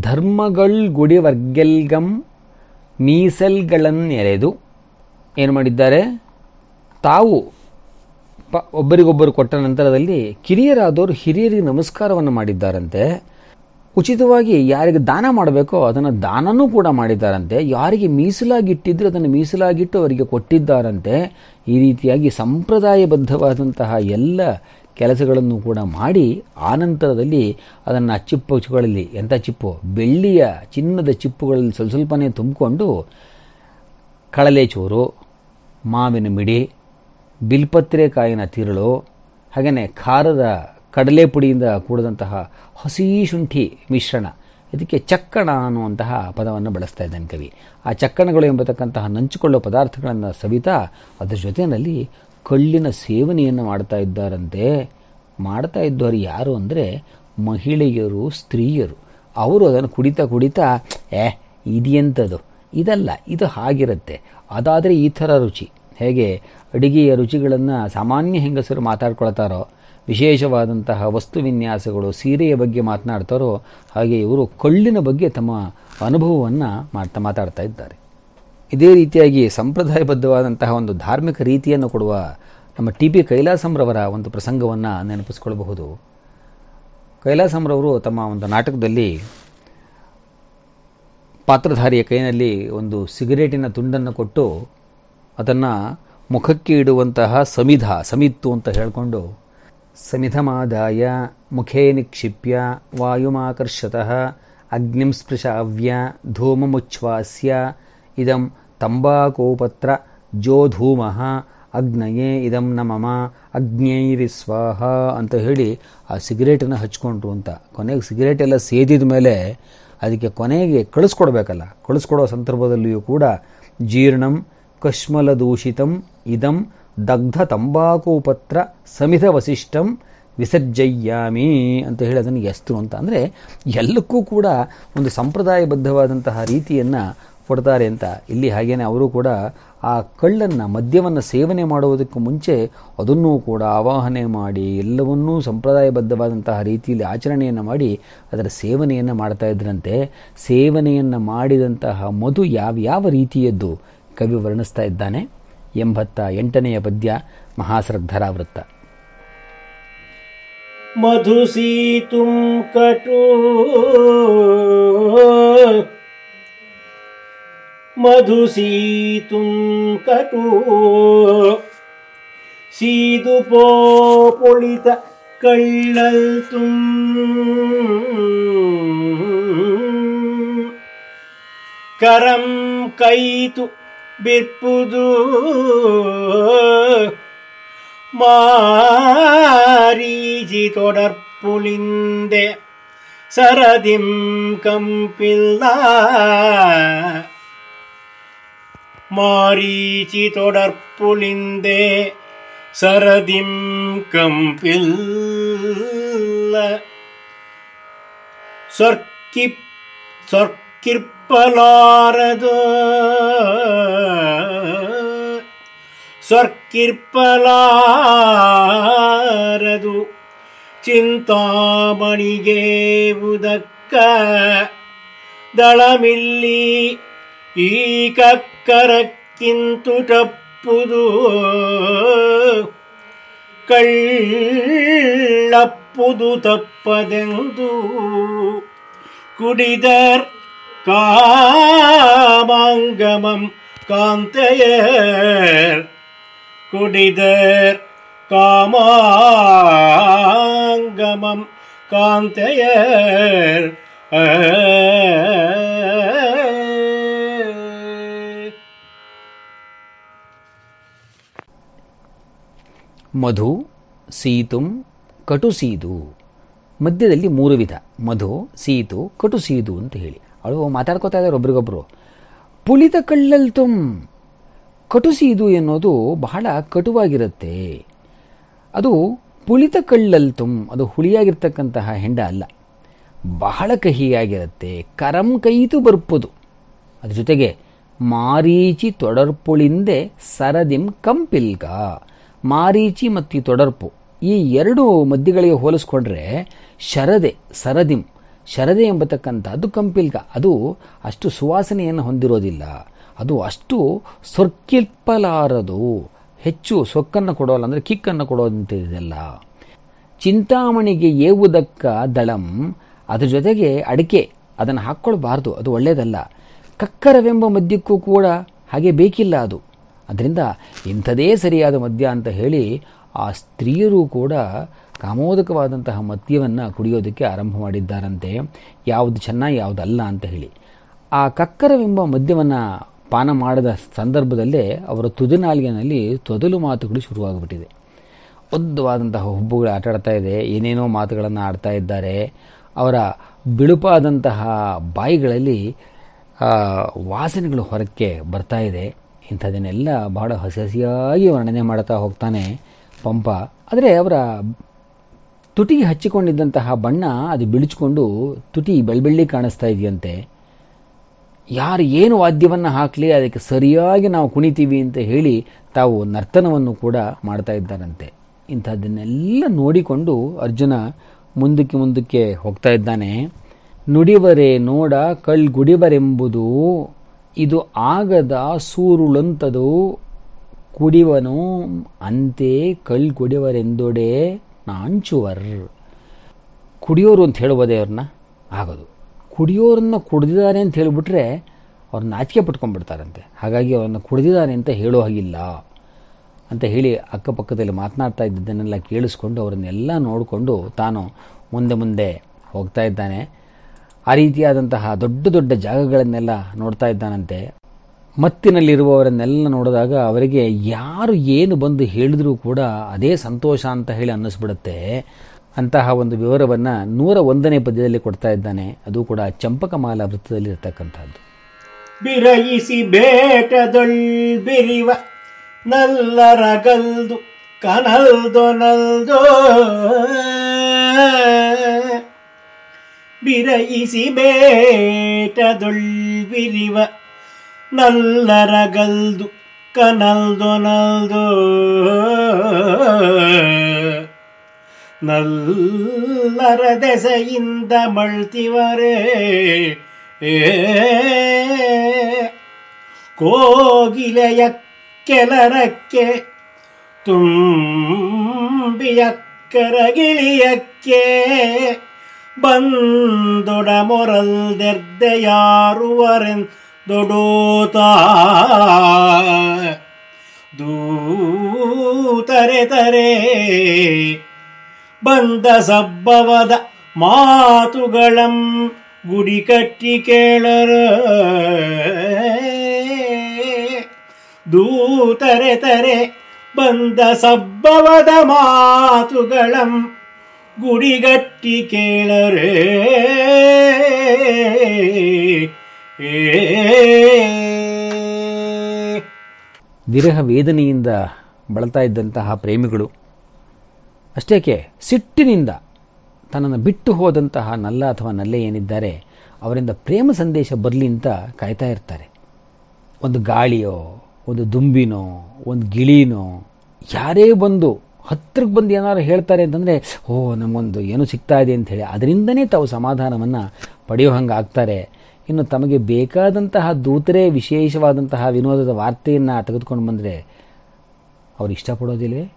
ಧರ್ಮಗಳ್ ಗುಡಿವರ್ಗೆಲ್ಗಂ ಮೀಸಲ್ಗಳನ್ನೆರೆದು ಏನು ಮಾಡಿದ್ದಾರೆ? ತಾವು ಪ ಒಬ್ಬರಿಗೊಬ್ಬರು ಕೊಟ್ಟ ನಂತರದಲ್ಲಿ ಕಿರಿಯರಾದವರು ಹಿರಿಯರಿಗೆ ನಮಸ್ಕಾರವನ್ನು ಮಾಡಿದ್ದಾರಂತೆ. ಉಚಿತವಾಗಿ ಯಾರಿಗೆ ದಾನ ಮಾಡಬೇಕೋ ಅದನ್ನು ದಾನನೂ ಕೂಡ ಮಾಡಿದ್ದಾರಂತೆ. ಯಾರಿಗೆ ಮೀಸಲಾಗಿಟ್ಟಿದ್ರೆ ಅದನ್ನು ಮೀಸಲಾಗಿಟ್ಟು ಅವರಿಗೆ ಕೊಟ್ಟಿದ್ದಾರಂತೆ. ಈ ರೀತಿಯಾಗಿ ಸಂಪ್ರದಾಯಬದ್ಧವಾದಂತಹ ಎಲ್ಲ ಕೆಲಸಗಳನ್ನು ಕೂಡ ಮಾಡಿ ಆನಂತರದಲ್ಲಿ ಅದನ್ನು ಚಿಪ್ಪುಗಳಲ್ಲಿ ಎಂಥ ಚಿಪ್ಪು? ಬೆಳ್ಳಿಯ ಚಿನ್ನದ ಚಿಪ್ಪುಗಳಲ್ಲಿ ಸ್ವಲ್ಪ ಸ್ವಲ್ಪನೇ ತುಂಬಿಕೊಂಡು ಕಳಲೆ ಚೂರು, ಮಾವಿನ ಮಿಡಿ, ಬಿಲ್ಪತ್ರೆ ಕಾಯಿನ ತಿರುಳು ಹಾಗೆಯೇ ಖಾರದ ಕಡಲೆ ಪುಡಿಯಿಂದ ಕೂಡಿದಂತಹ ಹಸಿ ಶುಂಠಿ ಮಿಶ್ರಣ. ಇದಕ್ಕೆ ಚಕ್ಕಣ ಅನ್ನುವಂತಹ ಪದವನ್ನು ಬಳಸ್ತಾ ಇದ್ದಾನೆ ಕವಿ. ಆ ಚಕ್ಕಣಗಳು ಎಂಬತಕ್ಕಂತಹ ನಂಚಿಕೊಳ್ಳುವ ಪದಾರ್ಥಗಳನ್ನು ಸವಿತಾ ಅದರ ಜೊತೆಯಲ್ಲಿ ಕಳ್ಳಿನ ಸೇವನೆಯನ್ನು ಮಾಡ್ತಾ ಇದ್ದಾರಂತೆ. ಮಾಡ್ತಾ ಇದ್ದವರು ಯಾರು ಅಂದರೆ ಮಹಿಳೆಯರು, ಸ್ತ್ರೀಯರು. ಅವರು ಅದನ್ನು ಕುಡಿತಾ ಕುಡಿತಾ, ಏ ಇದೆಂಥದ್ದು ಇದಲ್ಲ, ಇದು ಹಾಗಿರುತ್ತೆ. ಅದಾದರೆ ಈ ಥರ ರುಚಿ. ಹೇಗೆ? ಅಡುಗೆಯ ರುಚಿಗಳನ್ನು ಸಾಮಾನ್ಯ ಹೆಂಗಸರು ಮಾತಾಡ್ಕೊಳ್ತಾರೋ, ವಿಶೇಷವಾದಂತಹ ವಸ್ತು ವಿನ್ಯಾಸಗಳು, ಸೀರೆಯ ಬಗ್ಗೆ ಮಾತನಾಡ್ತಾರೋ, ಹಾಗೆ ಇವರು ಕಳ್ಳಿನ ಬಗ್ಗೆ ತಮ್ಮ ಅನುಭವವನ್ನು ಮಾಡ್ತಾ ಮಾತಾಡ್ತಾ ಇದ್ದಾರೆ. ಇದೇ ರೀತಿಯಾಗಿ ಸಂಪ್ರದಾಯಬದ್ಧವಾದಂತಹ ಒಂದು ಧಾರ್ಮಿಕ ರೀತಿಯನ್ನು ಕೊಡುವ ನಮ್ಮ ಟಿ ಪಿ ಕೈಲಾಸಂರವರ ಒಂದು ಪ್ರಸಂಗವನ್ನು ನೆನಪಿಸ್ಕೊಳ್ಬಹುದು. ಕೈಲಾಸಂರವರು ತಮ್ಮ ಒಂದು ನಾಟಕದಲ್ಲಿ ಪಾತ್ರಧಾರಿಯ ಕೈನಲ್ಲಿ ಒಂದು ಸಿಗರೇಟಿನ ತುಂಡನ್ನು ಕೊಟ್ಟು ಅದನ್ನು ಮುಖಕ್ಕೆ ಇಡುವಂತಹ ಸಮಿಧ, ಸಮಿತ್ತು ಅಂತ ಹೇಳಿಕೊಂಡು, ಸಮಿಧಮಾದಾಯ ಮುಖೇ ನಿಕ್ಷಿಪ್ಯ ವಾಯುಮಾಕರ್ಷತಃ ಅಗ್ನಿಂ ಸ್ಪೃಶಾವ್ಯ ಧೂಮಮುಚ್ಛ್ವಾಸ್ಯ ಇದಂ ತಂಬಾಕೋಪತ್ರ ಜೋಧೂಮ ಅಗ್ನಯೇ ಇದಂ ನ ಮಮ ಅಗ್ನೇಯಿರಿ ಸ್ವಾಹ ಅಂತ ಹೇಳಿ ಆ ಸಿಗರೇಟನ್ನು ಹಚ್ಕೊಂಡ್ರು ಅಂತ. ಕೊನೆಗೆ ಸಿಗರೇಟ್ ಎಲ್ಲ ಸೇದಿದ ಮೇಲೆ ಅದಕ್ಕೆ ಕೊನೆಗೆ ಕಳಿಸ್ಕೊಡ್ಬೇಕಲ್ಲ. ಕಳಿಸ್ಕೊಡೋ ಸಂದರ್ಭದಲ್ಲಿಯೂ ಕೂಡ ಜೀರ್ಣಂ ಕಶ್ಮಲ ದೂಷಿತಂ ಇದಂ ದಗ್ಧ ತಂಬಾಕುಪತ್ರ ಸಮಿಧ ವಸಿಷ್ಠಂ ವಿಸರ್ಜಯ್ಯಾಮಿ ಅಂತ ಹೇಳಿ ಅದನ್ನು ಎಸ್ತರು ಅಂತ. ಅಂದರೆ ಎಲ್ಲಕ್ಕೂ ಕೂಡ ಒಂದು ಸಂಪ್ರದಾಯಬದ್ಧವಾದಂತಹ ರೀತಿಯನ್ನು ಕೊಡ್ತಾರೆ ಅಂತ. ಇಲ್ಲಿ ಹಾಗೇನೆ ಅವರು ಕೂಡ ಆ ಕಳ್ಳನ್ನು ಮದ್ಯವನ್ನು ಸೇವನೆ ಮಾಡುವುದಕ್ಕೂ ಮುಂಚೆ ಅದನ್ನೂ ಕೂಡ ಆವಾಹನೆ ಮಾಡಿ, ಎಲ್ಲವನ್ನೂ ಸಂಪ್ರದಾಯಬದ್ಧವಾದಂತಹ ರೀತಿಯಲ್ಲಿ ಆಚರಣೆಯನ್ನು ಮಾಡಿ ಅದರ ಸೇವನೆಯನ್ನು ಮಾಡ್ತಾ ಇದ್ರಂತೆ. ಸೇವನೆಯನ್ನು ಮಾಡಿದಂತಹ ಮಧು ಯಾವ್ಯಾವ ರೀತಿಯದ್ದು? ಕವಿ ವರ್ಣಿಸ್ತಾ ಇದ್ದಾನೆ. ಎಂಬತ್ತ ಎಂಟನೆಯ ಪದ್ಯ ಮಹಾಶ್ರದ್ಧರ ವೃತ್ತ ಮಧುಸೀತು ಕಟು ಮಧುಸೀತುಂ ಕಟು ಸೀದು ಪೋಪೊಳಿತ ಕಳ್ಳಲ್ತುಂ ಕರಂ ಕೈತು ಬಿರ್ಪುದು മാരീചി തുടർപ്പുളിന്റെ സരതിം കമ്പില്ല மாரீச்சி தொடர்புலிந்தே சரதிம் கம்பில் சொற்கி சொற்கிற்பலாரதோ. சொற்கிற்பலாரது. ಚಿಂತಾಮಣಿಗೆ ಉದಕ್ಕ ದಳಮಿಲ್ಲಿ ಈ ಕಕ್ಕರಕ್ಕಿಂತು ಟಪ್ಪುದಕ್ಕ ಕಳ್ಳಪ್ಪುದು ಕಳ್ಳಪ್ಪುದು ತಪ್ಪದೆಂದು ಕುಡಿದರ್ ಕಾಮಾಂಗಮಂ ಕಾಂತೆಯರ್ ಕುಡಿದರ್ ಕಾಮಾಂಗಮಂ ಕಾಂತೆಯರ್ ಮಧು, ಸೀತುಂ ಕಟುಸೀದು ಮಧ್ಯದಲ್ಲಿ ಮೂರು ವಿಧ. ಮಧು, ಸೀತು ಕಟುಸೀದು ಅಂತ ಹೇಳಿ. ಅವಳು ಮಾತಾಡ್ಕೋತಾ ಇದ್ದಾರೆ ಒಬ್ರಿಗೊಬ್ರು. ಪುಳಿತ ಕಳ್ಳಲ್ ತುಂ. ಕಟುಸೀದು ಎನ್ನೋದು ಬಹಳ ಕಟುವಾಗಿರುತ್ತೆ. ಅದು ಪುಳಿತ ಕಳ್ಳಲ್ ತುಂ. ಅದು ಹುಳಿಯಾಗಿರ್ತಕ್ಕಂತಹ ಹೆಂಡ ಅಲ್ಲ. ಬಹಳ ಕಹಿಯಾಗಿರುತ್ತೆ. ಕರಂ ಕೈತು ಬರ್ಪುದು. ಅದ್ರ ಜೊತೆಗೆ ಮಾರೀಚಿ ತೊಡರ್ಪುಳಿಂದೆ ಸರದಿಂ ಕಂಪಿಲ್ಗ. ಮಾರೀಚಿ ಮತ್ತು ತೊಡರ್ಪು. ಈ ಎರಡು ಮದ್ಯಗಳಿಗೆ ಹೋಲಿಸ್ಕೊಂಡ್ರೆ ಶರದೆ, ಸರದಿಂ. ಶರದೆ ಎಂಬತಕ್ಕಂಥದ್ದು ಕಂಪಿಲ್ಗ. ಅದು ಅಷ್ಟು ಸುವಾಸನೆಯನ್ನು ಹೊಂದಿರೋದಿಲ್ಲ. ಅದು ಅಷ್ಟು ಸೊರ್ಕಿಲ್ಪಲಾರದು. ಹೆಚ್ಚು ಸೊಕ್ಕನ್ನು ಕೊಡೋಲ್ಲ ಅಂದರೆ ಕಿಕ್ಕನ್ನು ಕೊಡೋದಂತಿದೆಲ್ಲ ಚಿಂತಾಮಣಿಗೆ ಏವುದಕ್ಕ ದಳಂ, ಅದರ ಜೊತೆಗೆ ಅಡಿಕೆ. ಅದನ್ನು ಹಾಕ್ಕೊಳ್ಬಾರ್ದು. ಅದು ಒಳ್ಳೆಯದಲ್ಲ ಕಕ್ಕರವೆಂಬ ಮದ್ಯಕ್ಕೂ ಕೂಡ ಹಾಗೆ ಬೇಕಿಲ್ಲ ಅದು. ಅದರಿಂದ ಇಂಥದೇ ಸರಿಯಾದ ಮದ್ಯ ಅಂತ ಹೇಳಿ ಆ ಸ್ತ್ರೀಯರು ಕೂಡ ಕಾಮೋದಕವಾದಂತಹ ಮದ್ಯವನ್ನು ಕುಡಿಯೋದಕ್ಕೆ ಆರಂಭ ಮಾಡಿದ್ದಾರಂತೆ. ಯಾವುದು ಚೆನ್ನಾಗಿ ಯಾವುದಲ್ಲ ಅಂತ ಹೇಳಿ. ಆ ಕಕ್ಕರವೆಂಬ ಮದ್ಯವನ್ನು ಪಾನ ಮಾಡಿದ ಸಂದರ್ಭದಲ್ಲೇ ಅವರ ತುದಿನಾಲಿಗೆನಲ್ಲಿ ತೊದಲು ಮಾತುಗಳು ಶುರುವಾಗ್ಬಿಟ್ಟಿದೆ. ಉದ್ದವಾದಂತಹ ಹುಬ್ಬುಗಳು ಆಟಾಡ್ತಾ ಇದೆ, ಏನೇನೋ ಮಾತುಗಳನ್ನು ಆಡ್ತಾ ಇದ್ದಾರೆ. ಅವರ ಬಿಳುಪಾದಂತಹ ಬಾಯಿಗಳಲ್ಲಿ ವಾಸನೆಗಳು ಹೊರಕ್ಕೆ ಬರ್ತಾ ಇದೆ. ಇಂಥದನ್ನೆಲ್ಲ ಬಹಳ ಹಸಿ ಹಸಿಯಾಗಿ ವರ್ಣನೆ ಮಾಡ್ತಾ ಹೋಗ್ತಾನೆ ಪಂಪ. ಆದರೆ ಅವರ ತುಟಿಗೆ ಹಚ್ಚಿಕೊಂಡಿದ್ದಂತಹ ಬಣ್ಣ ಅದು ಬಿಳಿಚ್ಕೊಂಡು ತುಟಿ ಬೆಳ್ಬೆಳ್ಳಿ ಕಾಣಿಸ್ತಾ ಇದೆಯಂತೆ. ಯಾರು ಏನು ವಾದ್ಯವನ್ನು ಹಾಕಲಿ, ಅದಕ್ಕೆ ಸರಿಯಾಗಿ ನಾವು ಕುಣಿತೀವಿ ಅಂತ ಹೇಳಿ ತಾವು ನರ್ತನವನ್ನು ಕೂಡ ಮಾಡ್ತಾ ಇದ್ದಾರಂತೆ. ಇಂಥದ್ದನ್ನೆಲ್ಲ ನೋಡಿಕೊಂಡು ಅರ್ಜುನ ಮುಂದಕ್ಕೆ ಮುಂದಕ್ಕೆ ಹೋಗ್ತಾ ಇದ್ದಾನೆ. ನುಡಿವರೆ ನೋಡ ಕಳ್ಗುಡಿವರೆಂಬುದು ಇದು ಆಗದ ಸೂರುಳಂತದು ಕುಡಿವನು ಅಂತೆ ಕಳ್ಗುಡಿವರೆಂದೊಡೆ ನಾಂಚುವರ್. ಕುಡಿಯೋರು ಅಂತ ಹೇಳ್ಬೋದೇ ಅವ್ರನ್ನ ಆಗೋದು. ಕುಡಿಯೋರನ್ನ ಕುಡ್ದಿದ್ದಾರೆ ಅಂತ ಹೇಳಿಬಿಟ್ರೆ ಅವ್ರನ್ನ ನಾಚಿಕೆ ಪಟ್ಕೊಂಡ್ಬಿಡ್ತಾರಂತೆ. ಹಾಗಾಗಿ ಅವ್ರನ್ನ ಕುಡ್ದಿದ್ದಾರೆ ಅಂತ ಹೇಳೋ ಹಾಗಿಲ್ಲ. ಅಂತ ಹೇಳಿ ಅಕ್ಕಪಕ್ಕದಲ್ಲಿ ಮಾತನಾಡ್ತಾ ಇದ್ದದ್ದನ್ನೆಲ್ಲ ಕೇಳಿಸ್ಕೊಂಡು ಅವರನ್ನೆಲ್ಲ ನೋಡಿಕೊಂಡು ತಾನು ಮುಂದೆ ಮುಂದೆ ಹೋಗ್ತಾ ಇದ್ದಾನೆ. ಆ ರೀತಿಯಾದಂತಹ ದೊಡ್ಡ ದೊಡ್ಡ ಜಾಗಗಳನ್ನೆಲ್ಲ ನೋಡ್ತಾ ಇದ್ದಾನಂತೆ. ಮತ್ತಿನಲ್ಲಿರುವವರನ್ನೆಲ್ಲ ನೋಡಿದಾಗ ಅವರಿಗೆ ಯಾರು ಏನು ಬಂದು ಹೇಳಿದ್ರೂ ಕೂಡ ಅದೇ ಸಂತೋಷ ಅಂತ ಹೇಳಿ ಅನ್ನಿಸ್ಬಿಡುತ್ತೆ. ಅಂತಹ ಒಂದು ವಿವರವನ್ನು ನೂರ ಒಂದನೇ ಪದ್ಯದಲ್ಲಿ ಕೊಡ್ತಾ ಇದ್ದಾನೆ. ಅದು ಕೂಡ ಚಂಪಕಮಾಲ ವೃತ್ತದಲ್ಲಿ ಇರತಕ್ಕಂಥದ್ದು. ಬಿರಯಿಸಿ ಬಿರಿವ ನಲ್ಲರಗಲ್ದು ಕನಲ್ದೊ ನಲ್ದೋ. ಬಿರಯಿಸಿ ಬೇಟದೊಳ್ ಬಿರಿವ ನಲ್ಲರಗಲ್ದು ಕನಲ್ದೊ ನಲ್ದೋ ನಲ್ಲರ ದೆಸೆಯಿಂದ ಮಳ್ತಿವರೇ ಏ ಕೋಗಿಲೆಯ ಕೆಲರಕ್ಕೆ ತುಂಬಿಯಕ್ಕರಗಿಳಿಯಕ್ಕೆ ಬಂದೊಡ ಮೊರಲ್ದೆರ್ದೆಯಾರುವರೆನ್ ದೊಡೋತ. ದೂತರೆ ತರೆ, ಬಂದ ಸಬ್ಬವದ ಮಾತುಗಳಂ ಗುಡಿ ಕಟ್ಟಿ ಕೇಳರ. ದೂತರೆ ತರೆ, ಬಂದ ಸಬ್ಬವದ ಮಾತುಗಳಂ ಗುಡಿಗಟ್ಟಿ ಕೇಳರೆ. ವಿರಹ ವೇದನೆಯಿಂದ ಬಳತಾ ಇದ್ದಂತಹ ಪ್ರೇಮಿಗಳು ಅಷ್ಟೇಕೆ ಸಿಟ್ಟಿನಿಂದ ತನ್ನನ್ನು ಬಿಟ್ಟು ಹೋದಂತಹ ನಲ್ಲ ಅಥವಾ ನಲ್ಲೆ ಏನಿದ್ದಾರೆ, ಅವರಿಂದ ಪ್ರೇಮ ಸಂದೇಶ ಬರಲಿ ಅಂತ ಕಾಯ್ತಾ ಇರ್ತಾರೆ. ಒಂದು ಗಾಳಿಯೋ, ಒಂದು ದುಂಬಿನೋ, ಒಂದು ಗಿಳಿನೋ, ಯಾರೇ ಬಂದು ಹತ್ರಕ್ಕೆ ಬಂದು ಏನಾದ್ರು ಹೇಳ್ತಾರೆ ಅಂತಂದರೆ, ಓ, ನಮಗೊಂದು ಏನು ಸಿಗ್ತಾ ಇದೆ ಅಂತ ಹೇಳಿ. ಅದರಿಂದನೇ ತಾವು ಸಮಾಧಾನವನ್ನು ಪಡೆಯೋ ಹಂಗೆ ಆಗ್ತಾರೆ. ಇನ್ನು ತಮಗೆ ಬೇಕಾದಂತಹ ದೂತರೇ ವಿಶೇಷವಾದಂತಹ ವಿನೋದದ ವಾರ್ತೆಯನ್ನು ತೆಗೆದುಕೊಂಡು ಬಂದರೆ ಅವರು ಇಷ್ಟಪಡೋದಿಲ್ವೇ?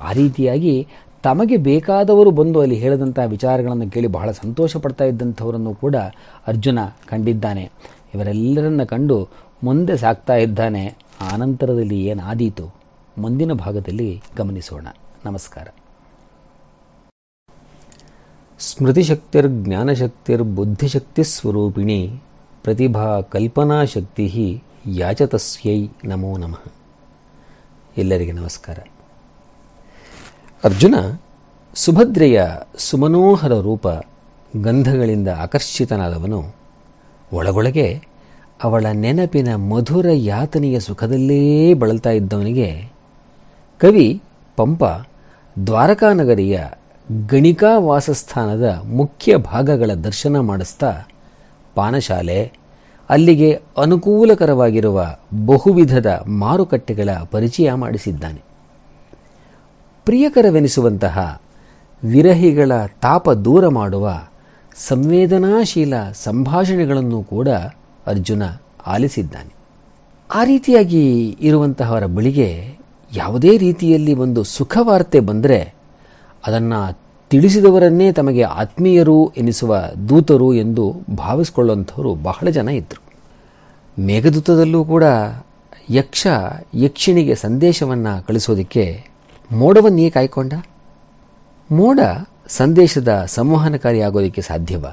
ಆ ರೀತಿಯಾಗಿ ತಮಗೆ ಬೇಕಾದವರು ಬಂದು ಅಲ್ಲಿ ಹೇಳಿದಂತಹ ವಿಚಾರಗಳನ್ನು ಕೇಳಿ ಬಹಳ ಸಂತೋಷ ಪಡ್ತಾ ಇದ್ದಂಥವರನ್ನು ಕೂಡ ಅರ್ಜುನ ಕಂಡಿದ್ದಾನೆ. ಇವರೆಲ್ಲರನ್ನ ಕಂಡು ಮುಂದೆ ಸಾಗ್ತಾ ಇದ್ದಾನೆ. ಆನಂತರದಲ್ಲಿ ಏನಾದೀತು? ಮುಂದಿನ ಭಾಗದಲ್ಲಿ ಗಮನಿಸೋಣ. ನಮಸ್ಕಾರ. ಸ್ಮೃತಿಶಕ್ತಿರ್ ಜ್ಞಾನಶಕ್ತಿರ್ ಬುದ್ಧಿಶಕ್ತಿ ಸ್ವರೂಪಿಣಿ ಪ್ರತಿಭಾ ಕಲ್ಪನಾ ಕಲ್ಪನಾಶಕ್ತಿ ಯಾಚತಸ್ಯೈ ನಮೋ ನಮಃ. ಎಲ್ಲರಿಗೆ ನಮಸ್ಕಾರ. ಅರ್ಜುನ ಸುಭದ್ರೆಯ ಸುಮನೋಹರ ರೂಪ ಗಂಧಗಳಿಂದ ಆಕರ್ಷಿತನಾದವನು ಒಳಗೊಳಗೆ ಅವಳ ನೆನಪಿನ ಮಧುರ ಯಾತನೆಯ ಸುಖದಲ್ಲೇ ಬಳಲ್ತಾ ಇದ್ದವನಿಗೆ ಕವಿ ಪಂಪ ದ್ವಾರಕಾನಗರಿಯ ಗಣಿಕಾ ವಾಸಸ್ಥಾನದ ಮುಖ್ಯ ಭಾಗಗಳ ದರ್ಶನ ಮಾಡಿಸ್ತಾ ಪಾನಶಾಲೆ, ಅಲ್ಲಿಗೆ ಅನುಕೂಲಕರವಾಗಿರುವ ಬಹುವಿಧದ ಮಾರುಕಟ್ಟೆಗಳ ಪರಿಚಯ ಮಾಡಿಸಿದ್ದಾನೆ. ಪ್ರಿಯಕರವೆನಿಸುವಂತಹ ವಿರಹಿಗಳ ತಾಪ ದೂರ ಮಾಡುವ ಸಂವೇದನಾಶೀಲ ಸಂಭಾಷಣೆಗಳನ್ನು ಕೂಡ ಅರ್ಜುನ ಆಲಿಸಿದ್ದಾನೆ. ಆ ರೀತಿಯಾಗಿ ಇರುವಂತಹವರ ಬಳಿಗೆ ಯಾವುದೇ ರೀತಿಯಲ್ಲಿ ಒಂದು ಸುಖವಾರ್ತೆ ಬಂದರೆ ಅದನ್ನು ತಿಳಿಸಿದವರನ್ನೇ ತಮಗೆ ಆತ್ಮೀಯರು ಎನಿಸುವ ದೂತರು ಎಂದು ಭಾವಿಸಿಕೊಳ್ಳುವಂಥವರು ಬಹಳ ಜನ ಇದ್ದರು ಮೇಘದೂತದಲ್ಲೂ ಕೂಡ ಯಕ್ಷ ಯಕ್ಷಿಣಿಗೆ ಸಂದೇಶವನ್ನು ಕಳಿಸೋದಕ್ಕೆ ಮೋಡವನ್ನೇ ಕಾಯ್ಕೊಂಡ? ಮೋಡ ಸಂದೇಶದ ಸಂವಹನಕಾರಿಯಾಗೋದಕ್ಕೆ ಸಾಧ್ಯವ?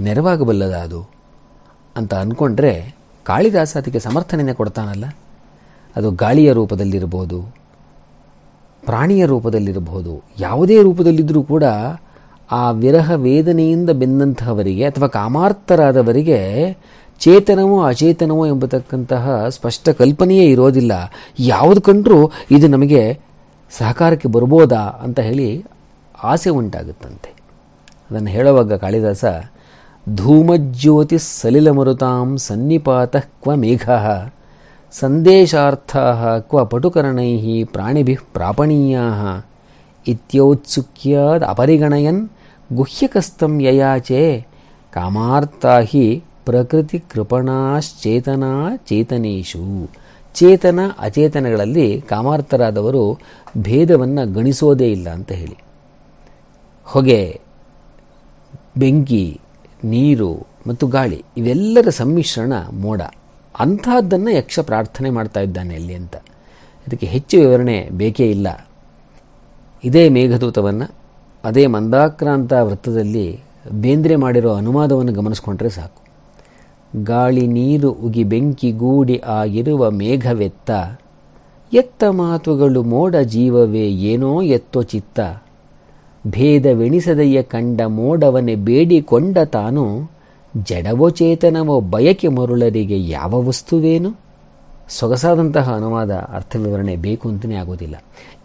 ನೆರವಾಗಬಲ್ಲದ ಅದು ಅಂತ ಅಂದ್ಕೊಂಡ್ರೆ ಕಾಳಿದಾಸ ಅದಕ್ಕೆ ಸಮರ್ಥನೆಯನ್ನು ಕೊಡ್ತಾನಲ್ಲ? ಅದು ಗಾಳಿಯ ರೂಪದಲ್ಲಿರಬಹುದು, ಪ್ರಾಣಿಯ ರೂಪದಲ್ಲಿರಬಹುದು, ಯಾವುದೇ ರೂಪದಲ್ಲಿದ್ದರೂ ಕೂಡ ಆ ವಿರಹ ವೇದನೆಯಿಂದ ಬೆಂದಂತಹವರಿಗೆ ಅಥವಾ ಕಾಮಾರ್ಥರಾದವರಿಗೆ ಚೇತನವೋ ಅಚೇತನವೋ ಎಂಬತಕ್ಕಂತಹ ಸ್ಪಷ್ಟ ಕಲ್ಪನೆಯೇ ಇರೋದಿಲ್ಲ. ಯಾವುದು ಕಂಡ್ರೂ ಇದು ನಮಗೆ ಸಹಕಾರಕ್ಕೆ ಬರ್ಬೋದಾ ಅಂತ ಹೇಳಿ ಆಸೆ ಉಂಟಾಗುತ್ತಂತೆ. ಅದನ್ನು ಹೇಳುವಾಗ ಕಾಳಿದಾಸ ಧೂಮಜ್ಯೋತಿ ಸಲಿಲ ಮರುತಾಂ ಸನ್ನಿಪಾತ ಕ್ವ ಮೇಘ. ಸಂದೇಶಾರ್ಥ ಕ್ವ ಪಟುಕರಣೈ ಪ್ರಾಣಿಭಿ ಪ್ರಾಪಣೀಯಾ ಇತ್ಯೌತ್ಸುಕ್ಯಾದ್ ಅಪರಿಗಣಯನ್ ಗುಹ್ಯಕಸ್ತಂ ಯಯಾಚೆ ಕಾಮಾರ್ಥ ಹಿ ಪ್ರಕೃತಿ ಕೃಪಣಾಶ್ಚೇತನಾ ಚೇತನೇಶು. ಚೇತನ ಅಚೇತನಗಳಲ್ಲಿ ಕಾಮಾರ್ಥರಾದವರು ಭೇದವನ್ನು ಗಣಿಸೋದೇ ಇಲ್ಲ ಅಂತ ಹೇಳಿ. ಹೊಗೆ, ಬೆಂಕಿ, ನೀರು ಮತ್ತು ಗಾಳಿ ಇವೆಲ್ಲರ ಸಮ್ಮಿಶ್ರಣ ಮೋಡ. ಅಂತಹದ್ದನ್ನು ಯಕ್ಷ ಪ್ರಾರ್ಥನೆ ಮಾಡ್ತಾ ಇದ್ದಾನೆ ಅಲ್ಲಿ ಅಂತ. ಇದಕ್ಕೆ ಹೆಚ್ಚು ವಿವರಣೆ ಬೇಕೇ ಇಲ್ಲ. ಇದೇ ಮೇಘದೂತವನ್ನು, ಅದೇ ಮಂದಾಕ್ರಾಂತ ವೃತ್ತದಲ್ಲಿ ಬೇಂದ್ರೆ ಮಾಡಿರೋ ಅನುವಾದವನ್ನು ಗಮನಿಸ್ಕೊಂಡ್ರೆ ಸಾಕು. ಗಾಳಿ ನೀರು ಉಗಿ ಬೆಂಕಿ ಗೂಡಿ ಆಗಿರುವ ಮೇಘವೆತ್ತ, ಎತ್ತ ಮಾತುಗಳು ಮೋಡ ಜೀವವೇ ಏನೋ ಎತ್ತೋ ಚಿತ್ತ. ಭೇದವೆಣಿಸದೆಯ ಕಂಡ ಮೋಡವನೆ ಬೇಡಿಕೊಂಡ ತಾನು ಜಡವೋ ಚೇತನವೋ ಬಯಕೆ ಮರುಳರಿಗೆ ಯಾವ ವಸ್ತುವೇನು? ಸೊಗಸಾದಂತಹ ಅನುವಾದ ಅರ್ಥ ವಿವರಣೆ ಬೇಕು ಅಂತಲೇ ಆಗೋದಿಲ್ಲ.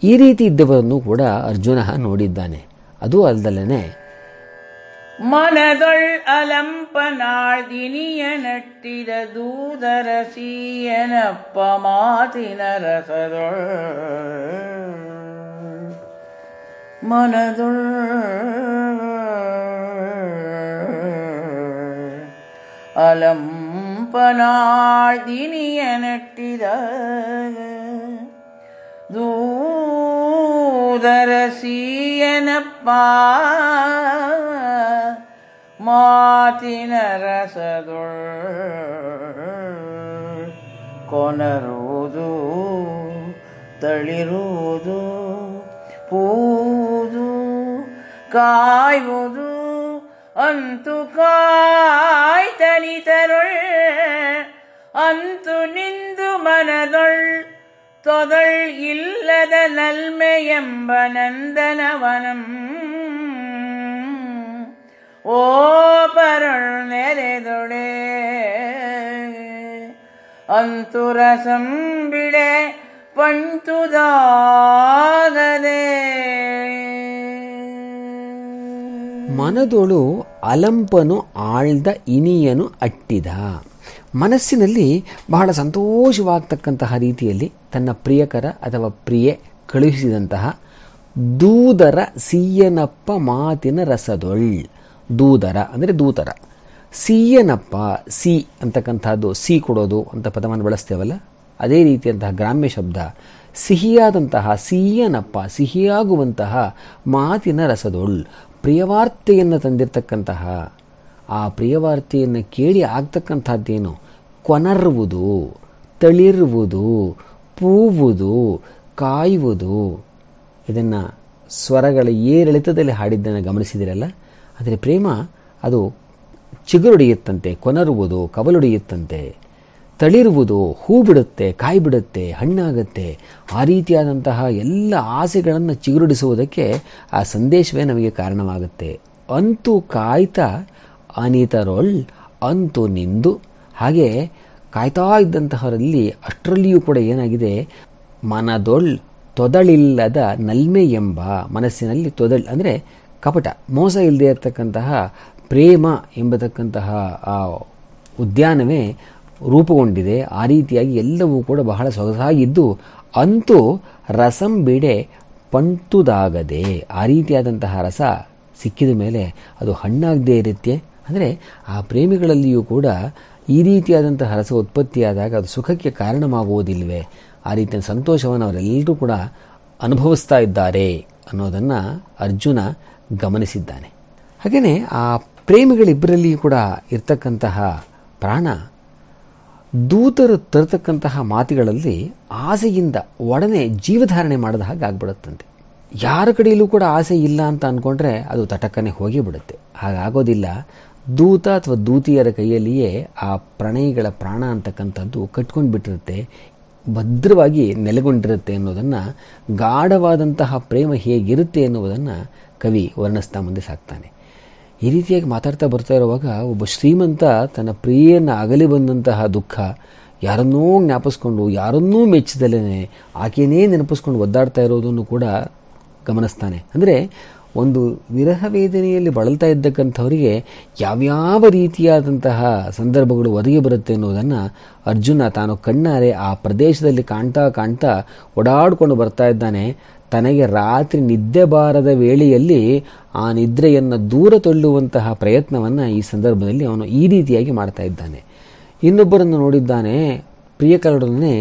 ಈ ರೀತಿ ಇದ್ದವರನ್ನು ಕೂಡ ಅರ್ಜುನ ನೋಡಿದ್ದಾನೆ. ಅದು ಅಲ್ದಲ್ಲೇ ಮನದೊಳ್ ಅಲಂಪನಾಳ್ದಿನಿಯ ನಟ್ಟಿದ ದೂದರ ಸೀಯನಪ್ಪ ಮಾತಿನ ಮನದೊಳ್ ಅಲಂಪನಾಳ್ದಿನಿಯ ನಟ್ಟಿದ ದೂದರ ಸೀಯನಪ್ಪ ಮಾತಿನ ರಸದೊಳ್ ಕೊನರುವುದು ತಳಿರುವುದು ಪೂದು ಕಾಯುವುದು. ಅಂತು ಕಾಯ್ತನಿತರೊಳ್ ಅಂತು ನಿಂದು ಮನದೊಳ್ ತೊದಳ್ ಇಲ್ಲದ ನಲ್ಮೆಯೆಂಬ ನಂದನವನಂ ಓ ಪರಳ್ ನೆರೆದೊಡೆ ಅಂತುರಸಂ ಬಿಡೆ ಪಂಟುದಾಗದೆ ಮನದೊಳು ಅಲಂಪನು ಆಳ್ದ ಇನಿಯನು ಅಟ್ಟಿದ. ಮನಸ್ಸಿನಲ್ಲಿ ಬಹಳ ಸಂತೋಷವಾಗ್ತಕ್ಕಂತಹ ರೀತಿಯಲ್ಲಿ ತನ್ನ ಪ್ರಿಯಕರ ಅಥವಾ ಪ್ರಿಯೆ ಕಳುಹಿಸಿದಂತಹ ದೂದರ ಸೀಯನಪ್ಪ ಮಾತಿನ ರಸದೊಳ್. ದೂದರ ಅಂದರೆ ದೂತರ. ಸೀಯನಪ್ಪ, ಸಿ ಅಂತಕ್ಕಂಥದ್ದು, ಸಿ ಕೊಡೋದು ಅಂತ ಪದವನ್ನು ಬಳಸ್ತೇವಲ್ಲ? ಅದೇ ರೀತಿಯಂತಹ ಗ್ರಾಮ್ಯ ಶಬ್ದ. ಸಿಹಿಯಾದಂತಹ ಸಿಹಿಯನಪ್ಪ ಸಿಹಿಯಾಗುವಂತಹ ಮಾತಿನ ರಸದೊಳ್. ಪ್ರಿಯವಾರ್ತೆಯನ್ನು ತಂದಿರತಕ್ಕಂತಹ, ಆ ಪ್ರಿಯವಾರ್ತೆಯನ್ನು ಕೇಳಿ ಆಗ್ತಕ್ಕಂಥದ್ದೇನು? ಕೊನರುವುದು, ತಳಿರುವುದು, ಪೂವುದು, ಕಾಯುವುದು. ಇದನ್ನು ಸ್ವರಗಳ ಏರಿಳಿತದಲ್ಲಿ ಹಾಡಿದ್ದನ್ನು ಗಮನಿಸಿದಿರಲ್ಲ? ಆದರೆ ಪ್ರೇಮ ಅದು ಚಿಗುರುಡಿಯುತ್ತಂತೆ, ಕೊನರುವುದು, ಕವಲೊಡೆಯುತ್ತಂತೆ. ತಳಿರುವುದು, ಹೂ ಬಿಡುತ್ತೆ, ಕಾಯಿ ಬಿಡುತ್ತೆ, ಹಣ್ಣಾಗುತ್ತೆ, ಆ ರೀತಿಯಾದಂತಹ ಎಲ್ಲ ಆಸೆಗಳನ್ನು ಚಿಗುರುಡಿಸುವುದಕ್ಕೆ ಆ ಸಂದೇಶವೇ ನಮಗೆ ಕಾರಣವಾಗುತ್ತೆ. ಅಂತೂ ಕಾಯ್ತಾ, ಅನಿತರೊಳ್, ಅಂತೂ ನಿಂದು. ಹಾಗೆ ಕಾಯ್ತಾ ಇದ್ದಂತಹವರಲ್ಲಿ ಅಷ್ಟರಲ್ಲಿಯೂ ಕೂಡ ಏನಾಗಿದೆ? ಮನದೊಳ್ ತೊದಳಿಲ್ಲದ ನಲ್ಮೆ ಎಂಬ ಮನಸ್ಸಿನಲ್ಲಿ ತೊದಳ್, ಅಂದರೆ ಕಪಟ, ಮೋಸ ಇಲ್ಲದೆ ಇರತಕ್ಕಂತಹ ಪ್ರೇಮ ಎಂಬತಕ್ಕಂತಹ ಆ ಉದ್ಯಾನವೇ ರೂಪುಗೊಂಡಿದೆ. ಆ ರೀತಿಯಾಗಿ ಎಲ್ಲವೂ ಕೂಡ ಬಹಳ ಸೊಗಸಾಗಿದ್ದು, ಅಂತೂ ರಸಂ ಬಿಡೆ ಪಂಟುದಾಗದೆ ಆ ರೀತಿಯಾದಂತಹ ರಸ ಸಿಕ್ಕಿದ ಮೇಲೆ ಅದು ಹಣ್ಣಾಗದೇ ಇರುತ್ತೆ. ಅಂದರೆ ಆ ಪ್ರೇಮಿಗಳಲ್ಲಿಯೂ ಕೂಡ ಈ ರೀತಿಯಾದಂತಹ ರಸ ಉತ್ಪತ್ತಿಯಾದಾಗ ಅದು ಸುಖಕ್ಕೆ ಕಾರಣವಾಗುವುದಿಲ್ವೇ ಆ ರೀತಿಯ ಸಂತೋಷವನ್ನು ಅವರೆಲ್ಲರೂ ಕೂಡ ಅನುಭವಿಸ್ತಾ ಇದ್ದಾರೆ ಅನ್ನೋದನ್ನು ಅರ್ಜುನ ಗಮನಿಸಿದ್ದಾನೆ. ಹಾಗೆಯೇ ಆ ಪ್ರೇಮಿಗಳಿಬ್ಬರಲ್ಲಿಯೂ ಕೂಡ ಇರ್ತಕ್ಕಂತಹ ಪ್ರಾಣ ದೂತರು ತರತಕ್ಕಂತಹ ಮಾತುಗಳಲ್ಲಿ ಆಸೆಯಿಂದ ಒಡನೆ ಜೀವಧಾರಣೆ ಮಾಡದ ಹಾಗೆ ಆಗ್ಬಿಡುತ್ತಂತೆ. ಯಾರ ಕಡೆಯಲ್ಲೂ ಕೂಡ ಆಸೆ ಇಲ್ಲ ಅಂತ ಅಂದ್ಕೊಂಡ್ರೆ ಅದು ತಟಕ್ಕನೆ ಹೋಗಿ ಬಿಡುತ್ತೆ. ಹಾಗಾಗೋದಿಲ್ಲ. ದೂತ ಅಥವಾ ದೂತಿಯರ ಕೈಯಲ್ಲಿಯೇ ಆ ಪ್ರಣಯಿಗಳ ಪ್ರಾಣ ಅಂತಕ್ಕಂಥದ್ದು ಕಟ್ಕೊಂಡು ಬಿಟ್ಟಿರುತ್ತೆ. ಭದ್ರವಾಗಿ ನೆಲೆಗೊಂಡಿರುತ್ತೆ ಅನ್ನೋದನ್ನು, ಗಾಢವಾದಂತಹ ಪ್ರೇಮ ಹೇಗಿರುತ್ತೆ ಎನ್ನುವುದನ್ನು ಕವಿ ವರ್ಣಿಸ್ತಾ ಮುಂದೆ ಸಾಕ್ತಾನೆ. ಈ ರೀತಿಯಾಗಿ ಮಾತಾಡ್ತಾ ಬರ್ತಾ ಇರುವಾಗ ಒಬ್ಬ ಶ್ರೀಮಂತ ತನ್ನ ಪ್ರಿಯನ್ನು ಅಗಲಿ ಬಂದಂತಹ ದುಃಖ ಯಾರನ್ನೂ ಜ್ಞಾಪಿಸ್ಕೊಂಡು, ಯಾರನ್ನೂ ಮೆಚ್ಚಿದಲೇ ಆಕೆಯೇ ನೆನಪಿಸ್ಕೊಂಡು ಒದ್ದಾಡ್ತಾ ಇರೋದನ್ನು ಕೂಡ ಗಮನಿಸ್ತಾನೆ. ಅಂದರೆ ಒಂದು ವಿರಹ ವೇದನೆಯಲ್ಲಿ ಬಳಲ್ತಾ ಇದ್ದಕ್ಕಂಥವರಿಗೆ ಯಾವ್ಯಾವ ರೀತಿಯಾದಂತಹ ಸಂದರ್ಭಗಳು ಒದಗಿ ಬರುತ್ತೆ ಅನ್ನೋದನ್ನು ಅರ್ಜುನ ತಾನು ಕಣ್ಣಾರೆ ಆ ಪ್ರದೇಶದಲ್ಲಿ ಕಾಣ್ತಾ ಕಾಣ್ತಾ ಓಡಾಡಿಕೊಂಡು ಬರ್ತಾ ಇದ್ದಾನೆ. ತನಗೆ ರಾತ್ರಿ ನಿದ್ದೆ ಬಾರದ ವೇಳೆಯಲ್ಲಿ ಆ ನಿದ್ರೆಯನ್ನು ದೂರ ತಳ್ಳುವಂತಹ ಪ್ರಯತ್ನವನ್ನು ಈ ಸಂದರ್ಭದಲ್ಲಿ ಅವನು ಈ ರೀತಿಯಾಗಿ ಮಾಡ್ತಾ ಇದ್ದಾನೆ. ಇನ್ನೊಬ್ಬರನ್ನು ನೋಡಿದ್ದಾನೆ ಪ್ರಿಯಕರೊಡನೆ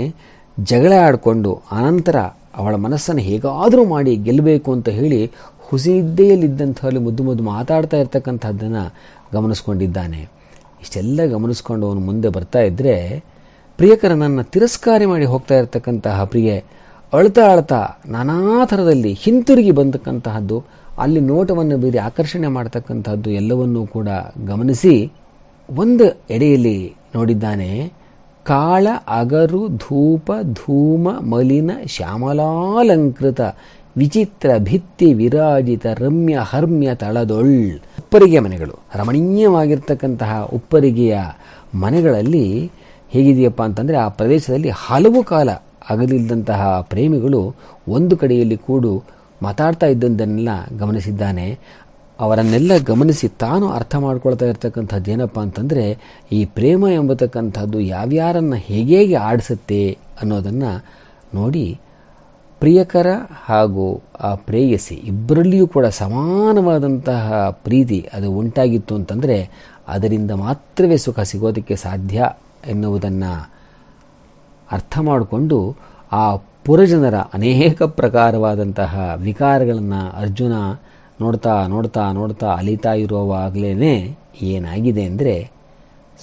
ಜಗಳ ಆಡಿಕೊಂಡು ಅನಂತರ ಅವಳ ಮನಸ್ಸನ್ನು ಹೇಗಾದರೂ ಮಾಡಿ ಗೆಲ್ಲಬೇಕು ಅಂತ ಹೇಳಿ ಹುಸಿನಿದ್ದೆಯಲ್ಲಿದ್ದಂಥವಲ್ಲಿ ಮುದ್ದು ಮುದ್ದು ಮಾತಾಡ್ತಾ ಇರ್ತಕ್ಕಂಥದ್ದನ್ನು ಗಮನಿಸ್ಕೊಂಡಿದ್ದಾನೆ. ಇಷ್ಟೆಲ್ಲ ಗಮನಿಸ್ಕೊಂಡು ಅವನು ಮುಂದೆ ಬರ್ತಾ ಇದ್ದರೆ ಪ್ರಿಯಕರನನ್ನು ತಿರಸ್ಕಾರ ಮಾಡಿ ಹೋಗ್ತಾ ಇರತಕ್ಕಂತಹ ಪ್ರಿಯೆ ಅಳ್ತಾ ಅಳ್ತಾ ನಾನಾ ಥರದಲ್ಲಿ ಹಿಂತಿರುಗಿ ಬಂದಕ್ಕಂತಹದ್ದು, ಅಲ್ಲಿ ನೋಟವನ್ನು ಬೀರಿ ಆಕರ್ಷಣೆ ಮಾಡ್ತಕ್ಕಂಥದ್ದು ಎಲ್ಲವನ್ನೂ ಕೂಡ ಗಮನಿಸಿ ಒಂದು ಎಡೆಯಲ್ಲಿ ನೋಡಿದ್ದಾನೆ, ಕಾಳ, ಅಗರು, ಧೂಪ, ಧೂಮ, ಮಲಿನ, ಶ್ಯಾಮಲಾಲಂಕೃತ ವಿಚಿತ್ರ ಭಿತ್ತಿ ವಿರಾಜಿತ ರಮ್ಯ ಹರ್ಮ್ಯ ತಳದೊಳ್ ಉಪ್ಪರಿಗೆ ಮನೆಗಳು. ರಮಣೀಯವಾಗಿರ್ತಕ್ಕಂತಹ ಉಪ್ಪರಿಗೆಯ ಮನೆಗಳಲ್ಲಿ ಹೇಗಿದೆಯಪ್ಪ ಅಂತಂದರೆ ಆ ಪ್ರದೇಶದಲ್ಲಿ ಹಲವು ಕಾಲ ಅಗಲಿಲ್ಲದಂತಹ ಪ್ರೇಮಿಗಳು ಒಂದು ಕಡೆಯಲ್ಲಿ ಕೂಡು ಮಾತಾಡ್ತಾ ಇದ್ದದ್ದನ್ನೆಲ್ಲ ಗಮನಿಸಿದ್ದಾನೆ. ಅವರನ್ನೆಲ್ಲ ಗಮನಿಸಿ ತಾನು ಅರ್ಥ ಮಾಡ್ಕೊಳ್ತಾ ಇರ್ತಕ್ಕಂಥದ್ದು ಏನಪ್ಪ ಅಂತಂದರೆ ಈ ಪ್ರೇಮ ಎಂಬತಕ್ಕಂಥದ್ದು ಯಾವ್ಯಾರನ್ನು ಹೇಗೆ ಆಡಿಸುತ್ತೆ ಅನ್ನೋದನ್ನು ನೋಡಿ ಪ್ರಿಯಕರ ಹಾಗೂ ಆ ಪ್ರೇಯಸಿ ಇಬ್ಬರಲ್ಲಿಯೂ ಕೂಡ ಸಮಾನವಾದಂತಹ ಪ್ರೀತಿ ಅದು ಉಂಟಾಗಿತ್ತು ಅಂತಂದರೆ ಅದರಿಂದ ಮಾತ್ರವೇ ಸುಖ ಸಿಗೋದಕ್ಕೆ ಸಾಧ್ಯ ಎನ್ನುವುದನ್ನು ಅರ್ಥ ಮಾಡಿಕೊಂಡು ಆ ಪುರಜನರ ಅನೇಕ ಪ್ರಕಾರವಾದಂತಹ ವಿಕಾರಗಳನ್ನು ಅರ್ಜುನ ನೋಡ್ತಾ ನೋಡ್ತಾ ನೋಡ್ತಾ ಅಲಿತಾ ಇರುವಾಗಲೇ ಏನಾಗಿದೆ ಅಂದರೆ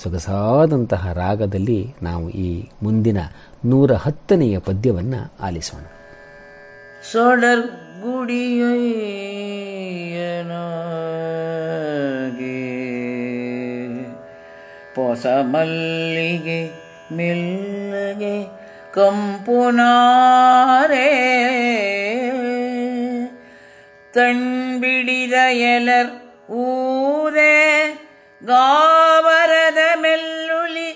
ಸೊಗಸಾದಂತಹ ರಾಗದಲ್ಲಿ ನಾವು ಈ ಮುಂದಿನ ನೂರ ಹತ್ತನೆಯ ಪದ್ಯವನ್ನು ಆಲಿಸೋಣ. ಸೊಡರ್ ಗುಡಿಯನಾಗೆ ಪೊಸ ಮಲ್ಲಿಗೆ ಮೆಲ್ಲಗೆ ಕಂಪುನಾರೆ ತಣ್ಬಿಡಿದ ಎಲರ್ ಊರೇ ಗಾವರದ ಮೆಲ್ಲುಳಿ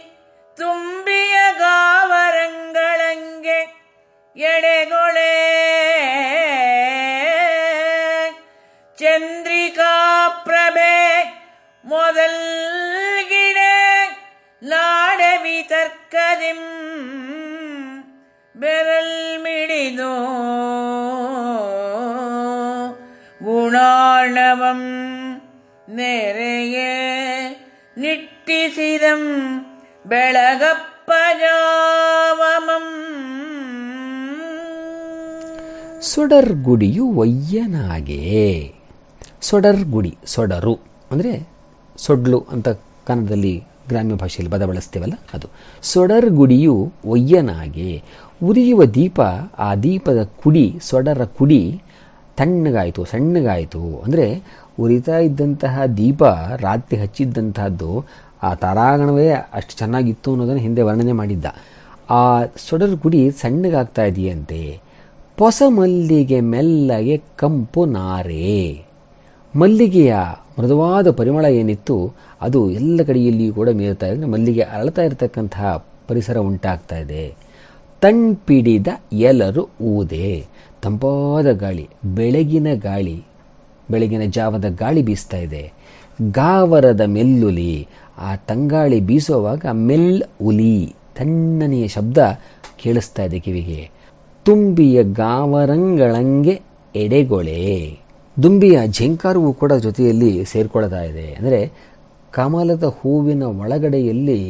ಮೊದಲ್ಗಿಡೆ ನಾಡವಿ ತರ್ಕದಿಂ ಬೆರಲ್ ಮಿಡಿದು ಗುಣಾಣವಂ ನೆರೆಗೆ ನಿಟ್ಟಿಸಿದಂ ಬೆಳಗಪ್ಪ ಸರ್ಪಜಾವಮಂ ಸೊಡರ್ ಗುಡಿಯು ಒಯ್ಯನಾಗೆ. ಸೊಡರ್ ಗುಡಿ ಸೊಡರು ಅಂದರೆ ಸೊಡ್ಲು ಅಂತ ಕನ್ನಡದಲ್ಲಿ ಗ್ರಾಮ್ಯ ಭಾಷೆಯಲ್ಲಿ ಪದ ಬಳಸ್ತೇವಲ್ಲ ಅದು. ಸೊಡರ್ ಗುಡಿಯು ಒಯ್ಯನಾಗೆ, ಉರಿಯುವ ದೀಪ, ಆ ದೀಪದ ಕುಡಿ, ಸೊಡರ ಕುಡಿ ತಣ್ಣಗಾಯಿತು, ಸಣ್ಣಗಾಯಿತು. ಅಂದರೆ ಉರಿತಾ ಇದ್ದಂತಹ ದೀಪ, ರಾತ್ರಿ ಹಚ್ಚಿದ್ದಂತಹದ್ದು ಆ ತಾರಾಗಣವೇ ಅಷ್ಟು ಚೆನ್ನಾಗಿತ್ತು ಅನ್ನೋದನ್ನು ಹಿಂದೆ ವರ್ಣನೆ ಮಾಡಿದ್ದ. ಆ ಸೊಡರ್ ಗುಡಿ ಸಣ್ಣಗಾಗ್ತಾ ಇದೆಯಂತೆ. ಪೊಸ ಮಲ್ಲಿಗೆ ಮೆಲ್ಲಗೆ ಕಂಪು ನಾರೆ. ಮಲ್ಲಿಗೆಯ ಮೃದುವಾದ ಪರಿಮಳ ಏನಿತ್ತು ಅದು ಎಲ್ಲ ಕಡೆಯಲ್ಲಿಯೂ ಕೂಡ ಮೀರ್ತಾ ಇದೆ ಮಲ್ಲಿಗೆ ಅರಳ್ತಾ ಇರತಕ್ಕಂತಹ ಪರಿಸರ ಉಂಟಾಗ್ತಾ ಇದೆ. ತಣ್ಪಿಡಿದ ಎಲರು ಊದೆ. ತಂಪಾದ ಗಾಳಿ, ಬೆಳಗಿನ ಗಾಳಿ, ಬೆಳಗಿನ ಜಾವದ ಗಾಳಿ ಬೀಸ್ತಾ ಇದೆ. ಗಾವರದ ಮೆಲ್ಲುಲಿ. ಆ ತಂಗಾಳಿ ಬೀಸುವಾಗ ಮೆಲ್ ಉಲಿ, ತಣ್ಣನೆಯ ಶಬ್ದ ಕೇಳಿಸ್ತಾ ಇದೆ ಕಿವಿಗೆ. ತುಂಬಿಯ ಗಾವರಂಗಳಂಗೆ ಎಡೆಗೊಳೆ. ದುಂಬಿಯ ಝೇಂಕಾರವು ಕೂಡ ಜೊತೆಯಲ್ಲಿ ಸೇರ್ಕೊಳ್ತಾ ಇದೆ ಅಂದರೆ ಕಮಲದ ಹೂವಿನ ಒಳಗಡೆಯಲ್ಲಿ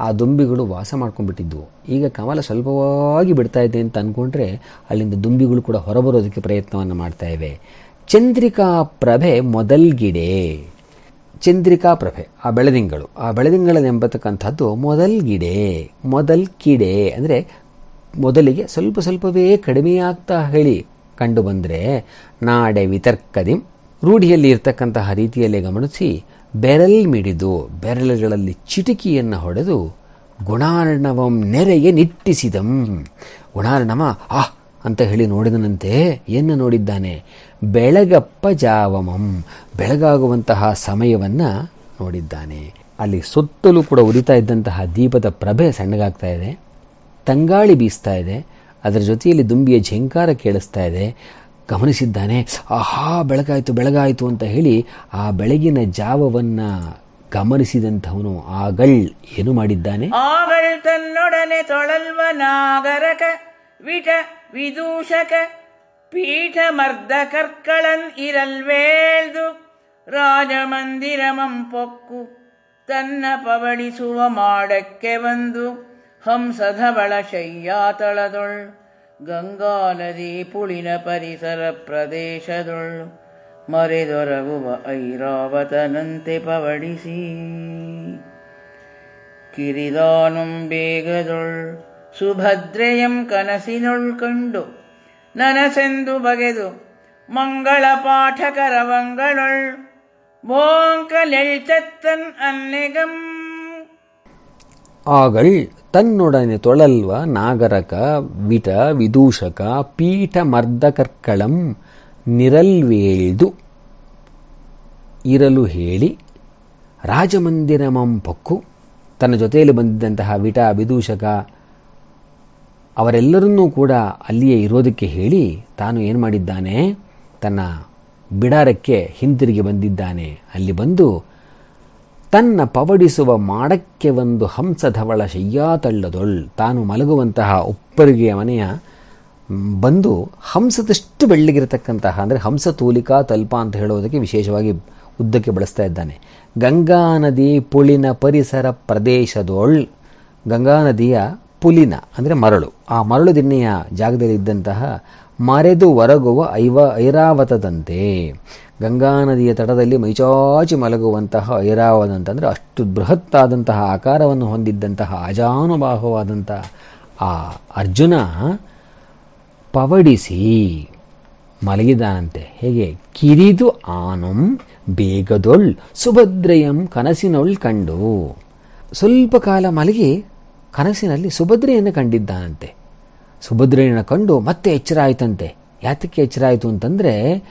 ಆ ದುಂಬಿಗಳು ವಾಸ ಮಾಡ್ಕೊಂಡ್ಬಿಟ್ಟಿದ್ವು. ಈಗ ಕಮಲ ಸ್ವಲ್ಪವಾಗಿ ಬಿಡ್ತಾ ಇದೆ ಅಂತ ಅಂದ್ಕೊಂಡ್ರೆ ಅಲ್ಲಿಂದ ದುಂಬಿಗಳು ಕೂಡ ಹೊರಬರೋದಕ್ಕೆ ಪ್ರಯತ್ನವನ್ನು ಮಾಡ್ತಾ ಇವೆ. ಚಂದ್ರಿಕಾ ಪ್ರಭೆ ಮೊದಲ್ಗಿಡೆ. ಚಂದ್ರಿಕಾ ಪ್ರಭೆ, ಆ ಬೆಳದಿಂಗಳು. ಆ ಬೆಳದಿಂಗಳನೆಂಬತಕ್ಕಂಥದ್ದು ಮೊದಲ್ಗಿಡೆ, ಮೊದಲ್ಕಿಡೆ. ಅಂದರೆ ಮೊದಲಿಗೆ ಸ್ವಲ್ಪ ಸ್ವಲ್ಪವೇ ಕಡಿಮೆಯಾಗ್ತಾ ಹೇಳಿ ಕಂಡು ಬಂದರೆ ನಾಡೆ ವಿತರ್ಕದಿ ರೂಢಿಯಲ್ಲಿ ಇರತಕ್ಕಂತಹ ರೀತಿಯಲ್ಲೇ ಗಮನಿಸಿ ಬೆರಲ್ ಮಿಡಿದು ಬೆರಳುಗಳಲ್ಲಿ ಚಿಟಿಕಿಯನ್ನು ಹೊಡೆದು ಗುಣಾರ್ಣವಂ ನೆರೆಗೆ ನಿಟ್ಟಿಸಿದಂ. ಗುಣಾರ್ಣವ ಆಹ್ ಅಂತ ಹೇಳಿ ನೋಡಿದನಂತೆ ಏನು ನೋಡಿದ್ದಾನೆ? ಬೆಳಗಪ್ಪ ಜಾವಮಂ, ಬೆಳಗಾಗುವಂತಹ ಸಮಯವನ್ನು ನೋಡಿದ್ದಾನೆ. ಅಲ್ಲಿ ಸುತ್ತಲೂ ಕೂಡ ಉರಿತಾ ಇದ್ದಂತಹ ದೀಪದ ಪ್ರಭೆ ಸಣ್ಣಗಾಗ್ತಾ ಇದೆ. ತಂಗಾಳಿ ಬೀಸ್ತಾ ಇದೆ. ಅದರ ಜೊತೆಯಲ್ಲಿ ದುಂಬಿಯ ಝೇಂಕಾರ ಕೇಳಿಸ್ತಾ ಇದೆ. ಗಮನಿಸಿದ್ದಾನೆ, ಆಹಾ, ಬೆಳಗಾಯಿತು ಬೆಳಗಾಯಿತು ಅಂತ ಹೇಳಿ ಆ ಬೆಳಗಿನ ಜಾವವನ್ನು ಗಮನಿಸಿದಂಥವನು ಆಗಳ್ ಏನು ಮಾಡಿದ್ದಾನೆ? ಆಗಳ್ ತನ್ನೊಡನೆ ತೊಳಲ್ವ ನಾಗರಕ, ವಿಟ ವಿದೂಷಕ, ಪೀಠ ಮರ್ದ ಕರ್ಕಳನ್ ಇರಲ್ವೇಳ್ದು ರಾಜಮಂದಿರಮಂ ಪೊಕ್ಕು ತನ್ನ ಪವಡಿಸುವ ಮಾಡಕ್ಕೆ ಬಂದು. ಹಂಸಧವಳ ಶಯ್ಯಾತಳದೊಳ್ ಗಂಗಾ ನದಿ ಪುಳಿನ ಪರಿಸರ ಪ್ರದೇಶದೊಳ್, ಮರೆದೊರಗುವ ಐರಾವತನಂತೆ ಪವಡಿಸಿ ಕಿರಿದಾನುಂ ಬೇಗದೊಳ್, ಸುಭದ್ರೆಯಂ ಕನಸಿನೊಳ್ ಕಂಡು, ನನಸೆಂದು ಬಗೆದು, ಮಂಗಳ ಪಾಠಕರವಂಗಳೊಳ್ ಬೋಂಕಲೆಳ್ತತ್ತನ್ ಅನ್ನೆಗಂ ಆಗಳ್ ತನ್ನೊಡನೆ ತೊಳಲ್ವ ನಾಗರಕ ವಿಟ ವಿದೂಷಕ, ಪೀಠ ಮರ್ದಕರ್ಕಳಂ ನಿರಲ್ವೇಳ್ದು. ಇರಲು ಹೇಳಿ, ರಾಜಮಂದಿರಮಂ ಪೊಕ್ಕು. ತನ್ನ ಜೊತೆಯಲ್ಲಿ ಬಂದಿದ್ದಂತಹ ವಿಟ ವಿದೂಷಕ, ಅವರೆಲ್ಲರನ್ನೂ ಕೂಡ ಅಲ್ಲಿಯೇ ಇರೋದಕ್ಕೆ ಹೇಳಿ, ತಾನು ಏನು ಮಾಡಿದ್ದಾನೆ? ತನ್ನ ಬಿಡಾರಕ್ಕೆ ಹಿಂತಿರುಗಿ ಬಂದಿದ್ದಾನೆ. ಅಲ್ಲಿ ಬಂದು ತನ್ನ ಪವಡಿಸುವ ಮಾಡಕ್ಕೆ ಒಂದು ಹಂಸಧವಳ ಶಯ್ಯಾತಳ್ಳದೊಳ್ ತಾನು ಮಲಗುವಂತಹ ಉಪ್ಪರಿಗೆಯ ಮನೆಯ ಬಂದು ಹಂಸದಷ್ಟು ಬೆಳ್ಳಗಿರತಕ್ಕಂತಹ, ಅಂದರೆ ಹಂಸ ತೂಲಿಕಾ ತಲ್ಪ ಅಂತ ಹೇಳೋದಕ್ಕೆ ವಿಶೇಷವಾಗಿ ಉದ್ದಕ್ಕೆ ಬಳಸ್ತಾ ಇದ್ದಾನೆ. ಗಂಗಾ ನದಿ ಪುಳಿನ ಪರಿಸರ ಪ್ರದೇಶದೊಳ್ ಗಂಗಾ ನದಿಯ ಪುಲಿನ, ಅಂದರೆ ಮರಳು. ಆ ಮರಳು ದಿನ್ನೆಯ ಜಾಗದಲ್ಲಿ ಇದ್ದಂತಹ ಮರೆದು ಒರಗುವ ಐವ ಐರಾವತದಂತೆ ಗಂಗಾ ನದಿಯ ತಟದಲ್ಲಿ ಮೈಚಾಚಿ ಮಲಗುವಂತಹ ಐರಾವತ ಅಂತಂದರೆ ಅಷ್ಟು ಬೃಹತ್ತಾದಂತಹ ಆಕಾರವನ್ನು ಹೊಂದಿದ್ದಂತಹ ಅಜಾನುಬಾಹುವಾದಂತಹ ಆ ಅರ್ಜುನ ಪವಡಿಸಿ ಮಲಗಿದಾನಂತೆ. ಹೇಗೆ? ಕಿರಿದು ಆನಂ ಬೇಗದೊಳ್ ಸುಭದ್ರೆಯಂ ಕನಸಿನೊಳ್ ಕಂಡು. ಸ್ವಲ್ಪ ಕಾಲ ಮಲಗಿ ಕನಸಿನಲ್ಲಿ ಸುಭದ್ರೆಯನ್ನು ಕಂಡಿದ್ದಾನಂತೆ. ಸುಭದ್ರೆಯನ್ನು ಕಂಡು ಮತ್ತೆ ಎಚ್ಚರ ಆಯ್ತಂತೆ ಯಾತಕ್ಕೆ ಎಚ್ಚರ ಆಯಿತು ಅಂತಂದರೆ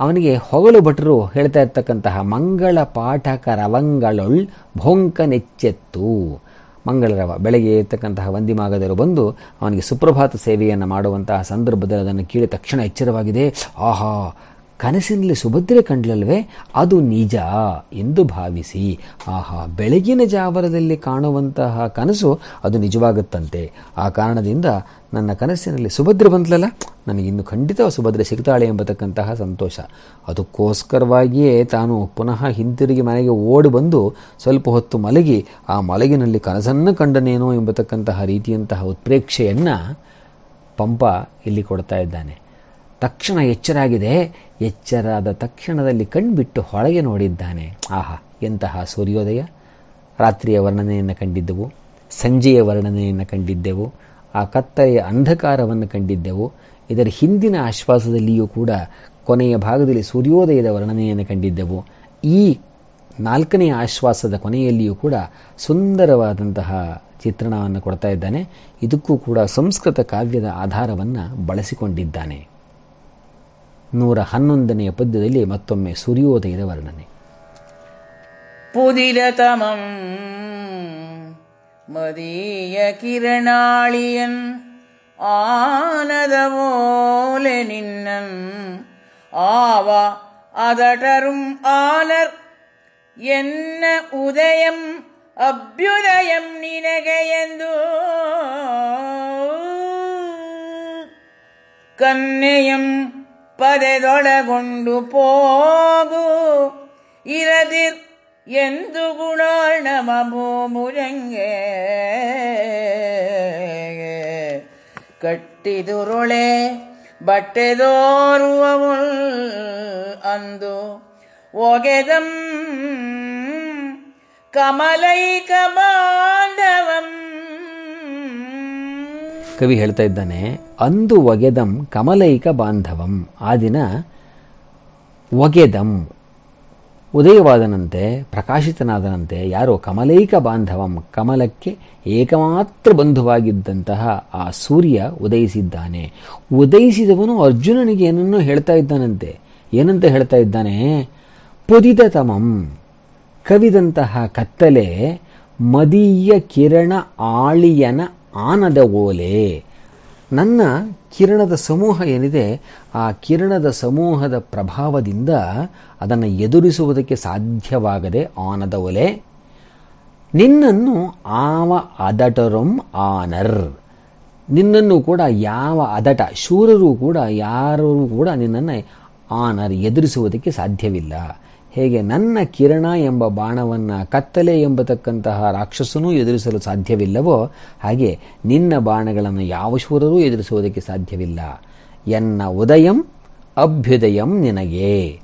ಅವನಿಗೆ ಹೊಗಳು ಭಟ್ರು ಹೇಳ್ತಾ ಇರ್ತಕ್ಕಂತಹ ಮಂಗಳ ಪಾಠಕ ರವಂಗಳೊಳ್ ಭೋಂಕನೆಚ್ಚೆತ್ತು ಮಂಗಳರವ ಬೆಳಗ್ಗೆ ಇರ್ತಕ್ಕಂತಹ ವಂದಿಮಾಗದರು ಬಂದು ಅವನಿಗೆ ಸುಪ್ರಭಾತ ಸೇವೆಯನ್ನು ಮಾಡುವಂತಹ ಸಂದರ್ಭದಲ್ಲಿ ಅದನ್ನು ಕೇಳಿ ತಕ್ಷಣ ಎಚ್ಚರವಾಗಿದೆ. ಆಹಾ ಕನಸಿನಲ್ಲಿ ಸುಭದ್ರೆ ಕಂಡ್ಲಲ್ವೇ? ಅದು ನಿಜ ಎಂದು ಭಾವಿಸಿ. ಆಹಾ, ಬೆಳಗಿನ ಜಾವರದಲ್ಲಿ ಕಾಣುವಂತಹ ಕನಸು ಅದು ನಿಜವಾಗುತ್ತಂತೆ. ಆ ಕಾರಣದಿಂದ ನನ್ನ ಕನಸಿನಲ್ಲಿ ಸುಭದ್ರೆ ಬಂದ್ಲಲ್ಲ? ನನಗಿನ್ನು ಖಂಡಿತ ಸುಭದ್ರೆ ಸಿಗ್ತಾಳೆ ಎಂಬತಕ್ಕಂತಹ ಸಂತೋಷ. ಅದಕ್ಕೋಸ್ಕರವಾಗಿಯೇ ತಾನು ಪುನಃ ಹಿಂತಿರುಗಿ ಮನೆಗೆ ಓಡಿ ಬಂದು ಸ್ವಲ್ಪ ಹೊತ್ತು ಮಲಗಿ, ಆ ಮಲಗಿನಲ್ಲಿ ಕನಸನ್ನು ಕಂಡನೇನೋ ಎಂಬತಕ್ಕಂತಹ ರೀತಿಯಂತಹ ಉತ್ಪ್ರೇಕ್ಷೆಯನ್ನು ಪಂಪ ಇಲ್ಲಿ ಕೊಡ್ತಾ ಇದ್ದಾನೆ. ತಕ್ಷಣ ಎಚ್ಚರಾಗಿದೆ. ಎಚ್ಚರಾದ ತಕ್ಷಣದಲ್ಲಿ ಕಣ್ಬಿಟ್ಟು ಹೊರಗೆ ನೋಡಿದ್ದಾನೆ. ಆಹಾ, ಎಂತಹ ಸೂರ್ಯೋದಯ. ರಾತ್ರಿಯ ವರ್ಣನೆಯನ್ನು ಕಂಡಿದ್ದೆವು. ಸಂಜೆಯ ವರ್ಣನೆಯನ್ನು ಕಂಡಿದ್ದೆವು. ಆ ಕತ್ತಲೆಯ ಅಂಧಕಾರವನ್ನು ಕಂಡಿದ್ದೆವು. ಇದರ ಹಿಂದಿನ ಆಶ್ವಾಸದಲ್ಲಿಯೂ ಕೂಡ ಕೊನೆಯ ಭಾಗದಲ್ಲಿ ಸೂರ್ಯೋದಯದ ವರ್ಣನೆಯನ್ನು ಕಂಡಿದ್ದೆವು. ಈ ನಾಲ್ಕನೆಯ ಆಶ್ವಾಸದ ಕೊನೆಯಲ್ಲಿಯೂ ಕೂಡ ಸುಂದರವಾದಂತಹ ಚಿತ್ರಣವನ್ನು ಕೊಡ್ತಾ ಇದ್ದಾನೆ. ಇದಕ್ಕೂ ಕೂಡ ಸಂಸ್ಕೃತ ಕಾವ್ಯದ ಆಧಾರವನ್ನು ಬಳಸಿಕೊಂಡಿದ್ದಾನೆ. ನೂರ ಹನ್ನೊಂದನೆಯ ಪದ್ಯದಲ್ಲಿ ಮತ್ತೊಮ್ಮೆ ಸೂರ್ಯೋದಯದ ವರ್ಣನೆ. ಪುದಿಲತಮಂ ಮದೀಯ ಕಿರಣಾಳಿಯನ್ ஆனதமோல நின்னன் ஆவா அதடரும் ஆலர் என்ன உதயம் அபியுதயம் நினகையந்தோ கன்னயம் ಪದೆದೊಳಗೊಂಡು ಪೋಗು ಇರದಿರ್ ಎಂದು ಗುಣಾರ್ಣಮ ಭೂಮುರಂಗೆ ಕಟ್ಟಿದುರುಳೆ ಬಟ್ಟೆದೋರುವವುಲ್ ಅಂದು ಒಗೆದಂ ಕಮಲೈಕ ಬಾಂಧವಂ ಕವಿ ಹೇಳ್ತಾ ಇದ್ದಾನೆ, ಅಂದು ಒಗೆದಂ ಕಮಲೈಕ ಬಾಂಧವಂ. ಆ ದಿನ ಒಗೆದಂ, ಉದಯವಾದನಂತೆ, ಪ್ರಕಾಶಿತನಾದನಂತೆ ಯಾರೋ ಕಮಲೈಕ ಬಾಂಧವಂ, ಕಮಲಕ್ಕೆ ಏಕಮಾತ್ರ ಬಂಧುವಾಗಿದ್ದಂತಹ ಆ ಸೂರ್ಯ ಉದಯಿಸಿದ್ದಾನೆ. ಉದಯಿಸಿದವನು ಅರ್ಜುನನಿಗೆ ಏನನ್ನೋ ಹೇಳ್ತಾ ಇದ್ದಾನಂತೆ. ಏನಂತ ಹೇಳ್ತಾ ಇದ್ದಾನೆ? ಪುದಿದ ತಮಂ ಕವಿದಂತಹ ಕತ್ತಲೆ, ಮದೀಯ ಕಿರಣ ಆಳಿಯನ ಆನದ ಓಲೆ. ನನ್ನ ಕಿರಣದ ಸಮೂಹ ಏನಿದೆ, ಆ ಕಿರಣದ ಸಮೂಹದ ಪ್ರಭಾವದಿಂದ ಅದನ್ನು ಎದುರಿಸುವುದಕ್ಕೆ ಸಾಧ್ಯವಾಗದೆ ಆನದ ಒಲೆ ನಿನ್ನನ್ನು ಆವ ಅದಟರಂ ಆನರ್. ನಿನ್ನನ್ನು ಕೂಡ ಯಾವ ಅದಟ, ಶೂರರು ಕೂಡ ಯಾರೂ ಕೂಡ ನಿನ್ನನ್ನು ಆನರ್ ಎದುರಿಸುವುದಕ್ಕೆ ಸಾಧ್ಯವಿಲ್ಲ. ಹೇಗೆ ನನ್ನ ಕಿರಣ ಎಂಬ ಬಾಣವನ್ನು ಕತ್ತಲೆ ಎಂಬತಕ್ಕಂತಹ ರಾಕ್ಷಸನೂ ಎದುರಿಸಲು ಸಾಧ್ಯವಿಲ್ಲವೋ ಹಾಗೆ ನಿನ್ನ ಬಾಣಗಳನ್ನು ಯಾವ ಶೂರರೂ ಎದುರಿಸುವುದಕ್ಕೆ ಸಾಧ್ಯವಿಲ್ಲ. ಎನ್ನ ಉದಯಂ ಅಭ್ಯುದಯಂ ನಿನಗೆ.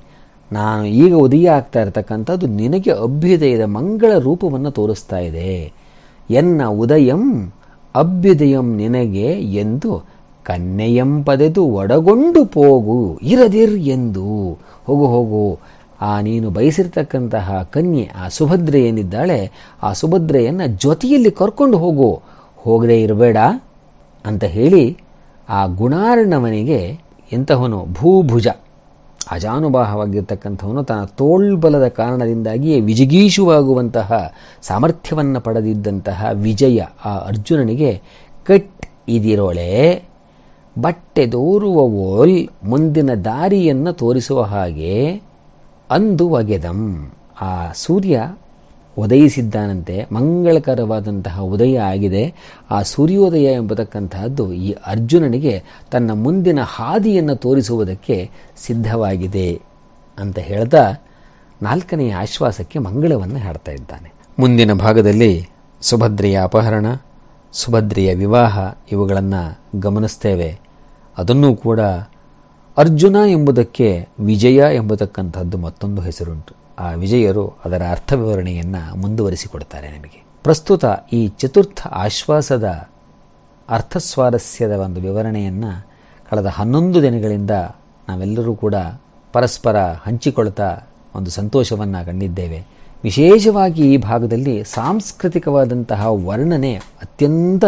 ನಾನು ಈಗ ಉದಯ ಆಗ್ತಾ ಇರತಕ್ಕಂಥದ್ದು ನಿನಗೆ ಅಭ್ಯುದಯದ ಮಂಗಳ ರೂಪವನ್ನು ತೋರಿಸ್ತಾ ಇದೆ. ಎನ್ನ ಉದಯಂ ಅಭ್ಯುದಯಂ ನಿನಗೆ ಎಂದು ಕನ್ನೆಯಂ ಪದೆದು ಒಡಗೊಂಡು ಪೋಗು ಇರದಿರ್ ಎಂದು. ಹೋಗು ಹೋಗು. ಆ ನೀನು ಬಯಸಿರ್ತಕ್ಕಂತಹ ಕನ್ಯೆ, ಆ ಸುಭದ್ರೆ ಏನಿದ್ದಾಳೆ, ಆ ಸುಭದ್ರೆಯನ್ನು ಜೊತೆಯಲ್ಲಿ ಕರ್ಕೊಂಡು ಹೋಗು. ಹೋಗದೇ ಇರಬೇಡ ಅಂತ ಹೇಳಿ ಆ ಗುಣಾರ್ಣವನಿಗೆ ಎಂತಹವನು ಭೂಭುಜ. ಅಜಾನುಬಾಹವಾಗಿರ್ತಕ್ಕಂಥವನು ತನ್ನ ತೋಳ್ಬಲದ ಕಾರಣದಿಂದಾಗಿಯೇ ವಿಜಿಗೀಷುವಾಗುವಂತಹ ಸಾಮರ್ಥ್ಯವನ್ನು ಪಡೆದಿದ್ದಂತಹ ವಿಜಯ ಆ ಅರ್ಜುನನಿಗೆ, ಕಟ್ ಇದಿರೋಳೆ, ಬಟ್ಟೆ ದೋರುವ ಓಲ್ ಮುಂದಿನ ದಾರಿಯನ್ನು ತೋರಿಸುವ ಹಾಗೆ ಅಂದು ಒಗೆದಂ. ಆ ಸೂರ್ಯ ಉದಯಿಸಿದ್ದಾನಂತೆ, ಮಂಗಳಕರವಾದಂತಹ ಉದಯ ಆಗಿದೆ. ಆ ಸೂರ್ಯೋದಯ ಎಂಬತಕ್ಕಂತಹದ್ದು ಈ ಅರ್ಜುನನಿಗೆ ತನ್ನ ಮುಂದಿನ ಹಾದಿಯನ್ನು ತೋರಿಸುವುದಕ್ಕೆ ಸಿದ್ಧವಾಗಿದೆ ಅಂತ ಹೇಳ್ತಾ ನಾಲ್ಕನೆಯ ಆಶ್ವಾಸಕ್ಕೆ ಮಂಗಳವನ್ನು ಹಾಡ್ತಾ ಇದ್ದಾನೆ. ಮುಂದಿನ ಭಾಗದಲ್ಲಿ ಸುಭದ್ರೆಯ ಅಪಹರಣ, ಸುಭದ್ರೆಯ ವಿವಾಹ ಇವುಗಳನ್ನು ಗಮನಿಸ್ತೇವೆ. ಅದನ್ನೂ ಕೂಡ ಅರ್ಜುನ ಎಂಬುದಕ್ಕೆ ವಿಜಯ ಎಂಬತಕ್ಕಂಥದ್ದು ಮತ್ತೊಂದು ಹೆಸರುಂಟು. ಆ ವಿಜಯರು ಅದರ ಅರ್ಥ ವಿವರಣೆಯನ್ನು ಮುಂದುವರಿಸಿಕೊಡ್ತಾರೆ ನಮಗೆ. ಪ್ರಸ್ತುತ ಈ ಚತುರ್ಥ ಆಶ್ವಾಸದ ಅರ್ಥಸ್ವಾರಸ್ಯದ ಒಂದು ವಿವರಣೆಯನ್ನು ಕಳೆದ ಹನ್ನೊಂದು ದಿನಗಳಿಂದ ನಾವೆಲ್ಲರೂ ಕೂಡ ಪರಸ್ಪರ ಹಂಚಿಕೊಳ್ತಾ ಒಂದು ಸಂತೋಷವನ್ನು ಕಂಡಿದ್ದೇವೆ. ವಿಶೇಷವಾಗಿ ಈ ಭಾಗದಲ್ಲಿ ಸಾಂಸ್ಕೃತಿಕವಾದಂತಹ ವರ್ಣನೆ ಅತ್ಯಂತ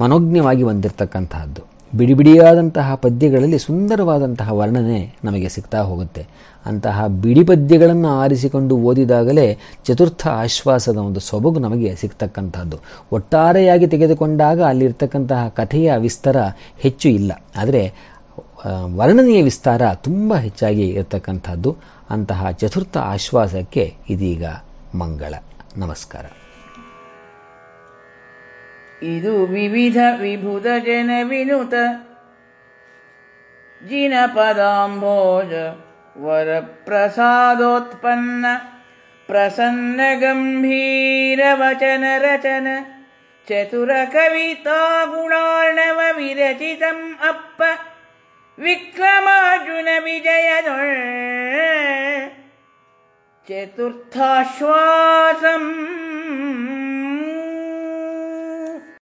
ಮನೋಜ್ಞವಾಗಿ ಬಂದಿರತಕ್ಕಂತಹದ್ದು. ಬಿಡಿ ಬಿಡಿಯಾದಂತಹ ಪದ್ಯಗಳಲ್ಲಿ ಸುಂದರವಾದಂತಹ ವರ್ಣನೆ ನಮಗೆ ಸಿಗ್ತಾ ಹೋಗುತ್ತೆ. ಅಂತಹ ಬಿಡಿ ಪದ್ಯಗಳನ್ನು ಆರಿಸಿಕೊಂಡು ಓದಿದಾಗಲೇ ಚತುರ್ಥ ಆಶ್ವಾಸದ ಒಂದು ಸೊಬಗು ನಮಗೆ ಸಿಗ್ತಕ್ಕಂಥದ್ದು. ಒಟ್ಟಾರೆಯಾಗಿ ತೆಗೆದುಕೊಂಡಾಗ ಅಲ್ಲಿರ್ತಕ್ಕಂತಹ ಕಥೆಯ ವಿಸ್ತಾರ ಹೆಚ್ಚು ಇಲ್ಲ. ಆದರೆ ವರ್ಣನೆಯ ವಿಸ್ತಾರ ತುಂಬ ಹೆಚ್ಚಾಗಿ ಇರತಕ್ಕಂಥದ್ದು. ಅಂತಹ ಚತುರ್ಥ ಆಶ್ವಾಸಕ್ಕೆ ಇದೀಗ ಮಂಗಳ. ನಮಸ್ಕಾರ. ಇದು ವಿವಿಧ ವಿಭುಧ ಜನ ವಿನುತ. ಜಿನಪದಾಂಭೋಜ ವರ ಪ್ರಸಾದೋತ್ಪನ್ನ ಪ್ರಸನ್ನ ಗಂಭೀರ ವಚನ ರಚನ ಚತುರ